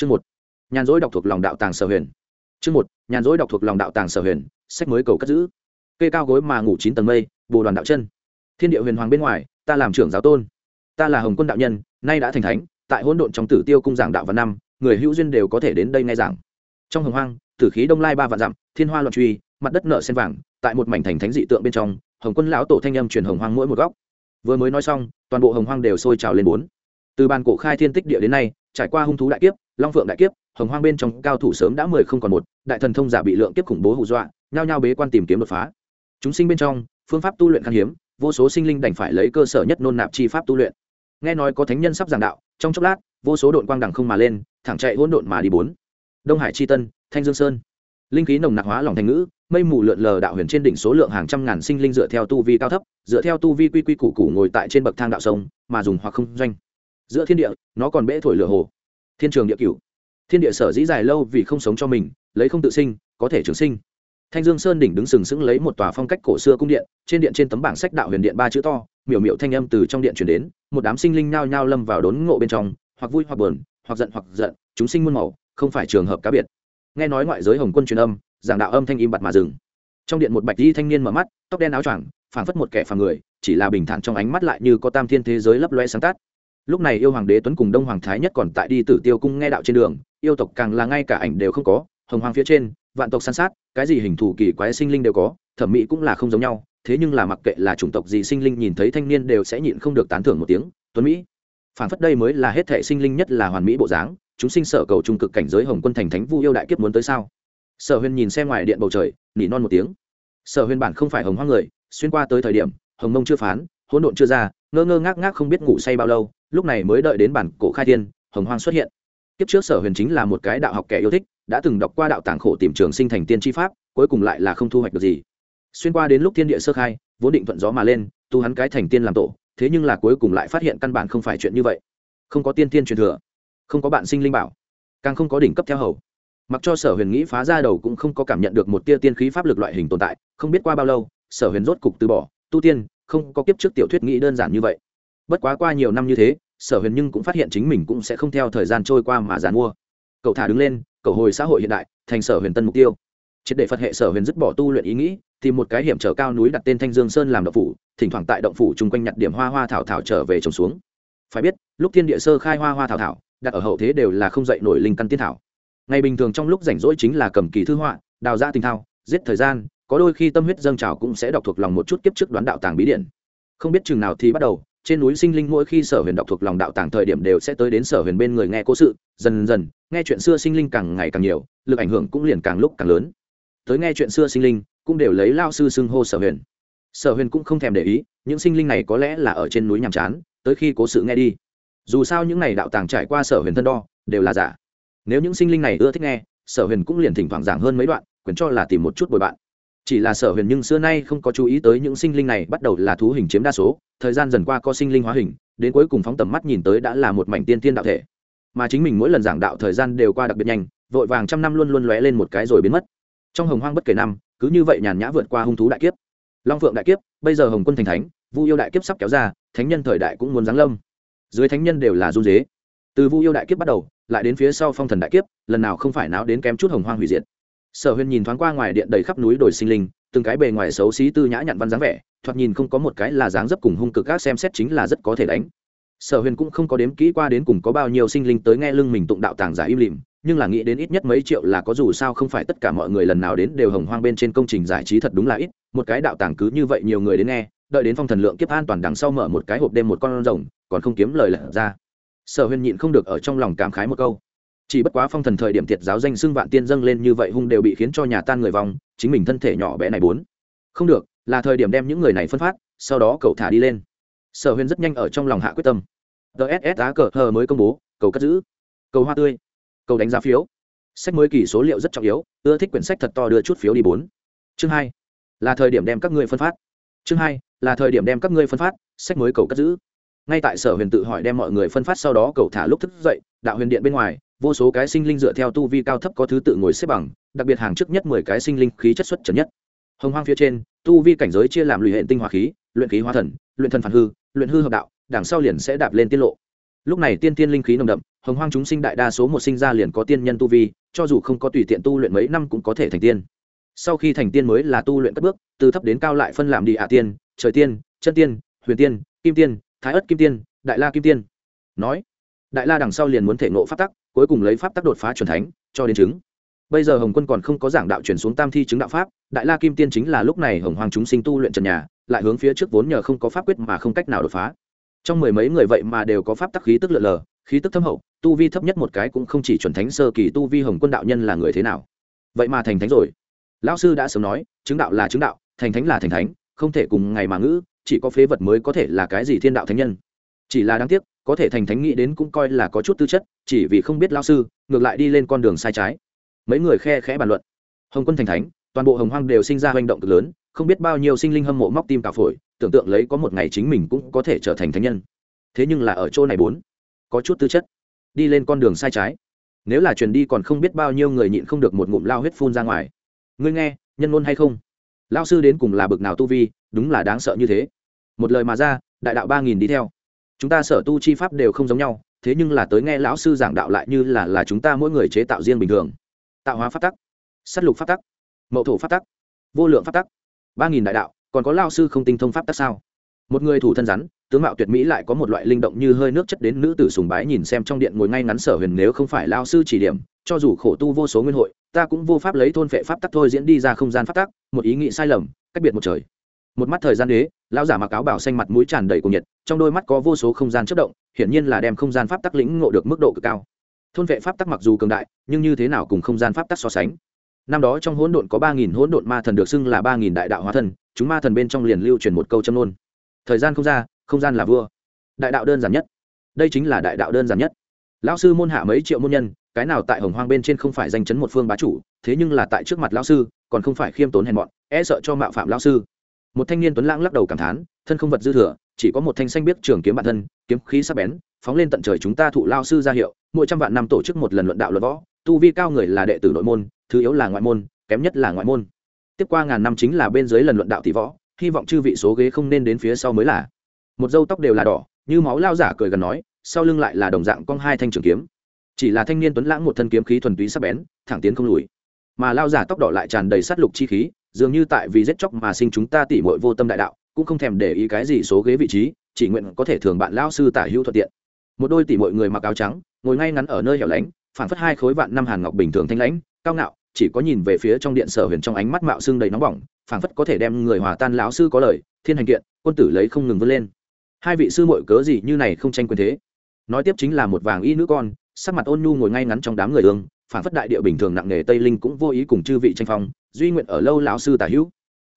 chương một. Nhàn rỗi đọc thuộc lòng đạo tàng sở huyền. Chương một. Nhàn rỗi đọc thuộc lòng đạo tàng sở huyền, sách mới cầu cất giữ. Cây cao gối mà ngủ chín tầng mây, bồ đoàn đạo chân. Thiên địa huyền hoàng bên ngoài, ta làm trưởng giáo tôn. Ta là hồng quân đạo nhân, nay đã thành thánh, tại hỗn độn trong tử tiêu cung giảng đạo văn năm, người hữu duyên đều có thể đến đây nghe giảng. Trong hồng hoang, tử khí đông lai ba vạn dặm, thiên hoa loạn truy, mặt đất nợ sen vàng, tại một mảnh thành thánh dị tượng bên trong, hồng quân lão tổ thanh âm truyền hồng hoang mỗi một góc. Vừa mới nói xong, toàn bộ hồng hoang đều sôi trào lên bốn. Từ bàn cổ khai thiên tích địa đến nay, trải qua hung thú đại kiếp long phượng đại kiếp, hồng hoang bên trong cao thủ sớm đã mười không còn một, đại thần thông giả bị lượng kiếp khủng bố hù dọa, nhao nhao bế quan tìm kiếm đột phá. Chúng sinh bên trong, phương pháp tu luyện khan hiếm, vô số sinh linh đành phải lấy cơ sở nhất nôn nạp chi pháp tu luyện. Nghe nói có thánh nhân sắp giảng đạo, trong chốc lát, vô số đội quang đẳng không mà lên, thẳng chạy hỗn độn mà đi bốn. Đông hải chi tân, thanh dương sơn. Linh khí nồng nặc hóa lòng thành ngữ, mây mù lượn lờ đạo huyền trên đỉnh số lượng hàng trăm ngàn sinh linh dựa theo tu vi cao thấp, dựa theo tu vi quy quy củ củ ngồi tại trên bậc thang đạo sông, mà dùng hoặc không doanh. Giữa thiên địa, nó còn bẽ thổi lửa hồ thiên trường địa cửu. Thiên địa sở dĩ dài lâu vì không sống cho mình, lấy không tự sinh, có thể trường sinh. Thanh dương sơn đỉnh đứng sừng sững lấy một tòa phong cách cổ xưa cung điện, trên điện trên tấm bảng sách đạo huyền điện ba chữ to, miểu miểu thanh âm từ trong điện chuyển đến, một đám sinh linh nhao nhao lâm vào đốn ngộ bên trong, hoặc vui hoặc buồn, hoặc giận hoặc giận, chúng sinh muôn màu, không phải trường hợp cá biệt. Nghe nói ngoại giới hồng quân truyền âm, giảng đạo âm thanh im bặt mà dừng. Trong điện một bạch di thanh niên mở mắt, tóc đen áo choàng, phảng phất một kẻ phàm người, chỉ là bình thản trong ánh mắt lại như có tam thiên thế giới lấp loe sáng tác lúc này yêu hoàng đế tuấn cùng đông hoàng thái nhất còn tại đi tử tiêu cung nghe đạo trên đường, yêu tộc càng là ngay cả ảnh đều không có, hồng hoàng phía trên, vạn tộc san sát, cái gì hình thù kỳ quái sinh linh đều có, thẩm mỹ cũng là không giống nhau, thế nhưng là mặc kệ là chủng tộc gì sinh linh nhìn thấy thanh niên đều sẽ nhịn không được tán thưởng một tiếng, tuấn mỹ, phản phất đây mới là hết thệ sinh linh nhất là hoàn mỹ bộ dáng, chúng sinh sở cầu trung cực cảnh giới hồng quân thành thánh vu yêu đại kiếp muốn tới sao? Sở huyền nhìn xem ngoài điện bầu trời, nỉ non một tiếng. Sở huyền bản không phải hồng hoang người, xuyên qua tới thời điểm, hồng mông chưa phán, hỗn độn chưa ra, ngơ ngơ ngác ngác không biết ngủ say bao lâu lúc này mới đợi đến bản cổ khai thiên, hồng hoang xuất hiện. Kiếp trước sở huyền chính là một cái đạo học kẻ yêu thích, đã từng đọc qua đạo tàng khổ tìm trường sinh thành tiên tri pháp, cuối cùng lại là không thu hoạch được gì. Xuyên qua đến lúc thiên địa sơ khai, vốn định thuận gió mà lên, tu hắn cái thành tiên làm tổ, thế nhưng là cuối cùng lại phát hiện căn bản không phải chuyện như vậy. Không có tiên tiên truyền thừa, không có bạn sinh linh bảo, càng không có đỉnh cấp theo hầu. Mặc cho sở huyền nghĩ phá ra đầu cũng không có cảm nhận được một tia tiên khí pháp lực loại hình tồn tại, không biết qua bao lâu, sở huyền rốt cục từ bỏ. Tu tiên, không có kiếp trước tiểu thuyết nghĩ đơn giản như vậy bất quá qua nhiều năm như thế, sở huyền nhưng cũng phát hiện chính mình cũng sẽ không theo thời gian trôi qua mà giàn mua. Cậu thả đứng lên, cậu hồi xã hội hiện đại, thành sở huyền tân mục tiêu. Triệt để phật hệ sở huyền dứt bỏ tu luyện ý nghĩ, tìm một cái hiểm trở cao núi đặt tên thanh dương sơn làm động phủ, thỉnh thoảng tại động phủ chung quanh nhặt điểm hoa hoa thảo thảo trở về trồng xuống. Phải biết, lúc thiên địa sơ khai hoa hoa thảo thảo, đặt ở hậu thế đều là không dậy nổi linh căn tiên thảo. Ngày bình thường trong lúc rảnh rỗi chính là cầm kỳ thư họa, đào ra tinh thao, giết thời gian, có đôi khi tâm huyết dâng trào cũng sẽ đọc thuộc lòng một chút kiếp trước đoán đạo tàng bí điển. Không biết chừng nào thì bắt đầu trên núi sinh linh mỗi khi sở huyền đọc thuộc lòng đạo tàng thời điểm đều sẽ tới đến sở huyền bên người nghe cố sự, dần dần, nghe chuyện xưa sinh linh càng ngày càng nhiều, lực ảnh hưởng cũng liền càng lúc càng lớn. Tới nghe chuyện xưa sinh linh, cũng đều lấy lao sư xưng hô sở huyền. Sở huyền cũng không thèm để ý, những sinh linh này có lẽ là ở trên núi nhàm chán, tới khi cố sự nghe đi. Dù sao những n à y đạo tàng trải qua sở huyền thân đo, đều là giả. Nếu những sinh linh này ưa thích nghe, sở huyền cũng liền thỉnh thoảng giảng hơn mấy đoạn, quyền cho là tìm một chút bồi bạn chỉ là sở huyền nhưng xưa nay không có chú ý tới những sinh linh này, bắt đầu là thú hình chiếm đa số. Thời gian dần qua có sinh linh hóa hình, đến cuối cùng phóng tầm mắt nhìn tới đã là một mảnh tiên tiên đạo thể. Mà chính mình mỗi lần giảng đạo thời gian đều qua đặc biệt nhanh, vội vàng trăm năm luôn luôn lóe lên một cái rồi biến mất. Trong hồng hoang bất kể năm, cứ như vậy nhàn nhã vượt qua hung thú đại kiếp. Long phượng đại kiếp, bây giờ hồng quân thành thánh, vu yêu đại kiếp sắp kéo ra, thánh nhân thời đại cũng muốn giáng lâm. Dưới thánh nhân đều là du dế từ vu yêu đại kiếp bắt đầu, lại đến phía sau phong thần đại kiếp, lần nào không phải náo đến kém chút hồng hoang hủy diệt sở huyền nhìn thoáng qua ngoài điện đầy khắp núi đồi sinh linh, từng cái bề ngoài xấu xí tư nhã nhặn văn dáng vẻ, thoạt nhìn không có một cái là dáng dấp cùng hung cực các xem xét chính là rất có thể đánh. Sở huyền cũng không có đếm kỹ qua đến cùng có bao nhiêu sinh linh tới nghe lưng mình tụng đạo tàng giả im lìm, nhưng là nghĩ đến ít nhất mấy triệu là có dù sao không phải tất cả mọi người lần nào đến đều hồng hoang bên trên công trình giải trí thật đúng là ít, một cái đạo tàng cứ như vậy nhiều người đến nghe, đợi đến phong thần lượng kiếp an toàn đằng sau mở một cái hộp đêm một con rồng, còn không kiếm lời lật ra. Sở huyền nhịn không được ở trong lòng cảm khái một câu chỉ bất quá phong thần thời điểm thiệt giáo danh xưng vạn tiên dâng lên như vậy hung đều bị khiến cho nhà tan người vong, chính mình thân thể nhỏ bé này bốn. Không được, là thời điểm đem những người này phân phát, sau đó cậu thả đi lên. Sở huyền rất nhanh ở trong lòng hạ quyết tâm. Tss á cờ hờ mới công bố cầu cất giữ. Cầu hoa tươi. Cầu đánh giá phiếu. Sách mới kỳ số liệu rất trọng yếu, ưa thích quyển sách thật to đưa chút phiếu đi bốn. Chương hai. Là thời điểm đem các ngươi phân phát. Chương hai, là thời điểm đem các ngươi phân phát, sách mới cầu cất giữ. Ngay tại sở huyền tự hỏi đem mọi người phân phát sau đó cầu thả lúc thức dậy, đạo huyền điện bên ngoài vô số cái sinh linh dựa theo tu vi cao thấp có thứ tự ngồi xếp bằng, đặc biệt hàng trước nhất mười cái sinh linh khí chất xuất trần nhất. Hồng hoang phía trên, tu vi cảnh giới chia làm lụy hệ tinh hoa khí, luyện khí hóa thần, luyện thần phản hư, luyện hư hợp đạo, đằng sau liền sẽ đạp lên tiết lộ. Lúc này tiên tiên linh khí nồng đậm, hồng hoang chúng sinh đại đa số một sinh ra liền có tiên nhân tu vi, cho dù không có tùy tiện tu luyện mấy năm cũng có thể thành tiên. Sau khi thành tiên mới là tu luyện cất bước, từ thấp đến cao lại phân làm đi hạ tiên, trời tiên, chân tiên, huyền tiên, kim tiên, thái ất kim tiên, đại la kim tiên. Nói, đại la đằng sau liền muốn thể ngộ pháp tắc cuối cùng lấy pháp tắc đột phá c thánh, cho đến chứng. Bây giờ hồng quân còn không có giảng đạo chuyển xuống tam thi chứng đạo pháp, đại la kim tiên chính là lúc này hồng hoàng chúng sinh tu luyện trần nhà, lại hướng phía trước vốn nhờ không có pháp quyết mà không cách nào đột phá. Trong mười mấy người vậy mà đều có pháp tắc khí tức lượn lờ, khí tức thâm hậu, tu vi thấp nhất một cái cũng không chỉ chuẩn thánh sơ kỳ tu vi hồng quân đạo nhân là người thế nào. Vậy mà thành thánh rồi. Lão sư đã sớm nói, chứng đạo là chứng đạo, thành thánh là thành thánh, không thể cùng ngày mà ngữ, chỉ có phế vật mới có thể là cái gì thiên đạo thánh nhân. Chỉ là đáng tiếc có thể thành thánh nghĩ đến cũng coi là có chút tư chất, chỉ vì không biết lao sư, ngược lại đi lên con đường sai trái. Mấy người khe khẽ bàn luận. Hồng quân thành thánh, toàn bộ hồng hoang đều sinh ra hành động cực lớn, không biết bao nhiêu sinh linh hâm mộ móc tim cả phổi, tưởng tượng lấy có một ngày chính mình cũng có thể trở thành thánh nhân. Thế nhưng là ở chỗ này bốn, có chút tư chất, đi lên con đường sai trái. Nếu là truyền đi còn không biết bao nhiêu người nhịn không được một ngụm lao huyết phun ra ngoài. Ngươi nghe, nhân ngôn hay không? Lao sư đến cùng là bực nào tu vi, đúng là đáng sợ như thế. Một lời mà ra, đại đạo ba nghìn đi theo chúng ta sở tu chi pháp đều không giống nhau, thế nhưng là tới nghe lão sư giảng đạo lại như là là chúng ta mỗi người chế tạo riêng bình thường. Tạo hóa phát tắc s á t lục phát tắc, mậu thổ phát tắc, vô lượng phát tắc, ba nghìn đại đạo, còn có lao sư không tinh thông pháp tắc sao? Một người thủ thân rắn, tướng mạo tuyệt mỹ lại có một loại linh động như hơi nước chất đến nữ tử sùng bái nhìn xem trong điện ngồi ngay ngắn sở huyền nếu không phải lao sư chỉ điểm, cho dù khổ tu vô số nguyên hội, ta cũng vô pháp lấy thôn phệ pháp tắc thôi diễn đi ra không gian pháp tắc, một ý nghĩ sai lầm, cách biệt một trời. Một mắt thời gian đế lão giả mặc áo bảo xanh mặt mũi tràn đầy cùng nhiệt, trong đôi mắt có vô số không gian chất động, hiển nhiên là đem không gian pháp tắc lĩnh ngộ được mức độ cực cao. Thôn vệ pháp tắc mặc dù cường đại, nhưng như thế nào cùng không gian pháp tắc so sánh? Năm đó trong hỗn độn có ba nghìn hỗn độn ma thần được xưng là ba nghìn đại đạo hóa thần, chúng ma thần bên trong liền lưu truyền một câu châm nôn thời gian không ra, không gian là vua. Đại đạo đơn giản nhất. Đây chính là đại đạo đơn giản nhất. Lão sư môn hạ mấy triệu môn nhân, cái nào tại hồng hoang bên trên không phải danh chấn một phương bá chủ, thế nhưng là tại trước mặt lão sư, còn không phải khiêm tốn hèn mọn e sợ cho mạo phạm lão sư một thanh niên tuấn lãng lắc đầu cảm thán, thân không vật dư thừa, chỉ có một thanh xanh biết trường kiếm bản thân, kiếm khí sắc bén, phóng lên tận trời chúng ta thụ lao sư ra hiệu, mỗi trăm vạn năm tổ chức một lần luận đạo luận võ, tu vi cao người là đệ tử nội môn, thứ yếu là ngoại môn, kém nhất là ngoại môn. Tiếp qua ngàn năm chính là bên dưới lần luận đạo tỷ võ, hy vọng chư vị số ghế không nên đến phía sau mới là. Một dâu tóc đều là đỏ, như máu lao giả cười gần nói, sau lưng lại là đồng dạng con hai thanh trường kiếm. Chỉ là thanh niên tuấn lãng một thân kiếm khí thuần túy sắc bén, thẳng tiến không lùi. Mà lao giả tóc đỏ lại tràn đầy sát lục chi khí dường như tại vì giết chóc mà sinh chúng ta tỉ mội vô tâm đại đạo, cũng không thèm để ý cái gì số ghế vị trí, chỉ nguyện có thể thường bạn lao sư tả hữu thuận tiện. Một đôi tỉ mội người mặc áo trắng, ngồi ngay ngắn ở nơi hẻo lánh phản phất hai khối vạn năm hàn ngọc bình thường thanh lãnh, cao ngạo, chỉ có nhìn về phía trong điện sở huyền trong ánh mắt mạo xương đầy nóng bỏng phản phất có thể đem người hòa tan lão sư có lời, thiên hành kiện, quân tử lấy không ngừng vươn lên. Hai vị sư mội cớ gì như này không tranh quyền thế? Nói tiếp chính là một vàng y nữ con, sắc mặt ôn nhu ngồi ngay ngắn trong đám người ương phản phất đại địa bình thường nặng nề tây linh cũng vô ý cùng chư vị tranh phong, duy nguyện ở lâu lão sư tả hữu.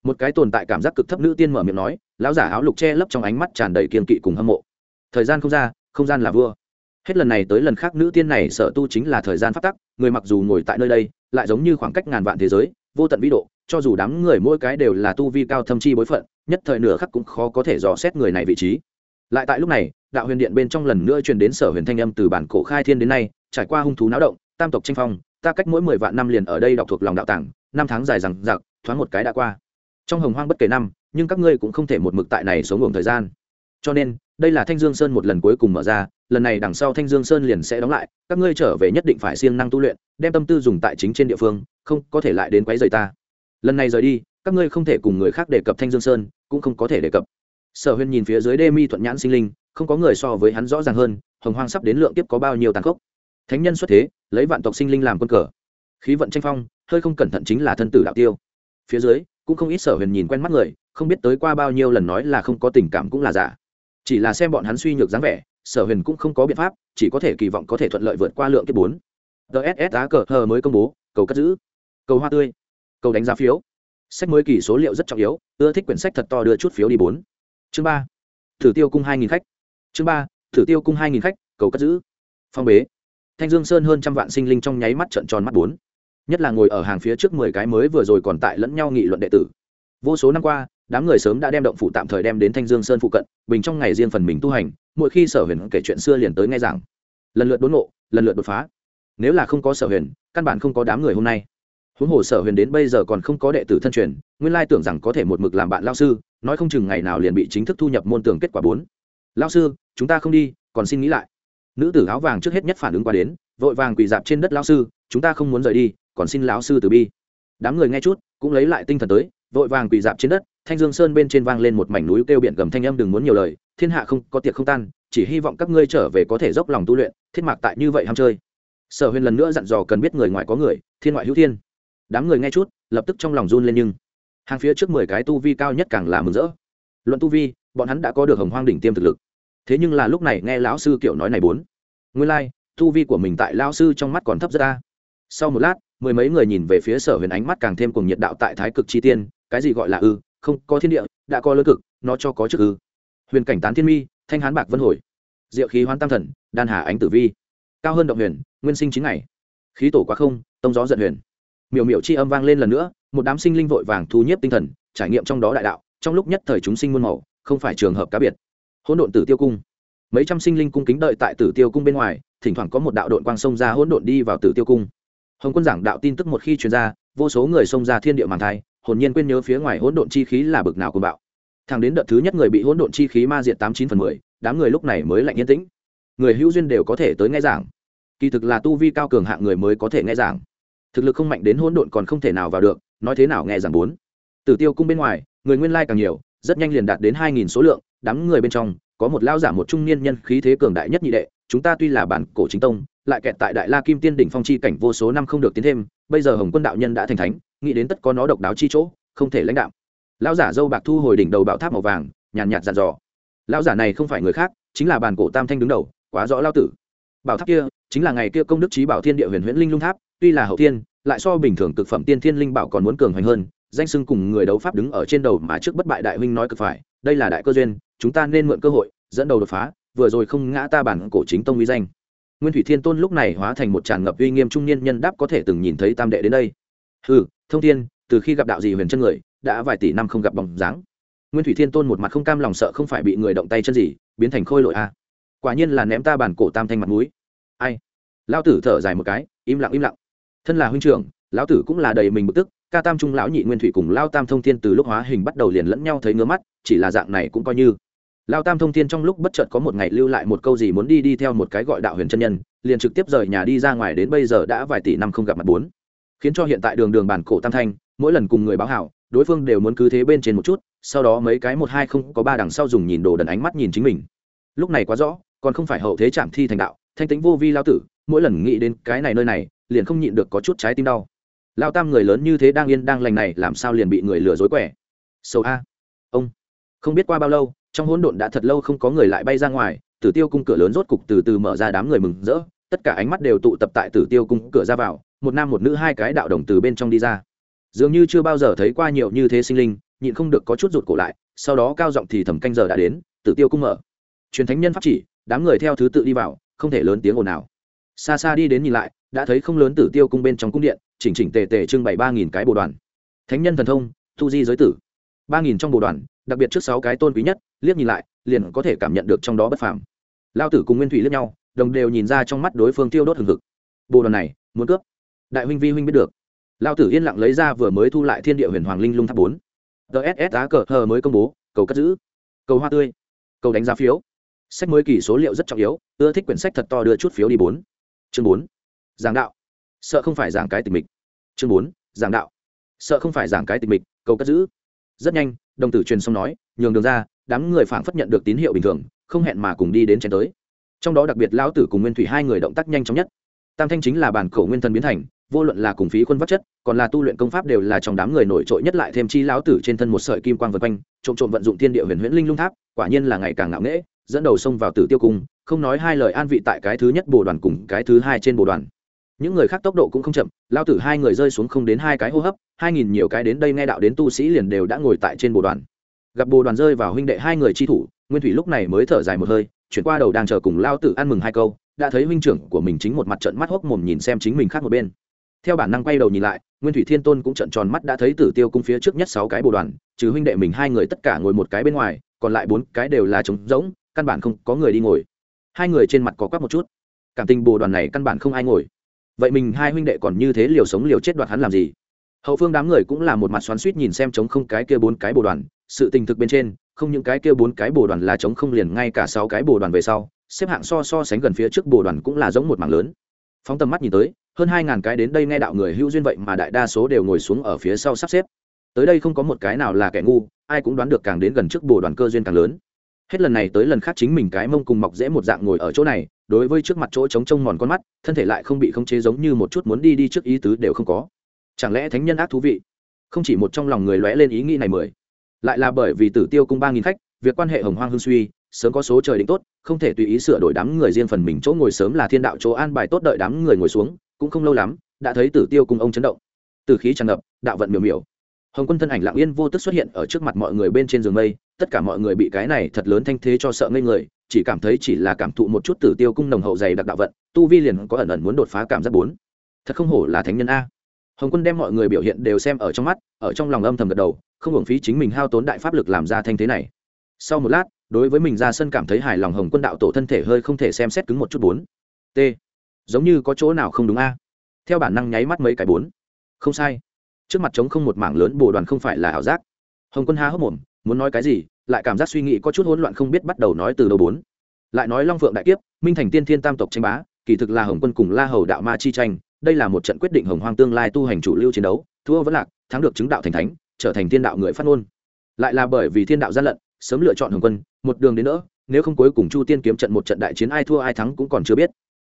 Một cái tồn tại cảm giác cực thấp nữ tiên mở miệng nói, lão giả áo lục che lấp trong ánh mắt tràn đầy kiên kỵ cùng hâm mộ. Thời gian không ra, không gian là vua. Hết lần này tới lần khác nữ tiên này sở tu chính là thời gian phát tắc, người mặc dù ngồi tại nơi đây, lại giống như khoảng cách ngàn vạn thế giới, vô tận vĩ độ, cho dù đám người mỗi cái đều là tu vi cao thâm chi bối phận, nhất thời nửa khắc cũng khó có thể dò xét người này vị trí. Lại tại lúc này, đạo huyền điện bên trong lần nữa truyền đến sở huyền thanh âm từ bản cổ khai thiên đến nay, trải qua hung thú náo động tam tộc tranh phong, ta cách mỗi mười vạn năm liền ở đây đọc thuộc lòng đạo tàng, năm tháng dài rằng giặc thoáng một cái đã qua. Trong hồng hoang bất kể năm, nhưng các ngươi cũng không thể một mực tại này sống ngủ thời gian. Cho nên, đây là thanh dương sơn một lần cuối cùng mở ra, lần này đằng sau thanh dương sơn liền sẽ đóng lại, các ngươi trở về nhất định phải siêng năng tu luyện, đem tâm tư dùng tại chính trên địa phương, không có thể lại đến quấy rầy ta. Lần này rời đi, các ngươi không thể cùng người khác đề cập thanh dương sơn, cũng không có thể đề cập. Sở huyên nhìn phía dưới đê mi thuận nhãn sinh linh, không có người so với hắn rõ ràng hơn, hồng hoang sắp đến lượng tiếp có bao nhiêu tàn khốc thánh nhân xuất thế, lấy vạn tộc sinh linh làm quân cờ. Khí vận tranh phong, hơi không cẩn thận chính là thân tử đạo tiêu. Phía dưới, cũng không ít sở huyền nhìn quen mắt người, không biết tới qua bao nhiêu lần nói là không có tình cảm cũng là giả. Chỉ là xem bọn hắn suy nhược dáng vẻ, sở huyền cũng không có biện pháp, chỉ có thể kỳ vọng có thể thuận lợi vượt qua lượng kiếp bốn. Dss á cờ hờ mới công bố, cầu cất giữ. Cầu hoa tươi. Cầu đánh giá phiếu. Sách mới kỳ số liệu rất trọng yếu, ưa thích quyển sách thật to đưa chút phiếu đi bốn. Chương ba. Thử tiêu cung hai nghìn khách. Chương ba. Thử tiêu cung hai nghìn khách, cầu cất giữ. Phong bế thanh dương sơn hơn trăm vạn sinh linh trong nháy mắt trận tròn mắt bốn. Nhất là ngồi ở hàng phía trước mười cái mới vừa rồi còn tại lẫn nhau nghị luận đệ tử. Vô số năm qua, đám người sớm đã đem động phủ tạm thời đem đến thanh dương sơn phụ cận, bình trong ngày riêng phần mình tu hành, mỗi khi sở huyền kể chuyện xưa liền tới nghe rằng lần lượt đốn ngộ, lần lượt đột phá. Nếu là không có sở huyền, căn bản không có đám người hôm nay. Huống hồ sở huyền đến bây giờ còn không có đệ tử thân truyền, nguyên lai tưởng rằng có thể một mực làm bạn lao sư, nói không chừng ngày nào liền bị chính thức thu nhập môn tưởng kết quả bốn. Lao sư, chúng ta không đi, còn xin nghĩ lại nữ tử áo vàng trước hết nhất phản ứng qua đến, vội vàng quỳ dạp trên đất lão sư, chúng ta không muốn rời đi, còn xin lão sư từ bi. Đám người nghe chút, cũng lấy lại tinh thần tới, vội vàng quỳ dạp trên đất, thanh dương sơn bên trên vang lên một mảnh núi kêu biển gầm thanh âm đừng muốn nhiều lời, thiên hạ không có tiệc không tan, chỉ hy vọng các ngươi trở về có thể dốc lòng tu luyện, thiết mạc tại như vậy ham chơi. Sở huyền lần nữa dặn dò cần biết người ngoài có người, thiên ngoại hữu thiên. Đám người nghe chút, lập tức trong lòng run lên nhưng hàng phía trước mười cái tu vi cao nhất càng là mừng rỡ. Luận tu vi, bọn hắn đã có được hồng hoang đỉnh tiêm thực lực thế nhưng là lúc này nghe lão sư kiểu nói này bốn. Nguyên lai、like, thu vi của mình tại lão sư trong mắt còn thấp rất ta sau một lát mười mấy người nhìn về phía sở huyền ánh mắt càng thêm cùng nhiệt đạo tại thái cực chi tiên cái gì gọi là ư không có thiên địa đã có lớn cực nó cho có trước ư. Huyền cảnh tán thiên mi thanh hán bạc vân hồi. Diệu khí hoán tam thần đan hà ánh tử vi. Cao hơn động huyền nguyên sinh chín ngày. Khí tổ quá không tông gió giận huyền. Miểu miểu chi âm vang lên lần nữa một đám sinh linh vội vàng thu nhiếp tinh thần trải nghiệm trong đó đại đạo trong lúc nhất thời chúng sinh muôn màu không phải trường hợp cá biệt hỗn độn tử tiêu cung. Mấy trăm sinh linh cung kính đợi tại tử tiêu cung bên ngoài, thỉnh thoảng có một đạo đội quang sông ra hỗn độn đi vào tử tiêu cung. Hồng quân giảng đạo tin tức một khi truyền ra, vô số người xông ra thiên địa màng thai, hồn nhiên quên nhớ phía ngoài hỗn độn chi khí là bực nào cùng bạo. Thằng đến đợt thứ nhất người bị hỗn độn chi khí ma diệt tám chín phần mười, đám người lúc này mới lạnh yên tĩnh. Người hữu duyên đều có thể tới nghe giảng. Kỳ thực là tu vi cao cường hạng người mới có thể nghe giảng. Thực lực không mạnh đến hỗn độn còn không thể nào vào được, nói thế nào nghe giảng bốn. Tử tiêu cung bên ngoài, người nguyên lai càng nhiều, rất nhanh liền đạt đến hai nghìn số lượng đám người bên trong, có một lao giả một trung niên nhân khí thế cường đại nhất nhị đệ, chúng ta tuy là bản cổ chính tông, lại kẹt tại đại la kim tiên đỉnh phong chi cảnh vô số năm không được tiến thêm, bây giờ hồng quân đạo nhân đã thành thánh, nghĩ đến tất có nó độc đáo chi chỗ, không thể lãnh đạo. Lão giả dâu bạc thu hồi đỉnh đầu bảo tháp màu vàng, nhàn nhạt dàn dò. Lão giả này không phải người khác, chính là bản cổ tam thanh đứng đầu, quá rõ lao tử. Bảo tháp kia, chính là ngày kia công đức trí bảo thiên địa huyền huyễn linh lung tháp, tuy là hậu tiên lại so bình thường cực phẩm tiên thiên linh bảo còn muốn cường hoành hơn, danh sưng cùng người đấu pháp đứng ở trên đầu mà trước bất bại đại huynh nói cực phải, đây là đại cơ duyên chúng ta nên mượn cơ hội, dẫn đầu đột phá, vừa rồi không ngã ta bản cổ chính tông uy danh. Nguyên thủy thiên tôn lúc này hóa thành một tràn ngập uy nghiêm trung niên nhân đáp có thể từng nhìn thấy tam đệ đến đây. Ừ thông thiên, từ khi gặp đạo gì huyền chân người, đã vài tỷ năm không gặp bóng dáng. Nguyên thủy thiên tôn một mặt không cam lòng sợ không phải bị người động tay chân gì, biến thành khôi lội a. Quả nhiên là ném ta bản cổ tam thanh mặt mũi. Ai? Lão tử thở dài một cái, im lặng im lặng. Thân là huynh trưởng, lão tử cũng là đầy mình bực tức, ca tam trung lão nhị nguyên thủy cùng lao tam thông thiên từ lúc hóa hình bắt đầu liền lẫn nhau thấy ngứa mắt, chỉ là dạng này cũng coi như lao tam thông thiên trong lúc bất chợt có một ngày lưu lại một câu gì muốn đi đi theo một cái gọi đạo huyền chân nhân, liền trực tiếp rời nhà đi ra ngoài đến bây giờ đã vài tỷ năm không gặp mặt bốn. Khiến cho hiện tại đường đường bản cổ tam thanh, mỗi lần cùng người báo hảo, đối phương đều muốn cứ thế bên trên một chút, sau đó mấy cái một hai không có ba đằng sau dùng nhìn đồ đần ánh mắt nhìn chính mình. Lúc này quá rõ, còn không phải hậu thế chạm thi thành đạo, thanh tính vô vi lao tử, mỗi lần nghĩ đến cái này nơi này, liền không nhịn được có chút trái tim đau. Lao tam người lớn như thế đang yên đang lành này, làm sao liền bị người lừa dối quẻ? Sâu a. Ông. Không biết qua bao lâu trong hỗn độn đã thật lâu không có người lại bay ra ngoài, tử tiêu cung cửa lớn rốt cục từ từ mở ra đám người mừng rỡ, tất cả ánh mắt đều tụ tập tại tử tiêu cung cửa ra vào, một nam một nữ hai cái đạo đồng từ bên trong đi ra. Dường như chưa bao giờ thấy qua nhiều như thế sinh linh, nhịn không được có chút rụt cổ lại, sau đó cao giọng thì thầm canh giờ đã đến, tử tiêu cung mở. Truyền thánh nhân pháp chỉ, đám người theo thứ tự đi vào, không thể lớn tiếng ồn nào xa xa đi đến nhìn lại, đã thấy không lớn tử tiêu cung bên trong cung điện, chỉnh chỉnh tề tề trưng bày ba nghìn cái bồ đoàn. Thánh nhân thần thông, tu di giới tử ba nghìn trong bộ đoàn, đặc biệt trước sáu cái tôn quý nhất, liếc nhìn lại, liền có thể cảm nhận được trong đó bất phàm. Lao tử cùng nguyên thủy liếc nhau, đồng đều nhìn ra trong mắt đối phương tiêu đốt hừng hực. Bộ đoàn này, muốn cướp. Đại huynh vi huynh biết được. Lao tử yên lặng lấy ra vừa mới thu lại thiên địa huyền hoàng linh lung tháp bốn. Tss á cờ hờ mới công bố, cầu cất giữ. Cầu hoa tươi. Cầu đánh giá phiếu. Sách mới kỳ số liệu rất trọng yếu, ưa thích quyển sách thật to đưa chút phiếu đi bốn. Chương bốn. Giảng đạo. Sợ không phải giảng cái tình mình. chương bốn. Giảng đạo. Sợ không phải giảng cái tình mình. cầu cất giữ rất nhanh, đồng tử truyền xong nói, nhường đường ra, đám người phảng phất nhận được tín hiệu bình thường, không hẹn mà cùng đi đến chén tới. Trong đó đặc biệt lão tử cùng nguyên thủy hai người động tác nhanh chóng nhất. Tam thanh chính là bản cổ nguyên thần biến thành, vô luận là cùng phí quân vắt chất, còn là tu luyện công pháp đều là trong đám người nổi trội nhất lại thêm chi lão tử trên thân một sợi kim quang vân quanh, trộm trộm vận dụng thiên địa huyền huyễn linh lung tháp, quả nhiên là ngày càng ngạo nghễ, dẫn đầu xông vào tử tiêu cung, không nói hai lời an vị tại cái thứ nhất bồ đoàn cùng cái thứ hai trên bồ đoàn những người khác tốc độ cũng không chậm, lao tử hai người rơi xuống không đến hai cái hô hấp, hai nghìn nhiều cái đến đây nghe đạo đến tu sĩ liền đều đã ngồi tại trên bồ đoàn. Gặp bồ đoàn rơi vào huynh đệ hai người chi thủ, nguyên thủy lúc này mới thở dài một hơi, chuyển qua đầu đang chờ cùng lao tử ăn mừng hai câu, đã thấy huynh trưởng của mình chính một mặt trận mắt hốc mồm nhìn xem chính mình khác một bên. Theo bản năng quay đầu nhìn lại, nguyên thủy thiên tôn cũng trận tròn mắt đã thấy tử tiêu cung phía trước nhất sáu cái bồ đoàn, trừ huynh đệ mình hai người tất cả ngồi một cái bên ngoài, còn lại bốn cái đều là trống rỗng, căn bản không có người đi ngồi. Hai người trên mặt có quắc một chút. Cảm tình bồ đoàn này căn bản không ai ngồi vậy mình hai huynh đệ còn như thế liều sống liều chết đoạt hắn làm gì? Hậu phương đám người cũng là một mặt xoắn suýt nhìn xem chống không cái kia bốn cái bồ đoàn, sự tình thực bên trên, không những cái kia bốn cái bồ đoàn là chống không liền ngay cả sáu cái bồ đoàn về sau, xếp hạng so so sánh gần phía trước bồ đoàn cũng là giống một mảng lớn. Phóng tầm mắt nhìn tới, hơn hai ngàn cái đến đây nghe đạo người hữu duyên vậy mà đại đa số đều ngồi xuống ở phía sau sắp xếp. Tới đây không có một cái nào là kẻ ngu, ai cũng đoán được càng đến gần trước bồ đoàn cơ duyên càng lớn hết lần này tới lần khác chính mình cái mông cùng mọc dễ một dạng ngồi ở chỗ này, đối với trước mặt chỗ trống trông mòn con mắt, thân thể lại không bị khống chế giống như một chút muốn đi đi trước ý tứ đều không có. Chẳng lẽ thánh nhân ác thú vị? Không chỉ một trong lòng người lóe lên ý nghĩ này mười. Lại là bởi vì tử tiêu cung ba nghìn khách, việc quan hệ hồng hoang hương suy, sớm có số trời định tốt, không thể tùy ý sửa đổi đám người riêng phần mình chỗ ngồi sớm là thiên đạo chỗ an bài tốt đợi đám người ngồi xuống, cũng không lâu lắm, đã thấy tử tiêu cung ông chấn động. Từ khí tràn ngập, đạo vận miểu miểu. Hồng quân thân ảnh lặng yên vô tức xuất hiện ở trước mặt mọi người bên trên giường mây tất cả mọi người bị cái này thật lớn thanh thế cho sợ ngây người, chỉ cảm thấy chỉ là cảm thụ một chút tử tiêu cung nồng hậu dày đặc đạo vận, tu vi liền có ẩn ẩn muốn đột phá cảm giác bốn. Thật không hổ là thánh nhân a. Hồng quân đem mọi người biểu hiện đều xem ở trong mắt, ở trong lòng âm thầm gật đầu, không hưởng phí chính mình hao tốn đại pháp lực làm ra thanh thế này. Sau một lát, đối với mình ra sân cảm thấy hài lòng hồng quân đạo tổ thân thể hơi không thể xem xét cứng một chút bốn. T. Giống như có chỗ nào không đúng a. Theo bản năng nháy mắt mấy cái bốn. Không sai. Trước mặt trống không một mảng lớn bồ đoàn không phải là ảo giác. Hồng quân há hốc mồm, muốn nói cái gì lại cảm giác suy nghĩ có chút hỗn loạn không biết bắt đầu nói từ đầu bốn. Lại nói long phượng đại kiếp, minh thành tiên thiên tam tộc tranh bá, kỳ thực là hồng quân cùng la hầu đạo ma chi tranh, đây là một trận quyết định hồng hoang tương lai tu hành chủ lưu chiến đấu, thua vẫn lạc, thắng được chứng đạo thành thánh, trở thành thiên đạo người phát ngôn. Lại là bởi vì thiên đạo gian lận, sớm lựa chọn hồng quân, một đường đến nữa nếu không cuối cùng chu tiên kiếm trận một trận đại chiến ai thua ai thắng cũng còn chưa biết.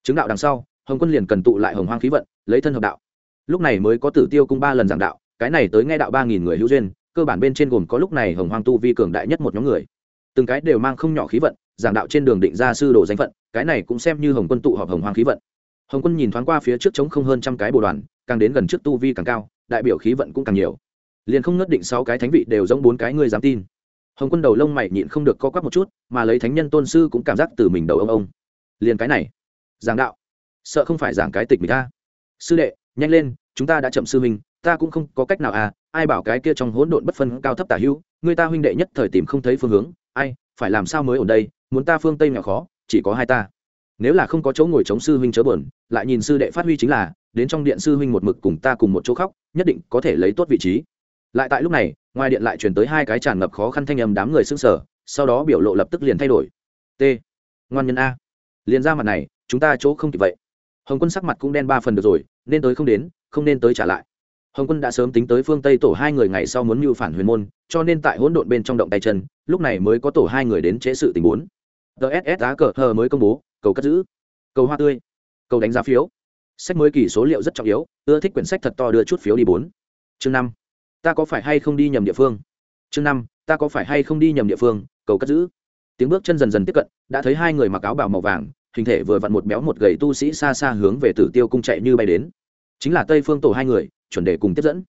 Chứng đạo đằng sau, hồng quân liền cần tụ lại hồng hoang khí vận, lấy thân hợp đạo. Lúc này mới có tử tiêu cung ba lần giảng đạo, cái này tới nghe đạo ba nghìn người hữu duyên cơ bản bên trên gồm có lúc này hồng hoang tu vi cường đại nhất một nhóm người. Từng cái đều mang không nhỏ khí vận, giảng đạo trên đường định ra sư đồ danh phận, cái này cũng xem như hồng quân tụ họp hồng hoang khí vận. Hồng quân nhìn thoáng qua phía trước trống không hơn trăm cái bồ đoàn, càng đến gần trước tu vi càng cao, đại biểu khí vận cũng càng nhiều. Liền không nhất định sáu cái thánh vị đều giống bốn cái người dám tin. Hồng quân đầu lông mày nhịn không được co quắp một chút, mà lấy thánh nhân tôn sư cũng cảm giác từ mình đầu ông ông. Liền cái này, giảng đạo, sợ không phải giảng cái tịch mình ta. Sư đệ, nhanh lên, chúng ta đã chậm sư mình ta cũng không có cách nào à ai bảo cái kia trong hỗn độn bất phân cao thấp tả hữu người ta huynh đệ nhất thời tìm không thấy phương hướng ai phải làm sao mới ở đây muốn ta phương tây nghèo khó chỉ có hai ta. Nếu là không có chỗ ngồi chống sư huynh chớ buồn, lại nhìn sư đệ phát huy chính là đến trong điện sư huynh một mực cùng ta cùng một chỗ khóc nhất định có thể lấy tốt vị trí. Lại tại lúc này ngoài điện lại truyền tới hai cái tràn ngập khó khăn thanh âm đám người sững sờ sau đó biểu lộ lập tức liền thay đổi. T. Ngoan nhân a. Liền ra mặt này chúng ta chỗ không kịp vậy. Hồng quân sắc mặt cũng đen ba phần được rồi nên tới không đến không nên tới trả lại hồng quân đã sớm tính tới phương tây tổ hai người ngày sau muốn mưu phản huyền môn, cho nên tại hỗn độn bên trong động tay chân, lúc này mới có tổ hai người đến chế sự tình huống tss á cờ hờ mới công bố, cầu cất giữ. Cầu hoa tươi. Cầu đánh giá phiếu. Sách mới kỳ số liệu rất trọng yếu, ưa thích quyển sách thật to đưa chút phiếu đi bốn. Chương năm. Ta có phải hay không đi nhầm địa phương? Chương năm, ta có phải hay không đi nhầm địa phương? Cầu cất giữ. Tiếng bước chân dần dần tiếp cận, đã thấy hai người mặc áo bảo màu vàng, hình thể vừa vặn một béo một gầy tu sĩ xa xa hướng về tử tiêu cung chạy như bay đến. Chính là tây phương tổ hai người chuẩn đề cùng tiếp dẫn.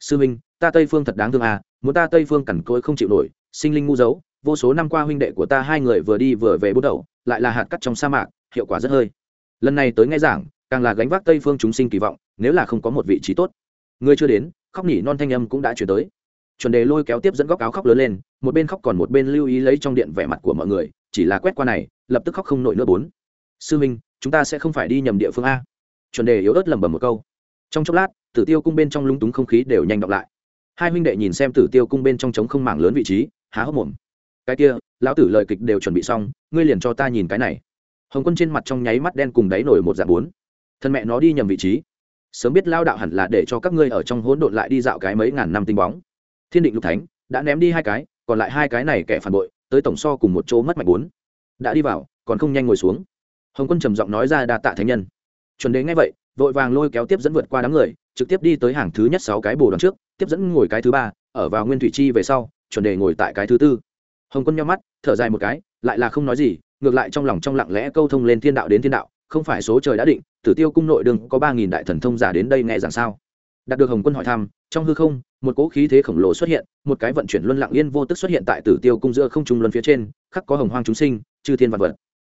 Sư minh, ta tây phương thật đáng thương à muốn ta tây phương cằn cỗi không chịu nổi, sinh linh ngu dấu, vô số năm qua huynh đệ của ta hai người vừa đi vừa về bút đầu, lại là hạt cắt trong sa mạc, hiệu quả rất hơi. Lần này tới nghe giảng, càng là gánh vác tây phương chúng sinh kỳ vọng, nếu là không có một vị trí tốt. Người chưa đến, khóc nhỉ non thanh âm cũng đã chuyển tới. Chuẩn đề lôi kéo tiếp dẫn góc áo khóc lớn lên, một bên khóc còn một bên lưu ý lấy trong điện vẻ mặt của mọi người, chỉ là quét qua này, lập tức khóc không nổi nữa bốn. Sư minh, chúng ta sẽ không phải đi nhầm địa phương a. Chuẩn đề yếu ớt lẩm bẩm một câu. Trong chốc lát tử tiêu cung bên trong lúng túng không khí đều nhanh đọc lại. Hai huynh đệ nhìn xem tử tiêu cung bên trong trống không mảng lớn vị trí, há hốc mồm. Cái kia, lão tử lời kịch đều chuẩn bị xong, ngươi liền cho ta nhìn cái này. Hồng quân trên mặt trong nháy mắt đen cùng đáy nổi một dạng bốn. Thân mẹ nó đi nhầm vị trí. Sớm biết lao đạo hẳn là để cho các ngươi ở trong hỗn độn lại đi dạo cái mấy ngàn năm tinh bóng. Thiên định lục thánh, đã ném đi hai cái, còn lại hai cái này kẻ phản bội, tới tổng so cùng một chỗ mất mạch bốn. Đã đi vào, còn không nhanh ngồi xuống. Hồng quân trầm giọng nói ra đa tạ thánh nhân. Chuẩn đế ngay vậy, vội vàng lôi kéo tiếp dẫn vượt qua đám người trực tiếp đi tới hàng thứ nhất sáu cái bồ đoàn trước, tiếp dẫn ngồi cái thứ ba, ở vào nguyên thủy chi về sau, chuẩn đề ngồi tại cái thứ tư. Hồng quân nhau mắt, thở dài một cái, lại là không nói gì, ngược lại trong lòng trong lặng lẽ câu thông lên thiên đạo đến thiên đạo, không phải số trời đã định, tử tiêu cung nội đường có ba nghìn đại thần thông giả đến đây nghe rằng sao. Đạt được hồng quân hỏi thăm, trong hư không, một cỗ khí thế khổng lồ xuất hiện, một cái vận chuyển luân lặng yên vô tức xuất hiện tại tử tiêu cung giữa không trung luân phía trên, khắc có hồng hoang chúng sinh, chư thiên vật vật.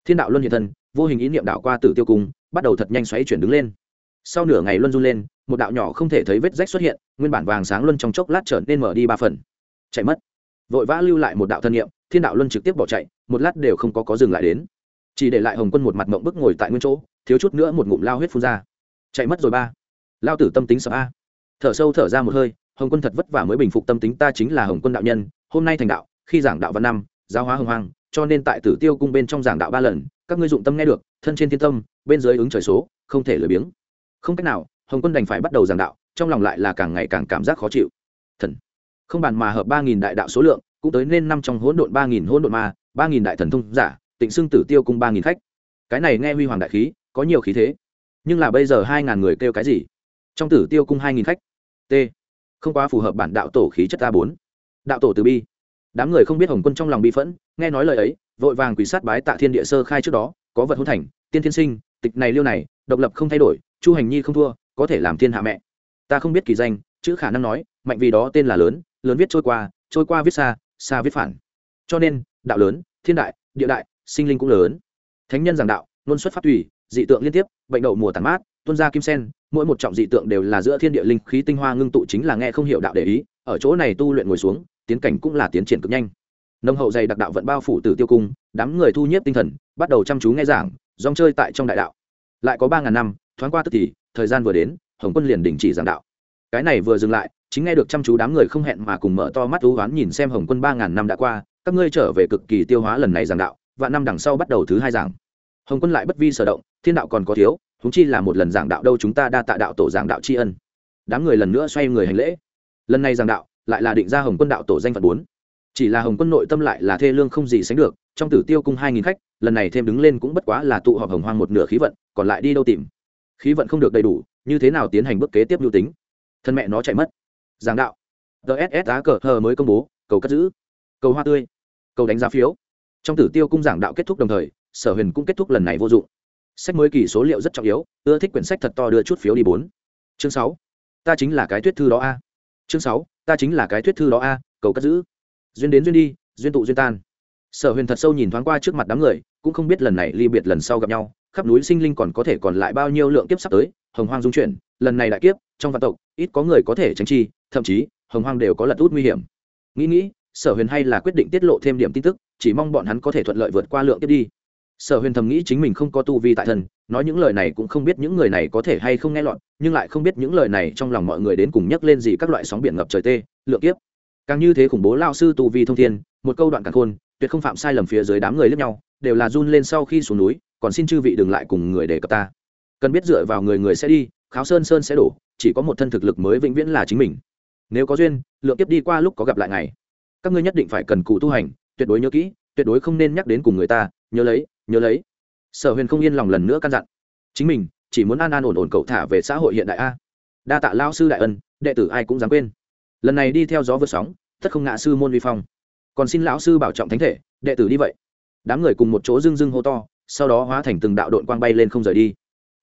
Thiên đạo luân hiện thân, vô hình ý niệm đạo qua tử tiêu cung, bắt đầu thật nhanh xoáy chuyển đứng lên. Sau nửa ngày luân run lên một đạo nhỏ không thể thấy vết rách xuất hiện nguyên bản vàng sáng luân trong chốc lát trở nên mở đi ba phần. Chạy mất. Vội vã lưu lại một đạo thân nhiệm thiên đạo luân trực tiếp bỏ chạy một lát đều không có có dừng lại đến. Chỉ để lại hồng quân một mặt mộng bức ngồi tại nguyên chỗ thiếu chút nữa một ngụm lao huyết phun ra. Chạy mất rồi ba. Lao tử tâm tính sợ a. Thở sâu thở ra một hơi hồng quân thật vất vả mới bình phục tâm tính ta chính là hồng quân đạo nhân hôm nay thành đạo khi giảng đạo văn năm giáo hóa hồng hoàng, cho nên tại tử tiêu cung bên trong giảng đạo ba lần các ngươi dụng tâm nghe được thân trên thiên tâm bên dưới ứng trời số không thể lười biếng. Không cách nào hồng quân đành phải bắt đầu giảng đạo, trong lòng lại là càng ngày càng cảm giác khó chịu. Thần, không bàn mà hợp ba nghìn đại đạo số lượng, cũng tới nên năm trong hỗn độn ba nghìn hỗn độn ma, ba nghìn đại thần thông giả, tịnh xưng tử tiêu cung ba nghìn khách. Cái này nghe huy hoàng đại khí, có nhiều khí thế. Nhưng là bây giờ hai ngàn người kêu cái gì? Trong tử tiêu cung hai nghìn khách. T, không quá phù hợp bản đạo tổ khí chất a bốn. Đạo tổ từ bi. Đám người không biết hồng quân trong lòng bi phẫn, nghe nói lời ấy, vội vàng quỷ sát bái tạ thiên địa sơ khai trước đó, có vật hôn thành, tiên thiên sinh, tịch này liêu này, độc lập không thay đổi, chu hành nhi không thua có thể làm thiên hạ mẹ. Ta không biết kỳ danh, chữ khả năng nói, mạnh vì đó tên là lớn lớn viết trôi qua trôi qua viết xa xa viết phản. Cho nên, đạo lớn, thiên đại, địa đại, sinh linh cũng lớn. Thánh nhân giảng đạo luôn xuất phát tùy, dị tượng liên tiếp, bệnh đậu mùa tàn mát tuân gia kim sen, mỗi một trọng dị tượng đều là giữa thiên địa linh khí tinh hoa ngưng tụ chính là nghe không hiểu đạo để ý, ở chỗ này tu luyện ngồi xuống, tiến cảnh cũng là tiến triển cực nhanh. Nông hậu dày đặc đạo vận bao phủ từ tiêu cung, đám người thu nhiếp tinh thần, bắt đầu chăm chú nghe giảng dòng chơi tại trong đại đạo. Lại có ba ngàn năm thoáng qua tức thì, thời gian vừa đến, hồng quân liền đình chỉ giảng đạo. Cái này vừa dừng lại, chính nghe được chăm chú đám người không hẹn mà cùng mở to mắt thú oán nhìn xem hồng quân ba ngàn năm đã qua, các ngươi trở về cực kỳ tiêu hóa lần này giảng đạo và năm đằng sau bắt đầu thứ hai giảng. Hồng quân lại bất vi sở động, thiên đạo còn có thiếu húng chi là một lần giảng đạo đâu chúng ta đa tạ đạo tổ giảng đạo tri ân. Đám người lần nữa xoay người hành lễ. Lần này giảng đạo, lại là định ra hồng quân đạo tổ danh phật bốn. Chỉ là hồng quân nội tâm lại là thê lương không gì sánh được, trong tử tiêu cung hai nghìn khách, lần này thêm đứng lên cũng bất quá là tụ họp hồng hoang một nửa khí vận, còn lại đi đâu tìm? Khí vận không được đầy đủ, như thế nào tiến hành bước kế tiếp lưu tính? Thân mẹ nó chạy mất. Giảng đạo. SS á cờ hờ mới công bố, cầu cất giữ. Cầu hoa tươi. Cầu đánh giá phiếu. Trong tử tiêu cung giảng đạo kết thúc đồng thời, sở huyền cũng kết thúc lần này vô dụng. Sách mới kỳ số liệu rất trọng yếu, ưa thích quyển sách thật to đưa chút phiếu đi bốn. Chương sáu. Ta chính là cái thuyết thư đó a. Chương sáu. Ta chính là cái thuyết thư đó a, cầu cất giữ. Duyên đến duyên đi, duyên tụ duyên tan. Sở huyền thật sâu nhìn thoáng qua trước mặt đám người, cũng không biết lần này ly biệt lần sau gặp nhau khắp núi sinh linh còn có thể còn lại bao nhiêu lượng kiếp sắp tới, hồng hoang dung chuyển, lần này đại kiếp, trong vạn tộc, ít có người có thể tránh chi, thậm chí, hồng hoang đều có lật út nguy hiểm. Nghĩ nghĩ, sở huyền hay là quyết định tiết lộ thêm điểm tin tức, chỉ mong bọn hắn có thể thuận lợi vượt qua lượng tiếp đi. Sở huyền thầm nghĩ chính mình không có tu vi tại thân nói những lời này cũng không biết những người này có thể hay không nghe lọt, nhưng lại không biết những lời này trong lòng mọi người đến cùng nhắc lên gì các loại sóng biển ngập trời tê, lượng kiếp. Càng như thế khủng bố lao sư tu vi thông thiên, một câu đoạn càng khôn, tuyệt không phạm sai lầm phía dưới đám người lướt nhau, đều là run lên sau khi xuống núi còn xin chư vị đừng lại cùng người để cập ta. Cần biết dựa vào người người sẽ đi, kháo sơn sơn sẽ đổ, chỉ có một thân thực lực mới vĩnh viễn là chính mình. Nếu có duyên, lượng tiếp đi qua lúc có gặp lại ngày. Các ngươi nhất định phải cần cụ tu hành, tuyệt đối nhớ kỹ, tuyệt đối không nên nhắc đến cùng người ta, nhớ lấy nhớ lấy. Sở huyền không yên lòng lần nữa căn dặn. Chính mình, chỉ muốn an an ổn ổn cậu thả về xã hội hiện đại a. Đa tạ lao sư đại ân, đệ tử ai cũng dám quên. Lần này đi theo gió vượt sóng tất không ngã sư môn vi phong. Còn xin lão sư bảo trọng thánh thể, đệ tử đi vậy. Đám người cùng một chỗ dưng dưng hô to sau đó hóa thành từng đạo đội quang bay lên không rời đi.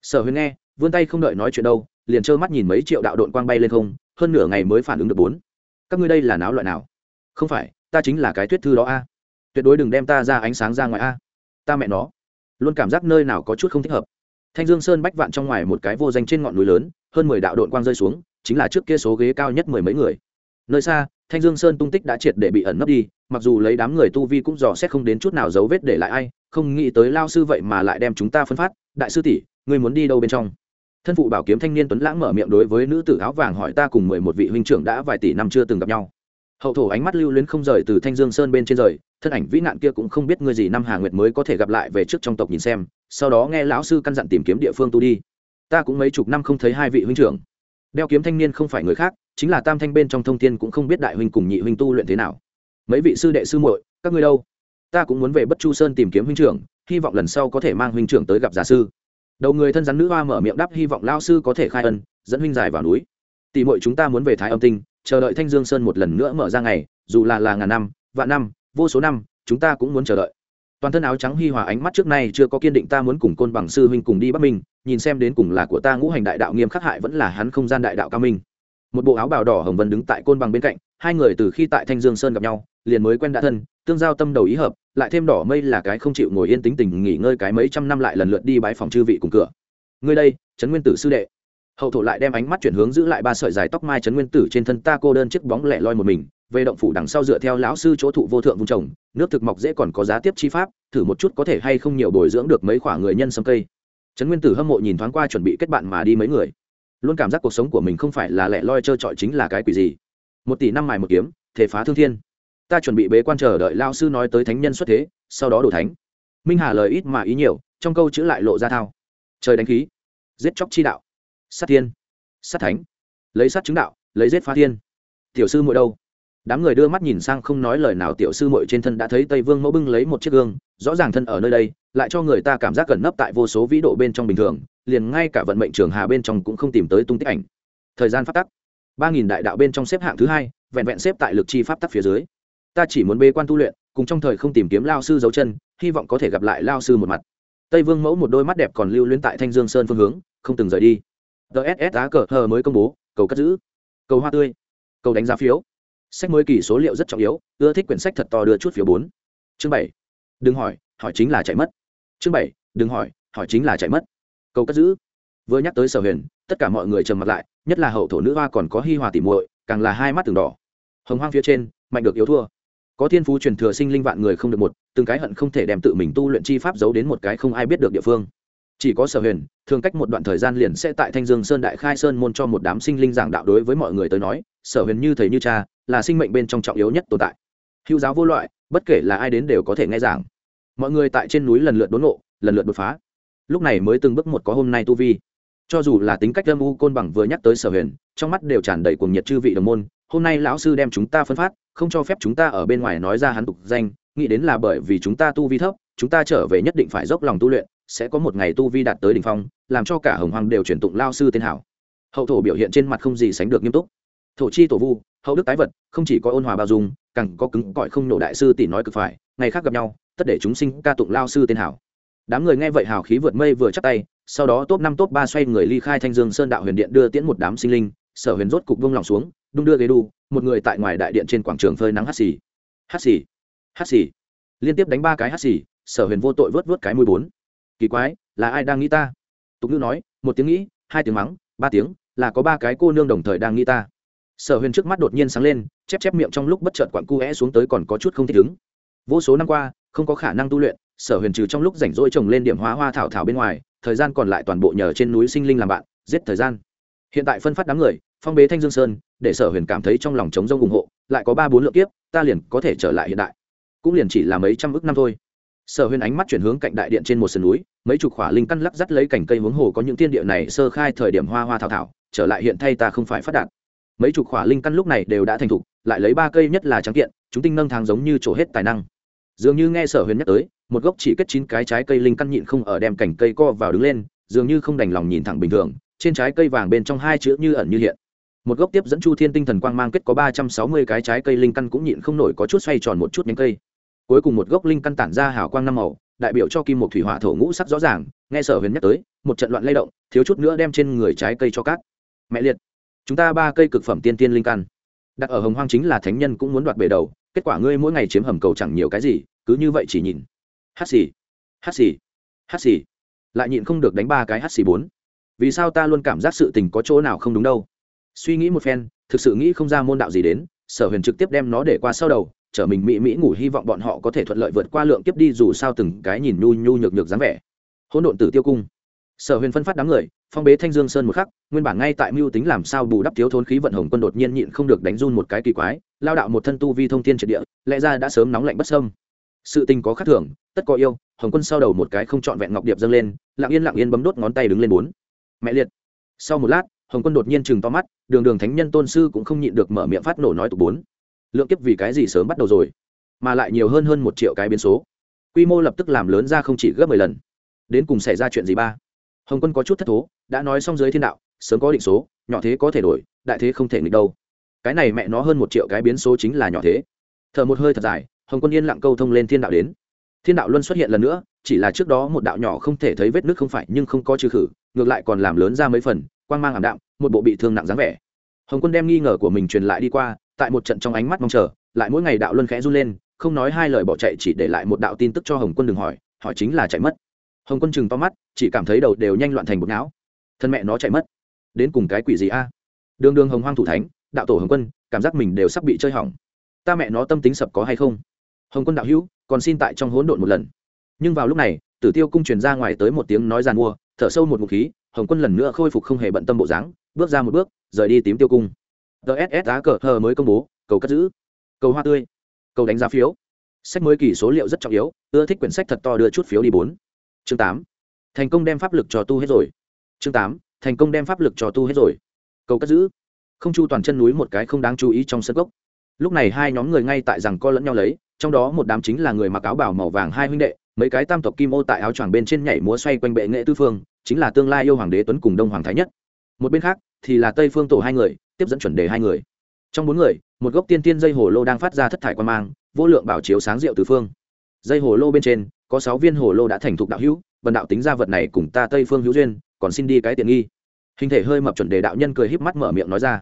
Sở huyền nghe, vươn tay không đợi nói chuyện đâu, liền trơ mắt nhìn mấy triệu đạo đội quang bay lên không, hơn nửa ngày mới phản ứng được bốn. Các ngươi đây là náo loại nào? Không phải, ta chính là cái tuyết thư đó a. Tuyệt đối đừng đem ta ra ánh sáng ra ngoài a. Ta mẹ nó. Luôn cảm giác nơi nào có chút không thích hợp. Thanh dương sơn bách vạn trong ngoài một cái vô danh trên ngọn núi lớn, hơn mười đạo đội quang rơi xuống, chính là trước kia số ghế cao nhất mười mấy người. Nơi xa thanh dương sơn tung tích đã triệt để bị ẩn nấp đi, mặc dù lấy đám người tu vi cũng dò xét không đến chút nào dấu vết để lại ai, không nghĩ tới lao sư vậy mà lại đem chúng ta phân phát. Đại sư tỷ, ngươi muốn đi đâu bên trong? Thân phụ bảo kiếm thanh niên tuấn lãng mở miệng đối với nữ tử áo vàng hỏi ta cùng mười một vị huynh trưởng đã vài tỷ năm chưa từng gặp nhau. Hậu thổ ánh mắt lưu luyến không rời từ thanh dương sơn bên trên rời, thân ảnh vĩ nạn kia cũng không biết ngươi gì năm hà nguyệt mới có thể gặp lại về trước trong tộc nhìn xem, sau đó nghe lão sư căn dặn tìm kiếm địa phương tu đi. Ta cũng mấy chục năm không thấy hai vị huynh trưởng. Đeo kiếm thanh niên không phải người khác chính là tam thanh bên trong thông tiên cũng không biết đại huynh cùng nhị huynh tu luyện thế nào. Mấy vị sư đệ sư muội, các ngươi đâu? Ta cũng muốn về bất chu sơn tìm kiếm huynh trưởng, hy vọng lần sau có thể mang huynh trưởng tới gặp giả sư. Đầu người thân rắn nữ hoa mở miệng đáp hy vọng lao sư có thể khai ân, dẫn huynh dài vào núi. Tỷ muội chúng ta muốn về thái âm tinh, chờ đợi thanh dương sơn một lần nữa mở ra ngày, dù là là ngàn năm, vạn năm, vô số năm, chúng ta cũng muốn chờ đợi. Toàn thân áo trắng hi hòa ánh mắt trước nay chưa có kiên định ta muốn cùng côn bằng sư huynh cùng đi bắc minh, nhìn xem đến cùng là của ta ngũ hành đại đạo nghiêm khắc hại vẫn là hắn không gian đại đạo cao minh một bộ áo bào đỏ hồng vân đứng tại côn bằng bên cạnh, hai người từ khi tại thanh dương sơn gặp nhau, liền mới quen đã thân, tương giao tâm đầu ý hợp, lại thêm đỏ mây là cái không chịu ngồi yên tính tình, nghỉ ngơi cái mấy trăm năm lại lần lượt đi bái phòng chư vị cùng cửa. Ngươi đây, trấn nguyên tử sư đệ. Hậu thổ lại đem ánh mắt chuyển hướng giữ lại ba sợi dài tóc mai trấn nguyên tử trên thân ta cô đơn chiếc bóng lẻ loi một mình, về động phủ đằng sau dựa theo lão sư chỗ thụ vô thượng vùng trồng, nước thực mọc dễ còn có giá tiếp chi pháp, thử một chút có thể hay không nhiều bồi dưỡng được mấy khoả người nhân sâm cây. Trấn nguyên tử hâm mộ nhìn thoáng qua chuẩn bị kết bạn mà đi mấy người luôn cảm giác cuộc sống của mình không phải là lẻ loi trơ trọi chính là cái quỷ gì. Một tỷ năm mài một kiếm, thể phá thương thiên. Ta chuẩn bị bế quan chờ đợi lao sư nói tới thánh nhân xuất thế, sau đó đổ thánh. Minh hà lời ít mà ý nhiều, trong câu chữ lại lộ ra thao. Trời đánh khí, giết chóc chi đạo, sát thiên, sát thánh, lấy sát chứng đạo, lấy giết phá thiên. Tiểu sư muội đâu? Đám người đưa mắt nhìn sang không nói lời nào tiểu sư muội trên thân đã thấy tây vương mẫu bưng lấy một chiếc gương, rõ ràng thân ở nơi đây, lại cho người ta cảm giác gần nấp tại vô số vĩ độ bên trong bình thường liền ngay cả vận mệnh trường hà bên trong cũng không tìm tới tung tích ảnh. Thời gian phát tắc. ba nghìn đại đạo bên trong xếp hạng thứ hai, vẹn vẹn xếp tại lực chi pháp tắc phía dưới. Ta chỉ muốn bê quan tu luyện, cùng trong thời không tìm kiếm lao sư dấu chân, hy vọng có thể gặp lại lao sư một mặt. Tây vương mẫu một đôi mắt đẹp còn lưu luyến tại thanh dương sơn phương hướng, không từng rời đi. Tss á cờ hờ mới công bố, cầu cất giữ. Cầu hoa tươi. Cầu đánh giá phiếu. Sách mới kỳ số liệu rất trọng yếu, ưa thích quyển sách thật to đưa chút phiếu bốn. Chương bảy. Đừng hỏi hỏi chính là chạy mất. Chương bảy. Đừng hỏi hỏi chính là chạy mất cầu cất giữ. Vừa nhắc tới sở huyền, tất cả mọi người trầm mặt lại, nhất là hậu thổ nữ hoa còn có hi hòa tỉ muội, càng là hai mắt từng đỏ. Hồng hoang phía trên, mạnh được yếu thua. Có thiên phú truyền thừa sinh linh vạn người không được một, từng cái hận không thể đem tự mình tu luyện chi pháp giấu đến một cái không ai biết được địa phương. Chỉ có sở huyền, thường cách một đoạn thời gian liền sẽ tại thanh dương sơn đại khai sơn môn cho một đám sinh linh giảng đạo đối với mọi người tới nói, sở huyền như thầy như cha, là sinh mệnh bên trong trọng yếu nhất tồn tại. Hữu giáo vô loại, bất kể là ai đến đều có thể nghe giảng. Mọi người tại trên núi lần lượt đốn ngộ, lần lượt đột phá lúc này mới từng bước một có hôm nay tu vi. Cho dù là tính cách âm u côn bằng vừa nhắc tới sở huyền, trong mắt đều tràn đầy cuồng nhiệt chư vị đồng môn, hôm nay lão sư đem chúng ta phân phát, không cho phép chúng ta ở bên ngoài nói ra hắn tục danh, nghĩ đến là bởi vì chúng ta tu vi thấp, chúng ta trở về nhất định phải dốc lòng tu luyện, sẽ có một ngày tu vi đạt tới đỉnh phong, làm cho cả hồng hoàng đều chuyển tụng lao sư tên hảo. Hậu thổ biểu hiện trên mặt không gì sánh được nghiêm túc. Thổ chi tổ vu, hậu đức tái vật, không chỉ có ôn hòa bao dung, càng có cứng cỏi không nổ đại sư tỷ nói cực phải, ngày khác gặp nhau, tất để chúng sinh ca tụng lao sư tên hảo đám người nghe vậy hào khí vượt mây vừa chắc tay, sau đó top năm, top ba xoay người ly khai thanh dương sơn đạo huyền điện đưa tiễn một đám sinh linh, sở huyền rốt cục vung lòng xuống, đung đưa ghế đu, một người tại ngoài đại điện trên quảng trường phơi nắng hắt xì. Hắt xì hắt xì. Liên tiếp đánh ba cái hắt xì, sở huyền vô tội vớt vớt cái mùi bốn. Kỳ quái, là ai đang nghĩ ta? Tục ngữ nói, một tiếng nghĩ, hai tiếng mắng, ba tiếng, là có ba cái cô nương đồng thời đang nghĩ ta. Sở huyền trước mắt đột nhiên sáng lên, chép chép miệng trong lúc bất chợt quặn cu é xuống tới còn có chút không thích ứng. Vô số năm qua, không có khả năng tu luyện sở huyền trừ trong lúc rảnh rỗi trồng lên điểm hóa hoa thảo thảo bên ngoài, thời gian còn lại toàn bộ nhờ trên núi sinh linh làm bạn, giết thời gian. Hiện tại phân phát đám người, phong bế thanh dương sơn, để sở huyền cảm thấy trong lòng chống rông ủng hộ, lại có ba bốn lượng kiếp, ta liền có thể trở lại hiện đại. Cũng liền chỉ là mấy trăm ước năm thôi. Sở huyền ánh mắt chuyển hướng cạnh đại điện trên một sườn núi, mấy chục khỏa linh căn lắc dắt lấy cành cây hướng hồ có những tiên địa này sơ khai thời điểm hoa hoa thảo thảo, trở lại hiện thay ta không phải phát đạt. Mấy chục khỏa linh căn lúc này đều đã thành thục, lại lấy ba cây nhất là trắng kiện, chúng tinh nâng thang giống như trổ hết tài năng. Dường như nghe sở huyền nhắc tới một gốc chỉ kết chín cái trái cây linh căn nhịn không ở đem cành cây co vào đứng lên, dường như không đành lòng nhìn thẳng bình thường, trên trái cây vàng bên trong hai chữ như ẩn như hiện. Một gốc tiếp dẫn chu thiên tinh thần quang mang kết có ba trăm sáu mươi cái trái cây linh căn cũng nhịn không nổi có chút xoay tròn một chút nhánh cây. Cuối cùng một gốc linh căn tản ra hào quang năm màu, đại biểu cho kim một thủy hỏa thổ ngũ sắc rõ ràng, nghe sở huyền nhắc tới, một trận loạn lay động, thiếu chút nữa đem trên người trái cây cho cát. Mẹ liệt, chúng ta ba cây cực phẩm tiên tiên linh căn. Đặt ở hồng hoang chính là thánh nhân cũng muốn đoạt bể đầu, kết quả ngươi mỗi ngày chiếm hầm cầu chẳng nhiều cái gì, cứ như vậy chỉ nhìn hát xì. Hát xì. Hát xì. Lại nhịn không được đánh ba cái hát xì bốn. Vì sao ta luôn cảm giác sự tình có chỗ nào không đúng đâu? Suy nghĩ một phen, thực sự nghĩ không ra môn đạo gì đến, sở huyền trực tiếp đem nó để qua sau đầu, chở mình mỹ mỹ ngủ hy vọng bọn họ có thể thuận lợi vượt qua lượng kiếp đi dù sao từng cái nhìn nhu nhu nhược nhược dáng vẻ. Hỗn độn tử tiêu cung. Sở huyền phân phát đám người, phong bế thanh dương sơn một khắc, nguyên bản ngay tại mưu tính làm sao bù đắp thiếu thốn khí vận hồng quân đột nhiên nhịn không được đánh run một cái kỳ quái, lao đạo một thân tu vi thông thiên triệt địa, lẽ ra đã sớm nóng lạnh bất sâm sự tình có khác thường, tất có yêu, hồng quân sau đầu một cái không trọn vẹn ngọc điệp dâng lên, lặng yên lặng yên bấm đốt ngón tay đứng lên bốn. Mẹ liệt. Sau một lát, hồng quân đột nhiên chừng to mắt, đường đường thánh nhân tôn sư cũng không nhịn được mở miệng phát nổ nói tục bốn. Lượng kiếp vì cái gì sớm bắt đầu rồi, mà lại nhiều hơn hơn một triệu cái biến số. Quy mô lập tức làm lớn ra không chỉ gấp mười lần. Đến cùng xảy ra chuyện gì ba? Hồng quân có chút thất thố, đã nói xong dưới thiên đạo, sớm có định số, nhỏ thế có thể đổi, đại thế không thể nghịch đâu. Cái này mẹ nó hơn một triệu cái biến số chính là nhỏ thế. Thở một hơi thật dài hồng quân yên lặng câu thông lên thiên đạo đến. Thiên đạo luân xuất hiện lần nữa, chỉ là trước đó một đạo nhỏ không thể thấy vết nước không phải, nhưng không có trừ khử, ngược lại còn làm lớn ra mấy phần, quang mang ảm đạm, một bộ bị thương nặng dáng vẻ. Hồng quân đem nghi ngờ của mình truyền lại đi qua, tại một trận trong ánh mắt mong chờ, lại mỗi ngày đạo luân khẽ run lên, không nói hai lời bỏ chạy, chỉ để lại một đạo tin tức cho hồng quân đừng hỏi hỏi chính là chạy mất. Hồng quân chừng to mắt, chỉ cảm thấy đầu đều nhanh loạn thành bột não. Thân mẹ nó chạy mất. Đến cùng cái quỷ gì a? Đường đường hồng hoang thủ thánh, đạo tổ hồng quân, cảm giác mình đều sắp bị chơi hỏng. Ta mẹ nó tâm tính sập có hay không? Hồng quân đạo hữu, còn xin tại trong hỗn độn một lần. Nhưng vào lúc này, tử tiêu cung truyền ra ngoài tới một tiếng nói giàn mua, thở sâu một ngụm khí, hồng quân lần nữa khôi phục không hề bận tâm bộ dáng, bước ra một bước, rời đi tím tiêu cung. Tss á cờ hờ mới công bố, cầu cất giữ, cầu hoa tươi, cầu đánh giá phiếu. Sách mới kỳ số liệu rất trọng yếu, ưa thích quyển sách thật to đưa chút phiếu đi bốn. Chương tám. Thành công đem pháp lực cho tu hết rồi. Chương tám. Thành công đem pháp lực cho tu hết rồi. Cầu cất giữ. Không chu toàn chân núi một cái không đáng chú ý trong sân gốc. Lúc này hai nhóm người ngay tại rằng co lẫn nhau lấy trong đó một đám chính là người mặc áo bảo màu vàng hai huynh đệ, mấy cái tam tộc kim ô tại áo choàng bên trên nhảy múa xoay quanh bệ nghệ tư phương, chính là tương lai yêu hoàng đế tuấn cùng đông hoàng thái nhất. Một bên khác thì là tây phương tổ hai người, tiếp dẫn chuẩn đề hai người. Trong bốn người, một gốc tiên tiên dây hồ lô đang phát ra thất thải quan mang, vô lượng bảo chiếu sáng rượu từ phương. Dây hồ lô bên trên, có sáu viên hồ lô đã thành thục đạo hữu, vần đạo tính ra vật này cùng ta tây phương hữu duyên, còn xin đi cái tiện nghi. Hình thể hơi mập chuẩn đề đạo nhân cười híp mắt mở miệng nói ra.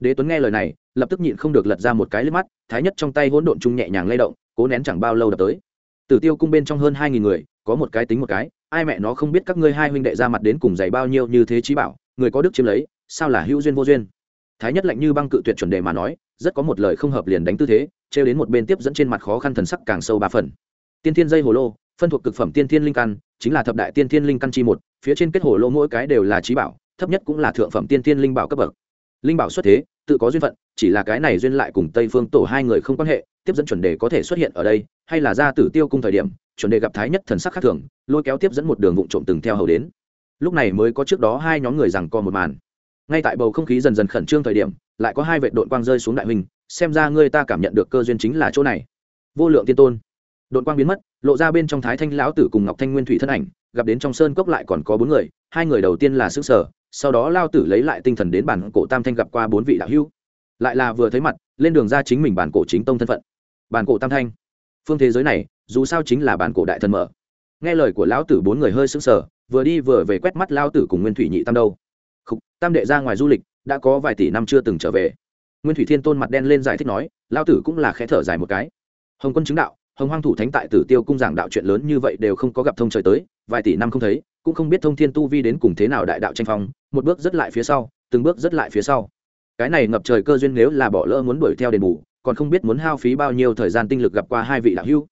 Đế tuấn nghe lời này lập tức nhịn không được lật ra một cái liếc mắt, thái nhất trong tay hỗn độn chung nhẹ nhàng lay động, cố nén chẳng bao lâu đập tới. Tử tiêu cung bên trong hơn hai nghìn người, có một cái tính một cái, ai mẹ nó không biết các ngươi hai huynh đệ ra mặt đến cùng dày bao nhiêu như thế trí bảo, người có đức chiếm lấy, sao là hữu duyên vô duyên? Thái nhất lạnh như băng cự tuyệt chuẩn đề mà nói, rất có một lời không hợp liền đánh tư thế, trêu đến một bên tiếp dẫn trên mặt khó khăn thần sắc càng sâu ba phần. Tiên thiên dây hồ lô, phân thuộc cực phẩm tiên thiên linh căn, chính là thập đại tiên thiên linh căn chi một, phía trên kết hồ lô mỗi cái đều là trí bảo, thấp nhất cũng là thượng phẩm tiên thiên linh bảo cấp bậc. Linh bảo xuất thế tự có duyên phận, chỉ là cái này duyên lại cùng tây phương tổ hai người không quan hệ, tiếp dẫn chuẩn đề có thể xuất hiện ở đây, hay là ra tử tiêu cung thời điểm, chuẩn đề gặp thái nhất thần sắc khác thường, lôi kéo tiếp dẫn một đường vụ trộm từng theo hầu đến. Lúc này mới có trước đó hai nhóm người rằng co một màn. Ngay tại bầu không khí dần dần khẩn trương thời điểm, lại có hai vệ đội quang rơi xuống đại huynh xem ra ngươi ta cảm nhận được cơ duyên chính là chỗ này. Vô lượng tiên tôn. Đội quang biến mất, lộ ra bên trong thái thanh lão tử cùng ngọc thanh nguyên thủy thân ảnh, gặp đến trong sơn cốc lại còn có bốn người, hai người đầu tiên là xứ sở sau đó lao tử lấy lại tinh thần đến bản cổ tam thanh gặp qua bốn vị đạo hữu. Lại là vừa thấy mặt lên đường ra chính mình bản cổ chính tông thân phận. Bản cổ tam thanh. Phương thế giới này dù sao chính là bản cổ đại thần mở. Nghe lời của lão tử bốn người hơi sững sờ vừa đi vừa về quét mắt lao tử cùng nguyên thủy nhị tam đâu. Khúc, tam đệ ra ngoài du lịch đã có vài tỷ năm chưa từng trở về. Nguyên thủy thiên tôn mặt đen lên giải thích nói lao tử cũng là khẽ thở dài một cái. Hồng quân chứng đạo hồng hoang thủ thánh tại tử tiêu cung giảng đạo chuyện lớn như vậy đều không có gặp thông trời tới vài tỷ năm không thấy, cũng không biết thông thiên tu vi đến cùng thế nào đại đạo tranh phong, một bước rất lại phía sau, từng bước rất lại phía sau. Cái này ngập trời cơ duyên nếu là bỏ lỡ muốn đuổi theo đền bù, còn không biết muốn hao phí bao nhiêu thời gian tinh lực gặp qua hai vị đạo hữu.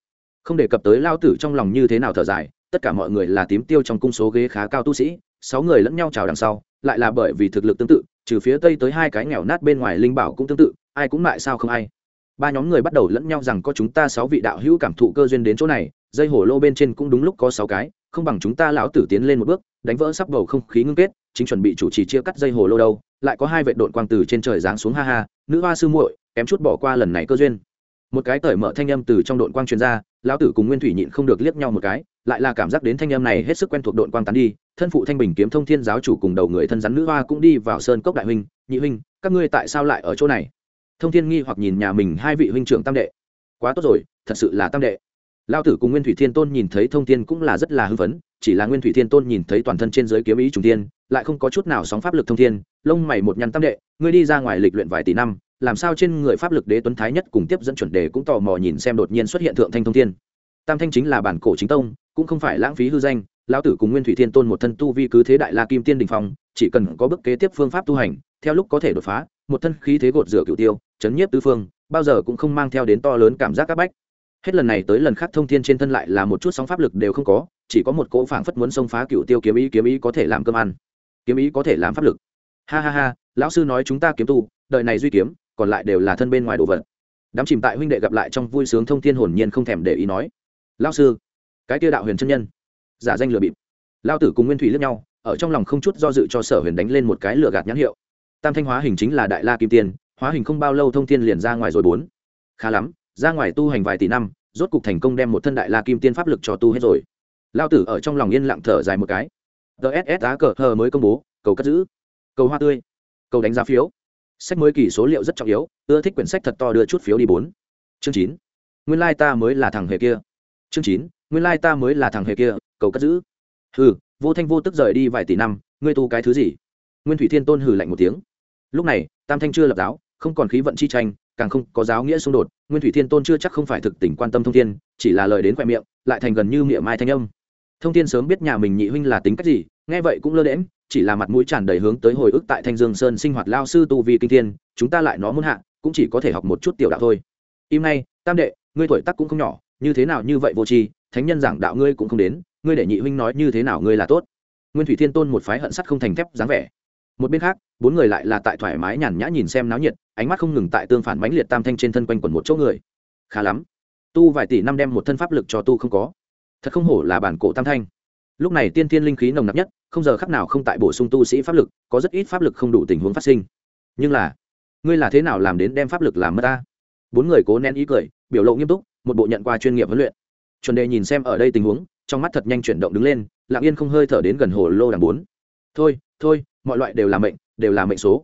Không đề cập tới lao tử trong lòng như thế nào thở dài, tất cả mọi người là tím tiêu trong cung số ghế khá cao tu sĩ, sáu người lẫn nhau chào đằng sau, lại là bởi vì thực lực tương tự, trừ phía tây tới hai cái nghèo nát bên ngoài linh bảo cũng tương tự, ai cũng lại sao không ai. Ba nhóm người bắt đầu lẫn nhau rằng có chúng ta sáu vị đạo hữu cảm thụ cơ duyên đến chỗ này dây hổ lô bên trên cũng đúng lúc có sáu cái, không bằng chúng ta lão tử tiến lên một bước, đánh vỡ sắp bầu không khí ngưng kết, chính chuẩn bị chủ trì chia cắt dây hồ lô đâu, lại có hai vệ đội quang từ trên trời giáng xuống ha ha, nữ hoa sư muội, kém chút bỏ qua lần này cơ duyên. Một cái cởi mở thanh âm từ trong đội quang truyền ra, lão tử cùng nguyên thủy nhịn không được liếc nhau một cái, lại là cảm giác đến thanh âm này hết sức quen thuộc đội quang tán đi, thân phụ thanh bình kiếm thông thiên giáo chủ cùng đầu người thân rắn nữ hoa cũng đi vào sơn cốc đại huynh, nhị huynh, các ngươi tại sao lại ở chỗ này? Thông thiên nghi hoặc nhìn nhà mình hai vị huynh trưởng tam đệ. Quá tốt rồi, thật sự là tam đệ lao tử cùng nguyên thủy thiên tôn nhìn thấy thông thiên cũng là rất là hưng phấn, chỉ là nguyên thủy thiên tôn nhìn thấy toàn thân trên giới kiếm ý trùng tiên lại không có chút nào sóng pháp lực thông thiên, lông mày một nhăn tam đệ, ngươi đi ra ngoài lịch luyện vài tỷ năm, làm sao trên người pháp lực đế tuấn thái nhất cùng tiếp dẫn chuẩn đề cũng tò mò nhìn xem đột nhiên xuất hiện thượng thanh thông thiên. Tam thanh chính là bản cổ chính tông, cũng không phải lãng phí hư danh lão tử cùng nguyên thủy thiên tôn một thân tu vi cứ thế đại la kim tiên đình phong, chỉ cần có bước kế tiếp phương pháp tu hành, theo lúc có thể đột phá, một thân khí thế gột rửa cựu tiêu, chấn nhiếp tứ phương, bao giờ cũng không mang theo đến to lớn cảm giác các bách hết lần này tới lần khác thông thiên trên thân lại là một chút sóng pháp lực đều không có, chỉ có một cỗ phảng phất muốn xông phá cựu tiêu kiếm ý kiếm ý có thể làm cơm ăn. Kiếm ý có thể làm pháp lực. Ha ha ha, lão sư nói chúng ta kiếm tu đợi này duy kiếm, còn lại đều là thân bên ngoài đồ vật. Đám chìm tại huynh đệ gặp lại trong vui sướng thông thiên hồn nhiên không thèm để ý nói, lão sư, cái tiêu đạo huyền chân nhân, giả danh lừa bịp. Lao tử cùng nguyên thủy lướt nhau, ở trong lòng không chút do dự cho sở huyền đánh lên một cái lừa gạt nhãn hiệu. Tam thanh hóa hình chính là đại la kim tiền hóa hình không bao lâu thông thiên liền ra ngoài rồi bốn. Khá lắm ra ngoài tu hành vài tỷ năm, rốt cục thành công đem một thân đại la kim tiên pháp lực cho tu hết rồi. Lao tử ở trong lòng yên lặng thở dài một cái. Ss á cờ hờ mới công bố, cầu cất giữ. Cầu hoa tươi. Cầu đánh giá phiếu. Sách mới kỳ số liệu rất trọng yếu, ưa thích quyển sách thật to đưa chút phiếu đi bốn. Chương chín. Nguyên lai ta mới là thằng hề kia. Chương chín. Nguyên lai ta mới là thằng hề kia, cầu cất giữ. Hừ, vô thanh vô tức rời đi vài tỷ năm, ngươi tu cái thứ gì? Nguyên thủy thiên tôn hừ lạnh một tiếng. Lúc này, tam thanh chưa lập giáo, không còn khí vận chi tranh càng không có giáo nghĩa xung đột, nguyên thủy thiên tôn chưa chắc không phải thực tình quan tâm thông thiên, chỉ là lời đến khoe miệng, lại thành gần như miệng mai thanh âm. Thông thiên sớm biết nhà mình nhị huynh là tính cách gì, nghe vậy cũng lơ đễm chỉ là mặt mũi tràn đầy hướng tới hồi ức tại thanh dương sơn sinh hoạt lao sư tu vi kinh thiên, chúng ta lại nó muốn hạ, cũng chỉ có thể học một chút tiểu đạo thôi. Im nay tam đệ, ngươi tuổi tác cũng không nhỏ, như thế nào như vậy vô tri, thánh nhân giảng đạo ngươi cũng không đến, ngươi để nhị huynh nói như thế nào ngươi là tốt. Nguyên thủy thiên tôn một phái hận sắt không thành thép dáng vẻ một bên khác, bốn người lại là tại thoải mái nhàn nhã nhìn xem náo nhiệt, ánh mắt không ngừng tại tương phản mãnh liệt tam thanh trên thân quanh quẩn một chỗ người. Khá lắm. Tu vài tỷ năm đem một thân pháp lực cho tu không có. Thật không hổ là bản cổ tam thanh. Lúc này tiên thiên linh khí nồng nặc nhất, không giờ khắc nào không tại bổ sung tu sĩ pháp lực, có rất ít pháp lực không đủ tình huống phát sinh. Nhưng là, ngươi là thế nào làm đến đem pháp lực làm mất ta? Bốn người cố nén ý cười, biểu lộ nghiêm túc, một bộ nhận qua chuyên nghiệp huấn luyện. Chuẩn đề nhìn xem ở đây tình huống, trong mắt thật nhanh chuyển động đứng lên, lặng yên không hơi thở đến gần hồ lô đằng bốn. Thôi thôi mọi loại đều là mệnh, đều là mệnh số.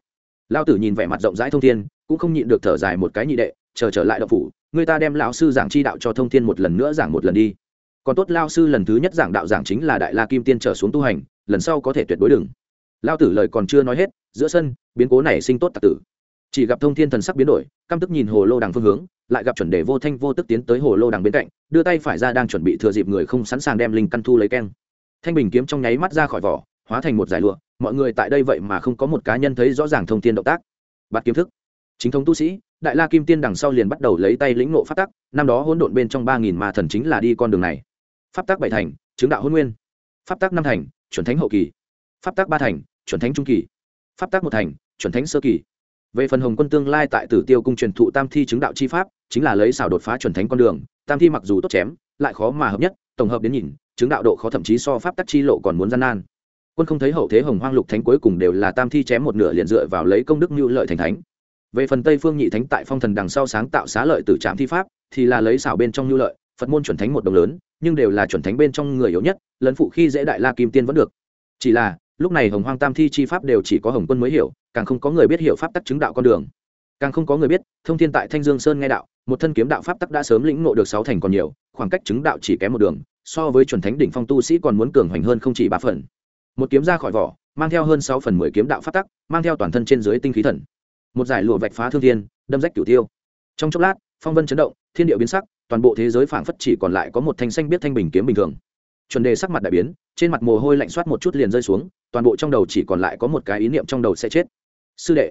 Lao tử nhìn vẻ mặt rộng rãi thông thiên, cũng không nhịn được thở dài một cái nhị đệ, chờ trở lại đậu phủ, người ta đem lão sư giảng chi đạo cho thông thiên một lần nữa giảng một lần đi. Còn tốt lao sư lần thứ nhất giảng đạo giảng chính là đại la kim tiên trở xuống tu hành, lần sau có thể tuyệt đối đừng. Lao tử lời còn chưa nói hết, giữa sân, biến cố này sinh tốt tạc tử. Chỉ gặp thông thiên thần sắc biến đổi, căm tức nhìn hồ lô đằng phương hướng, lại gặp chuẩn đề vô thanh vô tức tiến tới hồ lô đằng bên cạnh, đưa tay phải ra đang chuẩn bị thừa dịp người không sẵn sàng đem linh căn thu lấy keng. Thanh bình kiếm trong nháy mắt ra khỏi vỏ, hóa thành một giải lụa mọi người tại đây vậy mà không có một cá nhân thấy rõ ràng thông tin động tác. Bạt kiếm thức. Chính thống tu sĩ, đại la kim tiên đằng sau liền bắt đầu lấy tay lĩnh nộ pháp tắc, năm đó hỗn độn bên trong ba nghìn mà thần chính là đi con đường này. Pháp tắc bảy thành, chứng đạo hôn nguyên. Pháp tắc năm thành, chuẩn thánh hậu kỳ. Pháp tắc ba thành, chuẩn thánh trung kỳ. Pháp tắc một thành, chuẩn thánh sơ kỳ. Về phần hồng quân tương lai tại tử tiêu cung truyền thụ tam thi chứng đạo chi pháp, chính là lấy xảo đột phá chuẩn thánh con đường, tam thi mặc dù tốt chém, lại khó mà hợp nhất, tổng hợp đến nhìn, chứng đạo độ khó thậm chí so pháp tắc chi lộ còn muốn gian nan quân không thấy hậu thế hồng hoang lục thánh cuối cùng đều là tam thi chém một nửa liền dựa vào lấy công đức mưu lợi thành thánh. Về phần tây phương nhị thánh tại phong thần đằng sau sáng tạo xá lợi từ trạm thi pháp, thì là lấy xảo bên trong mưu lợi, phật môn chuẩn thánh một đồng lớn, nhưng đều là chuẩn thánh bên trong người yếu nhất, lấn phụ khi dễ đại la kim tiên vẫn được. Chỉ là, lúc này hồng hoang tam thi chi pháp đều chỉ có hồng quân mới hiểu, càng không có người biết hiểu pháp tắc chứng đạo con đường. Càng không có người biết, thông thiên tại thanh dương sơn nghe đạo, một thân kiếm đạo pháp tắc đã sớm lĩnh ngộ được sáu thành còn nhiều, khoảng cách chứng đạo chỉ kém một đường, so với chuẩn thánh đỉnh phong tu sĩ còn muốn cường hoành hơn không chỉ ba phần một kiếm ra khỏi vỏ, mang theo hơn sáu phần mười kiếm đạo pháp tắc, mang theo toàn thân trên dưới tinh khí thần. Một giải lụa vạch phá thương thiên, đâm rách cửu tiêu. Trong chốc lát, phong vân chấn động, thiên địa biến sắc, toàn bộ thế giới phảng phất chỉ còn lại có một thanh xanh biết thanh bình kiếm bình thường. Chuẩn đề sắc mặt đại biến, trên mặt mồ hôi lạnh soát một chút liền rơi xuống, toàn bộ trong đầu chỉ còn lại có một cái ý niệm trong đầu sẽ chết. Sư đệ,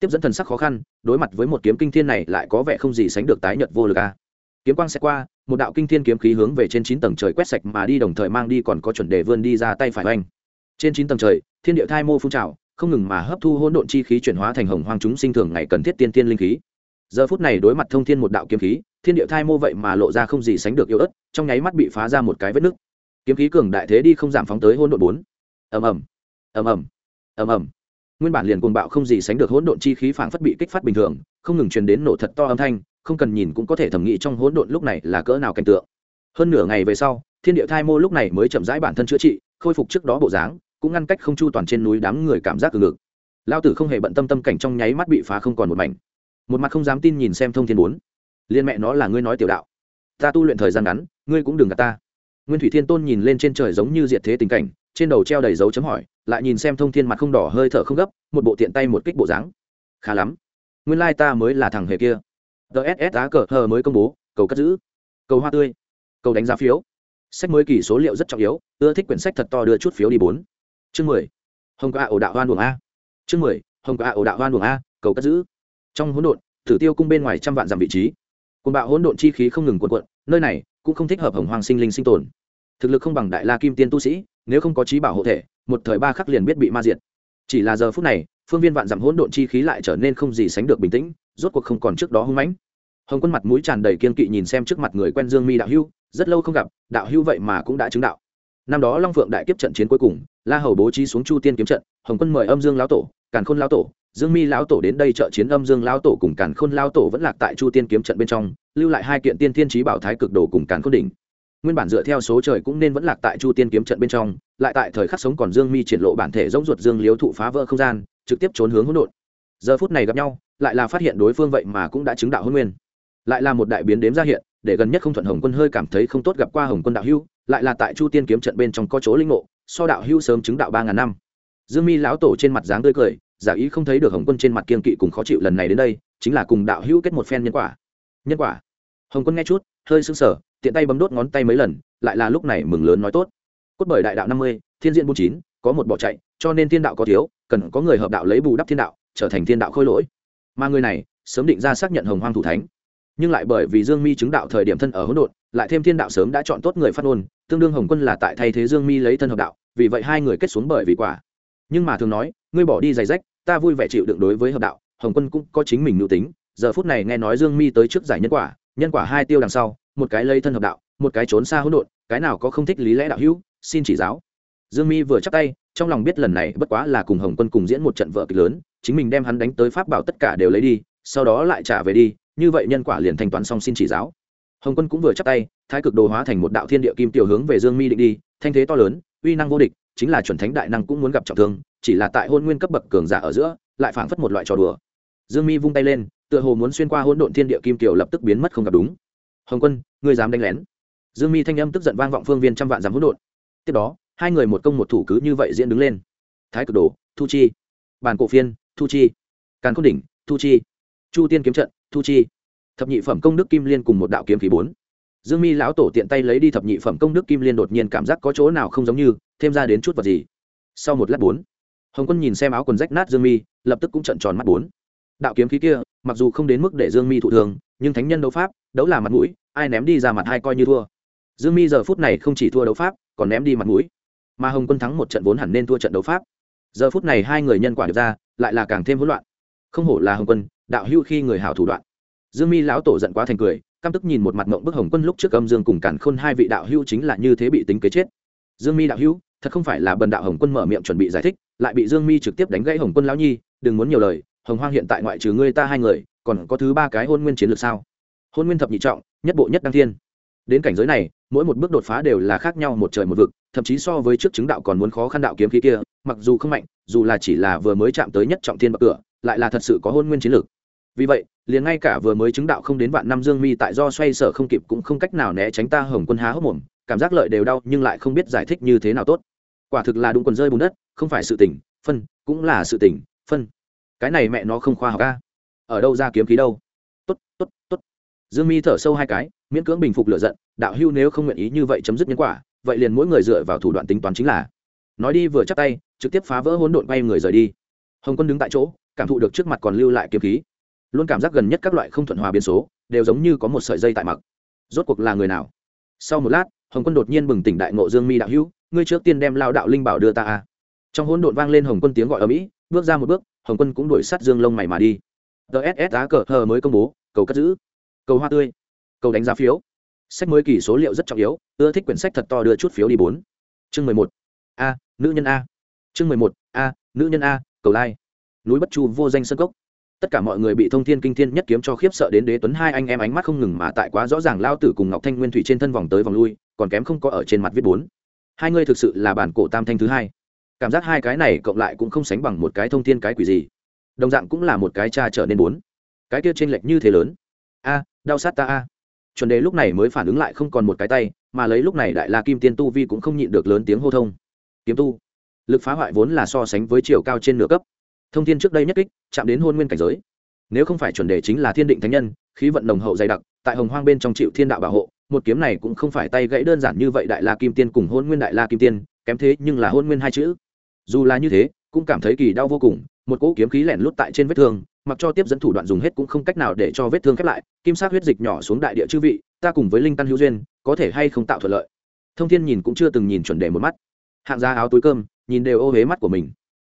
tiếp dẫn thần sắc khó khăn, đối mặt với một kiếm kinh thiên này lại có vẻ không gì sánh được tái nhật vô lực a kiếm quang sẽ qua, một đạo kinh thiên kiếm khí hướng về trên chín tầng trời quét sạch mà đi, đồng thời mang đi còn có chuẩn đề vươn đi ra tay phải oanh trên chín tầng trời, thiên địa thai mô phun trào, không ngừng mà hấp thu hỗn độn chi khí chuyển hóa thành hồng hoang chúng sinh thường ngày cần thiết tiên tiên linh khí. Giờ phút này đối mặt thông thiên một đạo kiếm khí, thiên địa thai mô vậy mà lộ ra không gì sánh được yêu ớt, trong nháy mắt bị phá ra một cái vết nứt. Kiếm khí cường đại thế đi không giảm phóng tới hỗn độn bốn. Ầm ầm ầm ầm ầm ầm. Nguyên bản liền cuồng bạo không gì sánh được hỗn độn chi khí phảng phất bị kích phát bình thường, không ngừng truyền đến nổ thật to âm thanh, không cần nhìn cũng có thể thẩm nghĩ trong hỗn độn lúc này là cỡ nào cảnh tượng. Hơn nửa ngày về sau, thiên địa thai mô lúc này mới chậm rãi bản thân chữa trị, khôi phục trước đó bộ dáng cũng ngăn cách không chu toàn trên núi đám người cảm giác từ ngực. Lao tử không hề bận tâm tâm cảnh trong nháy mắt bị phá không còn một mảnh. Một mặt không dám tin nhìn xem thông thiên bốn. Liên mẹ nó là ngươi nói tiểu đạo. Ta tu luyện thời gian ngắn, ngươi cũng đừng gạt ta. Nguyên thủy thiên tôn nhìn lên trên trời giống như diệt thế tình cảnh, trên đầu treo đầy dấu chấm hỏi, lại nhìn xem thông thiên mặt không đỏ hơi thở không gấp, một bộ tiện tay một kích bộ dáng. Khá lắm. Nguyên lai ta mới là thằng hề kia. Ss á cờ hờ mới công bố, cầu cất giữ. Cầu hoa tươi. Cầu đánh giá phiếu. Sách mới kỳ số liệu rất trọng yếu, ưa thích quyển sách thật to đưa chút phiếu đi bốn chương mười. Hồng có ổ đạo hoan buồng a. Chương mười, hồng có ổ đạo hoan buồng a, cầu cất giữ. Trong hỗn độn thử tiêu cung bên ngoài trăm vạn dặm vị trí. Côn bạo hỗn độn chi khí không ngừng cuộn cuộn, nơi này cũng không thích hợp hồng hoàng sinh linh sinh tồn. Thực lực không bằng đại la kim tiên tu sĩ, nếu không có trí bảo hộ thể, một thời ba khắc liền biết bị ma diệt. Chỉ là giờ phút này, phương viên vạn dặm hỗn độn chi khí lại trở nên không gì sánh được bình tĩnh, rốt cuộc không còn trước đó hung mãnh. Hồng quân mặt mũi tràn đầy kiên kỵ nhìn xem trước mặt người quen dương mi đạo hưu, rất lâu không gặp, đạo hưu vậy mà cũng đã chứng đạo. Năm đó long phượng đại kiếp trận chiến cuối cùng la hầu bố trí xuống chu tiên kiếm trận, hồng quân mời âm dương lão tổ, càn khôn lão tổ, dương mi lão tổ đến đây trợ chiến âm dương lão tổ cùng càn khôn lão tổ vẫn lạc tại chu tiên kiếm trận bên trong, lưu lại hai kiện tiên thiên trí bảo thái cực đồ cùng càn khôn đỉnh. Nguyên bản dựa theo số trời cũng nên vẫn lạc tại chu tiên kiếm trận bên trong, lại tại thời khắc sống còn dương mi triển lộ bản thể giống ruột dương liếu thụ phá vỡ không gian, trực tiếp trốn hướng hỗn độn. Giờ phút này gặp nhau, lại là phát hiện đối phương vậy mà cũng đã chứng đạo hôn nguyên. Lại là một đại biến đếm ra hiện, để gần nhất không thuận hồng quân hơi cảm thấy không tốt gặp qua hồng quân đạo hưu lại là tại chu tiên kiếm trận bên trong có chỗ linh ngộ so đạo hưu sớm chứng đạo ba ngàn năm. Dương mi lão tổ trên mặt dáng tươi cười, giả ý không thấy được hồng quân trên mặt kiên kỵ cùng khó chịu lần này đến đây, chính là cùng đạo hưu kết một phen nhân quả. Nhân quả? Hồng quân nghe chút, hơi sưng sở tiện tay bấm đốt ngón tay mấy lần, lại là lúc này mừng lớn nói tốt. Cốt bởi đại đạo năm mươi, thiên diện bốn chín, có một bỏ chạy, cho nên thiên đạo có thiếu, cần có người hợp đạo lấy bù đắp thiên đạo, trở thành thiên đạo khôi lỗi. Mà người này, sớm định ra xác nhận hồng hoang thủ thánh. Nhưng lại bởi vì dương mi chứng đạo thời điểm thân ở hỗn độn, lại thêm thiên đạo sớm đã chọn tốt người phát ngôn tương đương hồng quân là tại thay thế dương mi lấy thân hợp đạo, vì vậy hai người kết xuống bởi vì quả. Nhưng mà thường nói, ngươi bỏ đi giày rách, ta vui vẻ chịu đựng đối với hợp đạo, hồng quân cũng có chính mình nữ tính, giờ phút này nghe nói dương mi tới trước giải nhân quả nhân quả hai tiêu đằng sau, một cái lấy thân hợp đạo, một cái trốn xa hỗn độn, cái nào có không thích lý lẽ đạo hữu, xin chỉ giáo. Dương mi vừa chắc tay, trong lòng biết lần này bất quá là cùng hồng quân cùng diễn một trận vợ kịch lớn, chính mình đem hắn đánh tới pháp bảo tất cả đều lấy đi, sau đó lại trả về đi, như vậy nhân quả liền thanh toán xong xin chỉ giáo hồng quân cũng vừa chắc tay, thái cực đồ hóa thành một đạo thiên địa kim tiểu hướng về dương mi định đi, thanh thế to lớn, uy năng vô địch, chính là chuẩn thánh đại năng cũng muốn gặp trọng thương, chỉ là tại hôn nguyên cấp bậc cường giả ở giữa, lại phảng phất một loại trò đùa. Dương mi vung tay lên, tựa hồ muốn xuyên qua hỗn độn thiên địa kim tiểu lập tức biến mất không gặp đúng. Hồng quân, ngươi dám đánh lén? Dương mi thanh âm tức giận vang vọng phương viên trăm vạn dám hỗn độn. Tiếp đó, hai người một công một thủ cứ như vậy diễn đứng lên. Thái cực đồ, thu chi. Bàn cổ phiên, thu chi. Càn khôn đỉnh, thu chi. Chu tiên kiếm trận, thu chi thập nhị phẩm công đức kim liên cùng một đạo kiếm khí bốn. Dương mi lão tổ tiện tay lấy đi thập nhị phẩm công đức kim liên đột nhiên cảm giác có chỗ nào không giống như, thêm ra đến chút vật gì. Sau một lát bốn, hồng quân nhìn xem áo quần rách nát dương mi, lập tức cũng trận tròn mắt bốn. Đạo kiếm khí kia, mặc dù không đến mức để dương mi thụ thường, nhưng thánh nhân đấu pháp, đấu là mặt mũi, ai ném đi ra mặt hai coi như thua. Dương mi giờ phút này không chỉ thua đấu pháp, còn ném đi mặt mũi. Mà hồng quân thắng một trận vốn hẳn nên thua trận đấu pháp. Giờ phút này hai người nhân quả được ra, lại là càng thêm hỗn loạn. Không hổ là hồng quân, đạo hưu khi người hảo thủ đoạn dương mi lão tổ giận quá thành cười, căm tức nhìn một mặt mộng bức hồng quân lúc trước âm dương cùng cản khôn hai vị đạo hưu chính là như thế bị tính kế chết. Dương mi đạo hưu thật không phải là bần đạo hồng quân mở miệng chuẩn bị giải thích, lại bị dương mi trực tiếp đánh gãy hồng quân lão nhi, đừng muốn nhiều lời, hồng hoang hiện tại ngoại trừ ngươi ta hai người, còn có thứ ba cái hôn nguyên chiến lược sao? Hôn nguyên thập nhị trọng, nhất bộ nhất đăng thiên. Đến cảnh giới này, mỗi một bước đột phá đều là khác nhau một trời một vực, thậm chí so với trước chứng đạo còn muốn khó khăn đạo kiếm khí kia, mặc dù không mạnh, dù là chỉ là vừa mới chạm tới nhất trọng thiên bậc cửa, lại là thật sự có hôn nguyên chiến lược. Vì vậy liền ngay cả vừa mới chứng đạo không đến vạn năm dương mi tại do xoay sở không kịp cũng không cách nào né tránh ta hồng quân há hốc mồm, cảm giác lợi đều đau nhưng lại không biết giải thích như thế nào tốt. Quả thực là đúng quần rơi bùn đất, không phải sự tỉnh phân, cũng là sự tỉnh phân. Cái này mẹ nó không khoa học ca ở đâu ra kiếm khí đâu? Tốt tốt tốt. Dương mi thở sâu hai cái, miễn cưỡng bình phục lựa giận, đạo hưu nếu không nguyện ý như vậy chấm dứt nhân quả, vậy liền mỗi người dựa vào thủ đoạn tính toán chính là. Nói đi vừa chắc tay, trực tiếp phá vỡ hỗn độn bay người rời đi. Hồng quân đứng tại chỗ, cảm thụ được trước mặt còn lưu lại kiếm khí luôn cảm giác gần nhất các loại không thuận hòa biến số, đều giống như có một sợi dây tại mặc. Rốt cuộc là người nào? Sau một lát, hồng quân đột nhiên bừng tỉnh đại ngộ dương mi đạo hữu, ngươi trước tiên đem lao đạo linh bảo đưa ta a. Trong hỗn độn vang lên hồng quân tiếng gọi ở mỹ bước ra một bước, hồng quân cũng đuổi sát dương lông mày mà đi. Tss á cờ hờ mới công bố, cầu cất giữ. Cầu hoa tươi. Cầu đánh giá phiếu. Sách mới kỳ số liệu rất trọng yếu, ưa thích quyển sách thật to đưa chút phiếu đi bốn. Chương mười một. A, nữ nhân a. Chương mười một. A, nữ nhân a, cầu lai. Núi bất chu vô danh sân cốc tất cả mọi người bị thông thiên kinh thiên nhất kiếm cho khiếp sợ đến đế tuấn hai anh em ánh mắt không ngừng mà tại quá rõ ràng lao tử cùng ngọc thanh nguyên thủy trên thân vòng tới vòng lui, còn kém không có ở trên mặt viết bốn. Hai ngươi thực sự là bản cổ tam thanh thứ hai. Cảm giác hai cái này cộng lại cũng không sánh bằng một cái thông thiên cái quỷ gì. Đồng dạng cũng là một cái cha trở nên bốn. Cái kia trên lệch như thế lớn. A, đau sát ta a. Chuẩn đề lúc này mới phản ứng lại không còn một cái tay, mà lấy lúc này đại la kim tiên tu vi cũng không nhịn được lớn tiếng hô thông. Kiếm tu, lực phá hoại vốn là so sánh với chiều cao trên nửa cấp thông thiên trước đây nhất kích, chạm đến hôn nguyên cảnh giới. Nếu không phải chuẩn đề chính là thiên định thánh nhân, khí vận nồng hậu dày đặc, tại hồng hoang bên trong chịu thiên đạo bảo hộ, một kiếm này cũng không phải tay gãy đơn giản như vậy đại la kim tiên cùng hôn nguyên đại la kim tiên, kém thế nhưng là hôn nguyên hai chữ. Dù là như thế, cũng cảm thấy kỳ đau vô cùng, một cỗ kiếm khí lẻn lút tại trên vết thương, mặc cho tiếp dẫn thủ đoạn dùng hết cũng không cách nào để cho vết thương khép lại, kim sát huyết dịch nhỏ xuống đại địa chư vị, ta cùng với linh tăng hữu duyên, có thể hay không tạo thuận lợi. Thông thiên nhìn cũng chưa từng nhìn chuẩn đề một mắt. Hạng ra áo túi cơm, nhìn đều ô huế mắt của mình.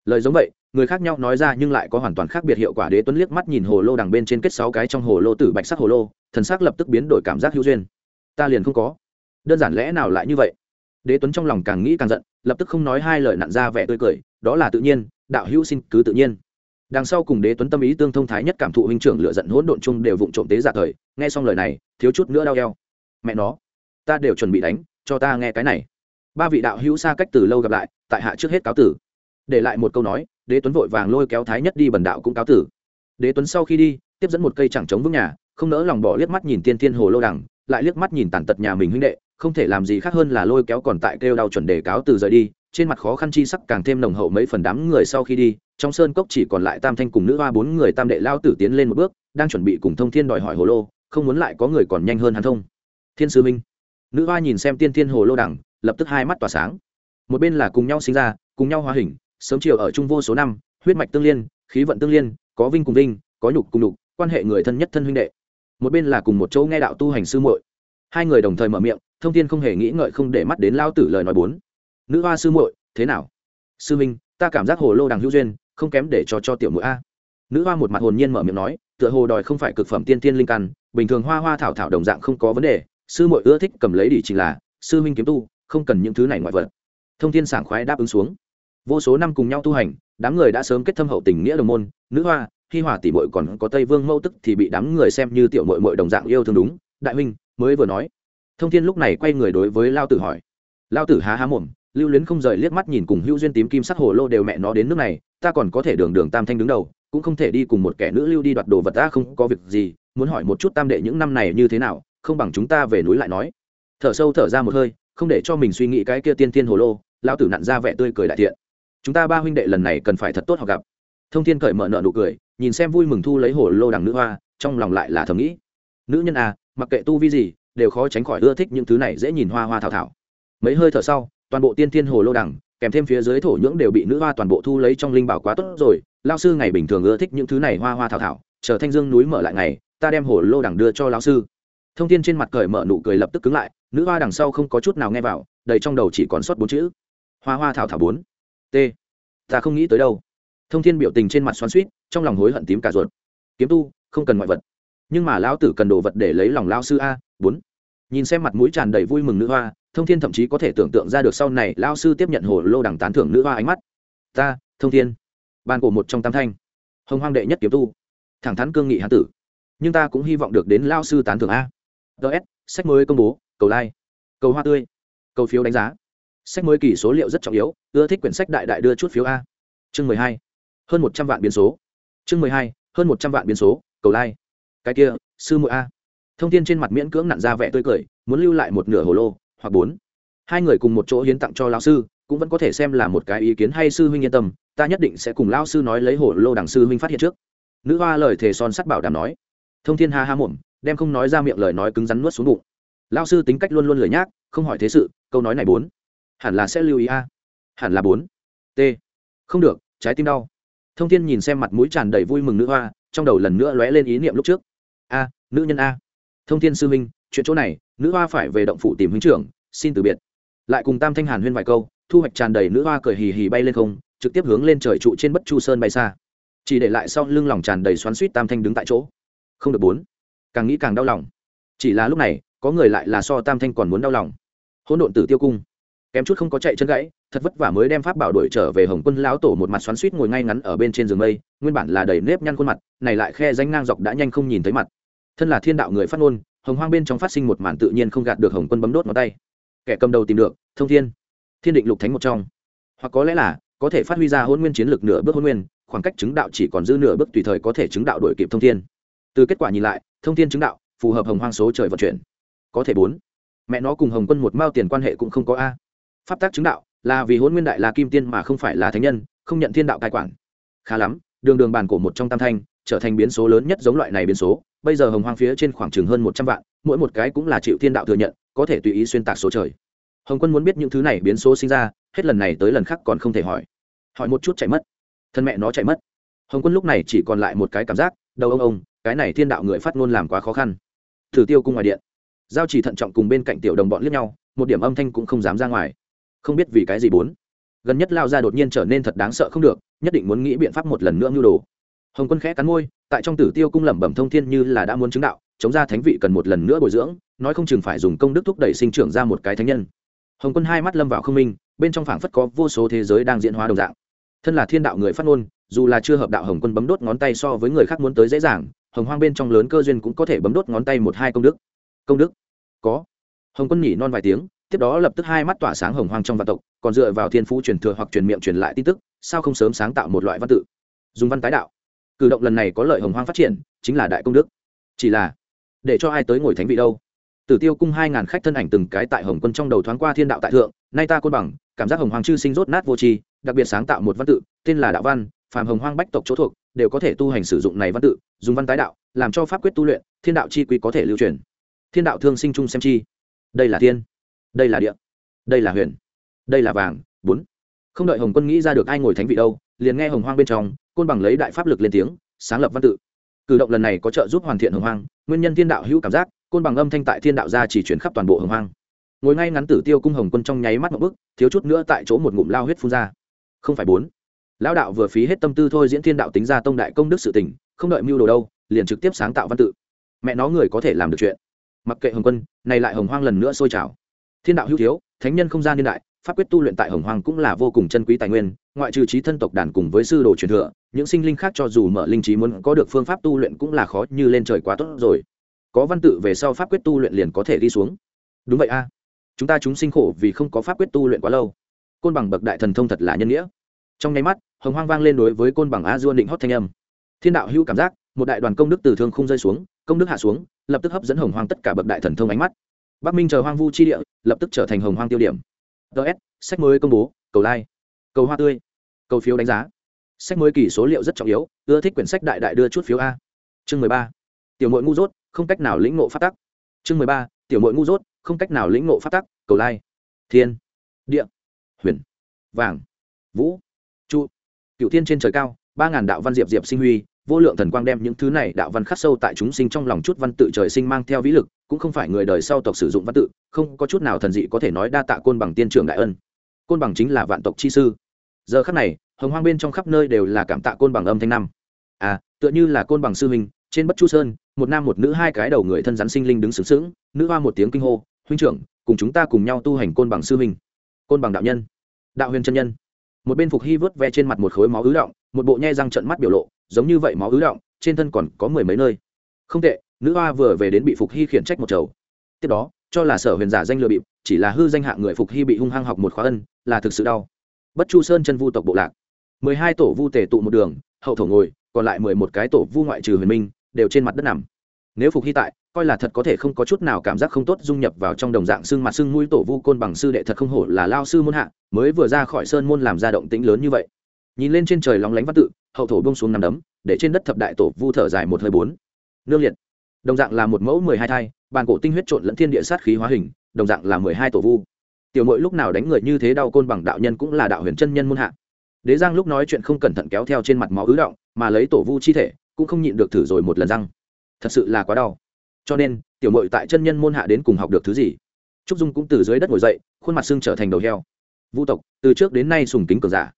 Lời giống vậy người khác nhau nói ra nhưng lại có hoàn toàn khác biệt hiệu quả. Đế tuấn liếc mắt nhìn hồ lô đằng bên trên kết sáu cái trong hồ lô tử bạch sắc hồ lô, thần sắc lập tức biến đổi cảm giác hữu duyên. Ta liền không có. Đơn giản lẽ nào lại như vậy? Đế tuấn trong lòng càng nghĩ càng giận, lập tức không nói hai lời nặn ra vẻ tươi cười, đó là tự nhiên, đạo hữu xin cứ tự nhiên. Đằng sau cùng đế tuấn tâm ý tương thông thái nhất cảm thụ huynh trưởng lựa giận hỗn độn chung đều vụng trộm tế giả thời, nghe xong lời này, thiếu chút nữa đau eo. Mẹ nó, ta đều chuẩn bị đánh, cho ta nghe cái này. Ba vị đạo hữu xa cách từ lâu gặp lại, tại hạ trước hết cáo tử để lại một câu nói, đế tuấn vội vàng lôi kéo thái nhất đi bần đạo cũng cáo tử. Đế tuấn sau khi đi, tiếp dẫn một cây chẳng chống vững nhà, không nỡ lòng bỏ liếc mắt nhìn tiên thiên hồ lô đằng, lại liếc mắt nhìn tàn tật nhà mình huynh đệ, không thể làm gì khác hơn là lôi kéo còn tại kêu đau chuẩn đề cáo từ rời đi, trên mặt khó khăn chi sắc càng thêm nồng hậu mấy phần đám người sau khi đi, trong sơn cốc chỉ còn lại tam thanh cùng nữ hoa bốn người tam đệ lao tử tiến lên một bước, đang chuẩn bị cùng thông thiên đòi hỏi hồ lô, không muốn lại có người còn nhanh hơn hắn thông. Thiên sư minh, nữ hoa nhìn xem tiên thiên hồ lô đẳng lập tức hai mắt tỏa sáng. Một bên là cùng nhau sinh ra, cùng nhau hóa hình sớm chiều ở chung vô số năm, huyết mạch tương liên, khí vận tương liên, có vinh cùng vinh, có nhục cùng nhục, quan hệ người thân nhất thân huynh đệ. Một bên là cùng một chỗ nghe đạo tu hành sư muội. Hai người đồng thời mở miệng, thông thiên không hề nghĩ ngợi không để mắt đến lao tử lời nói bốn. Nữ hoa sư muội, thế nào? Sư minh ta cảm giác hồ lô đằng hữu duyên, không kém để cho cho tiểu mũi a. Nữ hoa một mặt hồn nhiên mở miệng nói, tựa hồ đòi không phải cực phẩm tiên tiên linh căn, bình thường hoa hoa thảo thảo đồng dạng không có vấn đề, sư muội ưa thích cầm lấy đỉ chỉ là, sư Minh kiếm tu, không cần những thứ này ngoại vật. Thông thiên sảng khoái đáp ứng xuống vô số năm cùng nhau tu hành, đám người đã sớm kết thâm hậu tình nghĩa đồng môn, nữ hoa, hi hòa tỷ muội còn có tây vương mâu tức thì bị đám người xem như tiểu muội muội đồng dạng yêu thương đúng. Đại huynh, mới vừa nói. Thông thiên lúc này quay người đối với lao tử hỏi. Lao tử há há mồm, lưu luyến không rời liếc mắt nhìn cùng hữu duyên tím kim sắc hồ lô đều mẹ nó đến nước này, ta còn có thể đường đường tam thanh đứng đầu, cũng không thể đi cùng một kẻ nữ lưu đi đoạt đồ vật ta không có việc gì, muốn hỏi một chút tam đệ những năm này như thế nào, không bằng chúng ta về núi lại nói. Thở sâu thở ra một hơi, không để cho mình suy nghĩ cái kia tiên tiên hồ lô, lao tử nặn ra vẻ tươi cười đại thiện chúng ta ba huynh đệ lần này cần phải thật tốt họ gặp. Thông thiên cởi mở nợ nụ cười, nhìn xem vui mừng thu lấy hồ lô đằng nữ hoa, trong lòng lại là thầm nghĩ. Nữ nhân à mặc kệ tu vi gì, đều khó tránh khỏi ưa thích những thứ này dễ nhìn hoa hoa thảo thảo. Mấy hơi thở sau, toàn bộ tiên thiên hồ lô đằng, kèm thêm phía dưới thổ nhưỡng đều bị nữ hoa toàn bộ thu lấy trong linh bảo quá tốt rồi. Lao sư ngày bình thường ưa thích những thứ này hoa hoa thảo thảo, chờ thanh dương núi mở lại ngày, ta đem hồ lô đằng đưa cho lão sư. Thông tin trên mặt cởi mở nụ cười lập tức cứng lại, nữ hoa đằng sau không có chút nào nghe vào, đầy trong đầu chỉ còn sót bốn chữ. Hoa hoa thảo thảo bốn t. Ta không nghĩ tới đâu. Thông thiên biểu tình trên mặt xoắn suýt trong lòng hối hận tím cả ruột. Kiếm tu, không cần ngoại vật. Nhưng mà lão tử cần đồ vật để lấy lòng lao sư a, bốn. Nhìn xem mặt mũi tràn đầy vui mừng nữ hoa, thông thiên thậm chí có thể tưởng tượng ra được sau này lao sư tiếp nhận hồ lô đằng tán thưởng nữ hoa ánh mắt. Ta, thông thiên. Ban cổ một trong tam thanh. Hồng hoang đệ nhất kiếm tu. Thẳng thắn cương nghị hán tử. Nhưng ta cũng hy vọng được đến lao sư tán thưởng a. Ts sách mới công bố, cầu like. Cầu hoa tươi. Cầu phiếu đánh giá sách mới kỳ số liệu rất trọng yếu, ưa thích quyển sách đại đại đưa chút phiếu a. Chương mười hai, hơn một trăm vạn biến số. Chương mười hai, hơn một trăm vạn biến số, cầu like. Cái kia, sư muội a. Thông tin trên mặt miễn cưỡng nặn ra vẻ tươi cười, muốn lưu lại một nửa hồ lô, hoặc bốn. Hai người cùng một chỗ hiến tặng cho lão sư, cũng vẫn có thể xem là một cái ý kiến hay sư huynh yên tâm, ta nhất định sẽ cùng lão sư nói lấy hồ lô đằng sư huynh phát hiện trước. Nữ hoa lời thề son sắt bảo đảm nói. Thông thiên ha ha muộm đem không nói ra miệng lời nói cứng rắn nuốt xuống bụng. Lão sư tính cách luôn luôn lười nhác, không hỏi thế sự, câu nói này bốn hẳn là sẽ lưu ý a. Hẳn là bốn. T. Không được, trái tim đau. Thông thiên nhìn xem mặt mũi tràn đầy vui mừng nữ hoa, trong đầu lần nữa lóe lên ý niệm lúc trước. A, nữ nhân a. Thông thiên sư minh chuyện chỗ này, nữ hoa phải về động phủ tìm huynh trưởng, xin từ biệt. Lại cùng tam thanh hàn huyên vài câu, thu hoạch tràn đầy nữ hoa cười hì hì bay lên không, trực tiếp hướng lên trời trụ trên bất chu sơn bay xa. Chỉ để lại sau lưng lòng tràn đầy xoắn suýt tam thanh đứng tại chỗ. Không được bốn. Càng nghĩ càng đau lòng. Chỉ là lúc này, có người lại là so tam thanh còn muốn đau lòng. Hỗn độn tử tiêu cung kém chút không có chạy chân gãy, thật vất vả mới đem pháp bảo đuổi trở về hồng quân lão tổ một mặt xoắn suýt ngồi ngay ngắn ở bên trên giường mây, nguyên bản là đầy nếp nhăn khuôn mặt, này lại khe danh ngang dọc đã nhanh không nhìn thấy mặt. Thân là thiên đạo người phát ngôn, hồng hoang bên trong phát sinh một màn tự nhiên không gạt được hồng quân bấm đốt ngón tay. Kẻ cầm đầu tìm được, thông thiên. Thiên định lục thánh một trong. Hoặc có lẽ là, có thể phát huy ra hôn nguyên chiến lược nửa bước hôn nguyên, khoảng cách chứng đạo chỉ còn dư nửa bước tùy thời có thể chứng đạo đổi kịp thông thiên. Từ kết quả nhìn lại, thông thiên chứng đạo, phù hợp hồng hoang số trời vận chuyển. Có thể bốn. Mẹ nó cùng hồng quân một mao tiền quan hệ cũng không có a pháp tác chứng đạo, là vì hôn nguyên đại là kim tiên mà không phải là thánh nhân, không nhận thiên đạo cai quản. Khá lắm, đường đường bàn cổ một trong tam thanh, trở thành biến số lớn nhất giống loại này biến số, bây giờ hồng hoang phía trên khoảng chừng hơn một trăm vạn, mỗi một cái cũng là chịu thiên đạo thừa nhận, có thể tùy ý xuyên tạc số trời. Hồng quân muốn biết những thứ này biến số sinh ra, hết lần này tới lần khác còn không thể hỏi. Hỏi một chút chạy mất. Thân mẹ nó chạy mất. Hồng quân lúc này chỉ còn lại một cái cảm giác, đầu ông ông, cái này thiên đạo người phát ngôn làm quá khó khăn. Thử tiêu cung ngoài điện. Giao chỉ thận trọng cùng bên cạnh tiểu đồng bọn liếc nhau, một điểm âm thanh cũng không dám ra ngoài không biết vì cái gì bốn. Gần nhất lao ra đột nhiên trở nên thật đáng sợ không được, nhất định muốn nghĩ biện pháp một lần nữa mưu đồ. Hồng quân khẽ cắn môi, tại trong tử tiêu cung lẩm bẩm thông thiên như là đã muốn chứng đạo, chống ra thánh vị cần một lần nữa bồi dưỡng, nói không chừng phải dùng công đức thúc đẩy sinh trưởng ra một cái thánh nhân. Hồng quân hai mắt lâm vào không minh, bên trong phảng phất có vô số thế giới đang diễn hóa đồng dạng. Thân là thiên đạo người phát ngôn, dù là chưa hợp đạo hồng quân bấm đốt ngón tay so với người khác muốn tới dễ dàng, hồng hoang bên trong lớn cơ duyên cũng có thể bấm đốt ngón tay một hai công đức. Công đức? Có. Hồng quân nhỉ non vài tiếng tiếp đó lập tức hai mắt tỏa sáng hồng hoang trong vạn tộc, còn dựa vào thiên phú truyền thừa hoặc truyền miệng truyền lại tin tức, sao không sớm sáng tạo một loại văn tự? Dùng văn tái đạo. Cử động lần này có lợi hồng hoang phát triển, chính là đại công đức. Chỉ là, để cho ai tới ngồi thánh vị đâu? Tử tiêu cung hai ngàn khách thân ảnh từng cái tại hồng quân trong đầu thoáng qua thiên đạo tại thượng, nay ta côn bằng, cảm giác hồng hoàng chư sinh rốt nát vô tri, đặc biệt sáng tạo một văn tự, tên là đạo văn, phàm hồng hoang bách tộc chỗ thuộc, đều có thể tu hành sử dụng này văn tự, dùng văn tái đạo, làm cho pháp quyết tu luyện, thiên đạo chi quy có thể lưu truyền. Thiên đạo thương sinh chung xem chi. Đây là thiên đây là địa, đây là huyền, đây là vàng, bốn. Không đợi hồng quân nghĩ ra được ai ngồi thánh vị đâu, liền nghe hồng hoang bên trong, côn bằng lấy đại pháp lực lên tiếng, sáng lập văn tự. Cử động lần này có trợ giúp hoàn thiện hồng hoang, nguyên nhân thiên đạo hữu cảm giác, côn bằng âm thanh tại thiên đạo ra chỉ chuyển khắp toàn bộ hồng hoang. Ngồi ngay ngắn tử tiêu cung hồng quân trong nháy mắt một bức thiếu chút nữa tại chỗ một ngụm lao huyết phun ra. Không phải bốn. Lão đạo vừa phí hết tâm tư thôi diễn thiên đạo tính ra tông đại công đức sự tình, không đợi mưu đồ đâu, liền trực tiếp sáng tạo văn tự. Mẹ nó người có thể làm được chuyện. Mặc kệ hồng quân, này lại hồng hoang lần nữa sôi trào thiên đạo hữu thiếu, thánh nhân không gian niên đại, pháp quyết tu luyện tại hồng Hoàng cũng là vô cùng chân quý tài nguyên, ngoại trừ trí thân tộc đàn cùng với sư đồ truyền thừa, những sinh linh khác cho dù mở linh trí muốn có được phương pháp tu luyện cũng là khó như lên trời quá tốt rồi. Có văn tự về sau pháp quyết tu luyện liền có thể đi xuống. Đúng vậy a. Chúng ta chúng sinh khổ vì không có pháp quyết tu luyện quá lâu. Côn bằng bậc đại thần thông thật là nhân nghĩa. Trong nháy mắt, hồng hoang vang lên đối với côn bằng a dua định hót thanh âm. Thiên đạo hữu cảm giác, một đại đoàn công đức từ thương không rơi xuống, công đức hạ xuống, lập tức hấp dẫn hồng hoang tất cả bậc đại thần thông ánh mắt bắc minh chờ hoang vu chi địa, lập tức trở thành hồng hoang tiêu điểm. Ts sách mới công bố, cầu like, cầu hoa tươi, cầu phiếu đánh giá. Sách mới kỳ số liệu rất trọng yếu, ưa thích quyển sách đại đại đưa chút phiếu a. Chương mười ba, tiểu mội ngu dốt, không cách nào lĩnh ngộ phát tắc. Chương mười ba, tiểu mội ngu dốt, không cách nào lĩnh ngộ phát tắc, cầu lai thiên, địa, huyền, vàng, vũ, trụ. Cựu thiên trên trời cao, ba ngàn đạo văn diệp diệp sinh huy vô lượng thần quang đem những thứ này đạo văn khắc sâu tại chúng sinh trong lòng chút văn tự trời sinh mang theo vĩ lực, cũng không phải người đời sau tộc sử dụng văn tự, không có chút nào thần dị có thể nói đa tạ côn bằng tiên trưởng đại ân. Côn bằng chính là vạn tộc chi sư. Giờ khắc này, hồng hoang bên trong khắp nơi đều là cảm tạ côn bằng âm thanh năm. À tựa như là côn bằng sư huynh, trên bất chu sơn, một nam một nữ hai cái đầu người thân rắn sinh linh đứng sướng sướng nữ hoa một tiếng kinh hô, huynh trưởng, cùng chúng ta cùng nhau tu hành côn bằng sư huynh. Côn bằng đạo nhân. Đạo huyền chân nhân. Một bên phục hy vớt ve trên mặt một khối máu ứ động, một bộ nhe răng trận mắt biểu lộ giống như vậy máu ứ động, trên thân còn có mười mấy nơi. Không tệ, nữ hoa vừa về đến bị phục hy khiển trách một chầu. Tiếp đó, cho là sở huyền giả danh lừa bịp, chỉ là hư danh hạ người phục hy bị hung hăng học một khóa ân, là thực sự đau. Bất chu sơn chân vu tộc bộ lạc. Mười hai tổ vu tề tụ một đường, hậu thổ ngồi, còn lại mười một cái tổ vu ngoại trừ huyền minh, đều trên mặt đất nằm. Nếu phục hy tại, coi là thật có thể không có chút nào cảm giác không tốt dung nhập vào trong đồng dạng xương mặt xương mũi tổ vu côn bằng sư đệ thật không hổ là lao sư môn hạ, mới vừa ra khỏi sơn môn làm ra động tĩnh lớn như vậy. Nhìn lên trên trời lóng lánh văn tự hậu thổ bông xuống nằm đấm, để trên đất thập đại tổ vu thở dài một hơi bốn. Nương liệt. Đồng dạng là một mẫu mười hai thai, bàn cổ tinh huyết trộn lẫn thiên địa sát khí hóa hình, đồng dạng là mười hai tổ vu. Tiểu mội lúc nào đánh người như thế đau côn bằng đạo nhân cũng là đạo huyền chân nhân môn hạ. Đế giang lúc nói chuyện không cẩn thận kéo theo trên mặt máu ứ động, mà lấy tổ vu chi thể, cũng không nhịn được thử rồi một lần răng. Thật sự là quá đau. Cho nên, tiểu mội tại chân nhân môn hạ đến cùng học được thứ gì? Trúc dung cũng từ dưới đất ngồi dậy, khuôn mặt xương trở thành đầu heo. Vu tộc, từ trước đến nay sùng kính cường giả.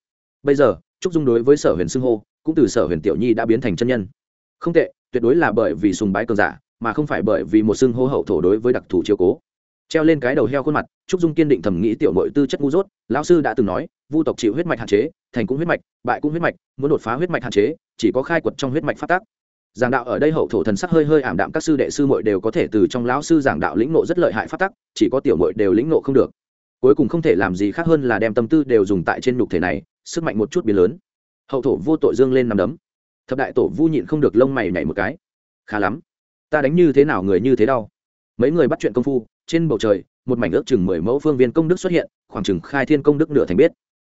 Bây giờ trúc dung đối với sở huyền xưng hô, cũng từ sở huyền tiểu nhi đã biến thành chân nhân. Không tệ, tuyệt đối là bởi vì sùng bái cường giả, mà không phải bởi vì một xưng hô hậu thổ đối với đặc thù chiếu cố. Treo lên cái đầu heo khuôn mặt, trúc dung kiên định thầm nghĩ tiểu mội tư chất ngu dốt, lão sư đã từng nói, vu tộc chịu huyết mạch hạn chế, thành cũng huyết mạch, bại cũng huyết mạch, muốn đột phá huyết mạch hạn chế, chỉ có khai quật trong huyết mạch phát tác. Giảng đạo ở đây hậu thổ thần sắc hơi hơi ảm đạm, các sư đệ sư muội đều có thể từ trong lão sư giảng đạo lĩnh nộ rất lợi hại phát tắc chỉ có tiểu muội đều lĩnh nộ không được. Cuối cùng không thể làm gì khác hơn là đem tâm tư đều dùng tại trên nhục thể này sức mạnh một chút biến lớn. Hậu thổ vô tội dương lên nằm đấm. Thập đại tổ vu nhịn không được lông mày nhảy một cái. Khá lắm. Ta đánh như thế nào người như thế đau? Mấy người bắt chuyện công phu, trên bầu trời, một mảnh ước chừng mười mẫu phương viên công đức xuất hiện, khoảng chừng khai thiên công đức nửa thành biết.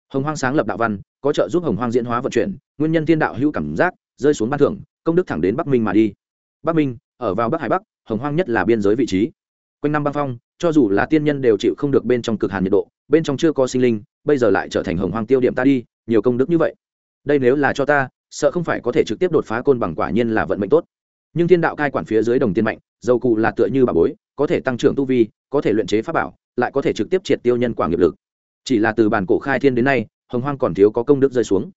Hồng hoang sáng lập đạo văn, có trợ giúp hồng hoang diễn hóa vận chuyển, nguyên nhân thiên đạo hữu cảm giác, rơi xuống ban thưởng, công đức thẳng đến bắc minh mà đi. Bắc minh, ở vào bắc hải bắc, hồng hoang nhất là biên giới vị trí. Quanh năm băng phong, cho dù là tiên nhân đều chịu không được bên trong cực hàn nhiệt độ, bên trong chưa có sinh linh bây giờ lại trở thành hồng hoang tiêu điểm ta đi, nhiều công đức như vậy. Đây nếu là cho ta, sợ không phải có thể trực tiếp đột phá côn bằng quả nhiên là vận mệnh tốt. Nhưng thiên đạo cai quản phía dưới đồng tiên mạnh, dầu cụ là tựa như bà bối, có thể tăng trưởng tu vi, có thể luyện chế pháp bảo, lại có thể trực tiếp triệt tiêu nhân quả nghiệp lực. Chỉ là từ bản cổ khai thiên đến nay, hồng hoang còn thiếu có công đức rơi xuống.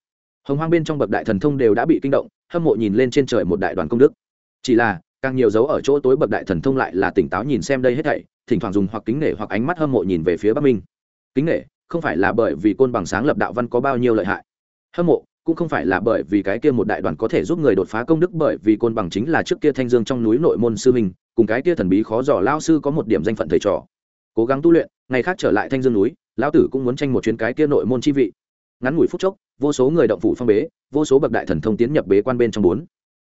Hồng hoang bên trong bậc đại thần thông đều đã bị kinh động, hâm mộ nhìn lên trên trời một đại đoàn công đức. Chỉ là, càng nhiều dấu ở chỗ tối bậc đại thần thông lại là tỉnh táo nhìn xem đây hết thảy, thỉnh thoảng dùng hoặc kính nể hoặc ánh mắt hâm mộ nhìn về phía bắc minh. Kính nể không phải là bởi vì côn bằng sáng lập đạo văn có bao nhiêu lợi hại. Hâm mộ, cũng không phải là bởi vì cái kia một đại đoàn có thể giúp người đột phá công đức bởi vì côn bằng chính là trước kia thanh dương trong núi nội môn sư minh, cùng cái kia thần bí khó dò lao sư có một điểm danh phận thầy trò. Cố gắng tu luyện, ngày khác trở lại thanh dương núi, lão tử cũng muốn tranh một chuyến cái kia nội môn chi vị. Ngắn ngủi phút chốc, vô số người động phủ phong bế, vô số bậc đại thần thông tiến nhập bế quan bên trong bốn.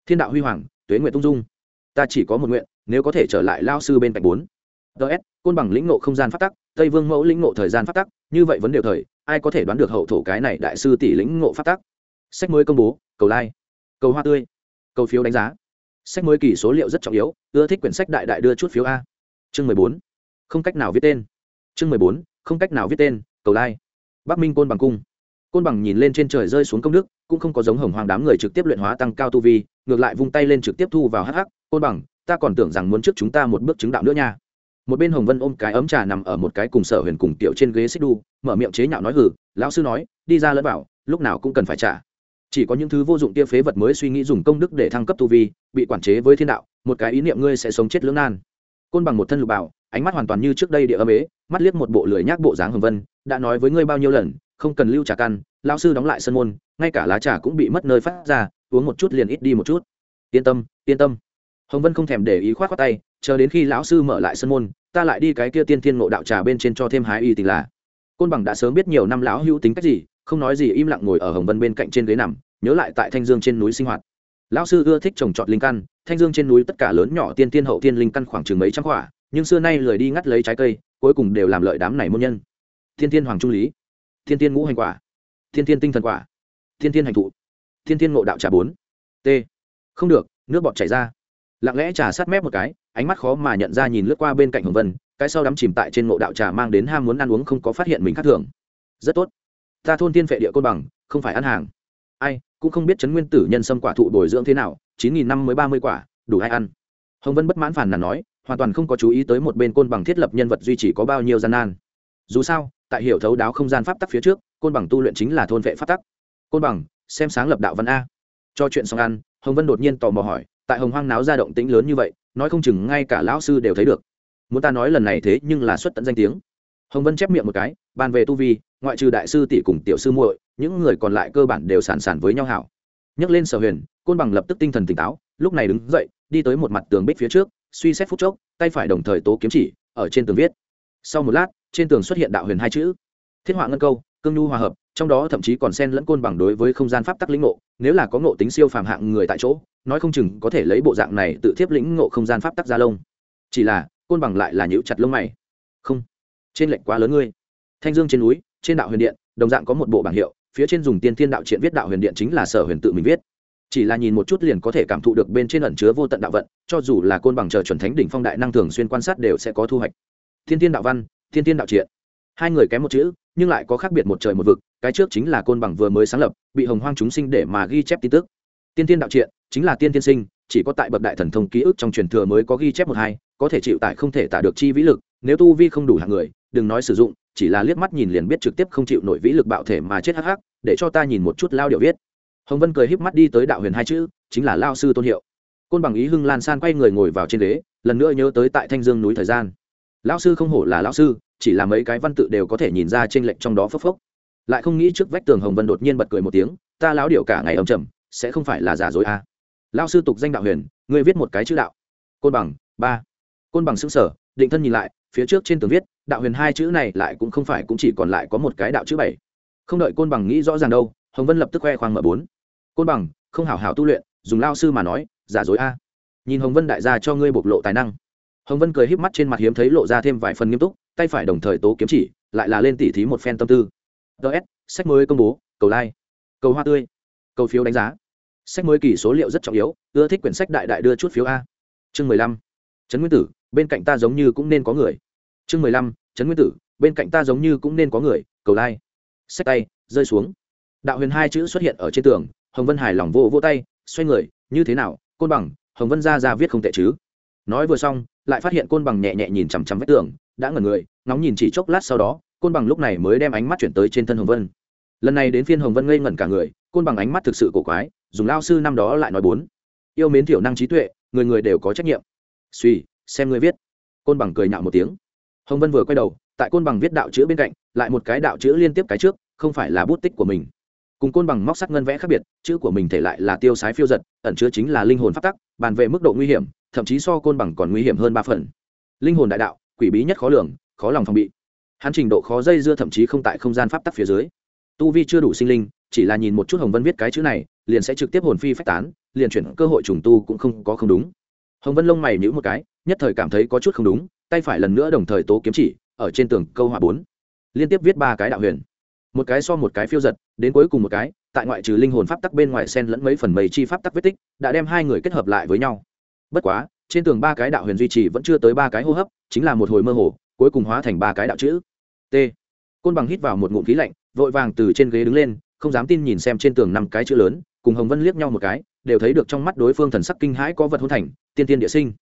Thiên đạo huy hoàng, tuế nguyện tung dung. Ta chỉ có một nguyện, nếu có thể trở lại lao sư bên cạnh bốn. Ts côn bằng lĩnh ngộ không gian phát tắc tây vương mẫu lĩnh ngộ thời gian phát tắc, như vậy vấn đề thời, ai có thể đoán được hậu thổ cái này đại sư tỷ lĩnh ngộ phát tắc? Sách mới công bố, cầu like cầu hoa tươi, cầu phiếu đánh giá. Sách mới kỳ số liệu rất trọng yếu, ưa thích quyển sách đại đại đưa chút phiếu a. Chương mười bốn, không cách nào viết tên. Chương mười bốn, không cách nào viết tên, cầu like bắc minh côn bằng cung. Côn bằng nhìn lên trên trời rơi xuống công đức, cũng không có giống hồng hoàng đám người trực tiếp luyện hóa tăng cao tu vi, ngược lại vung tay lên trực tiếp thu vào hắc hắc. Côn bằng, ta còn tưởng rằng muốn trước chúng ta một bước chứng đạo nữa nha một bên hồng vân ôm cái ấm trà nằm ở một cái cùng sở huyền cùng tiểu trên ghế xích đu, mở miệng chế nhạo nói hử lão sư nói, đi ra lẫn bảo lúc nào cũng cần phải trả. Chỉ có những thứ vô dụng tia phế vật mới suy nghĩ dùng công đức để thăng cấp tu vi, bị quản chế với thiên đạo, một cái ý niệm ngươi sẽ sống chết lưỡng nan. Côn bằng một thân lục bảo ánh mắt hoàn toàn như trước đây địa âm ế, mắt liếc một bộ lười nhác bộ dáng hồng vân, đã nói với ngươi bao nhiêu lần, không cần lưu trà căn, lão sư đóng lại sân môn, ngay cả lá trà cũng bị mất nơi phát ra, uống một chút liền ít đi một chút. Yên tâm yên tâm. Hồng vân không thèm để ý khoát khoát tay chờ đến khi lão sư mở lại sân môn, ta lại đi cái kia tiên thiên ngộ đạo trà bên trên cho thêm hái y tình là. Côn bằng đã sớm biết nhiều năm lão hữu tính cách gì, không nói gì im lặng ngồi ở hồng vân bên cạnh trên ghế nằm, nhớ lại tại thanh dương trên núi sinh hoạt. Lão sư ưa thích trồng trọt linh căn, thanh dương trên núi tất cả lớn nhỏ tiên tiên hậu tiên linh căn khoảng chừng mấy trăm quả, nhưng xưa nay lười đi ngắt lấy trái cây, cuối cùng đều làm lợi đám này môn nhân. Thiên tiên hoàng trung lý, thiên tiên ngũ hành quả, thiên tiên tinh thần quả, thiên tiên hành thụ, thiên tiên ngộ đạo trà bốn. T. Không được, nước bọt chảy ra lặng lẽ trà sát mép một cái, ánh mắt khó mà nhận ra nhìn lướt qua bên cạnh hồng vân, cái sau đắm chìm tại trên ngộ đạo trà mang đến ham muốn ăn uống không có phát hiện mình khác thường. Rất tốt. Ta thôn tiên phệ địa côn bằng, không phải ăn hàng. Ai, cũng không biết chấn nguyên tử nhân sâm quả thụ bồi dưỡng thế nào, chín nghìn năm mới ba mươi quả, đủ ai ăn. Hồng vân bất mãn phản là nói, hoàn toàn không có chú ý tới một bên côn bằng thiết lập nhân vật duy trì có bao nhiêu gian nan. Dù sao, tại hiểu thấu đáo không gian pháp tắc phía trước, côn bằng tu luyện chính là thôn vệ pháp tắc. Côn bằng, xem sáng lập đạo văn a. Cho chuyện xong ăn, hồng vân đột nhiên tò mò hỏi tại hồng hoang náo ra động tĩnh lớn như vậy, nói không chừng ngay cả lão sư đều thấy được. Muốn ta nói lần này thế nhưng là xuất tận danh tiếng. Hồng vân chép miệng một cái, bàn về tu vi, ngoại trừ đại sư tỷ cùng tiểu sư muội, những người còn lại cơ bản đều sản sản với nhau hảo. Nhấc lên sở huyền, côn bằng lập tức tinh thần tỉnh táo, lúc này đứng dậy, đi tới một mặt tường bích phía trước, suy xét phút chốc, tay phải đồng thời tố kiếm chỉ, ở trên tường viết. Sau một lát, trên tường xuất hiện đạo huyền hai chữ. Thiết họa ngân câu cương nhu hòa hợp, trong đó thậm chí còn xen lẫn côn bằng đối với không gian pháp tắc lĩnh ngộ, nếu là có ngộ tính siêu phàm hạng người tại chỗ, nói không chừng có thể lấy bộ dạng này tự thiếp lĩnh ngộ không gian pháp tắc ra lông. Chỉ là, côn bằng lại là nhữ chặt lông mày. Không, trên lệnh quá lớn ngươi. Thanh dương trên núi, trên đạo huyền điện, đồng dạng có một bộ bảng hiệu, phía trên dùng tiên thiên đạo triện viết đạo huyền điện chính là sở huyền tự mình viết. Chỉ là nhìn một chút liền có thể cảm thụ được bên trên ẩn chứa vô tận đạo vận, cho dù là côn bằng chờ chuẩn thánh đỉnh phong đại năng thường xuyên quan sát đều sẽ có thu hoạch. Thiên thiên đạo văn, thiên thiên đạo triện. Hai người kém một chữ nhưng lại có khác biệt một trời một vực, cái trước chính là côn bằng vừa mới sáng lập, bị hồng hoang chúng sinh để mà ghi chép tin tức. Tiên thiên đạo triện chính là tiên thiên sinh, chỉ có tại bậc đại thần thông ký ức trong truyền thừa mới có ghi chép một hai, có thể chịu tại không thể tả được chi vĩ lực, nếu tu vi không đủ hạng người, đừng nói sử dụng, chỉ là liếc mắt nhìn liền biết trực tiếp không chịu nổi vĩ lực bạo thể mà chết hắc hắc, để cho ta nhìn một chút lao điệu viết. Hồng vân cười híp mắt đi tới đạo huyền hai chữ, chính là lao sư tôn hiệu. Côn bằng ý hưng lan san quay người ngồi vào trên ghế, lần nữa nhớ tới tại thanh dương núi thời gian. Lão sư không hổ là lão sư chỉ là mấy cái văn tự đều có thể nhìn ra trên lệnh trong đó phốc phốc. Lại không nghĩ trước vách tường hồng vân đột nhiên bật cười một tiếng, ta lão điệu cả ngày âm trầm sẽ không phải là giả dối à. lão sư tục danh đạo huyền, ngươi viết một cái chữ đạo. Côn bằng, ba. Côn bằng xứng sở định thân nhìn lại, phía trước trên tường viết, đạo huyền hai chữ này lại cũng không phải cũng chỉ còn lại có một cái đạo chữ bảy. Không đợi côn bằng nghĩ rõ ràng đâu, hồng vân lập tức khoe khoang mở bốn. Côn bằng, không hảo hảo tu luyện, dùng lao sư mà nói, giả dối a nhìn hồng vân đại gia cho ngươi bộc lộ tài năng. Hồng vân cười híp mắt trên mặt hiếm thấy lộ ra thêm vài phần nghiêm túc tay phải đồng thời tố kiếm chỉ, lại là lên tỉ thí một phen tâm tư. Ts sách mới công bố, cầu like, cầu hoa tươi, cầu phiếu đánh giá. Sách mới kỳ số liệu rất trọng yếu, ưa thích quyển sách đại đại đưa chút phiếu a. Chương mười lăm, trấn nguyên tử, bên cạnh ta giống như cũng nên có người. Chương mười lăm, trấn nguyên tử, bên cạnh ta giống như cũng nên có người, cầu lai、like. Sách tay, rơi xuống. Đạo huyền hai chữ xuất hiện ở trên tường, hồng vân hài lòng vô vô tay, xoay người, như thế nào, côn bằng, hồng vân ra ra viết không tệ chứ. Nói vừa xong, lại phát hiện côn bằng nhẹ nhẹ nhìn chằm chằm vách tường đã ngẩn người, ngóng nhìn chỉ chốc lát sau đó, côn bằng lúc này mới đem ánh mắt chuyển tới trên thân hồng vân. Lần này đến phiên hồng vân ngây ngẩn cả người, côn bằng ánh mắt thực sự cổ quái, dùng lao sư năm đó lại nói bốn. Yêu mến thiểu năng trí tuệ, người người đều có trách nhiệm. Suy, xem ngươi viết. Côn bằng cười nhạo một tiếng. Hồng vân vừa quay đầu, tại côn bằng viết đạo chữ bên cạnh, lại một cái đạo chữ liên tiếp cái trước, không phải là bút tích của mình. Cùng côn bằng móc sắc ngân vẽ khác biệt, chữ của mình thể lại là tiêu sái phiêu giật, ẩn chứa chính là linh hồn phát tắc, bàn về mức độ nguy hiểm, thậm chí so côn bằng còn nguy hiểm hơn ba phần. Linh hồn đại đạo quỷ bí nhất khó lường, khó lòng phòng bị. Hắn trình độ khó dây dưa thậm chí không tại không gian pháp tắc phía dưới. Tu vi chưa đủ sinh linh, chỉ là nhìn một chút hồng vân viết cái chữ này, liền sẽ trực tiếp hồn phi phách tán, liền chuyển cơ hội trùng tu cũng không có không đúng. Hồng vân lông mày nhữ một cái, nhất thời cảm thấy có chút không đúng, tay phải lần nữa đồng thời tố kiếm chỉ, ở trên tường câu họa bốn. Liên tiếp viết ba cái đạo huyền. Một cái so một cái phiêu giật, đến cuối cùng một cái, tại ngoại trừ linh hồn pháp tắc bên ngoài sen lẫn mấy phần mây chi pháp tắc vết tích, đã đem hai người kết hợp lại với nhau. Bất quá trên tường ba cái đạo huyền duy trì vẫn chưa tới ba cái hô hấp, chính là một hồi mơ hồ, cuối cùng hóa thành ba cái đạo chữ. T. Côn bằng hít vào một ngụm khí lạnh, vội vàng từ trên ghế đứng lên, không dám tin nhìn xem trên tường năm cái chữ lớn, cùng hồng vân liếc nhau một cái, đều thấy được trong mắt đối phương thần sắc kinh hãi có vật hôn thành, tiên tiên địa sinh.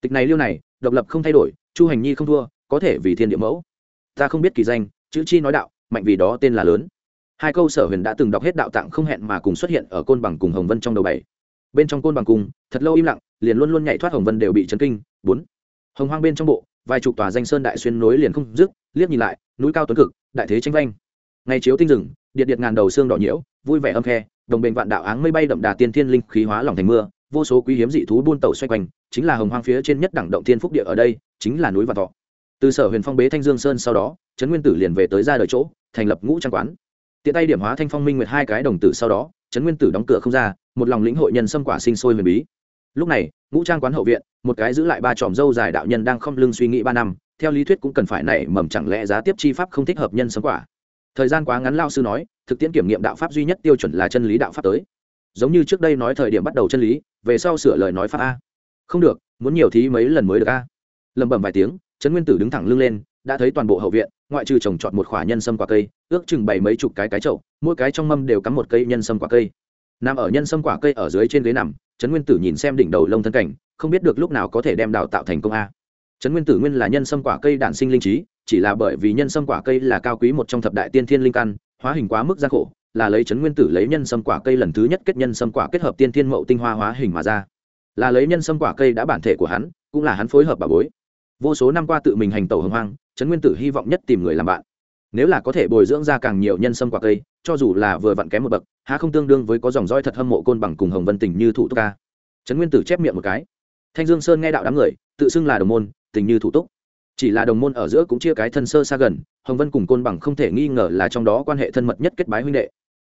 Tịch này liêu này, độc lập không thay đổi, chu hành nhi không thua, có thể vì thiên địa mẫu. Ta không biết kỳ danh, chữ chi nói đạo, mạnh vì đó tên là lớn. Hai câu sở huyền đã từng đọc hết đạo tạng không hẹn mà cùng xuất hiện ở côn bằng cùng hồng vân trong đầu bảy. Bên trong côn bằng cùng, thật lâu im lặng liền luôn luôn nhảy thoát hồng vân đều bị chấn kinh. Bốn, hồng hoang bên trong bộ, vài chục tòa danh sơn đại xuyên nối liền không dứt, liếc nhìn lại, núi cao tuấn cực, đại thế tranh vanh. Ngày chiếu tinh rừng, điện điện ngàn đầu xương đỏ nhiễu, vui vẻ âm khe, đồng bền vạn đạo áng mây bay đậm đà tiên thiên linh khí hóa lòng thành mưa, vô số quý hiếm dị thú buôn tẩu xoay quanh, chính là hồng hoang phía trên nhất đẳng động thiên phúc địa ở đây, chính là núi vạn thọ. Từ sở huyền phong bế thanh dương sơn sau đó, trấn nguyên tử liền về tới ra đời chỗ, thành lập ngũ trang quán. Tiện tay điểm hóa thanh phong minh nguyệt hai cái đồng tử sau đó, trấn nguyên tử đóng cửa không ra, một lòng lĩnh hội nhân xâm quả sinh sôi huyền bí lúc này, ngũ trang quán hậu viện, một cái giữ lại ba tròm dâu dài đạo nhân đang không lưng suy nghĩ ba năm, theo lý thuyết cũng cần phải nảy mầm chẳng lẽ giá tiếp chi pháp không thích hợp nhân sống quả. Thời gian quá ngắn lao sư nói, thực tiễn kiểm nghiệm đạo pháp duy nhất tiêu chuẩn là chân lý đạo pháp tới. Giống như trước đây nói thời điểm bắt đầu chân lý, về sau sửa lời nói pháp a. Không được, muốn nhiều thí mấy lần mới được a. Lẩm bẩm vài tiếng, trấn nguyên tử đứng thẳng lưng lên, đã thấy toàn bộ hậu viện, ngoại trừ trồng trọt một khoả nhân sâm quả cây, ước chừng bảy mấy chục cái cái chậu, mỗi cái trong mâm đều cắm một cây nhân sâm quả cây nằm ở nhân sâm quả cây ở dưới trên ghế nằm, trấn nguyên tử nhìn xem đỉnh đầu lông thân cảnh, không biết được lúc nào có thể đem đào tạo thành công a. Trấn nguyên tử nguyên là nhân sâm quả cây đản sinh linh trí, chỉ là bởi vì nhân sâm quả cây là cao quý một trong thập đại tiên thiên linh căn, hóa hình quá mức gian khổ, là lấy trấn nguyên tử lấy nhân sâm quả cây lần thứ nhất kết nhân sâm quả kết hợp tiên thiên mậu tinh hoa hóa hình mà ra. Là lấy nhân sâm quả cây đã bản thể của hắn, cũng là hắn phối hợp bà bối. Vô số năm qua tự mình hành tẩu hồng hoang, trấn nguyên tử hy vọng nhất tìm người làm bạn. Nếu là có thể bồi dưỡng ra càng nhiều nhân sâm quả cây cho dù là vừa vặn kém một bậc, há không tương đương với có dòng roi thật hâm mộ côn bằng cùng hồng vân tình như thủ túc ca. Trấn nguyên tử chép miệng một cái. Thanh dương sơn nghe đạo đám người, tự xưng là đồng môn, tình như thủ túc. Chỉ là đồng môn ở giữa cũng chia cái thân sơ xa gần, hồng vân cùng côn bằng không thể nghi ngờ là trong đó quan hệ thân mật nhất kết bái huynh đệ.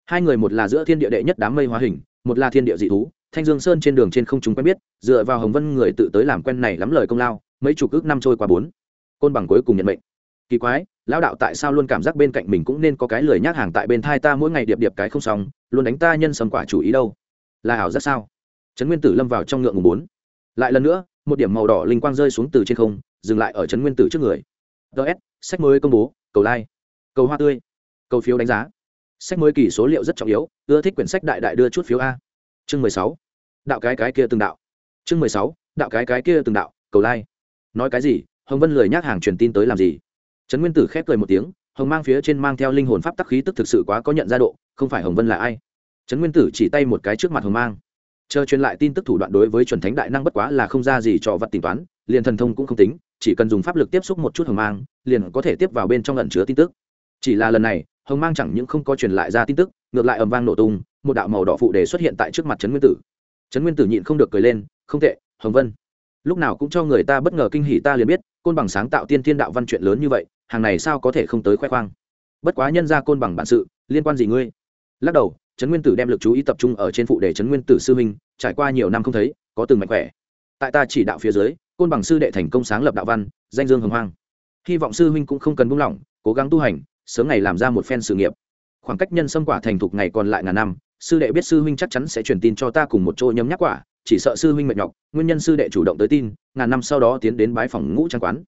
Hai người một là giữa thiên địa đệ nhất đám mây hóa hình, một là thiên địa dị thú. Thanh dương sơn trên đường trên không chúng quen biết, dựa vào hồng vân người tự tới làm quen này lắm lời công lao, mấy chục ước năm trôi qua bốn. Côn bằng cuối cùng nhận mệnh kỳ quái, lão đạo tại sao luôn cảm giác bên cạnh mình cũng nên có cái lời nhác hàng tại bên thai ta mỗi ngày điệp điệp cái không xong, luôn đánh ta nhân sầm quả chủ ý đâu? Là ảo rất sao? Trấn nguyên tử lâm vào trong ngượng ngùng bốn. Lại lần nữa, một điểm màu đỏ linh quang rơi xuống từ trên không, dừng lại ở trấn nguyên tử trước người. Ts sách mới công bố, cầu like cầu hoa tươi, cầu phiếu đánh giá. Sách mới kỳ số liệu rất trọng yếu, ưa thích quyển sách đại đại đưa chút phiếu a. Chương mười sáu, đạo cái cái kia từng đạo. Chương mười sáu, đạo cái cái kia từng đạo, cầu like. nói cái gì? Hồng vân lười nhác hàng truyền tin tới làm gì? Trấn nguyên tử khép cười một tiếng, hồng mang phía trên mang theo linh hồn pháp tắc khí tức thực sự quá có nhận ra độ, không phải hồng vân là ai. Trấn nguyên tử chỉ tay một cái trước mặt hồng mang. Chờ truyền lại tin tức thủ đoạn đối với chuẩn thánh đại năng bất quá là không ra gì cho vật tính toán, liền thần thông cũng không tính, chỉ cần dùng pháp lực tiếp xúc một chút hồng mang, liền có thể tiếp vào bên trong lẩn chứa tin tức. Chỉ là lần này, hồng mang chẳng những không có truyền lại ra tin tức, ngược lại ầm vang nổ tung, một đạo màu đỏ phụ đề xuất hiện tại trước mặt trấn nguyên tử. Trấn nguyên tử nhịn không được cười lên, không tệ, hồng vân, lúc nào cũng cho người ta bất ngờ kinh hỉ ta liền biết, côn bằng sáng tạo tiên thiên đạo văn chuyện lớn như vậy hàng này sao có thể không tới khoe khoang? Bất quá nhân ra côn bằng bản sự, liên quan gì ngươi? Lắc đầu, trấn nguyên tử đem lực chú ý tập trung ở trên phụ đề trấn nguyên tử sư huynh, trải qua nhiều năm không thấy, có từng mạnh khỏe. Tại ta chỉ đạo phía dưới, côn bằng sư đệ thành công sáng lập đạo văn, danh dương hồng hoang. Hy vọng sư huynh cũng không cần buông lỏng, cố gắng tu hành, sớm ngày làm ra một phen sự nghiệp. Khoảng cách nhân xâm quả thành thục ngày còn lại ngàn năm, sư đệ biết sư huynh chắc chắn sẽ truyền tin cho ta cùng một chỗ nhấm nhắc quả, chỉ sợ sư huynh mệt nhọc, nguyên nhân sư đệ chủ động tới tin, ngàn năm sau đó tiến đến bái phòng ngũ trang quán.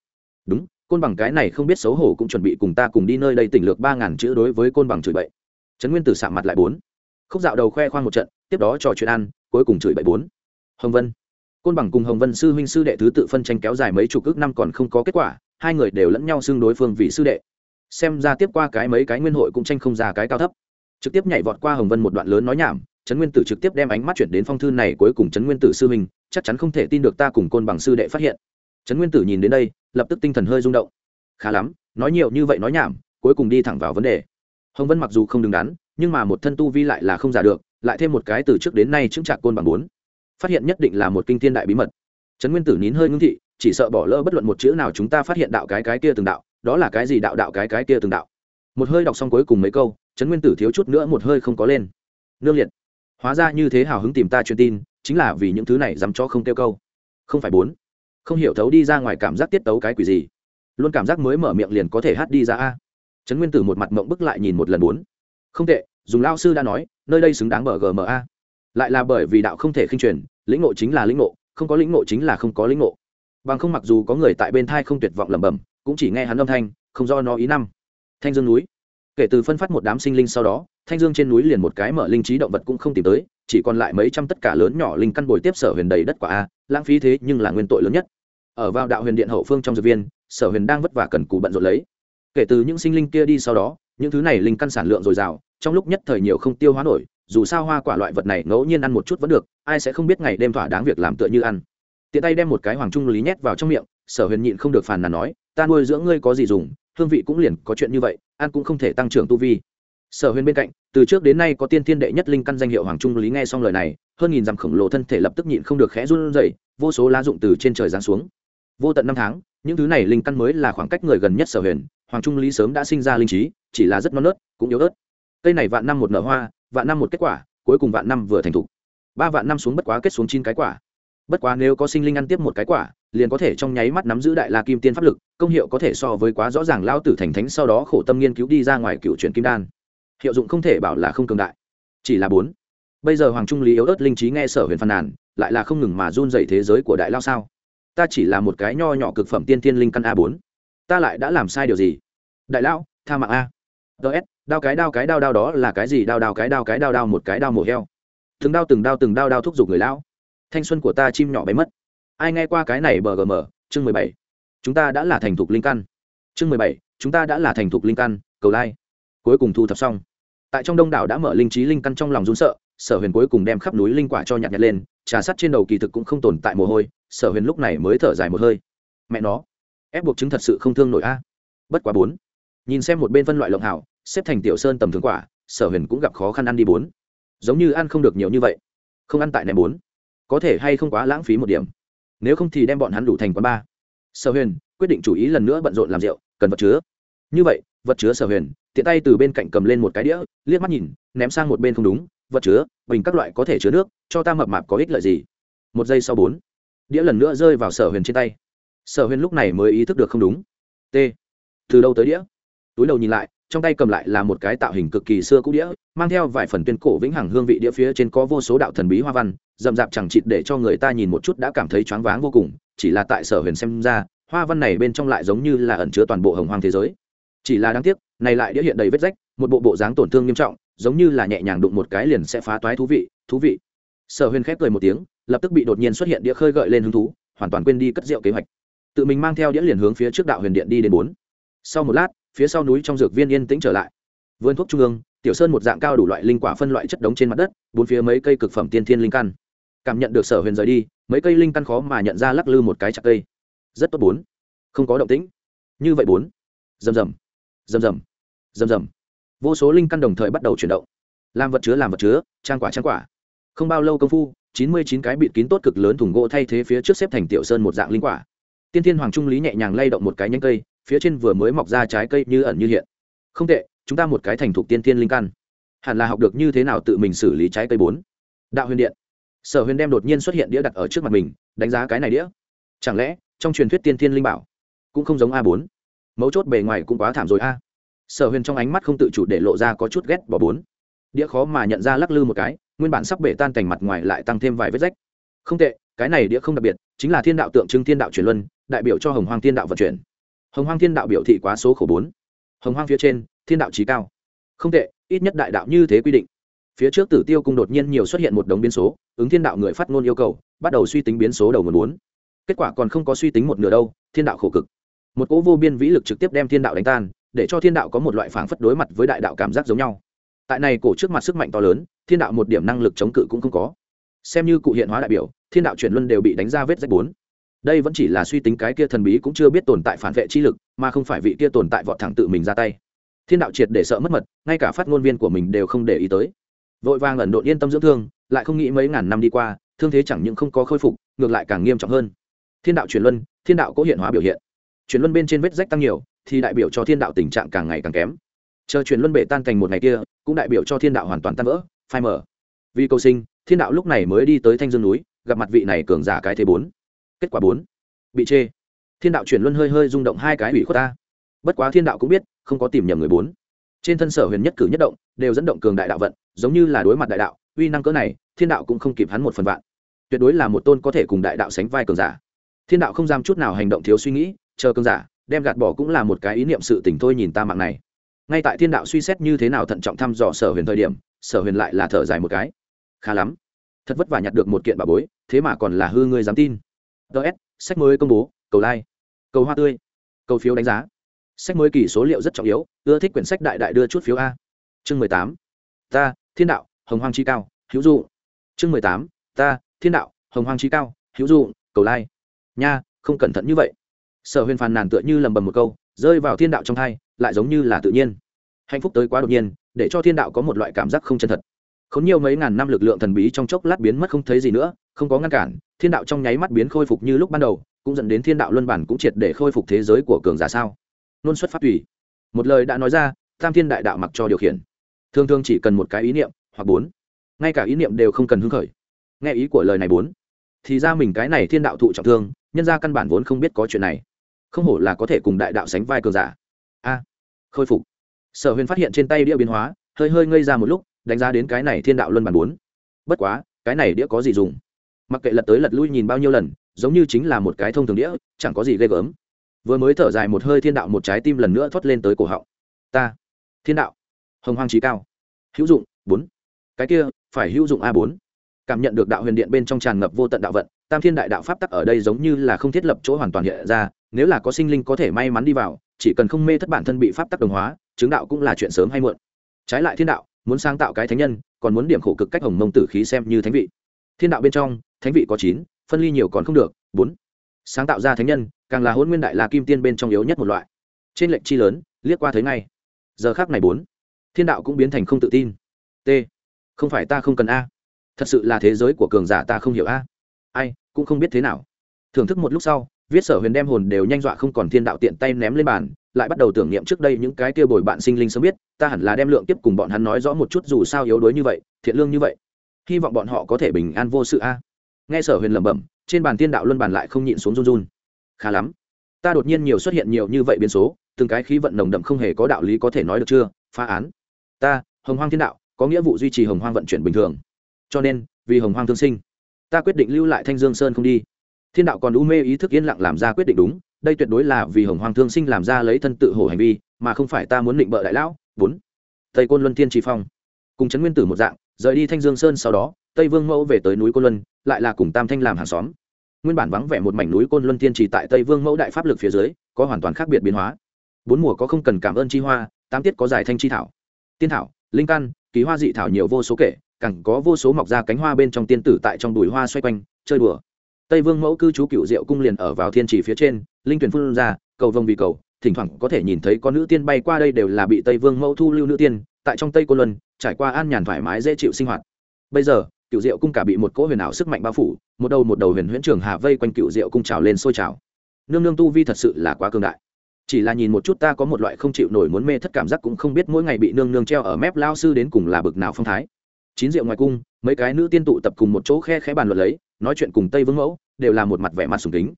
Đúng côn bằng cái này không biết xấu hổ cũng chuẩn bị cùng ta cùng đi nơi đây tỉnh lược ba ngàn chữ đối với côn bằng chửi bậy. Trấn nguyên tử sạm mặt lại bốn. Khúc dạo đầu khoe khoang một trận, tiếp đó trò chuyện ăn, cuối cùng chửi bậy bốn. Hồng vân. Côn bằng cùng hồng vân sư huynh sư đệ thứ tự phân tranh kéo dài mấy chục ước năm còn không có kết quả, hai người đều lẫn nhau xưng đối phương vì sư đệ. Xem ra tiếp qua cái mấy cái nguyên hội cũng tranh không ra cái cao thấp. Trực tiếp nhảy vọt qua hồng vân một đoạn lớn nói nhảm, trấn nguyên tử trực tiếp đem ánh mắt chuyển đến phong thư này cuối cùng trấn nguyên tử sư huynh, chắc chắn không thể tin được ta cùng côn bằng sư đệ phát hiện trấn nguyên tử nhìn đến đây, lập tức tinh thần hơi rung động. Khá lắm, nói nhiều như vậy nói nhảm, cuối cùng đi thẳng vào vấn đề. Hồng vân mặc dù không đứng đắn, nhưng mà một thân tu vi lại là không giả được, lại thêm một cái từ trước đến nay chứng trạc côn bằng bốn. Phát hiện nhất định là một kinh thiên đại bí mật. Trấn nguyên tử nín hơi ngưng thị, chỉ sợ bỏ lỡ bất luận một chữ nào chúng ta phát hiện đạo cái cái kia từng đạo, đó là cái gì đạo đạo cái cái kia từng đạo. Một hơi đọc xong cuối cùng mấy câu, trấn nguyên tử thiếu chút nữa một hơi không có lên. Nương liệt. Hóa ra như thế hào hứng tìm ta truyền tin, chính là vì những thứ này dám cho không kêu câu. Không phải bốn không hiểu thấu đi ra ngoài cảm giác tiết tấu cái quỷ gì. Luôn cảm giác mới mở miệng liền có thể hát đi ra a. Trấn nguyên tử một mặt mộng bức lại nhìn một lần bốn. Không tệ, dùng lao sư đã nói, nơi đây xứng đáng bờ gma lại là bởi vì đạo không thể khinh truyền, lĩnh ngộ chính là lĩnh ngộ, không có lĩnh ngộ chính là không có lĩnh ngộ. Bằng không mặc dù có người tại bên thai không tuyệt vọng lẩm bẩm, cũng chỉ nghe hắn âm thanh, không do nó ý năm. Thanh dương núi. Kể từ phân phát một đám sinh linh sau đó, thanh dương trên núi liền một cái mở linh trí động vật cũng không tìm tới, chỉ còn lại mấy trăm tất cả lớn nhỏ linh căn bồi tiếp sở huyền đầy đất quả a, lãng phí thế nhưng là nguyên tội lớn nhất ở vào đạo huyền điện hậu phương trong dược viên, sở huyền đang vất vả cần cù bận rộn lấy. Kể từ những sinh linh kia đi sau đó, những thứ này linh căn sản lượng dồi dào, trong lúc nhất thời nhiều không tiêu hóa nổi, dù sao hoa quả loại vật này ngẫu nhiên ăn một chút vẫn được, ai sẽ không biết ngày đêm thỏa đáng việc làm tựa như ăn. Tiện tay đem một cái hoàng trung lý nhét vào trong miệng, sở huyền nhịn không được phàn nàn nói, ta nuôi dưỡng ngươi có gì dùng, hương vị cũng liền có chuyện như vậy, ăn cũng không thể tăng trưởng tu vi. Sở huyền bên cạnh, từ trước đến nay có tiên thiên đệ nhất linh căn danh hiệu hoàng trung lý nghe xong lời này, hơn nghìn dặm khổng lồ thân thể lập tức nhịn không được khẽ run rẩy, vô số lá dụng từ trên trời giáng xuống vô tận năm tháng, những thứ này linh căn mới là khoảng cách người gần nhất sở huyền, hoàng trung lý sớm đã sinh ra linh trí, chỉ là rất non nớt, cũng yếu ớt. Cây này vạn năm một nở hoa, vạn năm một kết quả, cuối cùng vạn năm vừa thành thục. Ba vạn năm xuống bất quá kết xuống chín cái quả. Bất quá nếu có sinh linh ăn tiếp một cái quả, liền có thể trong nháy mắt nắm giữ đại la kim tiên pháp lực, công hiệu có thể so với quá rõ ràng lao tử thành thánh sau đó khổ tâm nghiên cứu đi ra ngoài cựu truyền kim đan. Hiệu dụng không thể bảo là không cường đại. Chỉ là bốn. Bây giờ hoàng trung lý yếu ớt linh trí nghe sở huyền phàn nàn, lại là không ngừng mà run dậy thế giới của đại lao sao? Ta chỉ là một cái nho nhỏ cực phẩm tiên tiên linh căn a bốn. Ta lại đã làm sai điều gì? Đại lão, tha mạng a. Ts đao cái đao cái đao đao đó là cái gì? Đao đao cái đao cái đao đao một cái đao mổ heo. Từng đao từng đao từng đao đao thúc giục người lão. Thanh xuân của ta chim nhỏ bay mất. Ai nghe qua cái này bờ gm chương mười bảy. Chúng ta đã là thành thục linh căn. Chương mười bảy chúng ta đã là thành thục linh căn cầu lai. Cuối cùng thu thập xong. Tại trong đông đảo đã mở linh trí linh căn trong lòng run sợ sở huyền cuối cùng đem khắp núi linh quả cho nhặt nhặt lên trà sắt trên đầu kỳ thực cũng không tồn tại mồ hôi, sở huyền lúc này mới thở dài một hơi. Mẹ nó, ép buộc chứng thật sự không thương nổi a. Bất quá bốn. Nhìn xem một bên phân loại lộng hảo, xếp thành tiểu sơn tầm thường quả, sở huyền cũng gặp khó khăn ăn đi bốn. Giống như ăn không được nhiều như vậy. Không ăn tại này bốn. Có thể hay không quá lãng phí một điểm. Nếu không thì đem bọn hắn đủ thành quán ba. Sở huyền, quyết định chủ ý lần nữa bận rộn làm rượu, cần vật chứa. Như vậy, vật chứa sở huyền, tiện tay từ bên cạnh cầm lên một cái đĩa, liếc mắt nhìn, ném sang một bên không đúng vật chứa, bình các loại có thể chứa nước, cho ta mập mạp có ích lợi gì? Một giây sau bốn. Đĩa lần nữa rơi vào sở huyền trên tay. Sở huyền lúc này mới ý thức được không đúng. T. Từ đâu tới đĩa? Túi đầu nhìn lại, trong tay cầm lại là một cái tạo hình cực kỳ xưa cũ đĩa, mang theo vài phần tuyên cổ vĩnh hằng hương vị đĩa phía trên có vô số đạo thần bí hoa văn, rậm rạp chẳng chịt để cho người ta nhìn một chút đã cảm thấy choáng váng vô cùng, chỉ là tại sở huyền xem ra, hoa văn này bên trong lại giống như là ẩn chứa toàn bộ hồng hoang thế giới. Chỉ là đáng tiếc, này lại đĩa hiện đầy vết rách, một bộ bộ dáng tổn thương nghiêm trọng giống như là nhẹ nhàng đụng một cái liền sẽ phá toái thú vị thú vị. Sở huyền khép cười một tiếng, lập tức bị đột nhiên xuất hiện đĩa khơi gợi lên hứng thú, hoàn toàn quên đi cất rượu kế hoạch. Tự mình mang theo đĩa liền hướng phía trước đạo huyền điện đi đến bốn. Sau một lát, phía sau núi trong dược viên yên tĩnh trở lại. Vườn thuốc trung ương, tiểu sơn một dạng cao đủ loại linh quả phân loại chất đống trên mặt đất, bốn phía mấy cây cực phẩm tiên thiên linh căn. Cảm nhận được sở huyền rời đi, mấy cây linh căn khó mà nhận ra lắc lư một cái chặt cây. Rất tốt bốn. Không có động tĩnh. Như vậy bốn. Rầm rầm. Rầm rầm. Rầm rầm vô số linh căn đồng thời bắt đầu chuyển động. Làm vật chứa, làm vật chứa, trang quả trang quả. Không bao lâu công phu, chín mươi chín cái bịt kín tốt cực lớn thùng gỗ thay thế phía trước xếp thành tiểu sơn một dạng linh quả. Tiên thiên hoàng trung lý nhẹ nhàng lay động một cái nhánh cây, phía trên vừa mới mọc ra trái cây như ẩn như hiện. Không tệ, chúng ta một cái thành thục tiên thiên linh căn. Hẳn là học được như thế nào tự mình xử lý trái cây bốn. Đạo huyền điện. Sở huyền đem đột nhiên xuất hiện đĩa đặt ở trước mặt mình, đánh giá cái này đĩa. Chẳng lẽ, trong truyền thuyết tiên thiên linh bảo, cũng không giống a bốn? Mấu chốt bề ngoài cũng quá thảm rồi a sở huyền trong ánh mắt không tự chủ để lộ ra có chút ghét bỏ bốn. Đĩa khó mà nhận ra lắc lư một cái, nguyên bản sắp bể tan cành mặt ngoài lại tăng thêm vài vết rách. Không tệ, cái này đĩa không đặc biệt, chính là thiên đạo tượng trưng thiên đạo truyền luân, đại biểu cho hồng hoàng thiên đạo vận chuyển. Hồng hoang thiên đạo biểu thị quá số khổ bốn. Hồng hoang phía trên, thiên đạo trí cao. Không tệ, ít nhất đại đạo như thế quy định. Phía trước tử tiêu cung đột nhiên nhiều xuất hiện một đống biến số, ứng thiên đạo người phát ngôn yêu cầu, bắt đầu suy tính biến số đầu nguồn bốn. Kết quả còn không có suy tính một nửa đâu, thiên đạo khổ cực. Một cỗ vô biên vĩ lực trực tiếp đem thiên đạo đánh tan để cho thiên đạo có một loại phảng phất đối mặt với đại đạo cảm giác giống nhau. Tại này cổ trước mặt sức mạnh to lớn, thiên đạo một điểm năng lực chống cự cũng không có. Xem như cụ hiện hóa đại biểu, thiên đạo chuyển luân đều bị đánh ra vết rách bốn. Đây vẫn chỉ là suy tính cái kia thần bí cũng chưa biết tồn tại phản vệ chi lực, mà không phải vị kia tồn tại vọt thẳng tự mình ra tay. Thiên đạo triệt để sợ mất mật, ngay cả phát ngôn viên của mình đều không để ý tới. Vội vàng ẩn độn yên tâm dưỡng thương, lại không nghĩ mấy ngàn năm đi qua, thương thế chẳng những không có khôi phục, ngược lại càng nghiêm trọng hơn. Thiên đạo chuyển luân, thiên đạo có hiện hóa biểu hiện. Chuyển luân bên trên vết rách tăng nhiều thì đại biểu cho thiên đạo tình trạng càng ngày càng kém. Chờ chuyển luân bể tan thành một ngày kia, cũng đại biểu cho thiên đạo hoàn toàn tan vỡ, phai mở vì cầu sinh, thiên đạo lúc này mới đi tới thanh dương núi, gặp mặt vị này cường giả cái thế bốn. Kết quả bốn. Bị chê. Thiên đạo chuyển luân hơi hơi rung động hai cái ủy khuất ta. Bất quá thiên đạo cũng biết, không có tìm nhầm người bốn. Trên thân sở huyền nhất cử nhất động, đều dẫn động cường đại đạo vận, giống như là đối mặt đại đạo, uy năng cỡ này, thiên đạo cũng không kịp hắn một phần vạn. Tuyệt đối là một tôn có thể cùng đại đạo sánh vai cường giả. Thiên đạo không giam chút nào hành động thiếu suy nghĩ, chờ cường giả đem gạt bỏ cũng là một cái ý niệm sự tình thôi nhìn ta mạng này. Ngay tại thiên đạo suy xét như thế nào thận trọng thăm dò sở huyền thời điểm, sở huyền lại là thở dài một cái. Khá lắm. Thật vất vả nhặt được một kiện bà bối, thế mà còn là hư ngươi dám tin. Ts sách mới công bố, cầu like, cầu hoa tươi, cầu phiếu đánh giá. Sách mới kỳ số liệu rất trọng yếu, ưa thích quyển sách đại đại đưa chút phiếu a. Chương mười tám, ta, thiên đạo, hồng hoang chi cao, hữu dụ chương mười tám, ta, thiên đạo, hồng hoang chi cao, hữu dụ cầu lai、like. nha, không cẩn thận như vậy sở huyền phàn nàn tựa như lầm bầm một câu, rơi vào thiên đạo trong thai, lại giống như là tự nhiên. Hạnh phúc tới quá đột nhiên, để cho thiên đạo có một loại cảm giác không chân thật. Không nhiều mấy ngàn năm lực lượng thần bí trong chốc lát biến mất không thấy gì nữa, không có ngăn cản, thiên đạo trong nháy mắt biến khôi phục như lúc ban đầu, cũng dẫn đến thiên đạo luân bản cũng triệt để khôi phục thế giới của cường giả sao? Nôn xuất phát tùy. Một lời đã nói ra, tam thiên đại đạo mặc cho điều khiển. Thường thường chỉ cần một cái ý niệm, hoặc bốn. Ngay cả ý niệm đều không cần hứng khởi. Nghe ý của lời này bốn, thì ra mình cái này thiên đạo thụ trọng thương, nhân ra căn bản vốn không biết có chuyện này không hổ là có thể cùng đại đạo sánh vai cường giả. A, khôi phục. Sở huyền phát hiện trên tay đĩa biến hóa, hơi hơi ngây ra một lúc, đánh giá đến cái này thiên đạo luân bản bốn. Bất quá, cái này đĩa có gì dùng? Mặc kệ lật tới lật lui nhìn bao nhiêu lần, giống như chính là một cái thông thường đĩa, chẳng có gì ghê gớm. Vừa mới thở dài một hơi thiên đạo một trái tim lần nữa thoát lên tới cổ họng. Ta, thiên đạo, hồng hoang trí cao. Hữu dụng, bốn. Cái kia, phải hữu dụng a bốn. Cảm nhận được đạo huyền điện bên trong tràn ngập vô tận đạo vận, tam thiên đại đạo pháp tắc ở đây giống như là không thiết lập chỗ hoàn toàn hiện ra nếu là có sinh linh có thể may mắn đi vào, chỉ cần không mê thất bản thân bị pháp tắc đồng hóa, chứng đạo cũng là chuyện sớm hay muộn. Trái lại thiên đạo, muốn sáng tạo cái thánh nhân, còn muốn điểm khổ cực cách hồng mông tử khí xem như thánh vị. Thiên đạo bên trong, thánh vị có chín, phân ly nhiều còn không được, bốn. Sáng tạo ra thánh nhân, càng là hôn nguyên đại la kim tiên bên trong yếu nhất một loại. Trên lệnh chi lớn, liếc qua thấy ngay. Giờ khác này bốn. Thiên đạo cũng biến thành không tự tin. T. Không phải ta không cần a. Thật sự là thế giới của cường giả ta không hiểu a. Ai, cũng không biết thế nào. Thưởng thức một lúc sau viết sở huyền đem hồn đều nhanh dọa không còn thiên đạo tiện tay ném lên bàn, lại bắt đầu tưởng niệm trước đây những cái kia bồi bạn sinh linh sớm biết, ta hẳn là đem lượng tiếp cùng bọn hắn nói rõ một chút dù sao yếu đuối như vậy, thiện lương như vậy. Hy vọng bọn họ có thể bình an vô sự a. Nghe sở huyền lẩm bẩm, trên bàn thiên đạo luân bàn lại không nhịn xuống run run. Khá lắm. Ta đột nhiên nhiều xuất hiện nhiều như vậy biến số, từng cái khí vận nồng đậm không hề có đạo lý có thể nói được chưa? Phá án. Ta, hồng hoang thiên đạo, có nghĩa vụ duy trì hồng hoang vận chuyển bình thường. Cho nên, vì hồng hoang thương sinh, ta quyết định lưu lại thanh dương sơn không đi thiên đạo còn u mê ý thức yên lặng làm ra quyết định đúng, đây tuyệt đối là vì hồng hoang thương sinh làm ra lấy thân tự hổ hành vi, mà không phải ta muốn định bợ đại lão. Bốn, tây côn luân thiên tri phong. Cùng trấn nguyên tử một dạng, rời đi thanh dương sơn sau đó, tây vương mẫu về tới núi côn luân, lại là cùng tam thanh làm hàng xóm. Nguyên bản vắng vẻ một mảnh núi côn luân thiên trì tại tây vương mẫu đại pháp lực phía dưới, có hoàn toàn khác biệt biến hóa. Bốn mùa có không cần cảm ơn chi hoa, tám tiết có giải thanh chi thảo. Tiên thảo, linh căn ký hoa dị thảo nhiều vô số kể cẳng có vô số mọc ra cánh hoa bên trong tiên tử tại trong đùi hoa xoay quanh, chơi đùa tây vương mẫu cư trú cựu diệu cung liền ở vào thiên trì phía trên, linh tuyển phương ra, cầu vồng vì cầu, thỉnh thoảng có thể nhìn thấy có nữ tiên bay qua đây đều là bị tây vương mẫu thu lưu nữ tiên, tại trong tây cô luân, trải qua an nhàn thoải mái dễ chịu sinh hoạt. Bây giờ cựu diệu cung cả bị một cỗ huyền ảo sức mạnh bao phủ, một đầu một đầu huyền huyễn trường hà vây quanh cựu diệu cung trào lên sôi trào. Nương nương tu vi thật sự là quá cường đại. Chỉ là nhìn một chút ta có một loại không chịu nổi muốn mê thất cảm giác cũng không biết mỗi ngày bị nương nương treo ở mép lao sư đến cùng là bực nào phong thái. Chín rượu ngoài cung, mấy cái nữ tiên tụ tập cùng một chỗ khe khẽ bàn luận lấy nói chuyện cùng tây vương mẫu, đều là một mặt vẻ mặt sùng kính.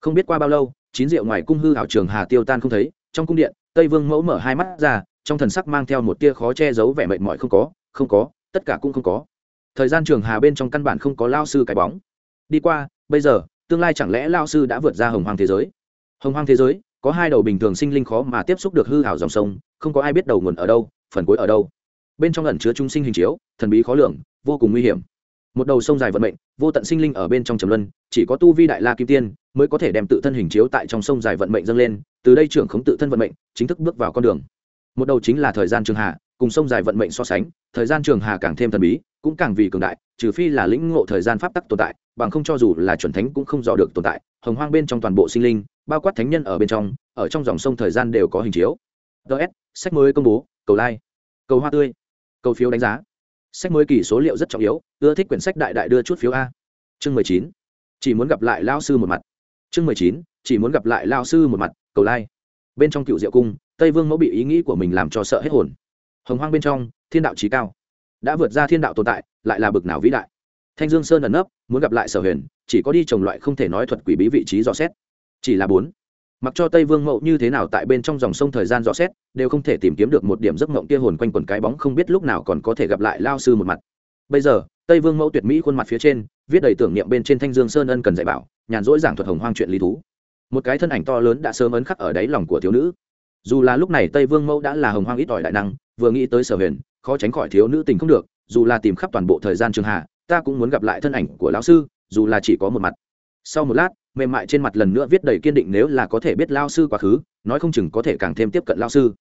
Không biết qua bao lâu, chín rượu ngoài cung hư hảo trường hà tiêu tan không thấy, trong cung điện, tây vương mẫu mở hai mắt ra, trong thần sắc mang theo một tia khó che giấu vẻ mệt mỏi không có không có, tất cả cũng không có. Thời gian trường hà bên trong căn bản không có lao sư cái bóng. Đi qua, bây giờ, tương lai chẳng lẽ lao sư đã vượt ra hồng hoàng thế giới? Hồng hoàng thế giới, có hai đầu bình thường sinh linh khó mà tiếp xúc được hư hảo dòng sông, không có ai biết đầu nguồn ở đâu, phần cuối ở đâu. Bên trong ẩn chứa trung sinh hình chiếu, thần bí khó lường, vô cùng nguy hiểm một đầu sông dài vận mệnh, vô tận sinh linh ở bên trong trầm luân, chỉ có tu vi đại la kim tiên mới có thể đem tự thân hình chiếu tại trong sông dài vận mệnh dâng lên, từ đây trưởng khống tự thân vận mệnh, chính thức bước vào con đường. Một đầu chính là thời gian trường hà cùng sông dài vận mệnh so sánh, thời gian trường hà càng thêm thần bí, cũng càng vì cường đại, trừ phi là lĩnh ngộ thời gian pháp tắc tồn tại, bằng không cho dù là chuẩn thánh cũng không dò được tồn tại, hồng hoang bên trong toàn bộ sinh linh, bao quát thánh nhân ở bên trong, ở trong dòng sông thời gian đều có hình chiếu. Ts sách mới công bố, cầu like cầu hoa tươi, cầu phiếu đánh giá sách mới kỳ số liệu rất trọng yếu, ưa thích quyển sách đại đại đưa chút phiếu a. Chương mười chín. Chỉ muốn gặp lại lao sư một mặt. Chương mười chín. Chỉ muốn gặp lại lao sư một mặt, cầu lai、like. bên trong cựu diệu cung, tây vương mẫu bị ý nghĩ của mình làm cho sợ hết hồn. Hồng hoang bên trong, thiên đạo trí cao. Đã vượt ra thiên đạo tồn tại, lại là bực nào vĩ đại. Thanh dương sơn ẩn nấp, muốn gặp lại sở huyền, chỉ có đi trồng loại không thể nói thuật quỷ bí vị trí dò xét. Chỉ là bốn mặc cho tây vương Mậu như thế nào tại bên trong dòng sông thời gian rõ xét, đều không thể tìm kiếm được một điểm giấc mộng kia hồn quanh quần cái bóng không biết lúc nào còn có thể gặp lại lao sư một mặt. Bây giờ, tây vương mẫu tuyệt mỹ khuôn mặt phía trên, viết đầy tưởng niệm bên trên thanh dương sơn ân cần dạy bảo, nhàn rỗi giảng thuật hồng hoang chuyện lý thú. Một cái thân ảnh to lớn đã sớm ấn khắc ở đáy lòng của thiếu nữ. Dù là lúc này tây vương mẫu đã là hồng hoang ít ỏi đại năng, vừa nghĩ tới sở huyền, khó tránh khỏi thiếu nữ tình không được, dù là tìm khắp toàn bộ thời gian trường hạ, ta cũng muốn gặp lại thân ảnh của lão sư, dù là chỉ có một mặt. Sau một lát mềm mại trên mặt lần nữa viết đầy kiên định nếu là có thể biết lao sư quá khứ, nói không chừng có thể càng thêm tiếp cận lao sư.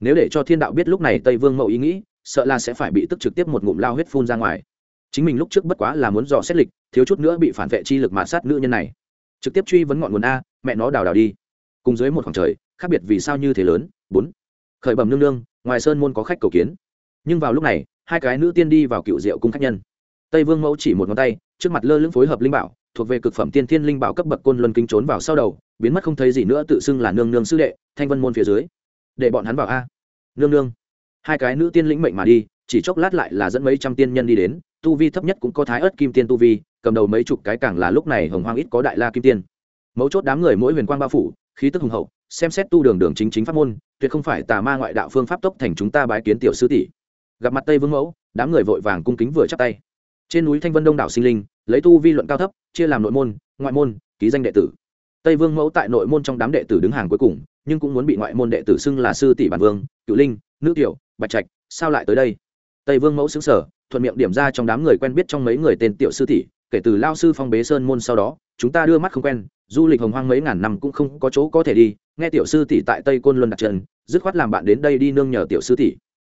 Nếu để cho thiên đạo biết lúc này tây vương Mậu ý nghĩ, sợ là sẽ phải bị tức trực tiếp một ngụm lao huyết phun ra ngoài. Chính mình lúc trước bất quá là muốn dò xét lịch, thiếu chút nữa bị phản vệ chi lực mà sát nữ nhân này. Trực tiếp truy vấn ngọn nguồn a, mẹ nó đào đào đi. Cùng dưới một khoảng trời, khác biệt vì sao như thế lớn? Bốn. Khởi bẩm nương nương, ngoài sơn môn có khách cầu kiến. Nhưng vào lúc này, hai cái nữ tiên đi vào cựu diệu cung khách nhân. Tây vương mẫu chỉ một ngón tay, trước mặt lơ lưng phối hợp linh bảo thuộc về cực phẩm tiên thiên linh bảo cấp bậc côn luân kinh trốn vào sau đầu, biến mất không thấy gì nữa tự xưng là nương nương sư đệ, thanh vân môn phía dưới. Để bọn hắn vào a. Nương nương. Hai cái nữ tiên lĩnh mệnh mà đi, chỉ chốc lát lại là dẫn mấy trăm tiên nhân đi đến, tu vi thấp nhất cũng có thái ớt kim tiên tu vi, cầm đầu mấy chục cái càng là lúc này hồng hoang ít có đại la kim tiên. Mấu chốt đám người mỗi huyền quang bao phủ, khí tức hùng hậu, xem xét tu đường đường chính chính pháp môn, tuyệt không phải tà ma ngoại đạo phương pháp tốc thành chúng ta bái kiến tiểu sư tỷ. Gặp mặt tây vương mẫu, đám người vội vàng cung kính vừa chắp tay. Trên núi thanh vân đông đảo sinh linh lấy tu vi luận cao thấp, chia làm nội môn, ngoại môn, ký danh đệ tử. Tây vương mẫu tại nội môn trong đám đệ tử đứng hàng cuối cùng, nhưng cũng muốn bị ngoại môn đệ tử xưng là sư tỷ bản vương, cựu linh, nữ tiểu, bạch trạch, sao lại tới đây? Tây vương mẫu xứng sở thuận miệng điểm ra trong đám người quen biết trong mấy người tên tiểu sư tỷ, kể từ lao sư phong bế sơn môn sau đó, chúng ta đưa mắt không quen, du lịch hồng hoang mấy ngàn năm cũng không có chỗ có thể đi, nghe tiểu sư tỷ tại tây côn luân đặt chân, dứt khoát làm bạn đến đây đi nương nhờ tiểu sư tỷ.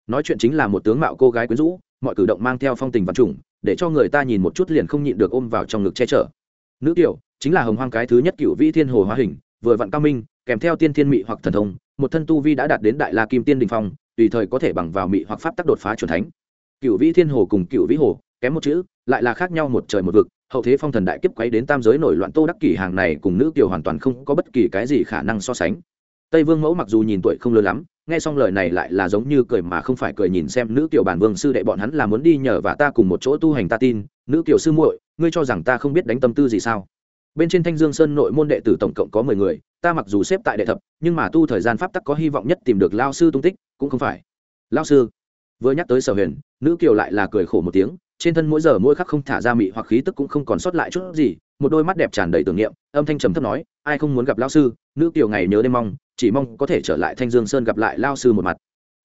Nói chuyện chính là một tướng mạo cô gái quyến rũ, mọi cử động mang theo phong tình văn trùng để cho người ta nhìn một chút liền không nhịn được ôm vào trong ngực che chở. Nữ tiểu, chính là hồng hoang cái thứ nhất cựu vĩ thiên hồ hóa hình, vừa vặn cao minh, kèm theo tiên thiên mị hoặc thần thông, một thân tu vi đã đạt đến đại la kim tiên đình phong, tùy thời có thể bằng vào mị hoặc pháp tắc đột phá c thánh. Cựu vĩ thiên hồ cùng cựu vĩ hồ, kém một chữ, lại là khác nhau một trời một vực, hậu thế phong thần đại kiếp quấy đến tam giới nổi loạn tô đắc kỷ hàng này cùng nữ kiều hoàn toàn không có bất kỳ cái gì khả năng so sánh. Tây vương mẫu mặc dù nhìn tuổi không lớn lắm nghe xong lời này lại là giống như cười mà không phải cười nhìn xem nữ tiểu bản vương sư đệ bọn hắn là muốn đi nhờ và ta cùng một chỗ tu hành ta tin. Nữ tiểu sư muội, ngươi cho rằng ta không biết đánh tâm tư gì sao? Bên trên thanh dương sơn nội môn đệ tử tổng cộng có mười người, ta mặc dù xếp tại đệ thập, nhưng mà tu thời gian pháp tắc có hy vọng nhất tìm được lao sư tung tích, cũng không phải. Lao sư, vừa nhắc tới sở huyền, nữ kiều lại là cười khổ một tiếng, trên thân mỗi giờ mỗi khắc không thả ra mị hoặc khí tức cũng không còn sót lại chút gì một đôi mắt đẹp tràn đầy tưởng niệm, âm thanh trầm thấp nói, ai không muốn gặp lao sư, nữ kiều ngày nhớ đêm mong, chỉ mong có thể trở lại thanh dương sơn gặp lại lao sư một mặt.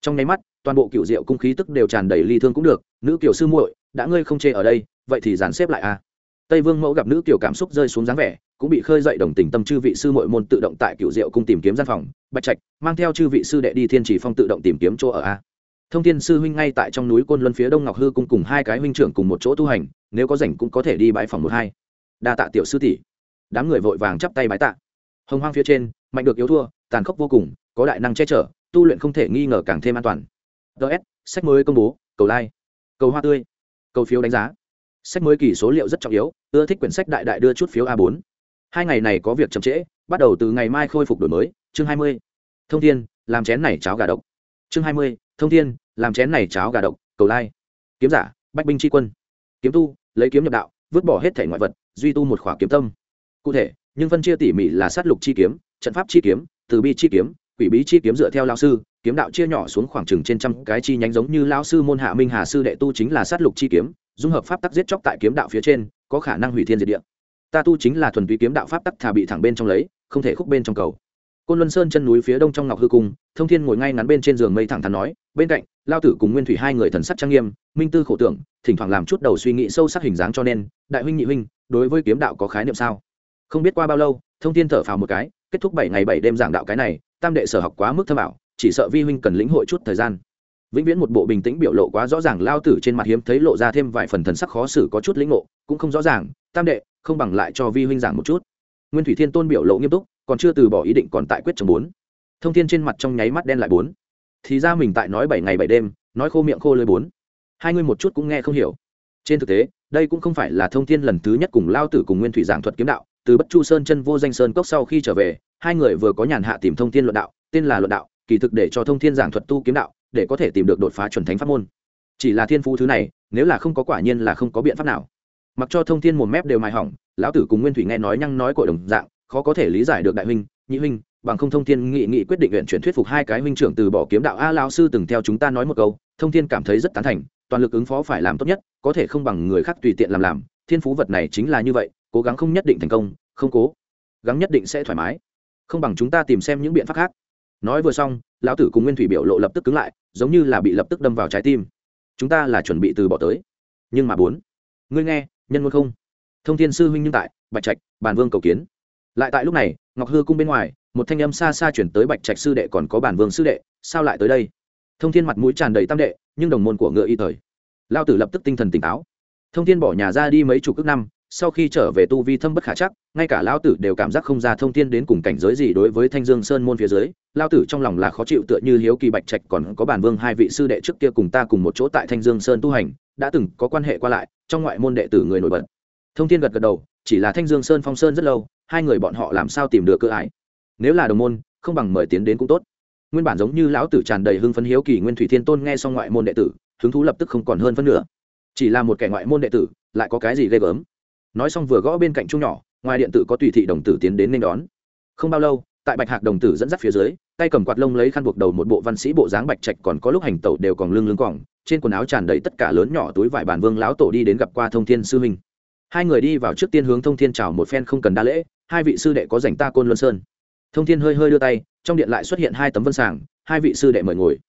Trong nháy mắt, toàn bộ cựu diệu cung khí tức đều tràn đầy ly thương cũng được, nữ kiều sư muội, đã ngươi không chê ở đây, vậy thì dàn xếp lại a. Tây vương mẫu gặp nữ kiều cảm xúc rơi xuống dáng vẻ, cũng bị khơi dậy đồng tình tâm chư vị sư muội môn tự động tại cựu diệu cung tìm kiếm gian phòng, bạch trạch, mang theo chư vị sư đệ đi thiên chỉ phong tự động tìm kiếm chỗ ở a. Thông thiên sư huynh ngay tại trong núi côn luân phía đông ngọc hư cung cùng hai cái huynh trưởng cùng một chỗ tu hành, nếu có rảnh cũng có thể đi bãi phòng một hai đa tạ tiểu sư tỷ. Đám người vội vàng chắp tay bái tạ. Hồng hoang phía trên, mạnh được yếu thua, tàn khốc vô cùng, có đại năng che chở, tu luyện không thể nghi ngờ càng thêm an toàn. Ts sách mới công bố, cầu like, cầu hoa tươi, cầu phiếu đánh giá. Sách mới kỳ số liệu rất trọng yếu, ưa thích quyển sách đại đại đưa chút phiếu a 4 hai ngày này có việc chậm trễ, bắt đầu từ ngày mai khôi phục đổi mới. Chương 20. thông thiên, làm chén này cháo gà độc. Chương 20. thông thiên, làm chén này cháo gà độc, cầu lai kiếm giả, bách binh tri quân. Kiếm tu, lấy kiếm nhập đạo vứt bỏ hết thể ngoại vật, duy tu một khỏa kiếm tâm. Cụ thể, nhưng phân chia tỉ mỉ là sát lục chi kiếm, trận pháp chi kiếm, từ bi chi kiếm, quỷ bí chi kiếm dựa theo lao sư, kiếm đạo chia nhỏ xuống khoảng chừng trên trăm cái chi nhánh giống như lao sư môn hạ minh hà sư đệ tu chính là sát lục chi kiếm, dung hợp pháp tắc giết chóc tại kiếm đạo phía trên, có khả năng hủy thiên diệt địa. Ta tu chính là thuần túy kiếm đạo pháp tắc thà bị thẳng bên trong lấy, không thể khúc bên trong cầu côn luân sơn chân núi phía đông trong ngọc hư cung, thông thiên ngồi ngay ngắn bên trên giường mây thẳng thắn nói, bên cạnh, lao tử cùng nguyên thủy hai người thần sắc trang nghiêm, minh tư khổ tưởng, thỉnh thoảng làm chút đầu suy nghĩ sâu sắc hình dáng cho nên, đại huynh nhị huynh, đối với kiếm đạo có khái niệm sao? Không biết qua bao lâu, thông thiên thở phào một cái, kết thúc bảy ngày bảy đêm giảng đạo cái này, tam đệ sở học quá mức thâm ảo, chỉ sợ vi huynh cần lĩnh hội chút thời gian. Vĩnh viễn một bộ bình tĩnh biểu lộ quá rõ ràng, lao tử trên mặt hiếm thấy lộ ra thêm vài phần thần sắc khó xử, có chút lĩnh ngộ, cũng không rõ ràng, tam đệ, không bằng lại cho vi huynh giảng một chút. Nguyên thủy thiên tôn biểu lộ nghiêm túc còn chưa từ bỏ ý định còn tại quyết chồng bốn. Thông thiên trên mặt trong nháy mắt đen lại bốn. Thì ra mình tại nói bảy ngày bảy đêm, nói khô miệng khô lưới bốn. Hai ngươi một chút cũng nghe không hiểu. Trên thực tế, đây cũng không phải là thông thiên lần thứ nhất cùng lao tử cùng nguyên thủy giảng thuật kiếm đạo. Từ bất chu sơn chân vô danh sơn cốc sau khi trở về, hai người vừa có nhàn hạ tìm thông thiên luận đạo, tên là luận đạo, kỳ thực để cho thông thiên giảng thuật tu kiếm đạo, để có thể tìm được đột phá chuẩn thánh pháp môn. Chỉ là thiên phú thứ này, nếu là không có quả nhiên là không có biện pháp nào. Mặc cho thông thiên một mép đều mài hỏng, lão tử cùng nguyên thủy nghe nói nhăng nói cội đồng dạng khó có thể lý giải được đại huynh, nhị huynh, bằng không thông thiên nghị nghị quyết định nguyện chuyển thuyết phục hai cái huynh trưởng từ bỏ kiếm đạo a lão sư từng theo chúng ta nói một câu, thông thiên cảm thấy rất tán thành, toàn lực ứng phó phải làm tốt nhất, có thể không bằng người khác tùy tiện làm làm, thiên phú vật này chính là như vậy, cố gắng không nhất định thành công, không cố gắng nhất định sẽ thoải mái. Không bằng chúng ta tìm xem những biện pháp khác. Nói vừa xong, lão tử cùng nguyên thủy biểu lộ lập tức cứng lại, giống như là bị lập tức đâm vào trái tim. Chúng ta là chuẩn bị từ bỏ tới. Nhưng mà bốn, ngươi nghe, nhân ngôn không? Thông thiên sư huynh nhưng tại, bạch trạch, bàn vương cầu kiến lại tại lúc này, ngọc hư cung bên ngoài, một thanh âm xa xa chuyển tới bạch trạch sư đệ còn có bản vương sư đệ, sao lại tới đây? Thông thiên mặt mũi tràn đầy tam đệ, nhưng đồng môn của ngựa y thời. Lao tử lập tức tinh thần tỉnh táo. Thông thiên bỏ nhà ra đi mấy chục ước năm, sau khi trở về tu vi thâm bất khả chắc, ngay cả lão tử đều cảm giác không ra thông Thiên đến cùng cảnh giới gì đối với thanh dương sơn môn phía dưới. Lão tử trong lòng là khó chịu tựa như hiếu kỳ bạch trạch còn có bản vương hai vị sư đệ trước kia cùng ta cùng một chỗ tại thanh dương sơn tu hành, đã từng có quan hệ qua lại, trong ngoại môn đệ tử người nổi bật thông tin gật gật đầu, chỉ là thanh dương sơn, phong sơn rất lâu, hai người bọn họ làm sao tìm được cơ ải? Nếu là đồng môn, không bằng mời tiến đến cũng tốt. Nguyên bản giống như lão tử tràn đầy hưng phấn hiếu kỳ nguyên thủy thiên tôn nghe xong ngoại môn đệ tử, hứng thú lập tức không còn hơn phân nửa. Chỉ là một kẻ ngoại môn đệ tử, lại có cái gì ghê gớm? Nói xong vừa gõ bên cạnh chung nhỏ, ngoài điện tử có tùy thị đồng tử tiến đến nên đón. Không bao lâu, tại bạch hạc đồng tử dẫn dắt phía dưới, tay cầm quạt lông lấy khăn buộc đầu một bộ văn sĩ bộ dáng bạch trạch, còn có lúc hành tẩu đều còn lưng lưng quòng, trên quần áo tràn đầy tất cả lớn nhỏ túi vải bàn vương lão tổ đi đến gặp qua thông thiên sư huynh hai người đi vào trước tiên hướng thông thiên chào một phen không cần đa lễ, hai vị sư đệ có dành ta côn luân sơn. Thông thiên hơi hơi đưa tay, trong điện lại xuất hiện hai tấm vân sàng, hai vị sư đệ mời ngồi.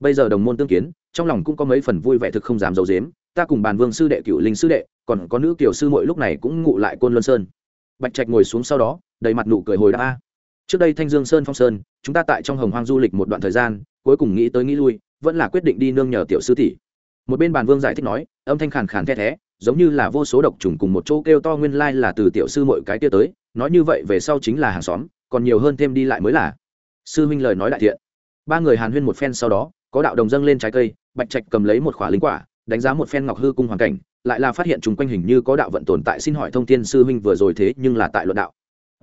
Bây giờ đồng môn tương kiến, trong lòng cũng có mấy phần vui vẻ thực không dám giấu dếm ta cùng bàn vương sư đệ cựu linh sư đệ, còn có nữ kiểu sư mội lúc này cũng ngụ lại côn luân sơn. Bạch trạch ngồi xuống sau đó, đầy mặt nụ cười hồi đáp. A trước đây thanh dương sơn phong sơn, chúng ta tại trong hồng hoang du lịch một đoạn thời gian, cuối cùng nghĩ tới nghĩ lui, vẫn là quyết định đi nương nhờ tiểu sư tỷ. Một bên bàn vương giải thích nói, âm thanh khàn khàn the thé giống như là vô số độc trùng cùng một chỗ kêu to nguyên lai là từ tiểu sư mọi cái kia tới, nói như vậy về sau chính là hàng xóm, còn nhiều hơn thêm đi lại mới là. Sư huynh lời nói đại thiện. Ba người hàn huyên một phen sau đó, có đạo đồng dâng lên trái cây, bạch trạch cầm lấy một khỏa linh quả, đánh giá một phen ngọc hư cung hoàn cảnh, lại là phát hiện chúng quanh hình như có đạo vận tồn tại xin hỏi thông tin sư huynh vừa rồi thế nhưng là tại luận đạo.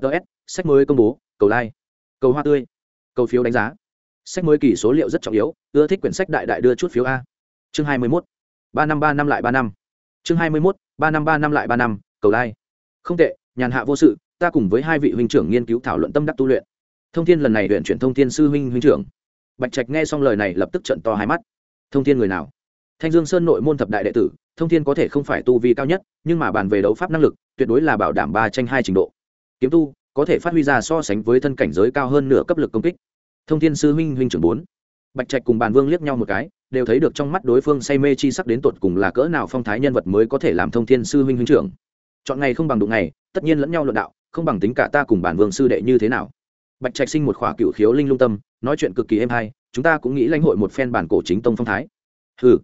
Ts sách mới công bố, cầu like cầu hoa tươi, cầu phiếu đánh giá. Sách mới kỳ số liệu rất trọng yếu, ưa thích quyển sách đại đại đưa chút phiếu a. Chương hai mươi mốt, ba năm ba năm lại ba năm chương hai mươi mốt, ba năm ba năm lại ba năm, cầu lai. Không tệ, nhàn hạ vô sự, ta cùng với hai vị huynh trưởng nghiên cứu thảo luận tâm đắc tu luyện. Thông tin lần này luyện chuyển thông tin sư huynh huynh trưởng. Bạch trạch nghe xong lời này lập tức trận to hai mắt. Thông tin người nào? Thanh dương sơn nội môn thập đại đệ tử, thông thiên có thể không phải tu vi cao nhất, nhưng mà bàn về đấu pháp năng lực, tuyệt đối là bảo đảm ba tranh hai trình độ. Kiếm tu, có thể phát huy ra so sánh với thân cảnh giới cao hơn nửa cấp lực công kích. Thông thiên sư huynh huynh trưởng bốn. Bạch trạch cùng bàn vương liếc nhau một cái đều thấy được trong mắt đối phương say mê chi sắc đến tột cùng là cỡ nào phong thái nhân vật mới có thể làm thông thiên sư huynh huynh trưởng. Chọn ngày không bằng đụng ngày, tất nhiên lẫn nhau luận đạo, không bằng tính cả ta cùng bản vương sư đệ như thế nào. Bạch trạch sinh một khỏa cựu khiếu linh lung tâm, nói chuyện cực kỳ êm hay, chúng ta cũng nghĩ lãnh hội một phen bản cổ chính tông phong thái. Hừ.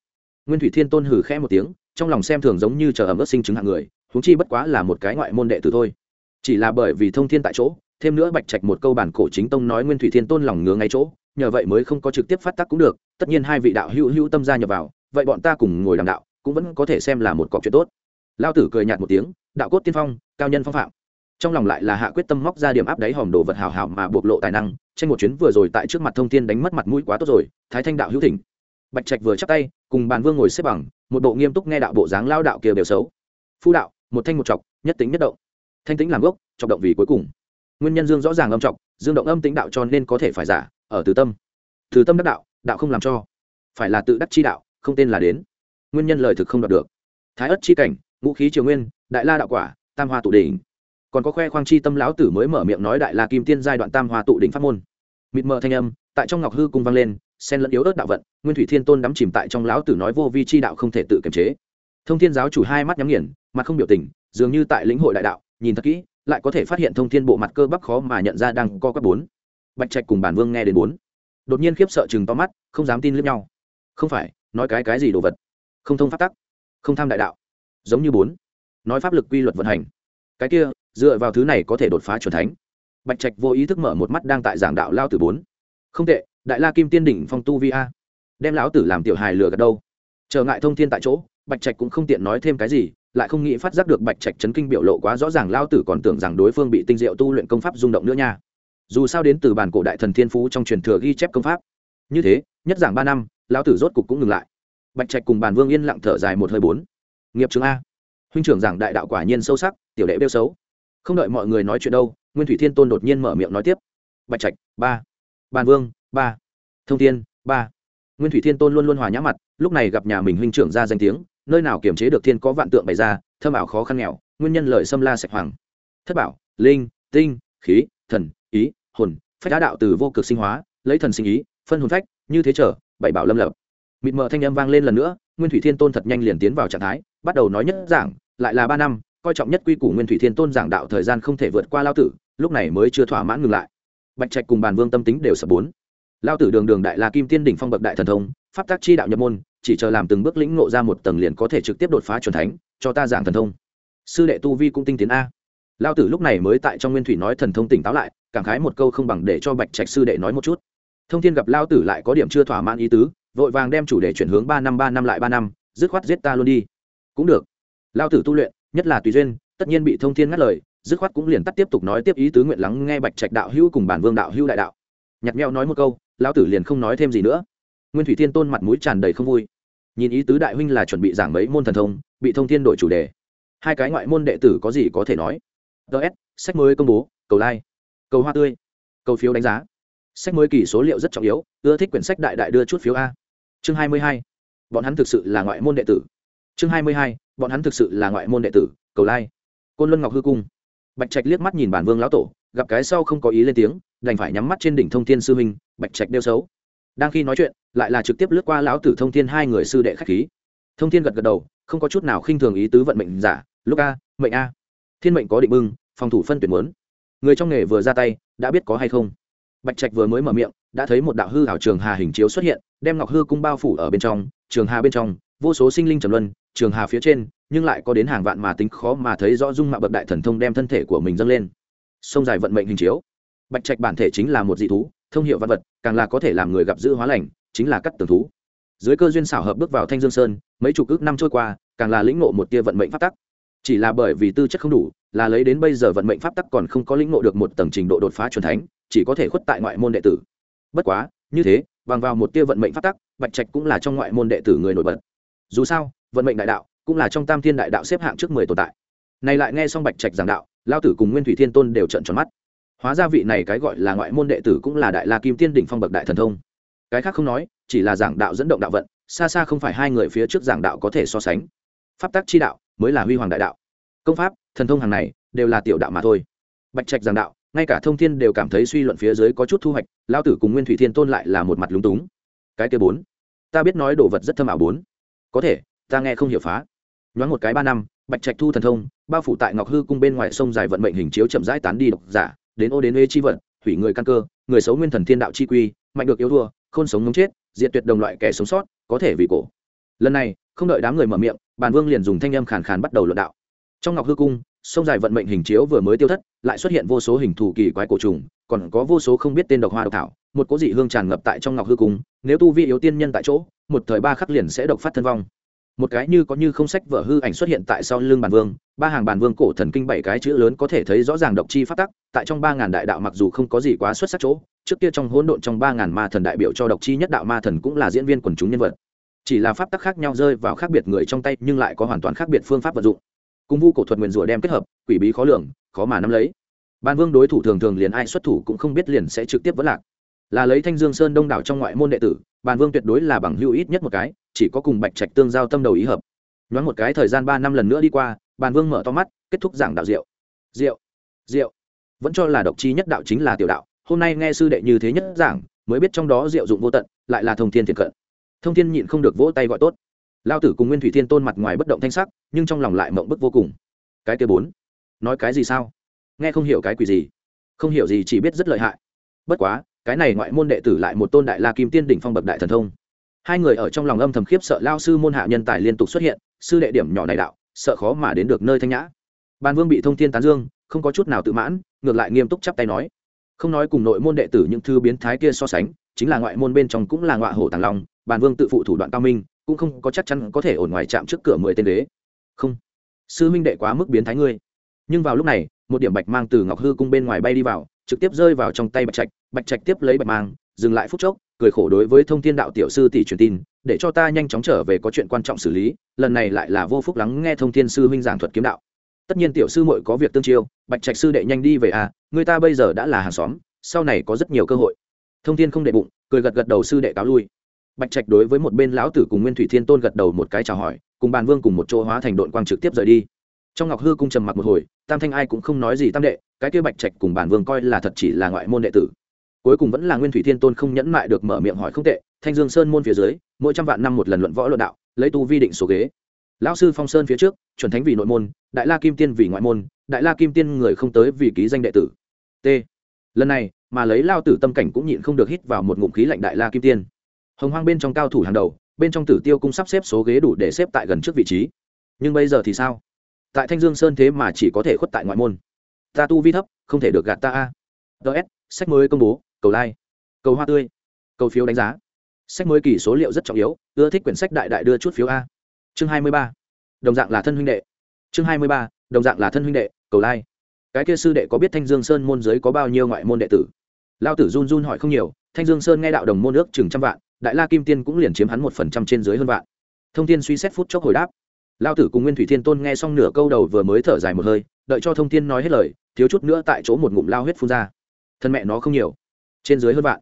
Nguyên thủy thiên tôn hừ khẽ một tiếng, trong lòng xem thường giống như chờ ẩm ớt sinh chứng hạng người, huống chi bất quá là một cái ngoại môn đệ tử thôi. Chỉ là bởi vì thông thiên tại chỗ, thêm nữa bạch trạch một câu bản cổ chính tông nói nguyên thủy thiên tôn lòng ngứa ngay chỗ nhờ vậy mới không có trực tiếp phát tác cũng được, tất nhiên hai vị đạo hữu hữu tâm gia nhập vào, vậy bọn ta cùng ngồi đàm đạo, cũng vẫn có thể xem là một cọc chuyện tốt. Lao tử cười nhạt một tiếng, đạo cốt tiên phong, cao nhân phong phạm. Trong lòng lại là hạ quyết tâm móc ra điểm áp đáy hòm đồ vật hào hào mà bộc lộ tài năng, tranh một chuyến vừa rồi tại trước mặt thông thiên đánh mất mặt mũi quá tốt rồi, thái thanh đạo hữu thỉnh. Bạch trạch vừa chắp tay, cùng bàn vương ngồi xếp bằng, một bộ nghiêm túc nghe đạo bộ dáng lao đạo kia đều xấu. Phu đạo, một thanh một chọc nhất tính nhất động. Thanh tính làm gốc chọc động vì cuối cùng. Nguyên nhân dương rõ ràng âm trọng dương động âm tính đạo cho nên có thể phải giả ở từ tâm. Từ tâm đắc đạo đạo không làm cho. Phải là tự đắc chi đạo, không tên là đến. Nguyên nhân lời thực không đạt được. Thái ất chi cảnh, ngũ khí triều nguyên, đại la đạo quả, tam hoa tụ đỉnh. Còn có khoe khoang chi tâm lão tử mới mở miệng nói đại la kim tiên giai đoạn tam hoa tụ đỉnh pháp môn. Mịt mờ thanh âm, tại trong ngọc hư cung vang lên sen lẫn yếu ớt đạo vận, nguyên thủy thiên tôn đắm chìm tại trong lão tử nói vô vi chi đạo không thể tự kiềm chế. Thông thiên giáo chủ hai mắt nhắm nghiền, mặt không biểu tình, dường như tại lĩnh hội đại đạo, nhìn thật kỹ, lại có thể phát hiện thông thiên bộ mặt cơ bắp khó mà nhận ra đang co các bốn bạch trạch cùng bản vương nghe đến bốn. Đột nhiên khiếp sợ chừng to mắt, không dám tin lẫn nhau. Không phải, nói cái cái gì đồ vật? Không thông pháp tắc, không tham đại đạo. Giống như bốn. Nói pháp lực quy luật vận hành. Cái kia, dựa vào thứ này có thể đột phá c thánh. Bạch trạch vô ý thức mở một mắt đang tại giảng đạo lao từ bốn. Không tệ, đại la kim tiên đỉnh phong tu vi a. Đem lão tử làm tiểu hài lừa gạt đâu. Trở ngại thông thiên tại chỗ, bạch trạch cũng không tiện nói thêm cái gì, lại không nghĩ phát giác được bạch trạch chấn kinh biểu lộ quá rõ ràng lao tử còn tưởng rằng đối phương bị tinh diệu tu luyện công pháp rung động nữa nha dù sao đến từ bản cổ đại thần thiên phú trong truyền thừa ghi chép công pháp. Như thế, nhất giảng ba năm, lão tử rốt cục cũng ngừng lại. Bạch trạch cùng bàn vương yên lặng thở dài một hơi bốn. Nghiệp chứng a. Huynh trưởng giảng đại đạo quả nhiên sâu sắc, tiểu đệ bêu xấu. Không đợi mọi người nói chuyện đâu, nguyên thủy thiên tôn đột nhiên mở miệng nói tiếp. Bạch trạch, ba. Bàn vương, ba. Thông thiên, ba. Nguyên thủy thiên tôn luôn luôn hòa nhã mặt, lúc này gặp nhà mình huynh trưởng ra danh tiếng, nơi nào kiềm chế được thiên có vạn tượng bày ra, thâm ảo khó khăn nghèo, nguyên nhân lợi xâm la sạch hoàng. Thất bảo, linh, tinh, khí, thần, ý hồn, phách đá đạo từ vô cực sinh hóa, lấy thần sinh ý, phân hồn phách, như thế trở bảy bảo lâm lập. Mịt mờ thanh âm vang lên lần nữa, nguyên thủy thiên tôn thật nhanh liền tiến vào trạng thái, bắt đầu nói nhất giảng, lại là ba năm, coi trọng nhất quy củ nguyên thủy thiên tôn giảng đạo thời gian không thể vượt qua lao tử, lúc này mới chưa thỏa mãn ngừng lại. Bạch trạch cùng bàn vương tâm tính đều sập bốn. Lao tử đường đường đại la kim tiên đỉnh phong bậc đại thần thông, pháp tác chi đạo nhập môn, chỉ chờ làm từng bước lĩnh ngộ ra một tầng liền có thể trực tiếp đột phá c thánh, cho ta giảng thần thông. Sư đệ tu vi cũng tinh tiến a lao tử lúc này mới tại trong nguyên thủy nói thần thông tỉnh táo lại, cảm khái một câu không bằng để cho bạch trạch sư đệ nói một chút. Thông thiên gặp lao tử lại có điểm chưa thỏa mãn ý tứ, vội vàng đem chủ đề chuyển hướng ba năm ba năm lại ba năm, dứt khoát giết ta luôn đi. Cũng được. Lao tử tu luyện, nhất là tùy duyên, tất nhiên bị thông thiên ngắt lời, dứt khoát cũng liền tắt tiếp tục nói tiếp ý tứ nguyện lắng nghe bạch trạch đạo hữu cùng bản vương đạo hữu đại đạo. Nhặt mèo nói một câu, lao tử liền không nói thêm gì nữa. Nguyên thủy thiên tôn mặt mũi tràn đầy không vui. Nhìn ý tứ đại huynh là chuẩn bị giảng mấy môn thần thông, bị thông thiên đổi chủ đề. Hai cái ngoại môn đệ tử có gì có thể nói? Ts sách mới công bố, cầu like, cầu hoa tươi, cầu phiếu đánh giá. Sách mới kỳ số liệu rất trọng yếu, ưa thích quyển sách đại đại đưa chút phiếu a. Chương hai mươi hai, bọn hắn thực sự là ngoại môn đệ tử. Chương hai mươi hai, bọn hắn thực sự là ngoại môn đệ tử, cầu lai côn luân ngọc hư cung. Bạch trạch liếc mắt nhìn bản vương lão tổ, gặp cái sau không có ý lên tiếng, đành phải nhắm mắt trên đỉnh thông thiên sư huynh, bạch trạch đeo xấu. Đang khi nói chuyện, lại là trực tiếp lướt qua lão tử thông thiên hai người sư đệ khách khí. Thông thiên gật gật đầu, không có chút nào khinh thường ý tứ vận mệnh giả, lúc a, mệnh a. Thiên mệnh có định bưng phòng thủ phân tuyển muốn. Người trong nghề vừa ra tay, đã biết có hay không. Bạch trạch vừa mới mở miệng, đã thấy một đạo hư hảo trường hà hình chiếu xuất hiện, đem ngọc hư cung bao phủ ở bên trong, trường hà bên trong, vô số sinh linh trầm luân, trường hà phía trên, nhưng lại có đến hàng vạn mà tính khó mà thấy rõ dung mạo bậc đại thần thông đem thân thể của mình dâng lên. Sông dài vận mệnh hình chiếu. Bạch trạch bản thể chính là một dị thú, thông hiệu văn vật, càng là có thể làm người gặp dữ hóa lành, chính là cắt tường thú. Dưới cơ duyên xảo hợp bước vào thanh dương sơn, mấy chục ước năm trôi qua, càng là lĩnh ngộ một tia vận mệnh pháp tắc. Chỉ là bởi vì tư chất không đủ là lấy đến bây giờ vận mệnh pháp tắc còn không có lĩnh ngộ được một tầng trình độ đột phá truyền thánh, chỉ có thể khuất tại ngoại môn đệ tử. Bất quá, như thế, bằng vào một tia vận mệnh pháp tắc, bạch trạch cũng là trong ngoại môn đệ tử người nổi bật. Dù sao, vận mệnh đại đạo cũng là trong tam thiên đại đạo xếp hạng trước mười tồn tại. Này lại nghe xong bạch trạch giảng đạo lao tử cùng nguyên thủy thiên tôn đều trận tròn mắt. Hóa ra vị này cái gọi là ngoại môn đệ tử cũng là đại la kim tiên đỉnh phong bậc đại thần thông. Cái khác không nói, chỉ là giảng đạo dẫn động đạo vận, xa xa không phải hai người phía trước giảng đạo có thể so sánh. Pháp tắc chi đạo mới là huy hoàng đại đạo công pháp, thần thông hàng này đều là tiểu đạo mà thôi. Bạch trạch giảng đạo, ngay cả thông thiên đều cảm thấy suy luận phía dưới có chút thu hoạch lao tử cùng nguyên thủy thiên tôn lại là một mặt lúng túng. Cái kia bốn, ta biết nói đồ vật rất thâm ảo bốn. Có thể, ta nghe không hiểu phá. Nhoáng một cái ba năm, bạch trạch thu thần thông, bao phủ tại ngọc hư cung bên ngoài sông dài vận mệnh hình chiếu chậm rãi tán đi độc giả, đến ô đến ê chi vận, hủy người căn cơ, người xấu nguyên thần thiên đạo chi quy, mạnh được yếu thua, khôn sống ngống chết, diệt tuyệt đồng loại kẻ sống sót, có thể vì cổ. Lần này, không đợi đám người mở miệng, bàn vương liền dùng thanh âm khàn khàn bắt đầu luận đạo trong ngọc hư cung, sông dài vận mệnh hình chiếu vừa mới tiêu thất, lại xuất hiện vô số hình thù kỳ quái cổ trùng, còn có vô số không biết tên độc hoa độc thảo, một cố dị hương tràn ngập tại trong ngọc hư cung, nếu tu vi yếu tiên nhân tại chỗ, một thời ba khắc liền sẽ độc phát thân vong. Một cái như có như không sách vở hư ảnh xuất hiện tại sau lưng bàn vương, ba hàng bàn vương cổ thần kinh bảy cái chữ lớn có thể thấy rõ ràng độc chi phát tắc, tại trong ba ngàn đại đạo mặc dù không có gì quá xuất sắc chỗ, trước kia trong hỗn độn trong ba ngàn ma thần đại biểu cho độc chi nhất đạo ma thần cũng là diễn viên quần chúng nhân vật. Chỉ là pháp tắc khác nhau rơi vào khác biệt người trong tay, nhưng lại có hoàn toàn khác biệt phương pháp vận dụng cung vu cổ thuật nguyền rủa đem kết hợp, quỷ bí khó lường, khó mà nắm lấy. Ban vương đối thủ thường thường liền ai xuất thủ cũng không biết liền sẽ trực tiếp vẫn lạc. Là lấy thanh dương sơn đông đảo trong ngoại môn đệ tử, ban vương tuyệt đối là bằng hữu ít nhất một cái, chỉ có cùng bạch trạch tương giao tâm đầu ý hợp. Nhoáng một cái thời gian ba năm lần nữa đi qua, ban vương mở to mắt, kết thúc giảng đạo diệu. Diệu diệu. Vẫn cho là độc chi nhất đạo chính là tiểu đạo, hôm nay nghe sư đệ như thế nhất giảng, mới biết trong đó diệu dụng vô tận, lại là thông thiên thiện cận. Thông thiên nhịn không được vỗ tay gọi tốt lao tử cùng nguyên thủy thiên tôn mặt ngoài bất động thanh sắc, nhưng trong lòng lại mộng bức vô cùng. Cái kia bốn, nói cái gì sao? Nghe không hiểu cái quỷ gì. Không hiểu gì, chỉ biết rất lợi hại. Bất quá, cái này ngoại môn đệ tử lại một tôn đại la kim tiên đỉnh phong bậc đại thần thông. Hai người ở trong lòng âm thầm khiếp sợ lao sư môn hạ nhân tài liên tục xuất hiện, sư đệ điểm nhỏ này đạo, sợ khó mà đến được nơi thanh nhã. Ban vương bị thông thiên tán dương, không có chút nào tự mãn, ngược lại nghiêm túc chắp tay nói. Không nói cùng nội môn đệ tử những thư biến thái kia so sánh, chính là ngoại môn bên trong cũng là ngọa hổ tàng long bàn vương tự phụ thủ đoạn cao minh cũng không có chắc chắn có thể ổn ngoài chạm trước cửa mười tên đế. Không. Sư minh đệ quá mức biến thái ngươi. Nhưng vào lúc này, một điểm bạch mang từ ngọc hư cung bên ngoài bay đi vào, trực tiếp rơi vào trong tay bạch trạch. Bạch trạch tiếp lấy bạch mang, dừng lại phút chốc, cười khổ đối với thông thiên đạo tiểu sư tỷ truyền tin, để cho ta nhanh chóng trở về có chuyện quan trọng xử lý, lần này lại là vô phúc lắng nghe thông thiên sư huynh giảng thuật kiếm đạo. Tất nhiên tiểu sư muội có việc tương chiêu, bạch trạch sư đệ nhanh đi về à người ta bây giờ đã là hàng xóm, sau này có rất nhiều cơ hội. Thông thiên không đệ bụng, cười gật gật đầu sư đệ cáo lui bạch trạch đối với một bên lão tử cùng nguyên thủy thiên tôn gật đầu một cái chào hỏi, cùng bàn vương cùng một chỗ hóa thành đội quang trực tiếp rời đi. Trong ngọc hư cung trầm mặc một hồi, tam thanh ai cũng không nói gì tam đệ, cái kia bạch trạch cùng bản vương coi là thật chỉ là ngoại môn đệ tử. Cuối cùng vẫn là nguyên thủy thiên tôn không nhẫn mại được mở miệng hỏi không tệ, thanh dương sơn môn phía dưới, mỗi trăm vạn năm một lần luận võ luận đạo, lấy tu vi định số ghế. Lão sư phong sơn phía trước, chuẩn thánh vì nội môn, đại la kim tiên vì ngoại môn, đại la kim tiên người không tới vì ký danh đệ tử. T. Lần này, mà lấy lao tử tâm cảnh cũng nhịn không được hít vào một ngụm khí lạnh đại la kim tiên hồng hoang bên trong cao thủ hàng đầu, bên trong tử tiêu cung sắp xếp số ghế đủ để xếp tại gần trước vị trí. Nhưng bây giờ thì sao? Tại thanh dương sơn thế mà chỉ có thể khuất tại ngoại môn. Ta tu vi thấp, không thể được gạt ta a. Ts sách mới công bố, cầu like cầu hoa tươi, cầu phiếu đánh giá. Sách mới kỳ số liệu rất trọng yếu, ưa thích quyển sách đại đại đưa chút phiếu a. Chương hai mươi ba, đồng dạng là thân huynh đệ. Chương hai mươi ba, đồng dạng là thân huynh đệ, cầu lai、like. cái kia sư đệ có biết thanh dương sơn môn giới có bao nhiêu ngoại môn đệ tử? Lao tử run run hỏi không nhiều, thanh dương sơn nghe đạo đồng môn ước chừng trăm vạn đại la kim tiên cũng liền chiếm hắn một phần trăm trên dưới hơn vạn. Thông tin suy xét phút chốc hồi đáp. Lao tử cùng nguyên thủy thiên tôn nghe xong nửa câu đầu vừa mới thở dài một hơi, đợi cho thông tin nói hết lời, thiếu chút nữa tại chỗ một ngụm lao huyết phun ra. Thân mẹ nó không nhiều. Trên dưới hơn vạn.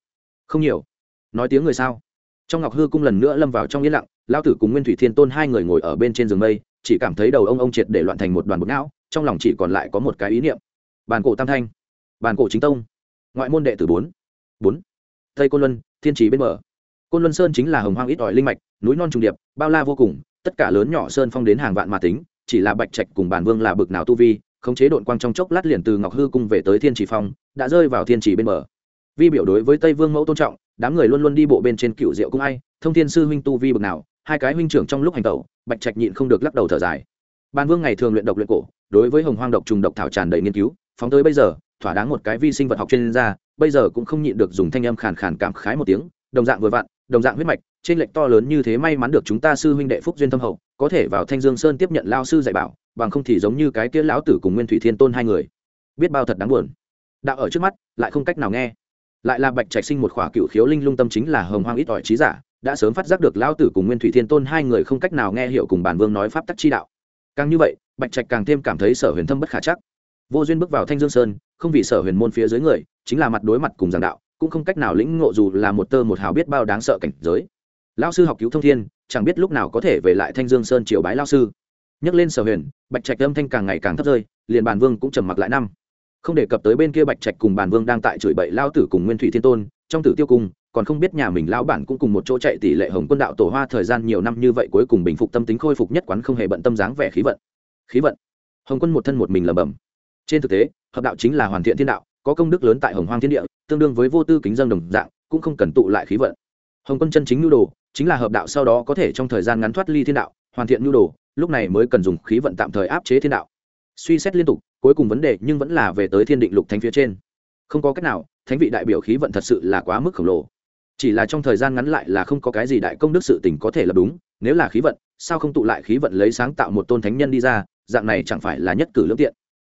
Không nhiều. Nói tiếng người sao? Trong ngọc hư cung lần nữa lâm vào trong yên lặng, lao tử cùng nguyên thủy thiên tôn hai người ngồi ở bên trên giường mây, chỉ cảm thấy đầu ông ông triệt để loạn thành một đoàn bột não, trong lòng chỉ còn lại có một cái ý niệm. Bàn cổ tam thanh. Bàn cổ chính tông. Ngoại môn đệ tử bốn. Bốn. Tây côn luân, thiên trì bên mở côn luân sơn chính là hồng hoang ít ỏi linh mạch, núi non trùng điệp, bao la vô cùng, tất cả lớn nhỏ sơn phong đến hàng vạn mà tính, chỉ là bạch trạch cùng bản vương là bực nào tu vi, khống chế đội quang trong chốc lát liền từ ngọc hư cung về tới thiên trì phong, đã rơi vào thiên trì bên bờ. Vi biểu đối với tây vương mẫu tôn trọng, đám người luôn luôn đi bộ bên trên cựu diệu cung ai, thông thiên sư huynh tu vi bực nào, hai cái huynh trưởng trong lúc hành tẩu, bạch trạch nhịn không được lắc đầu thở dài. Ban vương ngày thường luyện độc luyện cổ, đối với hồng hoang độc trùng độc thảo tràn đầy nghiên cứu, phóng tới bây giờ, thỏa đáng một cái vi sinh vật học chuyên gia, bây giờ cũng không nhịn được dùng thanh âm khàn khàn cảm khái một tiếng, đồng dạng vừa vặn đồng dạng huyết mạch, trên lệnh to lớn như thế may mắn được chúng ta sư huynh đệ phúc duyên thâm hậu, có thể vào thanh dương sơn tiếp nhận lao sư dạy bảo, bằng không thì giống như cái kia lão tử cùng nguyên thủy thiên tôn hai người. Biết bao thật đáng buồn. Đạo ở trước mắt, lại không cách nào nghe. Lại là bạch trạch sinh một khỏa cựu khiếu linh lung tâm chính là hồng hoang ít ỏi trí giả, đã sớm phát giác được lão tử cùng nguyên thủy thiên tôn hai người không cách nào nghe hiểu cùng bản vương nói pháp tắc chi đạo. Càng như vậy, bạch trạch càng thêm cảm thấy sở huyền thâm bất khả chắc. Vô duyên bước vào thanh dương sơn, không vì sở huyền môn phía dưới người, chính là mặt đối mặt cùng giảng đạo cũng không cách nào lĩnh ngộ dù là một tơ một hào biết bao đáng sợ cảnh giới. Lao sư học cứu thông thiên, chẳng biết lúc nào có thể về lại thanh dương sơn triều bái lao sư. Nhắc lên sở huyền, bạch trạch âm thanh càng ngày càng thấp rơi, liền bàn vương cũng trầm mặc lại năm. Không đề cập tới bên kia bạch trạch cùng bàn vương đang tại chửi bậy lao tử cùng nguyên thủy thiên tôn, trong tử tiêu cung còn không biết nhà mình lão bản cũng cùng một chỗ chạy tỷ lệ hồng quân đạo tổ hoa thời gian nhiều năm như vậy cuối cùng bình phục tâm tính khôi phục nhất quán không hề bận tâm dáng vẻ khí vận. Khí vận. Hồng quân một thân một mình lẩm bẩm. Trên thực tế, hợp đạo chính là hoàn thiện thiên đạo, có công đức lớn tại hồng hoang thiên địa tương đương với vô tư kính dân đồng dạng, cũng không cần tụ lại khí vận. Hồng quân chân chính nhu đồ, chính là hợp đạo sau đó có thể trong thời gian ngắn thoát ly thiên đạo, hoàn thiện nhu đồ, lúc này mới cần dùng khí vận tạm thời áp chế thiên đạo. Suy xét liên tục, cuối cùng vấn đề nhưng vẫn là về tới thiên định lục thánh phía trên. Không có cách nào, thánh vị đại biểu khí vận thật sự là quá mức khổng lồ. Chỉ là trong thời gian ngắn lại là không có cái gì đại công đức sự tình có thể là đúng, nếu là khí vận, sao không tụ lại khí vận lấy sáng tạo một tôn thánh nhân đi ra, dạng này chẳng phải là nhất cử lương tiện.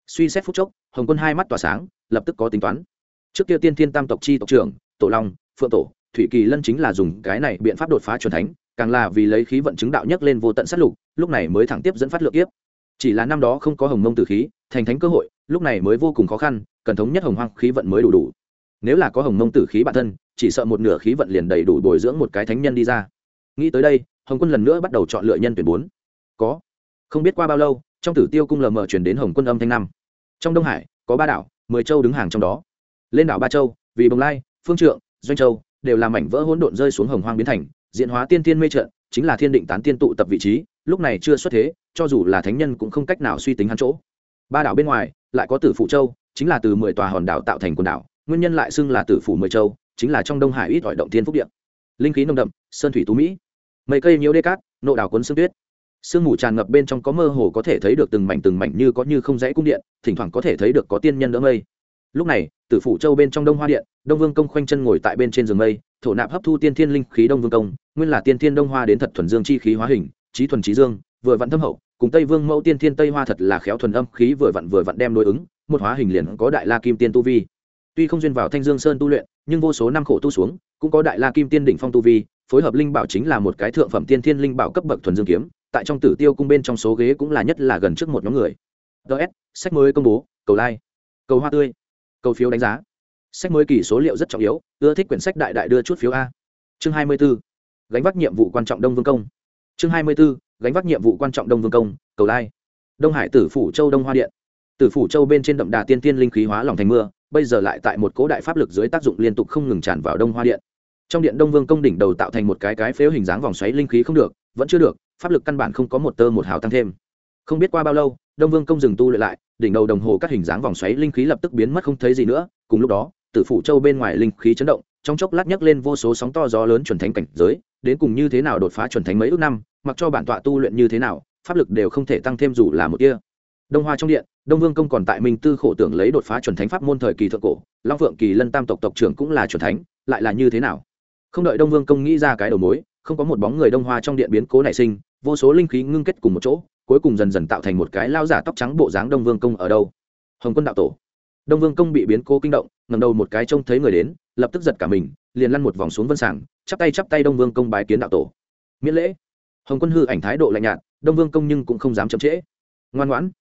Suy xét phút chốc, hồng quân hai mắt tỏa sáng, lập tức có tính toán trước kia tiên thiên tam tộc chi tộc trưởng, tổ long, phượng tổ, thủy kỳ lân chính là dùng cái này biện pháp đột phá truyền thánh, càng là vì lấy khí vận chứng đạo nhất lên vô tận sát lục, lúc này mới thẳng tiếp dẫn phát lượng kiếp. Chỉ là năm đó không có hồng mông tử khí, thành thánh cơ hội, lúc này mới vô cùng khó khăn, cần thống nhất hồng hoang khí vận mới đủ đủ. Nếu là có hồng mông tử khí bản thân, chỉ sợ một nửa khí vận liền đầy đủ bồi dưỡng một cái thánh nhân đi ra. Nghĩ tới đây, hồng quân lần nữa bắt đầu chọn lựa nhân tuyển bốn. Có. Không biết qua bao lâu, trong tử tiêu cung lờ mờ chuyển đến hồng quân âm thanh năm. Trong đông hải, có ba đảo, mười châu đứng hàng trong đó lên đảo ba châu, vì bồng lai, phương trượng, doanh châu đều là mảnh vỡ hỗn độn rơi xuống hồng hoang biến thành diện hóa tiên tiên mê trận, chính là thiên định tán tiên tụ tập vị trí, lúc này chưa xuất thế, cho dù là thánh nhân cũng không cách nào suy tính hắn chỗ. Ba đảo bên ngoài, lại có tử phụ châu, chính là từ mười tòa hòn đảo tạo thành quần đảo, nguyên nhân lại xưng là tử phủ mười châu, chính là trong đông hải ít ỏi động thiên phúc điện linh khí nồng đậm, sơn thủy tú mỹ. Mây cây nhiễu đê cát, nộ đảo cuốn sương tuyết. Sương mù tràn ngập bên trong có mơ hồ có thể thấy được từng mảnh từng mảnh như có như không rẽ cung điện, thỉnh thoảng có thể thấy được có tiên nhân đỡ mây. Lúc này tử phủ châu bên trong đông hoa điện, đông vương công khoanh chân ngồi tại bên trên giường mây, thổ nạp hấp thu tiên thiên linh khí đông vương công, nguyên là tiên thiên đông hoa đến thật thuần dương chi khí hóa hình trí thuần trí dương, vừa vặn thâm hậu, cùng tây vương mẫu tiên thiên tây hoa thật là khéo thuần âm khí vừa vặn vừa vặn đem đối ứng, một hóa hình liền có đại la kim tiên tu vi. Tuy không duyên vào thanh dương sơn tu luyện, nhưng vô số năm khổ tu xuống, cũng có đại la kim tiên đỉnh phong tu vi, phối hợp linh bảo chính là một cái thượng phẩm tiên thiên linh bảo cấp bậc thuần dương kiếm, tại trong tử tiêu cung bên trong số ghế cũng là nhất là gần trước một nhóm người. Ts sách mới công bố, cầu like, cầu hoa tươi cầu phiếu đánh giá. Sách mới kỳ số liệu rất trọng yếu, ưa thích quyển sách đại đại đưa chút phiếu a. Chương hai mươi 24. gánh vác nhiệm vụ quan trọng đông vương công. Chương hai mươi 24. gánh vác nhiệm vụ quan trọng đông vương công, cầu lai. Đông hải tử phủ châu đông hoa điện. Tử phủ châu bên trên đậm đà tiên tiên linh khí hóa lòng thành mưa, bây giờ lại tại một cố đại pháp lực dưới tác dụng liên tục không ngừng tràn vào đông hoa điện. Trong điện đông vương công đỉnh đầu tạo thành một cái cái phếu hình dáng vòng xoáy linh khí không được, vẫn chưa được, pháp lực căn bản không có một tơ một hào tăng thêm. Không biết qua bao lâu, đông vương công dừng tu luyện lại đỉnh đầu đồng hồ các hình dáng vòng xoáy linh khí lập tức biến mất không thấy gì nữa, cùng lúc đó, tử phủ châu bên ngoài linh khí chấn động, trong chốc lát nhấc lên vô số sóng to gió lớn chuẩn thánh cảnh giới, đến cùng như thế nào đột phá chuẩn thánh mấy ước năm, mặc cho bản tọa tu luyện như thế nào, pháp lực đều không thể tăng thêm dù là một tia. Đông hoa trong điện, đông vương công còn tại minh tư khổ tưởng lấy đột phá chuẩn thánh pháp môn thời kỳ thượng cổ, long phượng kỳ lân tam tộc tộc trưởng cũng là chuẩn thánh, lại là như thế nào? Không đợi đông vương công nghĩ ra cái đầu mối, không có một bóng người đông hoa trong điện biến cố nảy sinh, vô số linh khí ngưng kết cùng một chỗ cuối cùng dần dần tạo thành một cái lao giả tóc trắng bộ dáng đông vương công ở đâu? Hồng quân đạo tổ. Đông vương công bị biến cố kinh động ngầm đầu một cái trông thấy người đến, lập tức giật cả mình, liền lăn một vòng xuống vân sảng chắp tay chắp tay đông vương công bái kiến đạo tổ. Miễn lễ. Hồng quân hư ảnh thái độ lạnh nhạt, đông vương công nhưng cũng không dám chậm trễ. Ngoan ngoãn.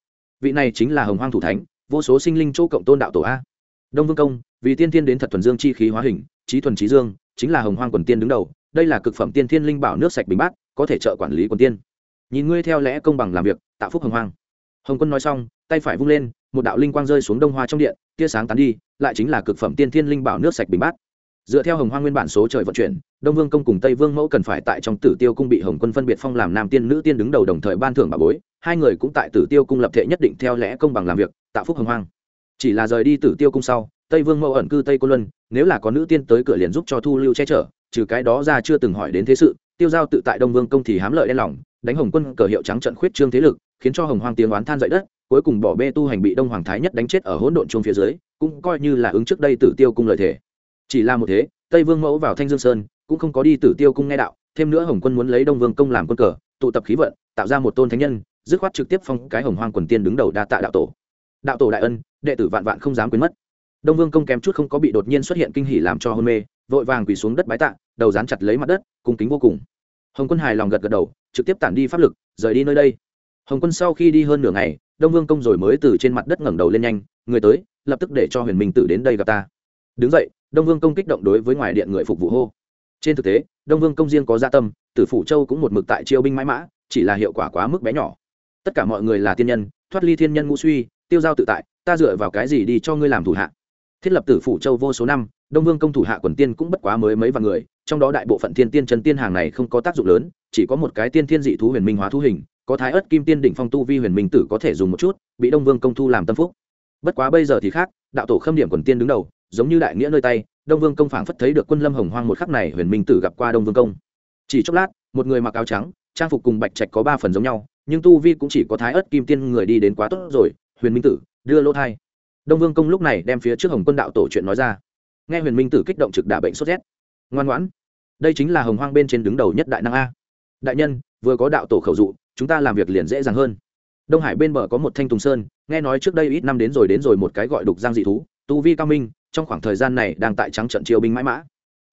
Vị này chính là hồng hoang thủ thánh, vô số sinh linh chỗ cộng tôn đạo tổ a. Đông vương công, vì tiên tiên đến thật thuần dương chi khí hóa hình trí thuần trí dương, chính là hồng hoang quần tiên đứng đầu, đây là cực phẩm tiên thiên linh bảo nước sạch bình bát, có thể trợ quản lý quần tiên nhìn ngươi theo lẽ công bằng làm việc tạo phúc hồng hoang. Hồng quân nói xong, tay phải vung lên, một đạo linh quang rơi xuống đông hoa trong điện, tia sáng tán đi, lại chính là cực phẩm tiên thiên linh bảo nước sạch bình bát. Dựa theo hồng hoa nguyên bản số trời vận chuyển, đông vương công cùng tây vương mẫu cần phải tại trong tử tiêu cung bị hồng quân phân biệt phong làm nam tiên nữ tiên đứng đầu đồng thời ban thưởng bà bối, hai người cũng tại tử tiêu cung lập thể nhất định theo lẽ công bằng làm việc tạo phúc hồng hoang. Chỉ là rời đi tử tiêu cung sau, tây vương mẫu ẩn cư tây cô luân, nếu là có nữ tiên tới cửa liền giúp cho thu lưu che chở, trừ cái đó ra chưa từng hỏi đến thế sự, tiêu giao tự tại đông vương công thì hám lợi đen lòng đánh hồng quân cờ hiệu trắng trận khuyết trương thế lực, khiến cho hồng hoang tiếng oán than dậy đất, cuối cùng bỏ bê tu hành bị đông hoàng thái nhất đánh chết ở hỗn độn chuông phía dưới, cũng coi như là ứng trước đây tử tiêu cung lợi thể chỉ là một thế, tây vương mẫu vào thanh dương sơn, cũng không có đi tử tiêu cung nghe đạo, thêm nữa hồng quân muốn lấy đông vương công làm quân cờ, tụ tập khí vận, tạo ra một tôn thánh nhân, dứt khoát trực tiếp phong cái hồng hoang quần tiên đứng đầu đa tạ đạo tổ. Đạo tổ đại ân, đệ tử vạn vạn không dám quên mất. Đông vương công kém chút không có bị đột nhiên xuất hiện kinh hỉ làm cho hôn mê, vội vàng quỳ xuống đất bái tạ, đầu dán chặt lấy mặt đất, cung kính vô cùng hồng quân hài lòng gật gật đầu, trực tiếp tản đi pháp lực, rời đi nơi đây. Hồng quân sau khi đi hơn nửa ngày, đông vương công rồi mới từ trên mặt đất ngẩng đầu lên nhanh, người tới, lập tức để cho huyền minh tử đến đây gặp ta. Đứng dậy, đông vương công kích động đối với ngoài điện người phục vụ hô. Trên thực tế, đông vương công riêng có gia tâm, tử phủ châu cũng một mực tại chiêu binh mãi mã, chỉ là hiệu quả quá mức bé nhỏ. Tất cả mọi người là tiên nhân, thoát ly thiên nhân ngũ suy, tiêu giao tự tại, ta dựa vào cái gì đi cho ngươi làm thủ hạ? Thiết lập tử phủ châu vô số năm đông vương công thủ hạ quần tiên cũng bất quá mới mấy vạn người, trong đó đại bộ phận thiên tiên chân tiên hàng này không có tác dụng lớn, chỉ có một cái tiên thiên dị thú huyền minh hóa thú hình, có thái ớt kim tiên đỉnh phong tu vi huyền minh tử có thể dùng một chút, bị đông vương công thu làm tâm phúc. Bất quá bây giờ thì khác, đạo tổ khâm điểm quần tiên đứng đầu, giống như đại nghĩa nơi tay, đông vương công phảng phất thấy được quân lâm hồng hoang một khắc này huyền minh tử gặp qua đông vương công. Chỉ chốc lát, một người mặc áo trắng, trang phục cùng bạch trạch có ba phần giống nhau, nhưng tu vi cũng chỉ có thái ớt kim tiên người đi đến quá tốt rồi, huyền minh tử, đưa lỗ thai. Đông vương công lúc này đem phía trước hồng quân đạo tổ chuyện nói ra nghe huyền minh tử kích động trực đả bệnh sốt rét. Ngoan ngoãn. Đây chính là hồng hoang bên trên đứng đầu nhất đại năng a. Đại nhân, vừa có đạo tổ khẩu dụ, chúng ta làm việc liền dễ dàng hơn. Đông hải bên bờ có một thanh tùng sơn, nghe nói trước đây ít năm đến rồi đến rồi một cái gọi đục giang dị thú, tu vi cao minh, trong khoảng thời gian này đang tại trắng trận chiêu binh mãi mã.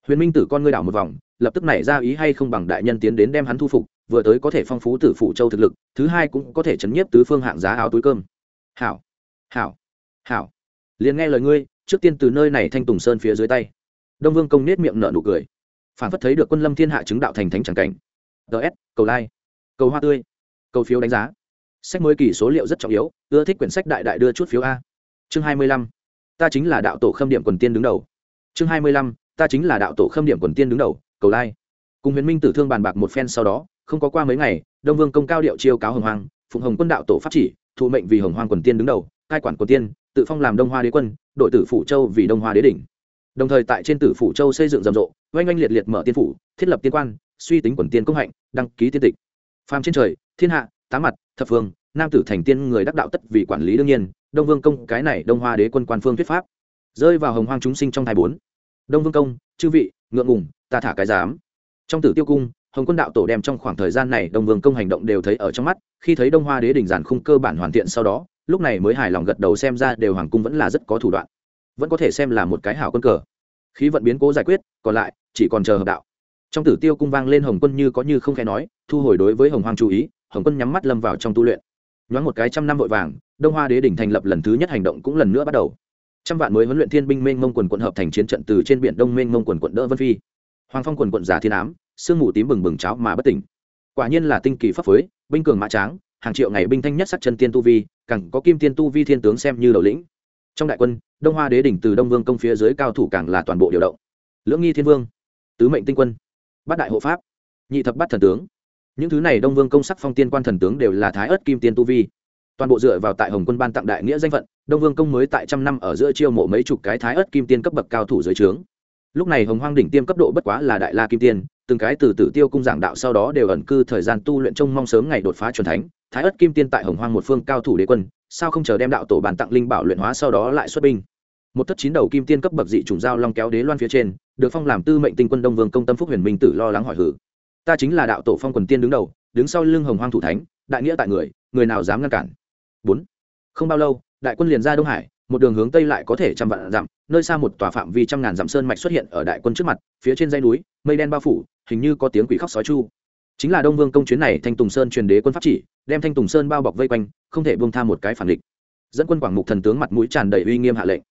Huyền minh tử con ngươi đảo một vòng, lập tức nảy ra ý hay không bằng đại nhân tiến đến đem hắn thu phục, vừa tới có thể phong phú tử phủ châu thực lực, thứ hai cũng có thể chấn nhiếp tứ phương hạng giá áo túi cơm. Hảo. Hảo. Hảo. Liền nghe lời ngươi trước tiên từ nơi này thanh tùng sơn phía dưới tay. Đông vương công nết miệng nở nụ cười. Phản phất thấy được quân lâm thiên hạ chứng đạo thành thánh tràng cảnh. Ts cầu like cầu hoa tươi, cầu phiếu đánh giá. Sách mới kỳ số liệu rất trọng yếu, ưa thích quyển sách đại đại đưa chút phiếu a. Chương hai mươi lăm, ta chính là đạo tổ khâm điểm quần tiên đứng đầu. Chương hai mươi lăm, ta chính là đạo tổ khâm điểm quần tiên đứng đầu, cầu lai、like. cùng huyền minh tử thương bàn bạc một phen sau đó, không có qua mấy ngày, đông vương công cao điệu chiêu cáo hồng hoàng phụng hồng quân đạo tổ pháp chỉ, thụ mệnh vì hồng hoàng quần tiên đứng đầu, cai quản quần tiên, tự phong làm đông hoa đế quân đội tử phủ châu vì đông hoa đế đỉnh. Đồng thời tại trên tử phủ châu xây dựng rầm rộ, oanh oanh liệt liệt mở tiên phủ, thiết lập tiên quan, suy tính quần tiên công hạnh, đăng ký tiên tịch. Phàm trên trời, thiên hạ tá mặt, thập phương, nam tử thành tiên người đắc đạo tất vì quản lý đương nhiên, đông vương công, cái này đông hoa đế quân quan phương thuyết pháp. Rơi vào hồng hoang chúng sinh trong thai bốn. Đông vương công, chư vị, ngượng ngùng, ta thả cái dám trong tử tiêu cung, hồng quân đạo tổ đem trong khoảng thời gian này đông vương công hành động đều thấy ở trong mắt, khi thấy đông hoa đế đỉnh giản khung cơ bản hoàn thiện sau đó lúc này mới hài lòng gật đầu xem ra đều hoàng cung vẫn là rất có thủ đoạn. Vẫn có thể xem là một cái hảo quân cờ. Khí vận biến cố giải quyết, còn lại, chỉ còn chờ hợp đạo. Trong tử tiêu cung vang lên hồng quân như có như không khẽ nói, thu hồi đối với hồng hoàng chú ý, hồng quân nhắm mắt lâm vào trong tu luyện. Nhoáng một cái trăm năm vội vàng, đông hoa đế đỉnh thành lập lần thứ nhất hành động cũng lần nữa bắt đầu. Trăm vạn mới huấn luyện thiên binh mênh mông quần quận hợp thành chiến trận từ trên biển đông mênh mông quần quận đỡ vân phi. Hoàng phong quần quận giả thiên ám, sương mù tím bừng bừng cháo mà bất tỉnh. Quả nhiên là tinh kỳ pháp phối, binh cường mã tráng hàng triệu ngày binh thanh nhất sắc chân tiên tu vi, càng có kim tiên tu vi thiên tướng xem như đầu lĩnh. Trong đại quân, đông hoa đế đỉnh từ đông vương công phía dưới cao thủ càng là toàn bộ điều động. Lưỡng nghi thiên vương, tứ mệnh tinh quân, bát đại hộ pháp, nhị thập bát thần tướng. Những thứ này đông vương công sắc phong tiên quan thần tướng đều là thái ớt kim tiên tu vi. Toàn bộ dựa vào tại hồng quân ban tặng đại nghĩa danh phận, đông vương công mới tại trăm năm ở giữa chiêu mộ mấy chục cái thái ớt kim tiên cấp bậc cao thủ dưới trướng. Lúc này hồng hoang đỉnh tiêm cấp độ bất quá là đại la kim tiên từng cái từ tử tiêu cung giảng đạo sau đó đều ẩn cư thời gian tu luyện trông mong sớm ngày đột phá c thánh. Thái ất kim tiên tại hồng hoang một phương cao thủ đế quân, sao không chờ đem đạo tổ bàn tặng linh bảo luyện hóa sau đó lại xuất binh? Một thất chín đầu kim tiên cấp bậc dị trùng giao long kéo đế loan phía trên, được phong làm tư mệnh tinh quân đông vương công tâm phúc huyền minh tử lo lắng hỏi hử. Ta chính là đạo tổ phong quần tiên đứng đầu, đứng sau lưng hồng hoang thủ thánh, đại nghĩa tại người người nào dám ngăn cản? Bốn. Không bao lâu, đại quân liền ra đông hải, một đường hướng tây lại có thể trăm vạn dặm nơi xa một tòa phạm vi trăm ngàn dặm sơn mạch xuất hiện ở đại quân trước mặt, phía trên dãy núi, mây đen bao phủ, hình như có tiếng quỷ khóc sói chu. Chính là đông vương công chuyến này thanh tùng sơn truyền đế quân pháp chỉ, đem thanh tùng sơn bao bọc vây quanh, không thể buông tha một cái phản địch. Dẫn quân quảng mục thần tướng mặt mũi tràn đầy uy nghiêm hạ lệnh.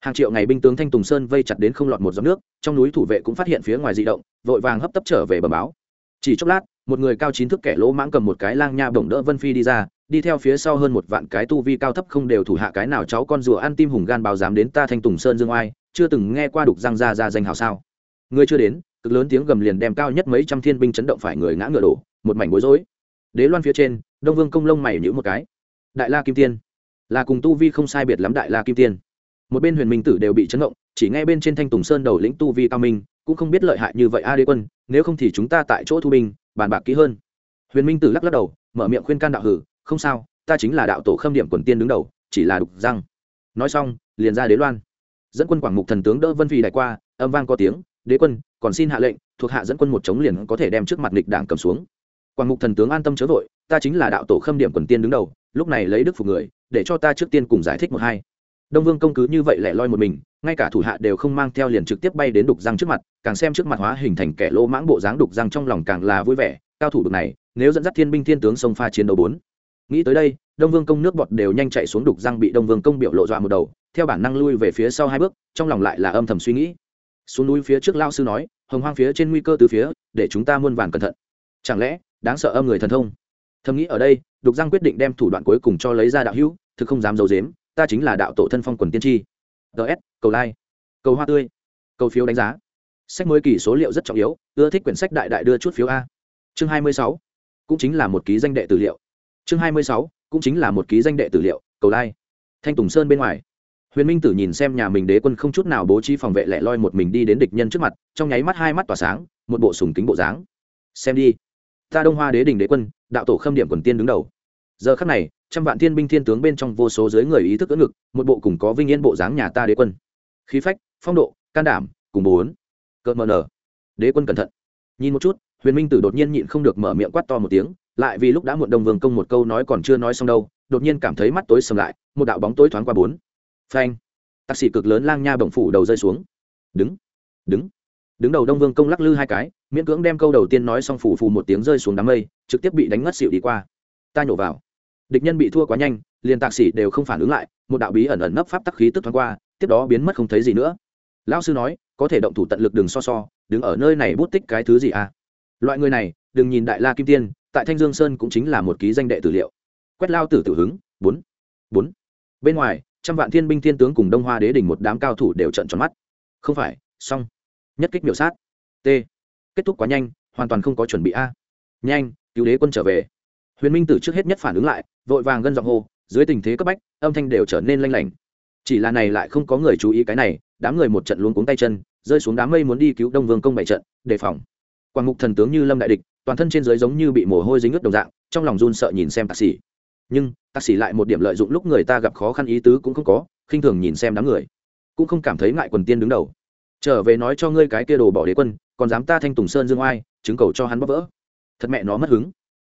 Hàng triệu ngày binh tướng thanh tùng sơn vây chặt đến không lọt một giọt nước, trong núi thủ vệ cũng phát hiện phía ngoài di động, vội vàng hấp tấp trở về bờ báo. Chỉ chốc lát, một người cao chín thước kẻ lỗ mãng cầm một cái lang nha bổng đỡ vân phi đi ra đi theo phía sau hơn một vạn cái tu vi cao thấp không đều thủ hạ cái nào cháu con rùa ăn tim hùng gan báo dám đến ta thanh tùng sơn dương oai, chưa từng nghe qua đục răng ra ra danh hào sao. Người chưa đến, cực lớn tiếng gầm liền đem cao nhất mấy trăm thiên binh chấn động phải người ngã ngựa đổ, một mảnh bối rối. Đế loan phía trên, đông vương công lông mày nhữ một cái. Đại la kim tiên. Là cùng tu vi không sai biệt lắm đại la kim tiên. Một bên huyền minh tử đều bị chấn động, chỉ nghe bên trên thanh tùng sơn đầu lĩnh tu vi cao minh, cũng không biết lợi hại như vậy a đế quân, nếu không thì chúng ta tại chỗ thu binh, bàn bạc kỹ hơn. Huyền minh tử lắc lắc đầu, mở miệng khuyên can đạo hử không sao, ta chính là đạo tổ khâm điểm quần tiên đứng đầu, chỉ là đục răng. Nói xong, liền ra đế loan. Dẫn quân quảng mục thần tướng đỡ vân phi đại qua, âm vang có tiếng, đế quân, còn xin hạ lệnh, thuộc hạ dẫn quân một chống liền có thể đem trước mặt nghịch đảng cầm xuống. Quảng mục thần tướng an tâm chớ vội, ta chính là đạo tổ khâm điểm quần tiên đứng đầu, lúc này lấy đức phục người, để cho ta trước tiên cùng giải thích một hai. Đông vương công cứ như vậy lẻ loi một mình, ngay cả thủ hạ đều không mang theo liền trực tiếp bay đến đục răng trước mặt, càng xem trước mặt hóa hình thành kẻ lô mãng bộ dáng đục răng trong lòng càng là vui vẻ, cao thủ bực này, nếu dẫn dắt thiên binh thiên tướng sông pha chiến đấu bốn nghĩ tới đây, đông vương công nước bọt đều nhanh chạy xuống đục răng bị đông vương công biểu lộ dọa một đầu, theo bản năng lui về phía sau hai bước, trong lòng lại là âm thầm suy nghĩ. Xuống núi phía trước lao sư nói, hồng hoang phía trên nguy cơ từ phía, để chúng ta muôn vàn cẩn thận. Chẳng lẽ, đáng sợ âm người thần thông? Thầm nghĩ ở đây, đục răng quyết định đem thủ đoạn cuối cùng cho lấy ra đạo hữu, thực không dám d i ấ u dếm ta chính là đạo tổ thân phong quần tiên tri. Ts cầu lai、like. cầu hoa tươi, cầu phiếu đánh giá. Sách mới kỳ số liệu rất trọng yếu, ưa thích quyển sách đại đại đưa chút phiếu a. Chương hai mươi sáu, cũng chính là một ký danh đệ tử liệu chương hai mươi sáu, cũng chính là một ký danh đệ tử liệu, cầu lai. Thanh tùng sơn bên ngoài. Huyền minh tử nhìn xem nhà mình đế quân không chút nào bố trí phòng vệ lẻ loi một mình đi đến địch nhân trước mặt, trong nháy mắt hai mắt tỏa sáng, một bộ sùng kính bộ dáng. Xem đi. Ta đông hoa đế đình đế quân, đạo tổ khâm điểm quần tiên đứng đầu. Giờ khắc này, trăm vạn thiên binh thiên tướng bên trong vô số dưới người ý thức ưỡn ngực, một bộ cùng có vinh yên bộ dáng nhà ta đế quân. Khí phách, phong độ, can đảm, cùng bốn cợt mờ nở. Đế quân cẩn thận. Nhìn một chút, huyền minh tử đột nhiên nhịn không được mở miệng quát to một tiếng lại vì lúc đã muộn đông vương công một câu nói còn chưa nói xong đâu, đột nhiên cảm thấy mắt tối sầm lại, một đạo bóng tối thoáng qua bốn. Phanh! Tạc sĩ cực lớn lang nha bổng phủ đầu rơi xuống. Đứng! Đứng! Đứng đầu đông vương công lắc lư hai cái, miễn cưỡng đem câu đầu tiên nói xong phủ phù một tiếng rơi xuống đám mây, trực tiếp bị đánh ngất xỉu đi qua. Ta nhổ vào. Địch nhân bị thua quá nhanh, liền tạc sĩ đều không phản ứng lại, một đạo bí ẩn ẩn nấp pháp tắc khí tức thoáng qua, tiếp đó biến mất không thấy gì nữa. Lão sư nói, có thể động thủ tận lực đừng so so, đứng ở nơi này bút tích cái thứ gì à? Loại người này, đừng nhìn đại la kim tiên tại thanh dương sơn cũng chính là một ký danh đệ tử liệu. Quét lao tử tử hứng, bốn bốn. Bên ngoài, trăm vạn thiên binh thiên tướng cùng đông hoa đế đình một đám cao thủ đều trận tròn mắt. Không phải, xong. Nhất kích miểu sát. T. Kết thúc quá nhanh, hoàn toàn không có chuẩn bị a. Nhanh, cứu đế quân trở về. Huyền minh tử trước hết nhất phản ứng lại, vội vàng gân giọng hô, dưới tình thế cấp bách, âm thanh đều trở nên lanh lảnh. Chỉ là này lại không có người chú ý cái này, đám người một trận luống cuống tay chân, rơi xuống đám mây muốn đi cứu đông vương công bảy trận, đề phòng. Quảng mục thần tướng như lâm đại địch toàn thân trên dưới giống như bị mồ hôi dính ướt đồng dạng, trong lòng run sợ nhìn xem tạc sĩ nhưng tạc sĩ lại một điểm lợi dụng lúc người ta gặp khó khăn ý tứ cũng không có, khinh thường nhìn xem đám người. Cũng không cảm thấy ngại quần tiên đứng đầu. Trở về nói cho ngươi cái kia đồ bỏ đế quân, còn dám ta thanh tùng sơn dương oai, chứng cầu cho hắn bóp vỡ. Thật mẹ nó mất hứng.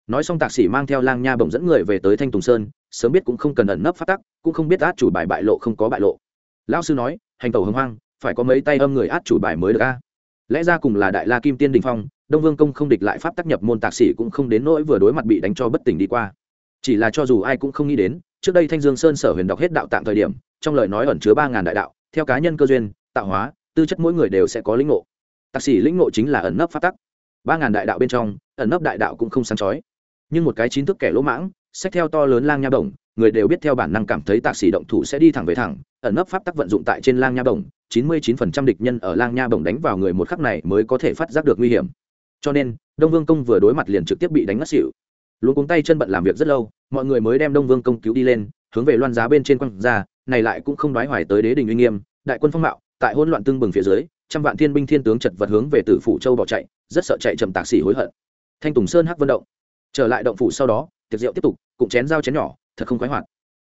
Nói xong tạc sĩ mang theo lang nha bổng dẫn người về tới thanh tùng sơn, sớm biết cũng không cần ẩn nấp phát tắc, cũng không biết át chủ bài bại lộ không có bại lộ. Lão sư nói, hành tàu hưng hoang, phải có mấy tay âm người át chủ bài mới được a? lẽ ra cùng là đại la kim tiên đình phong, đông vương công không địch lại pháp tác nhập môn tạc sĩ cũng không đến nỗi vừa đối mặt bị đánh cho bất tỉnh đi qua. Chỉ là cho dù ai cũng không nghĩ đến, trước đây thanh dương sơn sở huyền đọc hết đạo tạm thời điểm, trong lời nói ẩn chứa ba ngàn đại đạo, theo cá nhân cơ duyên, tạo hóa, tư chất mỗi người đều sẽ có lĩnh ngộ. Tạc sĩ lĩnh ngộ chính là ẩn nấp pháp tắc. Ba ngàn đại đạo bên trong, ẩn nấp đại đạo cũng không sáng chói. Nhưng một cái chín thức kẻ lỗ mãng xét theo to lớn lang nha đồng người đều biết theo bản năng cảm thấy tạc sĩ động thủ sẽ đi thẳng về thẳng, ẩn nấp pháp tắc vận dụng tại trên lang nha đồng 99% địch nhân ở lang nha bổng đánh vào người một khắc này mới có thể phát giác được nguy hiểm. Cho nên, đông vương công vừa đối mặt liền trực tiếp bị đánh ngất xỉu. Luôn cuống tay chân bận làm việc rất lâu, mọi người mới đem đông vương công cứu đi lên, hướng về loan giá bên trên quăng ra, này lại cũng không đoái hoài tới đế đình uy nghiêm, đại quân phong mạo, tại hỗn loạn tương bừng phía dưới, trăm vạn thiên binh thiên tướng chật vật hướng về tử phủ châu bỏ chạy, rất sợ chạy chậm tạc xỉ hối hận. Thanh tùng sơn hắc vận động. Trở lại động phủ sau đó, tiệc rượu tiếp tục cụm chén dao chén nhỏ, thật không khoái hoạt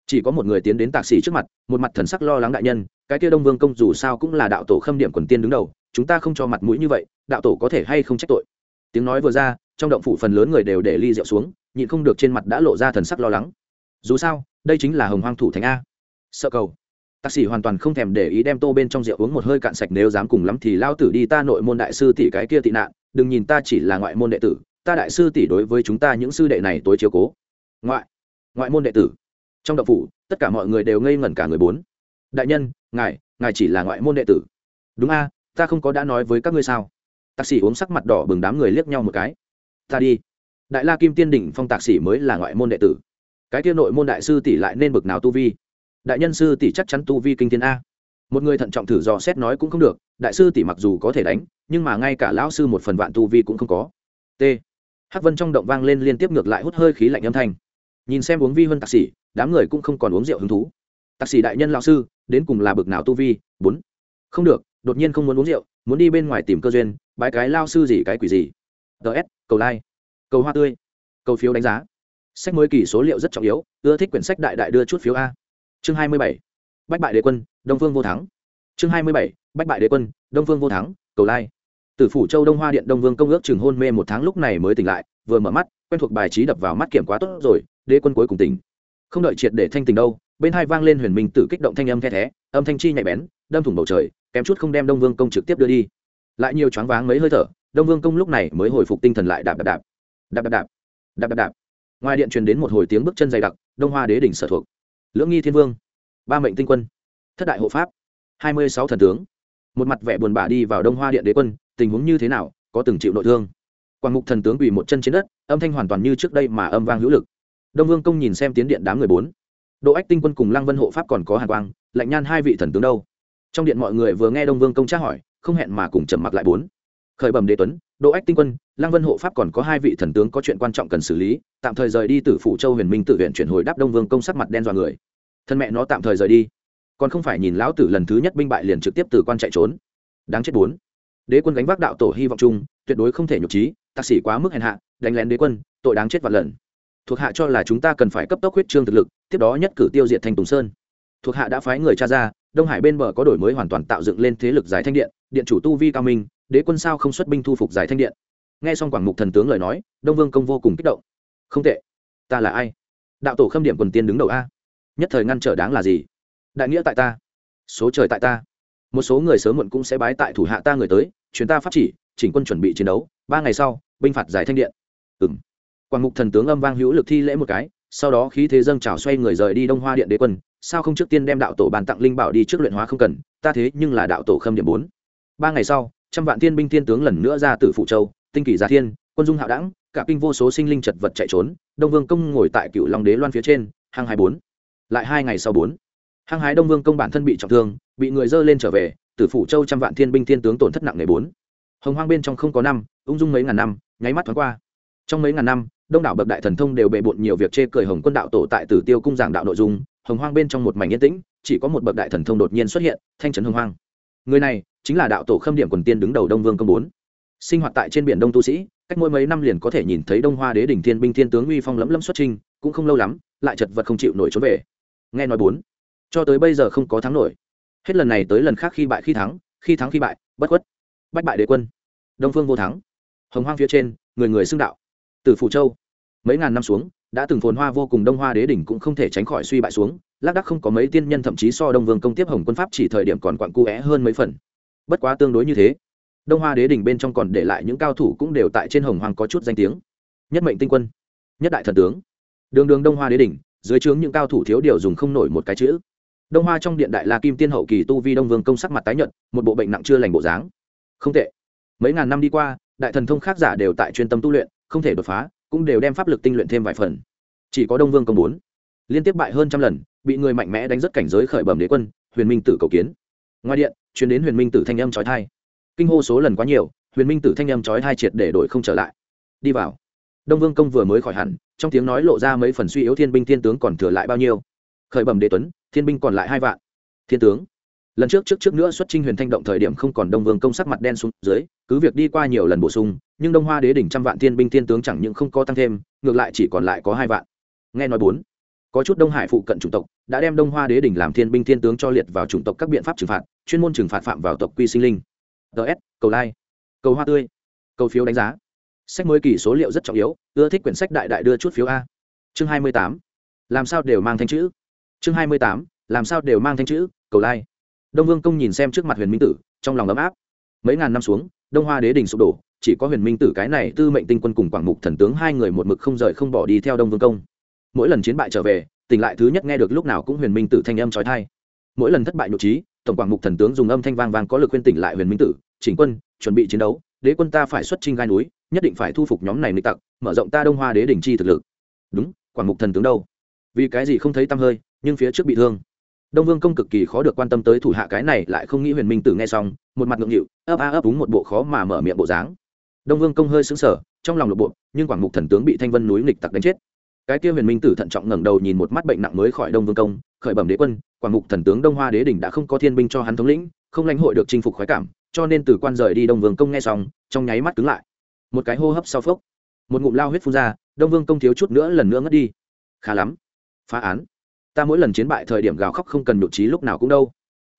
chỉ có một người tiến đến tạc sĩ trước mặt, một mặt thần sắc lo lắng đại nhân, cái kia đông vương công dù sao cũng là đạo tổ khâm điểm quần tiên đứng đầu, chúng ta không cho mặt mũi như vậy, đạo tổ có thể hay không trách tội? Tiếng nói vừa ra, trong động phủ phần lớn người đều để ly rượu xuống, nhịn không được trên mặt đã lộ ra thần sắc lo lắng. Dù sao, đây chính là hồng hoang thủ thánh a. Sợ cầu. Tạc sĩ hoàn toàn không thèm để ý đem tô bên trong rượu uống một hơi cạn sạch nếu dám cùng lắm thì lao tử đi ta nội môn đại sư tỷ cái kia tị nạn, đừng nhìn ta chỉ là ngoại môn đệ tử, ta đại sư tỷ đối với chúng ta những sư đệ này tối chiếu cố. Ngoại ngoại môn đệ tử trong động phủ, tất cả mọi người đều ngây ngẩn cả người bốn. Đại nhân, ngài ngài chỉ là ngoại môn đệ tử. Đúng a, ta không có đã nói với các ngươi sao? Tạc sĩ uống sắc mặt đỏ bừng đám người liếc nhau một cái. Ta đi. Đại la kim tiên đỉnh phong tạc sĩ mới là ngoại môn đệ tử. Cái tiên nội môn đại sư tỷ lại nên bực nào tu vi? Đại nhân sư tỷ chắc chắn tu vi kinh thiên a. Một người thận trọng thử dò xét nói cũng không được, đại sư tỷ mặc dù có thể đánh, nhưng mà ngay cả lão sư một phần vạn tu vi cũng không có. T. Hắc vân trong động vang lên liên tiếp ngược lại hút hơi khí lạnh âm thanh nhìn xem uống vi hơn tạc sĩ đám người cũng không còn uống rượu hứng thú. Tạc sĩ đại nhân lão sư, đến cùng là bực nào tu vi? Bốn. Không được, đột nhiên không muốn uống rượu, muốn đi bên ngoài tìm cơ duyên bãi cái lao sư gì cái quỷ gì. Ts cầu like cầu hoa tươi, cầu phiếu đánh giá. Sách mới kỳ số liệu rất trọng yếu, ưa thích quyển sách đại đại đưa chút phiếu a. Chương hai mươi bảy. Bách bại đế quân, đông phương vô thắng. Chương hai mươi bảy. Bách bại đế quân, đông phương vô thắng, cầu lai. Từ phủ châu đông hoa điện đông vương công ước chừng hôn mê một tháng lúc này mới tỉnh lại, vừa mở mắt, quen thuộc bài trí đập vào mắt kiểm quá tốt rồi đế quân cuối cùng tỉnh. Không đợi triệt để thanh tình đâu, bên hai vang lên huyền minh tử kích động thanh âm the thé, âm thanh chi nhạy bén, đâm thủng bầu trời, kém chút không đem đông vương công trực tiếp đưa đi. Lại nhiều choáng váng mấy hơi thở, đông vương công lúc này mới hồi phục tinh thần lại đạp đạp đạp. Đạp đạp đạp đạp đạp đạp. Ngoài điện truyền đến một hồi tiếng bước chân dày đặc, đông hoa đế đỉnh sở thuộc. Lưỡng nghi thiên vương, ba mệnh tinh quân, thất đại hộ pháp, hai mươi sáu thần tướng. Một mặt vẻ buồn bã đi vào đông hoa điện đế quân, tình huống như thế nào, có từng chịu nội thương. Quảng mục thần tướng quỳ một chân trên đất, âm thanh hoàn toàn như trước đây mà âm vang hữu lực đông vương công nhìn xem tiến điện đám người bốn. Độ ách tinh quân cùng lăng vân hộ pháp còn có hàn quang, lạnh nhan hai vị thần tướng đâu? Trong điện mọi người vừa nghe đông vương công tra hỏi, không hẹn mà cùng trầm mặc lại bốn. Khởi bẩm đế tuấn, độ ách tinh quân, lăng vân hộ pháp còn có hai vị thần tướng có chuyện quan trọng cần xử lý, tạm thời rời đi từ phủ châu huyền minh tự huyện chuyển hồi đáp đông vương công sắc mặt đen dọa người. Thân mẹ nó tạm thời rời đi. Còn không phải nhìn lão tử lần thứ nhất binh bại liền trực tiếp từ quan chạy trốn. Đáng chết bốn. Đế quân gánh vác đạo tổ hy vọng chung, tuyệt đối không thể nhục trí tạc sĩ quá mức hèn hạ, đánh lén đế quân, tội đáng chết vạn lần thuộc hạ cho là chúng ta cần phải cấp tốc huyết trương thực lực, tiếp đó nhất cử tiêu diệt thanh tùng sơn. Thuộc hạ đã phái người cha ra, đông hải bên bờ có đổi mới hoàn toàn tạo dựng lên thế lực giải thanh điện điện chủ tu vi cao minh, đế quân sao không xuất binh thu phục giải thanh điện. Nghe xong quảng mục thần tướng lời nói, đông vương công vô cùng kích động. Không tệ. Ta là ai? Đạo tổ khâm điểm quần tiên đứng đầu a. Nhất thời ngăn trở đáng là gì? Đại nghĩa tại ta. Số trời tại ta. Một số người sớm muộn cũng sẽ bái tại thủ hạ ta người tới, chuyến ta phát chỉ, chỉnh quân chuẩn bị chiến đấu, ba ngày sau, binh phạt giải thanh điện. Ừ m quảng ngục thần tướng âm vang hữu lực thi lễ một cái, sau đó khí thế dâng trào xoay người rời đi đông hoa điện đế quân. Sao không trước tiên đem đạo tổ bàn tặng linh bảo đi trước luyện hóa không cần, ta thế nhưng là đạo tổ khâm điểm bốn. Ba ngày sau, trăm vạn thiên binh thiên tướng lần nữa ra từ phụ châu, tinh kỳ gia thiên, quân dung hạo đẳng, cả kinh vô số sinh linh chật vật chạy trốn, đông vương công ngồi tại cựu long đế loan phía trên hang hai bốn. Lại hai ngày sau bốn. Hăng hái đông vương công bản thân bị trọng thương, bị người dơ lên trở về, từ phủ châu trăm vạn thiên binh thiên tướng tổn thất nặng nề bốn. Hồng hoang bên trong không có năm, ung dung mấy ngàn năm, nháy mắt thoáng qua. Trong mấy ngàn năm đông đảo bậc đại thần thông đều bề bộn nhiều việc chê cười hồng quân đạo tổ tại tử tiêu cung giảng đạo nội dung, hồng hoang bên trong một mảnh yên tĩnh, chỉ có một bậc đại thần thông đột nhiên xuất hiện, thanh trấn hồng hoang. Người này chính là đạo tổ khâm điểm quần tiên đứng đầu đông vương công bốn. Sinh hoạt tại trên biển đông tu sĩ, cách mỗi mấy năm liền có thể nhìn thấy đông hoa đế đỉnh thiên binh thiên tướng uy phong lẫm lẫm xuất trình cũng không lâu lắm, lại chật vật không chịu nổi trốn về. Nghe nói bốn, cho tới bây giờ không có thắng nổi. Hết lần này tới lần khác khi bại khi thắng khi thắng khi bại, bất khuất. Bách bại đế quân. Đông phương vô thắng. Hồng hoang phía trên, người người xưng đạo từ phụ châu. Mấy ngàn năm xuống, đã từng phồn hoa vô cùng đông hoa đế đỉnh cũng không thể tránh khỏi suy bại xuống, lác đắc không có mấy tiên nhân thậm chí so đông vương công tiếp hồng quân pháp chỉ thời điểm còn quặn cu é hơn mấy phần. Bất quá tương đối như thế, đông hoa đế đỉnh bên trong còn để lại những cao thủ cũng đều tại trên hồng hoàng có chút danh tiếng. Nhất mệnh tinh quân, nhất đại thần tướng. Đường đường đông hoa đế đỉnh, dưới trướng những cao thủ thiếu điều dùng không nổi một cái chữ. Đông hoa trong điện đại la kim tiên hậu kỳ tu vi đông vương công sắc mặt tái nhợt, một bộ bệnh nặng chưa lành bộ dáng. Không tệ. Mấy ngàn năm đi qua, đại thần thông khác giả đều tại chuyên tâm tu luyện không thể đột phá, cũng đều đem pháp lực tinh luyện thêm vài phần. Chỉ có đông vương công bốn. Liên tiếp bại hơn trăm lần, bị người mạnh mẽ đánh rất cảnh giới khởi bẩm đế quân, huyền minh tử cầu kiến. Ngoài điện chuyển đến huyền minh tử thanh âm trói thai kinh hô số lần quá nhiều, huyền minh tử thanh âm trói thai triệt để đổi không trở lại. Đi vào. Đông vương công vừa mới khỏi hẳn, trong tiếng nói lộ ra mấy phần suy yếu thiên binh thiên tướng còn thừa lại bao nhiêu. Khởi bẩm đế tuấn, thiên binh còn lại hai vạn. Thiên tướng lần trước trước trước nữa xuất trinh huyền thanh động thời điểm không còn đông vương công sắc mặt đen xuống dưới, cứ việc đi qua nhiều lần bổ sung, nhưng đông hoa đế đỉnh trăm vạn thiên binh thiên tướng chẳng những không có tăng thêm, ngược lại chỉ còn lại có hai vạn. Nghe nói bốn, có chút đông hải phụ cận chủng tộc đã đem đông hoa đế đỉnh làm thiên binh thiên tướng cho liệt vào chủng tộc các biện pháp trừng phạt, chuyên môn trừng phạt phạm vào tộc quy sinh linh. Ts cầu lai, cầu hoa tươi, cầu phiếu đánh giá. Sách mới kỳ số liệu rất trọng yếu, ưa thích quyển sách đại đại đưa chút phiếu a. Chương hai mươi tám, làm sao đều mang thanh chữ. Chương hai mươi tám, làm sao đều mang thanh chữ, cầu lai đông vương công nhìn xem trước mặt huyền minh tử, trong lòng ấm áp. Mấy ngàn năm xuống, đông hoa đế đình sụp đổ, chỉ có huyền minh tử cái này tư mệnh tinh quân cùng quảng mục thần tướng hai người một mực không rời không bỏ đi theo đông vương công. Mỗi lần chiến bại trở về, tỉnh lại thứ nhất nghe được lúc nào cũng huyền minh tử thanh âm trói thai mỗi lần thất bại nhục trí, tổng quảng mục thần tướng dùng âm thanh vang vang có lực khuyên tỉnh lại huyền minh tử, chỉnh quân, chuẩn bị chiến đấu, đế quân ta phải xuất chinh gai núi, nhất định phải thu phục nhóm này nịch tặc, mở rộng ta đông hoa đế đình chi thực lực. Đúng, quảng mục thần tướng đâu? Vì cái gì không thấy tăm hơi, nhưng phía trước bị thương đông vương công cực kỳ khó được quan tâm tới thủ hạ cái này lại không nghĩ huyền minh tử nghe xong, một mặt ngượng nghịu, ấp a ấp đúng một bộ khó mà mở miệng bộ dáng. Đông vương công hơi xứng sở trong lòng lục bộ, nhưng quảng mục thần tướng bị thanh vân núi nghịch tặc đánh chết. Cái kia huyền minh tử thận trọng ngẩng đầu nhìn một mắt bệnh nặng mới khỏi đông vương công, khởi bẩm đế quân, quảng mục thần tướng đông hoa đế đình đã không có thiên binh cho hắn thống lĩnh, không lãnh hội được chinh phục khoái cảm, cho nên từ quan rời đi đông vương công nghe xong, trong nháy mắt cứng lại. Một cái hô hấp sau phốc, một ngụm lao huyết phun ra, đông vương công thiếu chút nữa lần nữa ngất đi. Khá lắm. Phá án ta mỗi lần chiến bại thời điểm gào khóc không cần nhụt trí lúc nào cũng đâu.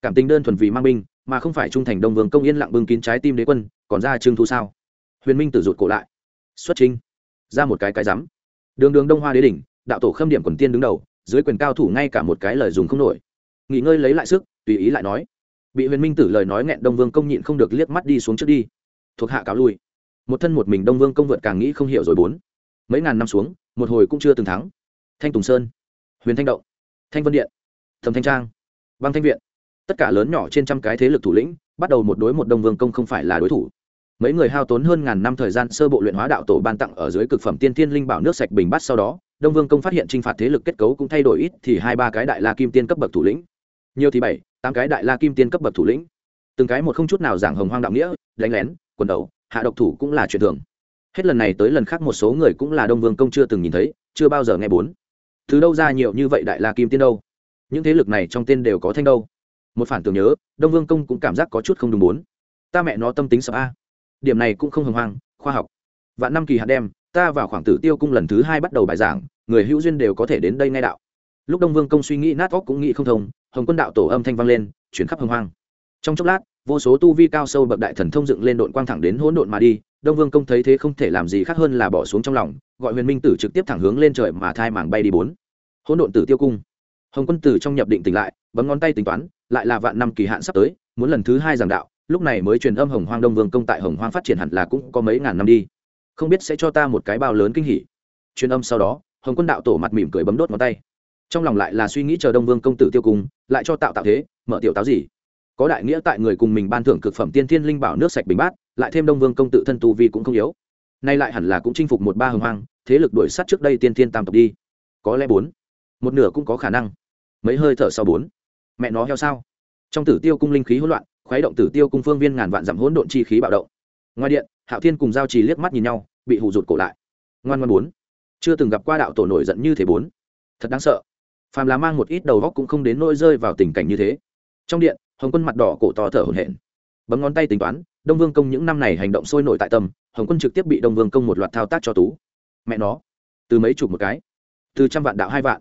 Cảm tình đơn thuần vì mang binh, mà không phải trung thành đông vương công yên lặng bưng kín trái tim đế quân, còn ra trương thu sao? Huyền minh tử rụt cổ lại. Xuất trinh ra một cái cái rắm. Đường đường đông hoa đế đỉnh, đạo tổ khâm điểm quần tiên đứng đầu, dưới quyền cao thủ ngay cả một cái lời dùng không nổi. Nghỉ ngơi lấy lại sức, tùy ý lại nói. Bị huyền minh tử lời nói nghẹn đông vương công nhịn không được liếc mắt đi xuống trước đi. Thuộc hạ cáo lui. Một thân một mình đông vương công vượt càng nghĩ không hiểu rồi bốn. Mấy ngàn năm xuống, một hồi cũng chưa từng thắng. Thanh tùng sơn. Huyền thanh động thanh vân điện, thẩm thanh trang, băng thanh viện. Tất cả lớn nhỏ trên trăm cái thế lực thủ lĩnh, bắt đầu một đối một đông vương công không phải là đối thủ. Mấy người hao tốn hơn ngàn năm thời gian sơ bộ luyện hóa đạo tổ ban tặng ở dưới cực phẩm tiên thiên linh bảo nước sạch bình bát sau đó, đông vương công phát hiện t r i n h phạt thế lực kết cấu cũng thay đổi ít thì hai ba cái đại la kim tiên cấp bậc thủ lĩnh. Nhiều thì bảy, tám cái đại la kim tiên cấp bậc thủ lĩnh. Từng cái một không chút nào giảng hồng hoang đạo nghĩa, đánh lén, quần đầu, hạ độc thủ cũng là chuyện thường. Hết lần này tới lần khác một số người cũng là đông vương công chưa từng nhìn thấy, chưa bao giờ nghe bốn từ đâu ra nhiều như vậy đại la kim tiên đâu? Những thế lực này trong tên đều có thanh đâu? Một phản tưởng nhớ, đông vương công cũng cảm giác có chút không đúng bốn ta mẹ nó tâm tính sợ a. Điểm này cũng không hồng hoang, khoa học. Vạn năm kỳ hạt đem, ta vào khoảng tử tiêu cung lần thứ hai bắt đầu bài giảng, người hữu duyên đều có thể đến đây ngay đạo. Lúc đông vương công suy nghĩ nát óc cũng nghĩ không thông, hồng quân đạo tổ âm thanh vang lên, chuyển khắp hồng hoang. Trong chốc lát vô số tu vi cao sâu bậc đại thần thông dựng lên đội quang thẳng đến hỗn độn mà đi, đông vương công thấy thế không thể làm gì khác hơn là bỏ xuống trong lòng, gọi huyền minh tử trực tiếp thẳng hướng lên trời mà thai mảng bay đi bốn. Hỗn độn tử tiêu cung. Hồng quân tử trong nhập định tỉnh lại, bấm ngón tay tính toán, lại là vạn năm kỳ hạn sắp tới, muốn lần thứ hai giảng đạo, lúc này mới truyền âm hồng hoang đông vương công tại hồng hoang phát triển hẳn là cũng có mấy ngàn năm đi. Không biết sẽ cho ta một cái bao lớn kinh hỉ. Truyền âm sau đó, hồng quân đạo tổ mặt mỉm cười bấm đốt ngón tay. Trong lòng lại là suy nghĩ chờ đông vương công tử tiêu cung, lại cho tạo tạo thế, mở tiểu táo gì? Có đại nghĩa tại người cùng mình ban thưởng cực phẩm tiên thiên linh bảo nước sạch bình bát, lại thêm đông vương công tử thân tu vi cũng không yếu. Nay lại hẳn là cũng chinh phục một ba hồng hoang, thế lực đuổi sát trước đây tiên thiên tam tộc đi. Có lẽ bốn, một nửa cũng có khả năng. Mấy hơi thở sau bốn, mẹ nó heo sao? Trong tử tiêu cung linh khí hỗn loạn, khuấy động tử tiêu cung phương viên ngàn vạn dặm hỗn độn chi khí bạo động. Ngoài điện, hạo thiên cùng giao trì liếc mắt nhìn nhau, bị hù rụt cổ lại. Ngoan ngoan bốn, chưa từng gặp qua đạo tổ nổi giận như thế bốn. Thật đáng sợ. Phàm là mang một ít đầu góc cũng không đến nỗi rơi vào tình cảnh như thế trong điện, hồng quân mặt đỏ cổ to thở hổn hển. Bấm ngón tay tính toán, đông vương công những năm này hành động sôi nổi tại tâm, hồng quân trực tiếp bị đông vương công một loạt thao tác cho tú. Mẹ nó, từ mấy chục một cái, từ trăm vạn đạo hai vạn.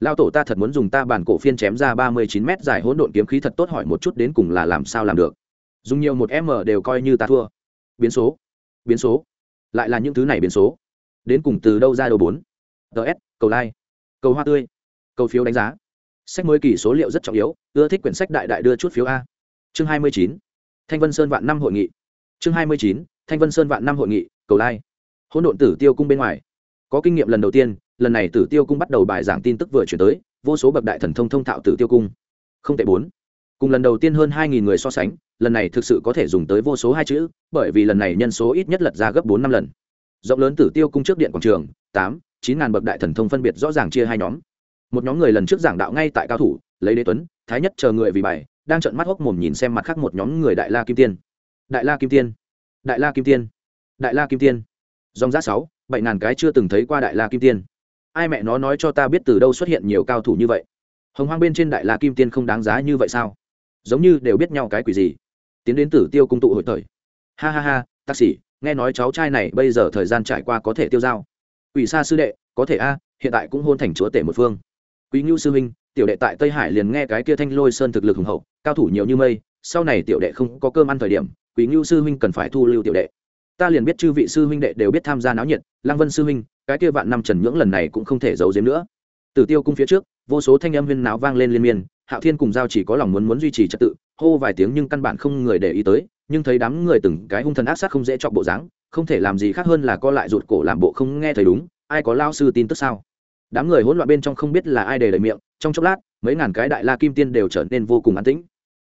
Lao tổ ta thật muốn dùng ta bản cổ phiên chém ra ba mươi chín mét dài hỗn độn kiếm khí thật tốt hỏi một chút đến cùng là làm sao làm được. Dùng nhiều một m đều coi như ta thua. Biến số biến số, lại là những thứ này biến số. Đến cùng từ đâu ra đầu bốn? Ts cầu like, cầu hoa tươi, cầu phiếu đánh giá sách mới kỳ số liệu rất trọng yếu, ưa thích quyển sách đại đại đưa chút phiếu a. Chương hai mươi chín, thanh vân sơn vạn năm hội nghị. Chương hai mươi chín, thanh vân sơn vạn năm hội nghị, cầu lai hỗn độn tử tiêu cung bên ngoài. Có kinh nghiệm lần đầu tiên, lần này tử tiêu cung bắt đầu bài giảng tin tức vừa chuyển tới, vô số bậc đại thần thông thông thạo tử tiêu cung. Không tệ bốn. Cùng lần đầu tiên hơn hai nghìn người so sánh, lần này thực sự có thể dùng tới vô số hai chữ, bởi vì lần này nhân số ít nhất lật ra gấp bốn năm lần. Rộng lớn tử tiêu cung trước điện quảng trường, tám, chín ngàn bậc đại thần thông phân biệt rõ ràng chia hai nhóm một nhóm người lần trước giảng đạo ngay tại cao thủ, lấy đế tuấn, thái nhất chờ người vì bài, đang trợn mắt hốc mồm nhìn xem mặt khác một nhóm người đại la kim tiên. Đại la kim tiên, đại la kim tiên, đại la kim tiên. Dòng giá sáu, bảy ngàn cái chưa từng thấy qua đại la kim tiên. Ai mẹ nó nói cho ta biết từ đâu xuất hiện nhiều cao thủ như vậy? Hồng hoang bên trên đại la kim tiên không đáng giá như vậy sao? Giống như đều biết nhau cái quỷ gì? Tiến đến tử tiêu cung tụ hội thời. Ha ha ha, tác sĩ, nghe nói cháu trai này bây giờ thời gian trải qua có thể tiêu dao quỷ xa sư đệ, có thể a, hiện tại cũng hôn thành chúa tể một phương quý ngưu sư huynh, tiểu đệ tại tây hải liền nghe cái kia thanh lôi sơn thực lực hùng hậu, cao thủ nhiều như mây, sau này tiểu đệ không có cơm ăn thời điểm, quý ngưu sư huynh cần phải thu lưu tiểu đệ. Ta liền biết chư vị sư huynh đệ đều biết tham gia náo nhiệt, lăng vân sư huynh, cái kia vạn năm trần nhưỡng lần này cũng không thể giấu giếm nữa. Từ tiêu cung phía trước, vô số thanh âm huyên náo vang lên liên miên, hạo thiên cùng giao chỉ có lòng muốn muốn duy trì trật tự, hô vài tiếng nhưng căn bản không người để ý tới, nhưng thấy đám người từng cái hung thần ác sát không dễ chọc bộ dáng, không thể làm gì khác hơn là co lại rụt cổ làm bộ không nghe thấy đúng, ai có lao sư tin tức sao? Đám người hỗn loạn bên trong không biết là ai để lời miệng, trong chốc lát, mấy ngàn cái đại la kim tiên đều trở nên vô cùng an tĩnh.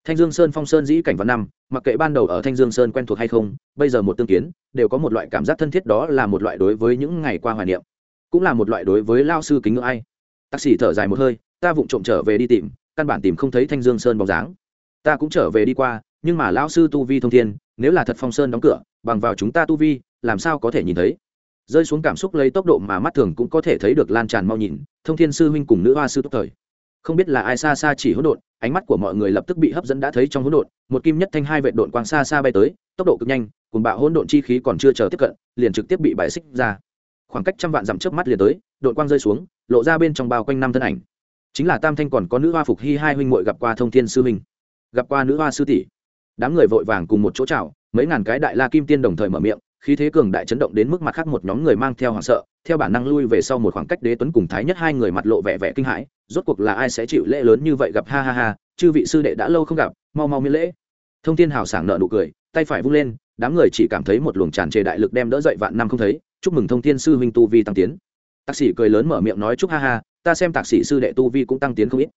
Thanh dương sơn phong sơn dĩ cảnh văn năm, mặc kệ ban đầu ở thanh dương sơn quen thuộc hay không, bây giờ một tương kiến, đều có một loại cảm giác thân thiết đó là một loại đối với những ngày qua hoài niệm, cũng là một loại đối với lao sư kính ngưỡng ai. Tác sĩ thở dài một hơi, ta vụng trộm trở về đi tìm, căn bản tìm không thấy thanh dương sơn bóng dáng. Ta cũng trở về đi qua, nhưng mà lão sư tu vi thông thiên, nếu là thật phong sơn đóng cửa, bằng vào chúng ta tu vi, làm sao có thể nhìn thấy? Rơi xuống cảm xúc lấy tốc độ mà mắt thường cũng có thể thấy được lan tràn mau nhìn, thông thiên sư huynh cùng nữ hoa sư tốc thời. Không biết là ai xa xa chỉ hỗn độn, ánh mắt của mọi người lập tức bị hấp dẫn đã thấy trong hỗn độn, một kim nhất thanh hai vệ độn quang xa xa bay tới, tốc độ cực nhanh, cùng bạo hỗn độn chi khí còn chưa chờ tiếp cận, liền trực tiếp bị bại xích ra. Khoảng cách trăm vạn dặm trước mắt liền tới, độn quang rơi xuống, lộ ra bên trong bao quanh năm thân ảnh. Chính là tam thanh còn có nữ hoa phục hy hai huynh muội gặp qua thông thiên sư huynh. Gặp qua nữ hoa sư tỷ. Đám người vội vàng cùng một chỗ chào, mấy ngàn cái đại la kim tiên đồng thời mở miệng khí thế cường đại chấn động đến mức mặt khác một nhóm người mang theo hoảng sợ, theo bản năng lui về sau một khoảng cách đế tuấn cùng thái nhất hai người mặt lộ vẻ vẻ kinh hãi, rốt cuộc là ai sẽ chịu lễ lớn như vậy gặp ha ha ha, chư vị sư đệ đã lâu không gặp, mau mau miễn lễ. Thông thiên hào sảng nợ nụ cười, tay phải vung lên, đám người chỉ cảm thấy một luồng tràn trề đại lực đem đỡ dậy vạn năm không thấy, chúc mừng thông thiên sư huynh tu vi tăng tiến. Tạc sĩ cười lớn mở miệng nói chúc ha ha, ta xem tạc sĩ sư đệ tu vi cũng tăng tiến không ít.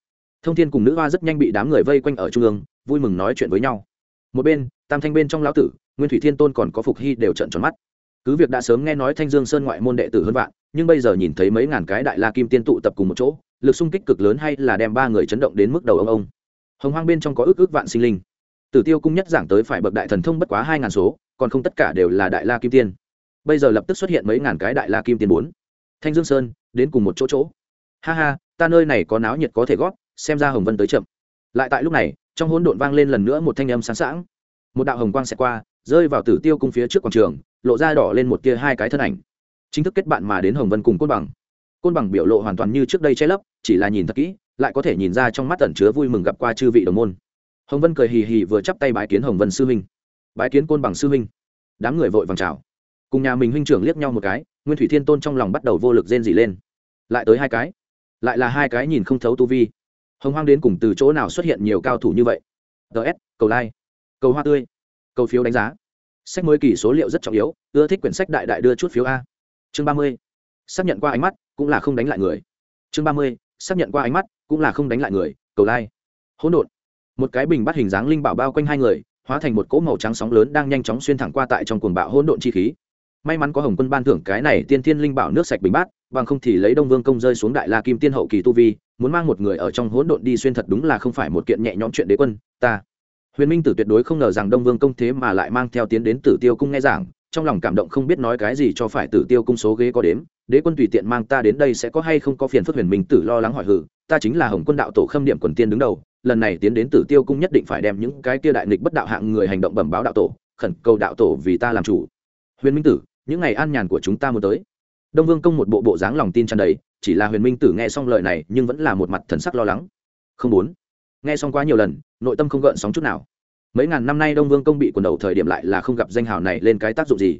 Thông thiên cùng nữ hoa rất nhanh bị đám người vây quanh ở trung ương, vui mừng nói chuyện với nhau. Một bên, tam thanh bên trong lão tử nguyên thủy thiên tôn còn có phục hy đều trận tròn mắt. Cứ việc đã sớm nghe nói thanh dương sơn ngoại môn đệ tử hơn vạn, nhưng bây giờ nhìn thấy mấy ngàn cái đại la kim tiên tụ tập cùng một chỗ, lực xung kích cực lớn hay là đem ba người chấn động đến mức đầu ông ông. Hồng hoang bên trong có ước ước vạn sinh linh. Tử tiêu cung nhất giảng tới phải bậc đại thần thông bất quá hai ngàn số, còn không tất cả đều là đại la kim tiên. Bây giờ lập tức xuất hiện mấy ngàn cái đại la kim tiên bốn. Thanh dương sơn, đến cùng một chỗ chỗ. Ha ha, ta nơi này có náo nhiệt có thể gót xem ra hồng vân tới chậm. Lại tại lúc này, trong hỗn độn vang lên lần nữa một thanh âm sáng sảng. Một đạo hồng quang sẽ qua rơi vào tử tiêu cung phía trước quảng trường, lộ ra đỏ lên một tia hai cái thân ảnh. Chính thức kết bạn mà đến hồng vân cùng côn bằng. Côn bằng biểu lộ hoàn toàn như trước đây che lấp, chỉ là nhìn thật kỹ, lại có thể nhìn ra trong mắt tẩn chứa vui mừng gặp qua chư vị đồng môn. Hồng vân cười hì hì vừa chắp tay bái kiến hồng vân sư huynh. Bái kiến côn bằng sư huynh. Đám người vội vàng chào. Cùng nhà mình huynh trưởng liếc nhau một cái, nguyên thủy thiên tôn trong lòng bắt đầu vô lực rên dỉ lên. Lại tới hai cái. Lại là hai cái nhìn không thấu tu vi. Hồng hoang đến cùng từ chỗ nào xuất hiện nhiều cao thủ như vậy? Ts cầu like cầu hoa tươi cầu phiếu đánh giá. Sách mới kỳ số liệu rất trọng yếu, ưa thích quyển sách đại đại đưa chút phiếu a. Chương ba mươi. Xác nhận qua ánh mắt, cũng là không đánh lại người. Chương ba mươi. Xác nhận qua ánh mắt, cũng là không đánh lại người, cầu lai、like. hỗn độn. Một cái bình bắt hình dáng linh bảo bao quanh hai người, hóa thành một cỗ màu trắng sóng lớn đang nhanh chóng xuyên thẳng qua tại trong cuồng bạo hỗn độn chi khí. May mắn có hồng quân ban thưởng cái này tiên thiên linh bảo nước sạch bình bát, bằng không thì lấy đông vương công rơi xuống đại la kim tiên hậu kỳ tu vi, muốn mang một người ở trong hỗn độn đi xuyên thật đúng là không phải một kiện nhẹ nhõm chuyện đế quân, ta huyền minh tử tuyệt đối không ngờ rằng đông vương công thế mà lại mang theo tiến đến tử tiêu cung nghe giảng, trong lòng cảm động không biết nói cái gì cho phải tử tiêu cung số ghế có đếm, đế quân tùy tiện mang ta đến đây sẽ có hay không có phiền phức huyền minh tử lo lắng hỏi hử, ta chính là hồng quân đạo tổ khâm điểm quần tiên đứng đầu, lần này tiến đến tử tiêu cung nhất định phải đem những cái kia đại nghịch bất đạo hạng người hành động bẩm báo đạo tổ, khẩn cầu đạo tổ vì ta làm chủ. Huyền minh tử, những ngày an nhàn của chúng ta muốn tới. Đông vương công một bộ bộ dáng lòng tin tràn đầy, chỉ là huyền minh tử nghe xong lời này nhưng vẫn là một mặt thần sắc lo lắng. Không muốn nghe xong quá nhiều lần, nội tâm không gợn sóng chút nào. Mấy ngàn năm nay đông vương công bị quần đầu thời điểm lại là không gặp danh hào này lên cái tác dụng gì.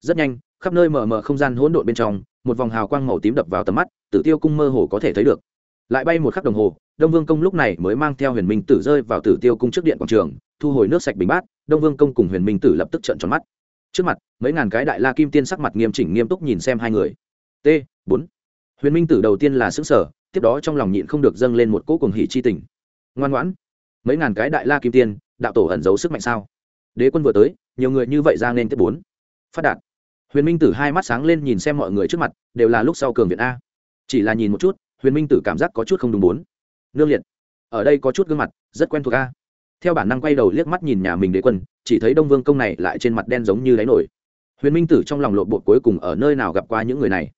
Rất nhanh, khắp nơi mờ mờ không gian hỗn độn bên trong, một vòng hào quang màu tím đập vào tầm mắt, tử tiêu cung mơ hồ có thể thấy được. Lại bay một khắc đồng hồ, đông vương công lúc này mới mang theo huyền minh tử rơi vào tử tiêu cung trước điện quảng trường, thu hồi nước sạch bình bát, đông vương công cùng huyền minh tử lập tức trợn tròn mắt. Trước mặt, mấy ngàn cái đại la kim tiên sắc mặt nghiêm chỉnh nghiêm túc nhìn xem hai người. T, bốn. Huyền minh tử đầu tiên là xứng sở tiếp đó trong lòng nhịn không được dâng lên một cỗ cùng hỉ chi tình ngoan ngoãn. Mấy ngàn cái đại la kim tiên, đạo tổ ẩn giấu sức mạnh sao? Đế quân vừa tới, nhiều người như vậy ra nên tiếp bốn. Phát đạt. Huyền minh tử hai mắt sáng lên nhìn xem mọi người trước mặt, đều là lúc sau cường viện a. Chỉ là nhìn một chút, huyền minh tử cảm giác có chút không đúng bốn. Nương liệt. Ở đây có chút gương mặt, rất quen thuộc a. Theo bản năng quay đầu liếc mắt nhìn nhà mình đế quân, chỉ thấy đông vương công này lại trên mặt đen giống như đáy nổi. Huyền minh tử trong lòng lộn bộ cuối cùng ở nơi nào gặp qua những người này?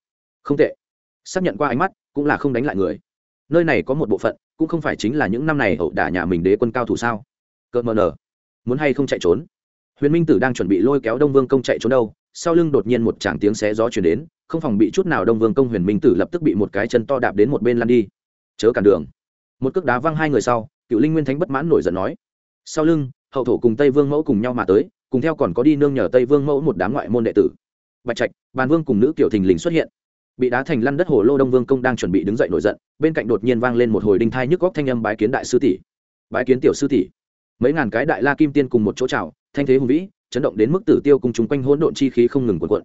Không tệ. Xác nhận qua ánh mắt, cũng là không đánh lại người nơi này có một bộ phận, cũng không phải chính là những năm này hậu đả nhà mình đế quân cao thủ sao? Cợt mờ nở. Muốn hay không chạy trốn? Huyền minh tử đang chuẩn bị lôi kéo đông vương công chạy trốn đâu, sau lưng đột nhiên một tràng tiếng xé gió chuyển đến, không phòng bị chút nào đông vương công huyền minh tử lập tức bị một cái chân to đạp đến một bên lăn đi. Chớ cản đường. Một cước đá văng hai người sau, cựu linh nguyên thánh bất mãn nổi giận nói. Sau lưng, hậu thổ cùng tây vương mẫu cùng nhau mà tới, cùng theo còn có đi nương nhờ tây vương mẫu một đám ngoại môn đệ tử. Bạch trạch, bàn vương cùng nữ kiểu thình lình xuất hiện bị đá thành lăn đất hồ lô đông vương công đang chuẩn bị đứng dậy nổi giận, bên cạnh đột nhiên vang lên một hồi đinh thai nhức góc thanh âm bái kiến đại sư tỷ. Bái kiến tiểu sư tỷ. Mấy ngàn cái đại la kim tiên cùng một chỗ trào thanh thế hùng vĩ, chấn động đến mức tử tiêu cùng chúng quanh hỗn độn chi khí không ngừng cuộn cuộn.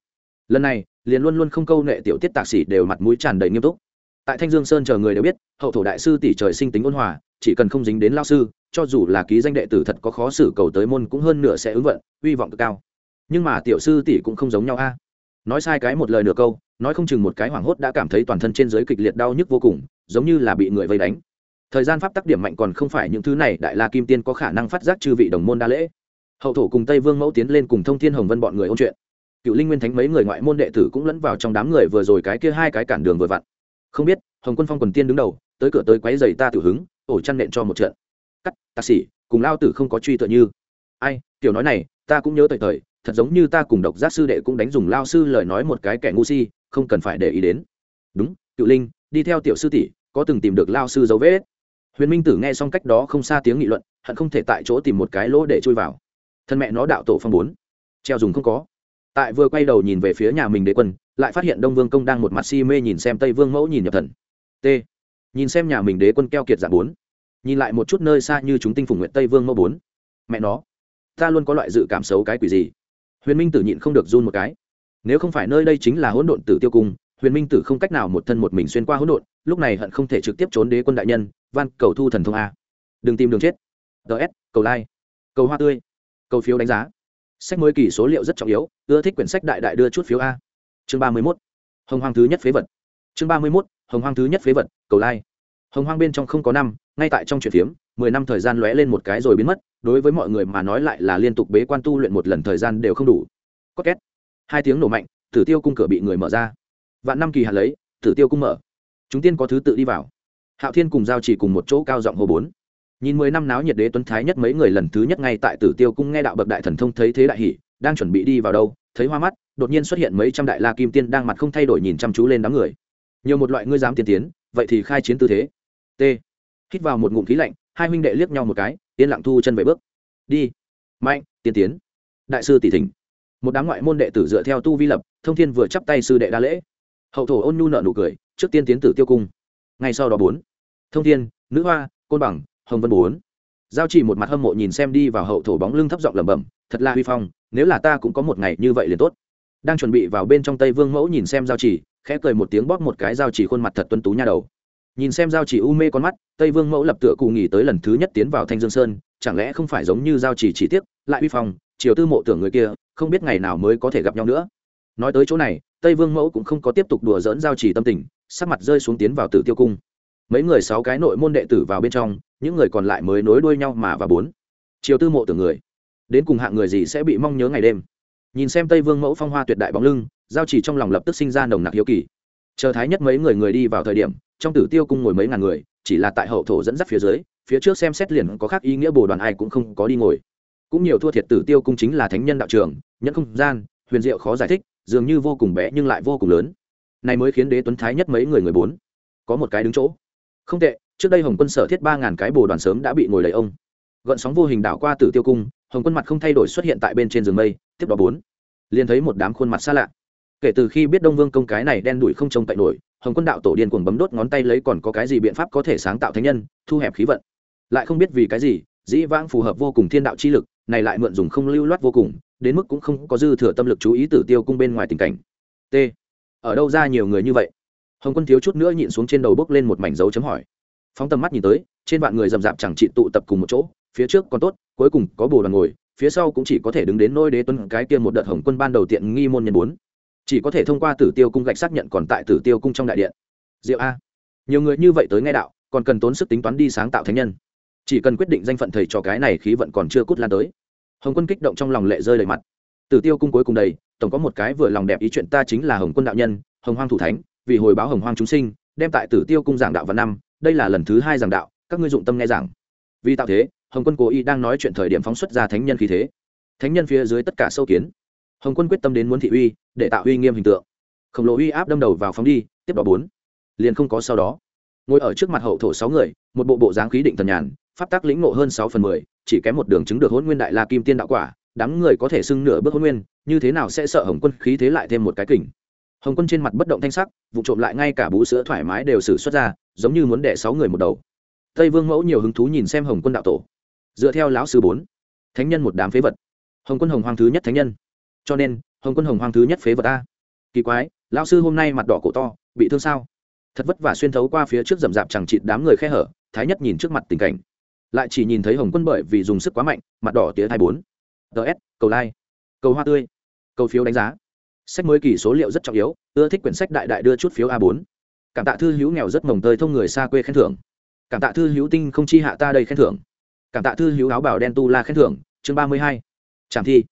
Lần này, liền luôn luôn không câu nệ tiểu tiết tạc sĩ đều mặt mũi tràn đầy nghiêm túc. Tại thanh dương sơn chờ người đều biết, hậu thổ đại sư tỷ trời sinh tính ôn hòa, chỉ cần không dính đến lao sư, cho dù là ký danh đệ tử thật có khó xử cầu tới môn cũng hơn nửa sẽ ứng vận uy vọng cực cao. Nhưng mà tiểu sư tỷ cũng không giống nhau a. Nói sai cái một lời nửa câu nói không chừng một cái hoảng hốt đã cảm thấy toàn thân trên giới kịch liệt đau nhức vô cùng, giống như là bị người vây đánh. Thời gian pháp tắc điểm mạnh còn không phải những thứ này, đại la kim tiên có khả năng phát giác chư vị đồng môn đa lễ. Hậu thổ cùng tây vương mẫu tiến lên cùng thông thiên hồng vân bọn người ôn chuyện. Cựu linh nguyên thánh mấy người ngoại môn đệ tử cũng lẫn vào trong đám người vừa rồi cái kia hai cái cản đường vừa vặn. Không biết, hồng quân phong quần tiên đứng đầu, tới cửa tới quấy giày ta tử hứng, ổ chăn nện cho một trận. Cắt tạc sĩ cùng lao tử không có truy tựa như. Ai kiểu nói này, ta cũng nhớ thời thời, thật giống như ta cùng độc giác sư đệ cũng đánh dùng lao sư lời nói một cái kẻ ngu si không cần phải để ý đến. Đúng, cựu linh, đi theo tiểu sư tỷ, có từng tìm được lao sư dấu vết. Huyền minh tử nghe xong cách đó không xa tiếng nghị luận, hận không thể tại chỗ tìm một cái lỗ để chui vào. Thân mẹ nó đạo tổ phong bốn. Treo dùng không có. Tại vừa quay đầu nhìn về phía nhà mình đế quân, lại phát hiện đông vương công đang một mặt si mê nhìn xem tây vương mẫu nhìn nhập thần. T. Nhìn xem nhà mình đế quân keo kiệt giả bốn. Nhìn lại một chút nơi xa như chúng tinh phùng nguyện tây vương mẫu bốn. Mẹ nó, ta luôn có loại dự cảm xấu cái quỷ gì? Huyền minh tử nhịn không được run một cái nếu không phải nơi đây chính là hỗn độn tử tiêu cung, huyền minh tử không cách nào một thân một mình xuyên qua hỗn độn, lúc này hận không thể trực tiếp trốn đế quân đại nhân, van, cầu thu thần thông a. Đừng tìm đường chết. Ts cầu like cầu hoa tươi, cầu phiếu đánh giá. Sách mới kỳ số liệu rất trọng yếu, ưa thích quyển sách đại đại đưa chút phiếu a. Chương ba mươi mốt, hồng hoàng thứ nhất phế vật. Chương ba mươi mốt, hồng hoàng thứ nhất phế vật, cầu lai、like. hồng hoang bên trong không có năm, ngay tại trong chuyện phiếm, mười năm thời gian lóe lên một cái rồi biến mất, đối với mọi người mà nói lại là liên tục bế quan tu luyện một lần thời gian đều không đủ. Có két hai tiếng nổ mạnh, tử tiêu cung cửa bị người mở ra. Vạn năm kỳ hạt lấy, tử tiêu cung mở. Chúng tiên có thứ tự đi vào. Hạo thiên cùng giao chỉ cùng một chỗ cao giọng hồ bốn. Nhìn mười năm náo nhiệt đế tuấn thái nhất mấy người lần thứ nhất ngay tại tử tiêu cung nghe đạo bậc đại thần thông thấy thế đại hỷ đang chuẩn bị đi vào đâu, thấy hoa mắt, đột nhiên xuất hiện mấy trăm đại la kim tiên đang mặt không thay đổi nhìn chăm chú lên đám người. Nhiều một loại ngươi dám tiên tiến, vậy thì khai chiến tư thế. T. Hít vào một ngụm khí lạnh, hai huynh đệ liếc nhau một cái, yên lặng thu chân về bước. Đi. Mạnh tiên tiến. Đại sư tỷ thỉnh một đám ngoại môn đệ tử dựa theo tu vi lập, thông thiên vừa chắp tay sư đệ đa lễ. Hậu thổ ôn nhu nợ nụ cười, trước tiên tiến tử tiêu cung. Ngay sau đó bốn. Thông thiên, nữ hoa, côn bằng, hồng vân bốn. Giao chỉ một mặt hâm mộ nhìn xem đi vào hậu thổ bóng lưng thấp giọng lẩm bẩm, thật là huy phong, nếu là ta cũng có một ngày như vậy liền tốt. Đang chuẩn bị vào bên trong tây vương mẫu nhìn xem giao chỉ, khẽ cười một tiếng bóp một cái giao chỉ khuôn mặt thật tuân tú nha đầu. Nhìn xem giao chỉ u mê con mắt, tây vương mẫu lập tựa cụ nghỉ tới lần thứ nhất tiến vào thanh dương sơn chẳng lẽ không phải giống như giao chỉ chỉ tiếc, lại uy phong chiều tư mộ tưởng người kia, không biết ngày nào mới có thể gặp nhau nữa. Nói tới chỗ này, tây vương mẫu cũng không có tiếp tục đùa dỡn giao chỉ tâm tình, sắc mặt rơi xuống tiến vào tử tiêu cung. Mấy người sáu cái nội môn đệ tử vào bên trong, những người còn lại mới nối đuôi nhau mà và bốn. Chiều tư mộ tưởng người, đến cùng hạng người gì sẽ bị mong nhớ ngày đêm? Nhìn xem tây vương mẫu phong hoa tuyệt đại bóng lưng, giao chỉ trong lòng lập tức sinh ra nồng nặc hiếu kỳ. Chờ thái nhất mấy người người đi vào thời điểm, trong tử tiêu cung ngồi mấy ngàn người, chỉ là tại hậu thổ dẫn dắt phía dưới phía trước xem xét liền có khác ý nghĩa bồ đoàn ai cũng không có đi ngồi. Cũng nhiều thua thiệt tử tiêu cung chính là thánh nhân đạo trường, nhẫn không gian, huyền diệu khó giải thích, dường như vô cùng bé nhưng lại vô cùng lớn. Này mới khiến đế tuấn thái nhất mấy người người bốn. Có một cái đứng chỗ. Không tệ, trước đây hồng quân sở thiết ba ngàn cái bồ đoàn sớm đã bị ngồi lấy ông. Gợn sóng vô hình đảo qua tử tiêu cung, hồng quân mặt không thay đổi xuất hiện tại bên trên giường mây, tiếp đó bốn. Liền thấy một đám khuôn mặt xa lạ. Kể từ khi biết đông vương công cái này đen đủi không trông tại nổi, hồng quân đạo tổ điên cuồng bấm đốt ngón tay lấy còn có cái gì biện pháp có thể sáng tạo thánh nhân, thu hẹp khí vận lại không biết vì cái gì, dĩ vãng phù hợp vô cùng thiên đạo chi lực, này lại mượn dùng không lưu loát vô cùng, đến mức cũng không có dư thừa tâm lực chú ý tử tiêu cung bên ngoài tình cảnh. T. Ở đâu ra nhiều người như vậy? Hồng quân thiếu chút nữa nhịn xuống trên đầu bốc lên một mảnh dấu chấm hỏi. Phóng tầm mắt nhìn tới, trên vạn người rầm rạp chẳng trị tụ tập cùng một chỗ, phía trước còn tốt, cuối cùng có bồ đoàn ngồi, phía sau cũng chỉ có thể đứng đến nôi đế tuân cái kia một đợt hồng quân ban đầu tiện nghi môn nhân bốn. Chỉ có thể thông qua tử tiêu cung gạch xác nhận còn tại tử tiêu cung trong đại điện. Diệu a. Nhiều người như vậy tới nghe đạo, còn cần tốn sức tính toán đi sáng tạo thánh nhân chỉ cần quyết định danh phận thầy cho cái này khí vận còn chưa cút lan tới. Hồng quân kích động trong lòng lệ rơi đầy mặt. Tử tiêu cung cuối cùng đầy, tổng có một cái vừa lòng đẹp ý chuyện ta chính là hồng quân đạo nhân, hồng hoang thủ thánh, vì hồi báo hồng hoang chúng sinh, đem tại tử tiêu cung giảng đạo vào năm, đây là lần thứ hai giảng đạo, các ngươi dụng tâm nghe giảng. Vì tạo thế, hồng quân cố ý đang nói chuyện thời điểm phóng xuất ra thánh nhân khí thế. Thánh nhân phía dưới tất cả sâu kiến. Hồng quân quyết tâm đến muốn thị uy, để tạo uy nghiêm hình tượng. Khổng lồ uy áp đâm đầu vào phóng đi, tiếp đó bốn. Liền không có sau đó. Ngồi ở trước mặt hậu thổ sáu người, một bộ bộ dáng khí định thần nhàn pháp tác lĩnh ngộ hơn sáu phần mười, chỉ kém một đường chứng được hôn nguyên đại la kim tiên đạo quả, đám người có thể xưng nửa bước hôn nguyên, như thế nào sẽ sợ hồng quân khí thế lại thêm một cái kình? Hồng quân trên mặt bất động thanh sắc, vụ trộm lại ngay cả bú sữa thoải mái đều xử xuất ra, giống như muốn đẻ sáu người một đầu. Tây vương mẫu nhiều hứng thú nhìn xem hồng quân đạo tổ. Dựa theo lão sư bốn, thánh nhân một đám phế vật. Hồng quân hồng hoàng thứ nhất thánh nhân. Cho nên, hồng quân hồng hoàng thứ nhất phế vật a. Kỳ quái, lão sư hôm nay mặt đỏ cổ to, bị thương sao? Thật vất vả xuyên thấu qua phía trước rậm rạp chẳng chịt đám người khe hở, thái nhất nhìn trước mặt tình cảnh lại chỉ nhìn thấy hồng quân bởi vì dùng sức quá mạnh, mặt đỏ tía thai bốn. Ts cầu like, cầu hoa tươi, cầu phiếu đánh giá. Sách mới kỳ số liệu rất trọng yếu, ưa thích quyển sách đại đại đưa chút phiếu a bốn. Cảm tạ thư hữu nghèo rất mồng tơi thông người xa quê khen thưởng. Cảm tạ thư hữu tinh không chi hạ ta đây khen thưởng. Cảm tạ thư hữu áo bảo đen tu la khen thưởng. Chương ba mươi hai trạm thi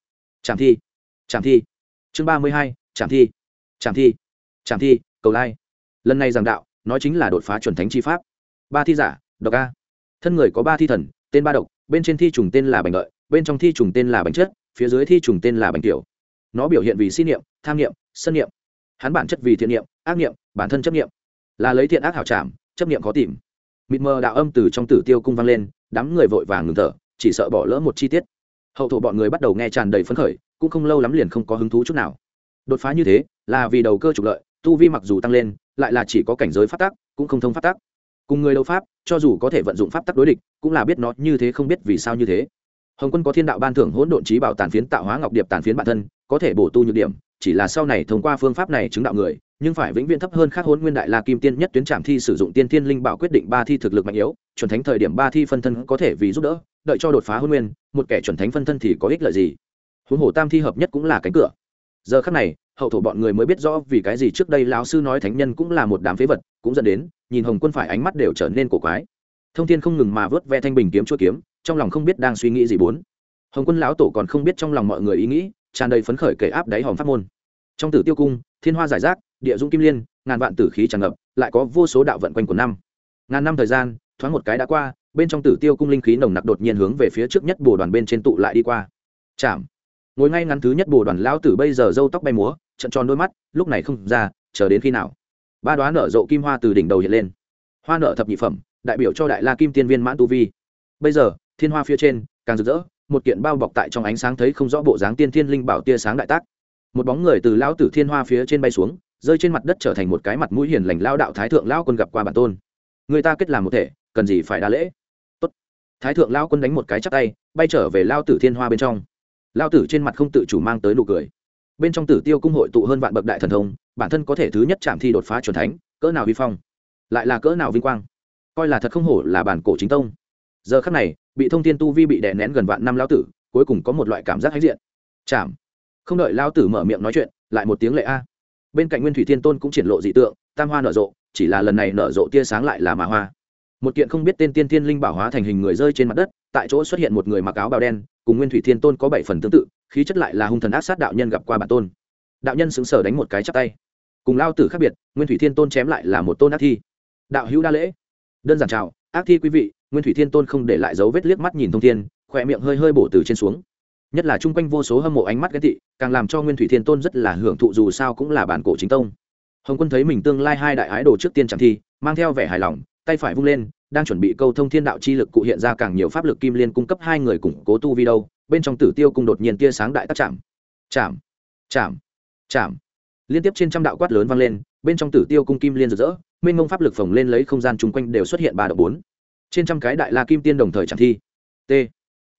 trạm thi trạm thi. Chương ba mươi hai trạm thi trạm thi trạm thi, cầu lai lần này giảng đạo, nói chính là đột phá chuẩn thánh chi pháp. Ba thi giả, độc a thân người có ba thi thần, tên ba độc, bên trên thi trùng tên là bành lợi bên trong thi trùng tên là bành chất, phía dưới thi trùng tên là bành tiểu. Nó biểu hiện vì xin niệm, tham niệm, sân niệm. Hắn bản chất vì thiện niệm, ác niệm, bản thân chấp niệm. Là lấy thiện ác hảo trảm, chấp niệm khó tìm. Mịt mờ đạo âm từ trong tử tiêu cung vang lên, đám người vội vàng ngừng thở, chỉ sợ bỏ lỡ một chi tiết. Hậu thổ bọn người bắt đầu nghe tràn đầy phấn khởi, cũng không lâu lắm liền không có hứng thú chút nào. Đột phá như thế, là vì đầu cơ trục lợi, tu vi mặc dù tăng lên, lại là chỉ có cảnh giới phát tác cũng không thông phát tác cùng người đấu pháp, cho dù có thể vận dụng pháp tắc đối địch, cũng là biết nó như thế không biết vì sao như thế. Hồng quân có thiên đạo ban thưởng hỗn độn trí bảo tàn phiến tạo hóa ngọc điệp tàn phiến bản thân, có thể bổ tu nhược điểm, chỉ là sau này thông qua phương pháp này chứng đạo người, nhưng phải vĩnh viễn thấp hơn khác hôn nguyên đại la kim tiên nhất tuyến trạm thi sử dụng tiên thiên linh bảo quyết định ba thi thực lực mạnh yếu, chuẩn thánh thời điểm ba thi phân thân có thể vì giúp đỡ, đợi cho đột phá hôn nguyên, một kẻ chuẩn thánh phân thân thì có ích lợi gì? Huống hồ tam thi hợp nhất cũng là cánh cửa. Giờ khắc này, hậu thổ bọn người mới biết rõ vì cái gì trước đây lão sư nói thánh nhân cũng là một đám phế vật, cũng dẫn đến nhìn hồng quân phải ánh mắt đều trở nên cổ quái. Thông thiên không ngừng mà vớt ve thanh bình kiếm chua kiếm, trong lòng không biết đang suy nghĩ gì bốn. Hồng quân lão tổ còn không biết trong lòng mọi người ý nghĩ, tràn đầy phấn khởi kể áp đáy hòm pháp môn. Trong tử tiêu cung, thiên hoa giải rác, địa dung kim liên, ngàn vạn tử khí tràn ngập, lại có vô số đạo vận quanh của năm. Ngàn năm thời gian, thoáng một cái đã qua, bên trong tử tiêu cung linh khí nồng nặc đột nhiên hướng về phía trước nhất bồ đoàn bên trên tụ lại đi qua. Chạm. Ngồi ngay ngắn thứ nhất bồ đoàn lão tử bây giờ râu tóc bay múa, trận tròn đôi mắt, lúc này không ra, chờ đến khi nào? Ba đoá nở rộ kim hoa từ đỉnh đầu hiện lên. Hoa nở thập nhị phẩm, đại biểu cho đại la kim tiên viên mãn tu vi. Bây giờ, thiên hoa phía trên, càng rực rỡ, một kiện bao bọc tại trong ánh sáng thấy không rõ bộ dáng tiên thiên linh bảo tia sáng đại tác. Một bóng người từ lão tử thiên hoa phía trên bay xuống, rơi trên mặt đất trở thành một cái mặt mũi hiền lành lao đạo thái thượng lao quân gặp qua bản tôn. Người ta kết làm một thể, cần gì phải đa lễ? Tốt. thái thượng lao quân đánh một cái chắc tay, bay trở về lao tử thiên hoa bên trong. Lao tử trên mặt không tự chủ mang tới nụ cười bên trong tử tiêu cung hội tụ hơn vạn bậc đại thần thông, bản thân có thể thứ nhất chạm thi đột phá c thánh, cỡ nào vi phong, lại là cỡ nào vinh quang. Coi là thật không hổ là bản cổ chính tông. Giờ khắc này, bị thông thiên tu vi bị đè nén gần vạn năm lao tử, cuối cùng có một loại cảm giác hãnh diện. Chạm. Không đợi lao tử mở miệng nói chuyện, lại một tiếng lệ a. Bên cạnh nguyên thủy thiên tôn cũng triển lộ dị tượng, tam hoa nở rộ, chỉ là lần này nở rộ tia sáng lại là mà hoa. Một kiện không biết tên tiên thiên linh bảo hóa thành hình người rơi trên mặt đất, tại chỗ xuất hiện một người mặc áo bào đen, cùng nguyên thủy thiên tôn có bảy phần tương tự khí chất lại là hung thần ác sát đạo nhân gặp qua bản tôn. Đạo nhân xứng sở đánh một cái chắp tay. Cùng lao tử khác biệt, nguyên thủy thiên tôn chém lại là một tôn ác thi. Đạo hữu đa lễ. Đơn giản chào, ác thi quý vị, nguyên thủy thiên tôn không để lại dấu vết liếc mắt nhìn thông thiên, khỏe miệng hơi hơi bổ từ trên xuống. Nhất là chung quanh vô số hâm mộ ánh mắt ghét tị, càng làm cho nguyên thủy thiên tôn rất là hưởng thụ dù sao cũng là bản cổ chính tông. Hồng quân thấy mình tương lai hai đại ái đồ trước tiên chẳng thi, mang theo vẻ hài lòng, tay phải vung lên, đang chuẩn bị câu thông thiên đạo chi lực cụ hiện ra càng nhiều pháp lực kim liên cung cấp hai người củng cố tu vi đâu bên trong tử tiêu cung đột nhiên tia sáng đại tác chạm. Chạm chạm chạm. Liên tiếp trên trăm đạo quát lớn vang lên, bên trong tử tiêu cung kim liên rực rỡ, mênh mông pháp lực phồng lên lấy không gian chung quanh đều xuất hiện ba độ bốn. Trên trăm cái đại la kim tiên đồng thời chẳng thi. T.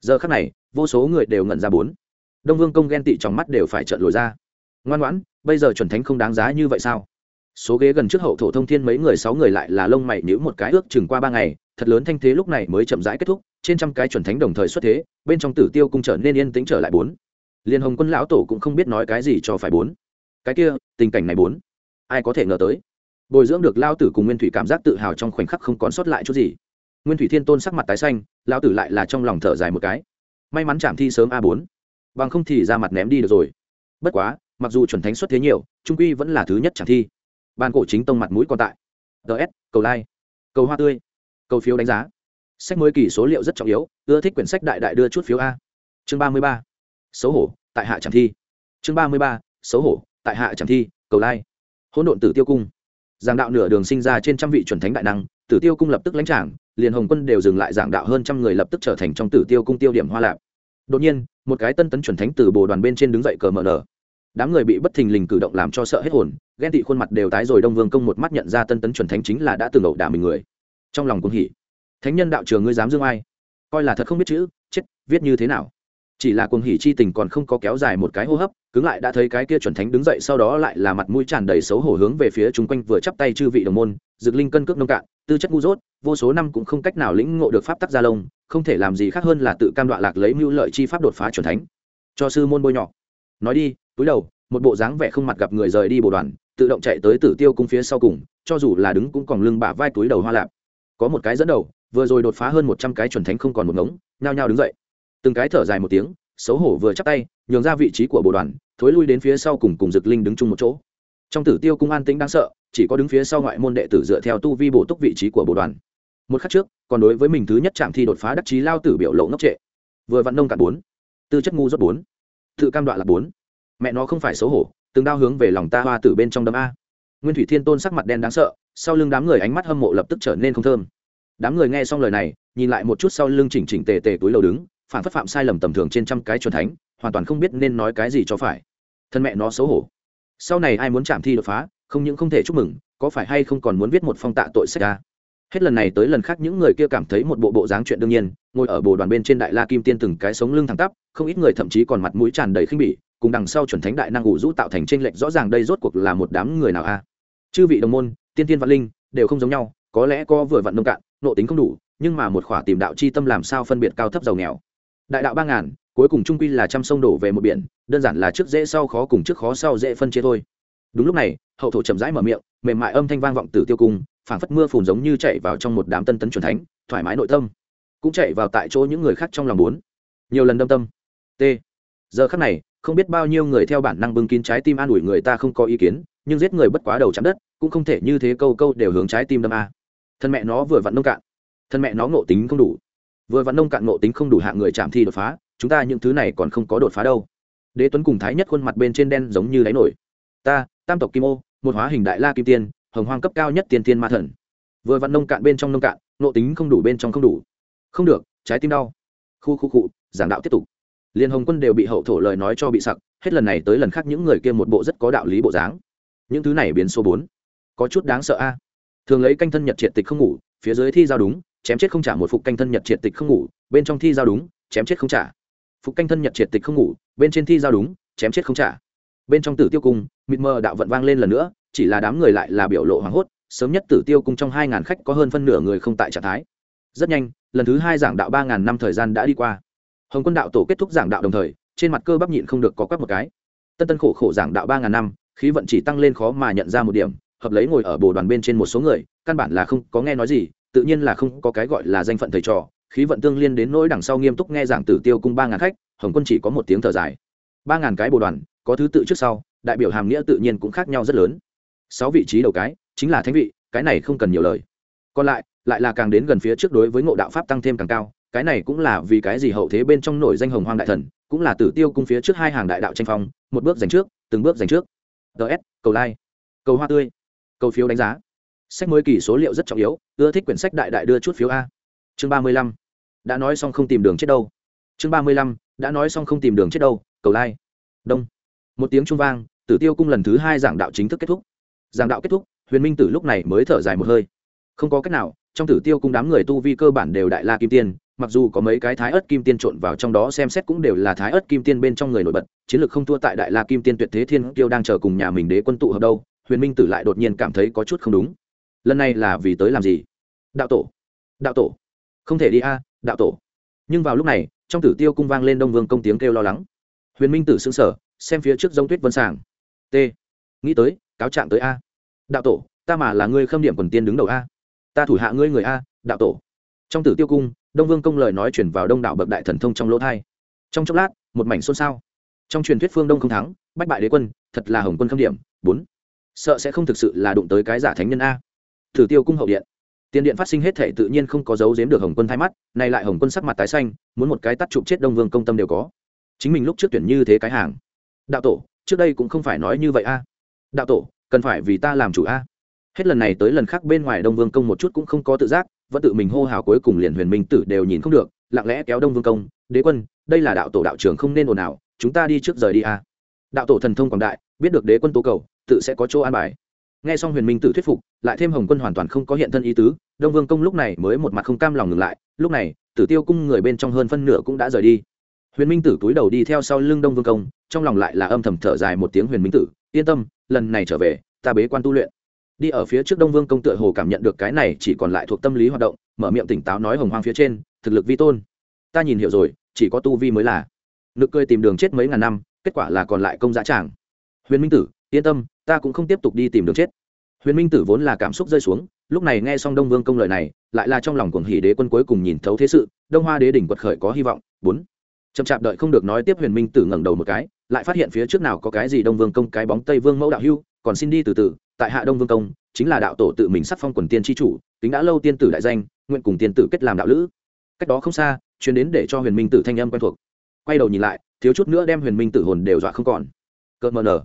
Giờ khắc này, vô số người đều ngẩn ra bốn. Đông vương công ghen tị trong mắt đều phải trợn lồi ra. Ngoan ngoãn, bây giờ chuẩn thánh không đáng giá như vậy sao? Số ghế gần trước hậu thổ thông thiên mấy người sáu người lại là lông mày nhữ một cái ước chừng qua ba ngày, thật lớn thanh thế lúc này mới chậm rãi kết thúc trên trăm cái chuẩn thánh đồng thời xuất thế, bên trong tử tiêu cung trở nên yên tĩnh trở lại bốn. Liên hồng quân lão tổ cũng không biết nói cái gì cho phải bốn. Cái kia, tình cảnh này bốn. Ai có thể ngờ tới? Bồi dưỡng được lao tử cùng nguyên thủy cảm giác tự hào trong khoảnh khắc không còn sót lại chút gì. Nguyên thủy thiên tôn sắc mặt tái xanh lao tử lại là trong lòng thở dài một cái. May mắn chạm thi sớm a bốn. Bằng không thì ra mặt ném đi được rồi. Bất quá, mặc dù chuẩn thánh xuất thế nhiều, trung quy vẫn là thứ nhất chạm thi. Ban cổ chính tông mặt mũi còn tại. Ts cầu like cầu hoa tươi, cầu phiếu đánh giá sách mới kỳ số liệu rất trọng yếu, ưa thích quyển sách đại đại đưa chút phiếu a. Chương ba mươi ba. Xấu hổ, tại hạ tràng thi. Chương ba mươi ba. Xấu hổ, tại hạ tràng thi, cầu lai. Hỗn độn tử tiêu cung. Giảng đạo nửa đường sinh ra trên trăm vị chuẩn thánh đại năng, tử tiêu cung lập tức lãnh trảng liền hồng quân đều dừng lại giảng đạo hơn trăm người lập tức trở thành trong tử tiêu cung tiêu điểm hoa lạc đột nhiên, một cái tân tấn chuẩn thánh từ bồ đoàn bên trên đứng dậy cờ mở nở. Đám người bị bất thình lình cử động làm cho sợ hết hồn, ghen tị khuôn mặt đều tái rồi đông vương công một mắt nhận ra tân tấn chuẩn thánh chính là đã từng ẩu đả mình người. Trong lòng cũng hỉ thánh nhân đạo trường ngươi dám dương ai? Coi là thật không biết chữ, chết, viết như thế nào? Chỉ là cuồng hỉ chi tình còn không có kéo dài một cái hô hấp, cứng lại đã thấy cái kia chuẩn thánh đứng dậy sau đó lại là mặt mũi tràn đầy xấu hổ hướng về phía chung quanh vừa chắp tay chư vị đồng môn dược linh cân cước nông cạn, tư chất ngu dốt, vô số năm cũng không cách nào lĩnh ngộ được pháp tắc gia lông, không thể làm gì khác hơn là tự cam đoạ lạc lấy mưu lợi chi pháp đột phá chuẩn thánh. Cho sư môn bôi nhọ. Nói đi, túi đầu, một bộ dáng vẻ không mặt gặp người rời đi bộ đoàn, tự động chạy tới tử tiêu cung phía sau cùng, cho dù là đứng cũng còn lưng bả vai túi đầu hoa lạp. Có một cái dẫn đầu vừa rồi đột phá hơn một trăm cái chuẩn thánh không còn một ngống, nhao nhao đứng dậy. Từng cái thở dài một tiếng, xấu hổ vừa chắc tay, nhường ra vị trí của bộ đoàn, thối lui đến phía sau cùng cùng dực linh đứng chung một chỗ. Trong tử tiêu cung an tĩnh đáng sợ, chỉ có đứng phía sau ngoại môn đệ tử dựa theo tu vi bổ túc vị trí của bộ đoàn. Một khắc trước, còn đối với mình thứ nhất trạng thi đột phá đắc chí lao tử biểu lộ ngốc trệ. Vừa vặn nông cạn bốn, tư chất ngu rốt bốn, tự cam đoạn là bốn. Mẹ nó không phải xấu hổ, từng đao hướng về lòng ta hoa tử bên trong đấm a. Nguyên thủy thiên tôn sắc mặt đen đáng sợ, sau lưng đám người ánh mắt hâm mộ lập tức trở nên không thơm đám người nghe xong lời này, nhìn lại một chút sau lưng chỉnh chỉnh tề tề túi lầu đứng, phản phất phạm sai lầm tầm thường trên trăm cái chuẩn thánh, hoàn toàn không biết nên nói cái gì cho phải. Thân mẹ nó xấu hổ. Sau này ai muốn chạm thi đột phá, không những không thể chúc mừng, có phải hay không còn muốn viết một phong tạ tội sách ra? Hết lần này tới lần khác những người kia cảm thấy một bộ bộ dáng chuyện đương nhiên, ngồi ở bồ đoàn bên trên đại la kim tiên từng cái sống lưng thẳng tắp, không ít người thậm chí còn mặt mũi tràn đầy khinh bỉ, cùng đằng sau chuẩn thánh đại năng ủ rũ tạo thành tranh lệch rõ ràng đây rốt cuộc là một đám người nào a? Chư vị đồng môn, tiên tiên vạn linh, đều không giống nhau, có lẽ có vừa vặn nông cạn nộ tính không đủ, nhưng mà một khỏa tìm đạo chi tâm làm sao phân biệt cao thấp giàu nghèo. Đại đạo ba ngàn, cuối cùng trung quy là trăm sông đổ về một biển, đơn giản là trước dễ sau khó cùng trước khó sau dễ phân chia thôi. Đúng lúc này, hậu thổ chậm rãi mở miệng, mềm mại âm thanh vang vọng từ tiêu cung, phảng phất mưa phùn giống như chạy vào trong một đám tân tấn truyền thánh, thoải mái nội tâm. Cũng chạy vào tại chỗ những người khác trong lòng bốn nhiều lần đâm tâm. T. Giờ khắc này, không biết bao nhiêu người theo bản năng bưng kín trái tim an ủi người ta không có ý kiến, nhưng giết người bất quá đầu chạm đất, cũng không thể như thế câu câu đều hướng trái tim đâm a thân mẹ nó vừa vặn nông cạn. Thân mẹ nó ngộ tính không đủ. Vừa vặn nông cạn ngộ tính không đủ hạng người chạm thi đột phá, chúng ta những thứ này còn không có đột phá đâu. Đế tuấn cùng thái nhất khuôn mặt bên trên đen giống như đáy nổi. Ta, tam tộc kim ô, một hóa hình đại la kim tiên, hồng hoang cấp cao nhất tiên tiên ma thần. Vừa vặn nông cạn bên trong nông cạn, ngộ tính không đủ bên trong không đủ. Không được, trái tim đau. Khu khu cụ giảng đạo tiếp tục. Liên hồng quân đều bị hậu thổ lời nói cho bị sặc, hết lần này tới lần khác những người kia một bộ rất có đạo lý bộ dáng. Những thứ này biến số bốn. Có chút đáng sợ a thường lấy canh thân nhật triệt tịch không ngủ, phía dưới thi giao đúng, chém chết không trả một phục canh thân nhật triệt tịch không ngủ, bên trong thi giao đúng, chém chết không trả. Phục canh thân nhật triệt tịch không ngủ, bên trên thi giao đúng, chém chết không trả. Bên trong tử tiêu cung, mịt mờ đạo vận vang lên lần nữa, chỉ là đám người lại là biểu lộ hoảng hốt, sớm nhất tử tiêu cung trong hai ngàn khách có hơn phân nửa người không tại trạng thái. Rất nhanh, lần thứ hai giảng đạo ba ngàn năm thời gian đã đi qua. Hồng quân đạo tổ kết thúc giảng đạo đồng thời, trên mặt cơ bắp nhịn không được có quắc một cái. Tân tân khổ khổ giảng đạo ba ngàn năm, khí vận chỉ tăng lên khó mà nhận ra một điểm hợp lấy ngồi ở bồ đoàn bên trên một số người căn bản là không có nghe nói gì tự nhiên là không có cái gọi là danh phận thầy trò. Khí vận tương liên đến nỗi đằng sau nghiêm túc nghe giảng tử tiêu cung ba ngàn khách hồng quân chỉ có một tiếng thở dài. Ba ngàn cái bồ đoàn có thứ tự trước sau đại biểu hàm nghĩa tự nhiên cũng khác nhau rất lớn. Sáu vị trí đầu cái chính là thánh vị cái này không cần nhiều lời. Còn lại lại là càng đến gần phía trước đối với ngộ đạo pháp tăng thêm càng cao cái này cũng là vì cái gì hậu thế bên trong nổi danh hồng hoang đại thần cũng là tử tiêu cung phía trước hai hàng đại đạo tranh phong một bước dành trước từng bước dành trước. Ts cầu lai, cầu hoa tươi cầu phiếu đánh giá. Sách mới kỳ số liệu rất trọng yếu, ưa thích quyển sách đại đại đưa chút phiếu a. Chương ba mươi lăm. Đã nói xong không tìm đường chết đâu. Chương ba mươi lăm, đã nói xong không tìm đường chết đâu, cầu lai đông. Một tiếng trung vang, tử tiêu cung lần thứ hai giảng đạo chính thức kết thúc. Giảng đạo kết thúc, huyền minh tử lúc này mới thở dài một hơi. Không có cách nào, trong tử tiêu cung đám người tu vi cơ bản đều đại la kim tiên, mặc dù có mấy cái thái ớt kim tiên trộn vào trong đó xem xét cũng đều là thái ớt kim tiên bên trong người nổi bật, chiến lược không thua tại đại la kim tiên tuyệt thế thiên kiêu đang chờ cùng nhà mình đế quân tụ hợp đâu huyền minh tử lại đột nhiên cảm thấy có chút không đúng. Lần này là vì tới làm gì? Đạo tổ. Đạo tổ. Không thể đi a, đạo tổ. Nhưng vào lúc này, trong tử tiêu cung vang lên đông vương công tiếng kêu lo lắng. Huyền minh tử xứng sở xem phía trước giống tuyết vân sàng. T. Nghĩ tới, cáo trạng tới a. Đạo tổ, ta mà là ngươi khâm điểm quần tiên đứng đầu a. Ta thủ hạ ngươi người a, đạo tổ. Trong tử tiêu cung, đông vương công lời nói chuyển vào đông đạo bậc đại thần thông trong lỗ thai. Trong chốc lát, một mảnh xôn xao. Trong truyền thuyết phương đông không thắng, bách bại đế quân, thật là hồng quân khâm điểm. Bốn sợ sẽ không thực sự là đụng tới cái giả thánh nhân a. Thử tiêu cung hậu điện. Tiền điện phát sinh hết thể tự nhiên không có dấu giếm được hồng quân thay mắt, nay lại hồng quân sắc mặt tái xanh, muốn một cái tắt chụp chết đông vương công tâm đều có. Chính mình lúc trước tuyển như thế cái hàng. Đạo tổ, trước đây cũng không phải nói như vậy a. Đạo tổ, cần phải vì ta làm chủ a. Hết lần này tới lần khác bên ngoài đông vương công một chút cũng không có tự giác, vẫn tự mình hô hào cuối cùng liền huyền minh tử đều nhìn không được, lặng lẽ kéo đông vương công, đế quân, đây là đạo tổ đạo trưởng không nên ồn ào, chúng ta đi trước rời đi a. Đạo tổ thần thông quảng đại, biết được đế quân tố cầu tự sẽ có chỗ an bài. Nghe xong huyền minh tử thuyết phục, lại thêm hồng quân hoàn toàn không có hiện thân ý tứ, đông vương công lúc này mới một mặt không cam lòng ngừng lại, lúc này, tử tiêu cung người bên trong hơn phân nửa cũng đã rời đi. Huyền minh tử túi đầu đi theo sau lưng đông vương công, trong lòng lại là âm thầm thở dài một tiếng huyền minh tử, yên tâm, lần này trở về, ta bế quan tu luyện. Đi ở phía trước đông vương công tựa hồ cảm nhận được cái này chỉ còn lại thuộc tâm lý hoạt động, mở miệng tỉnh táo nói hồng hoang phía trên, thực lực vi tôn. Ta nhìn hiểu rồi, chỉ có tu vi mới là. Nực cười tìm đường chết mấy ngàn năm, kết quả là còn lại công giá tràng. Huyền minh tử yên tâm, ta cũng không tiếp tục đi tìm đường chết. Huyền minh tử vốn là cảm xúc rơi xuống, lúc này nghe xong đông vương công lời này, lại là trong lòng cuồng hỉ đế quân cuối cùng nhìn thấu thế sự, đông hoa đế đỉnh quật khởi có hy vọng. Bốn. Chậm chạp đợi không được nói tiếp huyền minh tử ngẩng đầu một cái, lại phát hiện phía trước nào có cái gì đông vương công cái bóng tây vương mẫu đạo hưu, còn xin đi từ từ, tại hạ đông vương công, chính là đạo tổ tự mình sắc phong quần tiên tri chủ tính đã lâu tiên tử đại danh, nguyện cùng tiên tử kết làm đạo lữ. Cách đó không xa, chuyến đến để cho huyền minh tử thanh âm quen thuộc. Quay đầu nhìn lại, thiếu chút nữa đem huyền minh tử hồn đều dọa không còn. Cợt mờ nở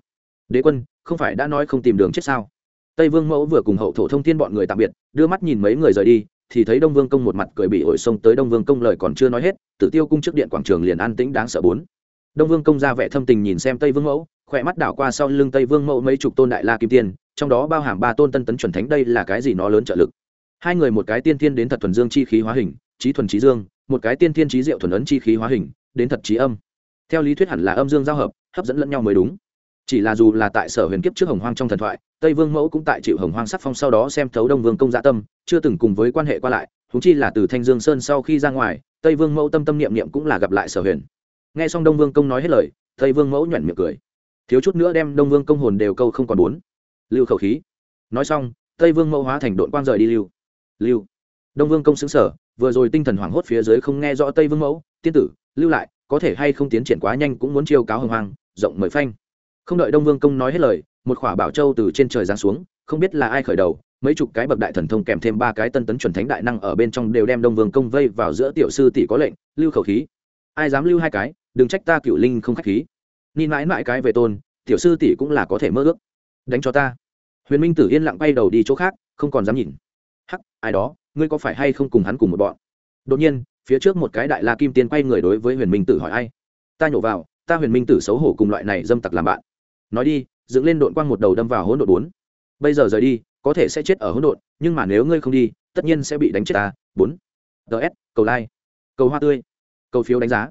đế quân, không phải đã nói không tìm đường chết sao? Tây vương mẫu vừa cùng hậu thổ thông thiên bọn người tạm biệt, đưa mắt nhìn mấy người rời đi, thì thấy đông vương công một mặt cười bị ổi xông tới đông vương công lời còn chưa nói hết tự tiêu cung trước điện quảng trường liền an tĩnh đáng sợ bốn. Đông vương công ra vẻ thâm tình nhìn xem tây vương mẫu, khỏe mắt đảo qua sau lưng tây vương mẫu mấy chục tôn đại la kim tiên, trong đó bao hàm ba tôn tân tấn chuẩn thánh đây là cái gì nó lớn trợ lực. Hai người một cái tiên thiên đến thật thuần dương chi khí hóa hình trí thuần trí dương, một cái tiên thiên trí diệu thuần ấn chi khí hóa hình, đến thật trí âm. Theo lý thuyết hẳn là âm dương giao hợp, hấp dẫn lẫn nhau mới đúng chỉ là dù là tại sở huyền kiếp trước hồng hoang trong thần thoại, tây vương mẫu cũng tại chịu hồng hoang sắc phong sau đó xem thấu đông vương công dạ tâm, chưa từng cùng với quan hệ qua lại húng chi là từ thanh dương sơn sau khi ra ngoài, tây vương mẫu tâm tâm niệm niệm cũng là gặp lại sở huyền. Nghe xong đông vương công nói hết lời, tây vương mẫu nhoẻn miệng cười. Thiếu chút nữa đem đông vương công hồn đều câu không còn bốn lưu khẩu khí. Nói xong, tây vương mẫu hóa thành đội quang rời đi lưu. Lưu. Đông vương công xứng sở vừa rồi tinh thần hoảng hốt phía dưới không nghe rõ tây vương mẫu. Tiên tử, lưu lại, có thể hay không tiến triển quá nhanh cũng muốn chiêu cáo hồng hoang, rộng mời phanh không đợi đông vương công nói hết lời, một khỏa bảo châu từ trên trời giáng xuống, không biết là ai khởi đầu, mấy chục cái bậc đại thần thông kèm thêm ba cái tân tấn chuẩn thánh đại năng ở bên trong đều đem đông vương công vây vào giữa tiểu sư tỷ có lệnh, lưu khẩu khí. Ai dám lưu hai cái, đừng trách ta cựu linh không khách khí. Nhìn mãi mãi cái về tôn, tiểu sư tỷ cũng là có thể mơ ước. Đánh cho ta. Huyền minh tử yên lặng bay đầu đi chỗ khác, không còn dám nhìn. Hắc, ai đó, ngươi có phải hay không cùng hắn cùng một bọn? Đột nhiên, phía trước một cái đại la kim tiên quay người đối với huyền minh tử hỏi, ai? Ta nhổ vào, ta huyền minh tử xấu hổ cùng loại này dâm tặc làm bạn nói đi, dựng lên đội quang một đầu đâm vào hỗn độn bốn. Bây giờ rời đi, có thể sẽ chết ở hỗn độn, nhưng mà nếu ngươi không đi, tất nhiên sẽ bị đánh chết ta. Bốn. Ts cầu like cầu hoa tươi. Cầu phiếu đánh giá.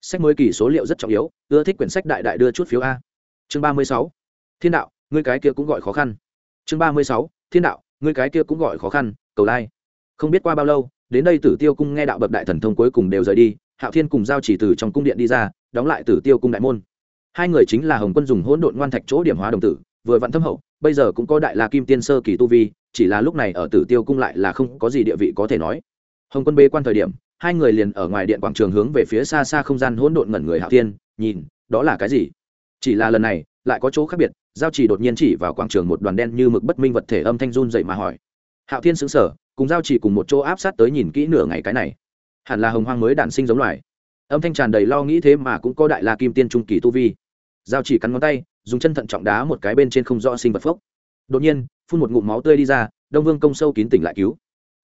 Sách mới kỳ số liệu rất trọng yếu, ưa thích quyển sách đại đại đưa chút phiếu a. Chương ba mươi sáu. Thiên đạo, ngươi cái kia cũng gọi khó khăn. Chương ba mươi sáu. Thiên đạo, ngươi cái kia cũng gọi khó khăn, cầu lai. Không biết qua bao lâu, đến đây tử tiêu cung nghe đạo bậc đại thần thông cuối cùng đều rời đi, hạo thiên cùng giao chỉ từ trong cung điện đi ra, đóng lại tử tiêu cung đại môn hai người chính là hồng quân dùng hỗn độn ngoan thạch chỗ điểm hóa đồng tử, vừa vặn thâm hậu, bây giờ cũng có đại la kim tiên sơ kỳ tu vi, chỉ là lúc này ở tử tiêu cung lại là không có gì địa vị có thể nói. Hồng quân bê quan thời điểm, hai người liền ở ngoài điện quảng trường hướng về phía xa xa không gian hỗn độn ngẩn người hạo thiên, nhìn, đó là cái gì? Chỉ là lần này, lại có chỗ khác biệt, giao chỉ đột nhiên chỉ vào quảng trường một đoàn đen như mực bất minh vật thể âm thanh run dậy mà hỏi. Hạo thiên xứng sở cùng giao chỉ cùng một chỗ áp sát tới nhìn kỹ nửa ngày cái này. Hẳn là hồng hoang mới đản sinh giống loài âm thanh tràn đầy lo nghĩ thế mà cũng có đại la kim tiên trung kỳ tu vi. Giao chỉ cắn ngón tay, dùng chân thận trọng đá một cái bên trên không rõ sinh vật phốc. Đột nhiên, phun một ngụm máu tươi đi ra, đông vương công sâu kín tỉnh lại cứu.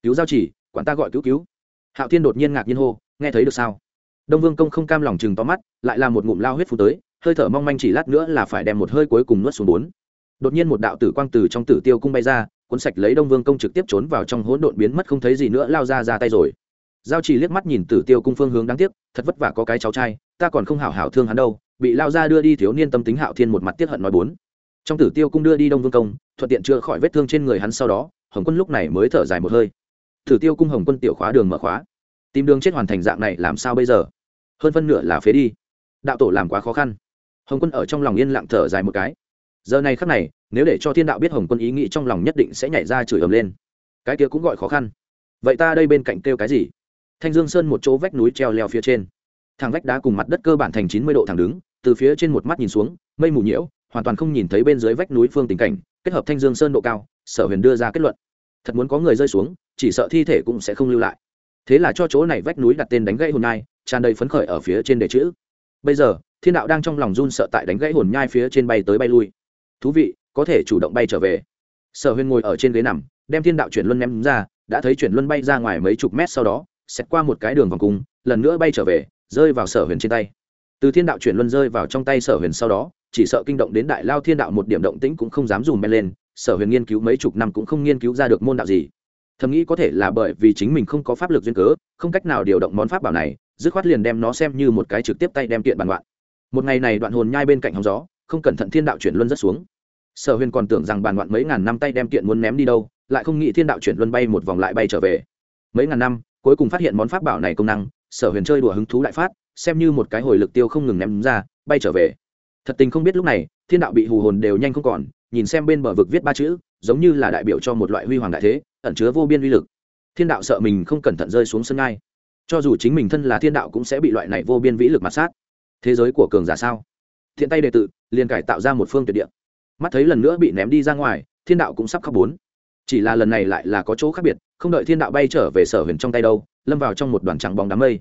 Cứu giao chỉ, quản ta gọi cứu cứu. Hạo thiên đột nhiên ngạc nhiên hô, nghe thấy được sao? Đông vương công không cam lòng chừng to mắt, lại là một ngụm lao huyết phun tới, hơi thở mong manh chỉ lát nữa là phải đem một hơi cuối cùng nuốt xuống bốn. Đột nhiên một đạo tử quang từ trong tử tiêu cung bay ra, cuốn sạch lấy đông vương công trực tiếp trốn vào trong hỗn độn biến mất không thấy gì nữa, lao ra ra tay rồi giao chỉ liếc mắt nhìn tử tiêu cung phương hướng đáng tiếc, thật vất vả có cái cháu trai, ta còn không hảo hảo thương hắn đâu, bị lao ra đưa đi thiếu niên tâm tính hạo thiên một mặt tiết hận nói bốn. Trong tử tiêu cung đưa đi đông vương công, thuận tiện chữa khỏi vết thương trên người hắn sau đó, hồng quân lúc này mới thở dài một hơi. Tử tiêu cung hồng quân tiểu khóa đường mở khóa. Tìm đường chết hoàn thành dạng này làm sao bây giờ? Hơn phân nửa là phế đi. Đạo tổ làm quá khó khăn. Hồng quân ở trong lòng yên lặng thở dài một cái. Giờ này khắc này, nếu để cho thiên đạo biết hồng quân ý nghĩ trong lòng nhất định sẽ nhảy ra chửi ầm lên. Cái kia cũng gọi khó khăn. Vậy ta đây bên cạnh kêu cái gì? Thanh dương sơn một chỗ vách núi treo leo phía trên. Thang vách đá cùng mặt đất cơ bản thành chín mươi độ thẳng đứng, từ phía trên một mắt nhìn xuống, mây mù nhiễu, hoàn toàn không nhìn thấy bên dưới vách núi phương tình cảnh, kết hợp thanh dương sơn độ cao, sở huyền đưa ra kết luận. Thật muốn có người rơi xuống, chỉ sợ thi thể cũng sẽ không lưu lại. Thế là cho chỗ này vách núi đặt tên đánh gãy hồn nhai, tràn đầy phấn khởi ở phía trên đề chữ. Bây giờ, thiên đạo đang trong lòng run sợ tại đánh gãy hồn nhai phía trên bay tới bay lui. Thú vị, có thể chủ động bay trở về. Sở huyền ngồi ở trên ghế nằm, đem thiên đạo chuyển luân ném ra, đã thấy chuyển luân bay ra ngoài mấy chục mét sau đó xẹt qua một cái đường vòng cung, lần nữa bay trở về, rơi vào sở huyền trên tay. Từ thiên đạo chuyển luân rơi vào trong tay sở huyền sau đó, chỉ sợ kinh động đến đại lao thiên đạo một điểm động tĩnh cũng không dám dùng men lên, sở huyền nghiên cứu mấy chục năm cũng không nghiên cứu ra được môn đạo gì. Thầm nghĩ có thể là bởi vì chính mình không có pháp lực duyên cớ, không cách nào điều động món pháp bảo này, dứt khoát liền đem nó xem như một cái trực tiếp tay đem kiện bàn loạn. một ngày này đoạn hồn nhai bên cạnh hóng gió, không cẩn thận thiên đạo chuyển luân rất xuống. Sở huyền còn tưởng rằng bàn loạn mấy ngàn năm tay đem kiện muốn ném đi đâu, lại không nghĩ thiên đạo chuyển luân bay một vòng lại bay trở về. Mấy ngàn năm cuối cùng phát hiện món pháp bảo này công năng, sở huyền chơi đùa hứng thú đại phát, xem như một cái hồi lực tiêu không ngừng ném ra, bay trở về. Thật tình không biết lúc này, thiên đạo bị hù hồn đều nhanh không còn, nhìn xem bên bờ vực viết ba chữ, giống như là đại biểu cho một loại huy hoàng đại thế, ẩn chứa vô biên uy lực. Thiên đạo sợ mình không cẩn thận rơi xuống sân ngai cho dù chính mình thân là thiên đạo cũng sẽ bị loại này vô biên vĩ lực mặt sát. Thế giới của cường giả sao? Thiện tay đệ tự liền cải tạo ra một phương tuyệt địa. Mắt thấy lần nữa bị ném đi ra ngoài, thiên đạo cũng sắp khóc bốn. Chỉ là lần này lại là có chỗ khác biệt không đợi thiên đạo bay trở về sở huyền trong tay đâu, lâm vào trong một đoàn trắng bóng đám mây.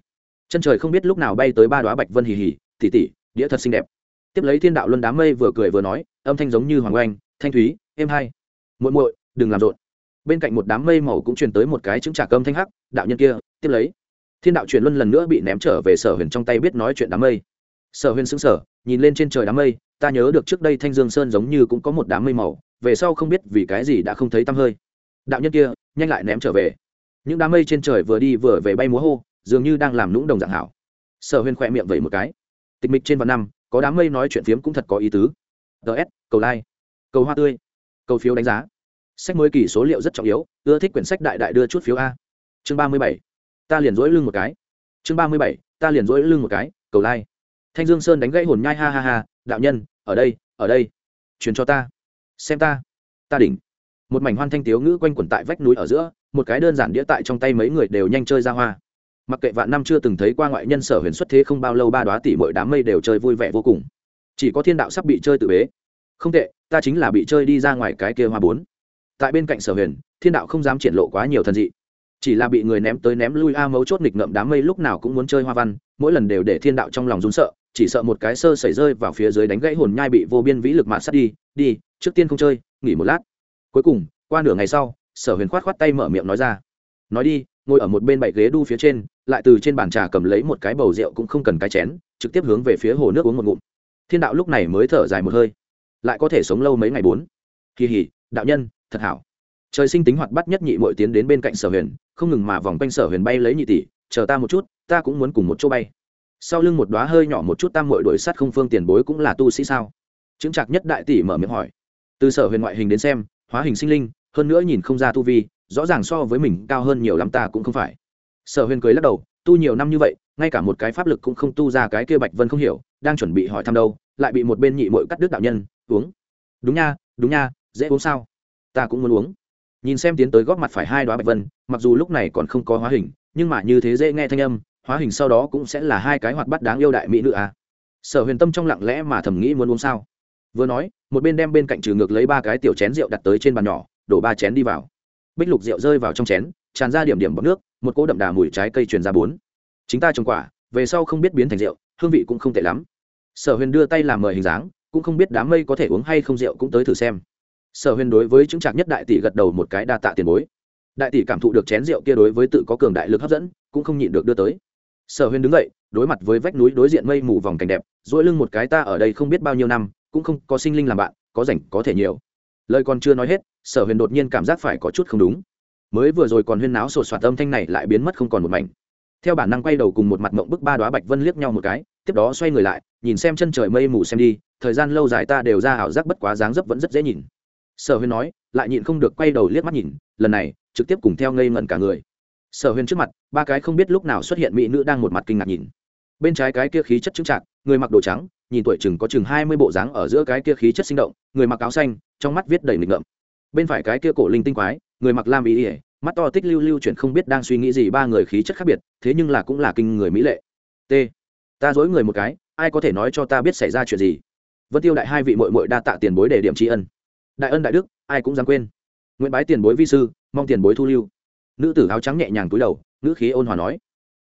Chân trời không biết lúc nào bay tới ba đoá bạch vân hì hì, tỉ tỉ, đĩa thật xinh đẹp. Tiếp lấy thiên đạo luân đám mây vừa cười vừa nói, âm thanh giống như hoàng oanh, thanh thúy, êm hai muội muội, đừng làm rộn. Bên cạnh một đám mây màu cũng truyền tới một cái chứng trả cơm thanh hắc, đạo nhân kia, tiếp lấy. Thiên đạo truyền luân lần nữa bị ném trở về sở huyền trong tay biết nói chuyện đám mây. Sở huyền xứng sở nhìn lên trên trời đám mây, ta nhớ được trước đây thanh dương sơn giống như cũng có một đám mây màu, về sau không biết vì cái gì đã không thấy tăm hơi đạo nhân kia, nhanh lại ném trở về. Những đám mây trên trời vừa đi vừa về bay múa hô, dường như đang làm lũng đồng dạng hảo. Sở huyên khỏe miệng vẩy một cái. Tịch mịch trên vạn năm, có đám mây nói chuyện phiếm cũng thật có ý tứ. Ts cầu like cầu hoa tươi, cầu phiếu đánh giá. Sách mới kỳ số liệu rất trọng yếu, ưa thích quyển sách đại đại đưa chút phiếu a. Chương ba mươi bảy, ta liền dỗi lưng một cái. Chương ba mươi bảy, ta liền dỗi lưng một cái, cầu lai、like. thanh dương sơn đánh gãy hồn nhai ha ha ha, đạo nhân, ở đây ở đây, truyền cho ta, xem ta ta đỉnh một mảnh hoan thanh tiếu ngữ quanh quẩn tại vách núi ở giữa, một cái đơn giản đĩa tại trong tay mấy người đều nhanh chơi ra hoa. Mặc kệ vạn năm chưa từng thấy qua ngoại nhân sở huyền xuất thế không bao lâu ba đoá tỷ mỗi đám mây đều chơi vui vẻ vô cùng. Chỉ có thiên đạo sắp bị chơi tự bế. Không tệ, ta chính là bị chơi đi ra ngoài cái kia hoa bốn. Tại bên cạnh sở huyền, thiên đạo không dám triển lộ quá nhiều thần dị. Chỉ là bị người ném tới ném lui a mấu chốt nghịch ngợm đám mây lúc nào cũng muốn chơi hoa văn, mỗi lần đều để thiên đạo trong lòng rún sợ, chỉ sợ một cái sơ xảy rơi vào phía dưới đánh gãy hồn nhai bị vô biên vĩ lực mạt sát đi đi, trước tiên không chơi, nghỉ một lát cuối cùng, qua nửa ngày sau, sở huyền khoát khoát tay mở miệng nói ra. Nói đi, ngồi ở một bên bảy ghế đu phía trên, lại từ trên bàn trà cầm lấy một cái bầu rượu cũng không cần cái chén, trực tiếp hướng về phía hồ nước uống một ngụm. Thiên đạo lúc này mới thở dài một hơi. Lại có thể sống lâu mấy ngày bốn. Kỳ hỉ đạo nhân, thật hảo. Trời sinh tính hoạt bắt nhất nhị mội tiến đến bên cạnh sở huyền, không ngừng mà vòng quanh sở huyền bay lấy nhị tỷ, chờ ta một chút, ta cũng muốn cùng một chỗ bay. Sau lưng một đoá hơi nhỏ một chút tam mội đuổi sát không phương tiền bối cũng là tu sĩ sao? Chứng chạc nhất đại tỷ mở miệng hỏi. Từ sở huyền ngoại hình đến xem hóa hình sinh linh, hơn nữa nhìn không ra tu vi, rõ ràng so với mình cao hơn nhiều lắm ta cũng không phải. Sở huyền cười lắc đầu, tu nhiều năm như vậy, ngay cả một cái pháp lực cũng không tu ra cái kia bạch vân không hiểu, đang chuẩn bị hỏi thăm đâu, lại bị một bên nhị mội cắt đứt đạo nhân, uống. Đúng nha đúng nha, dễ uống sao? Ta cũng muốn uống. Nhìn xem tiến tới góp mặt phải hai đoá bạch vân, mặc dù lúc này còn không có hóa hình, nhưng mà như thế dễ nghe thanh âm, hóa hình sau đó cũng sẽ là hai cái hoạt bắt đáng yêu đại mỹ nữ à. sở huyền tâm trong lặng lẽ mà thầm nghĩ muốn uống sao? Vừa nói, một bên đem bên cạnh trừ ngược lấy ba cái tiểu chén rượu đặt tới trên bàn nhỏ, đổ ba chén đi vào. Bích lục rượu rơi vào trong chén, tràn ra điểm điểm bọc nước, một cỗ đậm đà mùi trái cây truyền ra bốn. Chính ta trồng quả, về sau không biết biến thành rượu, hương vị cũng không tệ lắm. Sở huyền đưa tay làm mời hình dáng, cũng không biết đám mây có thể uống hay không rượu cũng tới thử xem. Sở huyền đối với chứng trạc nhất đại tỷ gật đầu một cái đa tạ tiền bối. Đại tỷ cảm thụ được chén rượu kia đối với tự có cường đại lực hấp dẫn, cũng không nhịn được đưa tới. Sở huyền đứng dậy, đối mặt với vách núi đối diện mây mù vòng cảnh đẹp dỗi lưng một cái ta ở đây không biết bao nhiêu năm cũng không có sinh linh làm bạn, có rảnh có thể nhiều. Lời còn chưa nói hết, sở huyền đột nhiên cảm giác phải có chút không đúng. Mới vừa rồi còn huyên náo sột soạt âm thanh này lại biến mất không còn một mảnh. Theo bản năng quay đầu cùng một mặt mộng bức ba đoá bạch vân liếc nhau một cái, tiếp đó xoay người lại, nhìn xem chân trời mây mù xem đi, thời gian lâu dài ta đều ra ảo giác bất quá dáng dấp vẫn rất dễ nhìn. Sở huyền nói, lại nhịn không được quay đầu liếc mắt nhìn, lần này, trực tiếp cùng theo ngây ngẩn cả người. Sở huyền trước mặt, ba cái không biết lúc nào xuất hiện mỹ nữ đang một mặt kinh ngạc nhìn. Bên trái cái kia khí chất trưng trạc, người mặc đồ trắng nhìn tuổi chừng có chừng hai mươi bộ dáng ở giữa cái kia khí chất sinh động, người mặc áo xanh, trong mắt viết đầy nghịch ngợm. Bên phải cái kia cổ linh tinh quái, người mặc lam ý ỉa mắt to tích lưu lưu chuyển không biết đang suy nghĩ gì, ba người khí chất khác biệt, thế nhưng là cũng là kinh người mỹ lệ. T, ta dối người một cái, ai có thể nói cho ta biết xảy ra chuyện gì? Vân tiêu đại hai vị mội mội đa tạ tiền bối để điểm tri ân. Đại ân đại đức, ai cũng dám quên. Nguyễn bái tiền bối vi sư, mong tiền bối thu lưu. Nữ tử áo trắng nhẹ nhàng túi đầu nữ khí ôn hòa nói.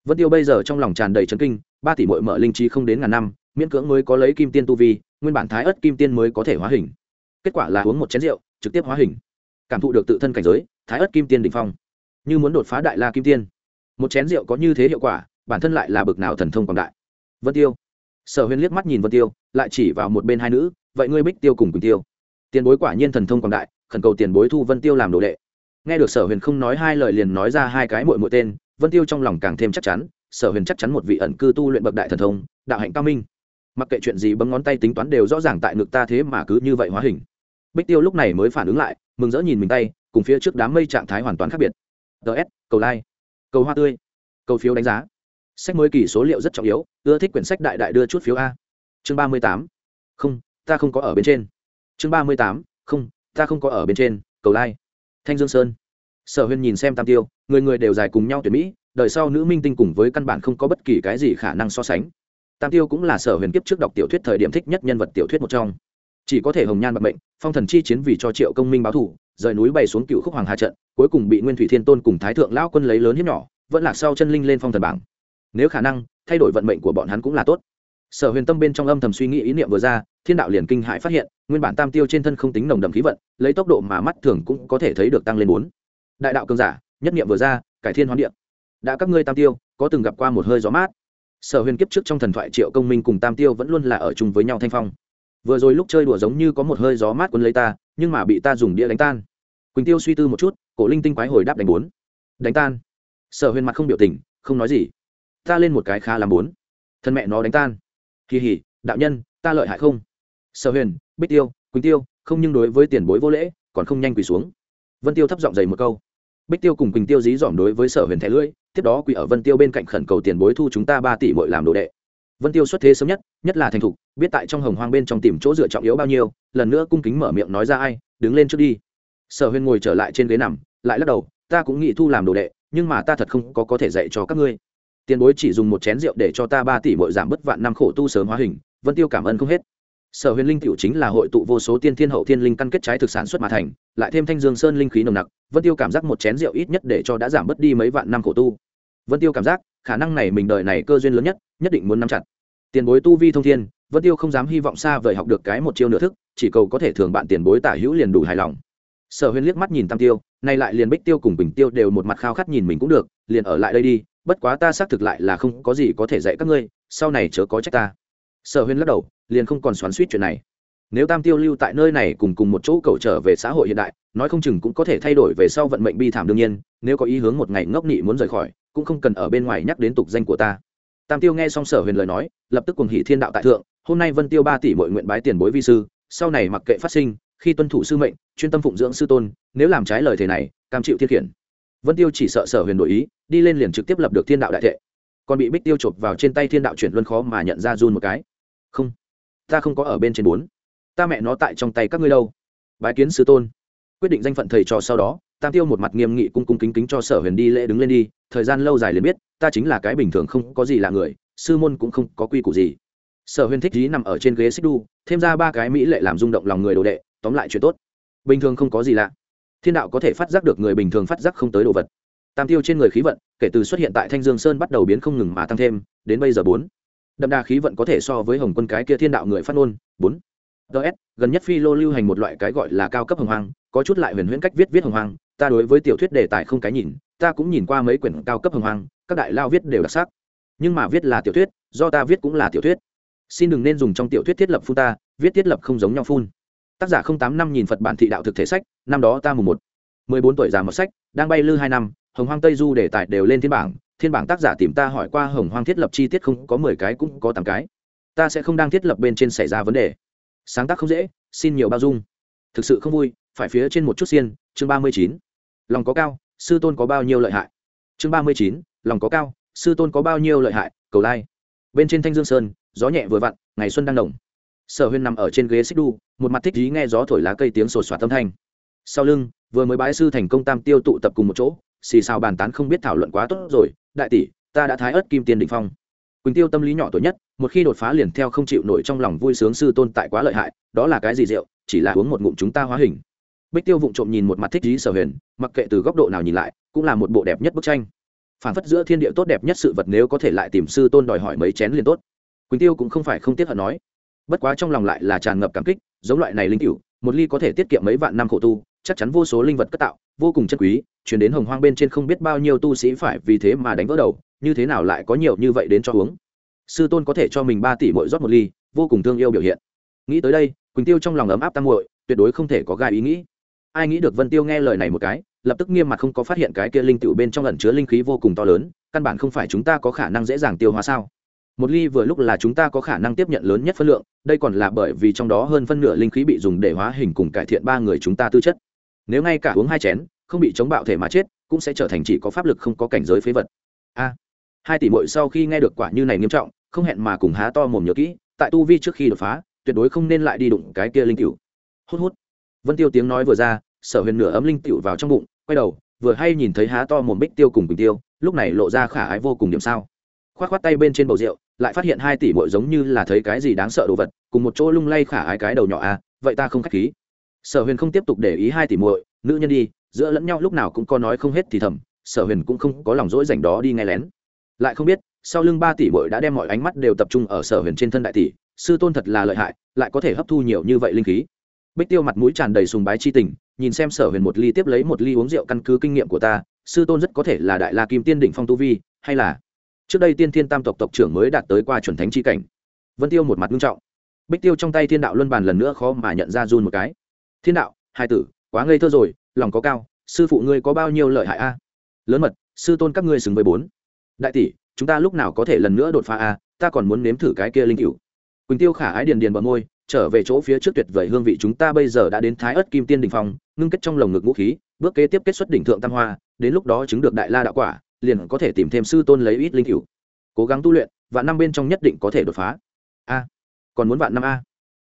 Vân tiêu bây giờ trong lòng tràn đầy chấn kinh, ba tỷ mội mở linh trí không đến ngàn năm miễn cưỡng mới có lấy kim tiên tu vi, nguyên bản thái ớt kim tiên mới có thể hóa hình. Kết quả là uống một chén rượu, trực tiếp hóa hình. Cảm thụ được tự thân cảnh giới, thái ớt kim tiên đ ỉ n h phong. Như muốn đột phá đại la kim tiên. Một chén rượu có như thế hiệu quả, bản thân lại là bực nào thần thông quảng đại. Vân tiêu. Sở huyền liếc mắt nhìn vân tiêu, lại chỉ vào một bên hai nữ, vậy ngươi bích tiêu cùng quỳnh tiêu? Tiền bối quả nhiên thần thông quảng đại, khẩn cầu tiền bối thu vân tiêu làm đồ đệ. Nghe được sở huyền không nói hai lời liền nói ra hai cái mội mội tên, vân tiêu trong lòng càng thêm chắc chắn, sở huyền chắc chắn một vị ẩn cư tu luyện bậc đại thần thông, đạo hạnh cao minh mặc kệ chuyện gì bấm ngón tay tính toán đều rõ ràng tại ngực ta thế mà cứ như vậy hóa hình. Bích tiêu lúc này mới phản ứng lại, mừng rỡ nhìn mình tay, cùng phía trước đám mây trạng thái hoàn toàn khác biệt. Ts cầu like, cầu hoa tươi, cầu phiếu đánh giá. Sách mới kỳ số liệu rất trọng yếu, ưa thích quyển sách đại đại đưa chút phiếu a. Chương ba mươi tám, không, ta không có ở bên trên. Chương ba mươi tám, không, ta không có ở bên trên, cầu like. Thanh dương sơn. Sở huyên nhìn xem tam tiêu, người người đều dài cùng nhau tuyển mỹ, đời sau nữ minh tinh cùng với căn bản không có bất kỳ cái gì khả năng so sánh tam tiêu cũng là sở huyền kiếp trước đọc tiểu thuyết thời điểm thích nhất nhân vật tiểu thuyết một trong. Chỉ có thể hồng nhan bận mệnh, phong thần chi chiến vì cho triệu công minh báo thủ, rời núi bày xuống cựu khúc hoàng hà trận, cuối cùng bị nguyên thủy thiên tôn cùng thái thượng lão quân lấy lớn hiếp nhỏ, vẫn lạc sau chân linh lên phong thần bảng. Nếu khả năng, thay đổi vận mệnh của bọn hắn cũng là tốt. Sở huyền tâm bên trong âm thầm suy nghĩ ý niệm vừa ra, thiên đạo liền kinh hãi phát hiện, nguyên bản tam tiêu trên thân không tính nồng đậm khí vận, lấy tốc độ mà mắt thường cũng có thể thấy được tăng lên bốn. Đại đạo cường giả, nhất niệm vừa ra, cải thiên hoán điệm đã các ngươi tam tiêu, có từng gặp qua một hơi gió mát sở huyền kiếp trước trong thần thoại triệu công minh cùng tam tiêu vẫn luôn là ở chung với nhau thanh phong. Vừa rồi lúc chơi đùa giống như có một hơi gió mát quấn lấy ta, nhưng mà bị ta dùng đĩa đánh tan. Quỳnh tiêu suy tư một chút, cổ linh tinh quái hồi đáp đánh bốn. Đánh tan. Sở huyền mặt không biểu tình, không nói gì. Ta lên một cái khá làm bốn. Thân mẹ nó đánh tan. Kỳ hỉ, đạo nhân, ta lợi hại không? Sở huyền, bích tiêu, quỳnh tiêu, không nhưng đối với tiền bối vô lễ, còn không nhanh quỳ xuống. Vân tiêu thấp giọng dày một câu bích tiêu cùng quỳnh tiêu dí dỏm đối với sở huyền thẻ lưỡi, tiếp đó quỳ ở vân tiêu bên cạnh khẩn cầu tiền bối thu chúng ta ba tỷ bội làm đồ đệ. Vân tiêu xuất thế sớm nhất nhất là thành thục, biết tại trong hồng hoang bên trong tìm chỗ dựa trọng yếu bao nhiêu, lần nữa cung kính mở miệng nói ra ai, đứng lên trước đi. Sở huyền ngồi trở lại trên ghế nằm, lại lắc đầu, ta cũng nghĩ thu làm đồ đệ, nhưng mà ta thật không có có thể dạy cho các ngươi. Tiền bối chỉ dùng một chén rượu để cho ta ba tỷ bội giảm bất vạn năm khổ tu sớm hóa hình, vân tiêu cảm ơn không hết sở huyền linh tiểu chính là hội tụ vô số tiên thiên hậu thiên linh căn kết trái thực sản xuất mà thành, lại thêm thanh dương sơn linh khí nồng nặc, vân tiêu cảm giác một chén rượu ít nhất để cho đã giảm bớt đi mấy vạn năm khổ tu. Vân tiêu cảm giác, khả năng này mình đời này cơ duyên lớn nhất nhất định muốn nắm chặt. Tiền bối tu vi thông thiên, vân tiêu không dám hy vọng xa vời học được cái một chiêu nửa thức, chỉ cầu có thể thường bạn tiền bối tả hữu liền đủ hài lòng. Sở huyền liếc mắt nhìn tam tiêu nay lại liền bích tiêu cùng bình tiêu đều một mặt khao khát nhìn mình cũng được, liền ở lại đây đi, bất quá ta xác thực lại là không có gì có thể dạy các ngươi, sau này chớ có trách ta. Sở huyền lắc đầu liền không còn xoắn suýt chuyện này. Nếu tam tiêu lưu tại nơi này cùng cùng một chỗ cầu trở về xã hội hiện đại, nói không chừng cũng có thể thay đổi về sau vận mệnh bi thảm đương nhiên, nếu có ý hướng một ngày ngốc nị muốn rời khỏi, cũng không cần ở bên ngoài nhắc đến tục danh của ta. Tam tiêu nghe xong sở huyền lời nói, lập tức cuồng hỷ thiên đạo tại thượng, hôm nay vân tiêu ba tỷ mọi nguyện bái tiền bối vi sư, sau này mặc kệ phát sinh, khi tuân thủ sư mệnh, chuyên tâm phụng dưỡng sư tôn, nếu làm trái lời thề này, cam chịu thiên khiển. Vân tiêu chỉ sợ sở huyền đổi ý, đi lên liền trực tiếp lập được thiên đạo đại thệ. Còn bị bích tiêu chộp vào trên tay thiên đạo chuyển luân khó mà nhận ra run một cái. Không ta không có ở bên trên bốn. Ta mẹ nó tại trong tay các ngươi đâu. Bái kiến sư tôn. Quyết định danh phận thầy trò sau đó, tam tiêu một mặt nghiêm nghị cung cung kính kính cho sở huyền đi lễ đứng lên đi. Thời gian lâu dài liền biết, ta chính là cái bình thường không có gì là người, sư môn cũng không có quy củ gì. Sở huyền thích dí nằm ở trên ghế xích đu, thêm ra ba cái mỹ lệ làm rung động lòng người đồ đệ, tóm lại chuyện tốt. Bình thường không có gì lạ. Thiên đạo có thể phát giác được người bình thường phát giác không tới đồ vật. Tam tiêu trên người khí vận, kể từ xuất hiện tại thanh dương sơn bắt đầu biến không ngừng mà tăng thêm, đến bây giờ bốn đậm đà khí vận có thể so với hồng quân cái kia thiên đạo người phát ngôn, bốn. Ts gần nhất phi lô lưu hành một loại cái gọi là cao cấp hồng hoang, có chút lại huyền huyễn cách viết viết hồng hoang, ta đối với tiểu thuyết đề tài không cái nhìn, ta cũng nhìn qua mấy quyển cao cấp hồng hoang, các đại lao viết đều đặc sắc. Nhưng mà viết là tiểu thuyết, do ta viết cũng là tiểu thuyết. Xin đừng nên dùng trong tiểu thuyết thiết lập phun ta, viết thiết lập không giống nhau phun. Tác giả không tám năm nhìn phật bản thị đạo thực thể sách, năm đó ta mùng một. Mười bốn tuổi già một sách, đang bay lư hai năm, hồng hoang tây du đề tài đều lên thiên bảng thiên bảng tác giả tìm ta hỏi qua hồng hoang thiết lập chi tiết không, có mười cái cũng có tám cái. Ta sẽ không đang thiết lập bên trên xảy ra vấn đề. Sáng tác không dễ, xin nhiều bao dung. Thực sự không vui, phải phía trên một chút xiên, chương ba mươi chín. Lòng có cao, sư tôn có bao nhiêu lợi hại? Chương ba mươi chín, lòng có cao, sư tôn có bao nhiêu lợi hại? Cầu lai. Bên trên thanh dương sơn, gió nhẹ vừa vặn, ngày xuân đang đồng. Sở huyên nằm ở trên ghế xích đu, một mặt thích dí nghe gió thổi lá cây tiếng sột soạt tâm thanh. Sau lưng, vừa mới bái sư thành công tam tiêu tụ tập cùng một chỗ, xì xào bàn tán không biết thảo luận quá tốt rồi đại tỷ, ta đã thái ớt kim tiền định phong. Quỳnh tiêu tâm lý nhỏ tuổi nhất, một khi đột phá liền theo không chịu nổi trong lòng vui sướng sư tôn tại quá lợi hại, đó là cái gì rượu, chỉ là uống một ngụm chúng ta hóa hình. Bích tiêu vụng trộm nhìn một mặt thích lý sở huyền, mặc kệ từ góc độ nào nhìn lại, cũng là một bộ đẹp nhất bức tranh. Phản phất giữa thiên địa tốt đẹp nhất sự vật nếu có thể lại tìm sư tôn đòi hỏi mấy chén liền tốt. Quỳnh tiêu cũng không phải không tiếc hận nói. Bất quá trong lòng lại là tràn ngập cảm kích, giống loại này linh cựu một ly có thể tiết kiệm mấy vạn năm khổ tu chắc chắn vô số linh vật cất tạo, vô cùng chân quý chuyển đến hồng hoang bên trên không biết bao nhiêu tu sĩ phải vì thế mà đánh vỡ đầu, như thế nào lại có nhiều như vậy đến cho uống? Sư tôn có thể cho mình ba tỷ mỗi rót một ly, vô cùng thương yêu biểu hiện. Nghĩ tới đây, quỳnh tiêu trong lòng ấm áp tăng muội, tuyệt đối không thể có gai ý nghĩ. Ai nghĩ được vân tiêu nghe lời này một cái, lập tức nghiêm mặt không có phát hiện cái kia linh tựu bên trong ẩn chứa linh khí vô cùng to lớn, căn bản không phải chúng ta có khả năng dễ dàng tiêu hóa sao? Một ly vừa lúc là chúng ta có khả năng tiếp nhận lớn nhất phân lượng, đây còn là bởi vì trong đó hơn phân nửa linh khí bị dùng để hóa hình cùng cải thiện ba người chúng ta tư chất nếu ngay cả uống hai chén, không bị chống bạo thể mà chết, cũng sẽ trở thành chỉ có pháp lực không có cảnh giới phế vật. A. Hai tỷ muội sau khi nghe được quả như này nghiêm trọng, không hẹn mà cùng há to mồm nhớ kỹ, tại tu vi trước khi đột phá, tuyệt đối không nên lại đi đụng cái kia linh cựu hút hút. Vân tiêu tiếng nói vừa ra, sở huyền nửa ấm linh cựu vào trong bụng, quay đầu, vừa hay nhìn thấy há to mồm bích tiêu cùng bình tiêu, lúc này lộ ra khả ái vô cùng điểm sao. Khoát khoát tay bên trên bầu rượu, lại phát hiện hai tỷ muội giống như là thấy cái gì đáng sợ đồ vật, cùng một chỗ lung lay khả ái cái đầu nhỏ à vậy ta không khách khí sở huyền không tiếp tục để ý hai tỷ muội, nữ nhân đi, giữa lẫn nhau lúc nào cũng có nói không hết thì thầm, sở huyền cũng không có lòng dỗi dành đó đi nghe lén. Lại không biết, sau lưng ba tỷ muội đã đem mọi ánh mắt đều tập trung ở sở huyền trên thân đại tỷ, sư tôn thật là lợi hại, lại có thể hấp thu nhiều như vậy linh khí. Bích tiêu mặt mũi tràn đầy sùng bái chi tình, nhìn xem sở huyền một ly tiếp lấy một ly uống rượu căn cứ kinh nghiệm của ta, sư tôn rất có thể là đại la kim tiên đỉnh phong tu vi, hay là trước đây tiên thiên tam tộc tộc trưởng mới đạt tới qua chuẩn thánh chi cảnh. Vân tiêu một mặt nghiêm trọng. Bích tiêu trong tay thiên đạo luân bàn lần nữa khó mà nhận ra run một cái thiên đạo hai tử, quá ngây thơ rồi, lòng có cao, sư phụ ngươi có bao nhiêu lợi hại a? Lớn mật, sư tôn các ngươi xứng với bốn. Đại tỷ, chúng ta lúc nào có thể lần nữa đột phá a? Ta còn muốn nếm thử cái kia linh cựu quỳnh tiêu khả ái điền điền bờ môi, trở về chỗ phía trước tuyệt vời hương vị chúng ta bây giờ đã đến thái ớt kim tiên đình phong, ngưng kết trong lồng ngực vũ khí, bước kế tiếp kết xuất đỉnh thượng tam hoa, đến lúc đó chứng được đại la đạo quả, liền có thể tìm thêm sư tôn lấy ít linh cựu cố gắng tu luyện và năm bên trong nhất định có thể đột phá. A, còn muốn vạn năm a?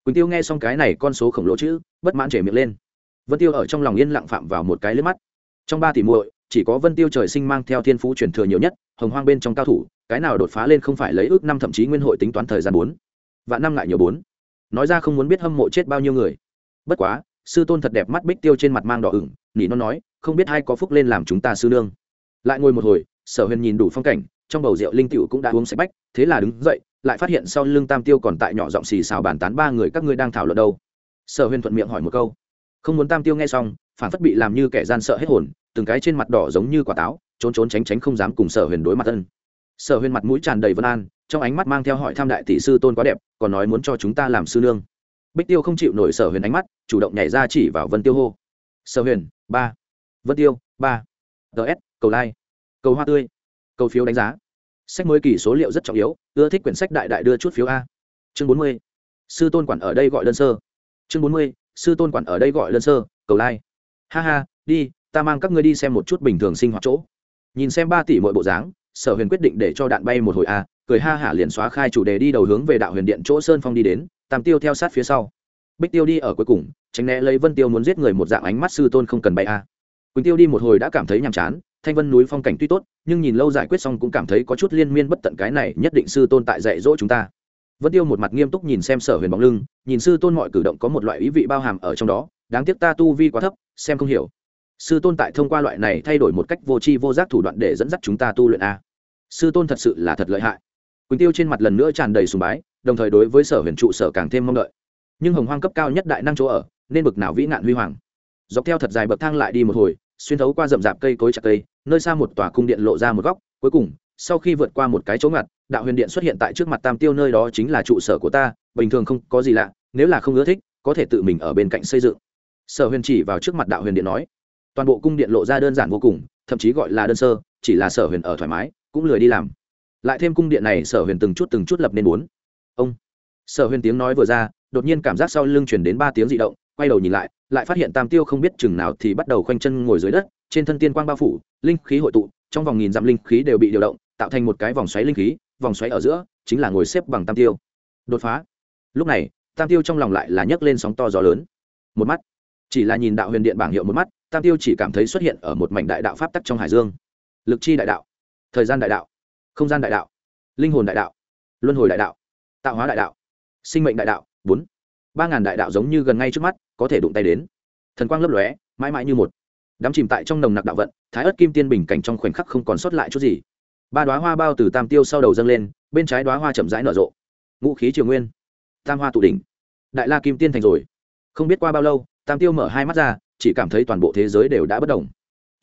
Quỳnh tiêu nghe xong cái này con số khổng lồ chữ, bất mãn trẻ miệng lên. Vân tiêu ở trong lòng yên lặng phạm vào một cái lướt mắt. Trong ba tỷ muội, chỉ có vân tiêu trời sinh mang theo thiên phú truyền thừa nhiều nhất, hồng hoang bên trong cao thủ, cái nào đột phá lên không phải lấy ước năm thậm chí nguyên hội tính toán thời gian bốn. Vạn năm ngại nhiều bốn. Nói ra không muốn biết hâm mộ chết bao nhiêu người. Bất quá, sư tôn thật đẹp mắt bích tiêu trên mặt mang đỏ ửng, nỉ nó nói, không biết ai có phúc lên làm chúng ta sư nương. Lại ngồi một hồi, sở huyền nhìn đủ phong cảnh, trong bầu rượu linh tiểu cũng đã uống sạch bách, thế là đứng dậy lại phát hiện sau lưng tam tiêu còn tại nhỏ giọng xì xào bàn tán ba người các ngươi đang thảo luận đâu. Sở huyền thuận miệng hỏi một câu. Không muốn tam tiêu nghe xong, phản phất bị làm như kẻ gian sợ hết hồn, từng cái trên mặt đỏ giống như quả táo, trốn trốn tránh tránh không dám cùng sở huyền đối mặt ân. Sở huyền mặt mũi tràn đầy vân an, trong ánh mắt mang theo hỏi tham đại tỷ sư tôn quá đẹp, còn nói muốn cho chúng ta làm sư nương. Bích tiêu không chịu nổi sở huyền ánh mắt, chủ động nhảy ra chỉ vào vân tiêu hô. Sở huyền, ba. Vân tiêu, ba. Ts cầu lai、like. cầu hoa tươi. Cầu phiếu đánh giá sách mới kỳ số liệu rất trọng yếu, ưa thích quyển sách đại đại đưa chút phiếu a. Chương bốn mươi. Sư tôn quản ở đây gọi đơn sơ. Chương bốn mươi, sư tôn quản ở đây gọi đơn sơ, cầu lai. Ha ha, đi, ta mang các ngươi đi xem một chút bình thường sinh hoạt chỗ. Nhìn xem ba tỷ mỗi bộ dáng, sở huyền quyết định để cho đạn bay một hồi a, cười ha hả liền xóa khai chủ đề đi đầu hướng về đạo huyền điện chỗ sơn phong đi đến, tam tiêu theo sát phía sau. Bích tiêu đi ở cuối cùng, tránh né lấy vân tiêu muốn giết người một dạng ánh mắt sư tôn không cần bay a. Quỳnh tiêu đi một hồi đã cảm thấy nhàm chán thanh vân núi phong cảnh tuy tốt, nhưng nhìn lâu giải quyết xong cũng cảm thấy có chút liên miên bất tận cái này nhất định sư tôn tại dạy dỗ chúng ta. Vân tiêu một mặt nghiêm túc nhìn xem sở huyền bóng lưng, nhìn sư tôn mọi cử động có một loại ý vị bao hàm ở trong đó, đáng tiếc ta tu vi quá thấp, xem không hiểu. Sư tôn tại thông qua loại này thay đổi một cách vô tri vô giác thủ đoạn để dẫn dắt chúng ta tu luyện a. Sư tôn thật sự là thật lợi hại. Quỳnh tiêu trên mặt lần nữa tràn đầy sùng bái, đồng thời đối với sở huyền trụ sở càng thêm mong đợi. Nhưng hồng hoang cấp cao nhất đại năng chỗ ở, nên bực nào vĩ nạn huy hoàng. Dọc theo thật dài bậc thang lại đi một hồi xuyên thấu qua rậm rạp cây cối chặt cây, nơi xa một tòa cung điện lộ ra một góc, cuối cùng, sau khi vượt qua một cái chỗ ngặt, đạo huyền điện xuất hiện tại trước mặt tam tiêu nơi đó chính là trụ sở của ta, bình thường không có gì lạ, nếu là không ưa thích, có thể tự mình ở bên cạnh xây dựng. Sở huyền chỉ vào trước mặt đạo huyền điện nói. Toàn bộ cung điện lộ ra đơn giản vô cùng, thậm chí gọi là đơn sơ, chỉ là sở huyền ở thoải mái, cũng lười đi làm. Lại thêm cung điện này sở huyền từng chút từng chút lập nên bốn. Ông. Sở huyền tiếng nói vừa ra, đột nhiên cảm giác sau lưng chuyển đến ba tiếng dị động, quay đầu nhìn lại lại phát hiện tam tiêu không biết chừng nào thì bắt đầu khoanh chân ngồi dưới đất, trên thân tiên quang bao phủ, linh khí hội tụ, trong vòng nghìn dặm linh khí đều bị điều động, tạo thành một cái vòng xoáy linh khí, vòng xoáy ở giữa chính là ngồi xếp bằng tam tiêu. Đột phá. Lúc này, tam tiêu trong lòng lại là nhấc lên sóng to gió lớn. Một mắt. Chỉ là nhìn đạo huyền điện bảng hiệu một mắt, tam tiêu chỉ cảm thấy xuất hiện ở một mảnh đại đạo pháp tắc trong hải dương. Lực chi đại đạo, thời gian đại đạo, không gian đại đạo, linh hồn đại đạo, luân hồi đại đạo, tạo hóa đại đạo, sinh mệnh đại đạo, bốn. Ba ngàn đại đạo giống như gần ngay trước mắt có thể đụng tay đến. Thần quang lấp lóe, mãi mãi như một đám chìm tại trong nồng nặc đạo vận, thái ớt kim tiên bình cảnh trong khoảnh khắc không còn sót lại chút gì. Ba đoá hoa bao từ tam tiêu sau đầu dâng lên, bên trái đoá hoa chậm rãi nở rộ. Ngũ khí triều nguyên, tam hoa tụ đỉnh. Đại la kim tiên thành rồi. Không biết qua bao lâu, tam tiêu mở hai mắt ra, chỉ cảm thấy toàn bộ thế giới đều đã bất đồng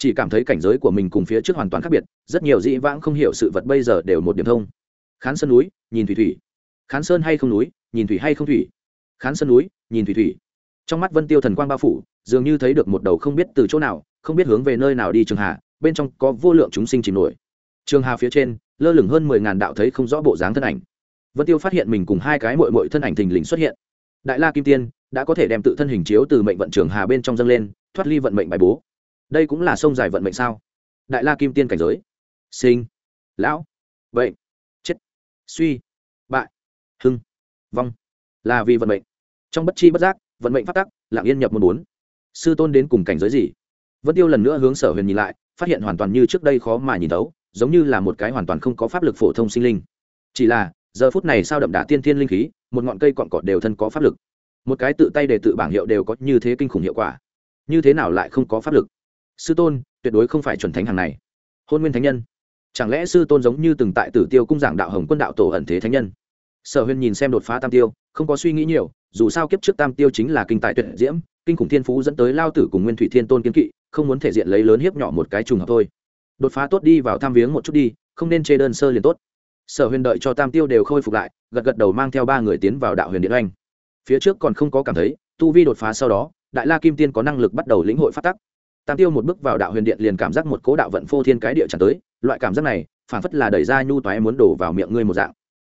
chỉ cảm thấy cảnh giới của mình cùng phía trước hoàn toàn khác biệt, rất nhiều dĩ vãng không hiểu sự vật bây giờ đều một điểm thông. Khán sơn núi, nhìn thủy thủy. Khán sơn hay không núi, nhìn thủy hay không thủy. Khán sơn núi, nhìn thủy thủy trong mắt vân tiêu thần quang bao phủ, dường như thấy được một đầu không biết từ chỗ nào, không biết hướng về nơi nào đi trường hà, bên trong có vô lượng chúng sinh chìm nổi. Trường hà phía trên, lơ lửng hơn mười ngàn đạo thấy không rõ bộ dáng thân ảnh. Vân tiêu phát hiện mình cùng hai cái mội mội thân ảnh thình lình xuất hiện. Đại la kim tiên đã có thể đem tự thân hình chiếu từ mệnh vận trường hà bên trong dâng lên, thoát ly vận mệnh bài bố. Đây cũng là sông dài vận mệnh sao? Đại la kim tiên cảnh giới. Sinh. Lão. Vậy chết. Suy. Bại. Hưng. Vong. Là vì vận mệnh. Trong bất chi bất giác vận mệnh phát tắc lạng yên nhập một bốn. Sư tôn đến cùng cảnh giới gì? Vân tiêu lần nữa hướng sở huyền nhìn lại, phát hiện hoàn toàn như trước đây khó mà nhìn thấu, giống như là một cái hoàn toàn không có pháp lực phổ thông sinh linh. Chỉ là, giờ phút này sao đậm đà tiên thiên linh khí, một ngọn cây cọn cọt đều thân có pháp lực. Một cái tự tay để tự bảng hiệu đều có như thế kinh khủng hiệu quả. Như thế nào lại không có pháp lực? Sư tôn, tuyệt đối không phải chuẩn thánh hàng này. Hôn nguyên thánh nhân. Chẳng lẽ sư tôn giống như từng tại tử tiêu cung giảng đạo hồng quân đạo tổ ẩn thế thánh nhân? Sở huyền nhìn xem đột phá tam tiêu, không có suy nghĩ nhiều dù sao kiếp trước tam tiêu chính là kinh tài tuyệt diễm, kinh khủng thiên phú dẫn tới lao tử cùng nguyên thủy thiên tôn kiến kỵ, không muốn thể diện lấy lớn hiếp nhỏ một cái trùng hợp thôi. Đột phá tốt đi vào tham viếng một chút đi, không nên chê đơn sơ liền tốt. Sở huyền đợi cho tam tiêu đều khôi phục lại, gật gật đầu mang theo ba người tiến vào đạo huyền điện oanh. Phía trước còn không có cảm thấy, tu vi đột phá sau đó, đại la kim tiên có năng lực bắt đầu lĩnh hội phát tắc. Tam tiêu một bước vào đạo huyền điện liền cảm giác một cố đạo vận phô thiên cái địa tràn tới, loại cảm giác này phản phất là đẩy ra nhu toái muốn đổ vào miệng ngươi một dạng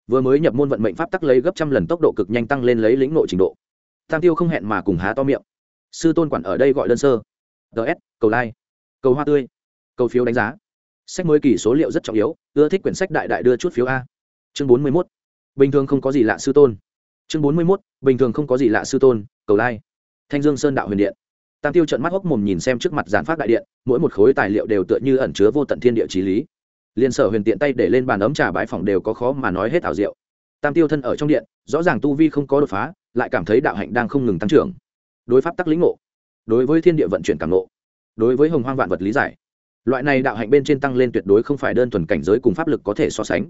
vừa mới nhập môn vận mệnh pháp tắc lấy gấp trăm lần tốc độ cực nhanh tăng lên lấy lĩnh nội trình độ. Tam tiêu không hẹn mà cùng há to miệng. Sư tôn quản ở đây gọi đơn sơ. Ts cầu like cầu hoa tươi. Cầu phiếu đánh giá. Sách mới kỳ số liệu rất trọng yếu, ưa thích quyển sách đại đại đưa chút phiếu a. Chương bốn mươi mốt. Bình thường không có gì lạ sư tôn. Chương bốn mươi mốt. Bình thường không có gì lạ sư tôn, cầu lai、like. thanh dương sơn đạo huyền điện. Tam tiêu trận mắt hốc mồm nhìn xem trước mặt giản phát đại điện, mỗi một khối tài liệu đều tựa như ẩn chứa vô tận thiên địa trí lý liên sở huyền tiện tay để lên bàn ấm trà bãi phòng đều có khó mà nói hết ảo diệu tam tiêu thân ở trong điện, rõ ràng tu vi không có đột phá, lại cảm thấy đạo hạnh đang không ngừng tăng trưởng. Đối pháp tắc lĩnh ngộ, đối với thiên địa vận chuyển cảm ngộ, đối với hồng hoang vạn vật lý giải, loại này đạo hạnh bên trên tăng lên tuyệt đối không phải đơn thuần cảnh giới cùng pháp lực có thể so sánh.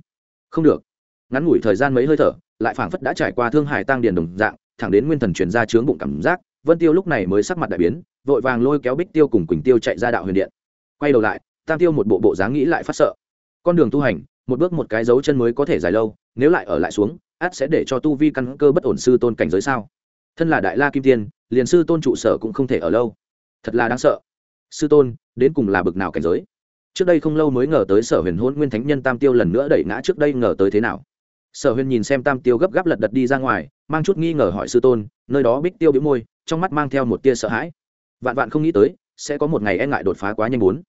Không được. Ngắn ngủi thời gian mấy hơi thở, lại phảng phất đã trải qua thương hải tăng điền đồng dạng, thẳng đến nguyên thần truyền ra chướng bụng cảm giác, vân tiêu lúc này mới sắc mặt đại biến, vội vàng lôi kéo bích tiêu cùng quỳnh tiêu chạy ra đạo huyền điện. Quay đầu lại, tam tiêu một bộ bộ dáng nghĩ lại phát sợ con đường tu hành, một bước một cái dấu chân mới có thể dài lâu, nếu lại ở lại xuống át sẽ để cho tu vi căn cơ bất ổn sư tôn cảnh giới sao? Thân là đại la kim tiên, liền sư tôn trụ sở cũng không thể ở lâu. Thật là đáng sợ. Sư tôn, đến cùng là bực nào cảnh giới? Trước đây không lâu mới ngờ tới sở huyền hôn nguyên thánh nhân tam tiêu lần nữa đẩy ngã trước đây ngờ tới thế nào? Sở huyền nhìn xem tam tiêu gấp gáp lật đật đi ra ngoài, mang chút nghi ngờ hỏi sư tôn, nơi đó bích tiêu biếu môi, trong mắt mang theo một tia sợ hãi. Vạn vạn không nghĩ tới, sẽ có một ngày e ngại đột phá quá nhanh bốn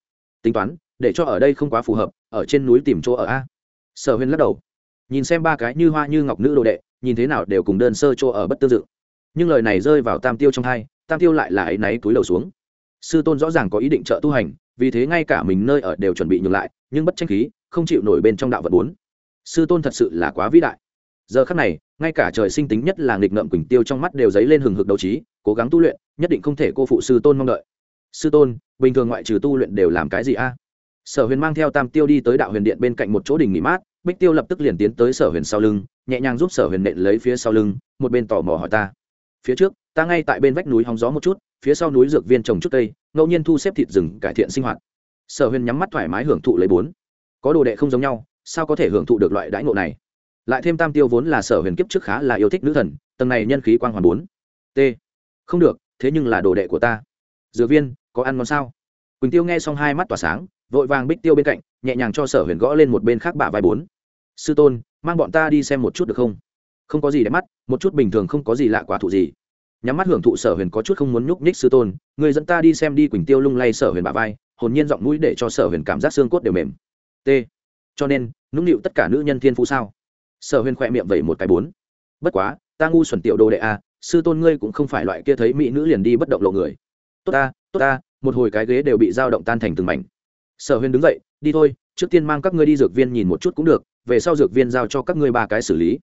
tính toán để cho ở đây không quá phù hợp, ở trên núi tìm chỗ ở a. Sở huyền lắc đầu, nhìn xem ba cái như hoa như ngọc nữ đồ đệ, nhìn thế nào đều cùng đơn sơ chỗ ở bất tương dự nhưng lời này rơi vào tam tiêu trong hai, tam tiêu lại là áy náy túi đầu xuống. Sư tôn rõ ràng có ý định trợ tu hành, vì thế ngay cả mình nơi ở đều chuẩn bị nhường lại, nhưng bất tranh khí, không chịu nổi bên trong đạo vật bốn. Sư tôn thật sự là quá vĩ đại. Giờ khắc này, ngay cả trời sinh tính nhất là nghịch ngợm quỳnh tiêu trong mắt đều dấy lên hừng hực đấu trí, cố gắng tu luyện, nhất định không thể cô phụ sư tôn mong đợi. Sư tôn, bình thường ngoại trừ tu luyện đều làm cái gì a? Sở huyền mang theo tam tiêu đi tới đạo huyền điện bên cạnh một chỗ đình nghỉ mát, bích tiêu lập tức liền tiến tới sở huyền sau lưng, nhẹ nhàng giúp sở huyền nện lấy phía sau lưng, một bên tò mò hỏi ta. Phía trước, ta ngay tại bên vách núi hóng gió một chút, phía sau núi dược viên trồng chút cây, ngẫu nhiên thu xếp thịt rừng cải thiện sinh hoạt. Sở huyền nhắm mắt thoải mái hưởng thụ lấy bốn. Có đồ đệ không giống nhau, sao có thể hưởng thụ được loại đãi ngộ này? Lại thêm tam tiêu vốn là sở huyền kiếp trước khá là yêu thích nữ thần, tầng này nhân khí quang hoàn bốn. T. Không được, thế nhưng là đồ đệ của ta. Dược viên, có ăn ngon sao? Quỳnh tiêu nghe xong hai mắt tỏa sáng vội vàng bích tiêu bên cạnh nhẹ nhàng cho sở huyền gõ lên một bên khác bả vai bốn. Sư tôn mang bọn ta đi xem một chút được không? Không có gì để mắt một chút bình thường không có gì lạ quá thụ gì. Nhắm mắt hưởng thụ sở huyền có chút không muốn nhúc nhích sư tôn người dẫn ta đi xem đi quỳnh tiêu lung lay sở huyền bả vai hồn nhiên giọng mũi để cho sở huyền cảm giác xương cốt đều mềm. T. Cho nên nũng nịu tất cả nữ nhân thiên phú sao? Sở huyền khỏe miệng vẩy một cái bốn. Bất quá ta ngu xuẩn tiểu đồ đệ a à, sư tôn ngươi cũng không phải loại kia thấy mỹ nữ liền đi bất động lộ người. Tốt ta tốt ta một hồi cái ghế đều bị dao động tan thành từng mảnh sở huyền đứng dậy, đi thôi, trước tiên mang các ngươi đi dược viên nhìn một chút cũng được, về sau dược viên giao cho các ngươi ba cái xử lý.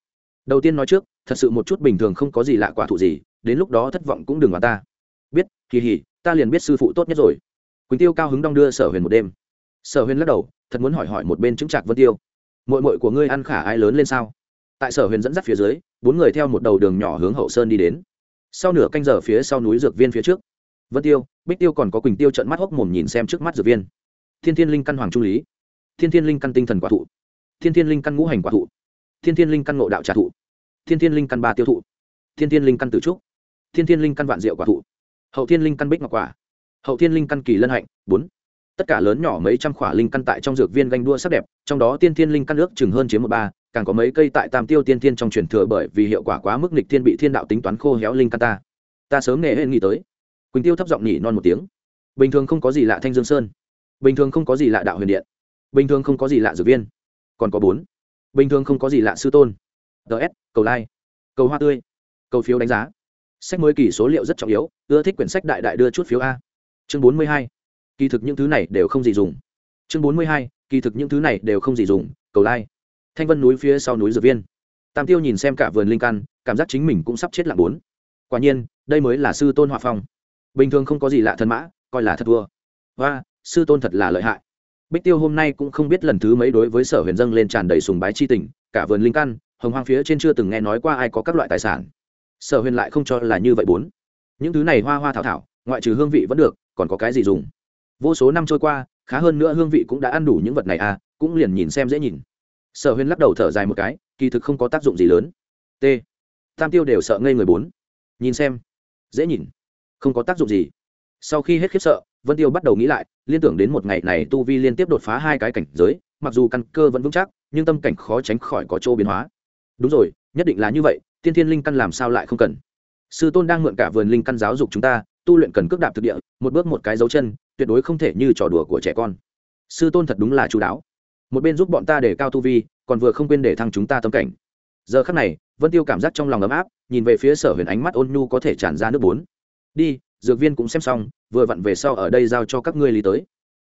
Đầu tiên nói trước, thật sự một chút bình thường không có gì lạ quả thụ gì, đến lúc đó thất vọng cũng đừng vào ta. Biết, kỳ hỉ, ta liền biết sư phụ tốt nhất rồi. Quỳnh tiêu cao hứng đong đưa sở huyền một đêm. Sở huyền lắc đầu, thật muốn hỏi hỏi một bên chứng trạc vân tiêu. Mội mội của ngươi ăn khả ai lớn lên sao? Tại sở huyền dẫn dắt phía dưới, bốn người theo một đầu đường nhỏ hướng hậu sơn đi đến. Sau nửa canh giờ phía sau núi dược viên phía trước, vân tiêu, bích tiêu còn có quỳnh tiêu trận mắt hốc mồm nhìn xem trước mắt dược viên thiên thiên linh căn hoàng trung lý thiên thiên linh căn tinh thần quả thụ thiên thiên linh căn ngũ hành quả thụ thiên thiên linh căn ngộ đạo trà thụ thiên thiên linh căn ba tiêu thụ thiên thiên linh căn tử trúc thiên thiên linh căn vạn diệu quả thụ hậu thiên linh căn bích ngọc quả hậu thiên linh căn kỳ lân hạnh bốn tất cả lớn nhỏ mấy trăm khỏa linh căn tại trong dược viên ganh đua sắc đẹp trong đó tiên thiên linh căn ước chừng hơn chiếm một ba càng có mấy cây tại tam tiêu tiên thiên trong truyền thừa bởi vì hiệu quả quá mức nịch thiên bị thiên đạo tính toán khô héo linh căn ta ta sớm nghề hên nghĩ tới quỳnh tiêu thấp giọng nhỉ non một tiếng bình thường không có gì lạ thanh dương sơn bình thường không có gì lạ đạo huyền điện. Bình thường không có gì lạ dược viên. Còn có bốn. Bình thường không có gì lạ sư tôn. Ts cầu like cầu hoa tươi. Cầu phiếu đánh giá. Sách mới kỳ số liệu rất trọng yếu, ưa thích quyển sách đại đại đưa chút phiếu a. Chương bốn mươi hai. Kỳ thực những thứ này đều không gì dùng. Chương bốn mươi hai. Kỳ thực những thứ này đều không gì dùng, cầu lai、like. thanh vân núi phía sau núi dược viên. Tam tiêu nhìn xem cả vườn linh căn, cảm giác chính mình cũng sắp chết lặng bốn. Quả nhiên, đây mới là sư tôn hòa phong. Bình thường không có gì lạ thân mã, coi là thật vua và sư tôn thật là lợi hại. Bích tiêu hôm nay cũng không biết lần thứ mấy đối với sở huyền dâng lên tràn đầy sùng bái chi tình, cả vườn linh căn, hồng hoang phía trên chưa từng nghe nói qua ai có các loại tài sản. Sở huyền lại không cho là như vậy bốn. Những thứ này hoa hoa thảo thảo, ngoại trừ hương vị vẫn được, còn có cái gì dùng? Vô số năm trôi qua, khá hơn nữa hương vị cũng đã ăn đủ những vật này à cũng liền nhìn xem dễ nhìn. Sở huyền lắc đầu thở dài một cái, kỳ thực không có tác dụng gì lớn. T. Tam tiêu đều sợ ngây người bốn. Nhìn xem. Dễ nhìn. Không có tác dụng gì sau khi hết khiếp sợ, vân tiêu bắt đầu nghĩ lại, liên tưởng đến một ngày này tu vi liên tiếp đột phá hai cái cảnh giới, mặc dù căn cơ vẫn vững chắc, nhưng tâm cảnh khó tránh khỏi có chỗ biến hóa. Đúng rồi, nhất định là như vậy, tiên thiên linh căn làm sao lại không cần? Sư tôn đang mượn cả vườn linh căn giáo dục chúng ta, tu luyện cần cước đạp thực địa, một bước một cái dấu chân, tuyệt đối không thể như trò đùa của trẻ con. Sư tôn thật đúng là chú đáo. Một bên giúp bọn ta để cao tu vi, còn vừa không quên để thăng chúng ta tâm cảnh. Giờ khắc này, vân tiêu cảm giác trong lòng ấm áp, nhìn về phía sở huyền ánh mắt ôn nhu có thể tràn ra nước bốn. Đi dược viên cũng xem xong, vừa vặn về sau ở đây giao cho các ngươi lý tới.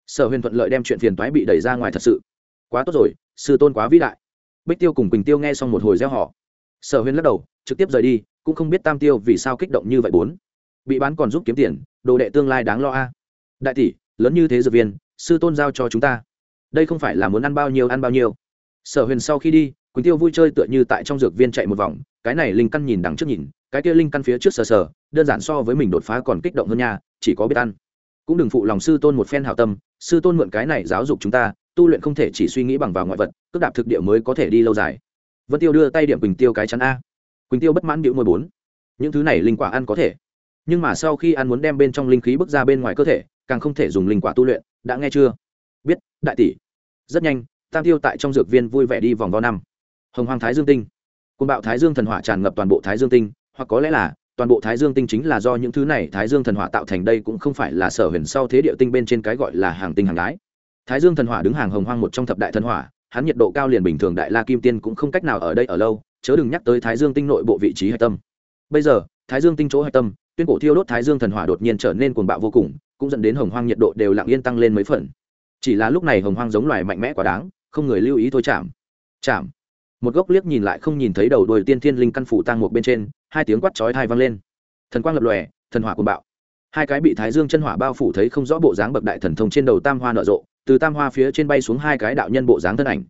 Sở huyền thuận lợi đem chuyện phiền toái bị đẩy ra ngoài thật sự. Quá tốt rồi, sư tôn quá vĩ đại. Bích tiêu cùng quỳnh tiêu nghe xong một hồi gieo họ sở huyền lắc đầu, trực tiếp rời đi, cũng không biết tam tiêu vì sao kích động như vậy bốn. Bị bán còn giúp kiếm tiền, đồ đệ tương lai đáng lo a. Đại tỷ, lớn như thế dược viên, sư tôn giao cho chúng ta. Đây không phải là muốn ăn bao nhiêu ăn bao nhiêu. Sở huyền sau khi đi, quỳnh tiêu vui chơi tựa như tại trong dược viên chạy một vòng, cái này linh căn nhìn đằng trước nhìn cái kia linh căn phía trước sờ sờ, đơn giản so với mình đột phá còn kích động hơn nha, chỉ có biết ăn. Cũng đừng phụ lòng sư tôn một phen hảo tâm, sư tôn mượn cái này giáo dục chúng ta, tu luyện không thể chỉ suy nghĩ bằng vào ngoại vật, cước đạp thực địa mới có thể đi lâu dài. Vân tiêu đưa tay điểm quỳnh tiêu cái chắn a. Quỳnh tiêu bất mãn điệu mười bốn. Những thứ này linh quả ăn có thể. Nhưng mà sau khi ăn muốn đem bên trong linh khí bước ra bên ngoài cơ thể, càng không thể dùng linh quả tu luyện, đã nghe chưa? Biết, đại tỷ. Rất nhanh, tam tiêu tại trong dược viên vui vẻ đi vòng vo năm. Hồng hoàng thái dương tinh. Côn bạo thái dương thần hỏa tràn ngập toàn bộ thái dương tinh hoặc có lẽ là, toàn bộ thái dương tinh chính là do những thứ này thái dương thần hỏa tạo thành đây cũng không phải là sở huyền sau thế địa tinh bên trên cái gọi là hàng tinh hàng đái. Thái dương thần hỏa đứng hàng hồng hoang một trong thập đại thần hỏa, hắn nhiệt độ cao liền bình thường đại la kim tiên cũng không cách nào ở đây ở lâu, chớ đừng nhắc tới thái dương tinh nội bộ vị trí hạch tâm. Bây giờ, thái dương tinh chỗ hạch tâm, tuyên cổ thiêu đốt thái dương thần hỏa đột nhiên trở nên cuồng bạo vô cùng, cũng dẫn đến hồng hoang nhiệt độ đều lặng yên tăng lên mấy phần. Chỉ là lúc này hồng hoang giống loài mạnh mẽ quá đáng, không người lưu ý thôi chạm. Chạm. Một gốc liếc nhìn lại không nhìn thấy đầu đuôi tiên thiên linh căn phủ tang một bên trên hai tiếng quát chói thai vang lên. Thần quang lập lòe, thần hỏa cuồng bạo. Hai cái bị thái dương chân hỏa bao phủ thấy không rõ bộ dáng bậc đại thần thông trên đầu tam hoa nở rộ, từ tam hoa phía trên bay xuống hai cái đạo nhân bộ dáng thân ảnh.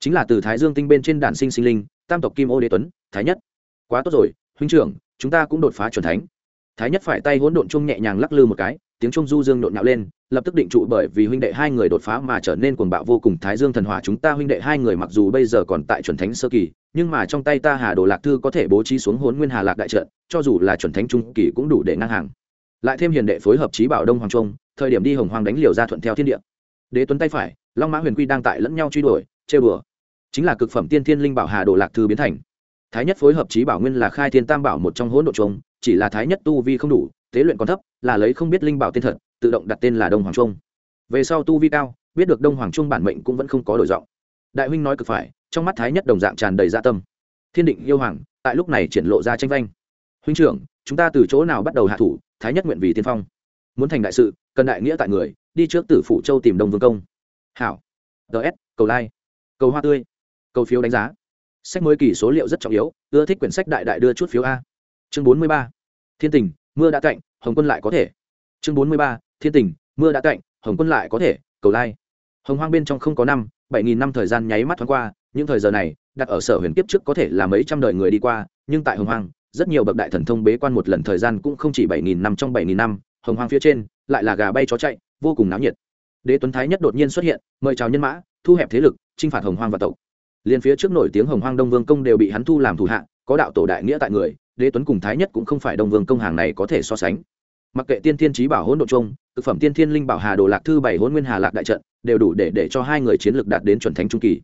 Chính là từ thái dương tinh bên trên đản sinh sinh linh, tam tộc kim ô đế tuấn, thái nhất. Quá tốt rồi, huynh trưởng, chúng ta cũng đột phá chuẩn thánh. Thái nhất phải tay hỗn độn chung nhẹ nhàng lắc lư một cái tiếng trung du dương nhộn nhạo lên, lập tức định trụ bởi vì huynh đệ hai người đột phá mà trở nên cuồng bạo vô cùng thái dương thần hỏa chúng ta huynh đệ hai người mặc dù bây giờ còn tại chuẩn thánh sơ kỳ, nhưng mà trong tay ta hà đồ lạc thư có thể bố trí xuống hốn nguyên hà lạc đại trận, cho dù là chuẩn thánh trung kỳ cũng đủ để ngang hàng. Lại thêm hiền đệ phối hợp trí bảo đông hoàng trung, thời điểm đi hồng hoàng đánh liều ra thuận theo thiên địa. Đế tuấn tay phải, long mã huyền quy đang tại lẫn nhau truy đuổi, trêu đùa. Chính là cực phẩm tiên thiên linh bảo hà đồ lạc thư biến thành. Thái nhất phối hợp trí bảo nguyên là khai thiên tam bảo một trong hỗn độ trung, chỉ là thái nhất tu vi không đủ tế luyện còn thấp, là lấy không biết linh bảo tên thật, tự động đặt tên là đông hoàng trung. Về sau tu vi cao, biết được đông hoàng trung bản mệnh cũng vẫn không có đổi giọng. Đại huynh nói cực phải, trong mắt thái nhất đồng dạng tràn đầy gia tâm. Thiên định yêu hoàng, tại lúc này triển lộ ra tranh vanh. Huynh trưởng, chúng ta từ chỗ nào bắt đầu hạ thủ, thái nhất nguyện vì tiên phong. Muốn thành đại sự, cần đại nghĩa tại người, đi trước tử phủ châu tìm đông vương công. Hảo. Ts cầu lai. Cầu hoa tươi. Cầu phiếu đánh giá. Sách mới kỳ số liệu rất trọng yếu, ưa thích quyển sách đại đại đưa chút phiếu a. Chương bốn mươi ba. Thiên tình mưa đã cạnh, hồng quân lại có thể. Chương bốn mươi ba, thiên tình, mưa đã cạnh, hồng quân lại có thể, cầu lai. Hồng hoang bên trong không có năm, bảy nghìn năm thời gian nháy mắt thoáng qua, những thời giờ này, đặt ở sở huyền kiếp trước có thể là mấy trăm đời người đi qua, nhưng tại hồng hoang, rất nhiều bậc đại thần thông bế quan một lần thời gian cũng không chỉ bảy nghìn năm trong bảy nghìn năm, hồng hoang phía trên, lại là gà bay chó chạy, vô cùng náo nhiệt. Đế tuấn thái nhất đột nhiên xuất hiện, mời chào nhân mã, thu hẹp thế lực, chinh phạt hồng hoang và tộc. Liền phía trước nổi tiếng hồng hoang đông vương công đều bị hắn thu làm thủ hạ có đạo tổ đại nghĩa tại người đế tuấn cùng thái nhất cũng không phải đông vương công hàng này có thể so sánh. Mặc kệ tiên thiên trí bảo hỗn độ chung, thực phẩm tiên thiên linh bảo hà đồ lạc thư bảy hỗn nguyên hà lạc đại trận đều đủ để để cho hai người chiến lược đạt đến chuẩn thánh trung kỳ.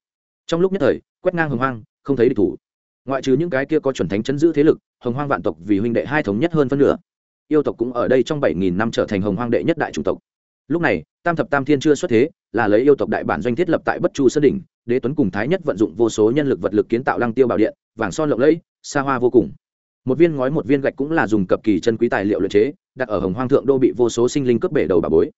Trong lúc nhất thời quét ngang hồng hoang không thấy địch thủ. Ngoại trừ những cái kia có chuẩn thánh chấn giữ thế lực hồng hoang vạn tộc vì huynh đệ hai thống nhất hơn phân nửa. Yêu tộc cũng ở đây trong bảy nghìn năm trở thành hồng hoang đệ nhất đại chủng tộc. Lúc này tam thập tam thiên chưa xuất thế là lấy yêu tộc đại bản doanh thiết lập tại bất chu sơn đỉnh đế tuấn cùng thái nhất vận dụng vô số nhân lực vật lực kiến tạo lăng tiêu bảo điện vàng son lộng lẫy xa hoa vô cùng. Một viên ngói, một viên gạch cũng là dùng cập kỳ chân quý tài liệu luyện chế, đặt ở hồng hoang thượng đô bị vô số sinh linh cướp bể đầu bà bối.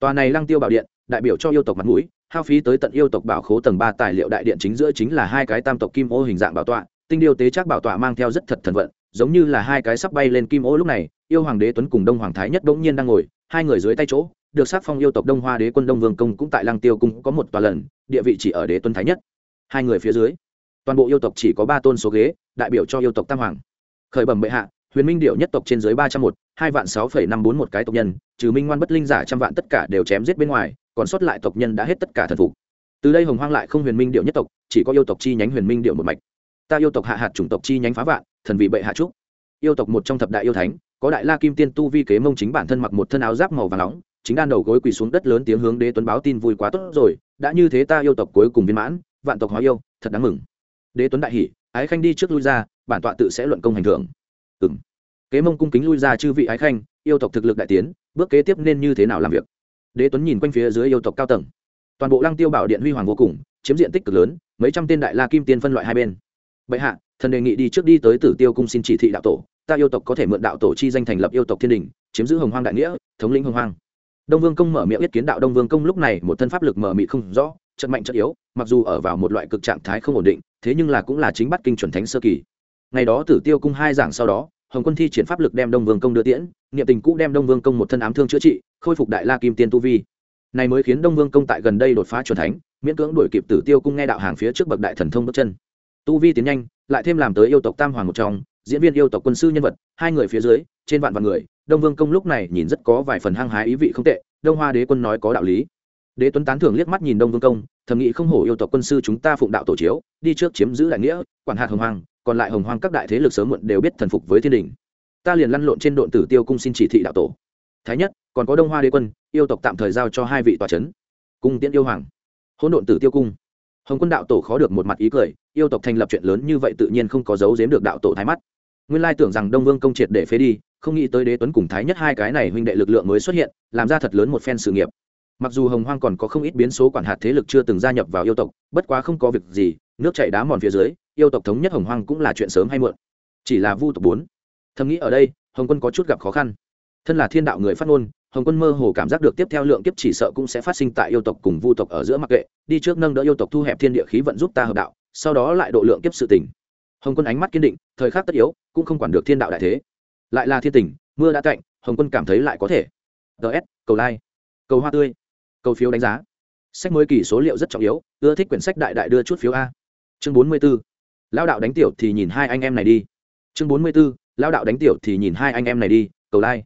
Tòa này lăng tiêu bảo điện, đại biểu cho yêu tộc mặt mũi, hao phí tới tận yêu tộc bảo khố tầng ba tài liệu đại điện chính giữa chính là hai cái tam tộc kim ô hình dạng bảo tọa, tinh điều tế chắc bảo tọa mang theo rất thật thần vận, giống như là hai cái sắp bay lên kim ô lúc này, yêu hoàng đế tuấn cùng đông hoàng thái nhất bỗng nhiên đang ngồi, hai người dưới tay chỗ, được sắc phong yêu tộc đông hoa đế quân đông vương công cũng tại lăng tiêu cung có một tòa lần, địa vị chỉ ở đế tuấn thái nhất. Hai người phía dưới toàn bộ yêu tộc chỉ có ba tôn số ghế, đại biểu cho yêu tộc tam hoàng. Khởi bẩm bệ hạ, huyền minh điệu nhất tộc trên dưới ba trăm một, hai vạn sáu phẩy năm bốn một cái tộc nhân, trừ minh ngoan bất linh giả trăm vạn tất cả đều chém giết bên ngoài, còn sót lại tộc nhân đã hết tất cả thần phục. Từ đây hồng hoang lại không huyền minh điệu nhất tộc, chỉ có yêu tộc chi nhánh huyền minh điệu một mạch. Ta yêu tộc hạ hạt chủng tộc chi nhánh phá vạn, thần vị bệ hạ trúc yêu tộc một trong thập đại yêu thánh, có đại la kim tiên tu vi kế mông chính bản thân mặc một thân áo giáp màu vàng nóng, chính đan đầu gối quỳ xuống đất lớn tiếng hướng đế tuấn báo tin vui quá tốt rồi, đã như thế ta yêu tộc cuối cùng viên mãn, vạn tộc hóa yêu, thật đáng mừng đế tuấn đại hỉ ái khanh đi trước lui ra, bản tọa tự sẽ luận công hành thưởng. Ừ m kế mông cung kính lui ra chư vị ái khanh, yêu tộc thực lực đại tiến, bước kế tiếp nên như thế nào làm việc? Đế tuấn nhìn quanh phía dưới yêu tộc cao tầng. Toàn bộ lăng tiêu bảo điện huy hoàng vô cùng, chiếm diện tích cực lớn, mấy trăm tên đại la kim tiên phân loại hai bên. Bệ hạ, thần đề nghị đi trước đi tới tử tiêu cung xin chỉ thị đạo tổ, ta yêu tộc có thể mượn đạo tổ chi danh thành lập yêu tộc thiên đình, chiếm giữ hồng hoang đại nghĩa, thống lĩnh hồng hoang. Đông vương công mở miệng yết kiến đạo đông vương công lúc này một thân pháp lực mở mị không rõ, trận mạnh trận yếu mặc dù ở vào một loại cực trạng thái không ổn định, thế nhưng là cũng là chính bắt kinh chuẩn thánh sơ kỳ. Ngày đó tử tiêu cung hai giảng sau đó, hồng quân thi triển pháp lực đem đông vương công đưa tiễn, niệm tình cũ đem đông vương công một thân ám thương chữa trị, khôi phục đại la kim tiên tu vi. Này mới khiến đông vương công tại gần đây đột phá chuẩn thánh, miễn cưỡng đuổi kịp tử tiêu cung nghe đạo hàng phía trước bậc đại thần thông bước chân. Tu vi tiến nhanh, lại thêm làm tới yêu tộc tam hoàng một trong, diễn viên yêu tộc quân sư nhân vật, hai người phía dưới, trên vạn vạn người, đông vương công lúc này nhìn rất có vài phần hăng hái ý vị không tệ, đông hoa đế quân nói có đạo lý đế tuấn tán thưởng liếc mắt nhìn đông vương công, thầm nghĩ không hổ yêu tộc quân sư chúng ta phụng đạo tổ chiếu, đi trước chiếm giữ đại nghĩa, quản hạt hồng hoàng còn lại hồng hoàng các đại thế lực sớm muộn đều biết thần phục với thiên đình. Ta liền lăn lộn trên độn tử tiêu cung xin chỉ thị đạo tổ. Thái nhất, còn có đông hoa đế quân, yêu tộc tạm thời giao cho hai vị tòa chấn. cung tiễn yêu hoàng. Hỗn độn tử tiêu cung. Hồng quân đạo tổ khó được một mặt ý cười, yêu tộc thành lập chuyện lớn như vậy tự nhiên không có giấu giếm được đạo tổ thái mắt. Nguyên lai tưởng rằng đông vương công triệt để phế đi, không nghĩ tới đế tuấn cùng thái nhất hai cái này huynh đệ lực lượng mới xuất hiện, làm ra thật lớn một phen sự nghiệp mặc dù hồng hoang còn có không ít biến số quản hạt thế lực chưa từng gia nhập vào yêu tộc, bất quá không có việc gì, nước chảy đá mòn phía dưới, yêu tộc thống nhất hồng hoang cũng là chuyện sớm hay muộn. Chỉ là vu tộc bốn. Thầm nghĩ ở đây, hồng quân có chút gặp khó khăn. Thân là thiên đạo người phát ngôn, hồng quân mơ hồ cảm giác được tiếp theo lượng kiếp chỉ sợ cũng sẽ phát sinh tại yêu tộc cùng vu tộc ở giữa mặc kệ, đi trước nâng đỡ yêu tộc thu hẹp thiên địa khí vận giúp ta hợp đạo, sau đó lại độ lượng kiếp sự tỉnh hồng quân ánh mắt kiên định, thời khắc tất yếu, cũng không quản được thiên đạo đại thế. Lại là thiên tình, mưa đã cạnh hồng quân cảm thấy lại có thể. Ts cầu like cầu hoa tươi cầu phiếu đánh giá. Sách mới kỳ số liệu rất trọng yếu, ưa thích quyển sách đại đại đưa chút phiếu a. Chương bốn mươi b ố lao đạo đánh tiểu thì nhìn hai anh em này đi. Chương bốn mươi b ố lao đạo đánh tiểu thì nhìn hai anh em này đi, cầu lai、like.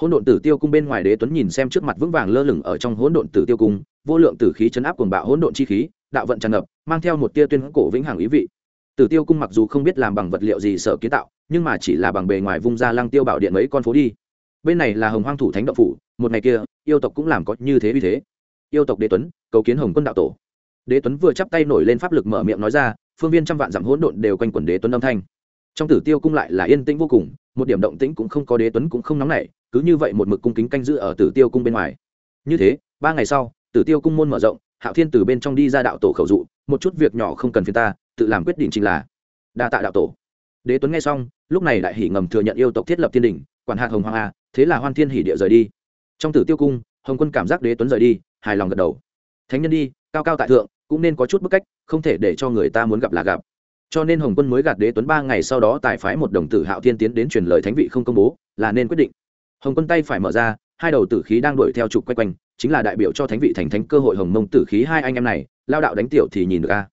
hỗn độn tử tiêu cung bên ngoài đế tuấn nhìn xem trước mặt vững vàng lơ lửng ở trong hỗn độn tử tiêu cung, vô lượng tử khí chấn áp cuồng bạo hỗn độn chi khí, đạo vận tràn ngập, mang theo một tia tuyên cổ vĩnh hằng ý vị. Tử tiêu cung mặc dù không biết làm bằng vật liệu gì sở kiến tạo, nhưng mà chỉ là bằng bề ngoài vung ra lăng tiêu bảo điện mấy con phố đi. Bên này là hồng hoang thủ thánh động phủ, một ngày kia, yêu tộc cũng làm có như thế vì thế yêu tộc đế tuấn, cầu kiến hồng quân đạo tổ. Đế tuấn vừa chắp tay nổi lên pháp lực mở miệng nói ra, phương viên trăm vạn dặm hỗn độn đều quanh quẩn đế tuấn âm thanh. Trong tử tiêu cung lại là yên tĩnh vô cùng, một điểm động tĩnh cũng không có, đế tuấn cũng không nóng nảy, cứ như vậy một mực cung kính canh giữ ở tử tiêu cung bên ngoài. Như thế, ba ngày sau, tử tiêu cung môn mở rộng, hạo thiên từ bên trong đi ra đạo tổ khẩu dụ, một chút việc nhỏ không cần phiền ta, tự làm quyết định chính là đa tạ đạo tổ. Đế tuấn nghe xong, lúc này đại hỉ ngầm thừa nhận yêu tộc thiết lập thiên đình, quản hạt hồng hoàng a, thế là hoan thiên Hỉ địa rời đi. Trong tử tiêu cung, hồng quân cảm giác đế tuấn rời đi hài lòng gật đầu. Thánh nhân đi, cao cao tại thượng, cũng nên có chút bức cách, không thể để cho người ta muốn gặp là gặp. Cho nên hồng quân mới gạt đế tuấn ba ngày sau đó tài phái một đồng tử hạo thiên tiến đến truyền lời thánh vị không công bố, là nên quyết định. Hồng quân tay phải mở ra, hai đầu tử khí đang đuổi theo trục quay quanh, chính là đại biểu cho thánh vị thành thánh cơ hội hồng mông tử khí hai anh em này, lao đạo đánh tiểu thì nhìn được a.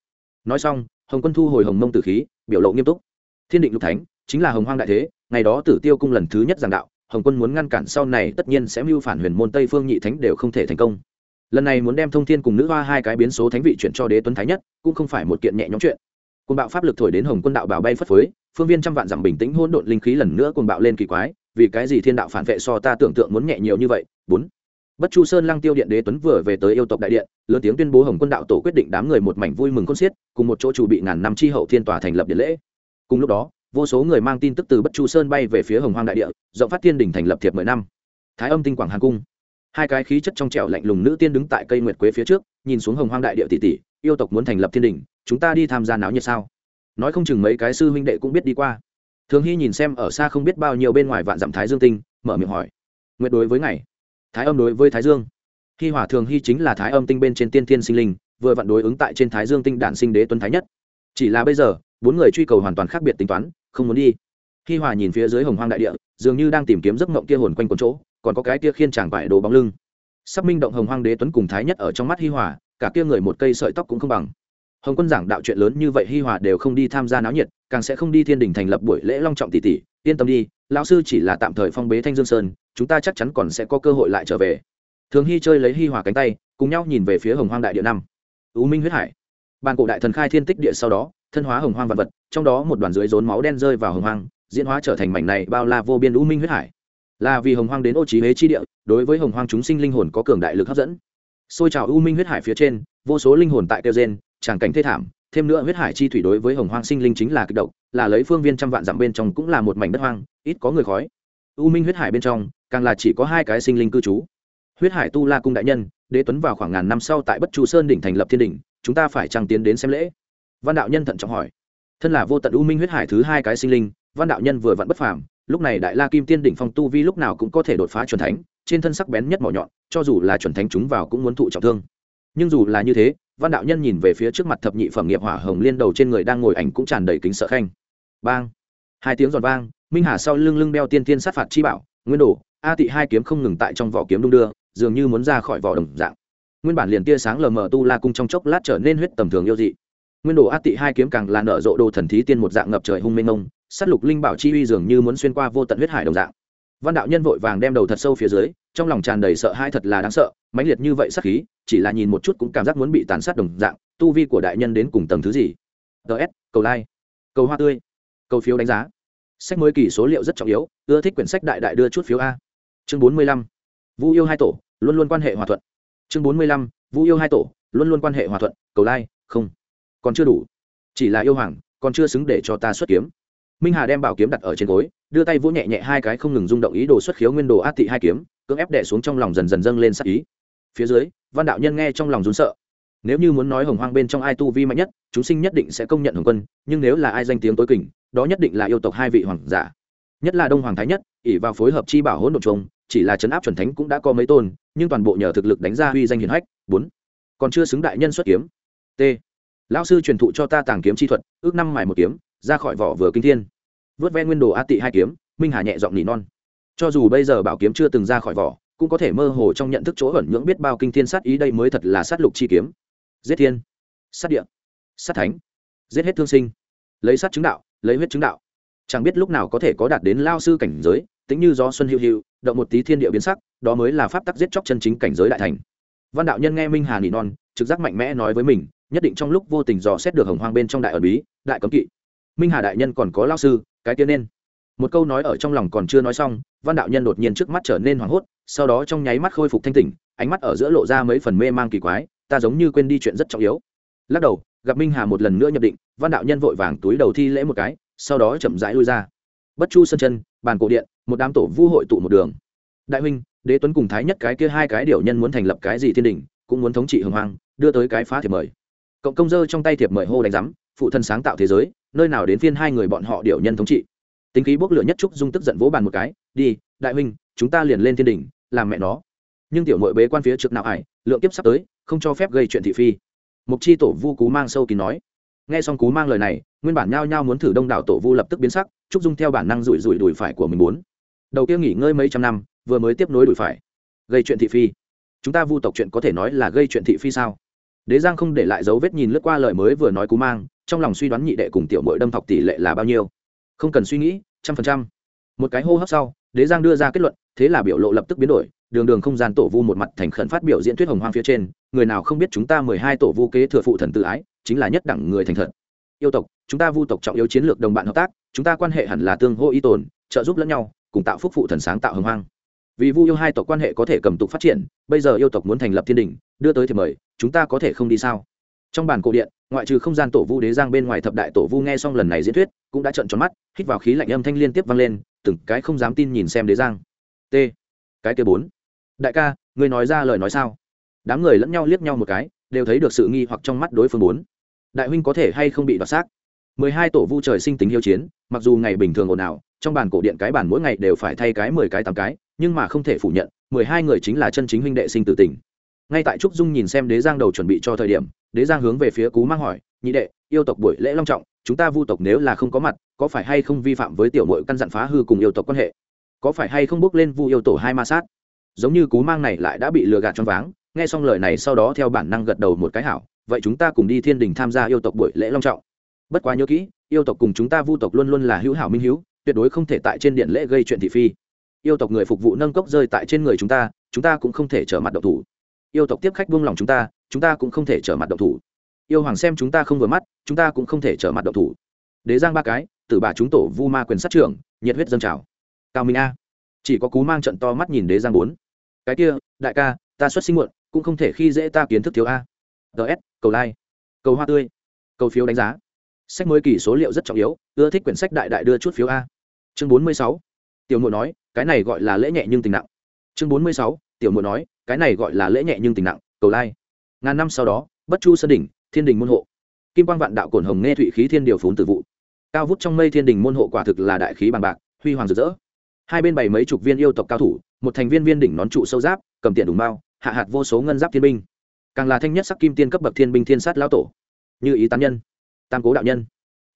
Nói xong, hồng quân thu hồi hồng mông tử khí, biểu lộ nghiêm túc. Thiên định lục thánh, chính là hồng hoang đại thế, ngày đó tử tiêu cung lần thứ nhất giảng đạo, hồng quân muốn ngăn cản sau này tất nhiên sẽ mưu phản huyền môn tây phương nhị thánh đều không thể thành công lần này muốn đem thông thiên cùng nữ hoa hai cái biến số thánh vị chuyển cho đế tuấn thái nhất, cũng không phải một kiện nhẹ nhõm chuyện. Côn bạo pháp lực thổi đến hồng quân đạo bảo bay phất phới, phương viên trăm vạn dặm bình tĩnh hôn độn linh khí lần nữa côn bạo lên kỳ quái, vì cái gì thiên đạo phản vệ so ta tưởng tượng muốn nhẹ nhiều như vậy? Bốn. Bất chu sơn lăng tiêu điện đế tuấn vừa về tới yêu tộc đại điện, lớn tiếng tuyên bố hồng quân đạo tổ quyết định đám người một mảnh vui mừng con xiết, cùng một chỗ chủ bị ngàn năm chi hậu thiên tòa thành lập điện lễ. Cùng lúc đó, vô số người mang tin tức từ bất chu sơn bay về phía hồng hoang đại địa, rộng phát thiên đỉnh thành lập thiệp mười năm. Thái âm tinh quảng hàn cung hai cái khí chất trong trẻo lạnh lùng nữ tiên đứng tại cây nguyệt quế phía trước, nhìn xuống hồng hoang đại địa tỷ tỷ, yêu tộc muốn thành lập thiên đình, chúng ta đi tham gia náo nhiệt sao? Nói không chừng mấy cái sư huynh đệ cũng biết đi qua. Thường hy nhìn xem ở xa không biết bao nhiêu bên ngoài vạn dặm thái dương tinh, mở miệng hỏi. Nguyệt đối với ngày thái âm đối với thái dương. Hy hỏa thường hy chính là thái âm tinh bên trên tiên thiên sinh linh, vừa vặn đối ứng tại trên thái dương tinh đản sinh đế tuấn thái nhất. Chỉ là bây giờ, bốn người truy cầu hoàn toàn khác biệt tính toán, không muốn đi. Hy hòa nhìn phía dưới hồng hoang đại địa, dường như đang tìm kiếm giấc mộng kia hồn quanh quần chỗ còn có cái kia khiên chàng vải đồ bóng lưng. Sắp minh động hồng hoang đế tuấn cùng thái nhất ở trong mắt hi hòa, cả kia người một cây sợi tóc cũng không bằng. Hồng quân giảng đạo chuyện lớn như vậy hi hòa đều không đi tham gia náo nhiệt, càng sẽ không đi thiên đình thành lập buổi lễ long trọng tỷ tỷ, yên tâm đi, lão sư chỉ là tạm thời phong bế thanh dương sơn, chúng ta chắc chắn còn sẽ có cơ hội lại trở về. Thường hy chơi lấy hi hòa cánh tay, cùng nhau nhìn về phía hồng hoang đại địa năm. U minh huyết hải. Bàn cổ đại thần khai thiên tích địa sau đó, thân hóa hồng hoang vật vật, trong đó một đoàn dưới rốn máu đen rơi vào hồng hoang, diễn hóa trở thành mảnh này bao la vô biên u minh huyết hải là vì hồng hoang đến ô trí huế chi địa, đối với hồng hoang chúng sinh linh hồn có cường đại lực hấp dẫn. Xôi trào u minh huyết hải phía trên, vô số linh hồn tại kêu gen tràng cảnh thê thảm, thêm nữa huyết hải chi thủy đối với hồng hoang sinh linh chính là kịch độc, là lấy phương viên trăm vạn dặm bên trong cũng là một mảnh đất hoang, ít có người khói. U minh huyết hải bên trong, càng là chỉ có hai cái sinh linh cư trú. Huyết hải tu la cung đại nhân, đế tuấn vào khoảng ngàn năm sau tại bất chu sơn đỉnh thành lập thiên đỉnh, chúng ta phải trăng tiến đến xem lễ? Văn đạo nhân thận trọng hỏi. Thân là vô tận u minh huyết hải thứ hai cái sinh linh, văn đạo nhân vừa vặn bất phàm lúc này đại la kim tiên đỉnh phong tu vi lúc nào cũng có thể đột phá chuẩn thánh, trên thân sắc bén nhất mỏ nhọn, cho dù là chuẩn thánh chúng vào cũng muốn thụ trọng thương. Nhưng dù là như thế, văn đạo nhân nhìn về phía trước mặt thập nhị phẩm nghiệp hỏa hồng liên đầu trên người đang ngồi ảnh cũng tràn đầy kính sợ khanh. Bang! Hai tiếng giòn vang, minh hà sau lưng lưng đeo tiên tiên sát phạt chi bảo, nguyên đồ, a tị hai kiếm không ngừng tại trong vỏ kiếm đung đưa, dường như muốn ra khỏi vỏ đồng dạng. Nguyên bản liền tia sáng lờ mờ tu la cung trong chốc lát trở nên huyết tầm thường yêu dị. Nguyên đồ a tị hai kiếm càng là nở rộ đồ thần thí tiên một dạng ngập trời hung mênh mông sát lục linh bảo chi uy dường như muốn xuyên qua vô tận huyết hải đồng dạng. Văn đạo nhân vội vàng đem đầu thật sâu phía dưới, trong lòng tràn đầy sợ hãi thật là đáng sợ, mãnh liệt như vậy sát khí, chỉ là nhìn một chút cũng cảm giác muốn bị tàn sát đồng dạng, tu vi của đại nhân đến cùng tầng thứ gì? Ts cầu like cầu hoa tươi, cầu phiếu đánh giá. Sách mới kỳ số liệu rất trọng yếu, ưa thích quyển sách đại đại đưa chút phiếu a. Chương bốn mươi lăm vũ yêu hai tổ, luôn luôn quan hệ hòa thuận. Chương bốn mươi lăm vũ yêu hai tổ, luôn luôn quan hệ hòa thuận, cầu like không. Còn chưa đủ. Chỉ là yêu hoàng, còn chưa xứng để cho ta xuất kiếm minh hà đem bảo kiếm đặt ở trên gối, đưa tay vỗ nhẹ nhẹ hai cái không ngừng rung động ý đồ xuất khiếu nguyên đồ át thị hai kiếm, cưỡng ép đẻ xuống trong lòng dần dần dâng lên sắc ý. Phía dưới, văn đạo nhân nghe trong lòng rún sợ. Nếu như muốn nói hồng hoang bên trong ai tu vi mạnh nhất, chúng sinh nhất định sẽ công nhận hồng quân, nhưng nếu là ai danh tiếng tối kình, đó nhất định là yêu tộc hai vị hoàng giả. Nhất là đông hoàng thái nhất ỉ vào phối hợp chi bảo hỗn độn trùng, chỉ là chấn áp chuẩn thánh cũng đã có mấy tôn, nhưng toàn bộ nhờ thực lực đánh ra uy danh hiển hách. Bốn. Còn chưa xứng đại nhân xuất kiếm. T. Lão sư truyền thụ cho ta tàng kiếm chi thuật, ước năm mài một kiếm ra khỏi vỏ vừa kinh thiên. Vớt ve nguyên đồ a tị hai kiếm, minh hà nhẹ giọng nỉ non. Cho dù bây giờ bảo kiếm chưa từng ra khỏi vỏ, cũng có thể mơ hồ trong nhận thức chỗ ẩn nhưỡng biết bao kinh thiên sát ý đây mới thật là sát lục chi kiếm. Giết thiên, sát địa, sát thánh, giết hết thương sinh. Lấy sát chứng đạo, lấy huyết chứng đạo. Chẳng biết lúc nào có thể có đạt đến lao sư cảnh giới, tính như gió xuân hữu hữu động một tí thiên địa biến sắc, đó mới là pháp tắc giết chóc chân chính cảnh giới đại thành. Văn đạo nhân nghe minh hà nỉ non, trực giác mạnh mẽ nói với mình, nhất định trong lúc vô tình dò xét được hồng hoang bên trong đại ẩn bí, đại cấm kỵ minh hà đại nhân còn có lao sư, cái tiên nên. Một câu nói ở trong lòng còn chưa nói xong, văn đạo nhân đột nhiên trước mắt trở nên hoảng hốt, sau đó trong nháy mắt khôi phục thanh tỉnh, ánh mắt ở giữa lộ ra mấy phần mê mang kỳ quái, ta giống như quên đi chuyện rất trọng yếu. Lắc đầu, gặp minh hà một lần nữa nhập định, văn đạo nhân vội vàng túi đầu thi lễ một cái, sau đó chậm rãi lui ra. Bất chu sân chân, bàn cổ điện, một đám tổ vu hội tụ một đường. Đại huynh, đế tuấn cùng thái nhất cái kia hai cái điều nhân muốn thành lập cái gì thiên đình, cũng muốn thống trị hồng hoang, đưa tới cái phá thiệp mời. Cộng công dơ trong tay thiệp mời hô đánh giám, phụ thân sáng tạo thế giới nơi nào đến phiên hai người bọn họ điều nhân thống trị. Tính khí bốc lửa nhất trúc dung tức giận vỗ bàn một cái, đi, đại huynh, chúng ta liền lên thiên đình làm mẹ nó. Nhưng tiểu mội bế quan phía trước nào ải, lượng kiếp sắp tới, không cho phép gây chuyện thị phi. Mục chi tổ vu cú mang sâu kín nói. Nghe xong cú mang lời này, nguyên bản nhao nhao muốn thử đông đảo tổ vu lập tức biến sắc, trúc dung theo bản năng rủi rủi đùi phải của mình muốn. Đầu kia nghỉ ngơi mấy trăm năm, vừa mới tiếp nối đùi phải. Gây chuyện thị phi. Chúng ta vu tộc chuyện có thể nói là gây chuyện thị phi sao? Đế giang không để lại dấu vết nhìn lướt qua lời mới vừa nói cú mang trong lòng suy đoán nhị đệ cùng tiểu mội đâm thọc tỷ lệ là bao nhiêu? Không cần suy nghĩ, trăm phần trăm. Một cái hô hấp sau, đế giang đưa ra kết luận, thế là biểu lộ lập tức biến đổi, đường đường không gian tổ vu một mặt thành khẩn phát biểu diễn thuyết hồng hoang phía trên, người nào không biết chúng ta mười hai tổ vu kế thừa phụ thần tự ái, chính là nhất đẳng người thành thật. Yêu tộc, chúng ta vu tộc trọng yếu chiến lược đồng bạn hợp tác, chúng ta quan hệ hẳn là tương hô y tồn, trợ giúp lẫn nhau, cùng tạo phúc phụ thần sáng tạo hồng hoang. Vì vu yêu hai tộc quan hệ có thể cầm tục phát triển, bây giờ yêu tộc muốn thành lập thiên đình, đưa tới thì mời, chúng ta có thể không đi sao? Trong bản cổ điện ngoại trừ không gian tổ vu đế giang bên ngoài thập đại tổ vu nghe xong lần này diễn thuyết, cũng đã trợn tròn mắt, hít vào khí lạnh âm thanh liên tiếp vang lên, từng cái không dám tin nhìn xem đế giang. T. Cái kia bốn. Đại ca người nói ra lời nói sao? Đám người lẫn nhau liếc nhau một cái, đều thấy được sự nghi hoặc trong mắt đối phương bốn. Đại huynh có thể hay không bị đoạt xác? Mười hai tổ vu trời sinh tính hiếu chiến, mặc dù ngày bình thường ồn ào, trong bàn cổ điện cái bàn mỗi ngày đều phải thay cái mười cái tám cái, nhưng mà không thể phủ nhận, mười hai người chính là chân chính huynh đệ sinh tử tình. Ngay tại trúc dung nhìn xem đế giang đầu chuẩn bị cho thời điểm đế giang hướng về phía cú mang hỏi, nhị đệ, yêu tộc buổi lễ long trọng, chúng ta vu tộc nếu là không có mặt, có phải hay không vi phạm với tiểu mội căn dặn phá hư cùng yêu tộc quan hệ? Có phải hay không bước lên vu yêu tổ hai ma sát? Giống như cú mang này lại đã bị lừa gạt trong váng, nghe xong lời này sau đó theo bản năng gật đầu một cái hảo, vậy chúng ta cùng đi thiên đình tham gia yêu tộc buổi lễ long trọng. Bất quá nhớ kỹ, yêu tộc cùng chúng ta vu tộc luôn luôn là hữu hảo minh hữu, tuyệt đối không thể tại trên điện lễ gây chuyện thị phi. Yêu tộc người phục vụ nâng cốc rơi tại trên người chúng ta chúng ta cũng không thể trở mặt độc thủ. Yêu tộc tiếp khách buông lòng chúng ta chúng ta cũng không thể trở mặt động thủ. Yêu hoàng xem chúng ta không vừa mắt, chúng ta cũng không thể trở mặt động thủ. Đế giang ba cái, tử bà chúng tổ vu ma quyền sát trưởng, nhiệt huyết dâng trào. Cao minh a. Chỉ có cú mang trận to mắt nhìn đế giang bốn. Cái kia, đại ca, ta xuất sinh muộn, cũng không thể khi dễ ta kiến thức thiếu a. Ts cầu like cầu hoa tươi. Cầu phiếu đánh giá. Sách mới kỳ số liệu rất trọng yếu, ưa thích quyển sách đại đại đưa chút phiếu a. Chương bốn mươi sáu. Tiểu mộ nói, cái này gọi là lễ nhẹ nhưng tình nặng. Chương bốn mươi sáu. Tiểu mộ nói, cái này gọi là lễ nhẹ nhưng tình nặng, cầu like ngàn năm sau đó, bất chu sơn đỉnh, thiên đình môn hộ, kim quang vạn đạo cổn hồng nghe thụy khí thiên điều phún từ vụ. Cao vút trong mây thiên đình môn hộ quả thực là đại khí bằng bạc, huy hoàng rực rỡ. Hai bên bảy mấy chục viên yêu tộc cao thủ, một thành viên viên đỉnh nón trụ sâu giáp, cầm tiền đùng bao, hạ hạt vô số ngân giáp thiên binh. Càng là thanh nhất sắc kim tiên cấp bậc thiên binh thiên sát lão tổ. Như ý tán nhân, tam cố đạo nhân,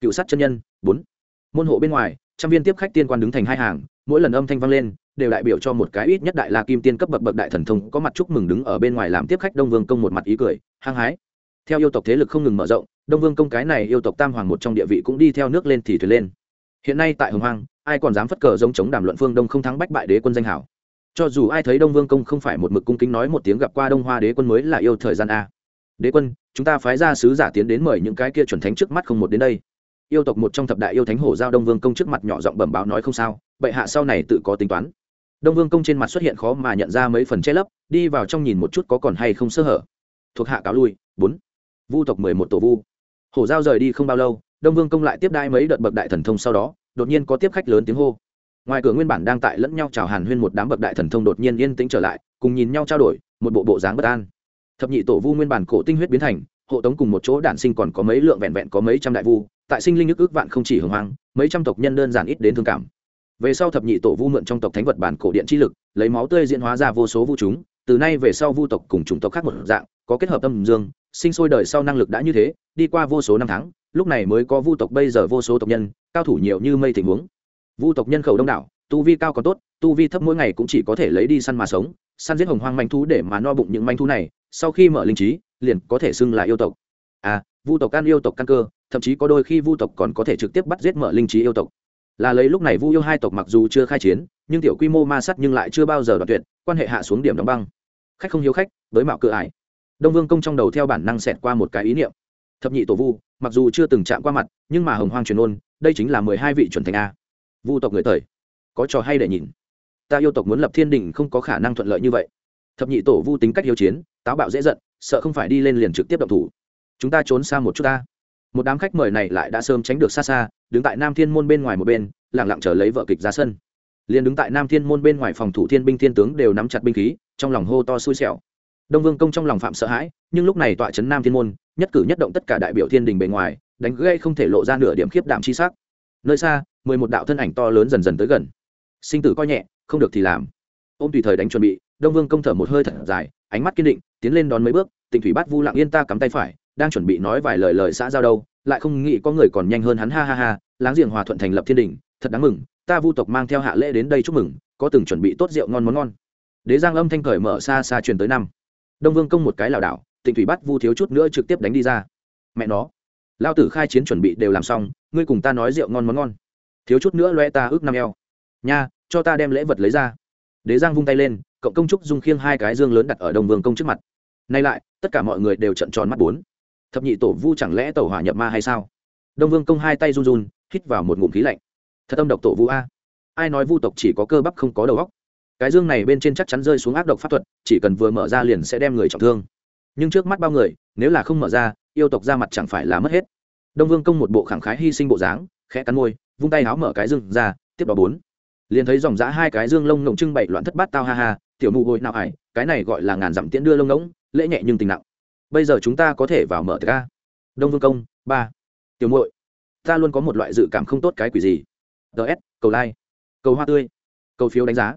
cựu sát chân nhân, bốn. Môn hộ bên ngoài, trăm viên tiếp khách tiên quan đứng thành hai hàng, mỗi lần âm thanh vang lên đều đại biểu cho một cái ít nhất đại la kim tiên cấp bậc bậc đại thần thông, có mặt chúc mừng đứng ở bên ngoài làm tiếp khách đông vương công một mặt ý cười, hăng hái. Theo yêu tộc thế lực không ngừng mở rộng, đông vương công cái này yêu tộc tam hoàng một trong địa vị cũng đi theo nước lên thì thuyền lên. Hiện nay tại hồng hoang, ai còn dám phất cờ giống chống đàm luận phương đông không thắng bách bại đế quân danh hảo? Cho dù ai thấy đông vương công không phải một mực cung kính nói một tiếng gặp qua đông hoa đế quân mới là yêu thời gian a. Đế quân, chúng ta phái ra sứ giả tiến đến mời những cái kia chuẩn thánh trước mắt không một đến đây. Yêu tộc một trong thập đại yêu thánh hổ giao đông vương công trước mặt nhỏ giọng bẩm báo nói không sao, bệ hạ sau này tự có tính toán đông vương công trên mặt xuất hiện khó mà nhận ra mấy phần che lấp, đi vào trong nhìn một chút có còn hay không sơ hở. Thuộc hạ cáo lui, bốn. Vu tộc mười một tổ vu. Hổ giao rời đi không bao lâu, đông vương công lại tiếp đai mấy đợt bậc đại thần thông sau đó, đột nhiên có tiếp khách lớn tiếng hô. Ngoài cửa nguyên bản đang tại lẫn nhau chào hàn huyên một đám bậc đại thần thông đột nhiên yên tĩnh trở lại, cùng nhìn nhau trao đổi, một bộ bộ dáng bất an. Thập nhị tổ vu nguyên bản cổ tinh huyết biến thành, hộ tống cùng một chỗ đản sinh còn có mấy lượng vẹn vẹn có mấy trăm đại vu, tại sinh linh ức ước vạn không chỉ hưởng hoang, mấy trăm tộc nhân đơn giản ít đến thương cảm về sau thập nhị tổ vu mượn trong tộc thánh vật bản cổ điện chi lực, lấy máu tươi diễn hóa ra vô số vu chúng, từ nay về sau vu tộc cùng chủng tộc khác một dạng, có kết hợp âm dương, sinh sôi đời sau năng lực đã như thế, đi qua vô số năm tháng, lúc này mới có vu tộc bây giờ vô số tộc nhân, cao thủ nhiều như mây tình huống. Vu tộc nhân khẩu đông đảo, tu vi cao còn tốt, tu vi thấp mỗi ngày cũng chỉ có thể lấy đi săn mà sống, săn giết hồng hoang manh thú để mà no bụng những manh thú này, sau khi mở linh trí, liền có thể xưng là yêu tộc. À vu tộc ăn yêu tộc căn cơ, thậm chí có đôi khi vu tộc còn có thể trực tiếp bắt giết mở linh trí yêu tộc là lấy lúc này vu yêu hai tộc mặc dù chưa khai chiến, nhưng tiểu quy mô ma sắt nhưng lại chưa bao giờ đoạt tuyệt, quan hệ hạ xuống điểm đóng băng. Khách không hiếu khách, với mạo cửa ải. Đông vương công trong đầu theo bản năng xẹt qua một cái ý niệm. Thập nhị tổ vu, mặc dù chưa từng chạm qua mặt, nhưng mà hồng hoang truyền ôn, đây chính là mười hai vị chuẩn thành a. Vu tộc người thời, có trò hay để nhìn. Ta yêu tộc muốn lập thiên đình không có khả năng thuận lợi như vậy. Thập nhị tổ vu tính cách hiếu chiến, táo bạo dễ giận, sợ không phải đi lên liền trực tiếp động thủ. Chúng ta trốn xa một chút ta một đám khách mời này lại đã sớm tránh được xa xa, đứng tại nam thiên môn bên ngoài một bên lẳng lặng chờ lấy vợ kịch ra sân. Liền đứng tại nam thiên môn bên ngoài phòng thủ thiên binh thiên tướng đều nắm chặt binh khí, trong lòng hô to xui xẻo. Đông vương công trong lòng phạm sợ hãi, nhưng lúc này tọa trấn nam thiên môn, nhất cử nhất động tất cả đại biểu thiên đình bề ngoài, đánh gây không thể lộ ra nửa điểm khiếp đạm chi sắc. Nơi xa, mười một đạo thân ảnh to lớn dần dần tới gần. Sinh tử coi nhẹ, không được thì làm. Ôm tùy thời đánh chuẩn bị, đông vương công thở một hơi thật dài, ánh mắt kiên định, tiến lên đón mấy bước, tịnh thủy bắt vu lặng yên ta cắm tay phải đang chuẩn bị nói vài lời lời xã giao đâu, lại không nghĩ có người còn nhanh hơn hắn, ha ha ha, láng giềng hòa thuận thành lập thiên đình, thật đáng mừng, ta vu tộc mang theo hạ lễ đến đây chúc mừng, có từng chuẩn bị tốt rượu ngon món ngon. Đế giang âm thanh cởi mở xa xa truyền tới năm. Đông vương công một cái lảo đảo, tịnh thủy bắt vu thiếu chút nữa trực tiếp đánh đi ra. Mẹ nó lao tử khai chiến chuẩn bị đều làm xong, ngươi cùng ta nói rượu ngon món ngon. Thiếu chút nữa loe ta ước năm eo. Nha, cho ta đem lễ vật lấy ra. Đế giang vung tay lên, cộng công trúc dung khiêng hai cái dương lớn đặt ở đông vương công trước mặt. Nay lại, tất cả mọi người đều trận tròn mắt bốn thập nhị tổ vu chẳng lẽ tẩu hỏa nhập ma hay sao? Đông vương công hai tay run run, hít vào một ngụm khí lạnh. Thật âm độc tổ vu a. Ai nói vu tộc chỉ có cơ bắp không có đầu óc? Cái dương này bên trên chắc chắn rơi xuống ác độc pháp thuật, chỉ cần vừa mở ra liền sẽ đem người trọng thương. Nhưng trước mắt bao người, nếu là không mở ra, yêu tộc ra mặt chẳng phải là mất hết. Đông vương công một bộ khẳng khái hy sinh bộ dáng, khẽ cắn môi, vung tay háo mở cái dương ra, tiếp đó bốn. Liền thấy dòng giã hai cái dương lông ngộng trưng bày loạn thất bát tao ha ha, tiểu mù hồi nào ải cái này gọi là ngàn dặm tiễn đưa lông ngỗng, lễ nhẹ nhưng tình nặng bây giờ chúng ta có thể vào mở ca đông vương công, ba. Tiểu muội, ta luôn có một loại dự cảm không tốt cái quỷ gì. Ts cầu like, cầu hoa tươi, cầu phiếu đánh giá.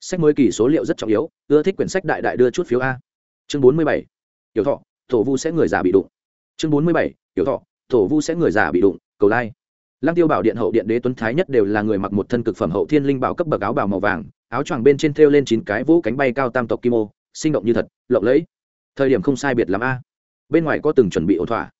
Sách mới kỳ số liệu rất trọng yếu, ưa thích quyển sách đại đại đưa chút phiếu a. Chương bốn mươi bảy, tiểu thọ, thổ vu sẽ người già bị đụng. Chương bốn mươi bảy, tiểu thọ, thổ vu sẽ người già bị đụng, cầu lai lăng tiêu bảo điện hậu điện đế tuấn thái nhất đều là người mặc một thân cực phẩm hậu thiên linh bảo cấp bậc áo bào màu vàng, áo choàng bên trên thêu lên chín cái vũ cánh bay cao tam tộc kim ô, sinh động như thật, lộng lẫy thời điểm không sai biệt lắm a. Bên ngoài có từng chuẩn bị ổn thỏa.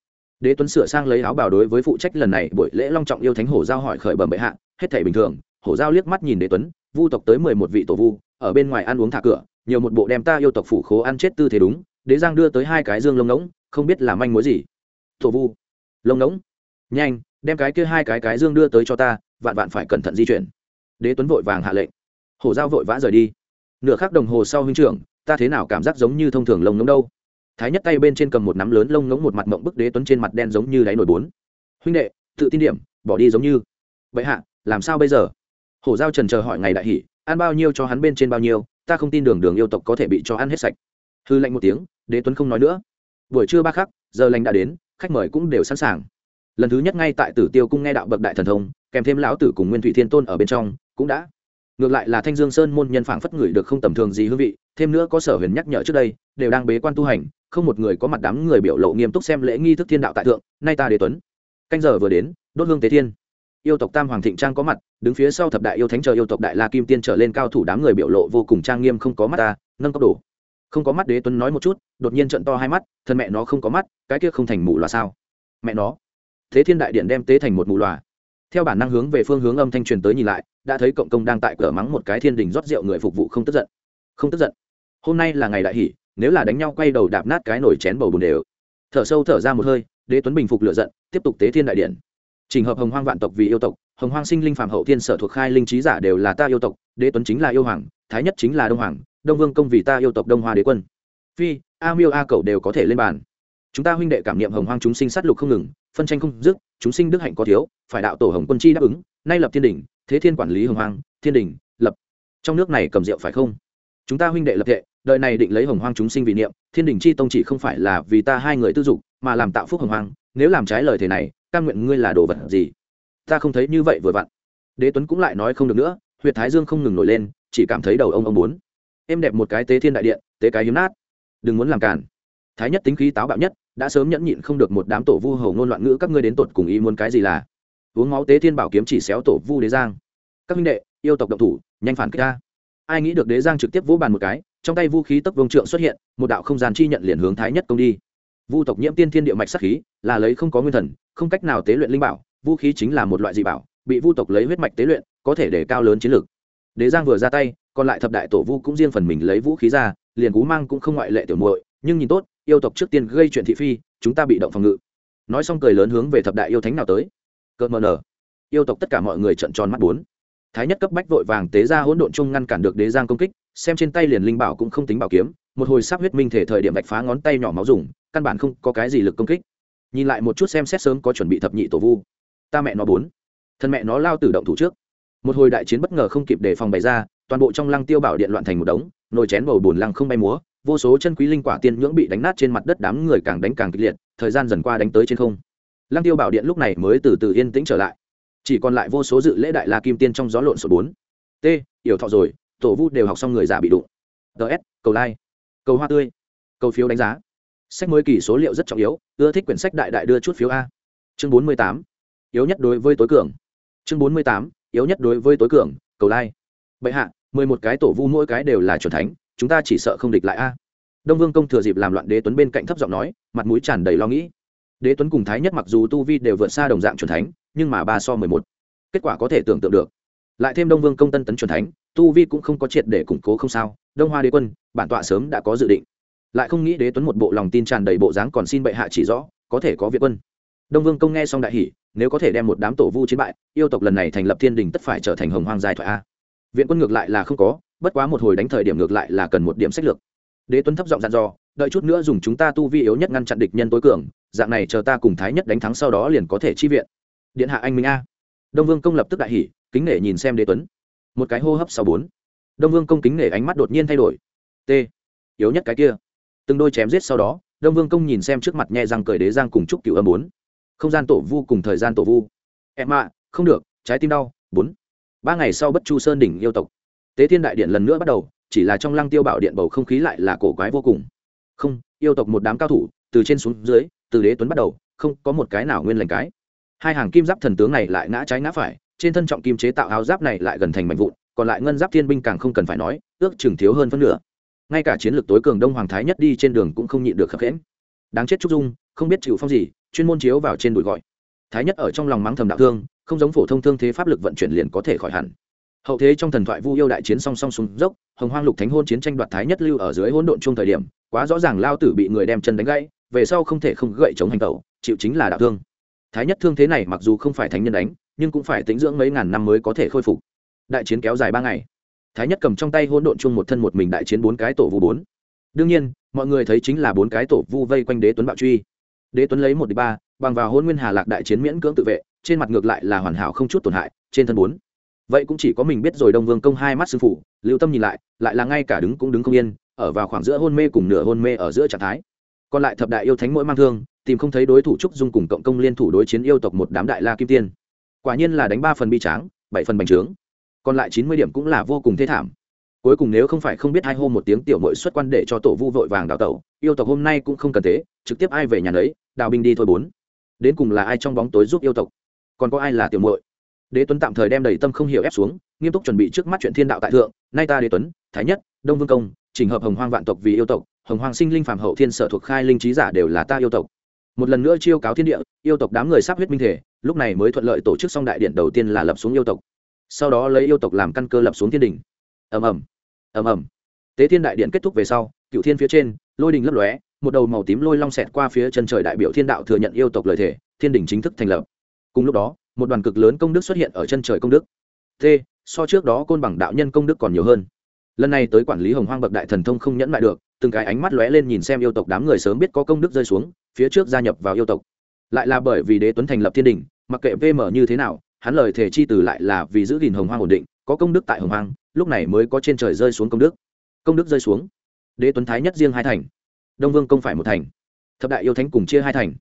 Đế tuấn sửa sang lấy áo bảo đối với phụ trách lần này buổi lễ long trọng yêu thánh hổ giao hỏi khởi bẩm bệ hạ, hết thể bình thường. Hổ giao liếc mắt nhìn đế tuấn, vu tộc tới mười một vị tổ vu, ở bên ngoài ăn uống thả cửa, nhiều một bộ đem ta yêu tộc phủ khố ăn chết tư thế đúng. Đế giang đưa tới hai cái dương lông ngỗng, không biết là manh mối gì. Tổ vu, lông ngỗng. Nhanh, đem cái kia hai cái cái dương đưa tới cho ta, vạn vạn phải cẩn thận di chuyển. Đế tuấn vội vàng hạ lệnh. Hổ giao vội vã rời đi. Nửa khắc đồng hồ sau huynh trưởng ta thế nào cảm giác giống như thông thường lông ngỗng đâu? Thái nhất tay bên trên cầm một nắm lớn lông ngỗng một mặt mộng bức đế tuấn trên mặt đen giống như đáy nổi bốn. Huynh đệ, tự tin điểm, bỏ đi giống như. Vậy hạ, làm sao bây giờ? Hổ giao trần chờ hỏi ngày đại hỉ ăn bao nhiêu cho hắn bên trên bao nhiêu, ta không tin đường đường yêu tộc có thể bị cho ăn hết sạch. Hư lạnh một tiếng, đế tuấn không nói nữa. Buổi trưa ba khắc, giờ lành đã đến, khách mời cũng đều sẵn sàng. Lần thứ nhất ngay tại tử tiêu cung nghe đạo bậc đại thần thông, kèm thêm lão tử cùng nguyên thủy thiên tôn ở bên trong, cũng đã ngược lại là thanh dương sơn môn nhân phảng phất người được không tầm thường gì hương vị, thêm nữa có sở huyền nhắc nhở trước đây, đều đang bế quan tu hành, không một người có mặt đám người biểu lộ nghiêm túc xem lễ nghi thức thiên đạo tại thượng, nay ta đế tuấn. Canh giờ vừa đến, đốt hương tế thiên. Yêu tộc tam hoàng thịnh trang có mặt, đứng phía sau thập đại yêu thánh chờ yêu tộc đại la kim tiên trở lên cao thủ đám người biểu lộ vô cùng trang nghiêm không có mắt ta, nâng cấp đủ. không có mắt đế tuấn nói một chút, đột nhiên trận to hai mắt, thân mẹ nó không có mắt, cái kia không thành mù loà sao? Mẹ nó. Thế thiên đại điện đem tế thành một mù loà theo bản năng hướng về phương hướng âm thanh truyền tới nhìn lại, đã thấy cộng công đang tại cửa mắng một cái thiên đình rót rượu người phục vụ không tức giận. Không tức giận. Hôm nay là ngày đại hỷ, nếu là đánh nhau quay đầu đạp nát cái nổi chén bầu bùn đều. Thở sâu thở ra một hơi, đế tuấn bình phục lựa giận, tiếp tục tế thiên đại điện. Trình hợp hồng hoang vạn tộc vì yêu tộc, hồng hoang sinh linh phạm hậu thiên sở thuộc khai linh trí giả đều là ta yêu tộc, đế tuấn chính là yêu hoàng, thái nhất chính là đông hoàng, đông vương công vì ta yêu tộc đông hoa đế quân. Phi, a miêu a cầu đều có thể lên bàn. Chúng ta huynh đệ cảm niệm hồng hoang chúng sinh sát lục không ngừng phân tranh không dứt, chúng sinh đức hạnh có thiếu, phải đạo tổ hồng quân chi đáp ứng, nay lập thiên đình thế thiên quản lý hồng hoang, thiên đình lập. Trong nước này cầm rượu phải không? Chúng ta huynh đệ lập thệ đợi này định lấy hồng hoang chúng sinh vì niệm, thiên đình chi tông chỉ không phải là vì ta hai người tư dục, mà làm tạo phúc hồng hoang, nếu làm trái lời thế này căn nguyện ngươi là đồ vật gì? Ta không thấy như vậy vừa vặn. Đế tuấn cũng lại nói không được nữa, huyệt thái dương không ngừng nổi lên, chỉ cảm thấy đầu ông ông muốn. Em đẹp một cái tế thiên đại điện, tế cái hiếm nát. Đừng muốn làm cản thái nhất tính khí táo bạo nhất đã sớm nhẫn nhịn không được một đám tổ vu hầu ngôn loạn ngữ, các ngươi đến tột cùng ý muốn cái gì là? Uống máu tế thiên bảo kiếm chỉ xéo tổ vu đế giang. Các minh đệ, yêu tộc động thủ, nhanh phản kích ta. Ai nghĩ được đế giang trực tiếp vỗ bàn một cái, trong tay vũ khí tấp vông trượng xuất hiện, một đạo không gian chi nhận liền hướng thái nhất công đi. Vu tộc nhiễm tiên thiên địa mạch sắc khí, là lấy không có nguyên thần, không cách nào tế luyện linh bảo, vũ khí chính là một loại dị bảo, bị vu tộc lấy huyết mạch tế luyện, có thể để cao lớn chiến lược. Đế giang vừa ra tay, còn lại thập đại tổ vu cũng riêng phần mình lấy vũ khí ra, liền cú mang cũng không ngoại lệ tiểu muội, nhưng nhìn tốt yêu tộc trước tiên gây chuyện thị phi, chúng ta bị động phòng ngự. Nói xong cười lớn hướng về thập đại yêu thánh nào tới. Cợt mờ nở. Yêu tộc tất cả mọi người trận tròn mắt bốn. Thái nhất cấp bách vội vàng tế ra hỗn độn chung ngăn cản được đế giang công kích, xem trên tay liền linh bảo cũng không tính bảo kiếm, một hồi sắp huyết minh thể thời điểm vạch phá ngón tay nhỏ máu dùng, căn bản không có cái gì lực công kích. Nhìn lại một chút xem xét sớm có chuẩn bị thập nhị tổ vu. Ta mẹ nó bốn. Thân mẹ nó lao tự động thủ trước. Một hồi đại chiến bất ngờ không kịp đề phòng bày ra, toàn bộ trong lăng tiêu bảo điện loạn thành một đống, nồi chén bầu bùn lăng không bay múa vô số chân quý linh quả tiên nhưỡng bị đánh nát trên mặt đất đám người càng đánh càng kịch liệt, thời gian dần qua đánh tới trên không. Lăng tiêu bảo điện lúc này mới từ từ yên tĩnh trở lại. Chỉ còn lại vô số dự lễ đại la kim tiên trong gió lộn số bốn. T, yểu thọ rồi, tổ vu đều học xong người già bị đụng. Ts cầu like cầu hoa tươi, cầu phiếu đánh giá. Sách mới kỳ số liệu rất trọng yếu, ưa thích quyển sách đại đại đưa chút phiếu a. Chương bốn mươi tám, yếu nhất đối với tối cường. Chương bốn mươi tám, yếu nhất đối với tối cường, cầu lai、like. bệ hạ, mười một cái tổ vu mỗi cái đều là c thánh chúng ta chỉ sợ không địch lại a. Đông vương công thừa dịp làm loạn đế tuấn bên cạnh thấp giọng nói, mặt mũi tràn đầy lo nghĩ. Đế tuấn cùng thái nhất mặc dù tu vi đều vượt xa đồng dạng c thánh, nhưng mà ba so mười một. Kết quả có thể tưởng tượng được. Lại thêm đông vương công tân tấn c thánh, tu vi cũng không có triệt để củng cố không sao, đông hoa đế quân, bản tọa sớm đã có dự định. Lại không nghĩ đế tuấn một bộ lòng tin tràn đầy bộ dáng còn xin bệ hạ chỉ rõ, có thể có việt quân. Đông vương công nghe xong đại hỷ nếu có thể đem một đám tổ vu chiến bại, yêu tộc lần này thành lập thiên đình tất phải trở thành hồng hoang dài thoại a. Viện quân ngược lại là không có bất quá một hồi đánh thời điểm ngược lại là cần một điểm sách lược. Đế tuấn thấp giọng dặn dò đợi chút nữa dùng chúng ta tu vi yếu nhất ngăn chặn địch nhân tối cường dạng này chờ ta cùng thái nhất đánh thắng sau đó liền có thể chi viện. Điện hạ anh minh a. Đông vương công lập tức đại hỉ, kính nể nhìn xem đế tuấn. Một cái hô hấp sau bốn. Đông vương công kính nể ánh mắt đột nhiên thay đổi. T. Yếu nhất cái kia. Từng đôi chém giết sau đó đông vương công nhìn xem trước mặt nhẹ răng cười đế giang cùng chúc cựu âm bốn. Không gian tổ vu cùng thời gian tổ vu. Em ạ không được trái tim đau bốn. Ba ngày sau bất chu sơn đỉnh yêu tộc tế thiên đại điện lần nữa bắt đầu, chỉ là trong lăng tiêu bảo điện bầu không khí lại là cổ quái vô cùng. Không, yêu tộc một đám cao thủ, từ trên xuống dưới, từ đế tuấn bắt đầu, không có một cái nào nguyên lành cái. Hai hàng kim giáp thần tướng này lại ngã trái ngã phải, trên thân trọng kim chế tạo áo giáp này lại gần thành mạnh vụn, còn lại ngân giáp thiên binh càng không cần phải nói, ước chừng thiếu hơn phân nửa. Ngay cả chiến lược tối cường đông hoàng thái nhất đi trên đường cũng không nhịn được khập khẽn đáng chết trúc dung, không biết chịu phong gì, chuyên môn chiếu vào trên đùi gọi. Thái nhất ở trong lòng mắng thầm đạo thương, không giống phổ thông thương thế pháp lực vận chuyển liền có thể khỏi hẳn hậu thế trong thần thoại vu yêu đại chiến song song xuống dốc, hồng hoang lục thánh hôn chiến tranh đoạt thái nhất lưu ở dưới hỗn độn chung thời điểm, quá rõ ràng lao tử bị người đem chân đánh gãy, về sau không thể không gậy chống hành tẩu, chịu chính là đạo thương. Thái nhất thương thế này mặc dù không phải thánh nhân đánh, nhưng cũng phải tính dưỡng mấy ngàn năm mới có thể khôi phục. Đại chiến kéo dài ba ngày. Thái nhất cầm trong tay hỗn độn chung một thân một mình đại chiến bốn cái tổ vu bốn. Đương nhiên, mọi người thấy chính là bốn cái tổ vu vây quanh đế tuấn bạo truy. Đế tuấn lấy một đi ba, bằng vào hôn nguyên hà lạc đại chiến miễn cưỡng tự vệ, trên mặt ngược lại là hoàn hảo không chút tổn hại, trên thân bốn vậy cũng chỉ có mình biết rồi đông vương công hai mắt sư phụ lưu tâm nhìn lại lại là ngay cả đứng cũng đứng không yên, ở vào khoảng giữa hôn mê cùng nửa hôn mê ở giữa trạng thái. Còn lại thập đại yêu thánh mỗi mang thương, tìm không thấy đối thủ trúc dung cùng cộng công liên thủ đối chiến yêu tộc một đám đại la kim tiên. Quả nhiên là đánh ba phần bi tráng, bảy phần bành trướng. Còn lại chín mươi điểm cũng là vô cùng thê thảm. Cuối cùng nếu không phải không biết hai hôm một tiếng tiểu mội xuất quan để cho tổ vu vội vàng đào tẩu, yêu tộc hôm nay cũng không cần thế, trực tiếp ai về nhà đấy đào binh đi thôi bốn. Đến cùng là ai trong bóng tối giúp yêu tộc? Còn có ai là tiểu mội đế tuấn tạm thời đem đầy tâm không hiểu ép xuống, nghiêm túc chuẩn bị trước mắt chuyện thiên đạo tại thượng. Nay ta đế tuấn, thái nhất, đông vương công trình hợp hồng hoang vạn tộc vì yêu tộc, hồng hoang sinh linh phạm hậu thiên sở thuộc khai linh trí giả đều là ta yêu tộc. Một lần nữa chiêu cáo thiên địa, yêu tộc đám người sắp huyết minh thể, lúc này mới thuận lợi tổ chức xong đại điện đầu tiên là lập xuống yêu tộc. Sau đó lấy yêu tộc làm căn cơ lập xuống thiên đình. Ầm ầm ầm ầm. Tế thiên đại điện kết thúc về sau cựu thiên phía trên, lôi đình lấp lóe, một đầu màu tím lôi long xẹt qua phía chân trời đại biểu thiên đạo thừa nhận yêu tộc lời thể thiên đình chính thức thành lập. Cùng lúc đó một đoàn cực lớn công đức xuất hiện ở chân trời công đức. T, so trước đó côn bằng đạo nhân công đức còn nhiều hơn. Lần này tới quản lý hồng hoang bậc đại thần thông không nhẫn lại được, từng cái ánh mắt lóe lên nhìn xem yêu tộc đám người sớm biết có công đức rơi xuống, phía trước gia nhập vào yêu tộc. Lại là bởi vì đế tuấn thành lập thiên đình, mặc kệ vm như thế nào, hắn lời thể chi từ lại là vì giữ gìn hồng hoang ổn định, có công đức tại hồng hoang, lúc này mới có trên trời rơi xuống công đức. Công đức rơi xuống. Đế tuấn thái nhất riêng hai thành, đông vương công phải một thành, thập đại yêu thánh cùng chia hai thành.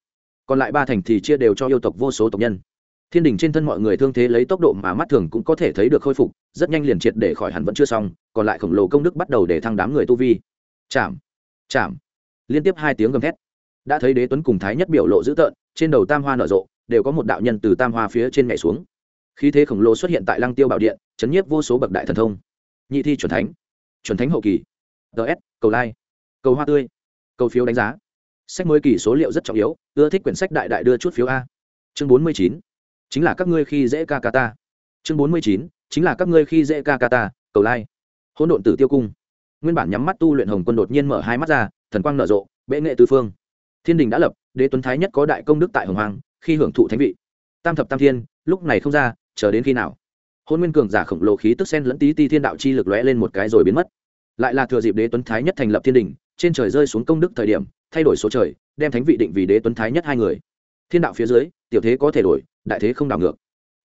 Còn lại ba thành thì chia đều cho yêu tộc vô số tộc nhân thiên đình trên thân mọi người thương thế lấy tốc độ mà mắt thường cũng có thể thấy được khôi phục, rất nhanh liền triệt để khỏi hẳn vẫn chưa xong, còn lại khổng lồ công đức bắt đầu để thăng đám người tu vi. Chạm chạm. Liên tiếp hai tiếng gầm thét. Đã thấy đế tuấn cùng thái nhất biểu lộ dữ tợn, trên đầu tam hoa nở rộ, đều có một đạo nhân từ tam hoa phía trên nhảy xuống. Khí thế khổng lồ xuất hiện tại lăng tiêu bảo điện, chấn nhiếp vô số bậc đại thần thông. Nhị thi chuẩn thánh chuẩn thánh hậu kỳ. Ts cầu lai, cầu hoa tươi, cầu phiếu đánh giá. Sách mới kỳ số liệu rất trọng yếu, ưa thích quyển sách đại đại đưa chút phiếu a. Chương bốn mươi chín chính là các ngươi khi dễ ca ca ta. Chương bốn mươi chín, chính là các ngươi khi dễ ca ca ta, cầu lai. Hỗn độn tử tiêu cung. Nguyên bản nhắm mắt tu luyện hồng quân đột nhiên mở hai mắt ra, thần quang nở rộ, bệ nghệ tư phương. Thiên đình đã lập, đế tuấn thái nhất có đại công đức tại hồng hoàng khi hưởng thụ thánh vị. Tam thập tam thiên, lúc này không ra, chờ đến khi nào? Hôn nguyên cường giả khổng lồ khí tức sen lẫn tí ti thiên đạo chi lực lóe lên một cái rồi biến mất. Lại là thừa dịp đế tuấn thái nhất thành lập thiên đình, trên trời rơi xuống công đức thời điểm, thay đổi số trời, đem thánh vị định vì đế tuấn thái nhất hai người. Thiên đạo phía dưới tiểu thế có thể đổi, đại thế không đảo ngược.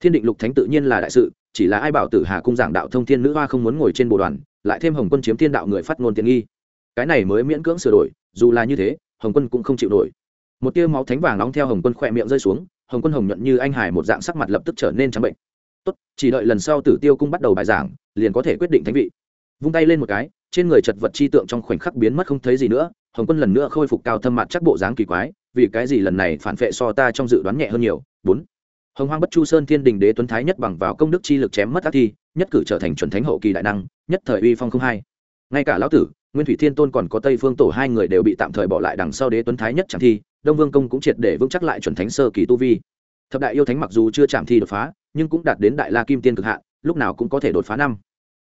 Thiên định lục thánh tự nhiên là đại sự, chỉ là ai bảo tử hà cung giảng đạo thông thiên nữ hoa không muốn ngồi trên bộ đoàn, lại thêm hồng quân chiếm thiên đạo người phát ngôn tiện nghi. Cái này mới miễn cưỡng sửa đổi, dù là như thế, hồng quân cũng không chịu nổi. Một tia máu thánh vàng nóng theo hồng quân khỏe miệng rơi xuống, hồng quân hồng nhuận như anh hải một dạng sắc mặt lập tức trở nên trắng bệnh. Tốt, chỉ đợi lần sau tử tiêu cung bắt đầu bài giảng, liền có thể quyết định thánh vị. Vung tay lên một cái, trên người chật vật chi tượng trong khoảnh khắc biến mất không thấy gì nữa, hồng quân lần nữa khôi phục cao thâm mặt chắc bộ dáng kỳ quái vì cái gì lần này phản vệ so ta trong dự đoán nhẹ hơn nhiều? Bốn. Hồng hoang bất chu sơn thiên đình đế tuấn thái nhất bằng vào công đức chi lực chém mất ác thi, nhất cử trở thành chuẩn thánh hậu kỳ đại năng, nhất thời uy phong không hai. Ngay cả lão tử, nguyên thủy thiên tôn còn có tây phương tổ hai người đều bị tạm thời bỏ lại đằng sau đế tuấn thái nhất chẳng thi, đông vương công cũng triệt để vững chắc lại chuẩn thánh sơ kỳ tu vi. Thập đại yêu thánh mặc dù chưa chạm thi đột phá, nhưng cũng đạt đến đại la kim tiên cực hạn, lúc nào cũng có thể đột phá năm.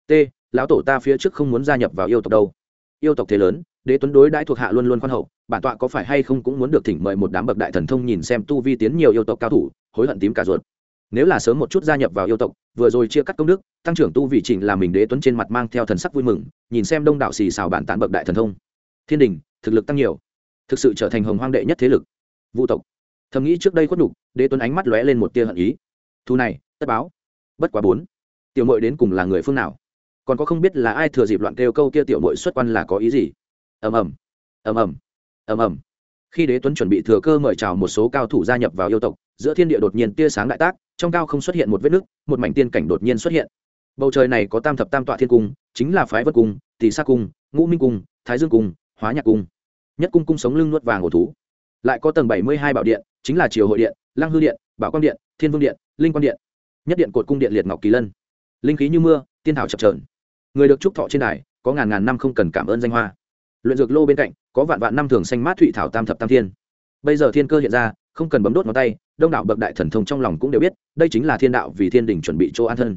T. Lão tổ ta phía trước không muốn gia nhập vào yêu tộc đâu. Yêu tộc thế lớn đế tuấn đối đãi thuộc hạ luôn luôn khoan hậu, bản tọa có phải hay không cũng muốn được thỉnh mời một đám bậc đại thần thông nhìn xem tu vi tiến nhiều yêu tộc cao thủ, hối hận tím cả ruột. Nếu là sớm một chút gia nhập vào yêu tộc, vừa rồi chia cắt công đức, tăng trưởng tu vị trình là mình đế tuấn trên mặt mang theo thần sắc vui mừng, nhìn xem đông đảo xì xào bản tán bậc đại thần thông. Thiên đình, thực lực tăng nhiều, thực sự trở thành hồng hoang đệ nhất thế lực. Vũ tộc, thầm nghĩ trước đây khuất nhục, đế tuấn ánh mắt lóe lên một tia hận ý. Thu này, tất báo. Bất quá bốn, tiểu mội đến cùng là người phương nào? Còn có không biết là ai thừa dịp loạn kêu câu kia tiểu mội xuất quan là có ý gì? Ầm ầm. Ầm ầm. Ầm ầm. Khi đế tuấn chuẩn bị thừa cơ mời chào một số cao thủ gia nhập vào yêu tộc, giữa thiên địa đột nhiên tia sáng đại tác, trong cao không xuất hiện một vết nứt, một mảnh tiên cảnh đột nhiên xuất hiện. Bầu trời này có tam thập tam tọa thiên cung, chính là phái vân cung tỷ sa cung, ngũ minh cung, thái dương cung, hóa nhạc cung. Nhất cung cung sống lưng nuốt vàng ổ thú. Lại có tầng bảy mươi hai bảo điện, chính là triều hội điện, lăng hư điện, bảo quang điện, thiên vương điện, linh quang điện. Nhất điện cột cung điện liệt ngọc kỳ lân. Linh khí như mưa, tiên thảo chập trờn người được trúc thọ trên đài, có ngàn ngàn năm không cần cảm ơn danh hoa luyện dược lô bên cạnh, có vạn vạn năm thường xanh mát thụy thảo tam thập tam thiên. Bây giờ thiên cơ hiện ra, không cần bấm đốt ngón tay, đông đảo bậc đại thần thông trong lòng cũng đều biết, đây chính là thiên đạo vì thiên đình chuẩn bị chỗ an thân.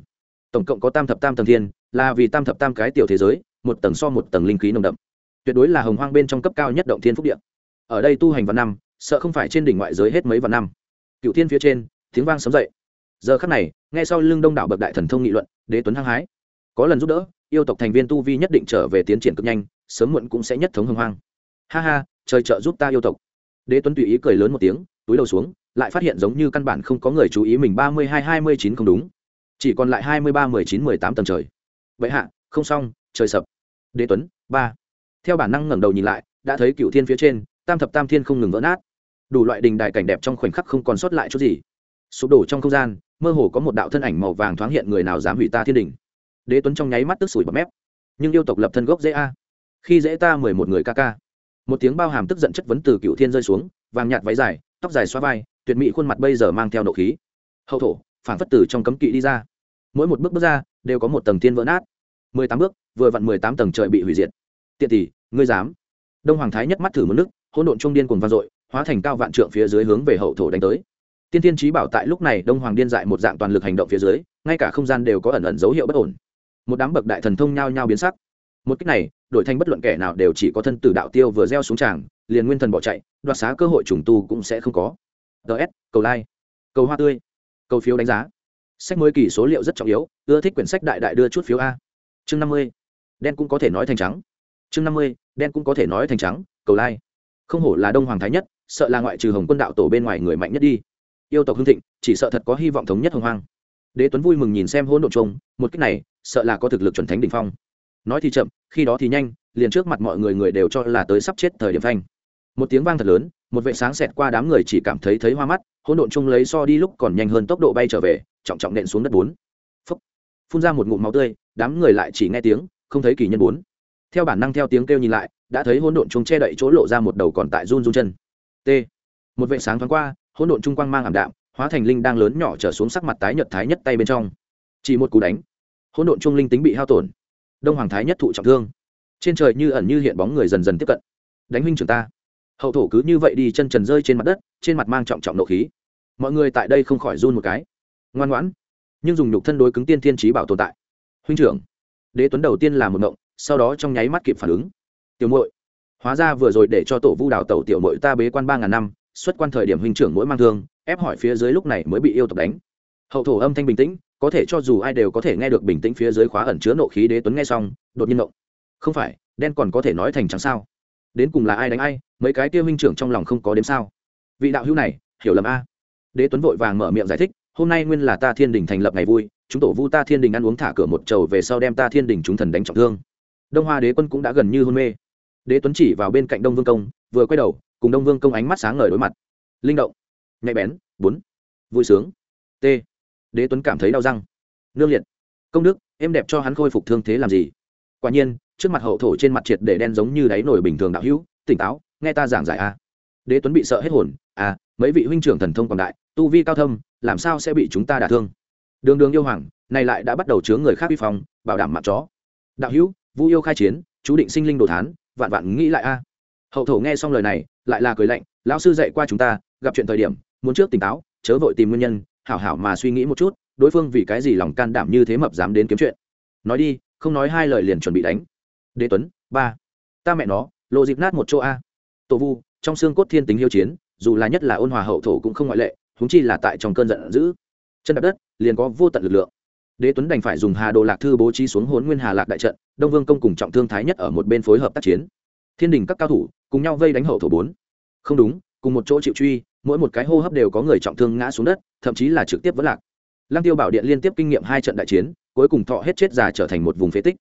Tổng cộng có tam thập tam tầng thiên, là vì tam thập tam cái tiểu thế giới, một tầng so một tầng linh khí nồng đậm. Tuyệt đối là hồng hoang bên trong cấp cao nhất động thiên phúc điện ở đây tu hành vạn năm, sợ không phải trên đỉnh ngoại giới hết mấy vạn năm. Cựu thiên phía trên, tiếng vang sấm dậy. Giờ khắc này ngay sau lưng đông đảo bậc đại thần thông nghị luận, đế tuấn hăng hái. Có lần giúp đỡ, yêu tộc thành viên tu vi nhất định trở về tiến triển cực nhanh sớm muộn cũng sẽ nhất thống hưng hoang. Ha ha, trời trợ giúp ta yêu tộc. Đế tuấn tùy ý cười lớn một tiếng, túi đầu xuống, lại phát hiện giống như căn bản không có người chú ý mình ba mươi hai hai mươi chín không đúng. Chỉ còn lại hai mươi ba mười chín mười tám tầng trời. Vậy hạ, không xong, trời sập. Đế tuấn, ba. Theo bản năng ngẩng đầu nhìn lại, đã thấy cựu thiên phía trên, tam thập tam thiên không ngừng vỡ nát. Đủ loại đình đài cảnh đẹp trong khoảnh khắc không còn sót lại chút gì. Sụp đổ trong không gian, mơ hồ có một đạo thân ảnh màu vàng thoáng hiện người nào dám hủy ta thiên đình. Đế tuấn trong nháy mắt tức sủi bọt mép. Nhưng yêu tộc lập thân gốc dễ a khi dễ ta mười một người ca ca. Một tiếng bao hàm tức giận chất vấn từ cựu thiên rơi xuống, vàng nhạt váy dài, tóc dài xoa vai, tuyệt mỹ khuôn mặt bây giờ mang theo nộ khí. Hậu thổ phản phất tử trong cấm kỵ đi ra. Mỗi một bước bước ra, đều có một tầng thiên vỡ nát. Mười tám bước, vừa vặn mười tám tầng trời bị hủy diệt. Tiện tỷ, ngươi dám? Đông hoàng thái nhất mắt thử một nước, hỗn độn trung điên cùng vang dội, hóa thành cao vạn trượng phía dưới hướng về hậu thổ đánh tới. Tiên tiên trí bảo tại lúc này đông hoàng điên dại một dạng toàn lực hành động phía dưới, ngay cả không gian đều có ẩn ẩn dấu hiệu bất ổn. Một đám bậc đại thần thông nhao nhao biến sắc một cách này, đổi thành bất luận kẻ nào đều chỉ có thân tử đạo tiêu vừa gieo xuống tràng liền nguyên thần bỏ chạy, đoạt xá cơ hội trùng tu cũng sẽ không có. Ts cầu like cầu hoa tươi, cầu phiếu đánh giá. Sách mới kỳ số liệu rất trọng yếu, ưa thích quyển sách đại đại đưa chút phiếu a. Chương năm mươi, đen cũng có thể nói thành trắng. Chương năm mươi, đen cũng có thể nói thành trắng, cầu lai. Không hổ là đông hoàng thái nhất, sợ là ngoại trừ hồng quân đạo tổ bên ngoài người mạnh nhất đi. Yêu tộc hưng thịnh, chỉ sợ thật có hy vọng thống nhất hồng hoang. Đế tuấn vui mừng nhìn xem hỗn độn trông một cách này, sợ là có thực lực chuẩn thánh đ ỉ n h phong nói thì chậm, khi đó thì nhanh, liền trước mặt mọi người người đều cho là tới sắp chết thời điểm phanh. Một tiếng vang thật lớn, một vệ sáng xẹt qua đám người chỉ cảm thấy thấy hoa mắt, hỗn độn chung lấy so đi lúc còn nhanh hơn tốc độ bay trở về, trọng trọng nện xuống đất bốn. Phúc, phun ra một ngụm máu tươi, đám người lại chỉ nghe tiếng, không thấy kỳ nhân bốn. Theo bản năng theo tiếng kêu nhìn lại, đã thấy hỗn độn chung che đậy chỗ lộ ra một đầu còn tại run run chân. T. Một vệ sáng thoáng qua, hỗn độn trung quang mang ảm đạm, hóa thành linh đang lớn nhỏ trở xuống sắc mặt tái nhợt thái nhất tay bên trong. Chỉ một cú đánh, hỗn độn trung linh tính bị hao tổn đông hoàng thái nhất thụ trọng thương. Trên trời như ẩn như hiện bóng người dần dần tiếp cận. Đánh huynh trưởng ta. Hậu thổ cứ như vậy đi chân trần rơi trên mặt đất, trên mặt mang trọng trọng nộ khí. Mọi người tại đây không khỏi run một cái. Ngoan ngoãn. Nhưng dùng nhục thân đối cứng tiên thiên trí bảo tồn tại. Huynh trưởng. Đế tuấn đầu tiên là một ngộng, sau đó trong nháy mắt kịp phản ứng. Tiểu muội. Hóa ra vừa rồi để cho tổ vu đào tẩu tiểu muội ta bế quan ba ngàn năm, xuất quan thời điểm huynh trưởng mỗi mang thương, ép hỏi phía dưới lúc này mới bị yêu tộc đánh. Hậu thổ âm thanh bình tĩnh có thể cho dù ai đều có thể nghe được bình tĩnh phía dưới khóa ẩn chứa nộ khí đế tuấn nghe xong, đột nhiên động không phải, đen còn có thể nói thành trắng sao? Đến cùng là ai đánh ai, mấy cái tiêu huynh trưởng trong lòng không có đếm sao? Vị đạo hữu này, hiểu lầm a. Đế tuấn vội vàng mở miệng giải thích, hôm nay nguyên là ta thiên đình thành lập ngày vui, chúng tổ vu ta thiên đình ăn uống thả cửa một trầu về sau đem ta thiên đình chúng thần đánh trọng thương. Đông hoa đế quân cũng đã gần như hôn mê. Đế tuấn chỉ vào bên cạnh đông vương công, vừa quay đầu, cùng đông vương công ánh mắt sáng ngời đối mặt. Linh động, nhạy bén, bốn, vui sướng t đế tuấn cảm thấy đau răng. Nương liệt. Công đức, em đẹp cho hắn khôi phục thương thế làm gì? Quả nhiên, trước mặt hậu thổ trên mặt triệt để đen giống như đáy nổi bình thường đạo hữu, tỉnh táo, nghe ta giảng giải a. Đế tuấn bị sợ hết hồn à mấy vị huynh trưởng thần thông còn đại, tu vi cao thâm, làm sao sẽ bị chúng ta đả thương? Đường đường yêu hoàng, này lại đã bắt đầu chứa người khác vi phòng bảo đảm mặt chó. Đạo hữu, vu yêu khai chiến, chú định sinh linh đồ thán, vạn vạn nghĩ lại a. Hậu thổ nghe xong lời này, lại là cười lạnh, lão sư dạy qua chúng ta, gặp chuyện thời điểm, muốn trước tỉnh táo, chớ vội tìm nguyên nhân hảo hảo mà suy nghĩ một chút, đối phương vì cái gì lòng can đảm như thế mập dám đến kiếm chuyện. Nói đi, không nói hai lời liền chuẩn bị đánh. Đế tuấn, ba. Ta mẹ nó, lộ dịp nát một chỗ a. Tổ vu, trong xương cốt thiên tính hiếu chiến, dù là nhất là ôn hòa hậu thổ cũng không ngoại lệ húng chi là tại trong cơn giận dữ. Chân đạp đất, liền có vô tận lực lượng. Đế tuấn đành phải dùng hà đồ lạc thư bố trí xuống hốn nguyên hà lạc đại trận, đông vương công cùng trọng thương thái nhất ở một bên phối hợp tác chiến. Thiên đình các cao thủ, cùng nhau vây đánh hậu thổ bốn. Không đúng, cùng một chỗ chịu truy mỗi một cái hô hấp đều có người trọng thương ngã xuống đất, thậm chí là trực tiếp vẫn lạc. Lăng tiêu bảo điện liên tiếp kinh nghiệm hai trận đại chiến, cuối cùng thọ hết chết già trở thành một vùng phế tích.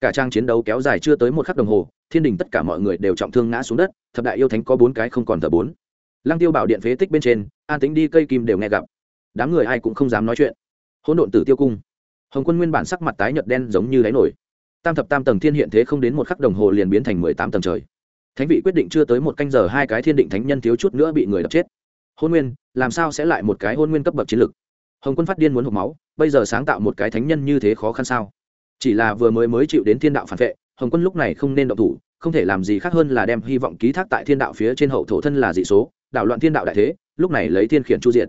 Cả trang chiến đấu kéo dài chưa tới một khắc đồng hồ, thiên đình tất cả mọi người đều trọng thương ngã xuống đất, thập đại yêu thánh có bốn cái không còn thờ bốn. Lăng tiêu bảo điện phế tích bên trên, an tính đi cây kim đều nghe gặp. Đám người ai cũng không dám nói chuyện. Hỗn độn tử tiêu cung. Hồng quân nguyên bản sắc mặt tái nhợt đen giống như đáy nổi. Tam thập tam tầng thiên hiện thế không đến một khắc đồng hồ liền biến thành mười tám tầng trời. Thánh vị quyết định chưa tới một canh giờ hai cái thiên định thánh nhân thiếu chút nữa bị người đập chết hôn nguyên, làm sao sẽ lại một cái hôn nguyên cấp bậc chiến lực hồng quân phát điên muốn hộp máu, bây giờ sáng tạo một cái thánh nhân như thế khó khăn sao? Chỉ là vừa mới mới chịu đến thiên đạo phản vệ, hồng quân lúc này không nên động thủ, không thể làm gì khác hơn là đem hy vọng ký thác tại thiên đạo phía trên hậu thổ thân là dị số, đảo loạn thiên đạo đại thế, lúc này lấy thiên khiển chu diện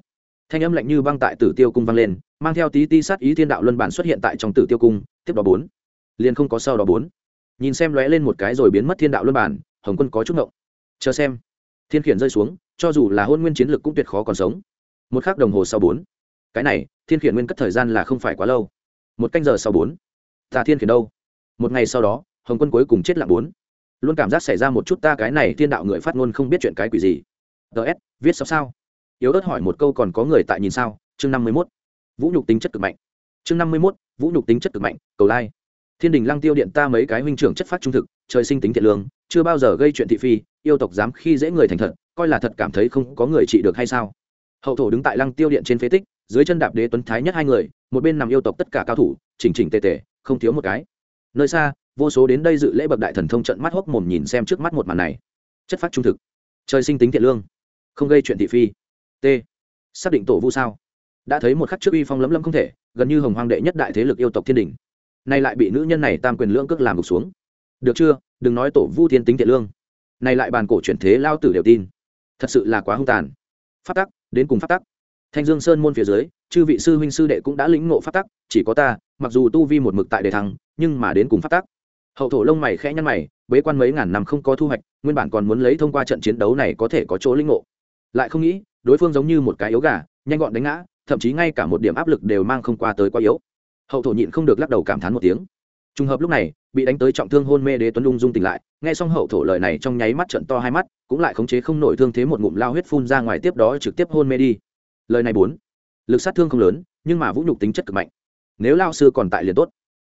thanh âm lạnh như băng tại tử tiêu cung vang lên, mang theo tí ti sát ý thiên đạo luân bản xuất hiện tại trong tử tiêu cung, tiếp đó bốn. Liền không có sau đó bốn. Nhìn xem lóe lên một cái rồi biến mất thiên đạo luân bản, hồng quân có chút ngộng. Chờ xem thiên khiển rơi xuống, cho dù là hôn nguyên chiến lực cũng tuyệt khó còn sống. Một khắc đồng hồ sau bốn. Cái này, thiên khiển nguyên cất thời gian là không phải quá lâu. Một canh giờ sau bốn. Ta thiên khiển đâu? Một ngày sau đó, hồng quân cuối cùng chết lặng bốn. Luôn cảm giác xảy ra một chút ta cái này thiên đạo người phát ngôn không biết chuyện cái quỷ gì. Ts viết sao sao? Yếu ớt hỏi một câu còn có người tại nhìn sao? Chương năm mươi mốt. Vũ nhục tính chất cực mạnh. Chương năm mươi mốt, vũ nhục tính chất cực mạnh, cầu lai. Thiên đình lăng tiêu điện ta mấy cái huynh trưởng chất phát trung thực, trời sinh tính thiện lương, chưa bao giờ gây chuyện thị phi yêu tộc dám khi dễ người thành thật, coi là thật cảm thấy không có người trị được hay sao? Hậu thổ đứng tại lăng tiêu điện trên phế tích, dưới chân đạp đế tuấn thái nhất hai người, một bên nằm yêu tộc tất cả cao thủ, chỉnh chỉnh tề tề, không thiếu một cái. Nơi xa, vô số đến đây dự lễ bậc đại thần thông trận mắt hốc mồm nhìn xem trước mắt một màn này. Chất phát trung thực. Trời sinh tính thiện lương. Không gây chuyện thị phi. T. Xác định tổ vu sao? Đã thấy một khắc trước uy phong lấm lấm không thể, gần như hồng hoang đệ nhất đại thế lực yêu tộc thiên đình. Nay lại bị nữ nhân này tam quyền lưỡng cước làm gục xuống. Được chưa? Đừng nói tổ vu thiên tính thiện lương này lại bàn cổ chuyển thế lao tử đều tin. Thật sự là quá hung tàn. Phát tắc, đến cùng phát tắc. Thanh dương sơn môn phía dưới, chư vị sư huynh sư đệ cũng đã lĩnh ngộ phát tắc, chỉ có ta, mặc dù tu vi một mực tại đề thăng, nhưng mà đến cùng phát tắc. Hậu thổ lông mày khẽ nhăn mày, bế quan mấy ngàn năm không có thu hoạch, nguyên bản còn muốn lấy thông qua trận chiến đấu này có thể có chỗ lĩnh ngộ. Lại không nghĩ, đối phương giống như một cái yếu gà, nhanh gọn đánh ngã, thậm chí ngay cả một điểm áp lực đều mang không qua tới quá yếu. Hậu thổ nhịn không được lắc đầu cảm thán một tiếng. Trùng hợp lúc này, bị đánh tới trọng thương hôn mê đế tuấn ung dung tỉnh lại nghe xong hậu thổ lời này trong nháy mắt trận to hai mắt, cũng lại khống chế không nổi thương thế một ngụm lao huyết phun ra ngoài tiếp đó trực tiếp hôn mê đi. Lời này bốn, lực sát thương không lớn, nhưng mà vũ nhục tính chất cực mạnh. Nếu lao sư còn tại liền tốt.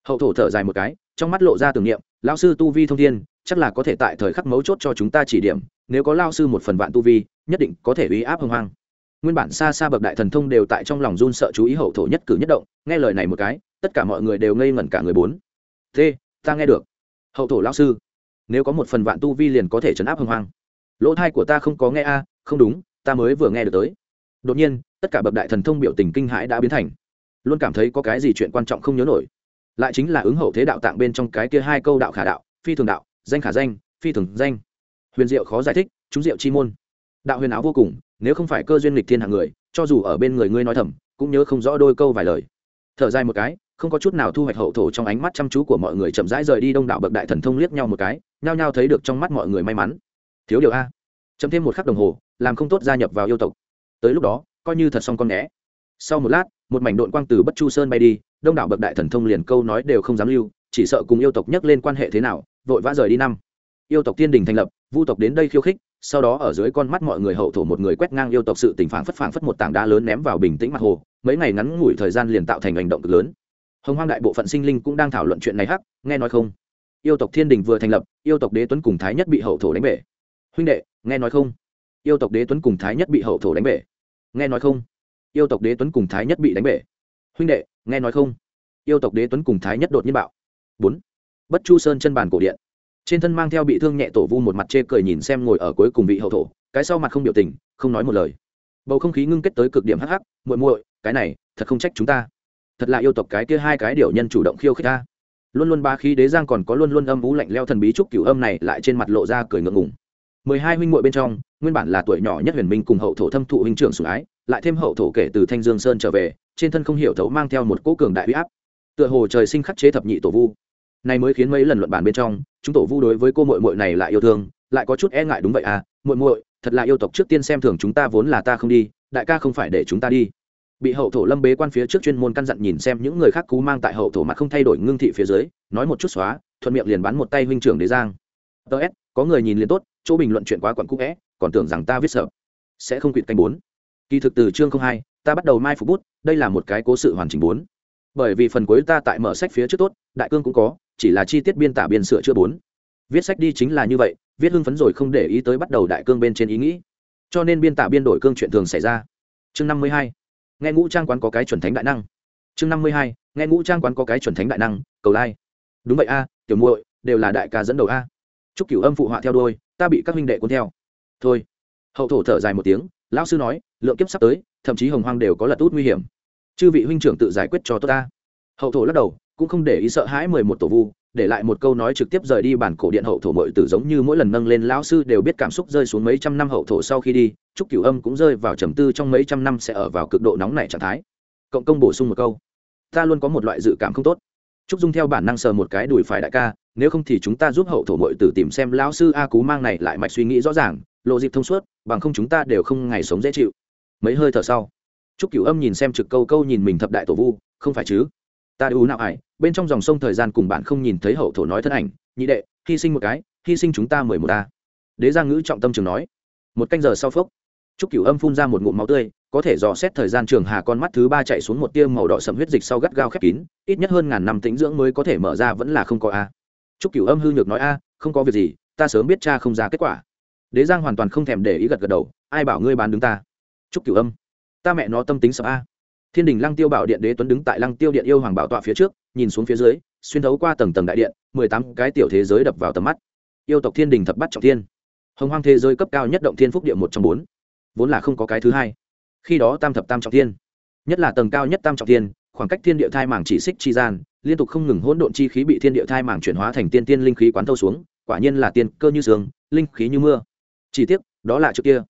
Hậu thổ thở dài một cái, trong mắt lộ ra tưởng niệm, lao sư tu vi thông thiên, chắc là có thể tại thời khắc mấu chốt cho chúng ta chỉ điểm, nếu có lao sư một phần vạn tu vi, nhất định có thể uy áp hưng hoang nguyên bản xa xa bậc đại thần thông đều tại trong lòng run sợ chú ý hậu thổ nhất cử nhất động, nghe lời này một cái, tất cả mọi người đều ngây ngẩn cả người bốn. Thế, ta nghe được. Hậu thổ lao sư nếu có một phần vạn tu vi liền có thể chấn áp hưng hoang. Lỗ thai của ta không có nghe a, không đúng, ta mới vừa nghe được tới. Đột nhiên, tất cả bậc đại thần thông biểu tình kinh hãi đã biến thành. Luôn cảm thấy có cái gì chuyện quan trọng không nhớ nổi. Lại chính là ứng hậu thế đạo tạng bên trong cái kia hai câu đạo khả đạo, phi thường đạo, danh khả danh, phi thường danh. Huyền diệu khó giải thích, chúng diệu chi môn. Đạo huyền áo vô cùng, nếu không phải cơ duyên lịch thiên hạng người, cho dù ở bên người ngươi nói thầm, cũng nhớ không rõ đôi câu vài lời. Thở dài một cái không có chút nào thu hoạch hậu thổ trong ánh mắt chăm chú của mọi người chậm rãi rời đi đông đảo bậc đại thần thông liếc nhau một cái, nhao nhao thấy được trong mắt mọi người may mắn. Thiếu điều a. Chậm thêm một khắc đồng hồ, làm không tốt gia nhập vào yêu tộc. Tới lúc đó, coi như thật xong con né sau một lát, một mảnh đội quang từ bất chu sơn bay đi, đông đảo bậc đại thần thông liền câu nói đều không dám lưu, chỉ sợ cùng yêu tộc nhắc lên quan hệ thế nào, vội vã rời đi năm. Yêu tộc tiên đình thành lập, vu tộc đến đây khiêu khích, sau đó ở dưới con mắt mọi người hậu thổ một người quét ngang yêu tộc sự tình phản phất phản phất một tảng đá lớn ném vào bình tĩnh mặt hồ, mấy ngày ngắn ngủi thời gian liền tạo thành hành động cực lớn hồng hoang đại bộ phận sinh linh cũng đang thảo luận chuyện này hắc, nghe nói không? Yêu tộc thiên đình vừa thành lập, yêu tộc đế tuấn cùng thái nhất bị hậu thổ đánh bể. Huynh đệ, nghe nói không? Yêu tộc đế tuấn cùng thái nhất bị hậu thổ đánh bể. Nghe nói không? Yêu tộc đế tuấn cùng thái nhất bị đánh bể. Huynh đệ, nghe nói không? Yêu tộc đế tuấn cùng thái nhất đột nhiên bạo. Bốn. Bất chu sơn chân bàn cổ điện. Trên thân mang theo bị thương nhẹ tổ vu một mặt chê cười nhìn xem ngồi ở cuối cùng vị hậu thổ, cái sau mặt không biểu tình, không nói một lời. Bầu không khí ngưng kết tới cực điểm hắc hắc, muội muội, cái này, thật không trách chúng ta thật là yêu tộc cái kia hai cái điều nhân chủ động khiêu khích ta. Luôn luôn ba khí đế giang còn có luôn luôn âm vũ lạnh leo thần bí trúc cửu âm này lại trên mặt lộ ra cười ngượng ngùng. Mười hai huynh muội bên trong, nguyên bản là tuổi nhỏ nhất huyền minh cùng hậu thổ thâm thụ huynh trưởng sủng ái, lại thêm hậu thổ kể từ thanh dương sơn trở về, trên thân không hiểu thấu mang theo một cỗ cường đại huy áp. Tựa hồ trời sinh khắc chế thập nhị tổ vu. Này mới khiến mấy lần luận bàn bên trong, chúng tổ vu đối với cô muội muội này lại yêu thương, lại có chút e ngại đúng vậy à muội muội, thật là yêu tộc trước tiên xem thường chúng ta vốn là ta không đi, đại ca không phải để chúng ta đi bị hậu thổ lâm bế quan phía trước chuyên môn căn dặn nhìn xem những người khác cú mang tại hậu thổ mặt không thay đổi ngưng thị phía dưới, nói một chút xóa, thuận miệng liền bắn một tay huynh trưởng đế giang. Ts có người nhìn liền tốt, chỗ bình luận chuyện quá quặn cũ vẽ còn tưởng rằng ta viết sợ. Sẽ không quỵt canh bốn. Kỳ thực từ chương không hai, ta bắt đầu mai phục bút, đây là một cái cố sự hoàn chỉnh bốn. Bởi vì phần cuối ta tại mở sách phía trước tốt, đại cương cũng có, chỉ là chi tiết biên tả biên sửa chưa bốn. Viết sách đi chính là như vậy, viết hưng phấn rồi không để ý tới bắt đầu đại cương bên trên ý nghĩ. Cho nên biên tả biên đổi cương chuyện thường xảy ra. Chương năm mươi hai nghe ngũ trang quán có cái chuẩn thánh đại năng. Chương năm mươi hai, nghe ngũ trang quán có cái chuẩn thánh đại năng, cầu lai. Đúng vậy a, tiểu muội, đều là đại ca dẫn đầu a. Chúc cửu âm phụ họa theo đôi, ta bị các huynh đệ cuốn theo. Thôi. Hậu thổ thở dài một tiếng, lão sư nói, lượng kiếp sắp tới, thậm chí hồng hoang đều có lật út nguy hiểm. Chư vị huynh trưởng tự giải quyết cho tốt ta. Hậu thổ lắc đầu, cũng không để ý sợ hãi mười một tổ vu để lại một câu nói trực tiếp rời đi bản cổ điện hậu thổ mội tử giống như mỗi lần nâng lên lão sư đều biết cảm xúc rơi xuống mấy trăm năm hậu thổ sau khi đi, trúc cửu âm cũng rơi vào trầm tư trong mấy trăm năm sẽ ở vào cực độ nóng này trạng thái. Cộng công bổ sung một câu, ta luôn có một loại dự cảm không tốt. Trúc dung theo bản năng sờ một cái đùi phải đại ca, nếu không thì chúng ta giúp hậu thổ mội tử tìm xem lão sư a cú mang này lại mạch suy nghĩ rõ ràng, lộ dịp thông suốt, bằng không chúng ta đều không ngày sống dễ chịu. Mấy hơi thở sau, trúc cửu âm nhìn xem trực câu câu nhìn mình thập đại tổ vu, không phải chứ? Ta ưu nào ải bên trong dòng sông thời gian cùng bạn không nhìn thấy hậu thổ nói thân ảnh, nhị đệ, hy sinh một cái, hy sinh chúng ta mười một ta đế giang ngữ trọng tâm trường nói. Một canh giờ sau phốc, trúc cửu âm phun ra một ngụm máu tươi, có thể dò xét thời gian trường hà con mắt thứ ba chạy xuống một tia màu đỏ sầm huyết dịch sau gắt gao khép kín, ít nhất hơn ngàn năm tĩnh dưỡng mới có thể mở ra vẫn là không có a. Trúc cửu âm hư nhược nói, a, không có việc gì, ta sớm biết cha không ra kết quả. Đế giang hoàn toàn không thèm để ý gật gật đầu, ai bảo ngươi bán đứng ta? Trúc cửu âm, ta mẹ nó tâm tính sợ a thiên đình lăng tiêu bảo điện đế tuấn đứng tại lăng tiêu điện yêu hoàng bảo tọa phía trước, nhìn xuống phía dưới, xuyên thấu qua tầng tầng đại điện, mười tám cái tiểu thế giới đập vào tầm mắt. Yêu tộc thiên đình thập bắt trọng thiên. Hồng hoang thế giới cấp cao nhất động thiên phúc địa một trong bốn. Vốn là không có cái thứ hai. Khi đó tam thập tam trọng thiên. Nhất là tầng cao nhất tam trọng thiên, khoảng cách thiên địa thai mảng chỉ xích chi gian, liên tục không ngừng hỗn độn chi khí bị thiên địa thai mảng chuyển hóa thành tiên tiên linh khí quán thâu xuống, quả nhiên là tiên cơ như sương, linh khí như mưa. Chỉ tiếc, đó là trước kia.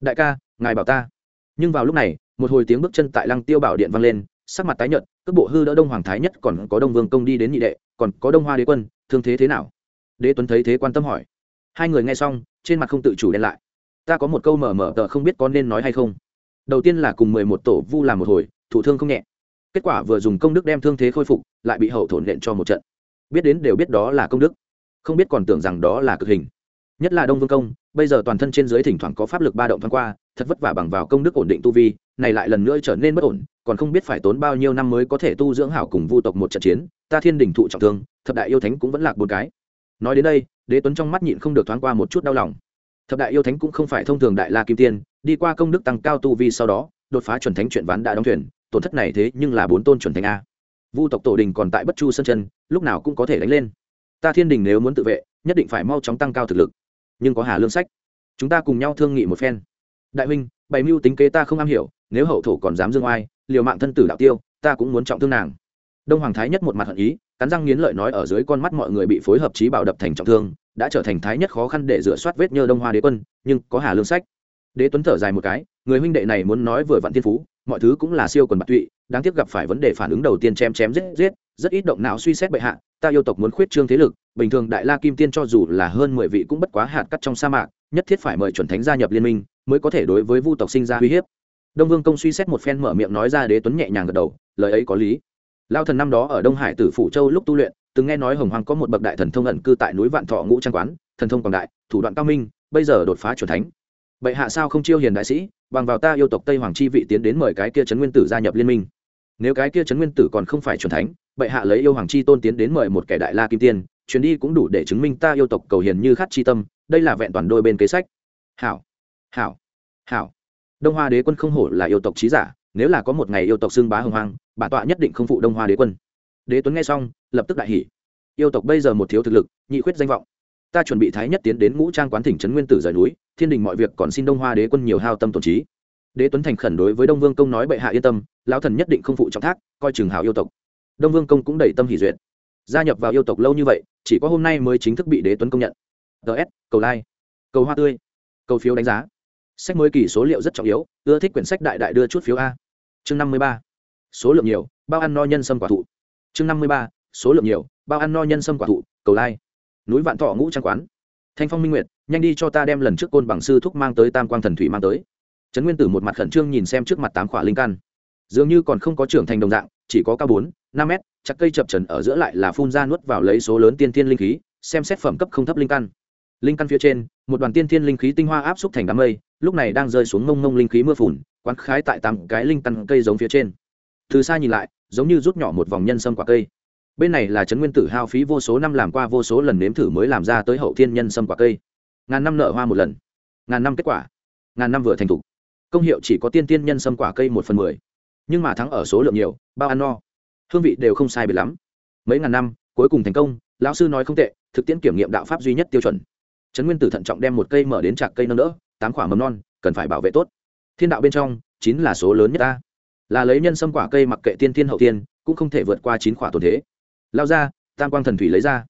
Đại ca, ngài bảo ta. Nhưng vào lúc này một hồi tiếng bước chân tại lăng tiêu bảo điện vang lên, sắc mặt tái nhợt, cước bộ hư đỡ đông hoàng thái nhất còn có đông vương công đi đến nhị đệ, còn có đông hoa đế quân, thương thế thế nào? Đế tuấn thấy thế quan tâm hỏi. Hai người nghe xong, trên mặt không tự chủ đen lại. Ta có một câu mở mở tờ không biết có nên nói hay không. Đầu tiên là cùng mười một tổ vu làm một hồi thủ thương không nhẹ. Kết quả vừa dùng công đức đem thương thế khôi phục, lại bị hậu thổn lện cho một trận. Biết đến đều biết đó là công đức. Không biết còn tưởng rằng đó là cực hình. Nhất là đông vương công, bây giờ toàn thân trên dưới thỉnh thoảng có pháp lực ba động thoáng qua thật vất vả bằng vào công đức ổn định tu vi, này lại lần nữa trở nên bất ổn, còn không biết phải tốn bao nhiêu năm mới có thể tu dưỡng hảo cùng vu tộc một trận chiến, ta thiên đình thụ trọng thương, thập đại yêu thánh cũng vẫn lạc bốn cái. Nói đến đây, đế tuấn trong mắt nhịn không được thoáng qua một chút đau lòng. Thập đại yêu thánh cũng không phải thông thường đại la kim tiên, đi qua công đức tăng cao tu vi sau đó, đột phá chuẩn thánh chuyện ván đã đóng thuyền, tổn thất này thế nhưng là bốn tôn chuẩn thánh a. Vu tộc tổ đình còn tại bất chu sân chân, lúc nào cũng có thể đánh lên. Ta thiên đình nếu muốn tự vệ, nhất định phải mau chóng tăng cao thực lực. Nhưng có hà lương sách. Chúng ta cùng nhau thương nghị một phen đại huynh, bày mưu tính kế ta không am hiểu, nếu hậu thổ còn dám dương oai, liều mạng thân tử đạo tiêu, ta cũng muốn trọng thương nàng. Đông hoàng thái nhất một mặt hận ý, cắn răng nghiến lợi nói ở dưới con mắt mọi người bị phối hợp trí bảo đập thành trọng thương, đã trở thành thái nhất khó khăn để rửa soát vết nhơ đông hoa đế quân, nhưng có hà lương sách. Đế tuấn thở dài một cái, người huynh đệ này muốn nói vừa vặn thiên phú, mọi thứ cũng là siêu quần bạc tụy, đáng tiếc gặp phải vấn đề phản ứng đầu tiên chém chém giết giết, rất ít động não suy xét bệ hạ, ta yêu tộc muốn khuyết trương thế lực, bình thường đại la kim tiên cho dù là hơn mười vị cũng bất quá hạt cắt trong sa mạc, nhất thiết phải mời chuẩn thánh gia nhập liên minh mới có thể đối với vu tộc sinh ra uy hiếp. Đông vương công suy xét một phen mở miệng nói ra đế tuấn nhẹ nhàng gật đầu, lời ấy có lý. Lao thần năm đó ở đông hải tử phủ châu lúc tu luyện, từng nghe nói hồng hoàng có một bậc đại thần thông ẩn cư tại núi vạn thọ ngũ trang quán, thần thông quảng đại, thủ đoạn cao minh, bây giờ đột phá chuẩn thánh. Bệ hạ sao không chiêu hiền đại sĩ, bằng vào ta yêu tộc tây hoàng chi vị tiến đến mời cái kia trấn nguyên tử gia nhập liên minh. Nếu cái kia trấn nguyên tử còn không phải chuẩn thánh, bệ hạ lấy yêu hoàng chi tôn tiến đến mời một kẻ đại la kim tiên, chuyến đi cũng đủ để chứng minh ta yêu tộc cầu hiền như khát chi tâm, đây là vẹn toàn đôi bên kế sách. Hảo hảo hảo. Đông hoa đế quân không hổ là yêu tộc trí giả, nếu là có một ngày yêu tộc xưng bá hồng hoang, bản tọa nhất định không phụ đông hoa đế quân. Đế tuấn nghe xong, lập tức đại hỉ. Yêu tộc bây giờ một thiếu thực lực, nhị khuyết danh vọng. Ta chuẩn bị thái nhất tiến đến ngũ trang quán thỉnh trấn nguyên tử rời núi, thiên đình mọi việc còn xin đông hoa đế quân nhiều hao tâm tổn trí. Đế tuấn thành khẩn đối với đông vương công nói bệ hạ yên tâm, lão thần nhất định không phụ trọng thác, coi chừng hào yêu tộc. Đông vương công cũng đầy tâm hỷ duyệt. Gia nhập vào yêu tộc lâu như vậy, chỉ có hôm nay mới chính thức bị đế tuấn công nhận. Ts cầu like, cầu hoa tươi, cầu phiếu đánh giá sách mới kỳ số liệu rất trọng yếu, ưa thích quyển sách đại đại đưa chút phiếu a. Chương năm mươi ba. Số lượng nhiều, bao ăn no nhân sâm quả thụ. Chương năm mươi ba, số lượng nhiều, bao ăn no nhân sâm quả thụ, cầu lai. Núi vạn thọ ngũ trang quán. Thanh phong minh nguyệt, nhanh đi cho ta đem lần trước côn bằng sư thúc mang tới tam quang thần thủy mang tới. Trấn nguyên tử một mặt khẩn trương nhìn xem trước mặt tám khỏa linh căn. Dường như còn không có trưởng thành đồng dạng, chỉ có cao bốn, năm mét chắc cây chập trần ở giữa lại là phun ra nuốt vào lấy số lớn tiên thiên linh khí, xem xét phẩm cấp không thấp linh căn linh căn phía trên, một đoàn tiên thiên linh khí tinh hoa áp xúc thành đám mây, lúc này đang rơi xuống mông mông linh khí mưa phùn, quán khái tại tám cái linh căn cây giống phía trên. Từ xa nhìn lại, giống như rút nhỏ một vòng nhân sâm quả cây. Bên này là trấn nguyên tử hao phí vô số năm làm qua vô số lần nếm thử mới làm ra tới hậu thiên nhân sâm quả cây. Ngàn năm nở hoa một lần. Ngàn năm kết quả. Ngàn năm vừa thành thục. Công hiệu chỉ có tiên tiên nhân sâm quả cây một phần mười. Nhưng mà thắng ở số lượng nhiều, bao ăn no. Hương vị đều không sai biệt lắm. Mấy ngàn năm, cuối cùng thành công, lão sư nói không tệ, thực tiễn kiểm nghiệm đạo pháp duy nhất tiêu chuẩn trấn nguyên tử thận trọng đem một cây mở đến trạc cây nâng đỡ, tám quả mầm non, cần phải bảo vệ tốt. Thiên đạo bên trong, chín là số lớn nhất ta. Là lấy nhân sâm quả cây mặc kệ tiên thiên hậu tiên cũng không thể vượt qua chín quả tổn thế. Lao ra, tam quang thần thủy lấy ra.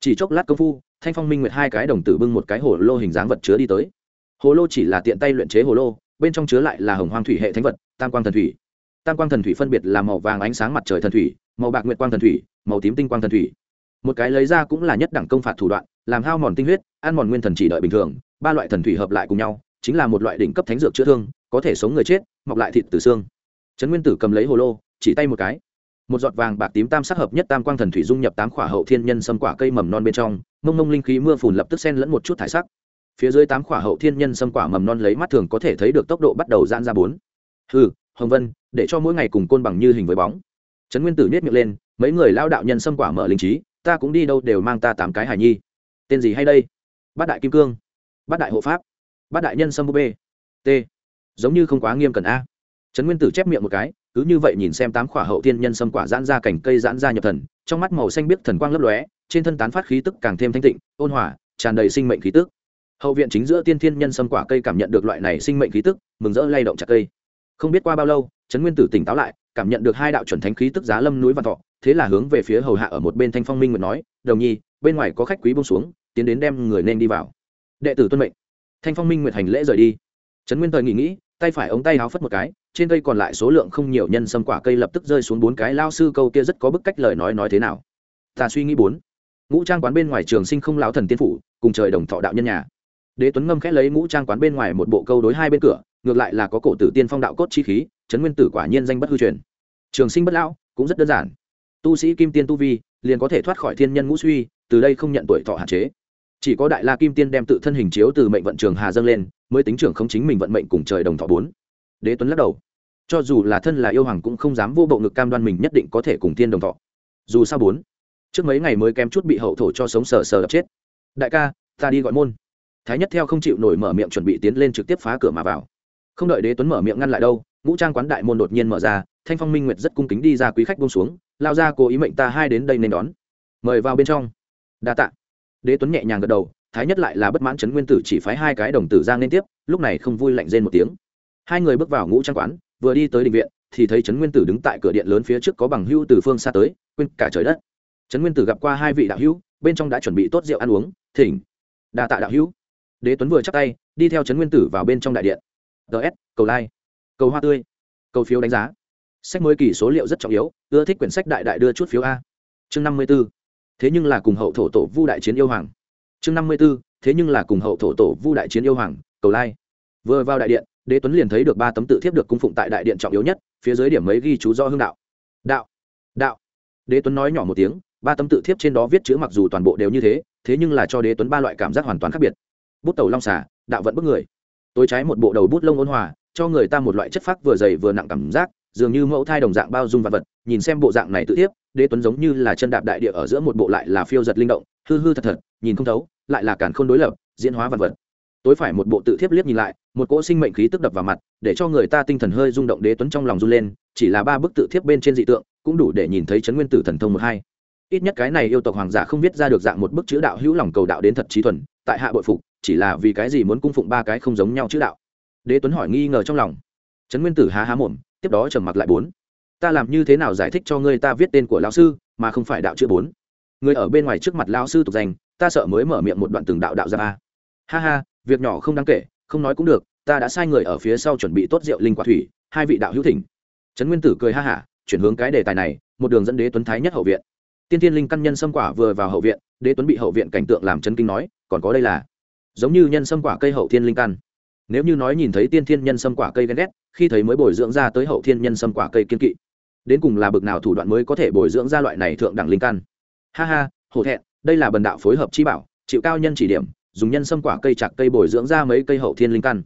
Chỉ chốc lát công phu, thanh phong minh nguyệt hai cái đồng tử bưng một cái hồ lô hình dáng vật chứa đi tới. Hồ lô chỉ là tiện tay luyện chế hồ lô, bên trong chứa lại là hồng hoang thủy hệ thánh vật, tam quang thần thủy. Tam quang thần thủy phân biệt là màu vàng ánh sáng mặt trời thần thủy, màu bạc nguyệt quang thần thủy, màu tím tinh quang thần thủy một cái lấy ra cũng là nhất đẳng công phạt thủ đoạn, làm hao mòn tinh huyết, ăn mòn nguyên thần chỉ đợi bình thường, ba loại thần thủy hợp lại cùng nhau, chính là một loại đỉnh cấp thánh dược chữa thương, có thể sống người chết, mọc lại thịt từ xương. Trấn nguyên tử cầm lấy hồ lô, chỉ tay một cái. Một giọt vàng bạc tím tam sắc hợp nhất tam quang thần thủy dung nhập tám khỏa hậu thiên nhân sâm quả cây mầm non bên trong, mông mông linh khí mưa phùn lập tức xen lẫn một chút thải sắc. Phía dưới tám khỏa hậu thiên nhân sâm quả mầm non lấy mắt thường có thể thấy được tốc độ bắt đầu giãn ra bốn. Hừ, hồng vân, để cho mỗi ngày cùng côn bằng như hình với bóng. Trấn nguyên tử nhét miệng lên, mấy người lao đạo nhân sâm quả mở linh trí ta cũng đi đâu đều mang ta tám cái hài nhi. Tên gì hay đây? Bát đại kim cương, bát đại hộ pháp, bát đại nhân sâm búp bê. T. Giống như không quá nghiêm cẩn a. Trấn nguyên tử chép miệng một cái, cứ như vậy nhìn xem tám khỏa hậu thiên nhân sâm quả giãn ra cành cây giãn ra nhập thần, trong mắt màu xanh biết thần quang lấp lóe, trên thân tán phát khí tức càng thêm thanh tịnh, ôn hòa, tràn đầy sinh mệnh khí tức. Hậu viện chính giữa tiên thiên nhân sâm quả cây cảm nhận được loại này sinh mệnh khí tức, mừng rỡ lay động chặt cây. Không biết qua bao lâu, trấn nguyên tử tỉnh táo lại, cảm nhận được hai đạo chuẩn thánh khí tức giá lâm núi văn thọ thế là hướng về phía hầu hạ ở một bên thanh phong minh nguyệt nói, đồng nhi, bên ngoài có khách quý bông xuống, tiến đến đem người nên đi vào. Đệ tử tuân mệnh. Thanh phong minh nguyệt hành lễ rời đi. Trấn nguyên thời nghĩ nghĩ tay phải ống tay háo phất một cái, trên cây còn lại số lượng không nhiều nhân sâm quả cây lập tức rơi xuống bốn cái lao sư câu kia rất có bức cách lời nói nói thế nào. Ta suy nghĩ bốn. Ngũ trang quán bên ngoài trường sinh không lão thần tiên phủ, cùng trời đồng thọ đạo nhân nhà. Đế tuấn ngâm khẽ lấy ngũ trang quán bên ngoài một bộ câu đối hai bên cửa, ngược lại là có cổ tử tiên phong đạo cốt chi khí, trấn nguyên tử quả nhiên danh bất hư truyền. Trường sinh bất lão, cũng rất đơn giản tu sĩ kim tiên tu vi, liền có thể thoát khỏi thiên nhân ngũ suy, từ đây không nhận tuổi thọ hạn chế. Chỉ có đại la kim tiên đem tự thân hình chiếu từ mệnh vận trường hà dâng lên, mới tính trưởng không chính mình vận mệnh cùng trời đồng thọ bốn. Đế tuấn lắc đầu. Cho dù là thân là yêu hoàng cũng không dám vô bộ ngực cam đoan mình nhất định có thể cùng tiên đồng thọ. Dù sao bốn, trước mấy ngày mới kém chút bị hậu thổ cho sống sờ sờ đập chết. Đại ca, ta đi gọi môn. Thái nhất theo không chịu nổi mở miệng chuẩn bị tiến lên trực tiếp phá cửa mà vào. Không đợi đế tuấn mở miệng ngăn lại đâu, ngũ trang quán đại môn đột nhiên mở ra, thanh phong minh nguyệt rất cung kính đi ra quý khách buông xuống lao ra cố ý mệnh ta hai đến đây nên đón. Mời vào bên trong. Đa tạ. Đế tuấn nhẹ nhàng gật đầu thái nhất lại là bất mãn trấn nguyên tử chỉ phái hai cái đồng tử giang liên tiếp lúc này không vui lạnh rên một tiếng. Hai người bước vào ngũ trang quán vừa đi tới định viện thì thấy trấn nguyên tử đứng tại cửa điện lớn phía trước có bằng hưu từ phương xa tới quên cả trời đất. Trấn nguyên tử gặp qua hai vị đạo hữu bên trong đã chuẩn bị tốt rượu ăn uống thỉnh. Đa tạ đạo hữu. Đế tuấn vừa chắc tay đi theo trấn nguyên tử vào bên trong đại điện. Ts cầu lai、like, cầu hoa tươi. Cầu phiếu đánh giá sách mới kỳ số liệu rất trọng yếu, ưa thích quyển sách đại đại đưa chút phiếu a. Chương năm mươi b ố thế nhưng là cùng hậu thổ tổ vu đại chiến yêu hoàng. Chương năm mươi b ố thế nhưng là cùng hậu thổ tổ vu đại chiến yêu hoàng, cầu lai. Vừa vào đại điện, đế tuấn liền thấy được ba tấm tự thiếp được cung phụng tại đại điện trọng yếu nhất, phía dưới điểm mấy ghi chú do hương đạo. Đạo đạo. Đế tuấn nói nhỏ một tiếng, ba tấm tự thiếp trên đó viết chữ mặc dù toàn bộ đều như thế thế nhưng là cho đế tuấn ba loại cảm giác hoàn toàn khác biệt. Bút tàu long xả đạo vẫn bức người. Tối trái một bộ đầu bút lông ôn hòa, cho người ta một loại chất phác vừa dày vừa nặng cảm giác dường như mẫu thai đồng dạng bao dung vật vật, nhìn xem bộ dạng này tự tiếp, đế tuấn giống như là chân đạp đại địa ở giữa một bộ lại là phiêu giật linh động, hư hư thật thật, nhìn không thấu, lại là cản không đối lập, diễn hóa vật vật. Tối phải một bộ tự thiếp liếc nhìn lại, một cỗ sinh mệnh khí tức đập vào mặt, để cho người ta tinh thần hơi rung động đế tuấn trong lòng run lên, chỉ là ba bức tự thiếp bên trên dị tượng, cũng đủ để nhìn thấy chấn nguyên tử thần thông một hai. Ít nhất cái này yêu tộc hoàng giả không biết ra được dạng một bức chữ đạo hữu lòng cầu đạo đến thật trí thuần, tại hạ bội phục, chỉ là vì cái gì muốn cung phụng ba cái không giống nhau chữ đạo? Đế tuấn hỏi nghi ngờ trong lòng. Trấn nguyên tử há há mồm tiếp đó trầm mặc lại bốn. Ta làm như thế nào giải thích cho ngươi ta viết tên của lão sư, mà không phải đạo chữ bốn? Người ở bên ngoài trước mặt lão sư tục danh, ta sợ mới mở miệng một đoạn từng đạo đạo ra a ha ha, việc nhỏ không đáng kể, không nói cũng được, ta đã sai người ở phía sau chuẩn bị tốt rượu linh quả thủy, hai vị đạo hữu thỉnh. Trấn nguyên tử cười ha hả, chuyển hướng cái đề tài này, một đường dẫn đế tuấn thái nhất hậu viện. Tiên tiên linh căn nhân xâm quả vừa vào hậu viện, đế tuấn bị hậu viện cảnh tượng làm chấn kinh nói, còn có đây là. Giống như nhân xâm quả cây hậu thiên linh căn nếu như nói nhìn thấy tiên thiên nhân xâm quả cây ghen ghét, khi thấy mới bồi dưỡng ra tới hậu thiên nhân xâm quả cây kiên kỵ. Đến cùng là bực nào thủ đoạn mới có thể bồi dưỡng ra loại này thượng đẳng linh căn. Ha ha, hổ thẹn, đây là bần đạo phối hợp chi bảo, chịu cao nhân chỉ điểm, dùng nhân xâm quả cây chặt cây bồi dưỡng ra mấy cây hậu thiên linh căn.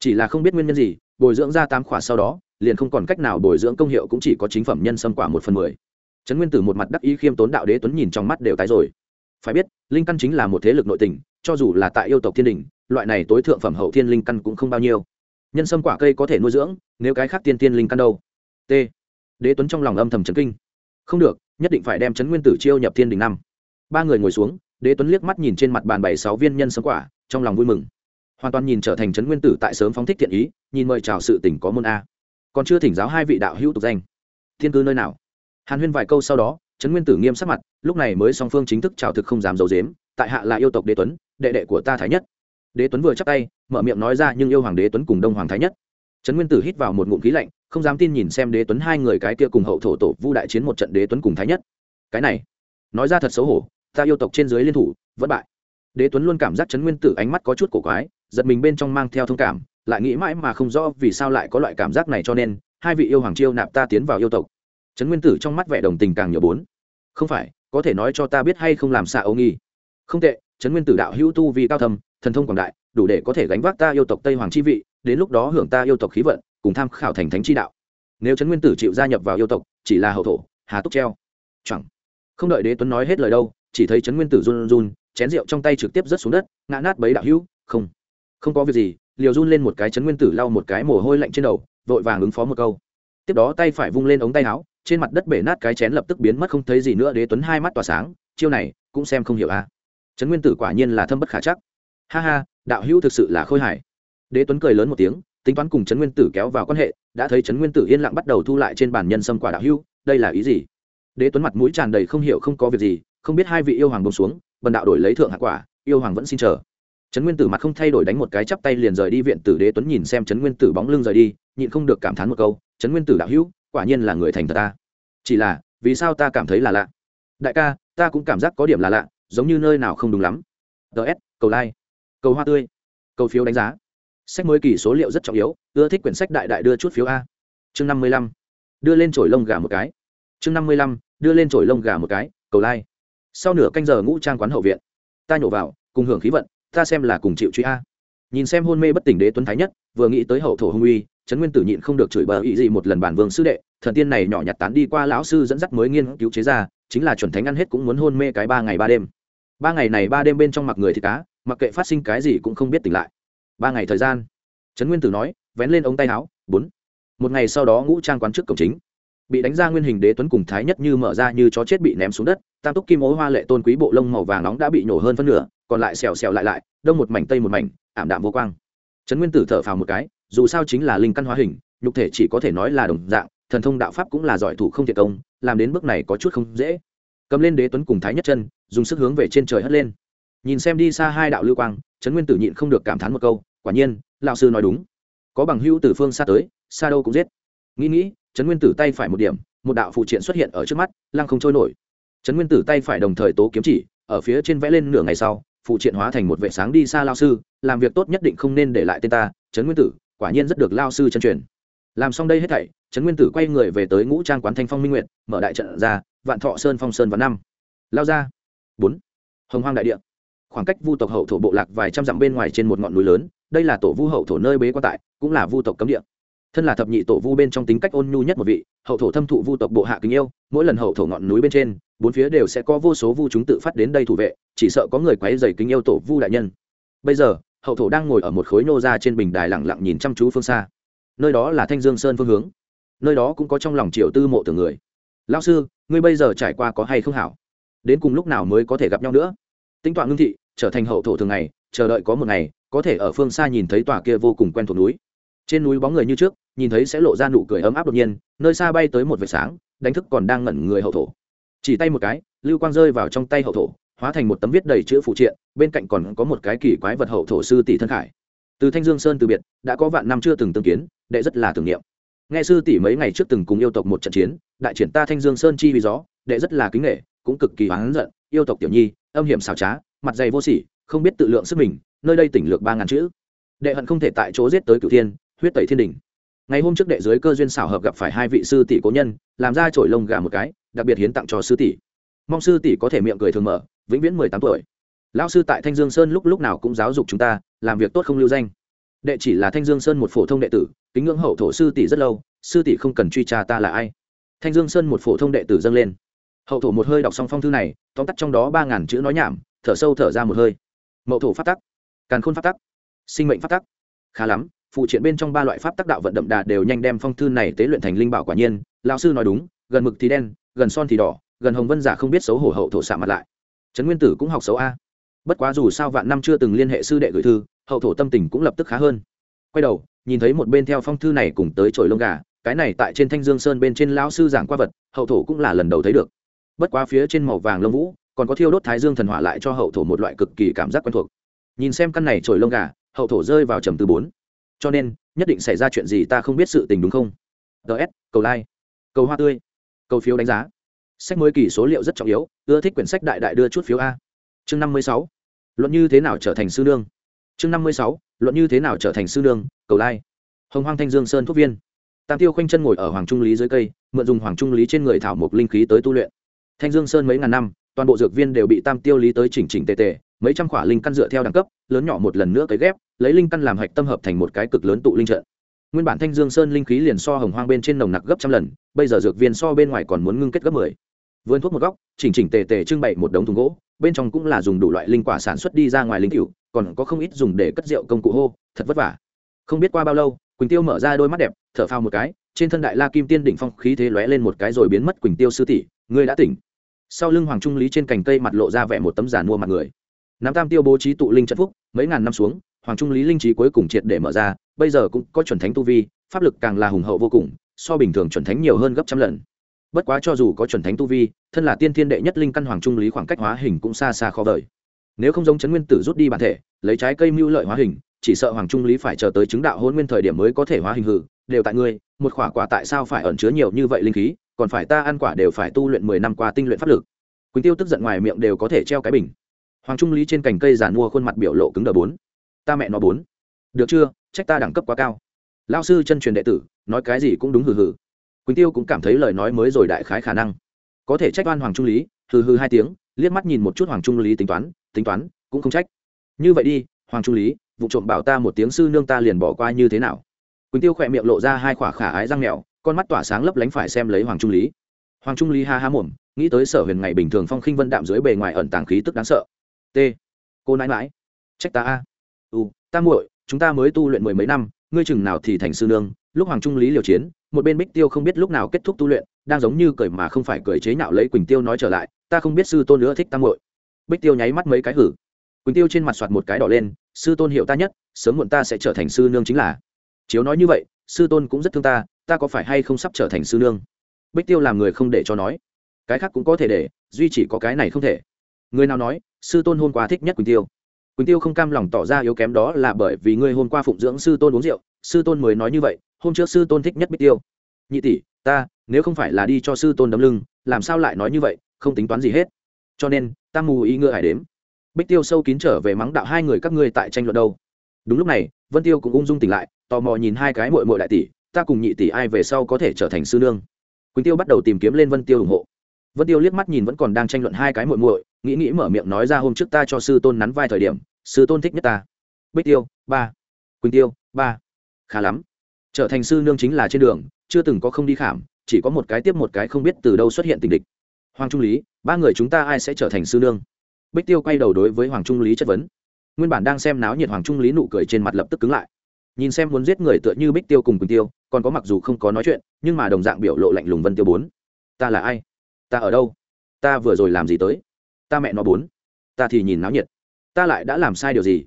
Chỉ là không biết nguyên nhân gì, bồi dưỡng ra tám khỏa sau đó, liền không còn cách nào bồi dưỡng công hiệu cũng chỉ có chính phẩm nhân xâm quả một phần mười. Trấn nguyên tử một mặt đắc ý khiêm tốn đạo đế tuấn nhìn trong mắt đều tái rồi. Phải biết, linh căn chính là một thế lực nội tình, cho dù là tại yêu tộc thiên đình loại này tối thượng phẩm hậu thiên linh căn cũng không bao nhiêu. Nhân sâm quả cây có thể nuôi dưỡng, nếu cái khác tiên tiên linh căn đâu? T. Đế tuấn trong lòng âm thầm chấn kinh. Không được, nhất định phải đem trấn nguyên tử chiêu nhập thiên đình năm. Ba người ngồi xuống, đế tuấn liếc mắt nhìn trên mặt bàn bảy sáu viên nhân sâm quả, trong lòng vui mừng. Hoàn toàn nhìn trở thành trấn nguyên tử tại sớm phóng thích thiện ý, nhìn mời chào sự tỉnh có môn a. Còn chưa thỉnh giáo hai vị đạo hữu tục danh. Thiên cư nơi nào? Hàn huyên vài câu sau đó trấn nguyên tử nghiêm sắc mặt, lúc này mới song phương chính thức chào thực không dám giấu dếm tại hạ là yêu tộc đế tuấn, đệ đệ của ta thái nhất đế tuấn vừa chắc tay, mở miệng nói ra nhưng yêu hoàng đế tuấn cùng đông hoàng thái nhất. Trấn nguyên tử hít vào một ngụm khí lạnh, không dám tin nhìn xem đế tuấn hai người cái kia cùng hậu thổ tổ vu đại chiến một trận đế tuấn cùng thái nhất. Cái này, nói ra thật xấu hổ, ta yêu tộc trên dưới liên thủ, vẫn bại. Đế tuấn luôn cảm giác trấn nguyên tử ánh mắt có chút cổ quái, giật mình bên trong mang theo thông cảm, lại nghĩ mãi mà không rõ vì sao lại có loại cảm giác này cho nên, hai vị yêu hoàng chiêu nạp ta tiến vào yêu tộc. Trấn nguyên tử trong mắt vẻ đồng tình càng nhiều bốn. Không phải, có thể nói cho ta biết hay không làm xạ âu nghi? Không tệ trấn nguyên tử đạo hữu tu vì cao thâm, thần thông quảng đại đủ để có thể gánh vác ta yêu tộc tây hoàng chi vị đến lúc đó hưởng ta yêu tộc khí vận cùng tham khảo thành thánh chi đạo. Nếu trấn nguyên tử chịu gia nhập vào yêu tộc chỉ là hậu thổ hà túc treo. Chẳng. Không đợi đế tuấn nói hết lời đâu chỉ thấy trấn nguyên tử run run chén rượu trong tay trực tiếp rớt xuống đất ngã nát bấy đạo hữu không không có việc gì. Liều run lên một cái trấn nguyên tử lau một cái mồ hôi lạnh trên đầu vội vàng ứng phó một câu. Tiếp đó tay phải vung lên ống tay áo trên mặt đất bể nát cái chén lập tức biến mất không thấy gì nữa đế tuấn hai mắt tỏa sáng chiêu này cũng xem không hiểu à trấn nguyên tử quả nhiên là thâm bất khả chắc. Ha ha, đạo hữu thực sự là khôi hài. Đế tuấn cười lớn một tiếng, tính toán cùng trấn nguyên tử kéo vào quan hệ, đã thấy trấn nguyên tử yên lặng bắt đầu thu lại trên bàn nhân sâm quả đạo hữu, đây là ý gì? Đế tuấn mặt mũi tràn đầy không hiểu không có việc gì, không biết hai vị yêu hoàng bông xuống, bần đạo đổi lấy thượng hạ quả, yêu hoàng vẫn xin chờ. Trấn nguyên tử mặt không thay đổi đánh một cái chắp tay liền rời đi viện tử, đế tuấn nhìn xem trấn nguyên tử bóng lưng rời đi, nhịn không được cảm thán một câu, trấn nguyên tử đạo hữu, quả nhiên là người thành thật ta. Chỉ là, vì sao ta cảm thấy là lạ? Đại ca, ta cũng cảm giác có điểm là lạ giống như nơi nào không đúng lắm. Ts cầu like, cầu hoa tươi, cầu phiếu đánh giá. Sách mới kỳ số liệu rất trọng yếu, ưa thích quyển sách đại đại đưa chút phiếu a. Chương năm mươi lăm, đưa lên trổi lông gà một cái. Chương năm mươi lăm, đưa lên trổi lông gà một cái, cầu like. Sau nửa canh giờ ngũ trang quán hậu viện, ta nhổ vào, cùng hưởng khí vận, ta xem là cùng chịu truy a nhìn xem hôn mê bất tỉnh đế tuấn thái nhất, vừa nghĩ tới hậu thổ hung uy, trấn nguyên tử nhịn không được chửi bờ ý gì một lần bản vương sư đệ, thần tiên này nhỏ nhặt tán đi qua lão sư dẫn dắt mới nghiên cứu chế ra, chính là chuẩn thánh ăn hết cũng muốn hôn mê cái ba ngày ba đêm. Ba ngày này ba đêm bên trong mặc người thì cá, mặc kệ phát sinh cái gì cũng không biết tỉnh lại. Ba ngày thời gian, trấn nguyên tử nói, vén lên ống tay áo, bốn. Một ngày sau đó ngũ trang quán trước cổng chính. Bị đánh ra nguyên hình đế tuấn cùng thái nhất như mở ra như chó chết bị ném xuống đất, tam túc kim ố hoa lệ tôn quý bộ lông màu vàng nóng đã bị nhổ hơn phân nửa còn lại xèo xèo lại lại, đông một mảnh tây một mảnh, ảm đạm vô quang. Trấn nguyên tử thở phào một cái, dù sao chính là linh căn hóa hình, nhục thể chỉ có thể nói là đồng dạng, thần thông đạo pháp cũng là giỏi thủ không thiệt công, làm đến bước này có chút không dễ. Cầm lên đế tuấn cùng thái nhất chân, dùng sức hướng về trên trời hất lên. Nhìn xem đi xa hai đạo lưu quang, trấn nguyên tử nhịn không được cảm thán một câu, quả nhiên, lão sư nói đúng. Có bằng hữu từ phương xa tới, xa đâu cũng giết. Nghĩ nghĩ, trấn nguyên tử tay phải một điểm, một đạo phụ triện xuất hiện ở trước mắt, lăng không trôi nổi. Trấn nguyên tử tay phải đồng thời tố kiếm chỉ, ở phía trên vẽ lên nửa ngày sau phụ triện hóa thành một vệ sáng đi xa lao sư, làm việc tốt nhất định không nên để lại tên ta, trấn nguyên tử, quả nhiên rất được lao sư chân truyền. Làm xong đây hết thảy, trấn nguyên tử quay người về tới ngũ trang quán thanh phong minh nguyện mở đại trận ra, vạn thọ sơn, phong sơn và năm. Lao ra. Bốn. Hồng hoang đại địa. Khoảng cách vu tộc hậu thổ bộ lạc vài trăm dặm bên ngoài trên một ngọn núi lớn, đây là tổ vu hậu thổ nơi bế quan tại, cũng là vu tộc cấm địa thân là thập nhị tổ vu bên trong tính cách ôn nhu nhất một vị, hậu thổ thâm thụ vu tộc bộ hạ kính yêu, mỗi lần hậu thổ ngọn núi bên trên, bốn phía đều sẽ có vô số vu chúng tự phát đến đây thủ vệ, chỉ sợ có người quấy dày kính yêu tổ vu đại nhân. Bây giờ, hậu thổ đang ngồi ở một khối nô ra trên bình đài lẳng lặng nhìn chăm chú phương xa. Nơi đó là thanh dương sơn phương hướng. Nơi đó cũng có trong lòng triều tư mộ tưởng người. Lao sư, ngươi bây giờ trải qua có hay không hảo? Đến cùng lúc nào mới có thể gặp nhau nữa? Tính toán ngưng thị, trở thành hậu thổ thường ngày, chờ đợi có một ngày, có thể ở phương xa nhìn thấy tòa kia vô cùng quen thuộc núi. Trên núi bóng người như trước nhìn thấy sẽ lộ ra nụ cười ấm áp đột nhiên, nơi xa bay tới một vệt sáng, đánh thức còn đang ngẩn người hậu thổ. Chỉ tay một cái, lưu quang rơi vào trong tay hậu thổ, hóa thành một tấm viết đầy chữ phụ triện, bên cạnh còn có một cái kỳ quái vật hậu thổ sư tỷ thân khải. Từ thanh dương sơn từ biệt, đã có vạn năm chưa từng tương kiến, đệ rất là tưởng niệm. Nghe sư tỷ mấy ngày trước từng cùng yêu tộc một trận chiến, đại triển ta thanh dương sơn chi vì gió, đệ rất là kính nghệ cũng cực kỳ oán giận, yêu tộc tiểu nhi, âm hiểm xảo trá, mặt dày vô sỉ, không biết tự lượng sức mình, nơi đây tỉnh lược ba ngàn chữ. Đệ hận không thể tại chỗ giết tới cửu thiên, huyết tẩy thiên đình ngày hôm trước đệ dưới cơ duyên xảo hợp gặp phải hai vị sư tỷ cố nhân, làm ra trổi lông gà một cái, đặc biệt hiến tặng cho sư tỷ. Mong sư tỷ có thể miệng cười thường mở, vĩnh viễn mười tám tuổi. Lão sư tại thanh dương sơn lúc lúc nào cũng giáo dục chúng ta, làm việc tốt không lưu danh. Đệ chỉ là thanh dương sơn một phổ thông đệ tử, kính ngưỡng hậu thổ sư tỷ rất lâu, sư tỷ không cần truy tra ta là ai. Thanh dương sơn một phổ thông đệ tử dâng lên. Hậu thổ một hơi đọc xong phong thư này, tóm tắt trong đó ba ngàn chữ nói nhảm, thở sâu thở ra một hơi. Mậu thổ phát tắc, càn khôn phát tắc, sinh mệnh phát tắc. Khá lắm phụ triện bên trong ba loại pháp tác đạo vận đậm đà đều nhanh đem phong thư này tế luyện thành linh bảo quả nhiên. Lão sư nói đúng, gần mực thì đen, gần son thì đỏ, gần hồng vân giả không biết xấu hổ hậu thổ xạ mặt lại. Trấn nguyên tử cũng học xấu a. Bất quá dù sao vạn năm chưa từng liên hệ sư đệ gửi thư, hậu thổ tâm tình cũng lập tức khá hơn. Quay đầu, nhìn thấy một bên theo phong thư này cùng tới trồi lông gà, cái này tại trên thanh dương sơn bên trên lão sư giảng qua vật, hậu thổ cũng là lần đầu thấy được. Bất quá phía trên màu vàng lông vũ, còn có thiêu đốt thái dương thần hỏa lại cho hậu thổ một loại cực kỳ cảm giác quen thuộc. Nhìn xem căn này trồi lông gà, hậu thổ rơi vào trầm từ bốn cho nên, nhất định xảy ra chuyện gì ta không biết sự tình đúng không? Ts cầu like, cầu hoa tươi, cầu phiếu đánh giá. Sách mới kỳ số liệu rất trọng yếu, ưa thích quyển sách đại đại đưa chút phiếu a. Chương năm mươi sáu, luận như thế nào trở thành sư nương? Chương năm mươi sáu, luận như thế nào trở thành sư nương, cầu lai hồng hoang thanh dương sơn thuốc viên. Tam tiêu khoanh chân ngồi ở hoàng trung lý dưới cây, mượn dùng hoàng trung lý trên người thảo mộc linh khí tới tu luyện. Thanh dương sơn mấy ngàn năm, toàn bộ dược viên đều bị tam tiêu lý tới chỉnh chỉnh tề tề, mấy trăm khỏa linh căn dựa theo đẳng cấp, lớn nhỏ một lần nữa cấy ghép lấy linh căn làm hạch tâm hợp thành một cái cực lớn tụ linh trận. Nguyên bản thanh dương sơn linh khí liền so hồng hoang bên trên nồng nặc gấp trăm lần, bây giờ dược viên so bên ngoài còn muốn ngưng kết gấp mười. Vườn thuốc một góc, chỉnh chỉnh tề tề trưng bày một đống thùng gỗ, bên trong cũng là dùng đủ loại linh quả sản xuất đi ra ngoài linh cựu còn có không ít dùng để cất rượu công cụ hô, thật vất vả. Không biết qua bao lâu, quỳnh tiêu mở ra đôi mắt đẹp, thở phào một cái, trên thân đại la kim tiên đỉnh phong khí thế lóe lên một cái rồi biến mất quỳnh tiêu sư tỷ, ngươi đã tỉnh. Sau lưng hoàng trung lý trên cành cây mặt lộ ra vẻ một tấm giàn mua mặt người. Nam tam tiêu bố trí tụ linh trận phúc, mấy ngàn năm xuống hoàng trung lý linh trí cuối cùng triệt để mở ra, bây giờ cũng có chuẩn thánh tu vi, pháp lực càng là hùng hậu vô cùng, so bình thường chuẩn thánh nhiều hơn gấp trăm lần. Bất quá cho dù có chuẩn thánh tu vi, thân là tiên thiên đệ nhất linh căn hoàng trung lý khoảng cách hóa hình cũng xa xa khó vời. Nếu không giống chấn nguyên tử rút đi bản thể, lấy trái cây mưu lợi hóa hình, chỉ sợ hoàng trung lý phải chờ tới chứng đạo hôn nguyên thời điểm mới có thể hóa hình hử đều tại ngươi, một khỏa quả tại sao phải ẩn chứa nhiều như vậy linh khí, còn phải ta ăn quả đều phải tu luyện mười năm qua tinh luyện pháp lực. Quỳnh tiêu tức giận ngoài miệng đều có thể treo cái bình. Hoàng trung lý trên cành cây giàn mua khuôn mặt biểu lộ cứng đờ bốn ta mẹ nó bốn. Được chưa? Trách ta đẳng cấp quá cao. Lao sư chân truyền đệ tử, nói cái gì cũng đúng hừ hừ. Quỳnh tiêu cũng cảm thấy lời nói mới rồi đại khái khả năng. Có thể trách oan hoàng trung lý, hừ hừ hai tiếng, liếc mắt nhìn một chút hoàng trung lý tính toán tính toán, cũng không trách. Như vậy đi, hoàng trung lý, vụ trộm bảo ta một tiếng sư nương ta liền bỏ qua như thế nào? Quỳnh tiêu khỏe miệng lộ ra hai khỏa khả ái răng mèo, con mắt tỏa sáng lấp lánh phải xem lấy hoàng trung lý. Hoàng trung lý ha ha mồm, nghĩ tới sở huyền ngày bình thường phong khinh vân đạm dưới bề ngoài ẩn tàng khí tức đáng sợ. T. Cô nãi mãi trách ta a u, ta muội, chúng ta mới tu luyện mười mấy năm, ngươi chừng nào thì thành sư nương. Lúc hoàng trung lý liều chiến, một bên bích tiêu không biết lúc nào kết thúc tu luyện, đang giống như cười mà không phải cười chế nhạo lấy quỳnh tiêu nói trở lại, ta không biết sư tôn nữa thích ta muội. Bích tiêu nháy mắt mấy cái hử. Quỳnh tiêu trên mặt soạt một cái đỏ lên, sư tôn hiểu ta nhất, sớm muộn ta sẽ trở thành sư nương chính là. Chiếu nói như vậy, sư tôn cũng rất thương ta ta có phải hay không sắp trở thành sư nương? Bích tiêu làm người không để cho nói. Cái khác cũng có thể để, duy chỉ có cái này không thể. Người nào nói, sư tôn hôm qua thích nhất quỳnh tiêu quỳnh tiêu không cam lòng tỏ ra yếu kém đó là bởi vì ngươi hôm qua phụng dưỡng sư tôn uống rượu, sư tôn mới nói như vậy, hôm trước sư tôn thích nhất bích tiêu. Nhị tỷ, ta, nếu không phải là đi cho sư tôn đấm lưng, làm sao lại nói như vậy, không tính toán gì hết. Cho nên, ta mù ý ngựa hải đếm. Bích tiêu sâu kín trở về mắng đạo hai người các ngươi tại tranh luận đâu. Đúng lúc này, vân tiêu cũng ung dung tỉnh lại, tò mò nhìn hai cái mội mội đại tỷ, ta cùng nhị tỷ ai về sau có thể trở thành sư nương. Quỳnh tiêu bắt đầu tìm kiếm lên vân tiêu ủng hộ vân tiêu liếc mắt nhìn vẫn còn đang tranh luận hai cái muội muội, nghĩ nghĩ mở miệng nói ra hôm trước ta cho sư tôn nắn vai thời điểm sư tôn thích nhất ta. Bích tiêu ba. Quỳnh tiêu ba. Khá lắm. Trở thành sư nương chính là trên đường chưa từng có không đi khảm chỉ có một cái tiếp một cái không biết từ đâu xuất hiện tình địch. Hoàng trung lý ba người chúng ta ai sẽ trở thành sư nương? Bích tiêu quay đầu đối với hoàng trung lý chất vấn. Nguyên bản đang xem náo nhiệt hoàng trung lý nụ cười trên mặt lập tức cứng lại. Nhìn xem muốn giết người tựa như bích tiêu cùng quỳnh tiêu còn có mặc dù không có nói chuyện nhưng mà đồng dạng biểu lộ lạnh lùng vân tiêu bốn. Ta là ai? Ta ở đâu? Ta vừa rồi làm gì tới? Ta mẹ nó bốn. Ta thì nhìn náo nhiệt. Ta lại đã làm sai điều gì?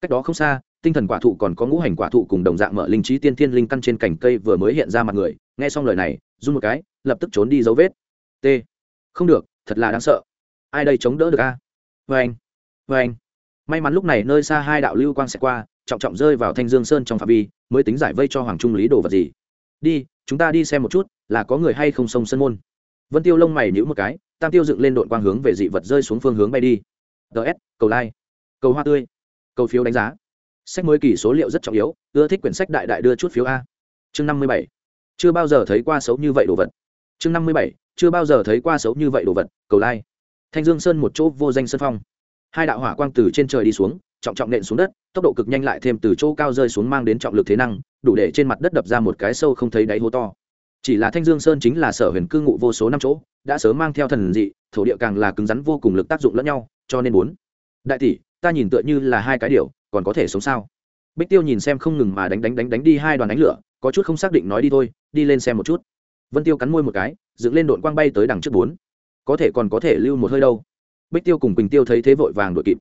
Cách đó không xa, tinh thần quả thụ còn có ngũ hành quả thụ cùng đồng dạng mở linh trí tiên thiên linh căn trên cành cây vừa mới hiện ra mặt người. Nghe xong lời này, run một cái, lập tức trốn đi dấu vết. T. Không được, thật là đáng sợ. Ai đây chống đỡ được a? Vê anh vê anh. May mắn lúc này nơi xa hai đạo lưu quang sẽ qua, trọng trọng rơi vào thanh dương sơn trong phạm vi, mới tính giải vây cho hoàng trung lý đồ vật gì. Đi, chúng ta đi xem một chút, là có người hay không sông sân môn vân tiêu lông mày nhữ một cái, tam tiêu dựng lên đội quang hướng về dị vật rơi xuống phương hướng bay đi. Ts cầu like, cầu hoa tươi, cầu phiếu đánh giá. Sách mới kỳ số liệu rất trọng yếu, ưa thích quyển sách đại đại đưa chút phiếu a. Chương năm mươi bảy, chưa bao giờ thấy qua xấu như vậy đồ vật. Chương năm mươi bảy, chưa bao giờ thấy qua xấu như vậy đồ vật, cầu like. Thanh dương sơn một chỗ vô danh sân phong. Hai đạo hỏa quang từ trên trời đi xuống, trọng trọng nện xuống đất, tốc độ cực nhanh lại thêm từ chỗ cao rơi xuống mang đến trọng lực thế năng, đủ để trên mặt đất đập ra một cái sâu không thấy đáy hố to chỉ là thanh dương sơn chính là sở huyền cư ngụ vô số năm chỗ, đã sớm mang theo thần dị, thổ địa càng là cứng rắn vô cùng lực tác dụng lẫn nhau, cho nên bốn. Đại tỷ, ta nhìn tựa như là hai cái điều, còn có thể sống sao? Bích tiêu nhìn xem không ngừng mà đánh đánh đánh đánh đi hai đoàn đánh lửa, có chút không xác định nói đi thôi, đi lên xem một chút. Vân tiêu cắn môi một cái, dựng lên đội quang bay tới đằng trước bốn. Có thể còn có thể lưu một hơi đâu. Bích tiêu cùng quỳnh tiêu thấy thế vội vàng đội kịp.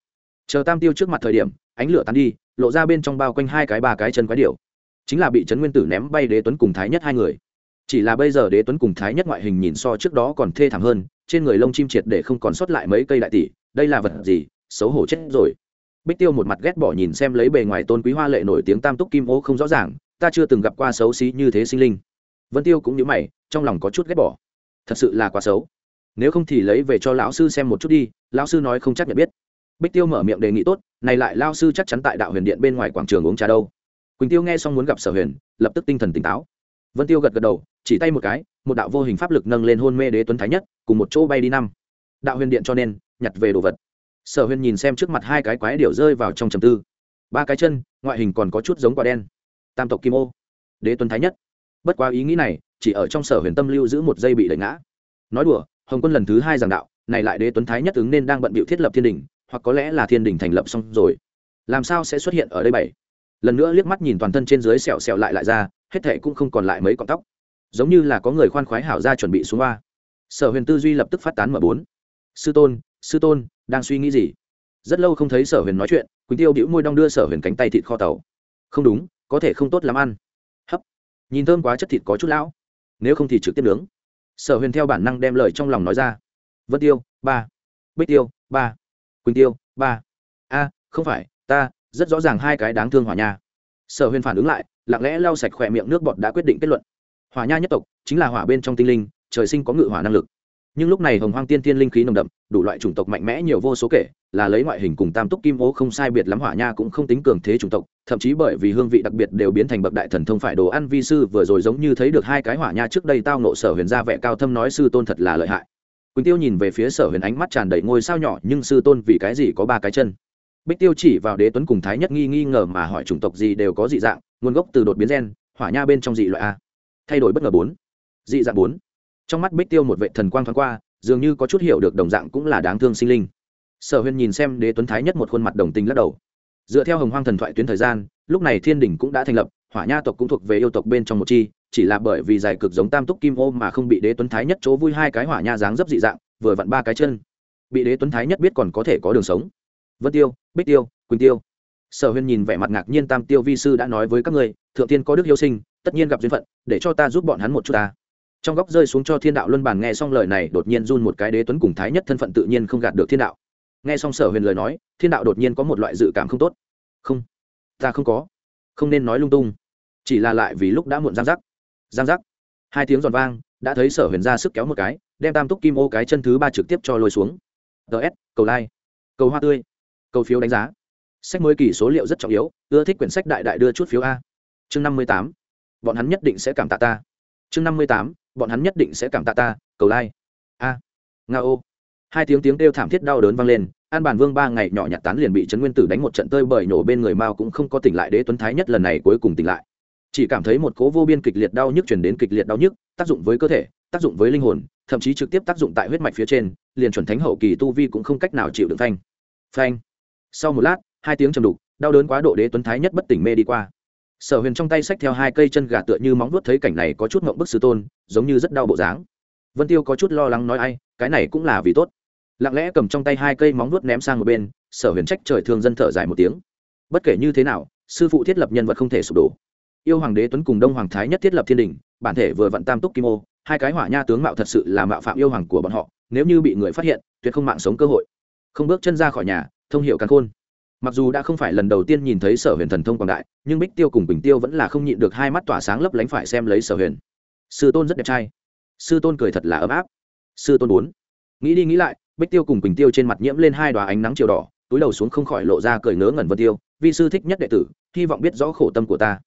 Chờ tam tiêu trước mặt thời điểm, ánh lửa tắn đi, lộ ra bên trong bao quanh hai cái ba cái chân quái điệu chính là bị trấn nguyên tử ném bay đế tuấn cùng thái nhất hai người chỉ là bây giờ đế tuấn cùng thái nhất ngoại hình nhìn so trước đó còn thê thảm hơn, trên người lông chim triệt để không còn sót lại mấy cây đại tỷ, đây là vật gì, xấu hổ chết rồi. Bích tiêu một mặt ghét bỏ nhìn xem lấy bề ngoài tôn quý hoa lệ nổi tiếng tam túc kim ô không rõ ràng, ta chưa từng gặp qua xấu xí như thế sinh linh. Vân tiêu cũng như mày, trong lòng có chút ghét bỏ. Thật sự là quá xấu. Nếu không thì lấy về cho lão sư xem một chút đi, lão sư nói không chắc nhận biết. Bích tiêu mở miệng đề nghị tốt, này lại lao sư chắc chắn tại đạo huyền điện bên ngoài quảng trường uống trà đâu. Quỳnh tiêu nghe xong muốn gặp sở huyền, lập tức tinh thần tỉnh táo vân tiêu gật gật đầu, chỉ tay một cái, một đạo vô hình pháp lực nâng lên hôn mê đế tuấn thái nhất, cùng một chỗ bay đi năm. Đạo huyền điện cho nên, nhặt về đồ vật. Sở huyền nhìn xem trước mặt hai cái quái điểu rơi vào trong trầm tư. Ba cái chân, ngoại hình còn có chút giống quả đen. Tam tộc kim ô. Đế tuấn thái nhất. Bất quá ý nghĩ này, chỉ ở trong sở huyền tâm lưu giữ một giây bị đẩy ngã. Nói đùa, hồng quân lần thứ hai giảng đạo, này lại đế tuấn thái nhất ứng nên đang bận bịu thiết lập thiên đình hoặc có lẽ là thiên đình thành lập xong rồi. Làm sao sẽ xuất hiện ở đây bảy? Lần nữa liếc mắt nhìn toàn thân trên dưới sẹo sẹo lại lại ra, hết thệ cũng không còn lại mấy cọng tóc. Giống như là có người khoan khoái hảo ra chuẩn bị xuống ba sở huyền tư duy lập tức phát tán mở bốn. Sư tôn sư tôn, đang suy nghĩ gì? Rất lâu không thấy sở huyền nói chuyện, quỳnh tiêu đĩu môi đong đưa sở huyền cánh tay thịt kho tàu. Không đúng, có thể không tốt làm ăn. Hấp. Nhìn thơm quá chất thịt có chút lão. Nếu không thì trực tiếp nướng. Sở huyền theo bản năng đem lời trong lòng nói ra. Vân tiêu, ba. Bích tiêu, ba. Quỳnh tiêu, ba. A, không phải, ta rất rõ ràng hai cái đáng thương hỏa nha. Sở huyền phản ứng lại, lặng lẽ lau sạch khỏe miệng nước bọt đã quyết định kết luận. Hỏa nha nhất tộc chính là hỏa bên trong tinh linh, trời sinh có ngự hỏa năng lực. Nhưng lúc này hồng hoang tiên tiên linh khí nồng đậm, đủ loại chủng tộc mạnh mẽ nhiều vô số kể, là lấy ngoại hình cùng tam túc kim ố không sai biệt lắm hỏa nha cũng không tính cường thế chủng tộc, thậm chí bởi vì hương vị đặc biệt đều biến thành bậc đại thần thông phải đồ ăn vi sư, vừa rồi giống như thấy được hai cái hỏa nha trước đây tao nộ sở huyền ra vẻ cao thâm nói sư tôn thật là lợi hại. Quỳnh tiêu nhìn về phía sở huyền ánh mắt tràn đầy ngôi sao nhỏ, nhưng sư tôn vì cái gì có ba cái chân? Bích tiêu chỉ vào đế tuấn cùng thái nhất nghi nghi ngờ mà hỏi chủng tộc gì đều có dị dạng, nguồn gốc từ đột biến gen, hỏa nha bên trong dị loại a. Thay đổi bất ngờ bốn. Dị dạng bốn. Trong mắt bích tiêu một vệ thần quang thoáng qua, dường như có chút hiểu được đồng dạng cũng là đáng thương sinh linh. Sở huyền nhìn xem đế tuấn thái nhất một khuôn mặt đồng tình lắc đầu. Dựa theo hồng hoang thần thoại tuyến thời gian, lúc này thiên đình cũng đã thành lập, hỏa nha tộc cũng thuộc về yêu tộc bên trong một chi, chỉ là bởi vì dài cực giống tam túc kim ô mà không bị đế tuấn thái nhất chỗ vui hai cái hỏa nha dáng dấp dị dạng, vừa vặn ba cái chân. Bị đế tuấn thái nhất biết còn có thể có đường sống vân tiêu, bích tiêu, quỳnh tiêu. Sở huyền nhìn vẻ mặt ngạc nhiên tam tiêu vi sư đã nói với các người thượng tiên có đức yêu sinh, tất nhiên gặp duyên phận, để cho ta giúp bọn hắn một chút ta. Trong góc rơi xuống cho thiên đạo luân bàn nghe xong lời này, đột nhiên run một cái đế tuấn cùng thái nhất thân phận tự nhiên không gạt được thiên đạo. Nghe xong sở huyền lời nói, thiên đạo đột nhiên có một loại dự cảm không tốt. Không, ta không có. Không nên nói lung tung. Chỉ là lại vì lúc đã muộn giang giác. Giang giác. Hai tiếng giòn vang, đã thấy sở huyền ra sức kéo một cái, đem tam túc kim ô cái chân thứ ba trực tiếp cho lôi xuống. Ts cầu lai、like. cầu hoa tươi cầu phiếu đánh giá. Sách mới kỳ số liệu rất trọng yếu, ưa thích quyển sách đại đại đưa chút phiếu a. Chương năm mươi tám. Bọn hắn nhất định sẽ cảm tạ ta. Chương năm mươi tám, bọn hắn nhất định sẽ cảm tạ ta, cầu lai、like. a. Nga ô. Hai tiếng tiếng kêu thảm thiết đau đớn vang lên, an bản vương ba ngày nhỏ nhặt tán liền bị trấn nguyên tử đánh một trận tơi bởi nổ bên người mao cũng không có tỉnh lại đế tuấn thái nhất lần này cuối cùng tỉnh lại. Chỉ cảm thấy một cố vô biên kịch liệt đau nhức chuyển đến kịch liệt đau nhức, tác dụng với cơ thể, tác dụng với linh hồn, thậm chí trực tiếp tác dụng tại huyết mạch phía trên, liền chuẩn thánh hậu kỳ tu vi cũng không cách nào chịu đựng phanh. Phanh sau một lát, hai tiếng trầm đục, đau đớn quá độ đế tuấn thái nhất bất tỉnh mê đi qua. Sở huyền trong tay xách theo hai cây chân gà tựa như móng vuốt thấy cảnh này có chút mộng bức sư tôn, giống như rất đau bộ dáng. Vân tiêu có chút lo lắng nói ai, cái này cũng là vì tốt. Lặng lẽ cầm trong tay hai cây móng vuốt ném sang một bên, sở huyền trách trời thương dân thở dài một tiếng. Bất kể như thế nào, sư phụ thiết lập nhân vật không thể sụp đổ. Yêu hoàng đế tuấn cùng đông hoàng thái nhất thiết lập thiên đình, bản thể vừa vặn tam túc kim ô, hai cái hỏa nha tướng mạo thật sự là mạo phạm yêu hoàng của bọn họ, nếu như bị người phát hiện, tuyệt không mạng sống cơ hội. Không bước chân ra khỏi nhà thông hiệu càn khôn. Mặc dù đã không phải lần đầu tiên nhìn thấy sở huyền thần thông quảng đại, nhưng bích tiêu cùng bình tiêu vẫn là không nhịn được hai mắt tỏa sáng lấp lánh phải xem lấy sở huyền. Sư tôn rất đẹp trai. Sư tôn cười thật là ấm áp. Sư tôn bốn nghĩ đi nghĩ lại, bích tiêu cùng bình tiêu trên mặt nhiễm lên hai đoá ánh nắng chiều đỏ, túi đầu xuống không khỏi lộ ra cười ngớ ngẩn vân tiêu, vi sư thích nhất đệ tử, hy vọng biết rõ khổ tâm của ta.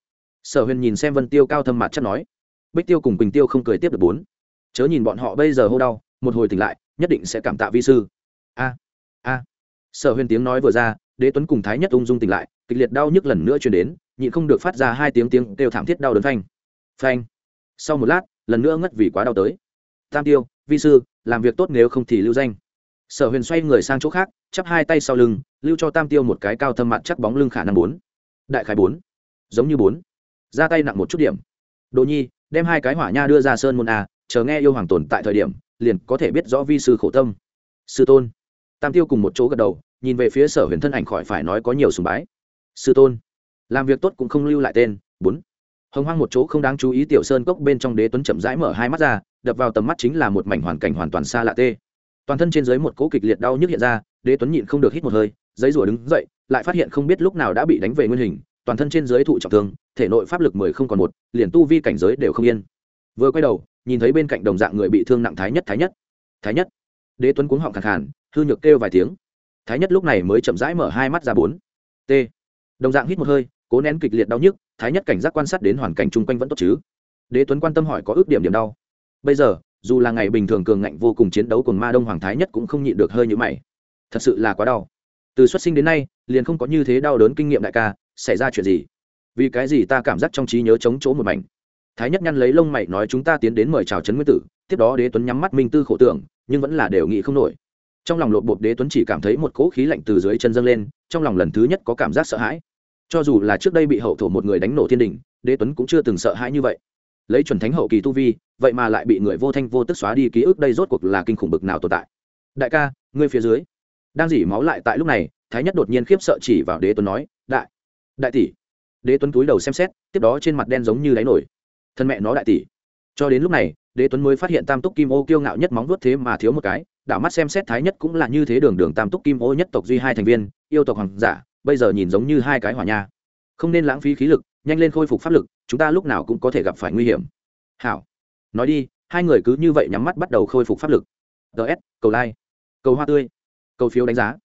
Sở huyền nhìn xem vân tiêu cao thâm mặt chắc nói. Bích tiêu cùng bình tiêu không cười tiếp được bốn. Chớ nhìn bọn họ bây giờ hô đau, một hồi tỉnh lại, nhất định sẽ cảm tạ vi sư. A a sở huyền tiếng nói vừa ra, đế tuấn cùng thái nhất ung dung tỉnh lại, kịch liệt đau nhức lần nữa chuyển đến, nhịn không được phát ra hai tiếng tiếng kêu thảm thiết đau đớn phanh. Phanh. Sau một lát, lần nữa ngất vì quá đau tới. Tam tiêu, vi sư, làm việc tốt nếu không thì lưu danh. Sở huyền xoay người sang chỗ khác, chắp hai tay sau lưng, lưu cho tam tiêu một cái cao thâm mặn chắc bóng lưng khả năng bốn. Đại khái bốn. Giống như bốn. Ra tay nặng một chút điểm. Đồ nhi, đem hai cái hỏa nha đưa ra sơn môn a, chờ nghe yêu hoàng tồn tại thời điểm, liền có thể biết rõ vi sư khổ tâm. Sư tôn tam tiêu cùng một chỗ gật đầu, nhìn về phía sở huyền thân ảnh khỏi phải nói có nhiều sùng bái. Sư tôn, làm việc tốt cũng không lưu lại tên. Bốn. Hồng hoang một chỗ không đáng chú ý tiểu sơn cốc bên trong đế tuấn chậm rãi mở hai mắt ra, đập vào tầm mắt chính là một mảnh hoàn cảnh hoàn toàn xa lạ tê. Toàn thân trên dưới một cỗ kịch liệt đau nhức hiện ra, đế tuấn nhịn không được hít một hơi, giấy rủa đứng dậy, lại phát hiện không biết lúc nào đã bị đánh về nguyên hình, toàn thân trên dưới thụ trọng thương, thể nội pháp lực mười không còn một, liền tu vi cảnh giới đều không yên. Vừa quay đầu, nhìn thấy bên cạnh đồng dạng người bị thương nặng thái nhất thái nhất thái nhất đế tuấn cuống họng khẳng khàn, hư nhược kêu vài tiếng. Thái nhất lúc này mới chậm rãi mở hai mắt ra bốn. T. Đồng dạng hít một hơi, cố nén kịch liệt đau nhức, thái nhất cảnh giác quan sát đến hoàn cảnh chung quanh vẫn tốt chứ. Đế tuấn quan tâm hỏi có ước điểm điểm đau. Bây giờ, dù là ngày bình thường cường ngạnh vô cùng chiến đấu cùng ma đông hoàng thái nhất cũng không nhịn được hơi như mày. Thật sự là quá đau. Từ xuất sinh đến nay, liền không có như thế đau đớn kinh nghiệm đại ca, xảy ra chuyện gì? Vì cái gì ta cảm giác trong trí nhớ chống chỗ một mảnh? Thái nhất nhăn lấy lông mày nói chúng ta tiến đến mời chào trấn nguyên tử, tiếp đó đế tuấn nhắm mắt minh tư khổ tưởng nhưng vẫn là đều nghĩ không nổi. Trong lòng lột bộp đế tuấn chỉ cảm thấy một cỗ khí lạnh từ dưới chân dâng lên, trong lòng lần thứ nhất có cảm giác sợ hãi. Cho dù là trước đây bị hậu thổ một người đánh nổ thiên đình, đế tuấn cũng chưa từng sợ hãi như vậy. Lấy chuẩn thánh hậu kỳ tu vi, vậy mà lại bị người vô thanh vô tức xóa đi ký ức đây rốt cuộc là kinh khủng bực nào tồn tại. Đại ca, ngươi phía dưới. Đang dỉ máu lại tại lúc này, thái nhất đột nhiên khiếp sợ chỉ vào đế tuấn nói, đại đại tỷ. Đế tuấn túi đầu xem xét, tiếp đó trên mặt đen giống như đáy nổi. Thân mẹ nó đại tỷ cho đến lúc này, đế tuấn mới phát hiện tam túc kim ô kiêu ngạo nhất móng vuốt thế mà thiếu một cái, đảo mắt xem xét thái nhất cũng là như thế đường đường tam túc kim ô nhất tộc duy hai thành viên, yêu tộc hoàng giả, bây giờ nhìn giống như hai cái hỏa nha. Không nên lãng phí khí lực, nhanh lên khôi phục pháp lực, chúng ta lúc nào cũng có thể gặp phải nguy hiểm. Hảo. Nói đi, hai người cứ như vậy nhắm mắt bắt đầu khôi phục pháp lực. Ts cầu like, cầu hoa tươi, cầu phiếu đánh giá.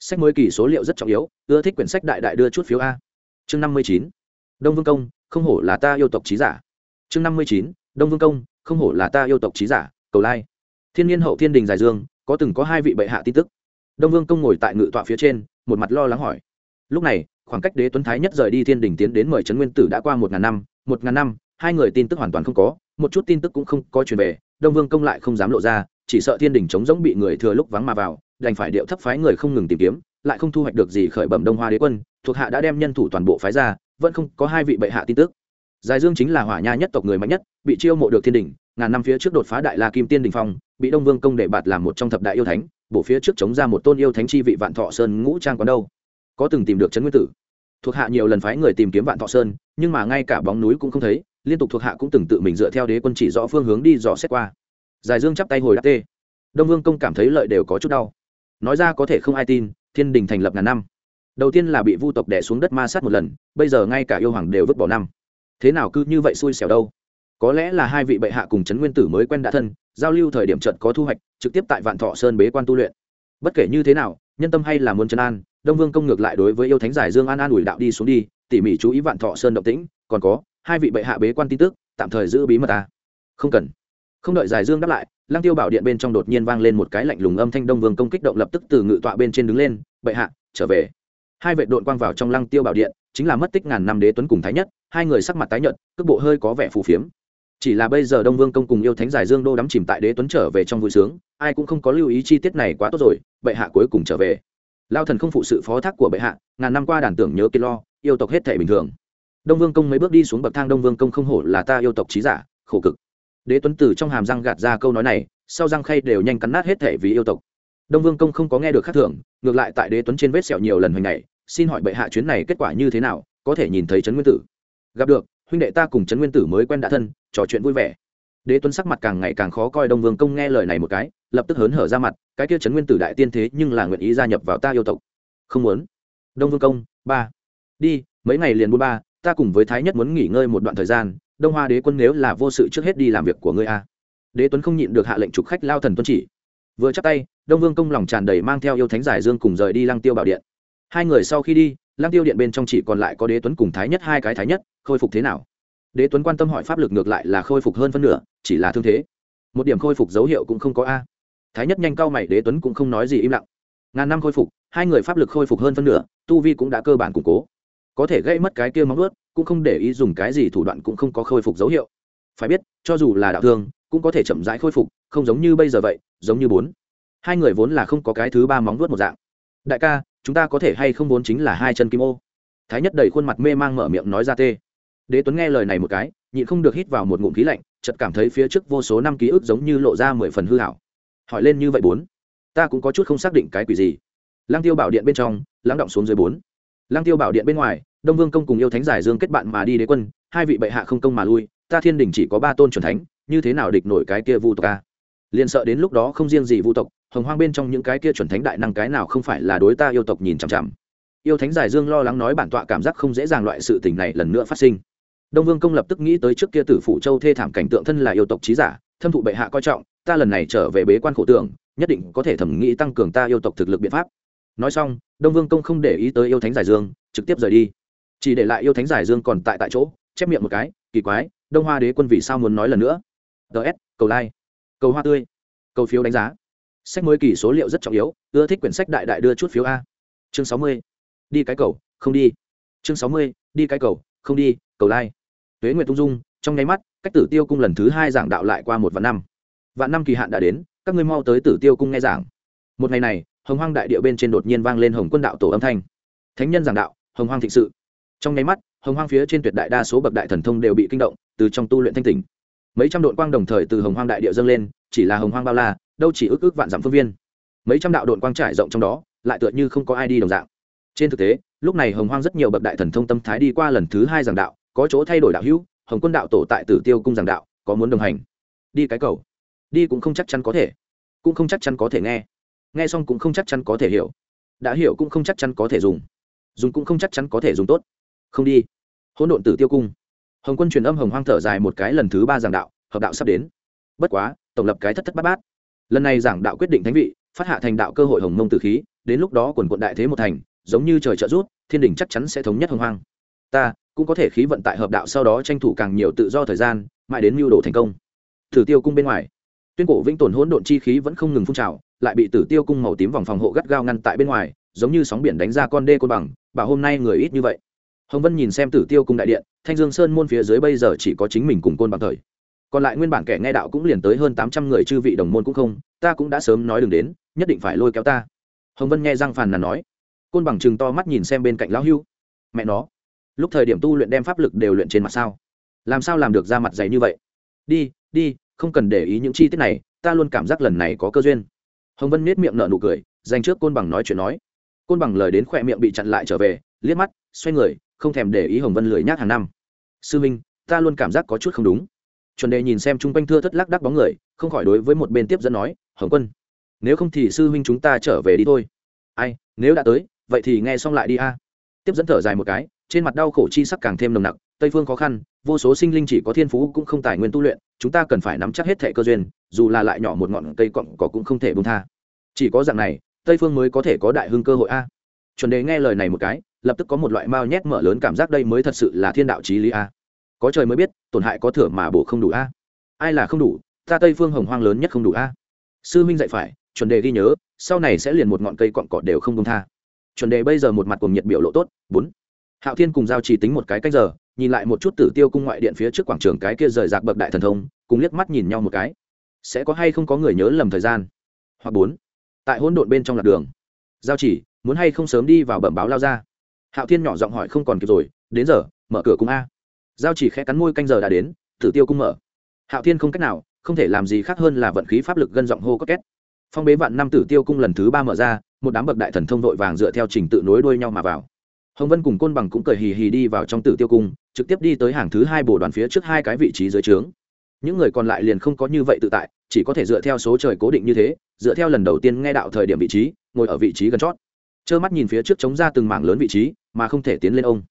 Sách mới kỳ số liệu rất trọng yếu, ưa thích quyển sách đại đại đưa chút phiếu a. Chương năm mươi chín. Đông vương công, không hổ là ta yêu tộc trí giả. Chương năm mươi chín đông vương công, không hổ là ta yêu tộc trí giả, cầu lai. Thiên nhiên hậu thiên đình dài dương, có từng có hai vị bệ hạ tin tức. Đông vương công ngồi tại ngự tọa phía trên, một mặt lo lắng hỏi. Lúc này, khoảng cách đế tuấn thái nhất rời đi thiên đình tiến đến mời trấn nguyên tử đã qua một ngàn năm, một ngàn năm, hai người tin tức hoàn toàn không có, một chút tin tức cũng không có truyền về, đông vương công lại không dám lộ ra, chỉ sợ thiên đình trống rỗng bị người thừa lúc vắng mà vào, đành phải điệu thấp phái người không ngừng tìm kiếm, lại không thu hoạch được gì khởi bẩm đông hoa đế quân, thuộc hạ đã đem nhân thủ toàn bộ phái ra, vẫn không có hai vị bệ hạ tin tức giải dương chính là hỏa nha nhất tộc người mạnh nhất, bị chiêu mộ được thiên đình ngàn năm phía trước đột phá đại la kim tiên đỉnh phong, bị đông vương công để bạt làm một trong thập đại yêu thánh, bổ phía trước chống ra một tôn yêu thánh chi vị vạn thọ sơn ngũ trang còn đâu. Có từng tìm được trấn nguyên tử. Thuộc hạ nhiều lần phái người tìm kiếm vạn thọ sơn, nhưng mà ngay cả bóng núi cũng không thấy, liên tục thuộc hạ cũng từng tự mình dựa theo đế quân chỉ rõ phương hướng đi dò xét qua. Giải dương chắp tay hồi đáp tê. Đông vương công cảm thấy lợi đều có chút đau. Nói ra có thể không ai tin, thiên đình thành lập ngàn năm. Đầu tiên là bị vu tộc đè xuống đất ma sát một lần, bây giờ ngay cả yêu hoàng đều vứt bỏ năm thế nào cứ như vậy xui xẻo đâu. Có lẽ là hai vị bệ hạ cùng trấn nguyên tử mới quen đã thân, giao lưu thời điểm trận có thu hoạch, trực tiếp tại vạn thọ sơn bế quan tu luyện. Bất kể như thế nào, nhân tâm hay là muốn trấn an, đông vương công ngược lại đối với yêu thánh giải dương an an ủi đạo đi xuống đi, tỉ mỉ chú ý vạn thọ sơn động tĩnh, còn có, hai vị bệ hạ bế quan tin tức, tạm thời giữ bí mật ta. Không cần. Không đợi giải dương đáp lại lang tiêu bảo điện bên trong đột nhiên vang lên một cái lạnh lùng âm thanh đông vương công kích động lập tức từ ngự tọa bên trên đứng lên, bệ hạ, trở về. Hai vệ đội quang vào trong lăng tiêu bảo điện chính là mất tích ngàn năm đế tuấn cùng thái nhất, hai người sắc mặt tái nhợt, cước bộ hơi có vẻ phù phiếm. Chỉ là bây giờ đông vương công cùng yêu thánh giải dương đô đắm chìm tại đế tuấn trở về trong vui sướng, ai cũng không có lưu ý chi tiết này quá tốt rồi, bệ hạ cuối cùng trở về. Lao thần không phụ sự phó thác của bệ hạ, ngàn năm qua đàn tưởng nhớ kiệt lo, yêu tộc hết thể bình thường. Đông vương công mấy bước đi xuống bậc thang, đông vương công không hổ là ta yêu tộc trí giả, khổ cực. Đế tuấn từ trong hàm răng gạt ra câu nói này, sau răng khay đều nhanh cắn nát hết thể vì yêu tộc. Đông vương công không có nghe được khắc thưởng ngược lại tại đế tuấn trên vết sẹo nhiều lần hồi ngày xin hỏi bệ hạ chuyến này kết quả như thế nào, có thể nhìn thấy trấn nguyên tử? Gặp được, huynh đệ ta cùng trấn nguyên tử mới quen đã thân, trò chuyện vui vẻ. Đế tuấn sắc mặt càng ngày càng khó coi, đông vương công nghe lời này một cái, lập tức hớn hở ra mặt, cái kia trấn nguyên tử đại tiên thế nhưng là nguyện ý gia nhập vào ta yêu tộc. Không muốn. Đông vương công, ba. Đi, mấy ngày liền buôn ba, ta cùng với thái nhất muốn nghỉ ngơi một đoạn thời gian, đông hoa đế quân nếu là vô sự trước hết đi làm việc của ngươi a. Đế tuấn không nhịn được hạ lệnh trục khách lao thần tuân chỉ. Vừa chắc tay, đông vương công lòng tràn đầy mang theo yêu thánh giải dương cùng rời đi lăng tiêu bảo điện hai người sau khi đi, lăng tiêu điện bên trong chỉ còn lại có đế tuấn cùng thái nhất, hai cái thái nhất, khôi phục thế nào? Đế tuấn quan tâm hỏi pháp lực ngược lại là khôi phục hơn phân nửa, chỉ là thương thế. Một điểm khôi phục dấu hiệu cũng không có a. Thái nhất nhanh cao mày, đế tuấn cũng không nói gì im lặng. Ngàn năm khôi phục, hai người pháp lực khôi phục hơn phân nửa, tu vi cũng đã cơ bản củng cố. Có thể gây mất cái kia móng ướt cũng không để ý dùng cái gì thủ đoạn cũng không có khôi phục dấu hiệu. Phải biết, cho dù là đạo thương, cũng có thể chậm rãi khôi phục, không giống như bây giờ vậy, giống như bốn. Hai người vốn là không có cái thứ ba móng vuốt một dạng. Đại ca chúng ta có thể hay không vốn chính là hai chân kim ô thái nhất đầy khuôn mặt mê mang mở miệng nói ra tê đế tuấn nghe lời này một cái nhịn không được hít vào một ngụm khí lạnh chợt cảm thấy phía trước vô số năm ký ức giống như lộ ra mười phần hư hảo hỏi lên như vậy bốn ta cũng có chút không xác định cái quỷ gì lang tiêu bảo điện bên trong lắng động xuống dưới bốn lang tiêu bảo điện bên ngoài đông vương công cùng yêu thánh giải dương kết bạn mà đi đế quân hai vị bệ hạ không công mà lui ta thiên đình chỉ có ba tôn c thánh như thế nào địch nổi cái kia vu tộc ca liền sợ đến lúc đó không riêng gì vu tộc hồng hoang bên trong những cái kia chuẩn thánh đại năng cái nào không phải là đối ta yêu tộc nhìn chằm chằm. Yêu thánh giải dương lo lắng nói bản tọa cảm giác không dễ dàng loại sự tình này lần nữa phát sinh. Đông vương công lập tức nghĩ tới trước kia tử phủ châu thê thảm cảnh tượng thân là yêu tộc trí giả, thâm thụ bệ hạ coi trọng, ta lần này trở về bế quan khổ tưởng, nhất định có thể thẩm nghĩ tăng cường ta yêu tộc thực lực biện pháp. Nói xong, đông vương công không để ý tới yêu thánh giải dương, trực tiếp rời đi. Chỉ để lại yêu thánh giải dương còn tại tại chỗ, chép miệng một cái, kỳ quái, đông hoa đế quân vì sao muốn nói lần nữa? Ts cầu like cầu hoa tươi, cầu phiếu đánh giá sách mới kỳ số liệu rất trọng yếu, ưa thích quyển sách đại đại đưa chút phiếu a. Chương sáu mươi, đi cái cầu, không đi. Chương sáu mươi, đi cái cầu, không đi, cầu lai. Tuế nguyệt tung dung, trong nháy mắt, cách tử tiêu cung lần thứ hai giảng đạo lại qua một vạn năm. Vạn năm kỳ hạn đã đến, các ngươi mau tới tử tiêu cung nghe giảng. Một ngày này, hồng hoang đại địa bên trên đột nhiên vang lên hồng quân đạo tổ âm thanh. Thánh nhân giảng đạo, hồng hoang thịnh sự. Trong nháy mắt, hồng hoang phía trên tuyệt đại đa số bậc đại thần thông đều bị kinh động, từ trong tu luyện thanh tỉnh mấy trăm đội quang đồng thời từ hồng hoang đại địa dâng lên, chỉ là hồng hoang bao la, đâu chỉ ước ước vạn dặm phương viên. Mấy trăm đạo đội quang trải rộng trong đó, lại tựa như không có ai đi đồng dạng. Trên thực tế, lúc này hồng hoang rất nhiều bậc đại thần thông tâm thái đi qua lần thứ hai giảng đạo, có chỗ thay đổi đạo hữu, hồng quân đạo tổ tại tử tiêu cung giảng đạo, có muốn đồng hành. Đi cái cầu. Đi cũng không chắc chắn có thể. Cũng không chắc chắn có thể nghe. Nghe xong cũng không chắc chắn có thể hiểu. Đã hiểu cũng không chắc chắn có thể dùng. Dùng cũng không chắc chắn có thể dùng tốt. Không đi. Hỗn độn tử tiêu cung hồng quân truyền âm hồng hoang thở dài một cái lần thứ ba giảng đạo, hợp đạo sắp đến. Bất quá, tổng lập cái thất thất bát bát. Lần này giảng đạo quyết định thánh vị, phát hạ thành đạo cơ hội hồng mông tử khí, đến lúc đó quần quận đại thế một thành, giống như trời trợ rút, thiên đình chắc chắn sẽ thống nhất hồng hoang. Ta cũng có thể khí vận tại hợp đạo sau đó tranh thủ càng nhiều tự do thời gian, mãi đến mưu đồ thành công. Thử tiêu cung bên ngoài, tuyên cổ vĩnh tồn hỗn độn chi khí vẫn không ngừng phun trào, lại bị tử tiêu cung màu tím vòng phòng hộ gắt gao ngăn tại bên ngoài, giống như sóng biển đánh ra con đê côn bằng, bảo hôm nay người ít như vậy hồng vân nhìn xem tử tiêu cung đại điện, thanh dương sơn môn phía dưới bây giờ chỉ có chính mình cùng côn bằng thời. Còn lại nguyên bản kẻ nghe đạo cũng liền tới hơn tám trăm người chư vị đồng môn cũng không, ta cũng đã sớm nói đừng đến, nhất định phải lôi kéo ta. Hồng vân nghe răng phàn nàn nói. Côn bằng chừng to mắt nhìn xem bên cạnh lão hưu. Mẹ nó, lúc thời điểm tu luyện đem pháp lực đều luyện trên mặt sao? Làm sao làm được ra mặt dày như vậy? Đi đi, không cần để ý những chi tiết này, ta luôn cảm giác lần này có cơ duyên. Hồng vân nết miệng nở nụ cười, dành trước côn bằng nói chuyện nói. Côn bằng lời đến khỏe miệng bị chặn lại trở về, liếc mắt, xoay người không thèm để ý hồng vân lười nhác hàng năm. Sư minh, ta luôn cảm giác có chút không đúng. Chuẩn đề nhìn xem chung quanh thưa thất lắc đắc bóng người, không khỏi đối với một bên tiếp dẫn nói, hồng quân, nếu không thì sư huynh chúng ta trở về đi thôi. Ai, nếu đã tới, vậy thì nghe xong lại đi a. Tiếp dẫn thở dài một cái, trên mặt đau khổ chi sắc càng thêm nồng nặc, tây phương khó khăn, vô số sinh linh chỉ có thiên phú cũng không tài nguyên tu luyện, chúng ta cần phải nắm chắc hết thệ cơ duyên, dù là lại nhỏ một ngọn cây cọng cỏ cũng không thể bung tha. Chỉ có dạng này, tây phương mới có thể có đại hưng cơ hội a. Chuẩn đề nghe lời này một cái lập tức có một loại mao nhét mở lớn cảm giác đây mới thật sự là thiên đạo trí lý a. Có trời mới biết, tổn hại có thừa mà bổ không đủ a. Ai là không đủ, ta tây phương hồng hoang lớn nhất không đủ a. Sư minh dạy phải, chuẩn đề ghi nhớ, sau này sẽ liền một ngọn cây cọn cỏ đều không công tha. Chuẩn đề bây giờ một mặt cùng nhiệt biểu lộ tốt, bốn. Hạo thiên cùng giao chỉ tính một cái cách giờ, nhìn lại một chút tử tiêu cung ngoại điện phía trước quảng trường cái kia rời rạc bậc đại thần thông, cùng liếc mắt nhìn nhau một cái. Sẽ có hay không có người nhớ lầm thời gian? Hoặc bốn. Tại hỗn độn bên trong lạc đường. Giao chỉ muốn hay không sớm đi vào bẩm báo lao ra hạo thiên nhỏ giọng hỏi không còn kịp rồi, đến giờ, mở cửa cung a. Giao chỉ khẽ cắn môi canh giờ đã đến, tử tiêu cung mở. Hạo thiên không cách nào, không thể làm gì khác hơn là vận khí pháp lực gân giọng hô có két. Phong bế vạn năm tử tiêu cung lần thứ ba mở ra, một đám bậc đại thần thông vội vàng dựa theo trình tự nối đuôi nhau mà vào. Hồng vân cùng côn bằng cũng cười hì hì đi vào trong tử tiêu cung, trực tiếp đi tới hàng thứ hai bổ đoàn phía trước hai cái vị trí dưới trướng. Những người còn lại liền không có như vậy tự tại, chỉ có thể dựa theo số trời cố định như thế, dựa theo lần đầu tiên nghe đạo thời điểm vị trí, ngồi ở vị trí gần chót. Trơ mắt nhìn phía trước chống ra từng mảng lớn vị trí mà không thể tiến lên ông.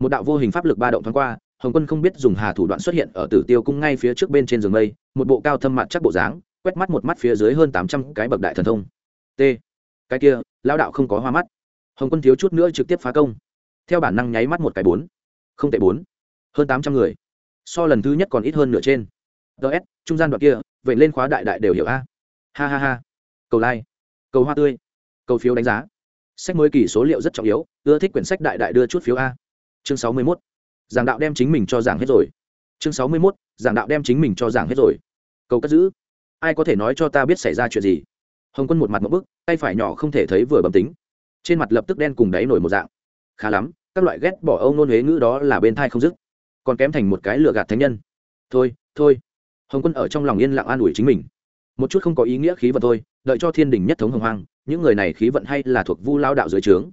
Một đạo vô hình pháp lực ba động thoáng qua, hồng quân không biết dùng hà thủ đoạn xuất hiện ở tử tiêu cung ngay phía trước bên trên giường mây, một bộ cao thâm mặt chắc bộ dáng, quét mắt một mắt phía dưới hơn tám trăm cái bậc đại thần thông. T. Cái kia lao đạo không có hoa mắt. Hồng quân thiếu chút nữa trực tiếp phá công. Theo bản năng nháy mắt một cái bốn. Không tệ bốn. Hơn tám trăm người. So lần thứ nhất còn ít hơn nửa trên. Ts trung gian đoạn kia, vậy lên khóa đại đại đều hiểu a. Ha ha ha. Cầu like. Cầu hoa tươi. Cầu phiếu đánh giá sách mới kỳ số liệu rất trọng yếu, ưa thích quyển sách đại đại đưa chút phiếu a. Chương sáu mươi mốt. Giảng đạo đem chính mình cho giảng hết rồi. Chương sáu mươi mốt, giảng đạo đem chính mình cho giảng hết rồi. Cầu cất giữ. Ai có thể nói cho ta biết xảy ra chuyện gì? Hồng quân một mặt một bức, tay phải nhỏ không thể thấy vừa bầm tính. Trên mặt lập tức đen cùng đáy nổi một dạng. Khá lắm, các loại ghét bỏ âu nôn huế ngữ đó là bên thai không dứt. Còn kém thành một cái lựa gạt thánh nhân. Thôi thôi. Hồng quân ở trong lòng yên lặng an ủi chính mình. Một chút không có ý nghĩa khí vật thôi, đợi cho thiên đình nhất thống hồng hoang những người này khí vận hay là thuộc vu lao đạo dưới trướng.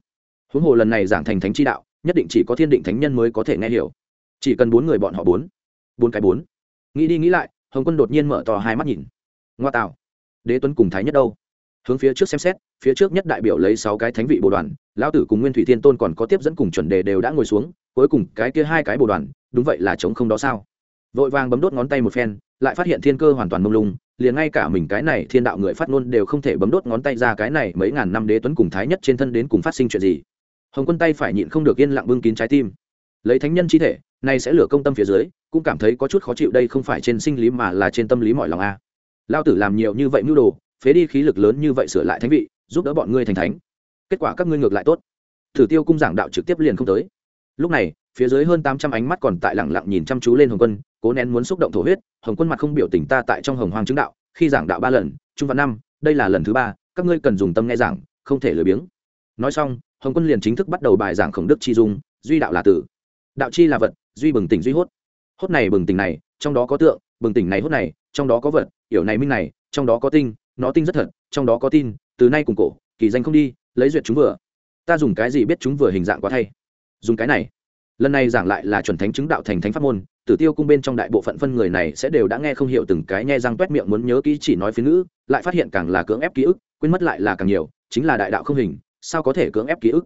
Huống hồ lần này giảng thành thánh chi đạo, nhất định chỉ có thiên định thánh nhân mới có thể nghe hiểu. Chỉ cần bốn người bọn họ bốn bốn cái bốn. Nghĩ đi nghĩ lại, hồng quân đột nhiên mở to hai mắt nhìn. Ngoa tạo. Đế tuấn cùng thái nhất đâu? Hướng phía trước xem xét, phía trước nhất đại biểu lấy sáu cái thánh vị bồ đoàn, lão tử cùng nguyên thủy thiên tôn còn có tiếp dẫn cùng chuẩn đề đều đã ngồi xuống, cuối cùng cái kia hai cái bồ đoàn, đúng vậy là chống không đó sao? Vội vàng bấm đốt ngón tay một phen, lại phát hiện thiên cơ hoàn toàn mông lung liền ngay cả mình cái này thiên đạo người phát ngôn đều không thể bấm đốt ngón tay ra cái này mấy ngàn năm đế tuấn cùng thái nhất trên thân đến cùng phát sinh chuyện gì. Hồng quân tay phải nhịn không được yên lặng bưng kín trái tim. Lấy thánh nhân chi thể, nay sẽ lửa công tâm phía dưới, cũng cảm thấy có chút khó chịu đây không phải trên sinh lý mà là trên tâm lý mọi lòng a. Lao tử làm nhiều như vậy mưu đồ, phế đi khí lực lớn như vậy sửa lại thánh vị, giúp đỡ bọn ngươi thành thánh. Kết quả các ngươi ngược lại tốt. Thử tiêu cung giảng đạo trực tiếp liền không tới. Lúc này phía dưới hơn tám trăm ánh mắt còn tại lẳng lặng nhìn chăm chú lên hồng quân, cố nén muốn xúc động thổ huyết, hồng quân mặt không biểu tình ta tại trong hồng hoàng chứng đạo, khi giảng đạo ba lần, trung văn năm, đây là lần thứ ba, các ngươi cần dùng tâm nghe giảng, không thể lười biếng. Nói xong, hồng quân liền chính thức bắt đầu bài giảng khổng đức chi dung, duy đạo là tử. Đạo chi là vật, duy bừng tỉnh duy hốt. Hốt này bừng tỉnh này, trong đó có tượng, bừng tỉnh này hốt này, trong đó có vật, hiểu này minh này, trong đó có tinh, nó tinh rất thật, trong đó có tin, từ nay cùng cổ, kỳ danh không đi, lấy duyệt chúng vừa. Ta dùng cái gì biết chúng vừa hình dạng quá thay? Dùng cái này lần này giảng lại là chuẩn thánh chứng đạo thành thánh pháp môn, tử tiêu cung bên trong đại bộ phận phân người này sẽ đều đã nghe không hiểu từng cái nghe răng t miệng muốn nhớ kỹ chỉ nói phía ngữ, lại phát hiện càng là cưỡng ép ký ức, quên mất lại là càng nhiều, chính là đại đạo không hình, sao có thể cưỡng ép ký ức?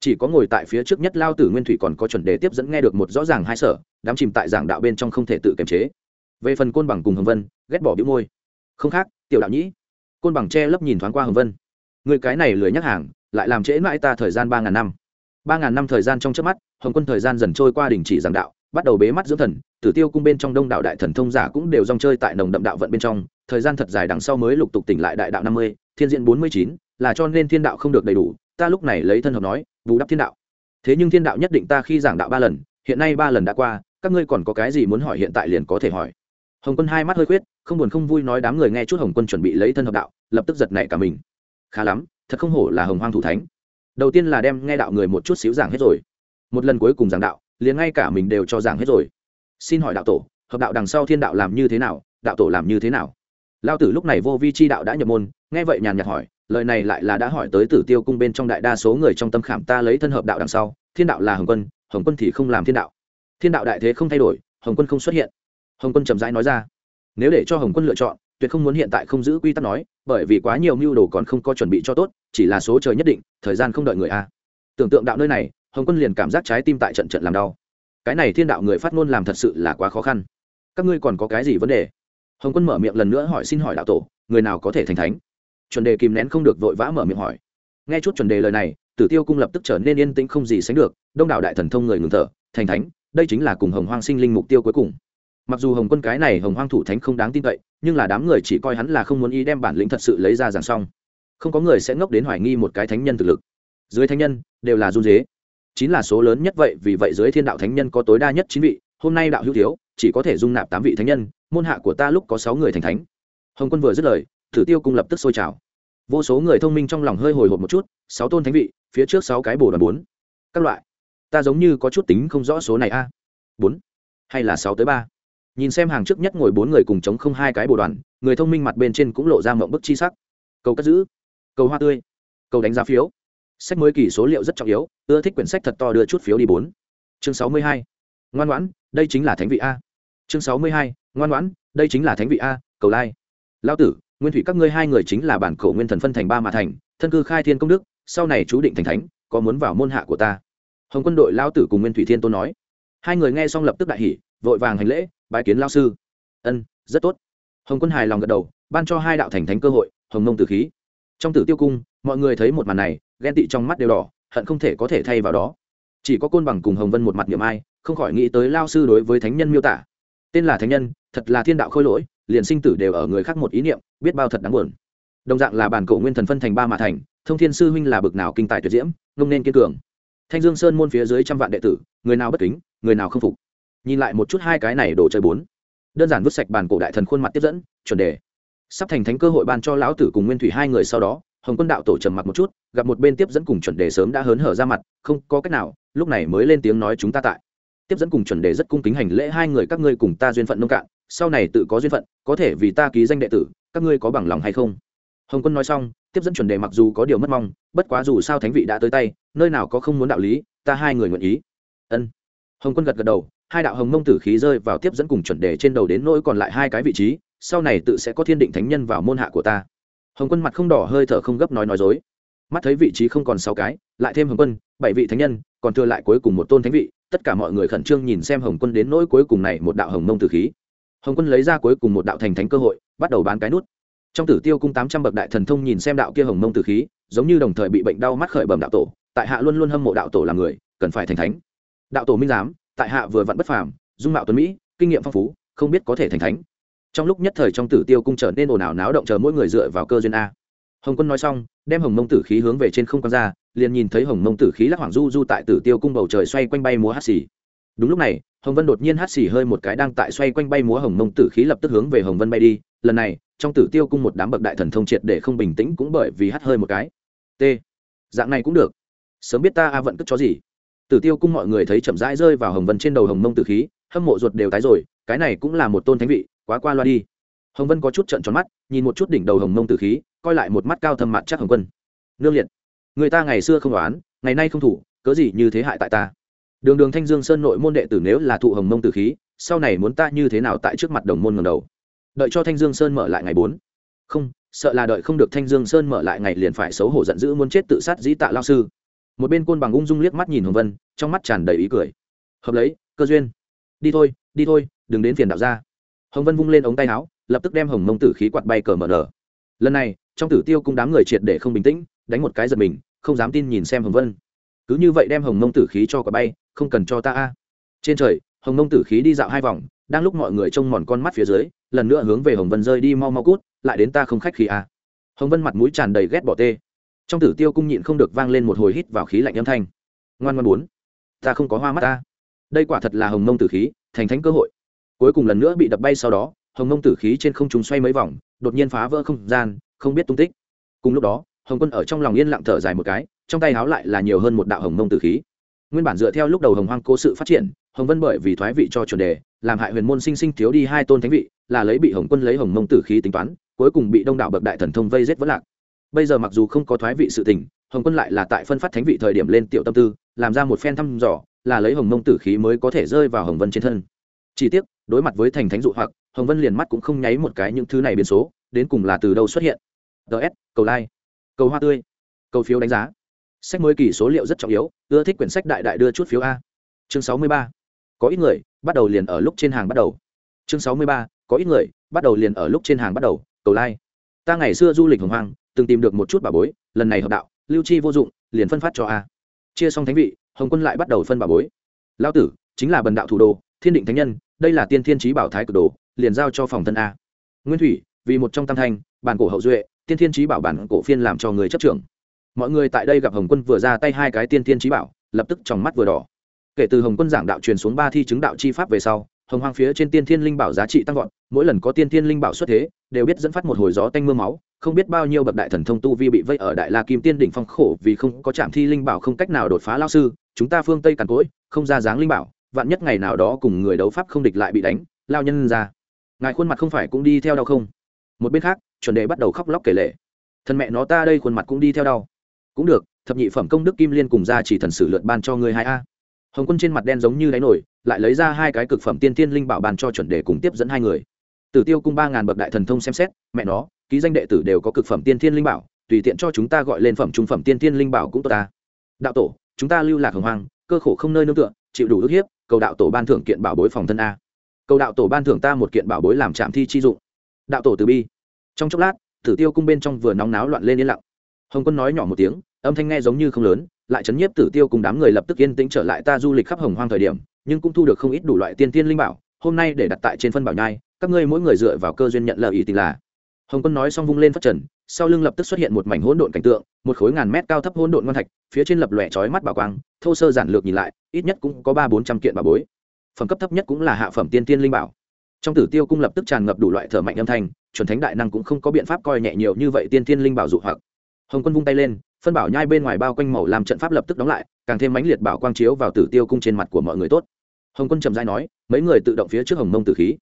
Chỉ có ngồi tại phía trước nhất lao tử nguyên thủy còn có chuẩn đề tiếp dẫn nghe được một rõ ràng hai sở, đám chìm tại giảng đạo bên trong không thể tự kiềm chế. Về phần côn bằng cùng hồng vân, ghét bỏ bĩu môi. Không khác, tiểu đạo nhĩ. Côn bằng che lấp nhìn thoáng qua hồng vân. Người cái này lười nhắc hàng, lại làm trễ mãi ta thời gian ba ngàn năm ba ngàn năm thời gian trong trước mắt, hồng quân thời gian dần trôi qua đình chỉ giảng đạo, bắt đầu bế mắt dưỡng thần, tử tiêu cung bên trong đông đạo đại thần thông giả cũng đều dòng chơi tại nồng đậm đạo vận bên trong, thời gian thật dài đằng sau mới lục tục tỉnh lại đại đạo năm mươi, thiên diện bốn mươi chín, là cho nên thiên đạo không được đầy đủ, ta lúc này lấy thân hợp nói, bù đắp thiên đạo. Thế nhưng thiên đạo nhất định ta khi giảng đạo ba lần, hiện nay ba lần đã qua, các ngươi còn có cái gì muốn hỏi hiện tại liền có thể hỏi. Hồng quân hai mắt hơi khuyết, không buồn không vui nói đám người nghe chút hồng quân chuẩn bị lấy thân hợp đạo, lập tức giật nảy cả mình. Khá lắm, thật không hổ là hồng hoang thủ thánh đầu tiên là đem nghe đạo người một chút xíu giảng hết rồi. Một lần cuối cùng giảng đạo, liền ngay cả mình đều cho giảng hết rồi. Xin hỏi đạo tổ, hợp đạo đằng sau thiên đạo làm như thế nào, đạo tổ làm như thế nào? Lao tử lúc này vô vi chi đạo đã nhập môn, nghe vậy nhàn nhạt hỏi, lời này lại là đã hỏi tới tử tiêu cung bên trong đại đa số người trong tâm khảm ta lấy thân hợp đạo đằng sau, thiên đạo là hồng quân hồng quân thì không làm thiên đạo. Thiên đạo đại thế không thay đổi, hồng quân không xuất hiện. Hồng quân chậm rãi nói ra, nếu để cho hồng quân lựa chọn tuyệt không muốn hiện tại không giữ quy tắc nói, bởi vì quá nhiều mưu đồ còn không có chuẩn bị cho tốt, chỉ là số trời nhất định, thời gian không đợi người a. Tưởng tượng đạo nơi này, hồng quân liền cảm giác trái tim tại trận trận làm đau. Cái này thiên đạo người phát ngôn làm thật sự là quá khó khăn. Các ngươi còn có cái gì vấn đề? Hồng quân mở miệng lần nữa hỏi xin hỏi đạo tổ, người nào có thể thành thánh? Chuẩn đề kìm nén không được vội vã mở miệng hỏi. Nghe chút chuẩn đề lời này, tử tiêu cung lập tức trở nên yên tĩnh không gì sánh được, đông đảo đại thần thông người ngừng thở, thành thánh, đây chính là cùng hồng hoang sinh linh mục tiêu cuối cùng mặc dù hồng quân cái này hồng hoang thủ thánh không đáng tin cậy, nhưng là đám người chỉ coi hắn là không muốn ý đem bản lĩnh thật sự lấy ra giảng xong. Không có người sẽ ngốc đến hoài nghi một cái thánh nhân thực lực. Dưới thánh nhân, đều là run dế. Chính là số lớn nhất vậy, vì vậy dưới thiên đạo thánh nhân có tối đa nhất chín vị, hôm nay đạo hữu thiếu, chỉ có thể dung nạp tám vị thánh nhân, môn hạ của ta lúc có sáu người thành thánh. Hồng quân vừa dứt lời, thử tiêu cung lập tức sôi trào. Vô số người thông minh trong lòng hơi hồi hộp một chút, sáu tôn thánh vị, phía trước sáu cái bồ đoàn bốn. Các loại. Ta giống như có chút tính không rõ số này a. Bốn. Hay là sáu tới ba? Nhìn xem hàng trước nhất ngồi bốn người cùng chống không hai cái bồ đoàn, người thông minh mặt bên trên cũng lộ ra mộng bức chi sắc. Cầu cất giữ, cầu hoa tươi, cầu đánh giá phiếu. Sách mới kỳ số liệu rất trọng yếu, ưa thích quyển sách thật to đưa chút phiếu đi bốn. Chương sáu mươi hai, ngoan ngoãn, đây chính là thánh vị a. Chương sáu mươi hai, ngoan ngoãn, đây chính là thánh vị a, cầu lai. Lao tử, nguyên thủy các ngươi hai người chính là bản cổ nguyên thần phân thành ba mà thành, thân cư khai thiên công đức, sau này chú định thành thánh, có muốn vào môn hạ của ta? Hồng quân đội lao tử cùng nguyên thủy thiên tôn nói. Hai người nghe xong lập tức đại hỉ, vội vàng hành lễ bái kiến lao sư. Ân, rất tốt. Hồng quân hài lòng gật đầu, ban cho hai đạo thành thánh cơ hội, hồng nông tử khí. Trong tử tiêu cung, mọi người thấy một màn này, ghen tị trong mắt đều đỏ, hận không thể có thể thay vào đó. Chỉ có côn bằng cùng hồng vân một mặt niệm ai, không khỏi nghĩ tới lao sư đối với thánh nhân miêu tả. Tên là thánh nhân, thật là thiên đạo khôi lỗi, liền sinh tử đều ở người khác một ý niệm, biết bao thật đáng buồn. Đồng dạng là bản cổ nguyên thần phân thành ba mà thành, thông thiên sư huynh là bực nào kinh tài tuyệt diễm, ngông nên kiên cường. Thanh dương sơn môn phía dưới trăm vạn đệ tử, người nào bất kính, người nào không phục nhìn lại một chút hai cái này đồ chơi bốn. Đơn giản vứt sạch bàn cổ đại thần khuôn mặt tiếp dẫn, chuẩn đề. Sắp thành thánh cơ hội ban cho lão tử cùng nguyên thủy hai người sau đó, hồng quân đạo tổ trầm mặc một chút, gặp một bên tiếp dẫn cùng chuẩn đề sớm đã hớn hở ra mặt, không có cách nào, lúc này mới lên tiếng nói chúng ta tại. Tiếp dẫn cùng chuẩn đề rất cung kính hành lễ hai người các ngươi cùng ta duyên phận nông cạn, sau này tự có duyên phận, có thể vì ta ký danh đệ tử, các ngươi có bằng lòng hay không? Hồng quân nói xong, tiếp dẫn chuẩn đề mặc dù có điều mất mong, bất quá dù sao thánh vị đã tới tay, nơi nào có không muốn đạo lý, ta hai người nguyện ý. Ân. Hồng quân gật gật đầu hai đạo hồng mông tử khí rơi vào tiếp dẫn cùng chuẩn đề trên đầu đến nỗi còn lại hai cái vị trí, sau này tự sẽ có thiên định thánh nhân vào môn hạ của ta. Hồng quân mặt không đỏ hơi thở không gấp nói nói dối. Mắt thấy vị trí không còn sáu cái, lại thêm hồng quân, bảy vị thánh nhân, còn thừa lại cuối cùng một tôn thánh vị, tất cả mọi người khẩn trương nhìn xem hồng quân đến nỗi cuối cùng này một đạo hồng mông tử khí. Hồng quân lấy ra cuối cùng một đạo thành thánh cơ hội, bắt đầu bán cái nút. Trong tử tiêu cung tám trăm bậc đại thần thông nhìn xem đạo kia hồng mông tử khí, giống như đồng thời bị bệnh đau mắt khởi bẩm đạo tổ, tại hạ luôn luôn hâm mộ đạo tổ làm người, cần phải thành thánh. Đạo tổ minh giám tại hạ vừa vặn bất phàm, dung mạo tuấn mỹ, kinh nghiệm phong phú, không biết có thể thành thánh. Trong lúc nhất thời trong tử tiêu cung trở nên ồn ào náo động chờ mỗi người dựa vào cơ duyên a. Hồng quân nói xong, đem hồng mông tử khí hướng về trên không quan ra, liền nhìn thấy hồng mông tử khí lắc hoàng du du tại tử tiêu cung bầu trời xoay quanh bay múa hát xì. Đúng lúc này, hồng vân đột nhiên hát xì hơi một cái đang tại xoay quanh bay múa hồng mông tử khí lập tức hướng về hồng vân bay đi. Lần này, trong tử tiêu cung một đám bậc đại thần thông triệt để không bình tĩnh cũng bởi vì hát hơi một cái. T. Dạng này cũng được. Sớm biết ta a vận cất chó gì tử tiêu cung mọi người thấy chậm rãi rơi vào hồng vân trên đầu hồng mông tử khí, hâm mộ ruột đều tái rồi, cái này cũng là một tôn thánh vị, quá qua loa đi. Hồng vân có chút trận tròn mắt, nhìn một chút đỉnh đầu hồng mông tử khí, coi lại một mắt cao thâm mặt chắc hồng quân. Nương liệt, người ta ngày xưa không đoán, ngày nay không thủ, cớ gì như thế hại tại ta? Đường đường thanh dương sơn nội môn đệ tử nếu là thụ hồng mông tử khí, sau này muốn ta như thế nào tại trước mặt đồng môn ngầm đầu? Đợi cho thanh dương sơn mở lại ngày bốn. Không, sợ là đợi không được thanh dương sơn mở lại ngày liền phải xấu hổ giận dữ muốn chết tự sát dĩ tạ lao sư một bên côn bằng ung dung liếc mắt nhìn hồng vân, trong mắt tràn đầy ý cười. Hợp lấy, cơ duyên. Đi thôi đi thôi, đừng đến phiền đạo ra hồng vân vung lên ống tay áo, lập tức đem hồng mông tử khí quạt bay cờ mở nở. Lần này, trong tử tiêu cung đám người triệt để không bình tĩnh, đánh một cái giật mình, không dám tin nhìn xem hồng vân. Cứ như vậy đem hồng mông tử khí cho quạt bay, không cần cho ta a. Trên trời, hồng mông tử khí đi dạo hai vòng, đang lúc mọi người trông mòn con mắt phía dưới, lần nữa hướng về hồng vân rơi đi mau mau cút, lại đến ta không khách khí a. Hồng vân mặt mũi tràn đầy ghét bỏ tê trong tử tiêu cung nhịn không được vang lên một hồi hít vào khí lạnh âm thanh. Ngoan ngoan bốn, ta không có hoa mắt ta. Đây quả thật là hồng mông tử khí, thành thánh cơ hội. Cuối cùng lần nữa bị đập bay sau đó, hồng mông tử khí trên không trung xoay mấy vòng, đột nhiên phá vỡ không gian, không biết tung tích. Cùng lúc đó, hồng quân ở trong lòng yên lặng thở dài một cái, trong tay háo lại là nhiều hơn một đạo hồng mông tử khí. Nguyên bản dựa theo lúc đầu hồng hoang cố sự phát triển, hồng vân bởi vì thoái vị cho chuẩn đề, làm hại huyền môn sinh sinh thiếu đi hai tôn thánh vị, là lấy bị hồng quân lấy hồng mông tử khí tính toán, cuối cùng bị đông đảo bậc đại thần thông vây giết vẫn lạc bây giờ mặc dù không có thoái vị sự tình, hồng quân lại là tại phân phát thánh vị thời điểm lên tiểu tâm tư, làm ra một phen thăm dò, là lấy hồng mông tử khí mới có thể rơi vào hồng vân trên thân. Chỉ tiếc, đối mặt với thành thánh dụ hoặc, hồng vân liền mắt cũng không nháy một cái những thứ này biến số, đến cùng là từ đâu xuất hiện. Ts cầu like cầu hoa tươi, cầu phiếu đánh giá. Sách mới kỳ số liệu rất trọng yếu, ưa thích quyển sách đại đại đưa chút phiếu a. Chương sáu mươi ba, có ít người, bắt đầu liền ở lúc trên hàng bắt đầu. Chương sáu mươi ba, có ít người, bắt đầu liền ở lúc trên hàng bắt đầu, cầu like ta ngày xưa du lịch hồng hoang từng tìm được một chút bà bối, lần này hợp đạo, lưu chi vô dụng, liền phân phát cho a. Chia xong thánh vị, hồng quân lại bắt đầu phân bà bối. Lao tử, chính là bần đạo thủ đô thiên định thánh nhân, đây là tiên thiên trí bảo thái cực đồ, liền giao cho phòng thân a. Nguyên thủy, vì một trong tam thanh, bản cổ hậu duệ, tiên thiên trí bảo bản cổ phiên làm cho người chấp trưởng. Mọi người tại đây gặp hồng quân vừa ra tay hai cái tiên thiên trí bảo, lập tức trong mắt vừa đỏ. Kể từ hồng quân giảng đạo truyền xuống ba thi chứng đạo chi pháp về sau, hồng hoang phía trên tiên thiên linh bảo giá trị tăng vọt, mỗi lần có tiên thiên linh bảo xuất thế, đều biết dẫn phát một hồi gió tanh mưa máu không biết bao nhiêu bậc đại thần thông tu vi bị vây ở đại la kim tiên đỉnh phong khổ vì không có trạm thi linh bảo không cách nào đột phá lao sư, chúng ta phương tây càn cỗi, không ra dáng linh bảo, vạn nhất ngày nào đó cùng người đấu pháp không địch lại bị đánh, lao nhân ra. Ngài khuôn mặt không phải cũng đi theo đau không? Một bên khác, chuẩn đề bắt đầu khóc lóc kể lệ thân mẹ nó ta đây khuôn mặt cũng đi theo đau. Cũng được, thập nhị phẩm công đức kim liên cùng ra chỉ thần sử lượt ban cho người hai a. Hồng quân trên mặt đen giống như đáy nổi, lại lấy ra hai cái cực phẩm tiên tiên linh bảo bàn cho chuẩn đề cùng tiếp dẫn hai người tử tiêu cung ba ngàn bậc đại thần thông xem xét, mẹ nó, ký danh đệ tử đều có cực phẩm tiên thiên linh bảo, tùy tiện cho chúng ta gọi lên phẩm trung phẩm tiên thiên linh bảo cũng tốt ta. Đạo tổ, chúng ta lưu lạc hồng hoang, cơ khổ không nơi nương tựa, chịu đủ ức hiếp, cầu đạo tổ ban thưởng kiện bảo bối phòng thân a. Cầu đạo tổ ban thưởng ta một kiện bảo bối làm trạm thi chi dụng. Đạo tổ từ bi. Trong chốc lát, tử tiêu cung bên trong vừa nóng náo loạn lên yên lặng. Hồng quân nói nhỏ một tiếng, âm thanh nghe giống như không lớn, lại chấn nhiếp tử tiêu cùng đám người lập tức yên tĩnh trở lại ta du lịch khắp hồng hoang thời điểm, nhưng cũng thu được không ít đủ loại tiên tiên linh bảo, hôm nay để đặt tại trên phân bảo nhai các ngươi mỗi người dựa vào cơ duyên nhận lời ý tình là. Hồng quân nói xong vung lên phát trần, sau lưng lập tức xuất hiện một mảnh hỗn độn cảnh tượng, một khối ngàn mét cao thấp hỗn độn ngon thạch, phía trên lập lòe chói mắt bảo quang, thô sơ giản lược nhìn lại, ít nhất cũng có ba bốn trăm kiện bảo bối. Phẩm cấp thấp nhất cũng là hạ phẩm tiên tiên linh bảo. Trong tử tiêu cung lập tức tràn ngập đủ loại thở mạnh âm thanh, chuẩn thánh đại năng cũng không có biện pháp coi nhẹ nhiều như vậy tiên tiên linh bảo dụ hoặc. Hồng quân vung tay lên, phân bảo nhai bên ngoài bao quanh màu làm trận pháp lập tức đóng lại, càng thêm mãnh liệt bảo quang chiếu vào tử tiêu cung trên mặt của mọi người tốt. Hồng quân trầm dai nói, mấy người tự động phía trước hồng mông tử khí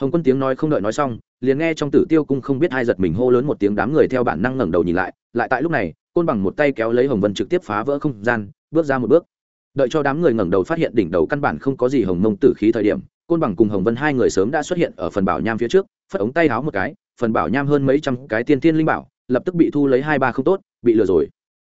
hồng quân tiếng nói không đợi nói xong, liền nghe trong tử tiêu cung không biết hai giật mình hô lớn một tiếng đám người theo bản năng ngẩng đầu nhìn lại lại tại lúc này, côn bằng một tay kéo lấy hồng vân trực tiếp phá vỡ không gian, bước ra một bước. Đợi cho đám người ngẩng đầu phát hiện đỉnh đầu căn bản không có gì hồng mông tử khí thời điểm, côn bằng cùng hồng vân hai người sớm đã xuất hiện ở phần bảo nham phía trước, phất ống tay háo một cái, phần bảo nham hơn mấy trăm cái tiên tiên linh bảo, lập tức bị thu lấy hai ba không tốt, bị lừa rồi.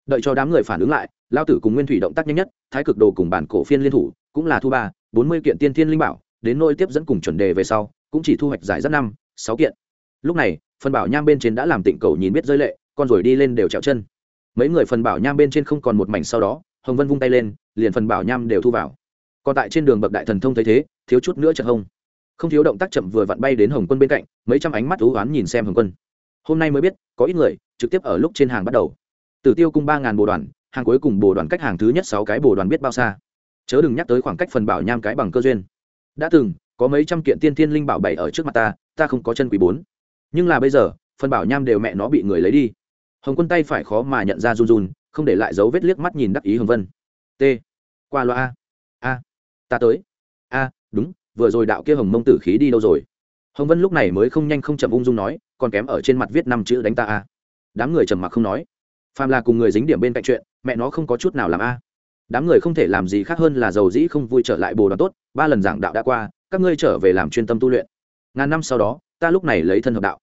Đợi cho đám người phản ứng lại, lao tử cùng nguyên thủy động tác nhanh nhất, thái cực đồ cùng bản cổ phiên liên thủ, cũng là thu ba, bốn mươi kiện tiên tiên linh bảo, đến nôi tiếp dẫn cùng chuẩn đề về sau cũng chỉ thu hoạch giải rất năm, sáu kiện. Lúc này, phần bảo nham bên trên đã làm tịnh cầu nhìn biết rơi lệ, con rồi đi lên đều trèo chân. Mấy người phần bảo nham bên trên không còn một mảnh sau đó, hồng vân vung tay lên, liền phần bảo nham đều thu vào. Còn tại trên đường bậc đại thần thông thấy thế, thiếu chút nữa chật hông. Không thiếu động tác chậm vừa vặn bay đến hồng quân bên cạnh, mấy trăm ánh mắt thú oán nhìn xem hồng quân. Hôm nay mới biết, có ít người, trực tiếp ở lúc trên hàng bắt đầu. Tử tiêu cung ba ngàn bồ đoàn, hàng cuối cùng bồ đoàn cách hàng thứ nhất sáu cái bồ đoàn biết bao xa. Chớ đừng nhắc tới khoảng cách phần bảo nham cái bằng cơ duyên. Đã từng có mấy trăm kiện tiên thiên linh bảo bảy ở trước mặt ta ta không có chân quý bốn. Nhưng là bây giờ, phần bảo nham đều mẹ nó bị người lấy đi. Hồng quân tay phải khó mà nhận ra run run, không để lại dấu vết liếc mắt nhìn đắc ý hồng vân. T. Qua loa a. A. Ta tới. A, đúng, vừa rồi đạo kia hồng mông tử khí đi đâu rồi? Hồng vân lúc này mới không nhanh không chậm ung dung nói, còn kém ở trên mặt viết năm chữ đánh ta a. Đám người trầm mặc không nói. Phàm là cùng người dính điểm bên cạnh chuyện, mẹ nó không có chút nào làm a. Đám người không thể làm gì khác hơn là giàu dĩ không vui trở lại bồ đoàn tốt, ba lần giảng đạo đã qua các ngươi trở về làm chuyên tâm tu luyện. Ngàn năm sau đó, ta lúc này lấy thân hợp đạo.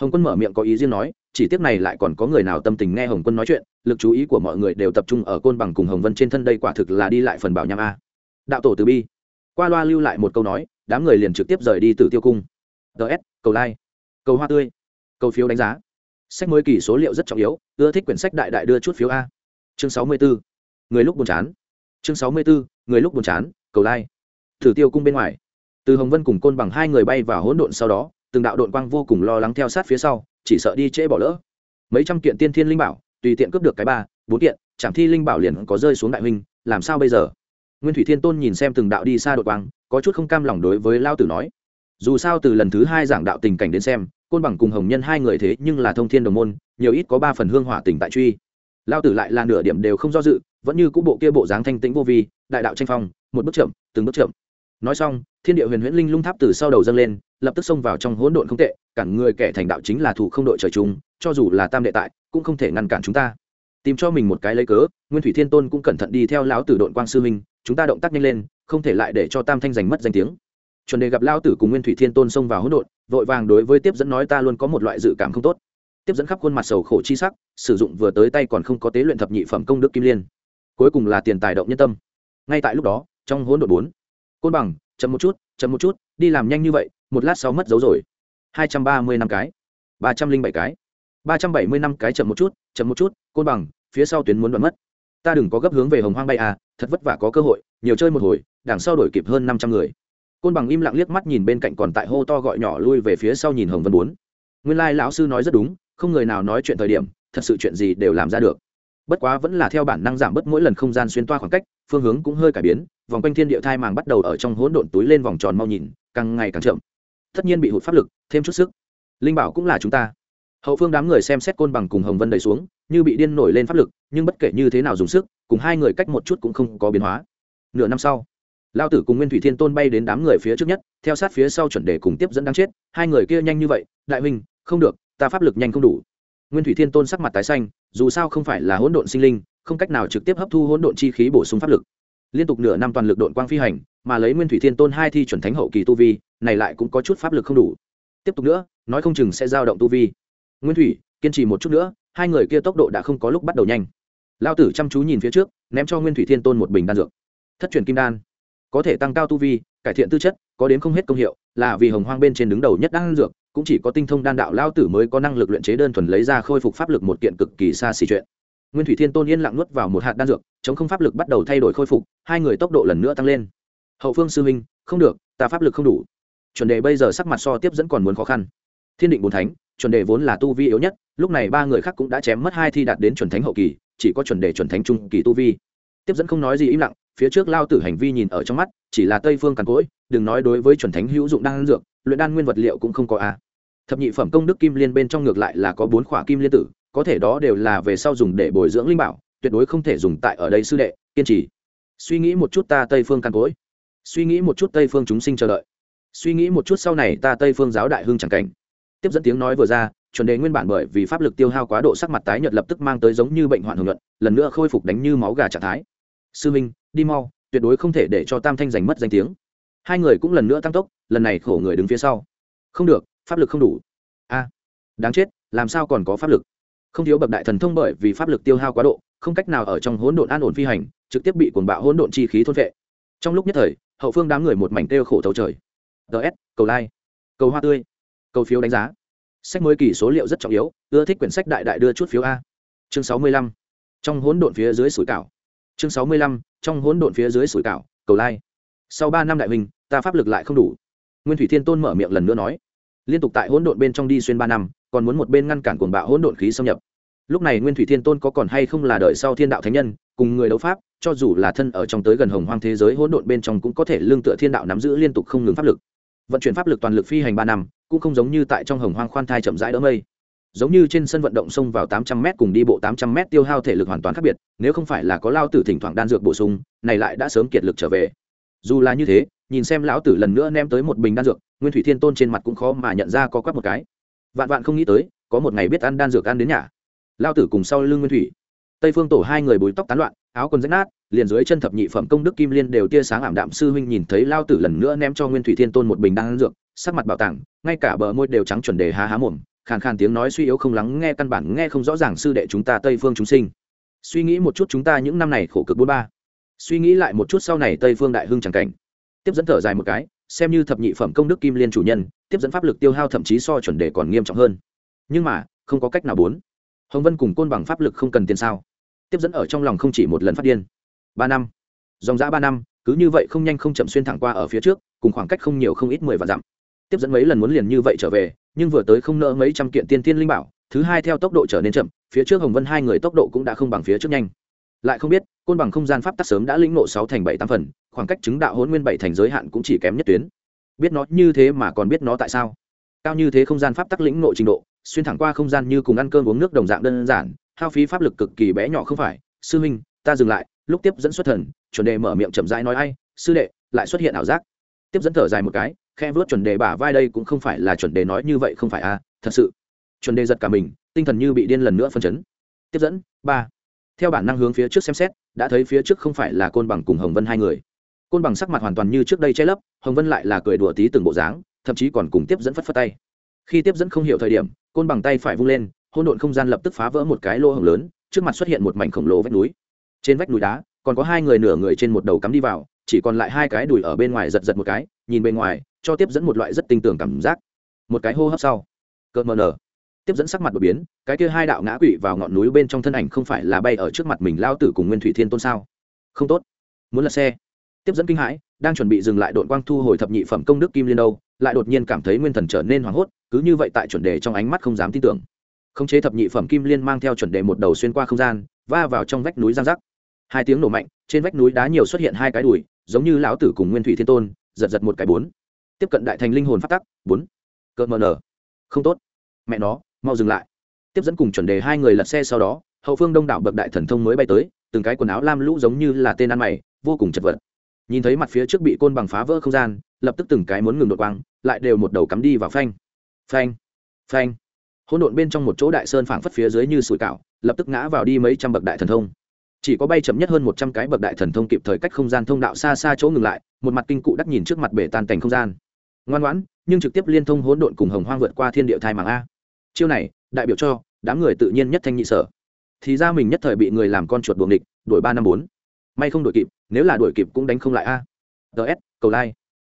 Hồng quân mở miệng có ý riêng nói, chỉ tiếc này lại còn có người nào tâm tình nghe hồng quân nói chuyện, lực chú ý của mọi người đều tập trung ở côn bằng cùng hồng vân trên thân đây quả thực là đi lại phần bảo nham a. Đạo tổ từ bi. Qua loa lưu lại một câu nói, đám người liền trực tiếp rời đi từ tiêu cung. Ts cầu lai、like. cầu hoa tươi, cầu phiếu đánh giá. Sách mới kỳ số liệu rất trọng yếu, ưa thích quyển sách đại đại đưa chút phiếu a. Chương sáu mươi bốn người lúc buồn chán. Chương sáu mươi bốn người lúc buồn chán, cầu lai、like. thử tiêu cung bên ngoài từ hồng vân cùng côn bằng hai người bay vào hỗn độn sau đó, từng đạo đội quang vô cùng lo lắng theo sát phía sau, chỉ sợ đi trễ bỏ lỡ. Mấy trăm kiện tiên thiên linh bảo, tùy tiện cướp được cái ba, bốn kiện, chẳng thi linh bảo liền có rơi xuống đại huynh, làm sao bây giờ? Nguyên thủy thiên tôn nhìn xem từng đạo đi xa đội quang, có chút không cam lòng đối với lao tử nói. Dù sao từ lần thứ hai giảng đạo tình cảnh đến xem, côn bằng cùng hồng nhân hai người thế nhưng là thông thiên đồng môn, nhiều ít có ba phần hương hỏa tỉnh tại truy. Lao tử lại là nửa điểm đều không do dự, vẫn như cũ bộ kia bộ dáng thanh tĩnh vô vi, đại đạo tranh phong, một bước chậm, từng bước chậm. Nói xong thiên địa huyền huyễn linh lung tháp từ sau đầu dâng lên, lập tức xông vào trong hỗn độn không tệ, cản người kẻ thành đạo chính là thủ không đội trời chung, cho dù là tam đệ tại, cũng không thể ngăn cản chúng ta. Tìm cho mình một cái lấy cớ, nguyên thủy thiên tôn cũng cẩn thận đi theo lão tử đội quang sư minh, chúng ta động tác nhanh lên, không thể lại để cho tam thanh giành mất danh tiếng. Chuẩn đề gặp lao tử cùng nguyên thủy thiên tôn xông vào hỗn độn, vội vàng đối với tiếp dẫn nói ta luôn có một loại dự cảm không tốt. Tiếp dẫn khắp khuôn mặt sầu khổ chi sắc, sử dụng vừa tới tay còn không có tế luyện thập nhị phẩm công đức kim liên. Cuối cùng là tiền tài động nhân tâm. Ngay tại lúc đó, trong hỗn độn bốn, côn bằng chậm một chút, chậm một chút, đi làm nhanh như vậy, một lát sau mất dấu rồi. Hai trăm ba mươi năm cái, ba trăm linh bảy cái. Ba trăm bảy mươi năm cái chậm một chút, chậm một chút, côn bằng, phía sau tuyến muốn đoạn mất. Ta đừng có gấp hướng về hồng hoang bay à thật vất vả có cơ hội, nhiều chơi một hồi, đằng sau đổi kịp hơn năm trăm người. Côn bằng im lặng liếc mắt nhìn bên cạnh còn tại hô to gọi nhỏ lui về phía sau nhìn hồng vân bốn. Nguyên lai lão sư nói rất đúng, không người nào nói chuyện thời điểm, thật sự chuyện gì đều làm ra được bất quá vẫn là theo bản năng giảm bớt mỗi lần không gian xuyên toa khoảng cách, phương hướng cũng hơi cải biến, vòng quanh thiên địa thai màng bắt đầu ở trong hỗn độn túi lên vòng tròn mau nhìn, càng ngày càng chậm. Tất nhiên bị hụt pháp lực, thêm chút sức. Linh bảo cũng là chúng ta. Hậu phương đám người xem xét côn bằng cùng hồng vân đầy xuống, như bị điên nổi lên pháp lực, nhưng bất kể như thế nào dùng sức, cùng hai người cách một chút cũng không có biến hóa. Nửa năm sau, lao tử cùng nguyên thủy thiên tôn bay đến đám người phía trước nhất, theo sát phía sau chuẩn đề cùng tiếp dẫn đang chết, hai người kia nhanh như vậy, đại huynh, không được, ta pháp lực nhanh không đủ nguyên thủy thiên tôn sắc mặt tái xanh, dù sao không phải là hỗn độn sinh linh, không cách nào trực tiếp hấp thu hỗn độn chi khí bổ sung pháp lực. Liên tục nửa năm toàn lực đội quang phi hành, mà lấy nguyên thủy thiên tôn hai thi chuẩn thánh hậu kỳ tu vi, này lại cũng có chút pháp lực không đủ. Tiếp tục nữa, nói không chừng sẽ dao động tu vi. Nguyên thủy, kiên trì một chút nữa, hai người kia tốc độ đã không có lúc bắt đầu nhanh. Lao tử chăm chú nhìn phía trước, ném cho nguyên thủy thiên tôn một bình đan dược. Thất truyền kim đan có thể tăng cao tu vi, cải thiện tư chất, có đến không hết công hiệu, là vì hồng hoang bên trên đứng đầu nhất đan dược, cũng chỉ có tinh thông đan đạo lao tử mới có năng lực luyện chế đơn thuần lấy ra khôi phục pháp lực một kiện cực kỳ xa xỉ chuyện. Nguyên thủy thiên tôn yên lặng nuốt vào một hạt đan dược, chống không pháp lực bắt đầu thay đổi khôi phục, hai người tốc độ lần nữa tăng lên. Hậu phương sư huynh, không được, ta pháp lực không đủ. Chuẩn đề bây giờ sắc mặt so tiếp dẫn còn muốn khó khăn. Thiên định bốn thánh, chuẩn đề vốn là tu vi yếu nhất, lúc này ba người khác cũng đã chém mất hai thi đạt đến chuẩn thánh hậu kỳ, chỉ có chuẩn đề chuẩn thánh trung kỳ tu vi. Tiếp dẫn không nói gì im lặng phía trước lao tử hành vi nhìn ở trong mắt, chỉ là tây phương càn cỗi, đừng nói đối với chuẩn thánh hữu dụng đan dược, luyện đan nguyên vật liệu cũng không có a. Thập nhị phẩm công đức kim liên bên trong ngược lại là có bốn khỏa kim liên tử, có thể đó đều là về sau dùng để bồi dưỡng linh bảo, tuyệt đối không thể dùng tại ở đây sư đệ, kiên trì. Suy nghĩ một chút ta tây phương càn cỗi. Suy nghĩ một chút tây phương chúng sinh chờ đợi. Suy nghĩ một chút sau này ta tây phương giáo đại hưng chẳng cảnh. Tiếp dẫn tiếng nói vừa ra, chuẩn đề nguyên bản bởi vì pháp lực tiêu hao quá độ sắc mặt tái nhợt lập tức mang tới giống như bệnh hoạn hưởng luận lần nữa khôi phục đánh như máu gà trạng thái sư minh, đi mau, tuyệt đối không thể để cho tam thanh giành mất danh tiếng. Hai người cũng lần nữa tăng tốc, lần này khổ người đứng phía sau. Không được, pháp lực không đủ. A, đáng chết, làm sao còn có pháp lực? Không thiếu bậc đại thần thông bởi vì pháp lực tiêu hao quá độ, không cách nào ở trong hỗn độn an ổn phi hành, trực tiếp bị cuồng bạo hỗn độn chi khí thôn vệ trong lúc nhất thời, hậu phương đám người một mảnh kêu khổ thấu trời. Ts cầu like cầu hoa tươi, cầu phiếu đánh giá. Sách mới kỳ số liệu rất trọng yếu, ưa thích quyển sách đại đại đưa chút phiếu a. Chương sáu mươi lăm. Trong hỗn độn phía dưới sủi cảo chương sáu mươi lăm, trong hỗn độn phía dưới sủi cảo, cầu lai. Sau ba năm đại hình ta pháp lực lại không đủ. Nguyên thủy thiên tôn mở miệng lần nữa nói. Liên tục tại hỗn độn bên trong đi xuyên ba năm, còn muốn một bên ngăn cản cuồng bạo hỗn độn khí xâm nhập. Lúc này nguyên thủy thiên tôn có còn hay không là đợi sau thiên đạo thánh nhân, cùng người đấu pháp, cho dù là thân ở trong tới gần hồng hoang thế giới hỗn độn bên trong cũng có thể lương tựa thiên đạo nắm giữ liên tục không ngừng pháp lực. Vận chuyển pháp lực toàn lực phi hành ba năm, cũng không giống như tại trong hồng hoang khoan thai chậm rãi đỡ mây giống như trên sân vận động xông vào tám trăm m cùng đi bộ tám trăm m tiêu hao thể lực hoàn toàn khác biệt, nếu không phải là có lao tử thỉnh thoảng đan dược bổ sung, này lại đã sớm kiệt lực trở về. Dù là như thế, nhìn xem lão tử lần nữa ném tới một bình đan dược, nguyên thủy thiên tôn trên mặt cũng khó mà nhận ra có quắc một cái. Vạn vạn không nghĩ tới, có một ngày biết ăn đan dược ăn đến nhà. Lao tử cùng sau lưng nguyên thủy. Tây phương tổ hai người bùi tóc tán loạn, áo quần rách nát, liền dưới chân thập nhị phẩm công đức kim liên đều tia sáng ảm đạm, sư huynh nhìn thấy lao tử lần nữa ném cho nguyên thủy thiên tôn một bình đan dược, sắc mặt bảo tàng, ngay cả bờ môi đều trắng chuẩn đề há há mồm khàn khàn tiếng nói suy yếu không lắng nghe căn bản nghe không rõ ràng sư đệ chúng ta tây phương chúng sinh. Suy nghĩ một chút chúng ta những năm này khổ cực bốn ba. Suy nghĩ lại một chút sau này tây phương đại hưng chẳng cảnh. Tiếp dẫn thở dài một cái, xem như thập nhị phẩm công đức kim liên chủ nhân, tiếp dẫn pháp lực tiêu hao thậm chí so chuẩn đề còn nghiêm trọng hơn. Nhưng mà, không có cách nào bốn. Hồng vân cùng côn bằng pháp lực không cần tiền sao? Tiếp dẫn ở trong lòng không chỉ một lần phát điên. Ba năm. Dòng giã ba năm, cứ như vậy không nhanh không chậm xuyên thẳng qua ở phía trước, cùng khoảng cách không nhiều không ít mười vạn dặm tiếp dẫn mấy lần muốn liền như vậy trở về, nhưng vừa tới không nỡ mấy trăm kiện tiên tiên linh bảo, thứ hai theo tốc độ trở nên chậm, phía trước hồng vân hai người tốc độ cũng đã không bằng phía trước nhanh. Lại không biết, côn bằng không gian pháp tắc sớm đã lĩnh nộ sáu thành bảy tam phần, khoảng cách chứng đạo hôn nguyên bảy thành giới hạn cũng chỉ kém nhất tuyến. Biết nó như thế mà còn biết nó tại sao? Cao như thế không gian pháp tắc lĩnh nộ trình độ, xuyên thẳng qua không gian như cùng ăn cơm uống nước đồng dạng đơn giản, hao phí pháp lực cực kỳ bé nhỏ không phải. Sư huynh ta dừng lại, lúc tiếp dẫn xuất thần, chuẩn đề mở miệng chậm rãi nói ai, sư đệ, lại xuất hiện ảo giác. Tiếp dẫn thở dài một cái khe vớt chuẩn đề bả vai đây cũng không phải là chuẩn đề nói như vậy không phải à thật sự. Chuẩn đề giật cả mình, tinh thần như bị điên lần nữa phân chấn. Tiếp dẫn, ba. Theo bản năng hướng phía trước xem xét, đã thấy phía trước không phải là côn bằng cùng hồng vân hai người. Côn bằng sắc mặt hoàn toàn như trước đây che lấp, hồng vân lại là cười đùa tí từng bộ dáng, thậm chí còn cùng tiếp dẫn phất phất tay. Khi tiếp dẫn không hiểu thời điểm, côn bằng tay phải vung lên hôn độn không gian lập tức phá vỡ một cái lô hồng lớn, trước mặt xuất hiện một mảnh khổng lồ vách núi. Trên vách núi đá, còn có hai người nửa người trên một đầu cắm đi vào, chỉ còn lại hai cái đùi ở bên ngoài giật giật một cái, nhìn bên ngoài cho tiếp dẫn một loại rất tinh tường cảm giác. Một cái hô hấp sau cơn mờ nở. Tiếp dẫn sắc mặt đột biến, cái kia hai đạo ngã quỵ vào ngọn núi bên trong thân ảnh không phải là bay ở trước mặt mình lao tử cùng nguyên thủy thiên tôn sao? Không tốt. Muốn là xe. Tiếp dẫn kinh hãi, đang chuẩn bị dừng lại đội quang thu hồi thập nhị phẩm công đức kim liên đâu, lại đột nhiên cảm thấy nguyên thần trở nên hoảng hốt, cứ như vậy tại chuẩn đề trong ánh mắt không dám tin tưởng. Khống chế thập nhị phẩm kim liên mang theo chuẩn đề một đầu xuyên qua không gian, va vào trong vách núi giang rắc. Hai tiếng nổ mạnh, trên vách núi đá nhiều xuất hiện hai cái đùi, giống như lão tử cùng nguyên thủy thiên tôn, giật giật một cái bốn tiếp cận đại thành linh hồn phát tắc, bốn cợt mờ nở không tốt. Mẹ nó, mau dừng lại. Tiếp dẫn cùng chuẩn đề hai người lật xe sau đó, hậu phương đông đảo bậc đại thần thông mới bay tới, từng cái quần áo lam lũ giống như là tên ăn mày, vô cùng chật vật. Nhìn thấy mặt phía trước bị côn bằng phá vỡ không gian, lập tức từng cái muốn ngừng đột quang, lại đều một đầu cắm đi vào phanh. Phanh phanh. Hỗn độn bên trong một chỗ đại sơn phảng phất phía dưới như sủi cảo, lập tức ngã vào đi mấy trăm bậc đại thần thông. Chỉ có bay chậm nhất hơn một trăm cái bậc đại thần thông kịp thời cách không gian thông đạo xa xa chỗ ngừng lại, một mặt kinh cụ đắc nhìn trước mặt bể tan cảnh không gian ngoan ngoãn, nhưng trực tiếp liên thông hỗn độn cùng hồng hoang vượt qua thiên địa thai màng a. Chiêu này, đại biểu cho, đám người tự nhiên nhất thanh nhị sở. Thì ra mình nhất thời bị người làm con chuột buồng địch đổi ba năm bốn. May không đổi kịp, nếu là đổi kịp cũng đánh không lại a. Ts cầu like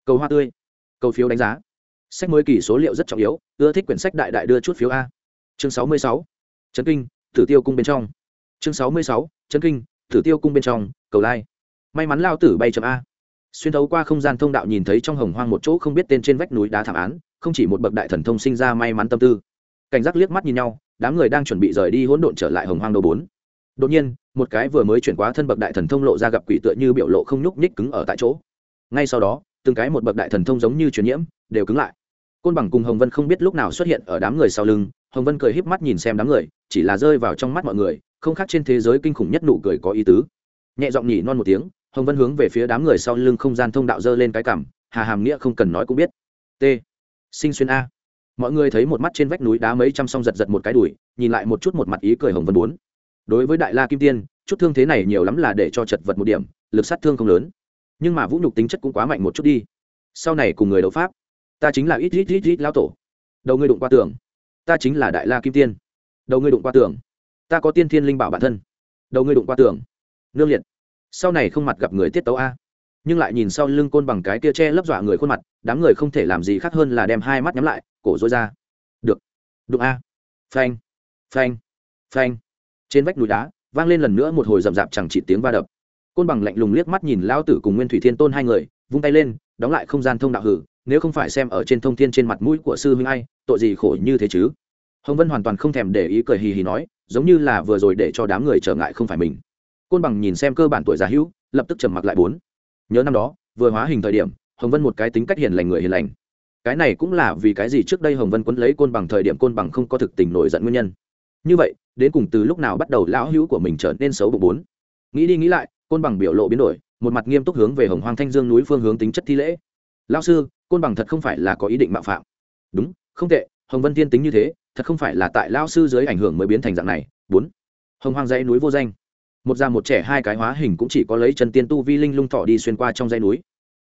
cầu hoa tươi, cầu phiếu đánh giá. Sách mới kỳ số liệu rất trọng yếu, ưa thích quyển sách đại đại đưa chút phiếu a. Chương sáu mươi sáu trấn kinh, tử tiêu cung bên trong. Chương sáu mươi sáu trấn kinh, tử tiêu cung bên trong, cầu lai、like. may mắn lao tử bay chậm a xuyên thấu qua không gian thông đạo nhìn thấy trong hồng hoang một chỗ không biết tên trên vách núi đá thảm án, không chỉ một bậc đại thần thông sinh ra may mắn tâm tư. Cảnh giác liếc mắt nhìn nhau, đám người đang chuẩn bị rời đi hỗn độn trở lại hồng hoang đầu bốn. Đột nhiên, một cái vừa mới chuyển qua thân bậc đại thần thông lộ ra gặp quỷ tựa như biểu lộ không nhúc nhích cứng ở tại chỗ. Ngay sau đó, từng cái một bậc đại thần thông giống như truyền nhiễm, đều cứng lại. Côn bằng cùng hồng vân không biết lúc nào xuất hiện ở đám người sau lưng, hồng vân cười híp mắt nhìn xem đám người, chỉ là rơi vào trong mắt mọi người, không khác trên thế giới kinh khủng nhất nụ cười có ý tứ. Nhẹ giọng nhỉ non một tiếng hồng vân hướng về phía đám người sau lưng không gian thông đạo dơ lên cái cảm, hà hàm nghĩa không cần nói cũng biết. T. Sinh xuyên a. Mọi người thấy một mắt trên vách núi đá mấy trăm song giật giật một cái đùi, nhìn lại một chút một mặt ý cười hồng vân bốn. Đối với đại la kim tiên, chút thương thế này nhiều lắm là để cho chật vật một điểm, lực sát thương không lớn. Nhưng mà vũ nhục tính chất cũng quá mạnh một chút đi. Sau này cùng người đấu pháp, ta chính là ít ít ít ít lao tổ. Đầu ngươi đụng qua tường. Ta chính là đại la kim tiên. Đầu ngươi đụng qua tường. Ta có tiên thiên linh bảo bản thân. Đầu ngươi đụng qua tường. Nương liệt sau này không mặt gặp người tiết tấu a. Nhưng lại nhìn sau lưng côn bằng cái kia che lấp dọa người khuôn mặt, đám người không thể làm gì khác hơn là đem hai mắt nhắm lại, cổ dối ra. Được. Đụng a. Phanh. Phanh. Phanh. Trên vách núi đá, vang lên lần nữa một hồi rậm rạp chẳng chỉ tiếng va đập. Côn bằng lạnh lùng liếc mắt nhìn lao tử cùng nguyên thủy thiên tôn hai người, vung tay lên, đóng lại không gian thông đạo hử, nếu không phải xem ở trên thông thiên trên mặt mũi của sư huynh ai, tội gì khổ như thế chứ? Hồng vân hoàn toàn không thèm để ý cười hì hì nói, giống như là vừa rồi để cho đám người trở ngại không phải mình côn bằng nhìn xem cơ bản tuổi già hữu, lập tức trầm mặc lại bốn. Nhớ năm đó, vừa hóa hình thời điểm, hồng vân một cái tính cách hiền lành người hiền lành. Cái này cũng là vì cái gì trước đây hồng vân quấn lấy côn bằng thời điểm côn bằng không có thực tình nổi giận nguyên nhân. Như vậy, đến cùng từ lúc nào bắt đầu lão hữu của mình trở nên xấu bụng bốn? Nghĩ đi nghĩ lại, côn bằng biểu lộ biến đổi, một mặt nghiêm túc hướng về hồng hoang thanh dương núi phương hướng tính chất thi lễ. Lao sư, côn bằng thật không phải là có ý định mạo phạm. Đúng, không tệ, hồng vân tiên tính như thế, thật không phải là tại lao sư dưới ảnh hưởng mới biến thành dạng này. bốn. Hồng hoang dãy núi vô danh một già một trẻ hai cái hóa hình cũng chỉ có lấy chân tiên tu vi linh lung thọ đi xuyên qua trong dãy núi.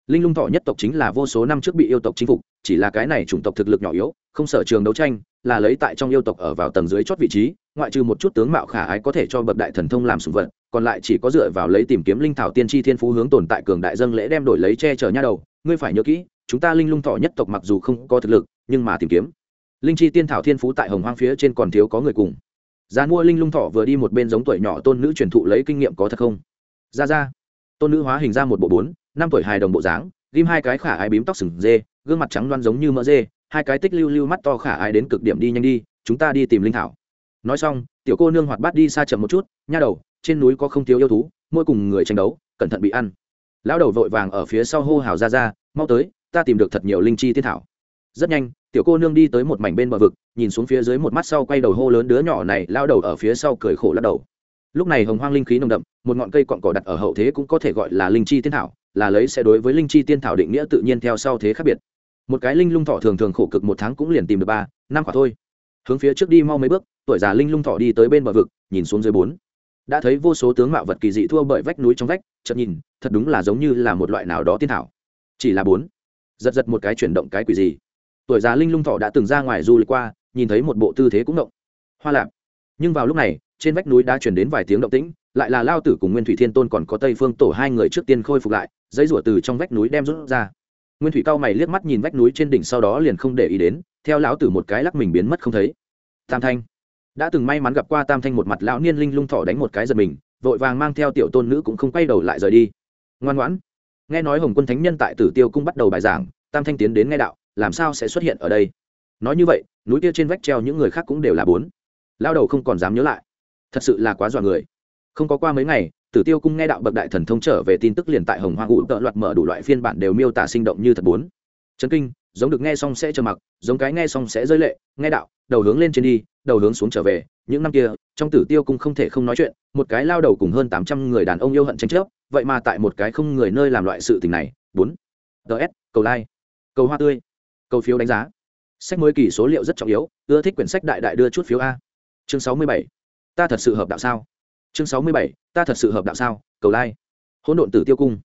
Linh lung thọ nhất tộc chính là vô số năm trước bị yêu tộc chinh phục, chỉ là cái này chủng tộc thực lực nhỏ yếu, không sở trường đấu tranh, là lấy tại trong yêu tộc ở vào tầng dưới chót vị trí, ngoại trừ một chút tướng mạo khả ái có thể cho bậc đại thần thông làm sùng vật, còn lại chỉ có dựa vào lấy tìm kiếm linh thảo tiên tri thiên phú hướng tồn tại cường đại dân lễ đem đổi lấy che chở nha đầu. Ngươi phải nhớ kỹ, chúng ta linh lung thọ nhất tộc mặc dù không có thực lực, nhưng mà tìm kiếm. Linh chi tiên thảo thiên phú tại hồng hoang phía trên còn thiếu có người cùng giá mua linh lung thọ vừa đi một bên giống tuổi nhỏ tôn nữ truyền thụ lấy kinh nghiệm có thật không? Ra ra. Tôn nữ hóa hình ra một bộ bốn, năm tuổi hài đồng bộ dáng, ghim hai cái khả ai bím tóc sừng dê, gương mặt trắng loan giống như mỡ dê, hai cái tích lưu lưu mắt to khả ai đến cực điểm đi nhanh đi, chúng ta đi tìm linh thảo. Nói xong, tiểu cô nương hoạt bát đi xa chậm một chút, nha đầu, trên núi có không thiếu yêu thú, mỗi cùng người tranh đấu, cẩn thận bị ăn. Lão đầu vội vàng ở phía sau hô hào ra ra, mau tới, ta tìm được thật nhiều linh chi tiên thảo rất nhanh, tiểu cô nương đi tới một mảnh bên bờ vực, nhìn xuống phía dưới một mắt sau quay đầu hô lớn đứa nhỏ này, lao đầu ở phía sau cười khổ lắc đầu. Lúc này hồng hoang linh khí nồng đậm, một ngọn cây cọn cỏ đặt ở hậu thế cũng có thể gọi là linh chi tiên thảo, là lấy sẽ đối với linh chi tiên thảo định nghĩa tự nhiên theo sau thế khác biệt. Một cái linh lung thọ thường thường khổ cực một tháng cũng liền tìm được ba, năm quả thôi. Hướng phía trước đi mau mấy bước, tuổi già linh lung thọ đi tới bên bờ vực, nhìn xuống dưới bốn. Đã thấy vô số tướng mạo vật kỳ dị thua bởi vách núi trong vách, chợt nhìn, thật đúng là giống như là một loại nào đó tiên thảo. Chỉ là bốn. Giật giật một cái chuyển động cái quỷ gì? Tuổi già linh lung thọ đã từng ra ngoài du lịch qua, nhìn thấy một bộ tư thế cũng động. Hoa lạp. Nhưng vào lúc này, trên vách núi đã chuyển đến vài tiếng động tĩnh, lại là lao tử cùng nguyên thủy thiên tôn còn có tây phương tổ hai người trước tiên khôi phục lại dây rủa từ trong vách núi đem rút ra. Nguyên thủy cao mày liếc mắt nhìn vách núi trên đỉnh sau đó liền không để ý đến, theo lão tử một cái lắc mình biến mất không thấy. Tam thanh. Đã từng may mắn gặp qua tam thanh một mặt lão niên linh lung thọ đánh một cái giật mình, vội vàng mang theo tiểu tôn nữ cũng không quay đầu lại rời đi. Ngoan ngoãn. Nghe nói hồng quân thánh nhân tại tử tiêu cung bắt đầu bài giảng, tam thanh tiến đến nghe đạo làm sao sẽ xuất hiện ở đây? Nói như vậy, núi kia trên vách treo những người khác cũng đều là bốn. Lao đầu không còn dám nhớ lại. Thật sự là quá dọa người. Không có qua mấy ngày, tử tiêu cung nghe đạo bậc đại thần thông trở về tin tức liền tại hồng hoa ngụ tợ loạt mở đủ loại phiên bản đều miêu tả sinh động như thật bốn. Trấn kinh, giống được nghe xong sẽ trơ mặc, giống cái nghe xong sẽ rơi lệ, nghe đạo, đầu hướng lên trên đi, đầu hướng xuống trở về. Những năm kia, trong tử tiêu cung không thể không nói chuyện, một cái lao đầu cùng hơn tám trăm người đàn ông yêu hận tranh chấp, vậy mà tại một cái không người nơi làm loại sự tình này, bốn. Ts cầu like, cầu hoa tươi cầu phiếu đánh giá. Sách mới kỳ số liệu rất trọng yếu, ưa thích quyển sách đại đại đưa chút phiếu a. Chương sáu mươi bảy. Ta thật sự hợp đạo sao? Chương sáu mươi bảy, ta thật sự hợp đạo sao? Cầu lai、like. hỗn độn tử tiêu cung.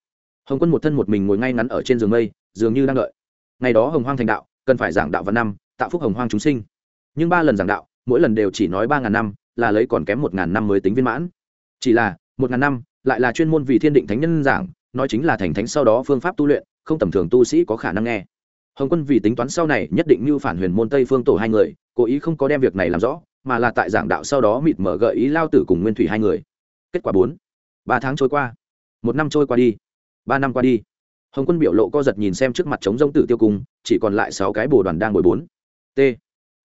Hồng quân một thân một mình ngồi ngay ngắn ở trên giường mây, dường như đang đợi. Ngày đó hồng hoang thành đạo, cần phải giảng đạo văn năm, tạo phúc hồng hoang chúng sinh. Nhưng ba lần giảng đạo, mỗi lần đều chỉ nói ba ngàn năm, là lấy còn kém một ngàn năm mới tính viên mãn. Chỉ là, một ngàn năm, lại là chuyên môn vì thiên định thánh nhân giảng, nói chính là thành thánh sau đó phương pháp tu luyện, không tầm thường tu sĩ có khả năng nghe hồng quân vì tính toán sau này nhất định như phản huyền môn tây phương tổ hai người, cố ý không có đem việc này làm rõ, mà là tại giảng đạo sau đó mịt mở gợi ý lao tử cùng nguyên thủy hai người. Kết quả bốn, ba tháng trôi qua, một năm trôi qua đi, ba năm qua đi. Hồng quân biểu lộ co giật nhìn xem trước mặt trống rông tử tiêu cung, chỉ còn lại sáu cái bồ đoàn đang ngồi bốn. T,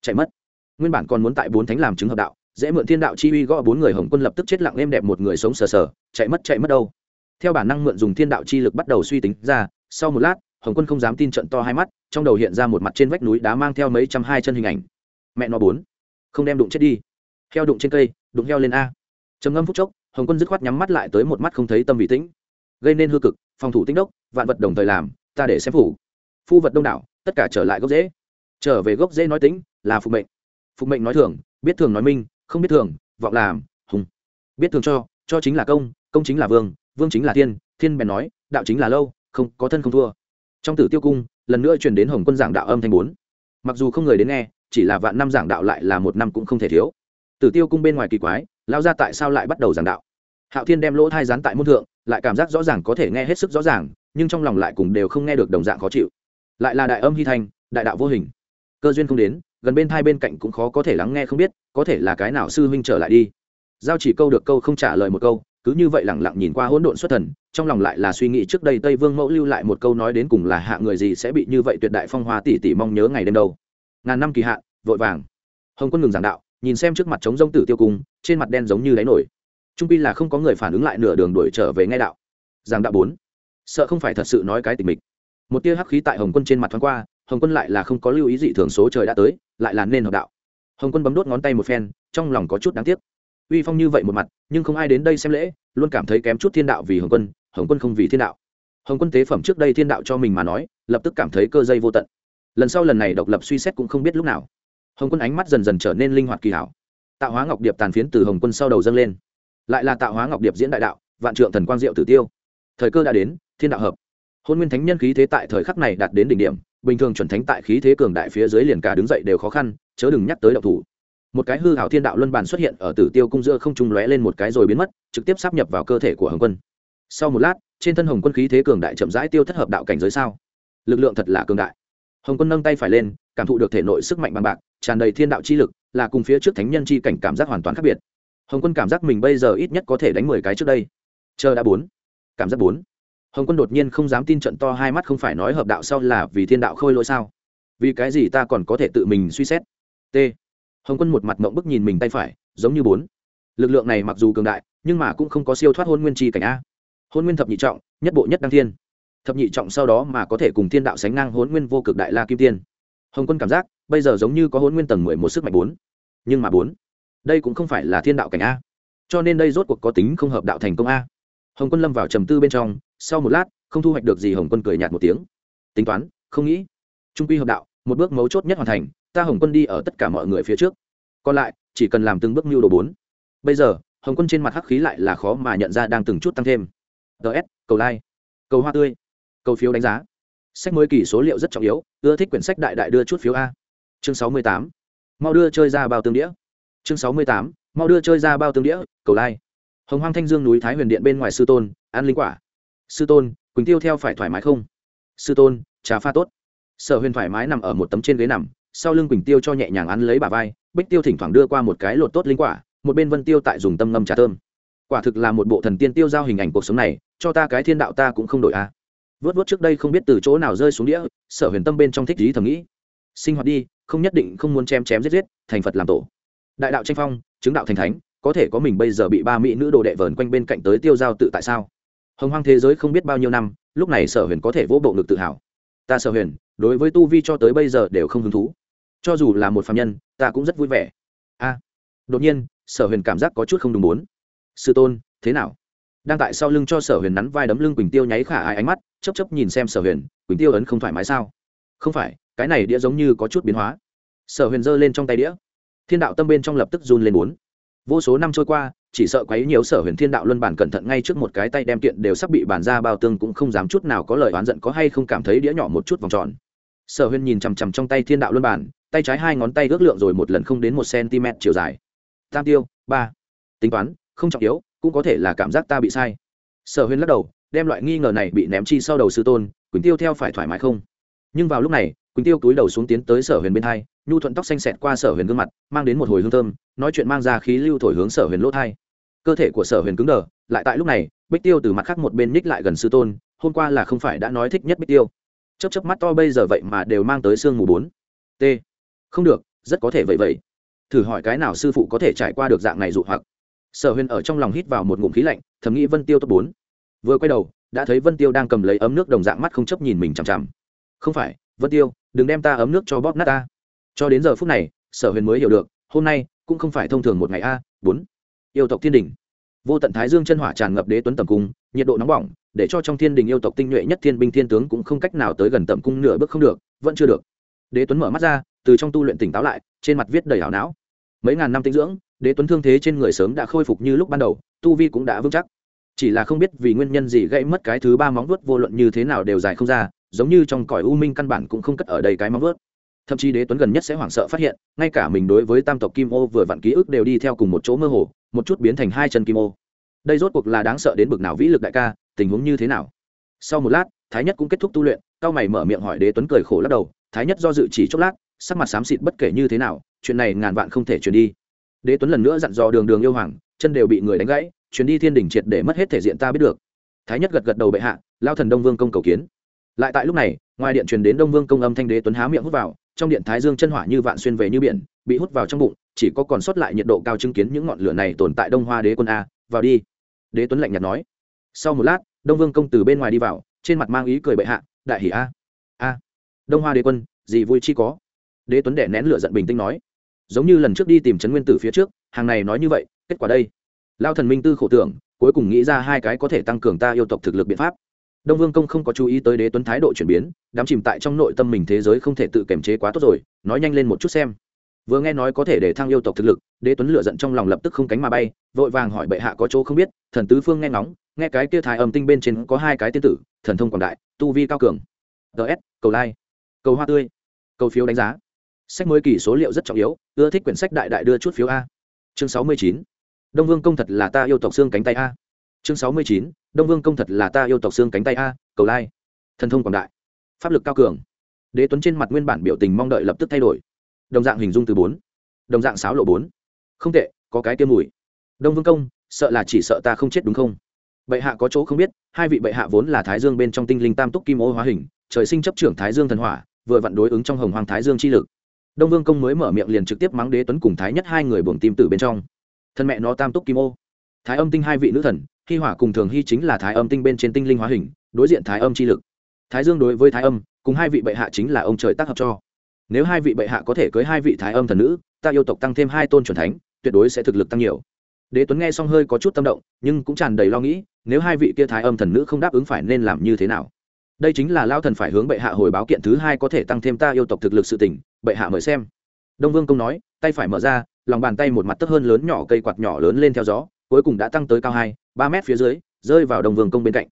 chạy mất. Nguyên bản còn muốn tại bốn thánh làm chứng hợp đạo, dễ mượn thiên đạo chi uy gõ bốn người hồng quân lập tức chết lặng êm đẹp một người sống sờ sờ, chạy mất chạy mất đâu. Theo bản năng mượn dùng thiên đạo chi lực bắt đầu suy tính ra, sau một lát hồng quân không dám tin trận to hai mắt, trong đầu hiện ra một mặt trên vách núi đá mang theo mấy trăm hai chân hình ảnh. Mẹ nó bốn, không đem đụng chết đi. Heo đụng trên cây, đụng heo lên a. Trầm ngâm phút chốc, hồng quân dứt khoát nhắm mắt lại tới một mắt không thấy tâm vị tĩnh. Gây nên hư cực, phòng thủ tinh đốc, vạn vật đồng thời làm, ta để xem phủ. Phu vật đông đảo, tất cả trở lại gốc dễ trở về gốc dễ nói tính là phục mệnh. Phục mệnh nói thường, biết thường nói minh, không biết thường, vọng làm, hùng. Biết thường cho cho chính là công công chính là vương vương chính là thiên thiên bèn nói, đạo chính là lâu, không có thân không thua trong tử tiêu cung, lần nữa truyền đến hồng quân giảng đạo âm thanh bốn. Mặc dù không người đến nghe, chỉ là vạn năm giảng đạo lại là một năm cũng không thể thiếu. Tử tiêu cung bên ngoài kỳ quái, lao ra tại sao lại bắt đầu giảng đạo? Hạo thiên đem lỗ thai rán tại môn thượng, lại cảm giác rõ ràng có thể nghe hết sức rõ ràng, nhưng trong lòng lại cùng đều không nghe được đồng dạng khó chịu. Lại là đại âm hy thanh, đại đạo vô hình. Cơ duyên không đến, gần bên thai bên cạnh cũng khó có thể lắng nghe không biết, có thể là cái nào sư huynh trở lại đi. Giao chỉ câu được câu không trả lời một câu cứ như vậy lẳng lặng nhìn qua hỗn độn xuất thần, trong lòng lại là suy nghĩ trước đây tây vương mẫu lưu lại một câu nói đến cùng là hạ người gì sẽ bị như vậy tuyệt đại phong hoa tỷ tỷ mong nhớ ngày đêm đâu. Ngàn năm kỳ hạn, vội vàng. Hồng quân ngừng giảng đạo, nhìn xem trước mặt trống rông tử tiêu cung, trên mặt đen giống như đáy nổi. Trung pi là không có người phản ứng lại nửa đường đuổi trở về ngay đạo. Giảng đạo bốn. Sợ không phải thật sự nói cái tình mình một tia hắc khí tại hồng quân trên mặt thoáng qua, hồng quân lại là không có lưu ý gì thường số trời đã tới, lại là nên hợp đạo. Hồng quân bấm đốt ngón tay một phen, trong lòng có chút đáng tiếc uy phong như vậy một mặt, nhưng không ai đến đây xem lễ, luôn cảm thấy kém chút thiên đạo vì hồng quân hồng quân không vì thiên đạo. Hồng quân tế phẩm trước đây thiên đạo cho mình mà nói, lập tức cảm thấy cơ dây vô tận. Lần sau lần này độc lập suy xét cũng không biết lúc nào. Hồng quân ánh mắt dần dần trở nên linh hoạt kỳ hảo. Tạo hóa ngọc điệp tàn phiến từ hồng quân sau đầu dâng lên. Lại là tạo hóa ngọc điệp diễn đại đạo, vạn trượng thần quang diệu tử tiêu. Thời cơ đã đến, thiên đạo hợp. Hôn nguyên thánh nhân khí thế tại thời khắc này đạt đến đỉnh điểm, bình thường chuẩn thánh tại khí thế cường đại phía dưới liền cả đứng dậy đều khó khăn, chớ đừng nhắc tới đạo thủ một cái hư hảo thiên đạo luân bàn xuất hiện ở tử tiêu cung giữa không trung lóe lên một cái rồi biến mất, trực tiếp sắp nhập vào cơ thể của hồng quân. Sau một lát, trên thân hồng quân khí thế cường đại chậm rãi tiêu thất hợp đạo cảnh giới sao? Lực lượng thật là cường đại. Hồng quân nâng tay phải lên, cảm thụ được thể nội sức mạnh bằng bạc, tràn đầy thiên đạo chi lực, là cùng phía trước thánh nhân chi cảnh cảm giác hoàn toàn khác biệt. Hồng quân cảm giác mình bây giờ ít nhất có thể đánh mười cái trước đây. Chờ đã bốn. Cảm giác bốn. Hồng quân đột nhiên không dám tin trận to hai mắt không phải nói hợp đạo sau là vì thiên đạo khôi lỗi sao? Vì cái gì ta còn có thể tự mình suy xét? T hồng quân một mặt mộng bức nhìn mình tay phải, giống như bốn. Lực lượng này mặc dù cường đại, nhưng mà cũng không có siêu thoát hôn nguyên tri cảnh a. Hôn nguyên thập nhị trọng, nhất bộ nhất đăng thiên. Thập nhị trọng sau đó mà có thể cùng thiên đạo sánh ngang hôn nguyên vô cực đại la kim tiên. Hồng quân cảm giác, bây giờ giống như có hôn nguyên tầng mười một sức mạnh bốn. Nhưng mà bốn, đây cũng không phải là thiên đạo cảnh a. Cho nên đây rốt cuộc có tính không hợp đạo thành công a. Hồng quân lâm vào trầm tư bên trong, sau một lát, không thu hoạch được gì hồng quân cười nhạt một tiếng. Tính toán, không nghĩ. Trung quy hợp đạo, một bước mấu chốt nhất hoàn thành ta hồng quân đi ở tất cả mọi người phía trước. Còn lại, chỉ cần làm từng bước mưu đồ bốn. Bây giờ, hồng quân trên mặt hắc khí lại là khó mà nhận ra đang từng chút tăng thêm. Ts cầu like, cầu hoa tươi, cầu phiếu đánh giá. Sách mới kỳ số liệu rất trọng yếu, ưa thích quyển sách đại đại đưa chút phiếu a. Chương sáu mươi tám, mau đưa chơi ra bao tương đĩa. Chương sáu mươi tám, mau đưa chơi ra bao tương đĩa, cầu lai、like. hồng hoang thanh dương núi thái huyền điện bên ngoài sư tôn an linh quả. Sư tôn, quỳnh tiêu theo phải thoải mái không? Sư tôn, trà pha tốt. Sở huyền thoải mái nằm ở một tấm trên ghế nằm sau lưng quỳnh tiêu cho nhẹ nhàng ăn lấy bà vai, bích tiêu thỉnh thoảng đưa qua một cái lột tốt linh quả, một bên vân tiêu tại dùng tâm ngâm trà thơm. Quả thực là một bộ thần tiên tiêu giao hình ảnh cuộc sống này, cho ta cái thiên đạo ta cũng không đổi a. À. vớt vớt trước đây không biết từ chỗ nào rơi xuống đĩa, sở huyền tâm bên trong thích lý thầm nghĩ. Sinh hoạt đi, không nhất định không muốn chém chém giết giết, thành phật làm tổ. Đại đạo tranh phong, chứng đạo thành thánh, có thể có mình bây giờ bị ba mỹ nữ đồ đệ vờn quanh bên cạnh tới tiêu giao tự tại sao? Hồng hoang thế giới không biết bao nhiêu năm, lúc này sở huyền có thể vỗ bộ ngực tự hào. Ta sở huyền, đối với tu vi cho tới bây giờ đều không hứng thú cho dù là một phạm nhân, ta cũng rất vui vẻ. A, đột nhiên, sở huyền cảm giác có chút không đúng bốn. Sư tôn, thế nào? Đang tại sau lưng cho sở huyền nắn vai đấm lưng quỳnh tiêu nháy khả ai ánh mắt chấp chấp nhìn xem sở huyền, quỳnh tiêu ấn không thoải mái sao? Không phải, cái này đĩa giống như có chút biến hóa. Sở huyền giơ lên trong tay đĩa. Thiên đạo tâm bên trong lập tức run lên bốn. Vô số năm trôi qua, chỉ sợ quấy nhiều sở huyền thiên đạo luân bản cẩn thận ngay trước một cái tay đem kiện đều sắp bị bàn ra bao tương cũng không dám chút nào có lời oán giận có hay không cảm thấy đĩa nhỏ một chút vòng tròn sở huyền nhìn chằm chằm trong tay thiên đạo luân bản, tay trái hai ngón tay ước lượng rồi một lần không đến một cm chiều dài. Tam tiêu, ba. Tính toán, không trọng yếu, cũng có thể là cảm giác ta bị sai. Sở huyền lắc đầu, đem loại nghi ngờ này bị ném chi sau đầu sư tôn, quỳnh tiêu theo phải thoải mái không? Nhưng vào lúc này, quỳnh tiêu túi đầu xuống tiến tới sở huyền bên hai, nhu thuận tóc xanh xẹt qua sở huyền gương mặt, mang đến một hồi hương thơm, nói chuyện mang ra khí lưu thổi hướng sở huyền lỗ thai. Cơ thể của sở huyền cứng đờ, lại tại lúc này, bích tiêu từ mặt khác một bên ních lại gần sư tôn, hôm qua là không phải đã nói thích nhất bích tiêu chấp chấp mắt to bây giờ vậy mà đều mang tới sương mù bốn. T. Không được, rất có thể vậy vậy. Thử hỏi cái nào sư phụ có thể trải qua được dạng này dụ hoặc? Sở huyền ở trong lòng hít vào một ngụm khí lạnh, thầm nghĩ vân tiêu top bốn. Vừa quay đầu, đã thấy vân tiêu đang cầm lấy ấm nước đồng dạng mắt không chấp nhìn mình chằm chằm. Không phải, vân tiêu, đừng đem ta ấm nước cho bóp nát ta. Cho đến giờ phút này, sở huyền mới hiểu được, hôm nay cũng không phải thông thường một ngày a, bốn. Yêu tộc thiên đình. Vô tận thái dương chân hỏa tràn ngập đế tuấn tầm cung, nhiệt độ nóng bỏng để cho trong thiên đình yêu tộc tinh nhuệ nhất thiên binh thiên tướng cũng không cách nào tới gần tầm cung nửa bước không được, vẫn chưa được. Đế tuấn mở mắt ra, từ trong tu luyện tỉnh táo lại, trên mặt viết đầy hảo não. Mấy ngàn năm tinh dưỡng, đế tuấn thương thế trên người sớm đã khôi phục như lúc ban đầu, tu vi cũng đã vững chắc. Chỉ là không biết vì nguyên nhân gì gãy mất cái thứ ba móng vuốt vô luận như thế nào đều dài không ra, giống như trong cõi u minh căn bản cũng không cất ở đây cái móng vuốt. Thậm chí đế tuấn gần nhất sẽ hoảng sợ phát hiện, ngay cả mình đối với tam tộc kim ô vừa vặn ký ức đều đi theo cùng một chỗ mơ hồ, một chút biến thành hai chân kim ô. Đây rốt cuộc là đáng sợ đến bực nào vĩ lực đại ca tình huống như thế nào? Sau một lát, thái nhất cũng kết thúc tu luyện, cao mày mở miệng hỏi đế tuấn cười khổ lắc đầu, thái nhất do dự chỉ chốc lát, sắc mặt xám xịt bất kể như thế nào, chuyện này ngàn vạn không thể chuyển đi. Đế tuấn lần nữa dặn dò đường đường yêu hoàng, chân đều bị người đánh gãy chuyến đi thiên đình triệt để mất hết thể diện ta biết được. Thái nhất gật gật đầu bệ hạ, lao thần đông vương công cầu kiến. Lại tại lúc này, ngoài điện truyền đến đông vương công âm thanh đế tuấn há miệng hút vào, trong điện thái dương chân hỏa như vạn xuyên về như biển, bị hút vào trong bụng, chỉ có còn sót lại nhiệt độ cao chứng kiến những ngọn lửa này tồn tại đông hoa đế quân a, vào đi. Đế tuấn lạnh nhạt nói sau một lát, đông vương công từ bên ngoài đi vào, trên mặt mang ý cười bệ hạ, đại hỷ a a, đông hoa đế quân, gì vui chi có? Đế tuấn đẻ nén lửa giận bình tĩnh nói, giống như lần trước đi tìm trấn nguyên tử phía trước, hàng này nói như vậy, kết quả đây. Lao thần minh tư khổ tưởng, cuối cùng nghĩ ra hai cái có thể tăng cường ta yêu tộc thực lực biện pháp. Đông vương công không có chú ý tới đế tuấn thái độ chuyển biến đám chìm tại trong nội tâm mình thế giới không thể tự kiềm chế quá tốt rồi, nói nhanh lên một chút xem vừa nghe nói có thể để thăng yêu tộc thực lực, đế tuấn lựa giận trong lòng lập tức không cánh mà bay, vội vàng hỏi bệ hạ có chỗ không biết, thần tứ phương nghe ngóng, nghe cái kia thái âm tinh bên trên có hai cái tiên tử, thần thông quảng đại, tu vi cao cường. Ts cầu lai, cầu hoa tươi, cầu phiếu đánh giá. Sách mới kỳ số liệu rất trọng yếu, ưa thích quyển sách đại đại đưa chút phiếu a. Chương sáu mươi chín, đông vương công thật là ta yêu tộc xương cánh tay a. Chương sáu mươi chín, đông vương công thật là ta yêu tộc xương cánh tay a, cầu lai, thần thông quảng đại, pháp lực cao cường. Đế tuấn trên mặt nguyên bản biểu tình mong đợi lập tức thay đổi đồng dạng hình dung từ bốn, đồng dạng sáo lộ bốn. Không tệ, có cái tiêm mùi. Đông vương công, sợ là chỉ sợ ta không chết đúng không? Bệ hạ có chỗ không biết, hai vị bệ hạ vốn là thái dương bên trong tinh linh tam túc kim ô hóa hình, trời sinh chấp trưởng thái dương thần hỏa, vừa vặn đối ứng trong hồng hoàng thái dương chi lực. Đông vương công mới mở miệng liền trực tiếp mắng đế tuấn cùng thái nhất hai người buồng tim tử bên trong. Thân mẹ nó tam túc kim ô. Thái âm tinh hai vị nữ thần hy hỏa cùng thường hy chính là thái âm tinh bên trên tinh linh hóa hình, đối diện thái âm chi lực. Thái dương đối với thái âm, cùng hai vị bệ hạ chính là ông trời tác hợp cho nếu hai vị bệ hạ có thể cưới hai vị thái âm thần nữ, ta yêu tộc tăng thêm hai tôn c thánh, tuyệt đối sẽ thực lực tăng nhiều. Đế tuấn nghe xong hơi có chút tâm động, nhưng cũng tràn đầy lo nghĩ, nếu hai vị kia thái âm thần nữ không đáp ứng phải nên làm như thế nào? Đây chính là lao thần phải hướng bệ hạ hồi báo kiện thứ hai có thể tăng thêm ta yêu tộc thực lực sự tỉnh bệ hạ mời xem. Đông vương công nói, tay phải mở ra, lòng bàn tay một mặt tấp hơn lớn nhỏ cây quạt nhỏ lớn lên theo gió, cuối cùng đã tăng tới cao hai, ba mét phía dưới, rơi vào đông vương công bên cạnh.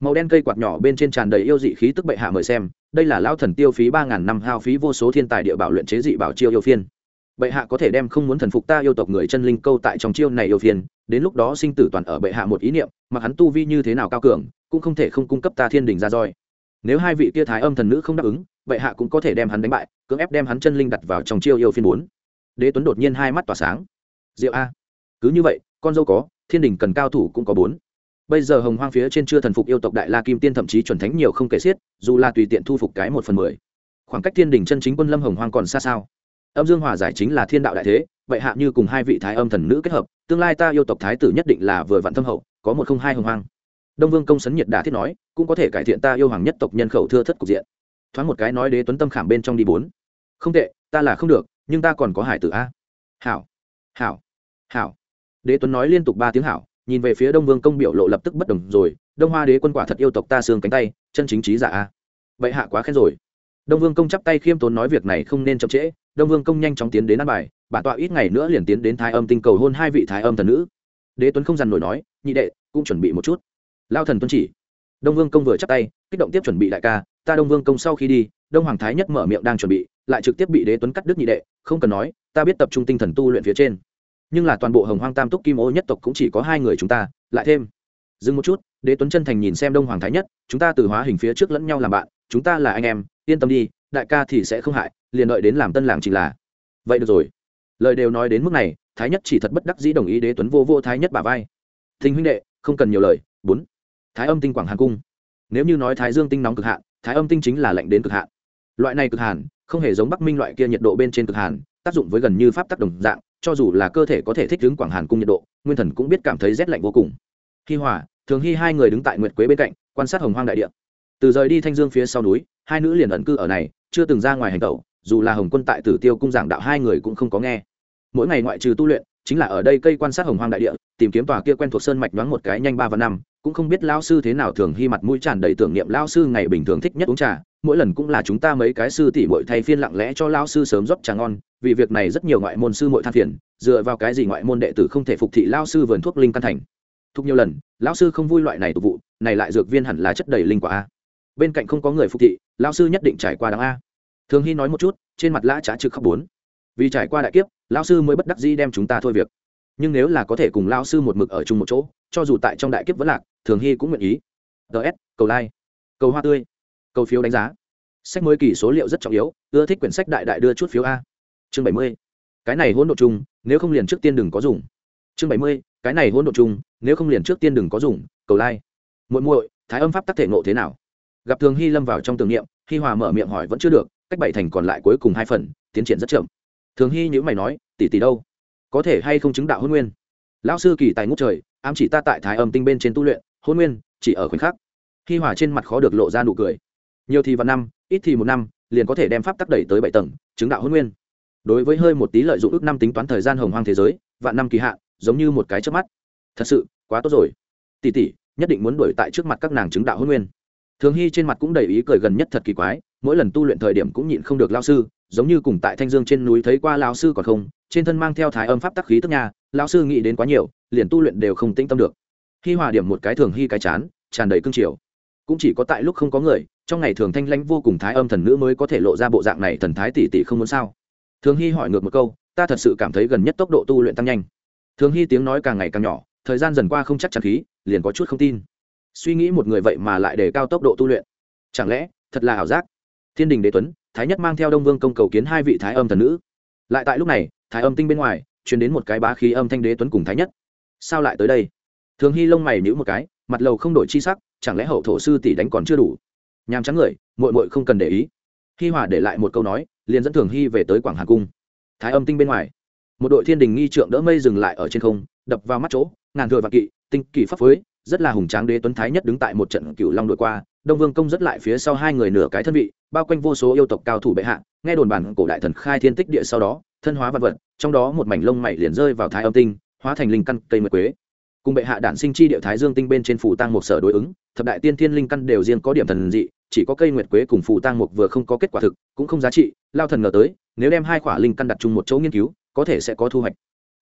Màu đen cây quạt nhỏ bên trên tràn đầy yêu dị khí tức bệ hạ mời xem đây là Lão thần tiêu phí ba ngàn năm hao phí vô số thiên tài địa bảo luyện chế dị bảo chiêu yêu phiên. Bệ hạ có thể đem không muốn thần phục ta yêu tộc người chân linh câu tại trong chiêu này yêu phiên, đến lúc đó sinh tử toàn ở bệ hạ một ý niệm, mặc hắn tu vi như thế nào cao cường, cũng không thể không cung cấp ta thiên đình ra roi. Nếu hai vị kia thái âm thần nữ không đáp ứng, bệ hạ cũng có thể đem hắn đánh bại, cưỡng ép đem hắn chân linh đặt vào trong chiêu yêu phiên bốn. Đế tuấn đột nhiên hai mắt tỏa sáng. Diệu a. Cứ như vậy, con dâu có, thiên đình cần cao thủ cũng có bốn bây giờ hồng hoang phía trên chưa thần phục yêu tộc đại la kim tiên, thậm chí chuẩn thánh nhiều không kể xiết, dù là tùy tiện thu phục cái một phần mười. Khoảng cách thiên đình chân chính quân lâm hồng hoang còn xa sao? Âm dương hòa giải chính là thiên đạo đại thế, vậy hạ như cùng hai vị thái âm thần nữ kết hợp, tương lai ta yêu tộc thái tử nhất định là vừa vạn thâm hậu, có một không hai hồng hoang. Đông vương công sấn nhiệt đà thiết nói, cũng có thể cải thiện ta yêu hoàng nhất tộc nhân khẩu thưa thất cục diện. Thoáng một cái nói đế tuấn tâm khảm bên trong đi bốn. Không tệ, ta là không được, nhưng ta còn có hải tử a. Hảo hảo hảo. Đế tuấn nói liên tục ba tiếng hảo nhìn về phía đông vương công biểu lộ lập tức bất đồng rồi, đông hoa đế quân quả thật yêu tộc ta xương cánh tay, chân chính trí giả a. Vậy hạ quá khen rồi. Đông vương công chắp tay khiêm tốn nói việc này không nên chậm trễ, đông vương công nhanh chóng tiến đến ăn bài, bản tọa ít ngày nữa liền tiến đến thái âm tinh cầu hôn hai vị thái âm thần nữ. Đế tuấn không dằn nổi nói, nhị đệ, cũng chuẩn bị một chút. Lao thần tuân chỉ. Đông vương công vừa chắp tay, kích động tiếp chuẩn bị đại ca, ta đông vương công sau khi đi, đông hoàng thái nhất mở miệng đang chuẩn bị, lại trực tiếp bị đế tuấn cắt đứt nhị đệ, không cần nói, ta biết tập trung tinh thần tu luyện phía trên nhưng là toàn bộ hồng hoang tam túc kim ô nhất tộc cũng chỉ có hai người chúng ta, lại thêm. Dừng một chút, đế tuấn chân thành nhìn xem đông hoàng thái nhất, chúng ta từ hóa hình phía trước lẫn nhau làm bạn, chúng ta là anh em, yên tâm đi, đại ca thì sẽ không hại, liền đợi đến làm tân làng chỉ là. Vậy được rồi. Lời đều nói đến mức này, thái nhất chỉ thật bất đắc dĩ đồng ý đế tuấn vô vô thái nhất bà vai. Thinh huynh đệ, không cần nhiều lời, bốn. Thái âm tinh quảng hàn cung. Nếu như nói thái dương tinh nóng cực hạn, thái âm tinh chính là lạnh đến cực hạn. Loại này cực hàn, không hề giống bắc minh loại kia nhiệt độ bên trên cực hàn, tác dụng với gần như pháp tác đồng dạng cho dù là cơ thể có thể thích ứng quảng hàn cung nhiệt độ, nguyên thần cũng biết cảm thấy rét lạnh vô cùng. Hi hòa, thường hy hai người đứng tại nguyệt quế bên cạnh, quan sát hồng hoang đại địa. Từ rời đi thanh dương phía sau núi, hai nữ liền ẩn cư ở này, chưa từng ra ngoài hành tẩu, dù là hồng quân tại tử tiêu cung giảng đạo hai người cũng không có nghe. Mỗi ngày ngoại trừ tu luyện, chính là ở đây cây quan sát hồng hoang đại địa, tìm kiếm tòa kia quen thuộc sơn mạch đoán một cái nhanh ba và năm, cũng không biết lao sư thế nào thường hy mặt mũi tràn đầy tưởng niệm lao sư ngày bình thường thích nhất uống trà, mỗi lần cũng là chúng ta mấy cái sư tỷ bội thay phiên lặng lẽ cho lao sư sớm rót trà ngon vì việc này rất nhiều ngoại môn sư mội than phiền, dựa vào cái gì ngoại môn đệ tử không thể phục thị lao sư vườn thuốc linh căn thành? Thúc nhiều lần, lão sư không vui loại này tục vụ, này lại dược viên hẳn là chất đầy linh quả a. Bên cạnh không có người phục thị, lão sư nhất định trải qua đáng a. Thường hy nói một chút, trên mặt lã trá trực khóc bốn. Vì trải qua đại kiếp, lão sư mới bất đắc dĩ đem chúng ta thôi việc. Nhưng nếu là có thể cùng lão sư một mực ở chung một chỗ, cho dù tại trong đại kiếp vẫn lạc, thường hy cũng nguyện ý. Ts cầu like, cầu hoa tươi, cầu phiếu đánh giá. Sách mới kỳ số liệu rất trọng yếu, ưa thích quyển sách đại đại đưa chút phiếu a chương bảy mươi. Cái này hỗn độ chung, nếu không liền trước tiên đừng có dùng. Chương bảy mươi, cái này hỗn độ chung, nếu không liền trước tiên đừng có dùng, cầu like muội muội, thái âm pháp tắc thể ngộ thế nào? Gặp thường hy lâm vào trong tưởng niệm Hi hòa mở miệng hỏi vẫn chưa được, cách bảy thành còn lại cuối cùng hai phần, tiến triển rất chậm. Thường hy nhữ mày nói, tỷ tỷ đâu? Có thể hay không chứng đạo hôn nguyên? Lão sư kỳ tài ngút trời, ám chỉ ta tại thái âm tinh bên trên tu luyện, hôn nguyên chỉ ở khoảnh khắc. Hi hòa trên mặt khó được lộ ra nụ cười. Nhiều thì vào năm, ít thì một năm, liền có thể đem pháp tắc đẩy tới bảy tầng, chứng đạo hôn nguyên đối với hơi một tí lợi dụng ước năm tính toán thời gian hồng hoang thế giới, vạn năm kỳ hạn, giống như một cái trước mắt. Thật sự, quá tốt rồi. Tỷ tỷ, nhất định muốn đuổi tại trước mặt các nàng chứng đạo hôn nguyên. Thường hy trên mặt cũng đầy ý cười gần nhất thật kỳ quái, mỗi lần tu luyện thời điểm cũng nhịn không được lao sư, giống như cùng tại thanh dương trên núi thấy qua lao sư còn không, trên thân mang theo thái âm pháp tắc khí tức nhà lao sư nghĩ đến quá nhiều, liền tu luyện đều không tĩnh tâm được. Khi hòa điểm một cái thường hy cái chán, tràn đầy cương triều. Cũng chỉ có tại lúc không có người, trong ngày thường thanh lãnh vô cùng thái âm thần nữ mới có thể lộ ra bộ dạng này thần thái tỷ tỷ không muốn sao thường hy hỏi ngược một câu, ta thật sự cảm thấy gần nhất tốc độ tu luyện tăng nhanh. Thường hy tiếng nói càng ngày càng nhỏ, thời gian dần qua không chắc chắn khí, liền có chút không tin. Suy nghĩ một người vậy mà lại để cao tốc độ tu luyện. Chẳng lẽ, thật là ảo giác? Thiên đình đế tuấn, thái nhất mang theo đông vương công cầu kiến hai vị thái âm thần nữ. Lại tại lúc này, thái âm tinh bên ngoài chuyển đến một cái bá khí âm thanh đế tuấn cùng thái nhất. Sao lại tới đây? Thường hy lông mày nhữ một cái, mặt lầu không đổi chi sắc, chẳng lẽ hậu thổ sư tỷ đánh còn chưa đủ? Nhàm trắng người mội mội không cần để ý hi hòa để lại một câu nói, liền dẫn thường hy về tới quảng hà cung. Thái âm tinh bên ngoài, một đội thiên đình nghi trượng đỡ mây dừng lại ở trên không, đập vào mắt chỗ, ngàn thừa và kỵ, tinh kỳ pháp phối, rất là hùng tráng đế tuấn thái nhất đứng tại một trận cựu long đội qua, đông vương công rất lại phía sau hai người nửa cái thân vị, bao quanh vô số yêu tộc cao thủ bệ hạ, nghe đồn bản cổ đại thần khai thiên tích địa sau đó, thân hóa vật vật, trong đó một mảnh lông mày liền rơi vào thái âm tinh, hóa thành linh căn cây mật quế cùng bệ hạ đản sinh chi địa thái dương tinh bên trên phủ tăng một sở đối ứng, thập đại tiên thiên linh căn đều riêng có điểm thần dị, chỉ có cây nguyệt quế cùng phủ tăng một vừa không có kết quả thực, cũng không giá trị, lao thần ngờ tới, nếu đem hai quả linh căn đặt chung một chỗ nghiên cứu, có thể sẽ có thu hoạch.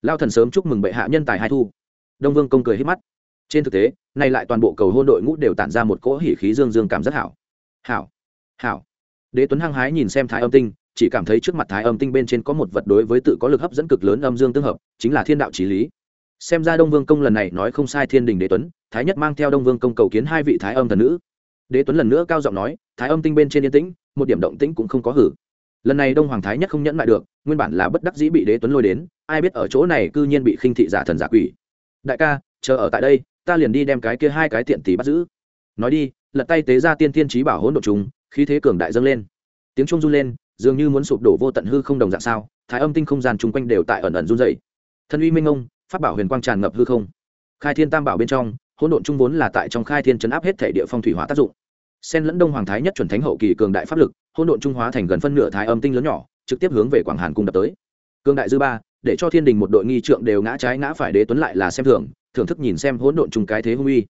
Lao thần sớm chúc mừng bệ hạ nhân tài hai thu. Đông vương công cười hết mắt. Trên thực tế, nay lại toàn bộ cầu hôn đội ngũ đều tản ra một cỗ hỉ khí dương dương cảm rất hảo. Hảo hảo. Đế tuấn hăng hái nhìn xem thái âm tinh, chỉ cảm thấy trước mặt thái âm tinh bên trên có một vật đối với tự có lực hấp dẫn cực lớn âm dương tương hợp, chính là thiên đạo trí lý xem ra đông vương công lần này nói không sai thiên đình đế tuấn, thái nhất mang theo đông vương công cầu kiến hai vị thái âm thần nữ. Đế tuấn lần nữa cao giọng nói, thái âm tinh bên trên yên tĩnh, một điểm động tĩnh cũng không có hử. Lần này đông hoàng thái nhất không nhẫn lại được, nguyên bản là bất đắc dĩ bị đế tuấn lôi đến, ai biết ở chỗ này cư nhiên bị khinh thị giả thần giả quỷ. Đại ca, chờ ở tại đây, ta liền đi đem cái kia hai cái tiện tỷ bắt giữ. Nói đi, lật tay tế ra tiên tiên trí bảo hỗn độ trùng, khí thế cường đại dâng lên. Tiếng trung run lên, dường như muốn sụp đổ vô tận hư không đồng dạng sao, thái âm tinh không gian chung quanh đều tại ẩn ẩn run dày thân uy minh ông phát bảo huyền quang tràn ngập hư không. Khai thiên tam bảo bên trong, hỗn độn trung vốn là tại trong khai thiên chấn áp hết thể địa phong thủy hóa tác dụng. Sen lẫn đông hoàng thái nhất chuẩn thánh hậu kỳ cường đại pháp lực, hỗn độn trung hóa thành gần phân nửa thái âm tinh lớn nhỏ, trực tiếp hướng về quảng hàn cung đập tới. Cường đại dư ba, để cho thiên đình một đội nghi trượng đều ngã trái ngã phải đế tuấn lại là xem thường, thưởng thức nhìn xem hỗn độn trung cái thế hung uy.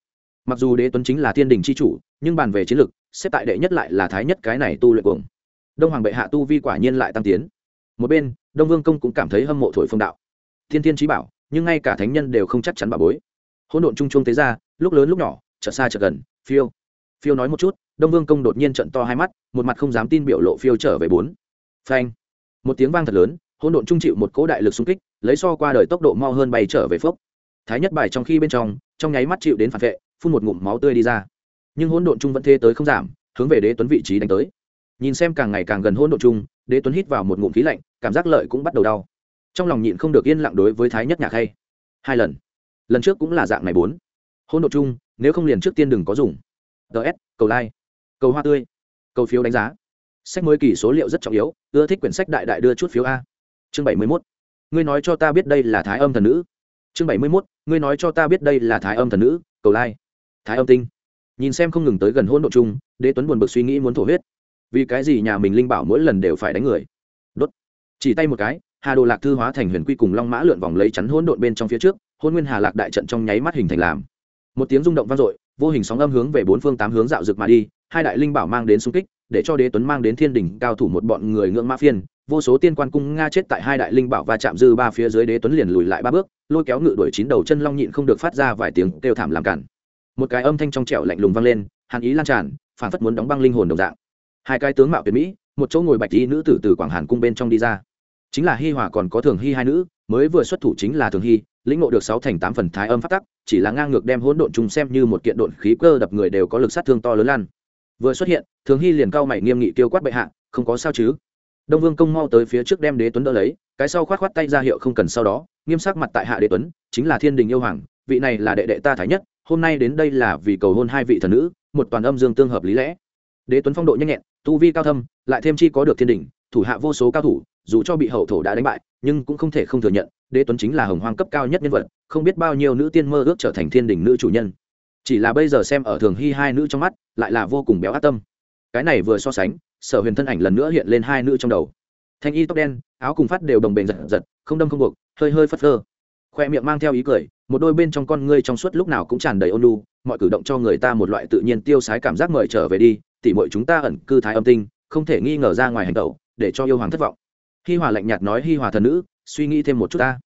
Mặc dù đế tuấn chính là thiên đình c h i chủ, nhưng bàn về chiến lược xếp tại đệ nhất lại là thái nhất cái này tu luyện cuồng. Đông hoàng bệ hạ tu vi quả nhiên lại tăng tiến. Một bên, đông vương công cũng cảm thấy hâm mộ thổi phương đạo. Thiên thiên trí bảo nhưng ngay cả thánh nhân đều không chắc chắn bà bối. Hỗn độn chung chung thế ra, lúc lớn lúc nhỏ, chợt xa chợt gần, phiêu. Phiêu nói một chút, đông vương công đột nhiên trận to hai mắt, một mặt không dám tin biểu lộ phiêu trở về bốn. Phanh. Một tiếng vang thật lớn, hỗn độn trung chịu một cỗ đại lực xung kích, lấy so qua đời tốc độ mau hơn bay trở về phốc. Thái nhất bài trong khi bên trong trong nháy mắt chịu đến phản vệ, phun một ngụm máu tươi đi ra. Nhưng hỗn độn trung vẫn thế tới không giảm, hướng về đế tuấn vị trí đánh tới. Nhìn xem càng ngày càng gần hỗn độn trung, đế tuấn hít vào một ngụm khí lạnh, cảm giác lợi cũng bắt đầu đau trong lòng nhịn không được yên lặng đối với thái nhất nhạc hay. Hai lần. Lần trước cũng là dạng này bốn. Hôn độn chung, nếu không liền trước tiên đừng có dùng. Ts cầu like, cầu hoa tươi, cầu phiếu đánh giá. Sách mới kỳ số liệu rất trọng yếu, ưa thích quyển sách đại đại đưa chút phiếu a. Chương bảy mươi mốt. Ngươi nói cho ta biết đây là thái âm thần nữ. Chương bảy mươi mốt, ngươi nói cho ta biết đây là thái âm thần nữ, cầu lai thái âm tinh. Nhìn xem không ngừng tới gần hôn độ chung, đế tuấn buồn bực suy nghĩ muốn thổ huyết. Vì cái gì nhà mình linh bảo mỗi lần đều phải đánh người? Đốt. Chỉ tay một cái hà đồ lạc thư hóa thành huyền quy cùng long mã lượn vòng lấy chắn hỗn độn bên trong phía trước, hôn nguyên hà lạc đại trận trong nháy mắt hình thành làm. Một tiếng rung động vang dội, vô hình sóng âm hướng về bốn phương tám hướng dạo rực mà đi, hai đại linh bảo mang đến xung kích, để cho đế tuấn mang đến thiên đỉnh, cao thủ một bọn người ngưỡng mã phiên, vô số tiên quan cung nga chết tại hai đại linh bảo và chạm dư ba phía dưới đế tuấn liền lùi lại ba bước, lôi kéo ngự đuổi chín đầu chân long nhịn không được phát ra vài tiếng kêu thảm làm cản. Một cái âm thanh trong trẻo lạnh lùng vang lên, hàn ý lan tràn, phản phất muốn đóng băng linh hồn đồng dạng. Hai cái tướng mạo tuyệt mỹ, một chỗ ngồi bạch y nữ tử từ quảng hàn cung bên trong đi ra chính là hi hòa còn có thường hy hai nữ, mới vừa xuất thủ chính là thường hy lĩnh ngộ được sáu thành tám phần thái âm phát tắc, chỉ là ngang ngược đem hỗn độn chung xem như một kiện độn khí cơ đập người đều có lực sát thương to lớn lan. Vừa xuất hiện, thường hy liền cao mày nghiêm nghị tiêu quát bệ hạ, không có sao chứ? Đông vương công mau tới phía trước đem đế tuấn đỡ lấy, cái sau khoát khoát tay ra hiệu không cần sau đó, nghiêm sắc mặt tại hạ đế tuấn, chính là thiên đình yêu hoàng, vị này là đệ đệ ta thái nhất, hôm nay đến đây là vì cầu hôn hai vị thần nữ, một toàn âm dương tương hợp lý lẽ. Đế tuấn phong độ nhanh nhẹn, tu vi cao thâm, lại thêm chi có được thiên đình thủ hạ vô số cao thủ, dù cho bị hậu thổ đã đánh bại, nhưng cũng không thể không thừa nhận, đế tuấn chính là hồng hoang cấp cao nhất nhân vật, không biết bao nhiêu nữ tiên mơ ước trở thành thiên đình nữ chủ nhân. Chỉ là bây giờ xem ở thường hy hai nữ trong mắt, lại là vô cùng béo ác tâm. Cái này vừa so sánh, sở huyền thân ảnh lần nữa hiện lên hai nữ trong đầu. Thanh y tóc đen, áo cùng phát đều đồng bền giật giật, không đâm không buộc, hơi hơi phất phơ. Khoe miệng mang theo ý cười, một đôi bên trong con ngươi trong suốt lúc nào cũng tràn đầy ôn lu mọi cử động cho người ta một loại tự nhiên tiêu sái cảm giác mời trở về đi, tỉ mọi chúng ta ẩn cư thái âm tinh, không thể nghi ngờ ra ngoài hành tẩu để cho yêu hoàng thất vọng. Hi hòa lạnh nhạt nói, hi hòa thần nữ, suy nghĩ thêm một chút ta.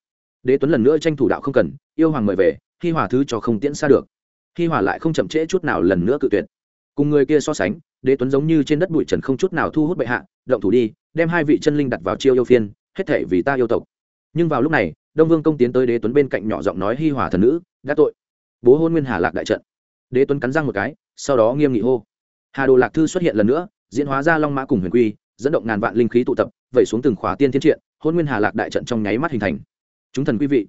Đế tuấn lần nữa tranh thủ đạo không cần, yêu hoàng mời về, hi hòa thứ cho không tiễn xa được. Hi hòa lại không chậm trễ chút nào lần nữa cự tuyệt. Cùng người kia so sánh, đế tuấn giống như trên đất bụi trần không chút nào thu hút bệ hạ, động thủ đi, đem hai vị chân linh đặt vào chiêu yêu phiên, hết thể vì ta yêu tộc. Nhưng vào lúc này, đông vương công tiến tới đế tuấn bên cạnh nhỏ giọng nói, hi hòa thần nữ, đã tội. Bố hôn nguyên hà lạc đại trận. Đế tuấn cắn răng một cái, sau đó nghiêm nghị hô, hà đồ lạc thư xuất hiện lần nữa, diễn hóa ra long mã cùng huyền quy dẫn động ngàn vạn linh khí tụ tập, vẩy xuống từng khóa tiên thiên triện, hôn nguyên hà lạc đại trận trong nháy mắt hình thành. Chúng thần quý vị,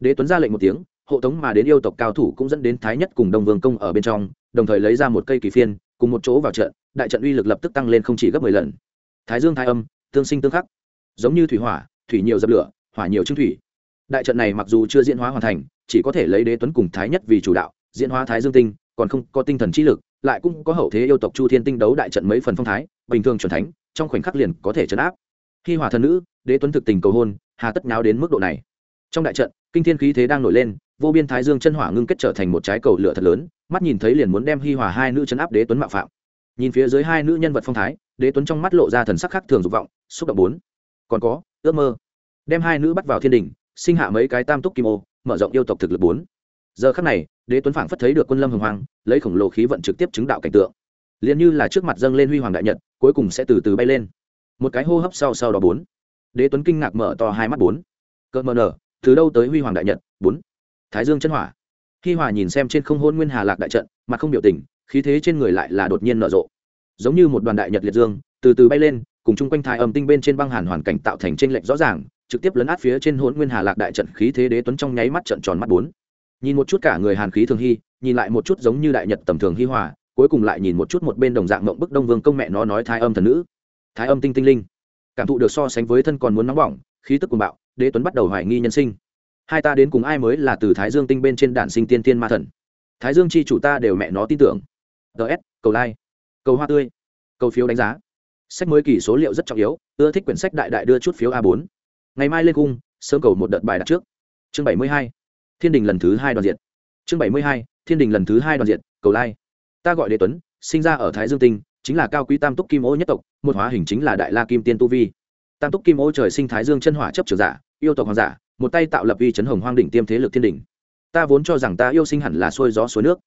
đế tuấn ra lệnh một tiếng, hộ tống mà đến yêu tộc cao thủ cũng dẫn đến thái nhất cùng đông vương công ở bên trong, đồng thời lấy ra một cây kỳ phiên, cùng một chỗ vào trận, đại trận uy lực lập tức tăng lên không chỉ gấp mười lần. Thái dương, thái âm, tương sinh tương khắc. Giống như thủy hỏa, thủy nhiều dập lửa, hỏa nhiều trưng thủy. Đại trận này mặc dù chưa diễn hóa hoàn thành, chỉ có thể lấy đế tuấn cùng thái nhất vì chủ đạo, diễn hóa thái dương tinh, còn không có tinh thần trí lực, lại cũng có hậu thế yêu tộc chu thiên tinh đấu đại trận mấy phần phong thái, bình thường chuẩn thánh trong khoảnh khắc liền có thể chấn áp. Khi hòa thần nữ, đế tuấn thực tình cầu hôn, hà tất nháo đến mức độ này. Trong đại trận, kinh thiên khí thế đang nổi lên, vô biên thái dương chân hỏa ngưng kết trở thành một trái cầu lửa thật lớn, mắt nhìn thấy liền muốn đem hi hòa hai nữ chấn áp đế tuấn mạo phạm. Nhìn phía dưới hai nữ nhân vật phong thái, đế tuấn trong mắt lộ ra thần sắc khác thường dục vọng, xúc động bốn. Còn có, ước mơ. Đem hai nữ bắt vào thiên đình sinh hạ mấy cái tam túc kim ô, mở rộng yêu tộc thực lực bốn. Giờ khắc này, đế tuấn phảng phất thấy được quân lâm hồng hoàng lấy khổng lồ khí vận trực tiếp chứng đạo cảnh tượng. Liền như là trước mặt dâng lên huy hoàng đại nhật cuối cùng sẽ từ từ bay lên. Một cái hô hấp sau sau đó bốn. Đế tuấn kinh ngạc mở to hai mắt bốn. Cơn mờ nở, từ đâu tới huy hoàng đại nhật? Bốn. Thái dương chân hỏa. Khi hòa nhìn xem trên không hôn nguyên hà lạc đại trận, mặt không biểu tình, khí thế trên người lại là đột nhiên nở rộ. Giống như một đoàn đại nhật liệt dương, từ từ bay lên, cùng chung quanh thái âm tinh bên trên băng hàn hoàn cảnh tạo thành trên lệch rõ ràng, trực tiếp lấn át phía trên hôn nguyên hà lạc đại trận khí thế đế tuấn trong nháy mắt trận tròn mắt bốn. Nhìn một chút cả người hàn khí thường hy, nhìn lại một chút giống như đại nhật tầm thường hi hòa cuối cùng lại nhìn một chút một bên đồng dạng mộng bức đông vương công mẹ nó nói thái âm thần nữ. Thái âm tinh tinh linh. Cảm thụ được so sánh với thân còn muốn nóng bỏng, khí tức cuồng bạo, đế tuấn bắt đầu hoài nghi nhân sinh. Hai ta đến cùng ai mới là từ thái dương tinh bên trên đản sinh tiên tiên ma thần? Thái dương chi chủ ta đều mẹ nó tin tưởng. Ts cầu like cầu hoa tươi, cầu phiếu đánh giá. Sách mới kỳ số liệu rất trọng yếu, ưa thích quyển sách đại đại đưa chút phiếu a bốn. Ngày mai lên cung, sớm cầu một đợt bài đặt trước. Chương 72. thiên đình lần thứ hai đoàn diện chương 72. thiên đình lần thứ hai đoàn diện cầu like ta gọi đế tuấn, sinh ra ở thái dương tinh, chính là cao quý tam túc kim ô nhất tộc, một hóa hình chính là đại la kim tiên tu vi. Tam túc kim ô trời sinh thái dương chân hỏa chấp trường giả, yêu tộc hoàng giả, một tay tạo lập uy chấn hồng hoang đỉnh tiêm thế lực thiên đỉnh ta vốn cho rằng ta yêu sinh hẳn là xuôi gió suối nước.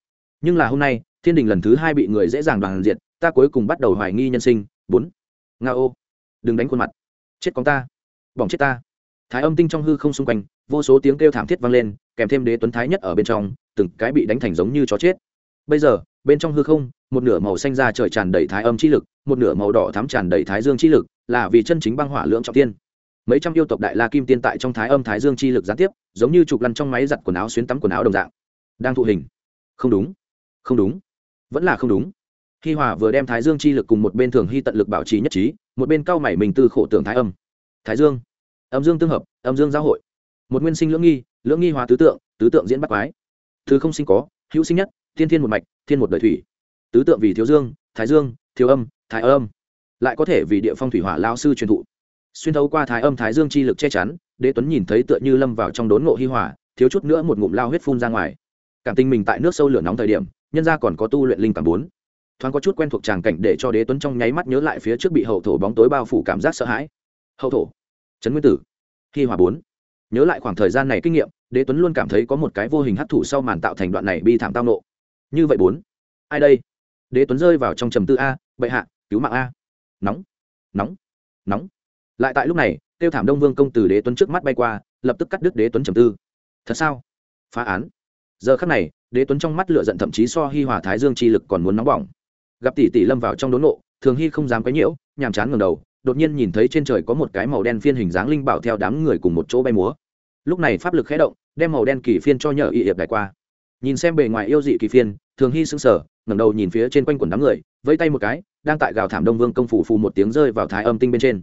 Nhưng là hôm nay, thiên đình lần thứ hai bị người dễ dàng đoàn diệt, ta cuối cùng bắt đầu hoài nghi nhân sinh. Bốn. Nga ô. Đừng đánh khuôn mặt. Chết con ta. Bỏng chết ta. Thái âm tinh trong hư không xung quanh, vô số tiếng kêu thảm thiết vang lên, kèm thêm đế tuấn thái nhất ở bên trong, từng cái bị đánh thành giống như chó chết. Bây giờ bên trong hư không, một nửa màu xanh ra trời tràn đầy thái âm chi lực, một nửa màu đỏ thắm tràn đầy thái dương chi lực, là vì chân chính băng hỏa lượng trọng tiên mấy trăm yêu tộc đại la kim tiên tại trong thái âm thái dương chi lực gián tiếp, giống như trục lăn trong máy giặt quần áo xuyến tắm quần áo đồng dạng. Đang thụ hình. Không đúng. Không đúng. Vẫn là không đúng. Hi hòa vừa đem thái dương chi lực cùng một bên thường hy tận lực bảo trì nhất trí, một bên cao mảy mình tư khổ tưởng thái âm. Thái dương. Âm dương tương hợp, âm dương giáo hội. Một nguyên sinh lưỡng nghi lưỡng nghi hóa tứ tượng tứ tượng diễn bắt quái. Thứ không sinh có, hữu sinh nhất, thiên thiên một mạch thiên một đời thủy. Tứ tượng vì thiếu dương, thái dương, thiếu âm, thái âm. Lại có thể vì địa phong thủy hỏa lao sư truyền thụ. Xuyên thấu qua thái âm, thái dương chi lực che chắn, đế tuấn nhìn thấy tựa như lâm vào trong đốn ngộ hi hỏa thiếu chút nữa một ngụm lao huyết phun ra ngoài. Cảm tình mình tại nước sâu lửa nóng thời điểm, nhân ra còn có tu luyện linh cảm bốn. Thoáng có chút quen thuộc tràng cảnh để cho đế tuấn trong nháy mắt nhớ lại phía trước bị hậu thổ bóng tối bao phủ cảm giác sợ hãi. Hậu thổ, trấn nguyên tử, hi hòa bốn. Nhớ lại khoảng thời gian này kinh nghiệm, đế tuấn luôn cảm thấy có một cái vô hình hấp thụ sau màn tạo thành đoạn này bi thảm tao nộ như vậy bốn. Ai đây? Đế tuấn rơi vào trong trầm tư a, bệ hạ, cứu mạng a. Nóng nóng nóng. Lại tại lúc này, tiêu thảm đông vương công từ đế tuấn trước mắt bay qua, lập tức cắt đứt đế tuấn trầm tư. Thật sao? Phá án. Giờ khắc này, đế tuấn trong mắt lửa giận thậm chí so hi hòa thái dương chi lực còn muốn nóng bỏng. Gặp tỷ tỷ lâm vào trong đốn nộ, thường hy không dám quấy nhiễu, nhàm chán ngầm đầu, đột nhiên nhìn thấy trên trời có một cái màu đen phiên hình dáng linh bảo theo đám người cùng một chỗ bay múa. Lúc này pháp lực khé động, đem màu đen kỳ phiên cho nhờ y hiệp đại qua nhìn xem bề ngoài yêu dị kỳ phiên, thường hy sững sờ, ngẩng đầu nhìn phía trên quanh quần đám người, vẫy tay một cái, đang tại gào thảm đông vương công phủ phù một tiếng rơi vào thái âm tinh bên trên.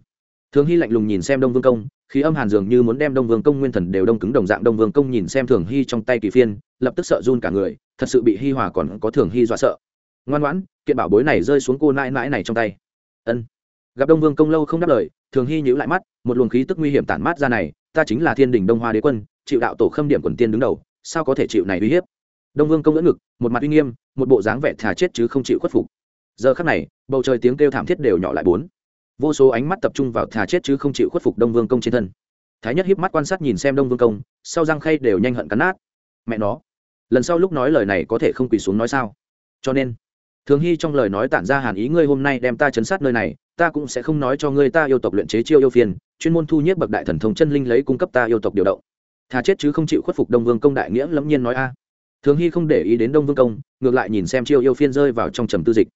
Thường hy lạnh lùng nhìn xem đông vương công, khí âm hàn dường như muốn đem đông vương công nguyên thần đều đông cứng đồng dạng đông vương công nhìn xem thường hy trong tay kỳ phiên, lập tức sợ run cả người, thật sự bị hy hòa còn có thường hy dọa sợ. Ngoan ngoãn, kiện bảo bối này rơi xuống cô nãi nãi này trong tay. Ân. Gặp đông vương công lâu không đáp lời, thường hy nhíu lại mắt, một luồng khí tức nguy hiểm tản mát ra này, ta chính là thiên đình đông hoa đế quân, chịu đạo tổ khâm điểm quần tiên đứng đầu, sao có thể chịu này uy hiếp? Đông vương công ngỡ ngực, một mặt uy nghiêm, một bộ dáng vẻ thà chết chứ không chịu khuất phục. Giờ khắc này, bầu trời tiếng kêu thảm thiết đều nhỏ lại bốn. Vô số ánh mắt tập trung vào thà chết chứ không chịu khuất phục đông vương công trên thân. Thái nhất hiếp mắt quan sát nhìn xem đông vương công, sau răng khay đều nhanh hận cắn nát. Mẹ nó, lần sau lúc nói lời này có thể không quỳ xuống nói sao? Cho nên, thường hy trong lời nói tản ra hàn ý, ngươi hôm nay đem ta chấn sát nơi này, ta cũng sẽ không nói cho ngươi ta yêu tộc luyện chế chiêu yêu phiền, chuyên môn thu nhất bậc đại thần thông chân linh lấy cung cấp ta yêu tộc điều động. Thà chết chứ không chịu khuất phục đông vương công đại nghĩa lẫm nhiên nói a thường hy không để ý đến đông vương công, ngược lại nhìn xem chiêu yêu phiên rơi vào trong trầm tư dịch.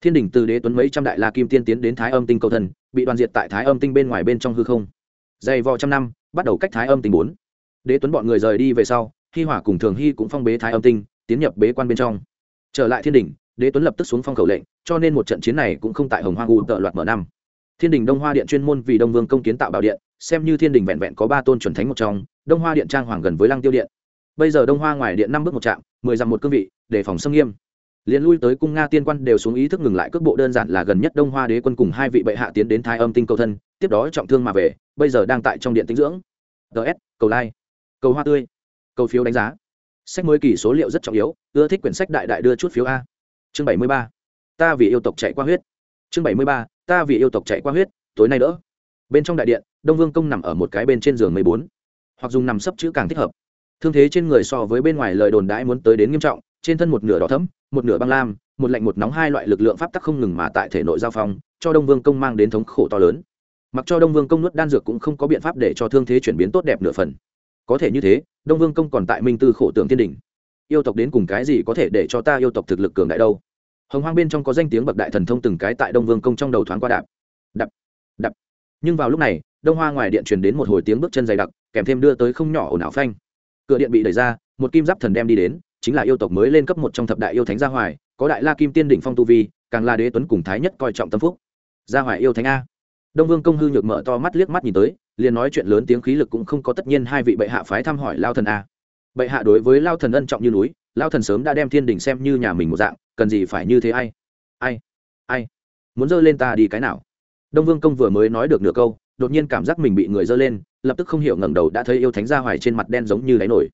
Thiên đình từ đế tuấn mấy trăm đại la kim tiên tiến đến thái âm tinh cầu thần, bị đoàn diệt tại thái âm tinh bên ngoài bên trong hư không. Dày vò trăm năm, bắt đầu cách thái âm tinh bốn. Đế tuấn bọn người rời đi về sau, Hi hỏa cùng thường hy cũng phong bế thái âm tinh, tiến nhập bế quan bên trong. Trở lại thiên đình đế tuấn lập tức xuống phong khẩu lệnh, cho nên một trận chiến này cũng không tại hồng hoang u tợ loạt mở năm. Thiên đình đông hoa điện chuyên môn vì đông vương công kiến tạo bảo điện, xem như thiên đình vẹn vẹn có ba tôn chuẩn thánh một trong, đông hoa điện trang hoàng gần với lăng tiêu điện bây giờ đông hoa ngoài điện năm bước một trạm, mười dặm một cương vị để phòng xâm nghiêm. Liền lui tới cung nga tiên quan đều xuống ý thức ngừng lại cước bộ đơn giản là gần nhất đông hoa đế quân cùng hai vị bệ hạ tiến đến thái âm tinh cầu thân, tiếp đó trọng thương mà về, bây giờ đang tại trong điện tinh dưỡng. Ts cầu lai、like. cầu hoa tươi, cầu phiếu đánh giá. Sách mới kỳ số liệu rất trọng yếu, ưa thích quyển sách đại đại đưa chút phiếu a. Chương bảy mươi ba, ta vì yêu tộc chạy qua huyết. Chương bảy mươi ba, ta vì yêu tộc chạy qua huyết, tối nay đỡ. Bên trong đại điện, đông vương công nằm ở một cái bên trên giường mười bốn. Hoặc dùng nằm sấp chữ càng thích hợp thương thế trên người so với bên ngoài lời đồn đãi muốn tới đến nghiêm trọng, trên thân một nửa đỏ thấm một nửa băng lam, một lạnh một nóng hai loại lực lượng pháp tắc không ngừng mà tại thể nội giao phong, cho đông vương công mang đến thống khổ to lớn. Mặc cho đông vương công nuốt đan dược cũng không có biện pháp để cho thương thế chuyển biến tốt đẹp nửa phần. Có thể như thế, đông vương công còn tại minh tư khổ tưởng thiên đình. Yêu tộc đến cùng cái gì có thể để cho ta yêu tộc thực lực cường đại đâu? Hồng hoang bên trong có danh tiếng bậc đại thần thông từng cái tại đông vương công trong đầu thoáng qua đạp. Đập đập nhưng vào lúc này, đông hoa ngoài điện truyền đến một hồi tiếng bước chân dày đặc, kèm thêm đưa tới không nhỏ ồn ào phanh cửa điện bị đẩy ra, một kim giáp thần đem đi đến, chính là yêu tộc mới lên cấp một trong thập đại yêu thánh gia hoài, có đại la kim tiên đỉnh phong tu vi, càng là đế tuấn cùng thái nhất coi trọng tâm phúc. Gia hoài yêu thánh a. Đông vương công hư nhược mở to mắt liếc mắt nhìn tới, liền nói chuyện lớn tiếng khí lực cũng không có tất nhiên hai vị bệ hạ phái thăm hỏi lao thần a. Bệ hạ đối với lao thần ân trọng như núi, lao thần sớm đã đem thiên đình xem như nhà mình một dạng, cần gì phải như thế ai? Ai? Ai? Muốn dơ lên ta đi cái nào? Đông vương công vừa mới nói được nửa câu, đột nhiên cảm giác mình bị người dơ lên lập tức không hiểu ngẩng đầu đã thấy yêu thánh gia hoài trên mặt đen giống như đáy nổi.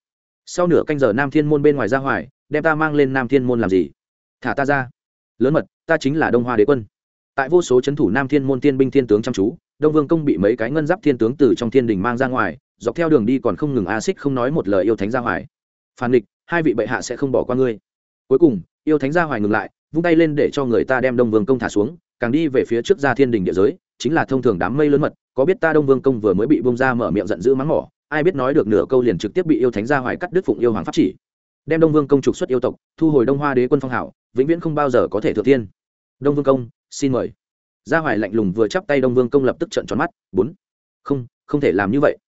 Sau nửa canh giờ nam thiên môn bên ngoài gia hoài, đem ta mang lên nam thiên môn làm gì? Thả ta ra. Lớn mật, ta chính là đông hoa đế quân. Tại vô số c h ấ n thủ nam thiên môn tiên binh thiên tướng chăm chú, đông vương công bị mấy cái ngân giáp thiên tướng từ trong thiên đình mang ra ngoài, dọc theo đường đi còn không ngừng a xích không nói một lời yêu thánh gia hoài. Phản địch hai vị bệ hạ sẽ không bỏ qua ngươi. Cuối cùng, yêu thánh gia hoài ngừng lại, vung tay lên để cho người ta đem đông vương công thả xuống càng đi về phía trước ra thiên đình địa giới, chính là thông thường đám mây lớn mật, có biết ta đông vương công vừa mới bị bông ra mở miệng giận dữ mắng mỏ, ai biết nói được nửa câu liền trực tiếp bị yêu thánh gia hoài cắt đứt phụng yêu hoàng pháp chỉ. Đem đông vương công trục xuất yêu tộc, thu hồi đông hoa đế quân phong hảo vĩnh viễn không bao giờ có thể thừa thiên. Đông vương công, xin mời. Gia hoài lạnh lùng vừa chắp tay đông vương công lập tức trận tròn mắt, bốn. Không không thể làm như vậy.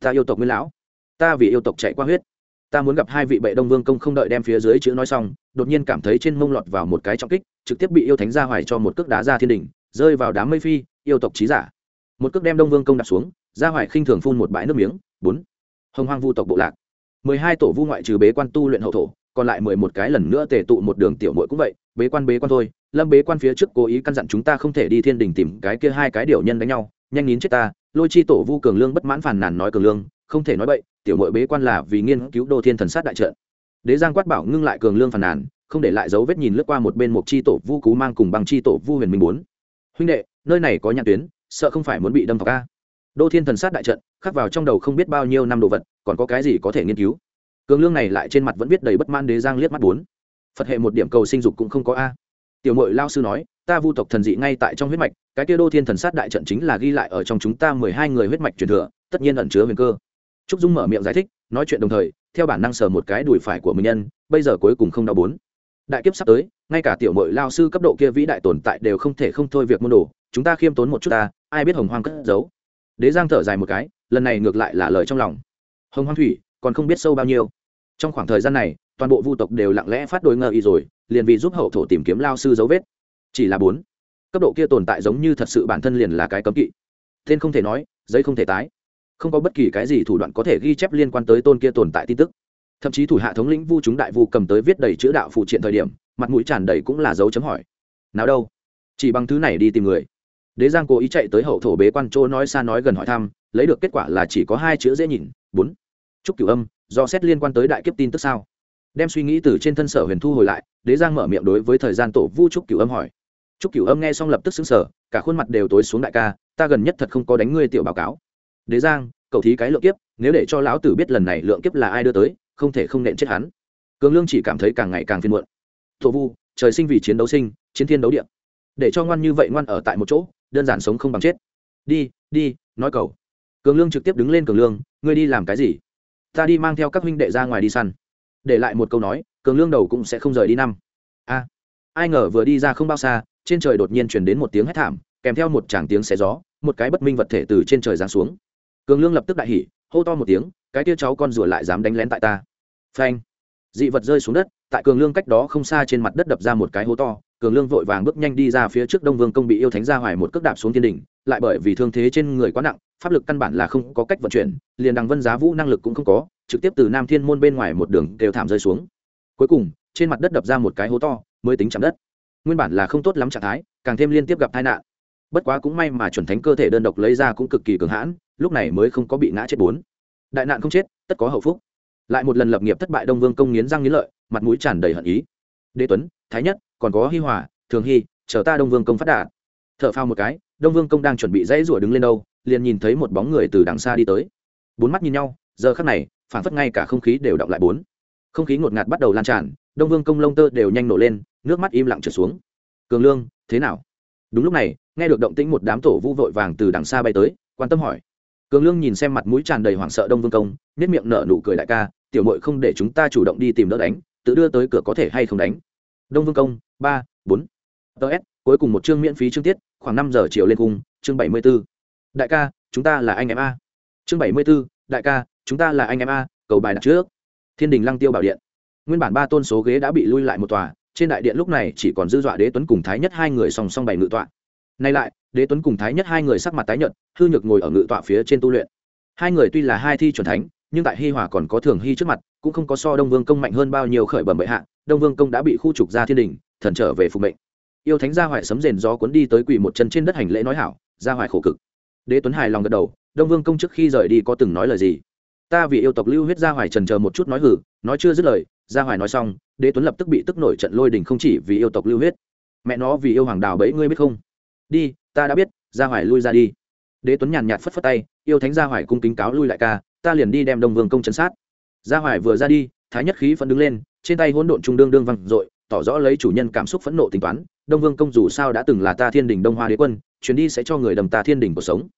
Ta yêu tộc nguyên lão. Ta vì yêu tộc chạy qua huyết ta muốn gặp hai vị bệ đông vương công không đợi đem phía dưới chữ nói xong, đột nhiên cảm thấy trên mông lọt vào một cái trọng kích, trực tiếp bị yêu thánh gia hoài cho một cước đá ra thiên đỉnh, rơi vào đám mây phi, yêu tộc trí giả. Một cước đem đông vương công đặt xuống gia hoài khinh thường phun một bãi nước miếng. Bốn. Hồng hoang vu tộc bộ lạc. Mười hai tổ vu ngoại trừ bế quan tu luyện hậu thổ, còn lại mười một cái lần nữa tề tụ một đường tiểu muội cũng vậy, bế quan bế quan thôi. Lâm bế quan phía trước cố ý căn dặn chúng ta không thể đi thiên đình tìm cái kia hai cái điều nhân đánh nhau, nhanh nín chết ta. Lôi chi tổ vu cường lương bất mãn phàn nàn nói cường lương, không thể nói bậy tiểu mội bế quan là vì nghiên cứu đô thiên thần sát đại trận. Đế giang quát bảo ngưng lại cường lương phàn nàn, không để lại dấu vết nhìn lướt qua một bên một chi tổ vu cú mang cùng bằng chi tổ vu huyền minh bốn. Huynh đệ, nơi này có nhãn tuyến, sợ không phải muốn bị đâm vào ca đô thiên thần sát đại trận, khắc vào trong đầu không biết bao nhiêu năm đồ vật, còn có cái gì có thể nghiên cứu? Cường lương này lại trên mặt vẫn viết đầy bất man đế giang liếc mắt bốn. Phật hệ một điểm cầu sinh dục cũng không có a. Tiểu mội lao sư nói, ta vu tộc thần dị ngay tại trong huyết mạch, cái kia đô thiên thần sát đại trận chính là ghi lại ở trong chúng ta mười hai người huyết mạch truyền thừa, tất nhiên ẩn chứa huyền cơ trúc dung mở miệng giải thích, nói chuyện đồng thời, theo bản năng sờ một cái đùi phải của mình nhân, bây giờ cuối cùng không đau bốn. Đại kiếp sắp tới, ngay cả tiểu mội lao sư cấp độ kia vĩ đại tồn tại đều không thể không thôi việc môn đồ, chúng ta khiêm tốn một chút ta, ai biết hồng hoang cất giấu. Đế giang thở dài một cái, lần này ngược lại là lời trong lòng. Hồng hoang thủy, còn không biết sâu bao nhiêu. Trong khoảng thời gian này, toàn bộ vu tộc đều lặng lẽ phát đôi ngờ y rồi, liền vì giúp hậu thổ tìm kiếm lao sư dấu vết. Chỉ là bốn. Cấp độ kia tồn tại giống như thật sự bản thân liền là cái cấm kỵ. Tên không thể nói, giấy không thể tái không có bất kỳ cái gì thủ đoạn có thể ghi chép liên quan tới tôn kia tồn tại tin tức. Thậm chí thủ hạ thống lĩnh vu chúng đại vu cầm tới viết đầy chữ đạo phụ triện thời điểm, mặt mũi tràn đầy cũng là dấu chấm hỏi. Nào đâu? Chỉ bằng thứ này đi tìm người. Đế giang cố ý chạy tới hậu thổ bế quan chỗ nói xa nói gần hỏi thăm, lấy được kết quả là chỉ có hai chữ dễ nhìn, bốn. Chúc cửu âm, do xét liên quan tới đại kiếp tin tức sao? Đem suy nghĩ từ trên thân sở huyền thu hồi lại, đế giang mở miệng đối với thời gian tổ vu trúc cửu âm hỏi. Trúc cửu âm nghe xong lập tức xứng sở cả khuôn mặt đều tối xuống đại ca, ta gần nhất thật không có đánh ngươi tiểu báo cáo đế giang, cậu thí cái lượng kiếp, nếu để cho lão tử biết lần này lượng kiếp là ai đưa tới, không thể không nện chết hắn. Cường lương chỉ cảm thấy càng ngày càng phiền muộn. Thổ vu, trời sinh vì chiến đấu sinh, chiến thiên đấu điện để cho ngoan như vậy ngoan ở tại một chỗ, đơn giản sống không bằng chết. Đi đi, nói cầu cường lương trực tiếp đứng lên cường lương, ngươi đi làm cái gì? Ta đi mang theo các huynh đệ ra ngoài đi săn. Để lại một câu nói, cường lương đầu cũng sẽ không rời đi năm. A. Ai ngờ vừa đi ra không bao xa, trên trời đột nhiên chuyển đến một tiếng hét thảm, kèm theo một tràng tiếng xé gió, một cái bất minh vật thể từ trên trời giáng xuống cường lương lập tức đại hỉ, hô to một tiếng, cái tia cháu con rùa lại dám đánh lén tại ta. Phanh. Dị vật rơi xuống đất, tại cường lương cách đó không xa trên mặt đất đập ra một cái hố to, cường lương vội vàng bước nhanh đi ra phía trước đông vương công bị yêu thánh ra hoài một cước đạp xuống thiên đỉnh, lại bởi vì thương thế trên người quá nặng, pháp lực căn bản là không có cách vận chuyển, liền đằng vân giá vũ năng lực cũng không có, trực tiếp từ nam thiên môn bên ngoài một đường đều thảm rơi xuống. Cuối cùng, trên mặt đất đập ra một cái hố to, mới tính chạm đất. Nguyên bản là không tốt lắm trạng thái, càng thêm liên tiếp gặp tai nạn bất quá cũng may mà chuẩn thánh cơ thể đơn độc lấy ra cũng cực kỳ cường hãn, lúc này mới không có bị ngã chết bốn. Đại nạn không chết, tất có hậu phúc. Lại một lần lập nghiệp thất bại đông vương công nghiến răng nghiến lợi, mặt mũi tràn đầy hận ý. Đế tuấn, thái nhất, còn có hi hòa, thường hy, chờ ta đông vương công phát đạt. T h ở phao một cái, đông vương công đang chuẩn bị dãy rủa đứng lên đâu, liền nhìn thấy một bóng người từ đằng xa đi tới. Bốn mắt nhìn nhau, giờ khắc này, phản phất ngay cả không khí đều động lại bốn. Không khí ngột ngạt bắt đầu lan tràn, đông vương công lông tơ đều nhanh nổ lên, nước mắt im lặng trở xuống. Cường lương, thế nào? Đúng lúc này nghe được động tĩnh một đám tổ vu vội vàng từ đằng xa bay tới, quan tâm hỏi. Cường lương nhìn xem mặt mũi tràn đầy hoảng sợ đông vương công nết miệng nở nụ cười đại ca, tiểu mội không để chúng ta chủ động đi tìm đỡ đánh, tự đưa tới cửa có thể hay không đánh? Đông vương công, ba, bốn. Ts cuối cùng một chương miễn phí chương tiết, khoảng năm giờ chiều lên cung, chương bảy mươi b ố đại ca, chúng ta là anh em a. Chương bảy mươi b ố đại ca, chúng ta là anh em a, cầu bài đặt trước. Thiên đình lăng tiêu bảo điện. Nguyên bản ba tôn số ghế đã bị lui lại một tòa, trên đại điện lúc này chỉ còn dư dọa đế tuấn cùng thái nhất hai người song song bày ngự tọa nay lại, đế tuấn cùng thái nhất hai người sắc mặt tái nhợt, hư nhược ngồi ở ngự tọa phía trên tu luyện. Hai người tuy là hai thi chuẩn thánh, nhưng tại hi hòa còn có thường hy trước mặt, cũng không có so đông vương công mạnh hơn bao nhiêu khởi bẩm bệ hạ, đông vương công đã bị khu trục ra thiên đình, thần trở về phục mệnh. Yêu thánh gia hoài sấm rền gió cuốn đi tới quỳ một chân trên đất hành lễ nói hảo, gia hoài khổ cực. Đế tuấn hài lòng gật đầu, đông vương công trước khi rời đi có từng nói lời gì? Ta vì yêu tộc lưu huyết gia hoài trần chờ một chút nói hử, nói chưa dứt lời, gia hoài nói xong, đế tuấn lập tức bị tức nổi trận lôi đình không chỉ vì yêu tộc lưu huyết, mẹ nó vì yêu hoàng đào bẫy ngươi biết không? Đi, ta đã biết, gia hoài lui ra đi. Đế tuấn nhàn nhạt phất phất tay, yêu thánh gia hoài cung kính cáo lui lại ca, ta liền đi đem đông vương công chấn sát. Gia hoài vừa ra đi, thái nhất khí vẫn đứng lên, trên tay hỗn độn trung đương đương văng dội, tỏ rõ lấy chủ nhân cảm xúc phẫn nộ tính toán, đông vương công dù sao đã từng là ta thiên đình đông hoa đế quân, chuyến đi sẽ cho người đầm ta thiên đình cuộc sống.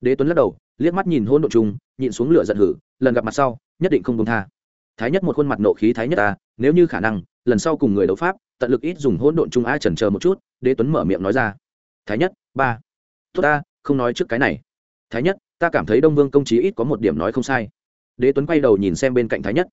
Đế tuấn lắc đầu, liếc mắt nhìn hôn độn trung, nhịn xuống lửa giận hử, lần gặp mặt sau, nhất định không công tha. Thái nhất một khuôn mặt nộ khí thái nhất ta, nếu như khả năng, lần sau cùng người đấu pháp, tận lực ít dùng hôn độn Trung ai trần chờ một chút, đế tuấn mở miệng nói ra thái nhất, ba. Tốt ta, không nói trước cái này. Thái nhất, ta cảm thấy đông vương công Chí ít có một điểm nói không sai. Đế tuấn quay đầu nhìn xem bên cạnh thái nhất.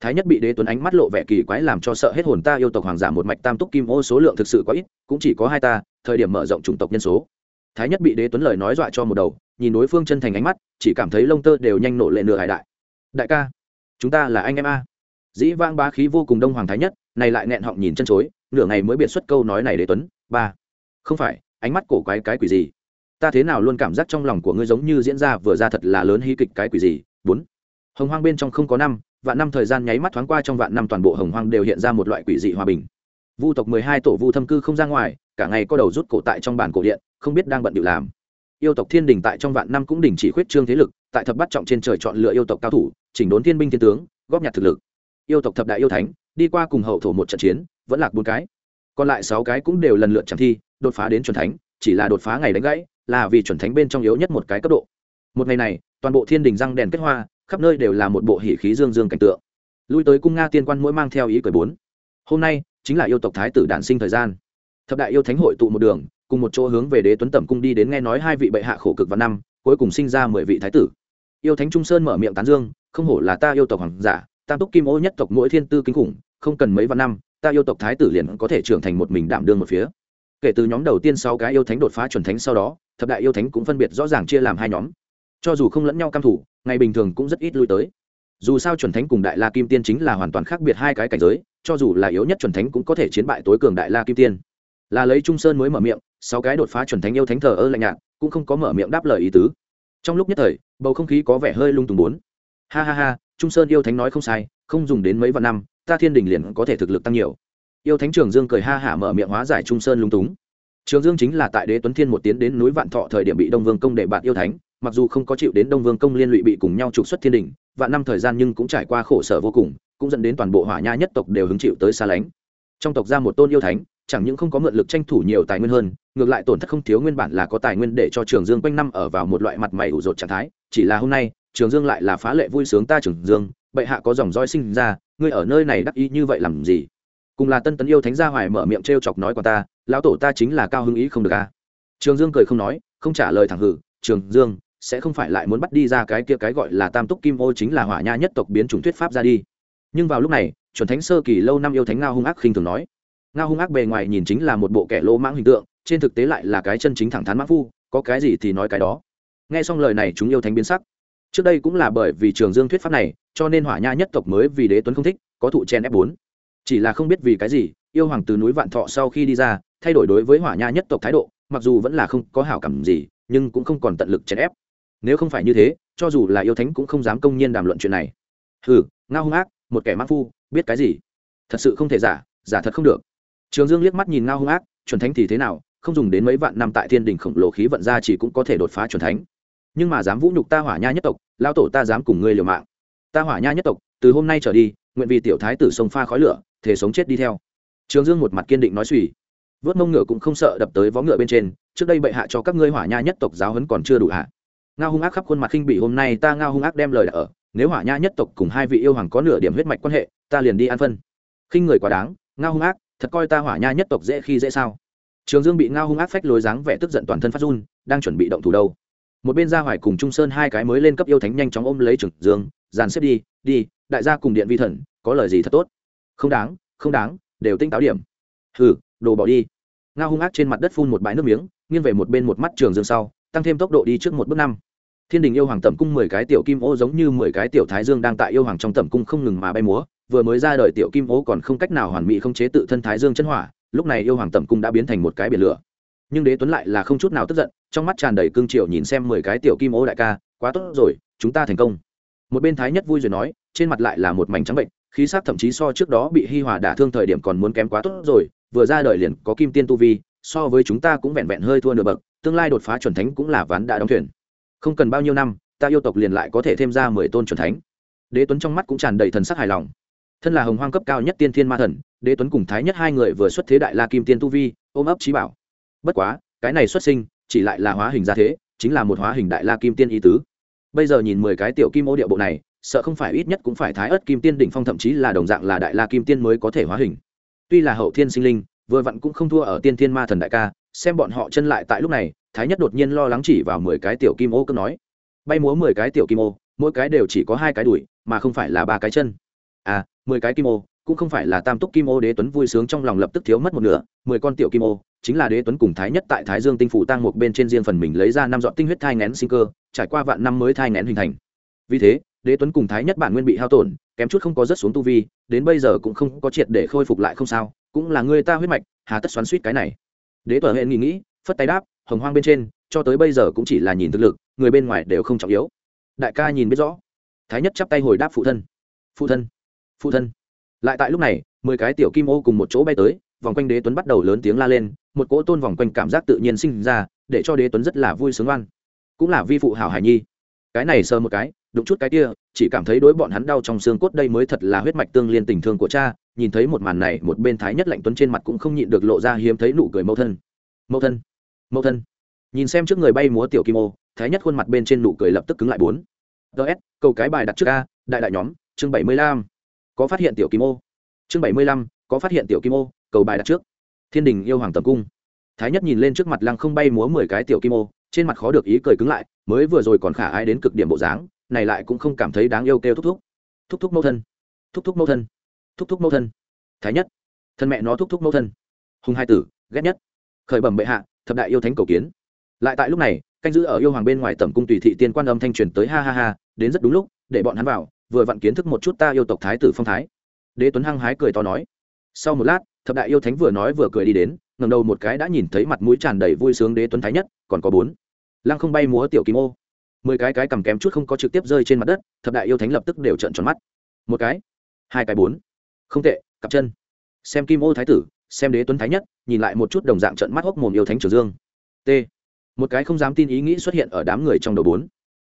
Thái nhất bị đế tuấn ánh mắt lộ vẻ kỳ quái làm cho sợ hết hồn ta yêu tộc hoàng giả một mạch tam túc kim ô số lượng thực sự quá ít, cũng chỉ có hai ta, thời điểm mở rộng chủng tộc nhân số. Thái nhất bị đế tuấn lời nói dọa cho một đầu, nhìn đối phương chân thành ánh mắt, chỉ cảm thấy lông tơ đều nhanh nổ lệ nửa hải đại. Đại ca, chúng ta là anh em a. Dĩ vang bá khí vô cùng đông hoàng thái nhất, này lại nghẹn họng nhìn chân chối, nửa ngày mới biệt xuất câu nói này đế tuấn, ba. Không phải ánh mắt cổ quái cái quỷ gì? Ta thế nào luôn cảm giác trong lòng của ngươi giống như diễn ra vừa ra thật là lớn hí kịch cái quỷ gì? Bốn. Hồng hoang bên trong không có năm, vạn năm thời gian nháy mắt thoáng qua trong vạn năm toàn bộ hồng hoang đều hiện ra một loại quỷ dị hòa bình. Vu tộc mười hai tổ vu thâm cư không ra ngoài, cả ngày có đầu rút cổ tại trong bản cổ điện, không biết đang bận điệu làm. Yêu tộc thiên đình tại trong vạn năm cũng đình chỉ khuyết trương thế lực, tại thập bắt trọng trên trời chọn lựa yêu tộc cao thủ, chỉnh đốn thiên binh thiên tướng, góp nhặt thực lực. Yêu tộc thập đại yêu thánh, đi qua cùng hậu thổ một trận chiến, vẫn lạc bốn cái. Còn lại sáu cái cũng đều lần lượt chẳng thi đột phá đến chuẩn thánh, chỉ là đột phá ngày đánh gãy, là vì chuẩn thánh bên trong yếu nhất một cái cấp độ. Một ngày này, toàn bộ thiên đình răng đèn kết hoa, khắp nơi đều là một bộ hỉ khí dương dương cảnh tượng. Lui tới cung nga tiên quan mỗi mang theo ý cười bốn. Hôm nay, chính là yêu tộc thái tử đản sinh thời gian. Thập đại yêu thánh hội tụ một đường, cùng một chỗ hướng về đế tuấn tẩm cung đi đến nghe nói hai vị bệ hạ khổ cực và năm, cuối cùng sinh ra mười vị thái tử. Yêu thánh trung sơn mở miệng tán dương, không hổ là ta yêu tộc hoàng giả, tam túc kim ô nhất tộc mỗi thiên tư kinh khủng, không cần mấy vạn năm, ta yêu tộc thái tử liền có thể trưởng thành một mình đảm đương một phía kể từ nhóm đầu tiên sáu cái yêu thánh đột phá chuẩn thánh sau đó, thập đại yêu thánh cũng phân biệt rõ ràng chia làm hai nhóm. Cho dù không lẫn nhau căm thủ, ngày bình thường cũng rất ít lui tới. Dù sao chuẩn thánh cùng đại la kim tiên chính là hoàn toàn khác biệt hai cái cảnh giới, cho dù là yếu nhất chuẩn thánh cũng có thể chiến bại tối cường đại la kim tiên. Là lấy trung sơn mới mở miệng, sáu cái đột phá chuẩn thánh yêu thánh thờ ơ lạnh nhạt, cũng không có mở miệng đáp lời ý tứ. Trong lúc nhất thời, bầu không khí có vẻ hơi lung tùng bốn. Ha ha ha, trung sơn yêu thánh nói không sai, không dùng đến mấy vạn năm, ta thiên đình liền có thể thực lực tăng nhiều yêu thánh trường dương cười ha hả mở miệng hóa giải trung sơn lung túng. Trường dương chính là tại đế tuấn thiên một tiến đến núi vạn thọ thời điểm bị đông vương công để bạn yêu thánh, mặc dù không có chịu đến đông vương công liên lụy bị cùng nhau trục xuất thiên đình, vạn năm thời gian nhưng cũng trải qua khổ sở vô cùng, cũng dẫn đến toàn bộ hỏa nha nhất tộc đều hứng chịu tới xa lánh. Trong tộc ra một tôn yêu thánh, chẳng những không có mượn lực tranh thủ nhiều tài nguyên hơn, ngược lại tổn thất không thiếu nguyên bản là có tài nguyên để cho trường dương quanh năm ở vào một loại mặt mày ủ rột trạng thái, chỉ là hôm nay, trường dương lại là phá lệ vui sướng ta trường dương, bệ hạ có dòng roi sinh ra, ngươi ở nơi này đắc ý như vậy làm gì? Cùng là tân tấn yêu thánh gia hoài mở miệng t r e o chọc nói qua ta, lão tổ ta chính là cao hưng ý không được à. trường dương cười không nói, không trả lời thẳng hử, trường dương, sẽ không phải lại muốn bắt đi ra cái kia cái gọi là tam túc kim ô chính là hỏa nha nhất tộc biến chủng thuyết pháp ra đi. Nhưng vào lúc này, chuẩn thánh sơ kỳ lâu năm yêu thánh ngao hung ác khinh thường nói, ngao hung ác bề ngoài nhìn chính là một bộ kẻ lô mãng hình tượng, trên thực tế lại là cái chân chính thẳng thắn mãng phu, có cái gì thì nói cái đó. Nghe xong lời này chúng yêu thánh biến sắc. Trước đây cũng là bởi vì trường dương thuyết pháp này, cho nên hỏa nha nhất tộc mới vì đế tuấn không thích, có thụ chen ép bốn chỉ là không biết vì cái gì, yêu hoàng từ núi vạn thọ sau khi đi ra, thay đổi đối với hỏa nha nhất tộc thái độ, mặc dù vẫn là không có hảo cảm gì, nhưng cũng không còn tận lực chèn ép. Nếu không phải như thế, cho dù là yêu thánh cũng không dám công nhiên đàm luận chuyện này. Hừ, ngao hung ác, một kẻ mắc phu, biết cái gì? Thật sự không thể giả giả thật không được. Trường dương liếc mắt nhìn ngao hung ác, chuẩn thánh thì thế nào, không dùng đến mấy vạn năm tại thiên đình khổng lồ khí vận ra chỉ cũng có thể đột phá chuẩn thánh. Nhưng mà dám vũ nhục ta hỏa nha nhất tộc lao tổ ta dám cùng ngươi liều mạng. Ta hỏa nha nhất tộc, từ hôm nay trở đi nguyện vì tiểu thái tử sông pha khói lửa thể sống chết đi theo. Trường dương một mặt kiên định nói suy vớt mông ngựa cũng không sợ đập tới vó ngựa bên trên, trước đây bệ hạ cho các ngươi hỏa nha nhất tộc giáo hấn còn chưa đủ hạ. Ngao hung ác khắp khuôn mặt khinh bị hôm nay ta ngao hung ác đem lời đã ở, nếu hỏa nha nhất tộc cùng hai vị yêu hoàng có nửa điểm huyết mạch quan hệ, ta liền đi an phân. Khinh người quá đáng, ngao hung ác, thật coi ta hỏa nha nhất tộc dễ khi dễ sao? Trường dương bị ngao hung ác phách lối dáng vẻ tức giận toàn thân phát run, đang chuẩn bị động thủ đâu. Một bên gia hoài cùng trung sơn hai cái mới lên cấp yêu thánh nhanh chóng ôm lấy trường dương dàn xếp đi đi, đại gia cùng điện vi thần, có lời gì thật tốt? Không đáng không đáng, đều tinh táo điểm. Hừ, đồ bỏ đi. Ngao hung ác trên mặt đất phun một bãi nước miếng, nghiêng về một bên một mắt trường dương sau, tăng thêm tốc độ đi trước một bước năm. Thiên đình yêu hoàng tẩm cung mười cái tiểu kim ô giống như mười cái tiểu thái dương đang tại yêu hoàng trong tẩm cung không ngừng mà bay múa, vừa mới ra đời tiểu kim ô còn không cách nào hoàn mỹ không chế tự thân thái dương chân hỏa, lúc này yêu hoàng tẩm cung đã biến thành một cái biển lửa. Nhưng đế tuấn lại là không chút nào tức giận, trong mắt tràn đầy cương triều nhìn xem mười cái tiểu kim ô đại ca, quá tốt rồi, chúng ta thành công một bên thái nhất vui rồi nói, trên mặt lại là một mảnh trắng bệnh, khí sắc thậm chí so trước đó bị hi hòa đả thương thời điểm còn muốn kém quá tốt rồi, vừa ra đời liền có kim tiên tu vi, so với chúng ta cũng vẹn vẹn hơi thua nửa bậc, tương lai đột phá chuẩn thánh cũng là ván đã đóng thuyền. Không cần bao nhiêu năm, ta yêu tộc liền lại có thể thêm ra mười tôn chuẩn thánh. Đế tuấn trong mắt cũng tràn đầy thần sắc hài lòng. Thân là hồng hoang cấp cao nhất tiên thiên ma thần, đế tuấn cùng thái nhất hai người vừa xuất thế đại la kim tiên tu vi, ôm ấp trí bảo. Bất quá, cái này xuất sinh, chỉ lại là hóa hình ra thế, chính là một hóa hình đại la kim tiên ý tứ bây giờ nhìn mười cái tiểu kim ô địa bộ này, sợ không phải ít nhất cũng phải thái ớt kim tiên đỉnh phong thậm chí là đồng dạng là đại la kim tiên mới có thể hóa hình. Tuy là hậu thiên sinh linh, vừa vặn cũng không thua ở tiên thiên ma thần đại ca, xem bọn họ chân lại tại lúc này, thái nhất đột nhiên lo lắng chỉ vào mười cái tiểu kim ô cứ nói. Bay múa mười cái tiểu kim ô, mỗi cái đều chỉ có hai cái đùi mà không phải là ba cái chân. À mười cái kim ô, cũng không phải là tam túc kim ô đế tuấn vui sướng trong lòng lập tức thiếu mất một nửa, mười con tiểu kim ô, chính là đế tuấn cùng thái nhất tại thái dương tinh phủ tăng một bên trên riêng phần mình lấy ra năm dọn tinh huyết thai ngén sinh cơ trải qua vạn năm mới thai ngén hình thành. Vì thế, đế tuấn cùng thái nhất bản nguyên bị hao tổn, kém chút không có rớt xuống tu vi, đến bây giờ cũng không có triệt để khôi phục lại không sao, cũng là người ta huyết mạch, hà tất xoắn suýt cái này. Đế tuấn hệ nghĩ nghĩ, phất tay đáp, hồng hoang bên trên, cho tới bây giờ cũng chỉ là nhìn thực lực, người bên ngoài đều không trọng yếu. Đại ca nhìn biết rõ. Thái nhất chắp tay hồi đáp phụ thân. Phụ thân phụ thân. Lại tại lúc này, mười cái tiểu kim ô cùng một chỗ bay tới, vòng quanh đế tuấn bắt đầu lớn tiếng la lên, một cỗ tôn vòng quanh cảm giác tự nhiên sinh ra, để cho đế tuấn rất là vui sướng oan cũng là vi phụ hảo hải nhi. Cái này sờ một cái, đụng chút cái kia, chỉ cảm thấy đối bọn hắn đau trong xương cốt đây mới thật là huyết mạch tương liên tình thương của cha, nhìn thấy một màn này, một bên thái nhất lạnh tuấn trên mặt cũng không nhịn được lộ ra hiếm thấy nụ cười mẫu thân. Mẫu thân mẫu thân. Nhìn xem trước người bay múa tiểu kim ô, thái nhất khuôn mặt bên trên nụ cười lập tức cứng lại bốn. Ts câu cái bài đặt trước a, đại đại nhóm, chương bảy mươi lăm. Có phát hiện tiểu kim ô? Chương bảy mươi lăm, có phát hiện tiểu kim ô, cầu bài đặt trước. Thiên đình yêu hoàng tầm cung. Thái nhất nhìn lên trước mặt lăng không bay múa mười cái tiểu kim ô trên mặt khó được ý cười cứng lại, mới vừa rồi còn khả ai đến cực điểm bộ dáng, này lại cũng không cảm thấy đáng yêu kêu thúc thúc. Thúc thúc mẫu thân. Thúc thúc mẫu thân. Thúc thúc mẫu thân. Thái nhất. Thân mẹ nó thúc thúc mẫu thân. Hùng hai tử, ghét nhất. Khởi bẩm bệ hạ, thập đại yêu thánh cầu kiến. Lại tại lúc này, canh giữ ở yêu hoàng bên ngoài tẩm cung tùy thị tiên quan âm thanh truyền tới ha ha ha, đến rất đúng lúc, để bọn hắn vào, vừa vặn kiến thức một chút ta yêu tộc thái tử phong thái. Đế tuấn hăng hái cười to nói. Sau một lát, thập đại yêu thánh vừa nói vừa cười đi đến ngầm đầu một cái đã nhìn thấy mặt mũi tràn đầy vui sướng đế tuấn thái nhất, còn có bốn lăng không bay múa tiểu kim ô. Mười cái cái cầm kém chút không có trực tiếp rơi trên mặt đất, thập đại yêu thánh lập tức đều trận tròn mắt. Một cái, hai cái bốn. Không tệ, cặp chân. Xem kim ô thái tử, xem đế tuấn thái nhất, nhìn lại một chút đồng dạng trận mắt hốc mồm yêu thánh trường dương. T. Một cái không dám tin ý nghĩ xuất hiện ở đám người trong đầu bốn.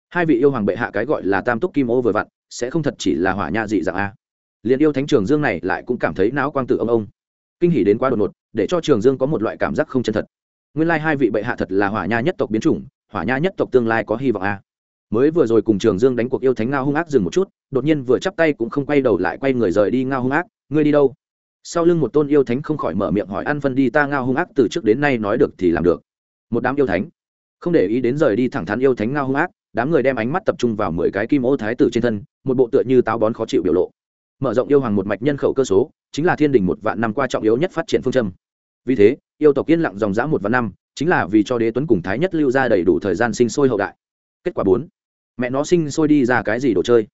Hai vị yêu hoàng bệ hạ cái gọi là tam túc kim ô vừa vặn, sẽ không thật chỉ là hỏa nha dị dạng a. Liền yêu thánh trường dương này lại cũng cảm thấy não quang tử ông ông. Kinh hỉ đến quá đột ngột, để cho trường dương có một loại cảm giác không chân thật. Nguyên lai hai vị bệ hạ thật là hỏa nha nhất tộc biến chủng hỏa nha nhất tộc tương lai có hy vọng a mới vừa rồi cùng trường dương đánh cuộc yêu thánh ngao hung ác dừng một chút, đột nhiên vừa chắp tay cũng không quay đầu lại quay người rời đi ngao hung ác, ngươi đi đâu? Sau lưng một tôn yêu thánh không khỏi mở miệng hỏi, ăn phân đi, ta ngao hung ác từ trước đến nay nói được thì làm được. Một đám yêu thánh không để ý đến rời đi thẳng thắn yêu thánh ngao hung ác, đám người đem ánh mắt tập trung vào mười cái kim ô thái tử trên thân, một bộ tựa như táo bón khó chịu biểu lộ. Mở rộng yêu hoàng một mạch nhân khẩu cơ số, chính là thiên đình một vạn năm qua trọng yếu nhất phát triển phương châm. Vì thế, yêu tộc yên lặng dòng dã một vạn năm chính là vì cho đế tuấn cùng thái nhất lưu ra đầy đủ thời gian sinh sôi hậu đại. Kết quả bốn. Mẹ nó sinh sôi đi ra cái gì đồ chơi?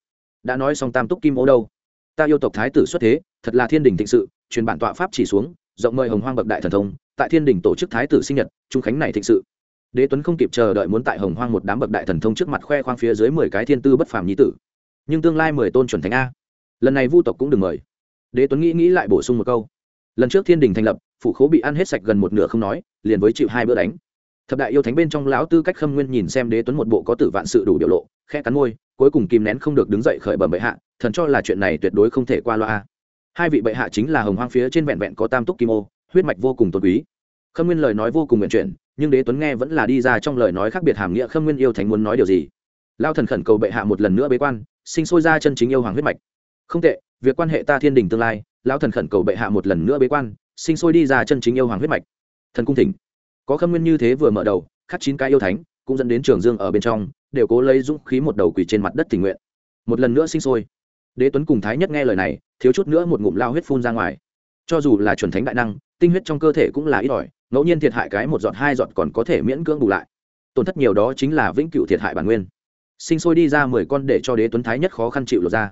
Đã nói xong tam túc kim ô đâu? Ta yêu tộc thái tử xuất thế, thật là thiên đình thịnh sự, truyền bản tọa pháp chỉ xuống, rộng mời hồng hoang bậc đại thần thông, tại thiên đình tổ chức thái tử sinh nhật, trung khánh này thịnh sự. Đế tuấn không kịp chờ đợi muốn tại hồng hoang một đám bậc đại thần thông trước mặt khoe khoang phía dưới mười cái thiên tư bất phàm nhi tử. Nhưng tương lai mười tôn chuẩn thánh a. Lần này vu tộc cũng đừng mời. Đế tuấn nghĩ nghĩ lại bổ sung một câu. Lần trước thiên đình thành lập phủ khố bị ăn hết sạch gần một nửa không nói, liền với chịu hai bữa đánh. Thập đại yêu thánh bên trong lão tư cách khâm nguyên nhìn xem đế tuấn một bộ có tử vạn sự đủ biểu lộ khe cắn môi, cuối cùng kìm nén không được đứng dậy khởi bẩm bệ hạ, thần cho là chuyện này tuyệt đối không thể qua loa. Hai vị bệ hạ chính là hồng hoang phía trên vẹn vẹn có tam túc kim ô, huyết mạch vô cùng tôn quý. Khâm nguyên lời nói vô cùng nguyện chuyển, nhưng đế tuấn nghe vẫn là đi ra trong lời nói khác biệt hàm nghĩa khâm nguyên yêu thánh muốn nói điều gì. Lao thần khẩn cầu bệ hạ một lần nữa bế quan, sinh sôi ra chân chính yêu hoàng huyết mạch. Không tệ, việc quan hệ ta thiên đình tương lai lao thần khẩn cầu bệ hạ một lần nữa bế quan sinh sôi đi ra chân chính yêu hoàng huyết mạch. Thần cung thỉnh. Có khâm nguyên như thế vừa mở đầu, khắc chín cái yêu thánh, cũng dẫn đến trường dương ở bên trong, đều cố lấy dũng khí một đầu quỳ trên mặt đất tình nguyện. Một lần nữa sinh sôi. Đế tuấn cùng thái nhất nghe lời này, thiếu chút nữa một ngụm lao huyết phun ra ngoài. Cho dù là chuẩn thánh đại năng, tinh huyết trong cơ thể cũng là ít ỏi, ngẫu nhiên thiệt hại cái một giọt hai giọt còn có thể miễn cưỡng bù lại. Tổn thất nhiều đó chính là vĩnh cửu thiệt hại bản nguyên. Sinh sôi đi ra mười con để cho đế tuấn thái nhất khó khăn chịu lột ra.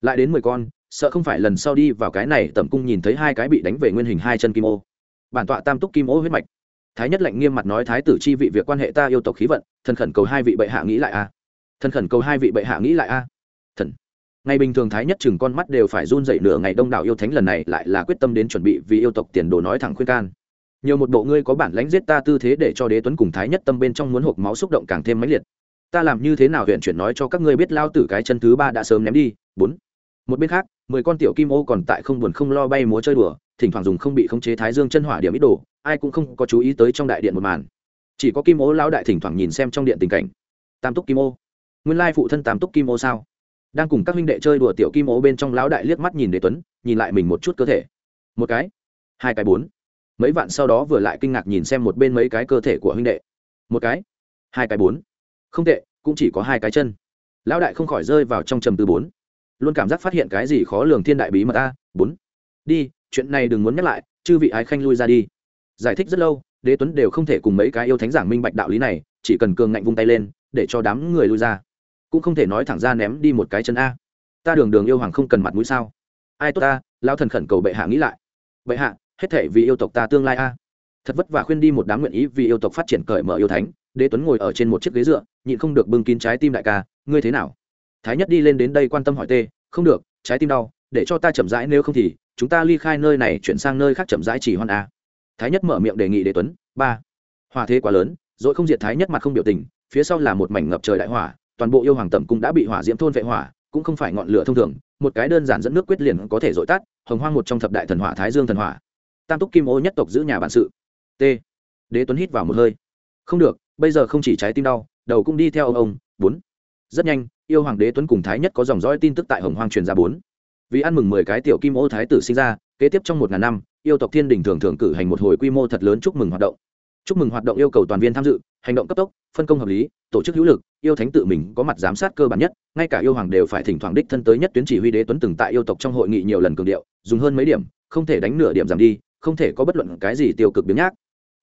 Lại đến mười con sợ không phải lần sau đi vào cái này tẩm cung nhìn thấy hai cái bị đánh về nguyên hình hai chân kim ô. Bản tọa tam túc kim ô huyết mạch. Thái nhất lạnh nghiêm mặt nói, thái tử chi vị, việc quan hệ ta yêu tộc khí vận, thần khẩn cầu hai vị bệ hạ nghĩ lại a. Thần khẩn cầu hai vị bệ hạ nghĩ lại a. Thần. Ngày bình thường thái nhất chừng con mắt đều phải run dậy nửa ngày, đông đảo yêu thánh lần này lại là quyết tâm đến chuẩn bị vì yêu tộc tiền đồ nói thẳng khuyên can. Nhiều một bộ ngươi có bản lãnh giết ta tư thế để cho đế tuấn cùng thái nhất tâm bên trong muốn hộp máu xúc động càng thêm mãnh liệt. Ta làm như thế nào huyện chuyển nói cho các ngươi biết, lao tử cái chân thứ ba đã sớm ném đi. Bốn một bên khác, mười con tiểu kim ô còn tại không buồn không lo bay múa chơi đùa, thỉnh thoảng dùng không bị khống chế thái dương chân hỏa điểm ít đồ, ai cũng không có chú ý tới trong đại điện một màn. Chỉ có kim ô lão đại thỉnh thoảng nhìn xem trong điện tình cảnh. Tam túc kim ô. Nguyên lai phụ thân tam túc kim ô sao? Đang cùng các huynh đệ chơi đùa tiểu kim ô bên trong lão đại liếc mắt nhìn đế tuấn, nhìn lại mình một chút cơ thể. Một cái, hai cái bốn. Mấy vạn sau đó vừa lại kinh ngạc nhìn xem một bên mấy cái cơ thể của huynh đệ. Một cái, hai cái bốn. Không tệ, cũng chỉ có hai cái chân. Lão đại không khỏi rơi vào trong trầm tư bốn luôn cảm giác phát hiện cái gì khó lường thiên đại bí mật a. Bốn. Đi, chuyện này đừng muốn nhắc lại, chư vị ái khanh lui ra đi. Giải thích rất lâu, đế tuấn đều không thể cùng mấy cái yêu thánh giảng minh bạch đạo lý này, chỉ cần cường ngạnh vung tay lên, để cho đám người lui ra. Cũng không thể nói thẳng ra ném đi một cái chân a. Ta đường đường yêu hoàng không cần mặt mũi sao? Ai tốt ta lao thần khẩn cầu bệ hạ nghĩ lại. Bệ hạ, hết thể vì yêu tộc ta tương lai a. Thật vất vả khuyên đi một đám nguyện ý vì yêu tộc phát triển cởi mở yêu thánh, đế tuấn ngồi ở trên một chiếc ghế dựa, nhịn không được bưng kín trái tim đại ca, ngươi thế nào? Thái nhất đi lên đến đây quan tâm hỏi tê, không được, trái tim đau, để cho ta chậm rãi, nếu không thì chúng ta ly khai nơi này chuyển sang nơi khác chậm rãi chỉ hoan a. Thái nhất mở miệng đề nghị đế tuấn, ba, hòa thế quá lớn, rồi không diệt thái nhất mặt không biểu tình, phía sau là một mảnh ngập trời đại hỏa, toàn bộ yêu hoàng tẩm cũng đã bị hỏa diễm thôn vệ hỏa, cũng không phải ngọn lửa thông thường, một cái đơn giản dẫn nước quyết liền có thể dội tắt, hồng hoang một trong thập đại thần hỏa, thái dương thần hỏa. Tam túc kim ô nhất tộc giữ nhà bản sự. T. Đế tuấn hít vào một hơi. Không được, bây giờ không chỉ trái tim đau, đầu cũng đi theo ông ông, bốn. Rất nhanh yêu hoàng đế tuấn cùng thái nhất có dòng dõi tin tức tại hồng hoang truyền ra bốn. Vì ăn mừng mười cái tiểu kim ô thái tử sinh ra, kế tiếp trong một ngàn năm, yêu tộc thiên đình thường thường cử hành một hồi quy mô thật lớn chúc mừng hoạt động. Chúc mừng hoạt động yêu cầu toàn viên tham dự, hành động cấp tốc, phân công hợp lý, tổ chức hữu lực, yêu thánh tự mình có mặt giám sát cơ bản nhất, ngay cả yêu hoàng đều phải thỉnh thoảng đích thân tới nhất tuyến chỉ huy đế tuấn từng tại yêu tộc trong hội nghị nhiều lần cường điệu, dùng hơn mấy điểm, không thể đánh nửa điểm giảm đi, không thể có bất luận cái gì tiêu cực biến nhác.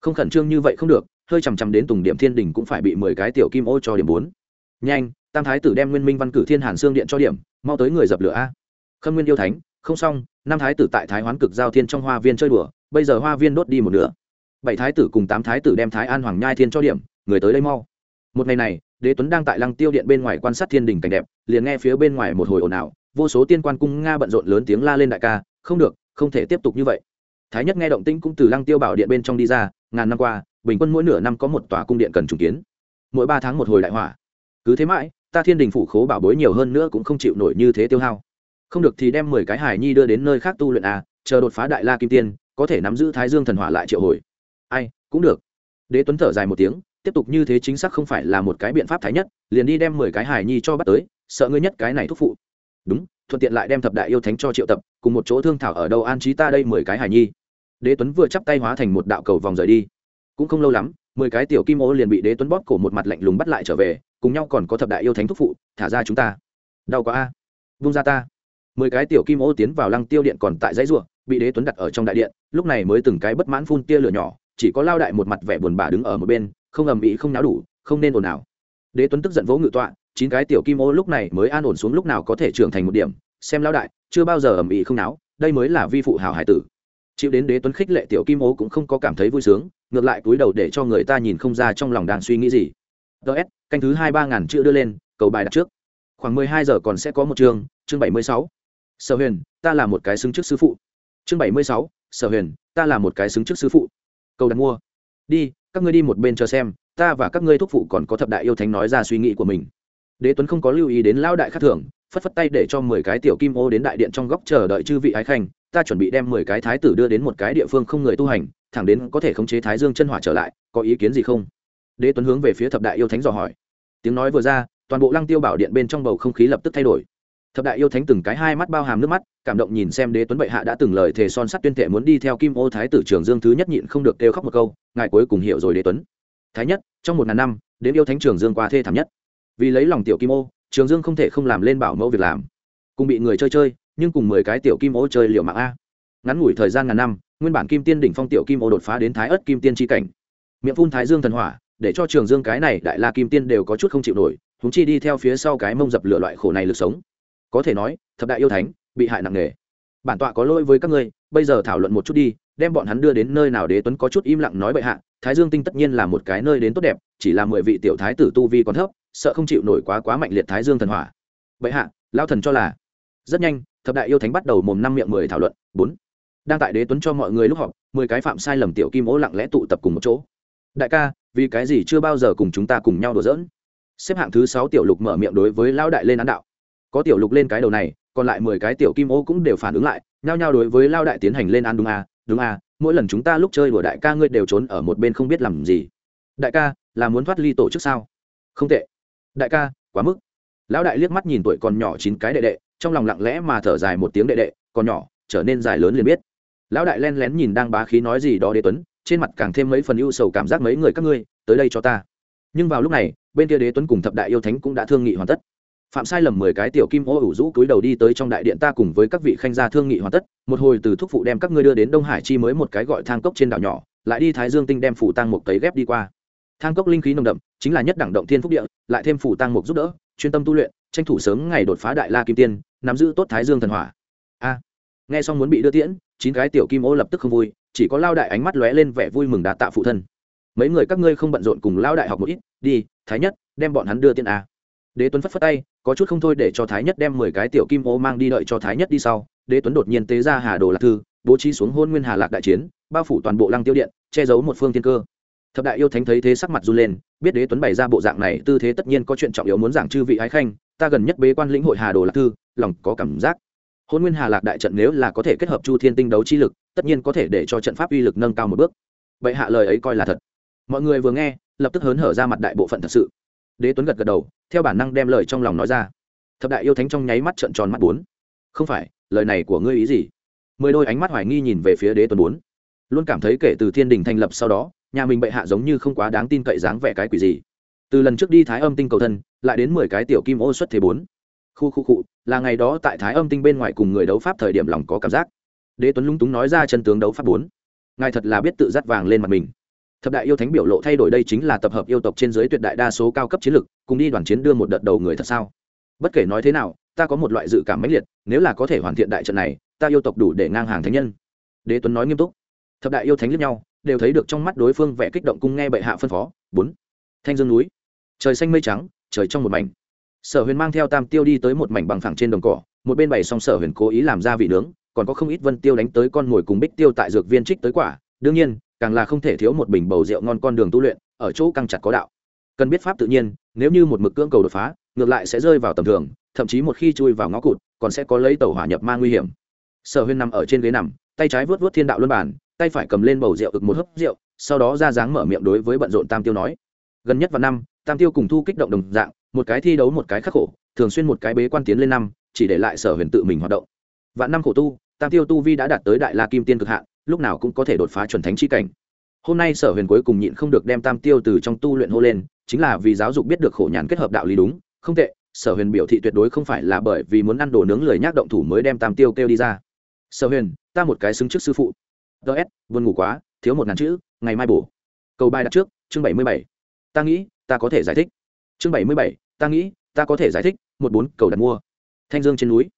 Không khẩn trương như vậy không được, hơi chằm chằm đến tùng điểm thiên đình cũng phải bị mười cái tiểu kim ô cho điểm bốn. Nhanh tam thái tử đem nguyên minh văn cử thiên hàn xương điện cho điểm, mau tới người dập lửa a. Khâm nguyên yêu thánh, không xong, năm thái tử tại thái hoán cực giao thiên trong hoa viên chơi đùa, bây giờ hoa viên đốt đi một nửa. Bảy thái tử cùng tám thái tử đem thái an hoàng nhai thiên cho điểm, người tới đây mau. Một ngày này, đế tuấn đang tại lăng tiêu điện bên ngoài quan sát thiên đình cảnh đẹp, liền nghe phía bên ngoài một hồi ồn ào, vô số tiên quan cung nga bận rộn lớn tiếng la lên đại ca, không được, không thể tiếp tục như vậy. Thái nhất nghe động tĩnh cũng từ lăng tiêu bảo điện bên trong đi ra, ngàn năm qua, bình quân mỗi nửa năm có một tòa cung điện cần trùng kiến. Mỗi ba tháng một hồi đại hỏa cứ thế mãi ta thiên đình phủ khố bảo bối nhiều hơn nữa cũng không chịu nổi như thế tiêu hao. Không được thì đem mười cái hải nhi đưa đến nơi khác tu luyện à chờ đột phá đại la kim tiên, có thể nắm giữ thái dương thần hỏa lại triệu hồi. Ai, cũng được. Đế tuấn thở dài một tiếng, tiếp tục như thế chính xác không phải là một cái biện pháp thái nhất, liền đi đem mười cái hải nhi cho bắt tới, sợ ngươi nhất cái này thúc phụ. Đúng, thuận tiện lại đem thập đại yêu thánh cho triệu tập, cùng một chỗ thương thảo ở đâu an trí ta đây mười cái hải nhi. Đế tuấn vừa chắp tay hóa thành một đạo cầu vòng rời đi. Cũng không lâu lắm, mười cái tiểu kim ô liền bị đế tuấn bóp cổ một mặt lạnh lùng bắt lại trở về cùng nhau còn có thập đại yêu thánh thúc phụ, thả ra chúng ta. Đau quá a. Vung ra ta. Mười cái tiểu kim ô tiến vào lăng tiêu điện còn tại dãy ruộng bị đế tuấn đặt ở trong đại điện, lúc này mới từng cái bất mãn phun tia lửa nhỏ, chỉ có lao đại một mặt vẻ buồn bã đứng ở một bên, không ầm ĩ không náo đủ, không nên ồn ào. Đế tuấn tức giận vỗ ngự tọa, chín cái tiểu kim ô lúc này mới an ổn xuống lúc nào có thể trưởng thành một điểm, xem lao đại, chưa bao giờ ầm ĩ không náo, đây mới là vi phụ hào hải tử. Chịu đến đế tuấn khích lệ tiểu kim ô cũng không có cảm thấy vui sướng, ngược lại cúi đầu để cho người ta nhìn không ra trong lòng đang suy nghĩ gì ts canh thứ hai ba ngàn chữ đưa lên, cầu bài đặt trước. Khoảng mười hai giờ còn sẽ có một chương chương bảy mươi sáu. Sở huyền, ta là một cái xứng trước sư phụ. Chương bảy mươi sáu, sở huyền, ta là một cái xứng trước sư phụ. Cầu đặt mua. Đi, các ngươi đi một bên cho xem, ta và các ngươi thúc phụ còn có thập đại yêu thánh nói ra suy nghĩ của mình. Đế tuấn không có lưu ý đến lão đại khắc thưởng phất phất tay để cho mười cái tiểu kim ô đến đại điện trong góc chờ đợi chư vị ái khanh. Ta chuẩn bị đem mười cái thái tử đưa đến một cái địa phương không người tu hành, thẳng đến có thể khống chế thái dương chân hỏa trở lại, có ý kiến gì không? Đế tuấn hướng về phía thập đại yêu thánh dò hỏi. Tiếng nói vừa ra, toàn bộ lăng tiêu bảo điện bên trong bầu không khí lập tức thay đổi. Thập đại yêu thánh từng cái hai mắt bao hàm nước mắt, cảm động nhìn xem đế tuấn bệ hạ đã từng lời thề son sắt tuyên thệ muốn đi theo kim ô thái tử trường dương thứ nhất nhịn không được kêu khóc một câu, ngài cuối cùng hiểu rồi đế tuấn. Thái nhất, trong một ngàn năm, đến yêu thánh trường dương qua thê thảm nhất. Vì lấy lòng tiểu kim ô, trường dương không thể không làm lên bảo mẫu việc làm. Cùng bị người chơi chơi, nhưng cùng mười cái tiểu kim ô chơi liệu mạng a. Ngắn ngủi thời gian ngàn năm, nguyên bản kim tiên đỉnh phong tiểu kim ô đột phá đến thái ất kim tiên tri cảnh. Miệng phun thái dương thần hỏa để cho trường dương cái này đại la kim tiên đều có chút không chịu nổi húng chi đi theo phía sau cái mông dập lửa loại khổ này lực sống. Có thể nói, thập đại yêu thánh, bị hại nặng nề. Bản tọa có lỗi với các ngươi, bây giờ thảo luận một chút đi, đem bọn hắn đưa đến nơi nào đế tuấn có chút im lặng nói bệ hạ, thái dương tinh tất nhiên là một cái nơi đến tốt đẹp, chỉ là mười vị tiểu thái tử tu vi còn thấp, sợ không chịu nổi quá quá mạnh liệt thái dương thần hỏa. Bệ hạ lao thần cho là, rất nhanh, thập đại yêu thánh bắt đầu mồm năm miệng mười thảo luận, bốn. Đang tại đế tuấn cho mọi người lúc họp, mười cái phạm sai lầm tiểu kim ố lặng lẽ tụ tập cùng một chỗ. Đại ca vì cái gì chưa bao giờ cùng chúng ta cùng nhau đùa giỡn? Xếp hạng thứ sáu tiểu lục mở miệng đối với lão đại lên án đạo. Có tiểu lục lên cái đầu này, còn lại mười cái tiểu kim ô cũng đều phản ứng lại, nhao nhao đối với lao đại tiến hành lên án đúng à đúng à mỗi lần chúng ta lúc chơi đùa đại ca ngươi đều trốn ở một bên không biết làm gì. Đại ca, là muốn thoát ly tổ chức sao? Không tệ. Đại ca, quá mức. Lão đại liếc mắt nhìn tuổi còn nhỏ chín cái đệ đệ, trong lòng lặng lẽ mà thở dài một tiếng đệ đệ, còn nhỏ, trở nên dài lớn liền biết. Lão đại len lén nhìn đang bá khí nói gì đó đế tuấn trên mặt càng thêm mấy phần ưu sầu cảm giác mấy người các ngươi, tới đây cho ta. Nhưng vào lúc này, bên kia đế tuấn cùng thập đại yêu thánh cũng đã thương nghị hoàn tất. Phạm sai lầm mười cái tiểu kim ô ủ rũ cúi đầu đi tới trong đại điện ta cùng với các vị khanh gia thương nghị hoàn tất, một hồi từ thúc phụ đem các ngươi đưa đến đông hải chi mới một cái gọi thang cốc trên đảo nhỏ, lại đi thái dương tinh đem phủ tăng mục cấy ghép đi qua. Thang cốc linh khí nồng đậm, chính là nhất đẳng động thiên phúc địa, lại thêm phủ tăng mục giúp đỡ, chuyên tâm tu luyện, tranh thủ sớm ngày đột phá đại la kim tiên, nắm giữ tốt thái dương thần hỏa. A, nghe xong muốn bị đưa tiễn chín cái tiểu kim ô lập tức không vui, chỉ có lao đại ánh mắt lóe lên vẻ vui mừng đã tạ phụ thân. Mấy người các ngươi không bận rộn cùng lao đại học một ít, đi, thái nhất, đem bọn hắn đưa tiên a. Đế tuấn phất phất tay, có chút không thôi để cho thái nhất đem mười cái tiểu kim ô mang đi đợi cho thái nhất đi sau. Đế tuấn đột nhiên tế ra hà đồ lạc thư, bố trí xuống hôn nguyên hà lạc đại chiến, bao phủ toàn bộ lăng tiêu điện, che giấu một phương tiên cơ. Thập đại yêu thánh thấy thế sắc mặt run lên, biết đế tuấn bày ra bộ dạng này, tư thế tất nhiên có chuyện trọng yếu muốn giảng chư vị ái khanh, ta gần nhất bế quan lĩnh hội hà đồ lạc thư, lòng có cảm giác hôn nguyên hà lạc đại trận nếu là có thể kết hợp chu thiên tinh đấu chi lực, tất nhiên có thể để cho trận pháp uy lực nâng cao một bước. Vậy hạ lời ấy coi là thật. Mọi người vừa nghe, lập tức hớn hở ra mặt đại bộ phận thật sự. Đế tuấn gật gật đầu, theo bản năng đem lời trong lòng nói ra. Thập đại yêu thánh trong nháy mắt trợn tròn mắt bốn. Không phải, lời này của ngươi ý gì? Mười đôi ánh mắt hoài nghi nhìn về phía đế tuấn bốn. Luôn cảm thấy kể từ thiên đình thành lập sau đó, nhà mình bệ hạ giống như không quá đáng tin cậy dáng vẻ cái quỷ gì. Từ lần trước đi thái âm tinh cầu thân, lại đến mười cái tiểu kim ô xuất thế bốn khu khu cụ là ngày đó tại thái âm tinh bên ngoài cùng người đấu pháp thời điểm lòng có cảm giác. Đế tuấn lung túng nói ra chân tướng đấu pháp bốn. Ngài thật là biết tự dắt vàng lên mặt mình. Thập đại yêu thánh biểu lộ thay đổi đây chính là tập hợp yêu tộc trên dưới tuyệt đại đa số cao cấp chiến lực, cùng đi đoàn chiến đưa một đợt đầu người thật sao? Bất kể nói thế nào, ta có một loại dự cảm mãnh liệt, nếu là có thể hoàn thiện đại trận này, ta yêu tộc đủ để ngang hàng thánh nhân. Đế tuấn nói nghiêm túc. Thập đại yêu thánh lẫn nhau, đều thấy được trong mắt đối phương vẻ kích động cung nghe bệ hạ phân phó. Bốn. Thanh dương núi. Trời xanh mây trắng, trời trong một mảnh sở huyền mang theo tam tiêu đi tới một mảnh bằng phẳng trên đồng cỏ, một bên bày xong sở huyền cố ý làm ra vị nướng, còn có không ít vân tiêu đánh tới con mồi cùng bích tiêu tại dược viên trích tới quả. Đương nhiên, càng là không thể thiếu một bình bầu rượu ngon con đường tu luyện, ở chỗ căng chặt có đạo. Cần biết pháp tự nhiên, nếu như một mực cưỡng cầu đột phá, ngược lại sẽ rơi vào tầm thường, thậm chí một khi chui vào ngõ cụt, còn sẽ có lấy tàu hỏa nhập ma nguy hiểm. Sở huyên nằm ở trên ghế nằm, tay trái vớt vớt thiên đạo luân bản tay phải cầm lên bầu rượu ực một hớp rượu, sau đó ra dáng mở miệng đối với bận rộn tam tiêu nói. Gần nhất vào năm, tam tiêu cùng thu kích động đồng dạng một cái thi đấu một cái khắc khổ, thường xuyên một cái bế quan tiến lên năm, chỉ để lại sở huyền tự mình hoạt động. Vạn năm khổ tu, tam tiêu tu vi đã đạt tới đại la kim tiên cực hạn, lúc nào cũng có thể đột phá chuẩn thánh chi cảnh. Hôm nay sở huyền cuối cùng nhịn không được đem tam tiêu từ trong tu luyện hô lên, chính là vì giáo dục biết được khổ nhàn kết hợp đạo lý đúng, không tệ, sở huyền biểu thị tuyệt đối không phải là bởi vì muốn ăn đồ nướng lười nhác động thủ mới đem tam tiêu kêu đi ra. Sở huyền, ta một cái xứng trước sư phụ. Ts vươn ngủ quá, thiếu một ngàn chữ, ngày mai bổ. Câu bài đặt trước, chương bảy mươi bảy. Ta nghĩ, ta có thể giải thích chương bảy mươi bảy, ta nghĩ, ta có thể giải thích, một bốn, cầu đặt mua. Thanh dương trên núi.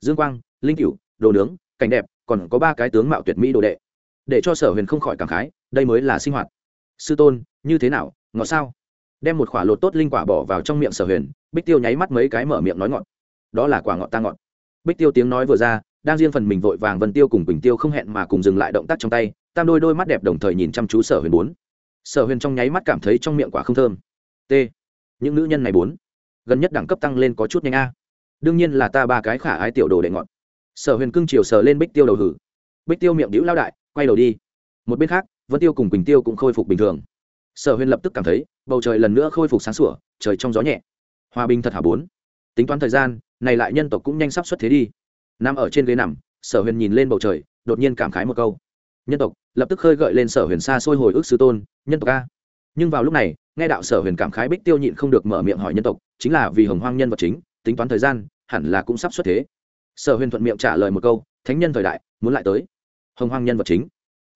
Dương quang, linh cửu, đồ nướng, cảnh đẹp, còn có ba cái tướng mạo tuyệt mỹ đồ đệ. Để cho sở huyền không khỏi cảm khái, đây mới là sinh hoạt. Sư tôn, như thế nào, ngọt sao? Đem một quả lột tốt linh quả bỏ vào trong miệng sở huyền, bích tiêu nháy mắt mấy cái mở miệng nói ngọt. Đó là quả ngọt ta ngọt. Bích tiêu tiếng nói vừa ra, đang riêng phần mình vội vàng vân tiêu cùng bình tiêu không hẹn mà cùng dừng lại động tác trong tay, tam đôi đôi mắt đẹp đồng thời nhìn chăm chú sở huyền bốn. Sở huyền trong nháy mắt cảm thấy trong miệng quả không thơm. T những nữ nhân này bốn gần nhất đẳng cấp tăng lên có chút nhanh a. Đương nhiên là ta ba cái khả ái tiểu đồ đệ ngọn. Sở huyền cưng chiều sờ lên bích tiêu đầu hử. Bích tiêu miệng đĩu lao đại, quay đầu đi. Một bên khác, vân tiêu cùng quỳnh tiêu cũng khôi phục bình thường. Sở huyền lập tức cảm thấy, bầu trời lần nữa khôi phục sáng sủa, trời trong gió nhẹ. Hòa bình thật hả bốn? Tính toán thời gian, này lại nhân tộc cũng nhanh sắp xuất thế đi. Nằm ở trên ghế nằm, sở huyền nhìn lên bầu trời, đột nhiên cảm khái một câu. Nhân tộc, lập tức khơi gợi lên sở huyền xa xôi hồi ức sư tôn, nhân tộc a. Nhưng vào lúc này nghe đạo sở huyền cảm khái bích tiêu nhịn không được mở miệng hỏi nhân tộc, chính là vì hồng hoang nhân vật chính, tính toán thời gian, hẳn là cũng sắp xuất thế. Sở huyền thuận miệng trả lời một câu, thánh nhân thời đại, muốn lại tới. Hồng hoang nhân vật chính,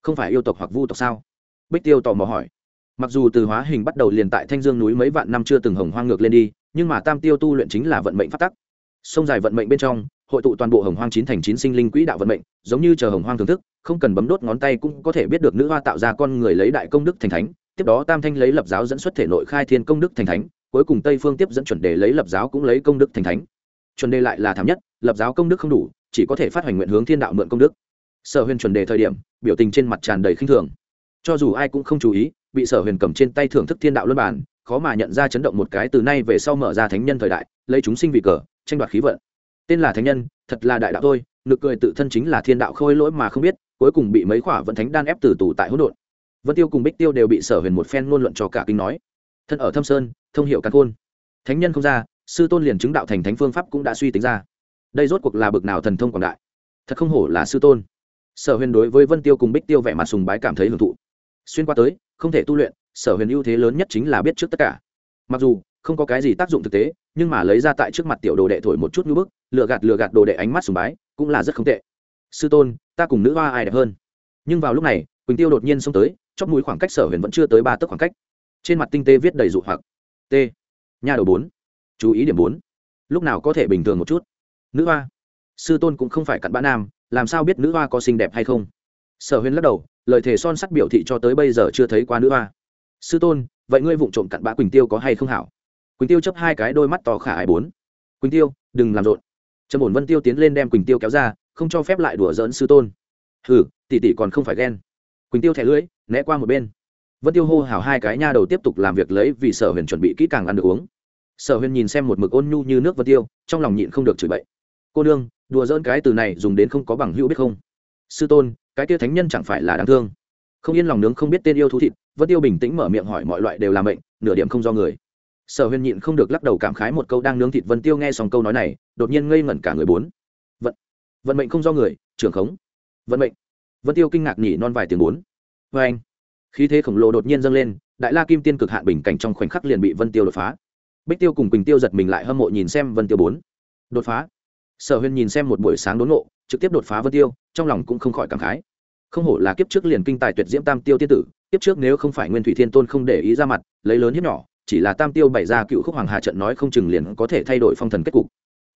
không phải yêu tộc hoặc vu tộc sao? Bích tiêu tò mò hỏi. Mặc dù từ hóa hình bắt đầu liền tại thanh dương núi mấy vạn năm chưa từng hồng hoang ngược lên đi, nhưng mà tam tiêu tu luyện chính là vận mệnh phát tắc. Sông dài vận mệnh bên trong, hội tụ toàn bộ hồng hoang chín thành chín sinh linh quỹ đạo vận mệnh, giống như chờ hồng hoang thưởng thức, không cần bấm đốt ngón tay cũng có thể biết được nữ hoa tạo ra con người lấy đại công đức thành thánh tiếp đó tam thanh lấy lập giáo dẫn xuất thể nội khai thiên công đức thành thánh, cuối cùng tây phương tiếp dẫn chuẩn đề lấy lập giáo cũng lấy công đức thành thánh. Chuẩn đề lại là thảm nhất, lập giáo công đức không đủ, chỉ có thể phát hành nguyện hướng thiên đạo mượn công đức. Sở huyền chuẩn đề thời điểm, biểu tình trên mặt tràn đầy khinh thường. Cho dù ai cũng không chú ý, bị sở huyền cầm trên tay thưởng thức thiên đạo luân bản khó mà nhận ra chấn động một cái từ nay về sau mở ra thánh nhân thời đại, lấy chúng sinh vì cờ, tranh đoạt khí vận. Tên là thánh nhân, thật là đại đạo thôi, nực cười tự thân chính là thiên đạo khôi lỗi mà không biết, cuối cùng bị mấy khỏa vận thánh đan ép từ tù tại hỗn độn vân tiêu cùng bích tiêu đều bị sở huyền một phen ngôn luận cho cả kinh nói. Thân ở thâm sơn, thông hiệu càn khôn. Thánh nhân không ra, sư tôn liền chứng đạo thành thánh phương pháp cũng đã suy tính ra. Đây rốt cuộc là bực nào thần thông quảng đại. Thật không hổ là sư tôn. Sở huyền đối với vân tiêu cùng bích tiêu vẻ mặt sùng bái cảm thấy hưởng thụ. Xuyên qua tới, không thể tu luyện, sở huyền ưu thế lớn nhất chính là biết trước tất cả. Mặc dù, không có cái gì tác dụng thực tế, nhưng mà lấy ra tại trước mặt tiểu đồ đệ thổi một chút như bức lựa gạt lựa gạt đồ đệ ánh mắt sùng bái, cũng là rất không tệ. Sư tôn, ta cùng nữ hoa ai đẹp hơn. Nhưng vào lúc này, quỳnh tiêu đột nhiên xông tới chóp mũi khoảng cách sở huyền vẫn chưa tới ba tấc khoảng cách. Trên mặt tinh tê viết đầy dụ hoặc. T. Nhà đầu bốn. Chú ý điểm bốn. Lúc nào có thể bình thường một chút? Nữ hoa. Sư tôn cũng không phải cặn bã nam, làm sao biết nữ hoa có xinh đẹp hay không? Sở huyền lắc đầu, lời thề son sắt biểu thị cho tới bây giờ chưa thấy qua nữ hoa. Sư tôn, vậy ngươi vụng trộm cặn bã quỳnh tiêu có hay không hảo? Quỳnh tiêu chấp hai cái đôi mắt to khả ai bốn. Quỳnh tiêu, đừng làm rộn. Trần bổn vân tiêu tiến lên đem quỳnh tiêu kéo ra, không cho phép lại đùa dỡn sư tôn. Hừ, tỷ tỷ còn không phải ghen. Quỳnh tiêu thẻ lưỡi né qua một bên. Vân tiêu hô hào hai cái nha đầu tiếp tục làm việc lấy vì sở huyền chuẩn bị kỹ càng ăn được uống. Sở huyền nhìn xem một mực ôn nhu như nước vân tiêu, trong lòng nhịn không được chửi bậy. Cô nương, đùa dỡn cái từ này dùng đến không có bằng hữu biết không? Sư tôn, cái tia thánh nhân chẳng phải là đáng thương. Không yên lòng nướng không biết tên yêu thú thịt, vân tiêu bình tĩnh mở miệng hỏi mọi loại đều là mệnh, nửa điểm không do người. Sở huyền nhịn không được lắc đầu cảm khái một câu đang nướng thịt vân tiêu nghe xong câu nói này, đột nhiên ngây ngẩn cả người bốn. Vận vận mệnh không do người, trưởng khống. Vận mệnh. Vân tiêu kinh ngạc nhỉ non vài tiếng bốn vê anh. Khí thế khổng lồ đột nhiên dâng lên, đại la kim tiên cực hạn bình cảnh trong khoảnh khắc liền bị vân tiêu đột phá. Bích tiêu cùng quỳnh tiêu giật mình lại hâm mộ nhìn xem vân tiêu bốn. Đột phá. Sở Huyên nhìn xem một buổi sáng đốn nộ trực tiếp đột phá vân tiêu, trong lòng cũng không khỏi cảm khái. Không hổ là kiếp trước liền kinh tài tuyệt diễm tam tiêu tiên tử, kiếp trước nếu không phải nguyên thủy thiên tôn không để ý ra mặt, lấy lớn hiếp nhỏ, chỉ là tam tiêu bày ra cựu khúc hoàng hà trận nói không chừng liền có thể thay đổi phong thần kết cục.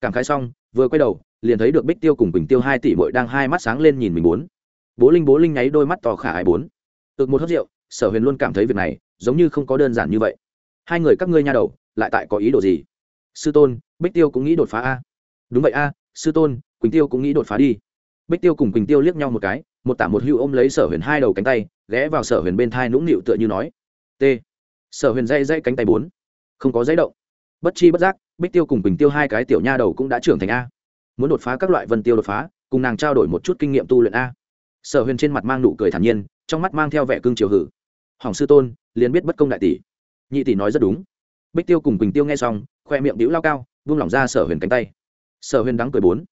Cảm khái xong, vừa quay đầu, liền thấy được bích tiêu cùng quỳnh tiêu hai tỷ bội đang hai mắt sáng lên nhìn mình bốn. Bố linh bố linh nháy đôi mắt to khả ai bốn ực một hớt rượu, sở huyền luôn cảm thấy việc này giống như không có đơn giản như vậy. Hai người các ngươi nha đầu, lại tại có ý đồ gì? Sư tôn, bích tiêu cũng nghĩ đột phá a. Đúng vậy a, sư tôn, quỳnh tiêu cũng nghĩ đột phá đi. Bích tiêu cùng quỳnh tiêu liếc nhau một cái, một tả một hưu ôm lấy sở huyền hai đầu cánh tay, ghé vào sở huyền bên thai nũng nịu tựa như nói, t. Sở huyền dây dây cánh tay bốn. Không có giấy động. Bất chi bất giác, bích tiêu cùng quỳnh tiêu hai cái tiểu nha đầu cũng đã trưởng thành a. Muốn đột phá các loại vân tiêu đột phá, cùng nàng trao đổi một chút kinh nghiệm tu luyện a. Sở huyền trên mặt mang nụ cười thản nhiên trong mắt mang theo vẻ cương triều hử. Hoàng sư tôn, liền biết bất công đại tỷ. Nhị tỷ nói rất đúng. Bích tiêu cùng quỳnh tiêu nghe xong, khoe miệng đĩu lao cao vung lỏng ra sở huyền cánh tay. Sở huyền đắng cười bốn.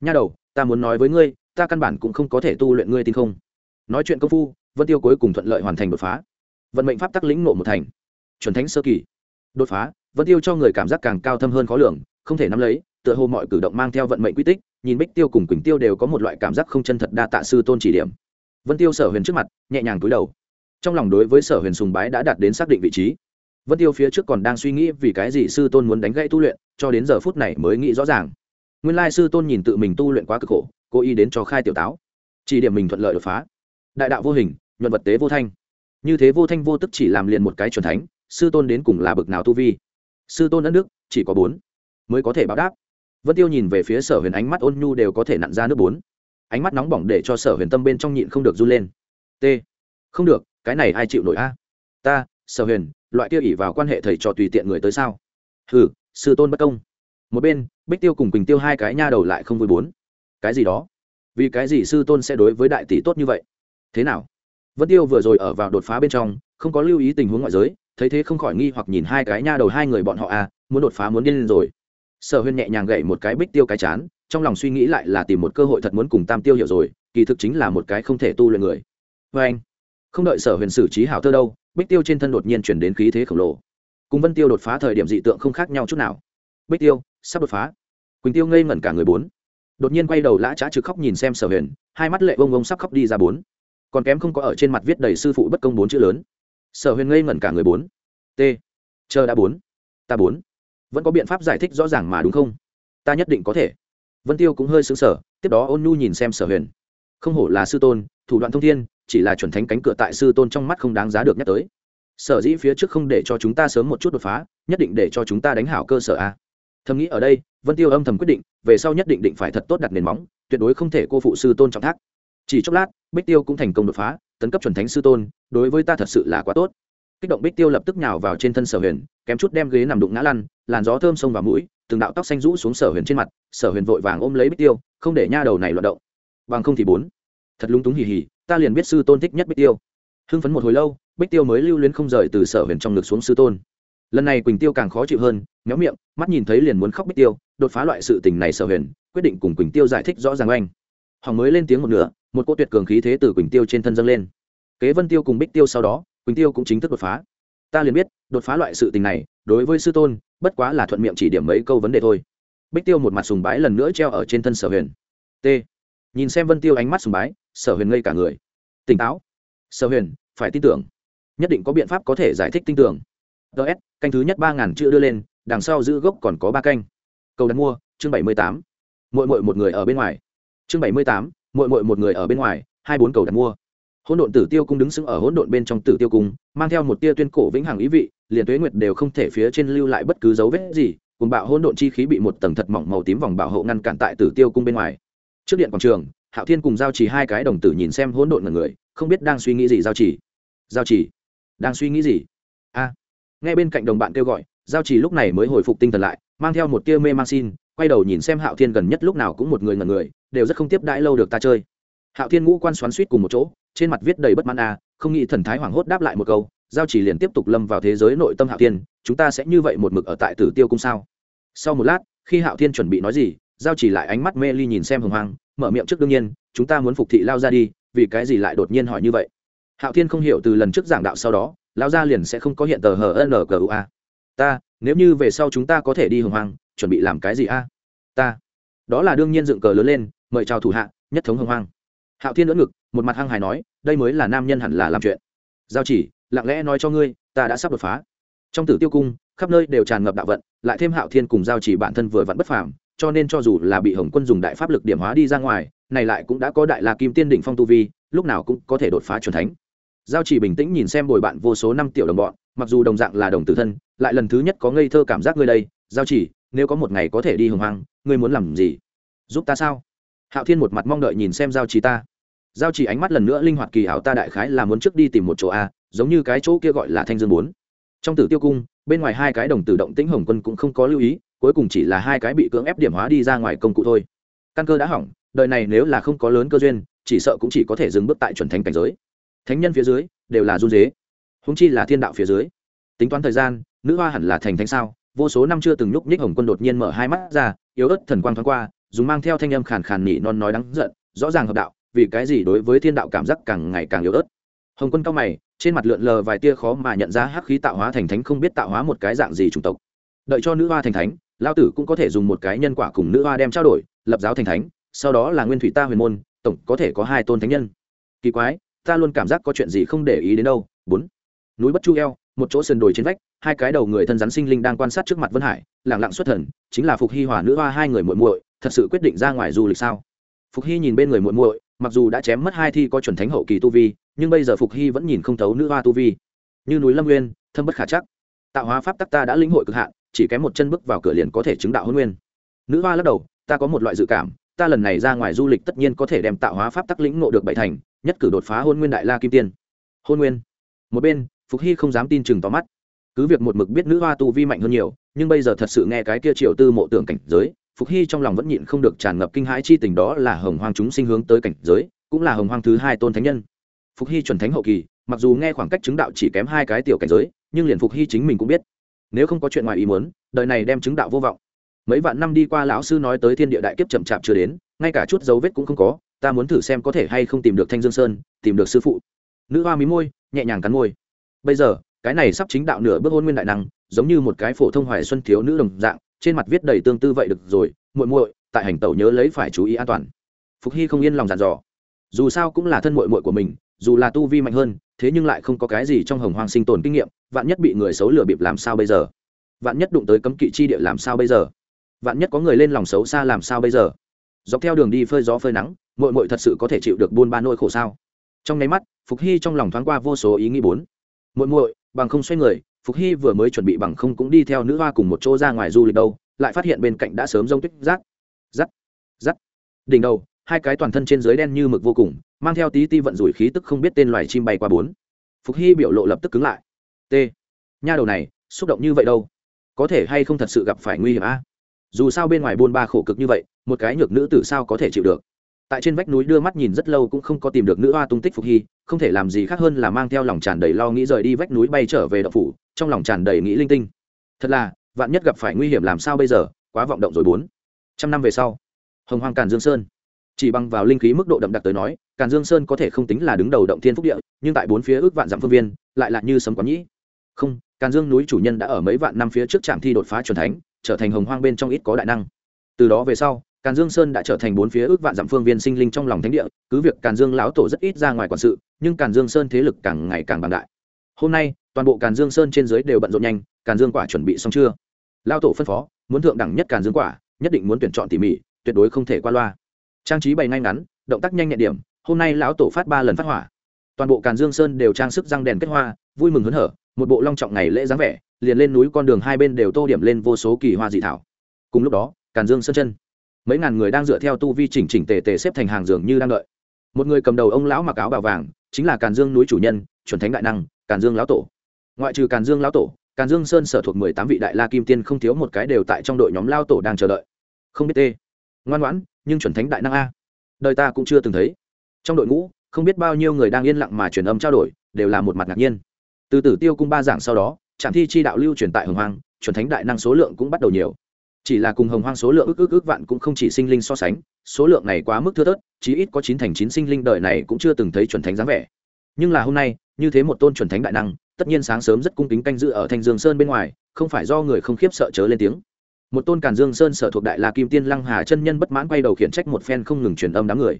Nha đầu, ta muốn nói với ngươi, ta căn bản cũng không có thể tu luyện ngươi tin không. Nói chuyện công phu, vân tiêu cuối cùng thuận lợi hoàn thành đột phá. Vận mệnh pháp tắc lĩnh nộ một thành. Chuẩn thánh sơ kỳ. Đột phá, vân tiêu cho người cảm giác càng cao thâm hơn khó lường, không thể nắm lấy, tựa hồ mọi cử động mang theo vận mệnh quy tích, nhìn bích tiêu cùng quỳnh tiêu đều có một loại cảm giác không chân thật đa tạ sư tôn chỉ điểm vân tiêu sở huyền trước mặt, nhẹ nhàng cúi đầu. Trong lòng đối với sở huyền sùng bái đã đạt đến xác định vị trí. Vân tiêu phía trước còn đang suy nghĩ vì cái gì sư tôn muốn đánh gãy tu luyện, cho đến giờ phút này mới nghĩ rõ ràng. Nguyên lai sư tôn nhìn tự mình tu luyện quá cực khổ, cố ý đến cho khai tiểu táo. Chỉ điểm mình thuận lợi đột phá. Đại đạo vô hình, nhuận vật tế vô thanh. Như thế vô thanh vô tức chỉ làm liền một cái c thánh, sư tôn đến cùng là bực nào tu vi? Sư tôn đất nước chỉ có bốn mới có thể báo đáp. Vân tiêu nhìn về phía sở huyền ánh mắt ôn nhu đều có thể nặn ra nước bốn ánh mắt nóng bỏng để cho sở huyền tâm bên trong nhịn không được run lên. T. Không được, cái này ai chịu nổi a? Ta, sở huyền, loại kia ỉ vào quan hệ thầy trò tùy tiện người tới sao? Hừ, sư tôn bất công. Một bên, bích tiêu cùng quỳnh tiêu hai cái nha đầu lại không vui bốn. Cái gì đó? Vì cái gì sư tôn sẽ đối với đại tỷ tốt như vậy? Thế nào? Vân tiêu vừa rồi ở vào đột phá bên trong, không có lưu ý tình huống ngoại giới, thấy thế không khỏi nghi hoặc nhìn hai cái nha đầu hai người bọn họ à muốn đột phá muốn điên lên rồi. Sở huyên nhẹ nhàng gậy một cái bích tiêu cái chán trong lòng suy nghĩ lại là tìm một cơ hội thật muốn cùng tam tiêu hiểu rồi, kỳ thực chính là một cái không thể tu luyện người. Vê anh, không đợi sở huyền xử trí hảo thơ đâu, bích tiêu trên thân đột nhiên chuyển đến khí thế khổng lồ. Cùng vân tiêu đột phá thời điểm dị tượng không khác nhau chút nào. Bích tiêu, sắp đột phá. Quỳnh tiêu ngây ngẩn cả người bốn. Đột nhiên quay đầu lã trá trực khóc nhìn xem sở huyền, hai mắt lệ vông vông sắp khóc đi ra bốn. Còn kém không có ở trên mặt viết đầy sư phụ bất công bốn chữ lớn. Sở huyền ngây ngẩn cả người bốn. T. Chờ đã bốn. Ta bốn. Vẫn có biện pháp giải thích rõ ràng mà đúng không? Ta nhất định có thể vân tiêu cũng hơi xứng sở tiếp đó ôn nhu nhìn xem sở huyền. Không hổ là sư tôn, thủ đoạn thông thiên, chỉ là chuẩn thánh cánh cửa tại sư tôn trong mắt không đáng giá được nhắc tới. Sở dĩ phía trước không để cho chúng ta sớm một chút đột phá, nhất định để cho chúng ta đánh hảo cơ sở a. Thầm nghĩ ở đây, vân tiêu âm thầm quyết định, về sau nhất định định phải thật tốt đặt nền móng, tuyệt đối không thể cô phụ sư tôn trọng thác. Chỉ chốc lát, bích tiêu cũng thành công đột phá, tấn cấp chuẩn thánh sư tôn, đối với ta thật sự là quá tốt kích động bích tiêu lập tức nhào vào trên thân sở huyền, kém chút đem ghế nằm đụng ngã lăn, làn gió thơm xông vào mũi, từng đạo tóc xanh rũ xuống sở huyền trên mặt, sở huyền vội vàng ôm lấy bích tiêu, không để nha đầu này loạt động. Bằng không thì bốn. Thật lúng túng hì hì, ta liền biết sư tôn thích nhất bích tiêu. Hưng phấn một hồi lâu, bích tiêu mới lưu luyến không rời từ sở huyền trong ngực xuống sư tôn. Lần này quỳnh tiêu càng khó chịu hơn, méo miệng, mắt nhìn thấy liền muốn khóc bích tiêu, đột phá loại sự tình này sở huyền, quyết định cùng quỳnh tiêu giải thích rõ ràng oanh. Hoàng mới lên tiếng một nửa, một cô tuyệt cường khí thế từ quỳnh tiêu trên thân dâng lên. Kế vân tiêu cùng bích tiêu sau đó quỳnh tiêu cũng chính thức đột phá. Ta liền biết, đột phá loại sự tình này, đối với sư tôn, bất quá là thuận miệng chỉ điểm mấy câu vấn đề thôi. Bích tiêu một mặt sùng bái lần nữa treo ở trên thân sở huyền. T. Nhìn xem vân tiêu ánh mắt sùng bái, sở huyền ngây cả người. Tỉnh táo. Sở huyền, phải tin tưởng. Nhất định có biện pháp có thể giải thích tin tưởng. Ts canh thứ nhất ba ngàn chữ đưa lên, đằng sau giữ gốc còn có ba canh. Cầu đặt mua, chương bảy mươi tám. Mỗi mỗi một người ở bên ngoài. Chương bảy mươi tám mỗi mỗi một người ở bên ngoài, hai bốn cầu đặt mua hỗn độn tử tiêu cung đứng sững ở hỗn độn bên trong tử tiêu cung, mang theo một tia tuyên cổ vĩnh hằng ý vị, liền tuế nguyệt đều không thể phía trên lưu lại bất cứ dấu vết gì, cùng bạo hỗn độn chi khí bị một tầng thật mỏng màu tím vòng bảo hộ ngăn cản tại tử tiêu cung bên ngoài. Trước điện quảng trường, hạo thiên cùng giao chỉ hai cái đồng tử nhìn xem hỗn độn ngần người, không biết đang suy nghĩ gì giao chỉ giao chỉ đang suy nghĩ gì? A. Nghe bên cạnh đồng bạn kêu gọi, giao chỉ lúc này mới hồi phục tinh thần lại, mang theo một tia mê mang xin, quay đầu nhìn xem hạo thiên gần nhất lúc nào cũng một người ngần người, đều rất không tiếp đãi lâu được ta chơi. Hạo thiên ngũ quan xoắn suýt cùng một chỗ trên mặt viết đầy bất mãn a, không nghĩ thần thái hoảng hốt đáp lại một câu, giao chỉ liền tiếp tục lâm vào thế giới nội tâm hạo thiên, chúng ta sẽ như vậy một mực ở tại tử tiêu cung sao? Sau một lát, khi hạo thiên chuẩn bị nói gì, giao chỉ lại ánh mắt mê ly nhìn xem hồng hoang, mở miệng trước đương nhiên, chúng ta muốn phục thị lao ra đi, vì cái gì lại đột nhiên hỏi như vậy? Hạo thiên không hiểu từ lần trước giảng đạo sau đó, lao ra liền sẽ không có hiện tờ hờ n g u a. Ta, nếu như về sau chúng ta có thể đi hồng hoang, chuẩn bị làm cái gì a? Ta. Đó là đương nhiên dựng cờ lớn lên, mời chào thủ hạ, nhất thống hồng hoang hạo thiên đỡ ngực, một mặt hăng hài nói, đây mới là nam nhân hẳn là làm chuyện. Giao chỉ, lặng lẽ nói cho ngươi, ta đã sắp đột phá. Trong tử tiêu cung, khắp nơi đều tràn ngập đạo vận, lại thêm hạo thiên cùng giao chỉ bản thân vừa vặn bất phàm, cho nên cho dù là bị hồng quân dùng đại pháp lực điểm hóa đi ra ngoài, này lại cũng đã có đại la kim tiên đỉnh phong tu vi, lúc nào cũng có thể đột phá c thánh. Giao chỉ bình tĩnh nhìn xem bồi bạn vô số năm tiểu đồng bọn, mặc dù đồng dạng là đồng tử thân, lại lần thứ nhất có ngây thơ cảm giác ngươi đây. Giao chỉ, nếu có một ngày có thể đi hồng hoang, ngươi muốn làm gì? Giúp ta sao? Hạo thiên một mặt mong đợi nhìn xem giao chỉ ta giao chỉ ánh mắt lần nữa linh hoạt kỳ hảo ta đại khái là muốn trước đi tìm một chỗ a, giống như cái chỗ kia gọi là thanh dương bốn. Trong tử tiêu cung, bên ngoài hai cái đồng tử động tĩnh hồng quân cũng không có lưu ý, cuối cùng chỉ là hai cái bị cưỡng ép điểm hóa đi ra ngoài công cụ thôi. Căn cơ đã hỏng, đời này nếu là không có lớn cơ duyên, chỉ sợ cũng chỉ có thể dừng bước tại chuẩn thánh cảnh giới. Thánh nhân phía dưới, đều là run dế húng chi là thiên đạo phía dưới. Tính toán thời gian, nữ hoa hẳn là thành thánh sao? Vô số năm chưa từng nhúc nhích hồng quân đột nhiên mở hai mắt ra, yếu ớt thần quang thoáng qua, dùng mang theo thanh âm khàn khàn nỉ non nói đắng giận, rõ ràng hợp đạo vì cái gì đối với thiên đạo cảm giác càng ngày càng yếu ớt? Hồng quân cao mày, trên mặt lượn lờ vài tia khó mà nhận ra hắc khí tạo hóa thành thánh không biết tạo hóa một cái dạng gì chủng tộc. Đợi cho nữ hoa thành thánh lao tử cũng có thể dùng một cái nhân quả cùng nữ hoa đem trao đổi, lập giáo thành thánh, sau đó là nguyên thủy ta huyền môn, tổng có thể có hai tôn thánh nhân. Kỳ quái, ta luôn cảm giác có chuyện gì không để ý đến đâu. Bốn, núi bất chu eo, một chỗ sườn đồi trên vách, hai cái đầu người thân rắn sinh linh đang quan sát trước mặt vân hải lẳng lặng xuất thần, chính là phục hy hòa nữ hoa hai người muội muội, thật sự quyết định ra ngoài du lịch sao? Phục hy nhìn bên người muội muội mặc dù đã chém mất hai thi có chuẩn thánh hậu kỳ tu vi, nhưng bây giờ phục hy vẫn nhìn không thấu nữ hoa tu vi. Như núi lâm nguyên, thâm bất khả chắc. Tạo hóa pháp tắc ta đã lĩnh hội cực hạn, chỉ kém một chân bước vào cửa liền có thể chứng đạo hôn nguyên. Nữ hoa lắc đầu, ta có một loại dự cảm, ta lần này ra ngoài du lịch tất nhiên có thể đem tạo hóa pháp tắc lĩnh ngộ được bảy thành, nhất cử đột phá hôn nguyên đại la kim tiên. Hôn nguyên. Một bên, phục hy không dám tin chừng tóm mắt. Cứ việc một mực biết nữ hoa tu vi mạnh hơn nhiều, nhưng bây giờ thật sự nghe cái kia triệu tư mộ tưởng cảnh giới phục hy trong lòng vẫn nhịn không được tràn ngập kinh hãi chi tình đó là hồng hoang chúng sinh hướng tới cảnh giới, cũng là hồng hoang thứ hai tôn thánh nhân. Phục hy chuẩn thánh hậu kỳ, mặc dù nghe khoảng cách chứng đạo chỉ kém hai cái tiểu cảnh giới, nhưng liền phục hy chính mình cũng biết. Nếu không có chuyện ngoài ý muốn, đời này đem chứng đạo vô vọng. Mấy vạn năm đi qua lão sư nói tới thiên địa đại kiếp chậm chạp chưa đến, ngay cả chút dấu vết cũng không có, ta muốn thử xem có thể hay không tìm được thanh dương sơn, tìm được sư phụ. Nữ hoa mí môi, nhẹ nhàng cắn môi. Bây giờ, cái này sắp chính đạo nửa bước hôn nguyên đại năng, giống như một cái phổ thông hoài xuân thiếu nữ đồng dạng trên mặt viết đầy tương tư vậy được rồi, muội muội, tại hành tẩu nhớ lấy phải chú ý an toàn. Phục hy không yên lòng dàn dò. Dù sao cũng là thân muội muội của mình, dù là tu vi mạnh hơn, thế nhưng lại không có cái gì trong hồng hoang sinh tồn kinh nghiệm, vạn nhất bị người xấu lừa bịp làm sao bây giờ? Vạn nhất đụng tới cấm kỵ chi địa làm sao bây giờ? Vạn nhất có người lên lòng xấu xa làm sao bây giờ? Dọc theo đường đi phơi gió phơi nắng, muội muội thật sự có thể chịu được buôn ba nỗi khổ sao? Trong nháy mắt, phục hy trong lòng thoáng qua vô số ý nghĩ bốn. Muội muội, bằng không xoay người phục hy vừa mới chuẩn bị bằng không cũng đi theo nữ hoa cùng một chỗ ra ngoài du lịch đâu, lại phát hiện bên cạnh đã sớm rông tuyết rác. Rắc rắc đỉnh đầu, hai cái toàn thân trên dưới đen như mực vô cùng, mang theo tí ti vận rủi khí tức không biết tên loài chim bay qua bốn. Phục hy biểu lộ lập tức cứng lại. T. T nha đầu này, xúc động như vậy đâu? Có thể hay không thật sự gặp phải nguy hiểm a? Dù sao bên ngoài buôn ba khổ cực như vậy, một cái nhược nữ tử sao có thể chịu được? Tại trên vách núi đưa mắt nhìn rất lâu cũng không có tìm được nữ hoa tung tích phục hy, không thể làm gì khác hơn là mang theo lòng tràn đầy lo nghĩ rời đi vách núi bay trở về đậu phủ trong lòng tràn đầy nghĩ linh tinh. Thật là, vạn nhất gặp phải nguy hiểm làm sao bây giờ, quá vọng động rồi bốn. Trăm năm về sau, hồng hoang càn dương sơn. Chỉ bằng vào linh khí mức độ đậm đặc tới nói, càn dương sơn có thể không tính là đứng đầu động thiên phúc địa, nhưng tại bốn phía ước vạn dặm phương viên, lại là như sấm quán nhĩ. Không, càn dương núi chủ nhân đã ở mấy vạn năm phía trước trạm thi đột phá c thánh, trở thành hồng hoang bên trong ít có đại năng. Từ đó về sau, càn dương sơn đã trở thành bốn phía ước vạn dặm phương viên sinh linh trong lòng thánh địa, cứ việc càn dương lão tổ rất ít ra ngoài quản sự, nhưng càn dương sơn thế lực càng ngày càng bằng đại. Hôm nay toàn bộ càn dương sơn trên dưới đều bận rộn nhanh, càn dương quả chuẩn bị xong chưa? Lao tổ phân phó, muốn thượng đẳng nhất càn dương quả, nhất định muốn tuyển chọn tỉ mỉ, tuyệt đối không thể qua loa. Trang trí bày ngay ngắn, động tác nhanh nhẹn điểm, hôm nay lão tổ phát ba lần phát hỏa. Toàn bộ càn dương sơn đều trang sức răng đèn kết hoa, vui mừng hớn hở, một bộ long trọng ngày lễ dáng vẻ, liền lên núi con đường hai bên đều tô điểm lên vô số kỳ hoa dị thảo. Cùng lúc đó, càn dương sơn chân, mấy ngàn người đang dựa theo tu vi chỉnh chỉnh tề tề xếp thành hàng dường như đang đợi. Một người cầm đầu ông lão mặc áo bào vàng, chính là càn dương núi chủ nhân, chuẩn thánh đại năng, càn dương lão tổ ngoại trừ càn dương lao tổ, càn dương sơn sở thuộc mười tám vị đại la kim tiên không thiếu một cái đều tại trong đội nhóm lao tổ đang chờ đợi. Không biết tê. Ngoan ngoãn, nhưng chuẩn thánh đại năng a. Đời ta cũng chưa từng thấy. Trong đội ngũ, không biết bao nhiêu người đang yên lặng mà truyền âm trao đổi, đều là một mặt ngạc nhiên. Từ tử tiêu cung ba giảng sau đó, trạm thi chi đạo lưu truyền tại hồng hoang, chuẩn thánh đại năng số lượng cũng bắt đầu nhiều. Chỉ là cùng hồng hoang số lượng ức ước ước vạn cũng không chỉ sinh linh so sánh, số lượng này quá mức thưa thớt, chí ít có chín thành chín sinh linh đời này cũng chưa từng thấy chuẩn thánh dáng vẻ. Nhưng là hôm nay, như thế một tôn chuẩn thánh đại năng tất nhiên sáng sớm rất cung kính canh dự ở thanh dương sơn bên ngoài, không phải do người không khiếp sợ chớ lên tiếng. Một tôn càn dương sơn sở thuộc đại la kim tiên lăng hà chân nhân bất mãn quay đầu khiển trách một phen không ngừng truyền âm đám người.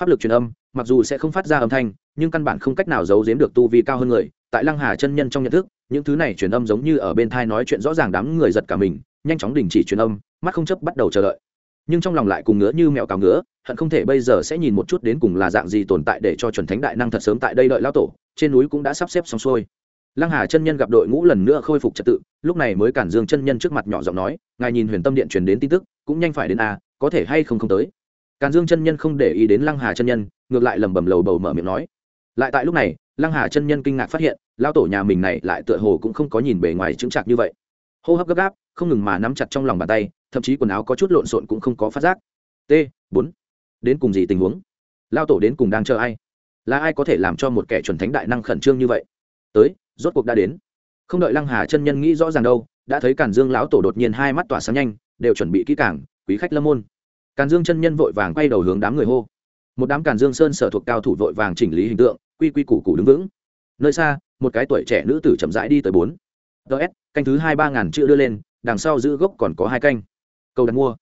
Pháp lực truyền âm, mặc dù sẽ không phát ra âm thanh, nhưng căn bản không cách nào giấu giếm được tu vi cao hơn người. Tại lăng hà chân nhân trong nhận thức, những thứ này truyền âm giống như ở bên thai nói chuyện rõ ràng đám người giật cả mình, nhanh chóng đình chỉ truyền âm, mắt không chấp bắt đầu chờ đợi. Nhưng trong lòng lại cùng ngứa như mẹo cào ngứa, hận không thể bây giờ sẽ nhìn một chút đến cùng là dạng gì tồn tại để cho chuẩn thánh đại năng thật sớm tại đây đợi lao tổ, trên núi cũng đã sắp xếp xong xuôi lăng hà chân nhân gặp đội ngũ lần nữa khôi phục trật tự, lúc này mới cản dương chân nhân trước mặt nhỏ giọng nói, ngài nhìn huyền tâm điện truyền đến tin tức, cũng nhanh phải đến a có thể hay không không tới? Cản dương chân nhân không để ý đến lăng hà chân nhân, ngược lại lầm bầm lầu bầu mở miệng nói, lại tại lúc này, lăng hà chân nhân kinh ngạc phát hiện lao tổ nhà mình này lại tựa hồ cũng không có nhìn bề ngoài chứng chạc như vậy. Hô hấp gấp gáp, không ngừng mà nắm chặt trong lòng bàn tay, thậm chí quần áo có chút lộn xộn cũng không có phát giác. T, bốn, đến cùng gì tình huống? Lao tổ đến cùng đang chờ ai? Là ai có thể làm cho một kẻ chuẩn thánh đại năng khẩn trương như vậy? Tới, rốt cuộc đã đến. Không đợi lăng hà chân nhân nghĩ rõ ràng đâu, đã thấy càn dương lão tổ đột nhiên hai mắt tỏa sáng nhanh, đều chuẩn bị kỹ cảng quý khách lâm môn. Càn dương chân nhân vội vàng quay đầu hướng đám người hô. Một đám càn dương sơn sở thuộc cao thủ vội vàng chỉnh lý hình tượng, quy quy củ củ đứng vững. Nơi xa, một cái tuổi trẻ nữ tử chậm rãi đi tới bốn. Ts canh thứ hai ba ngàn chữ đưa lên, đằng sau giữ gốc còn có hai canh. Câu đặt mua.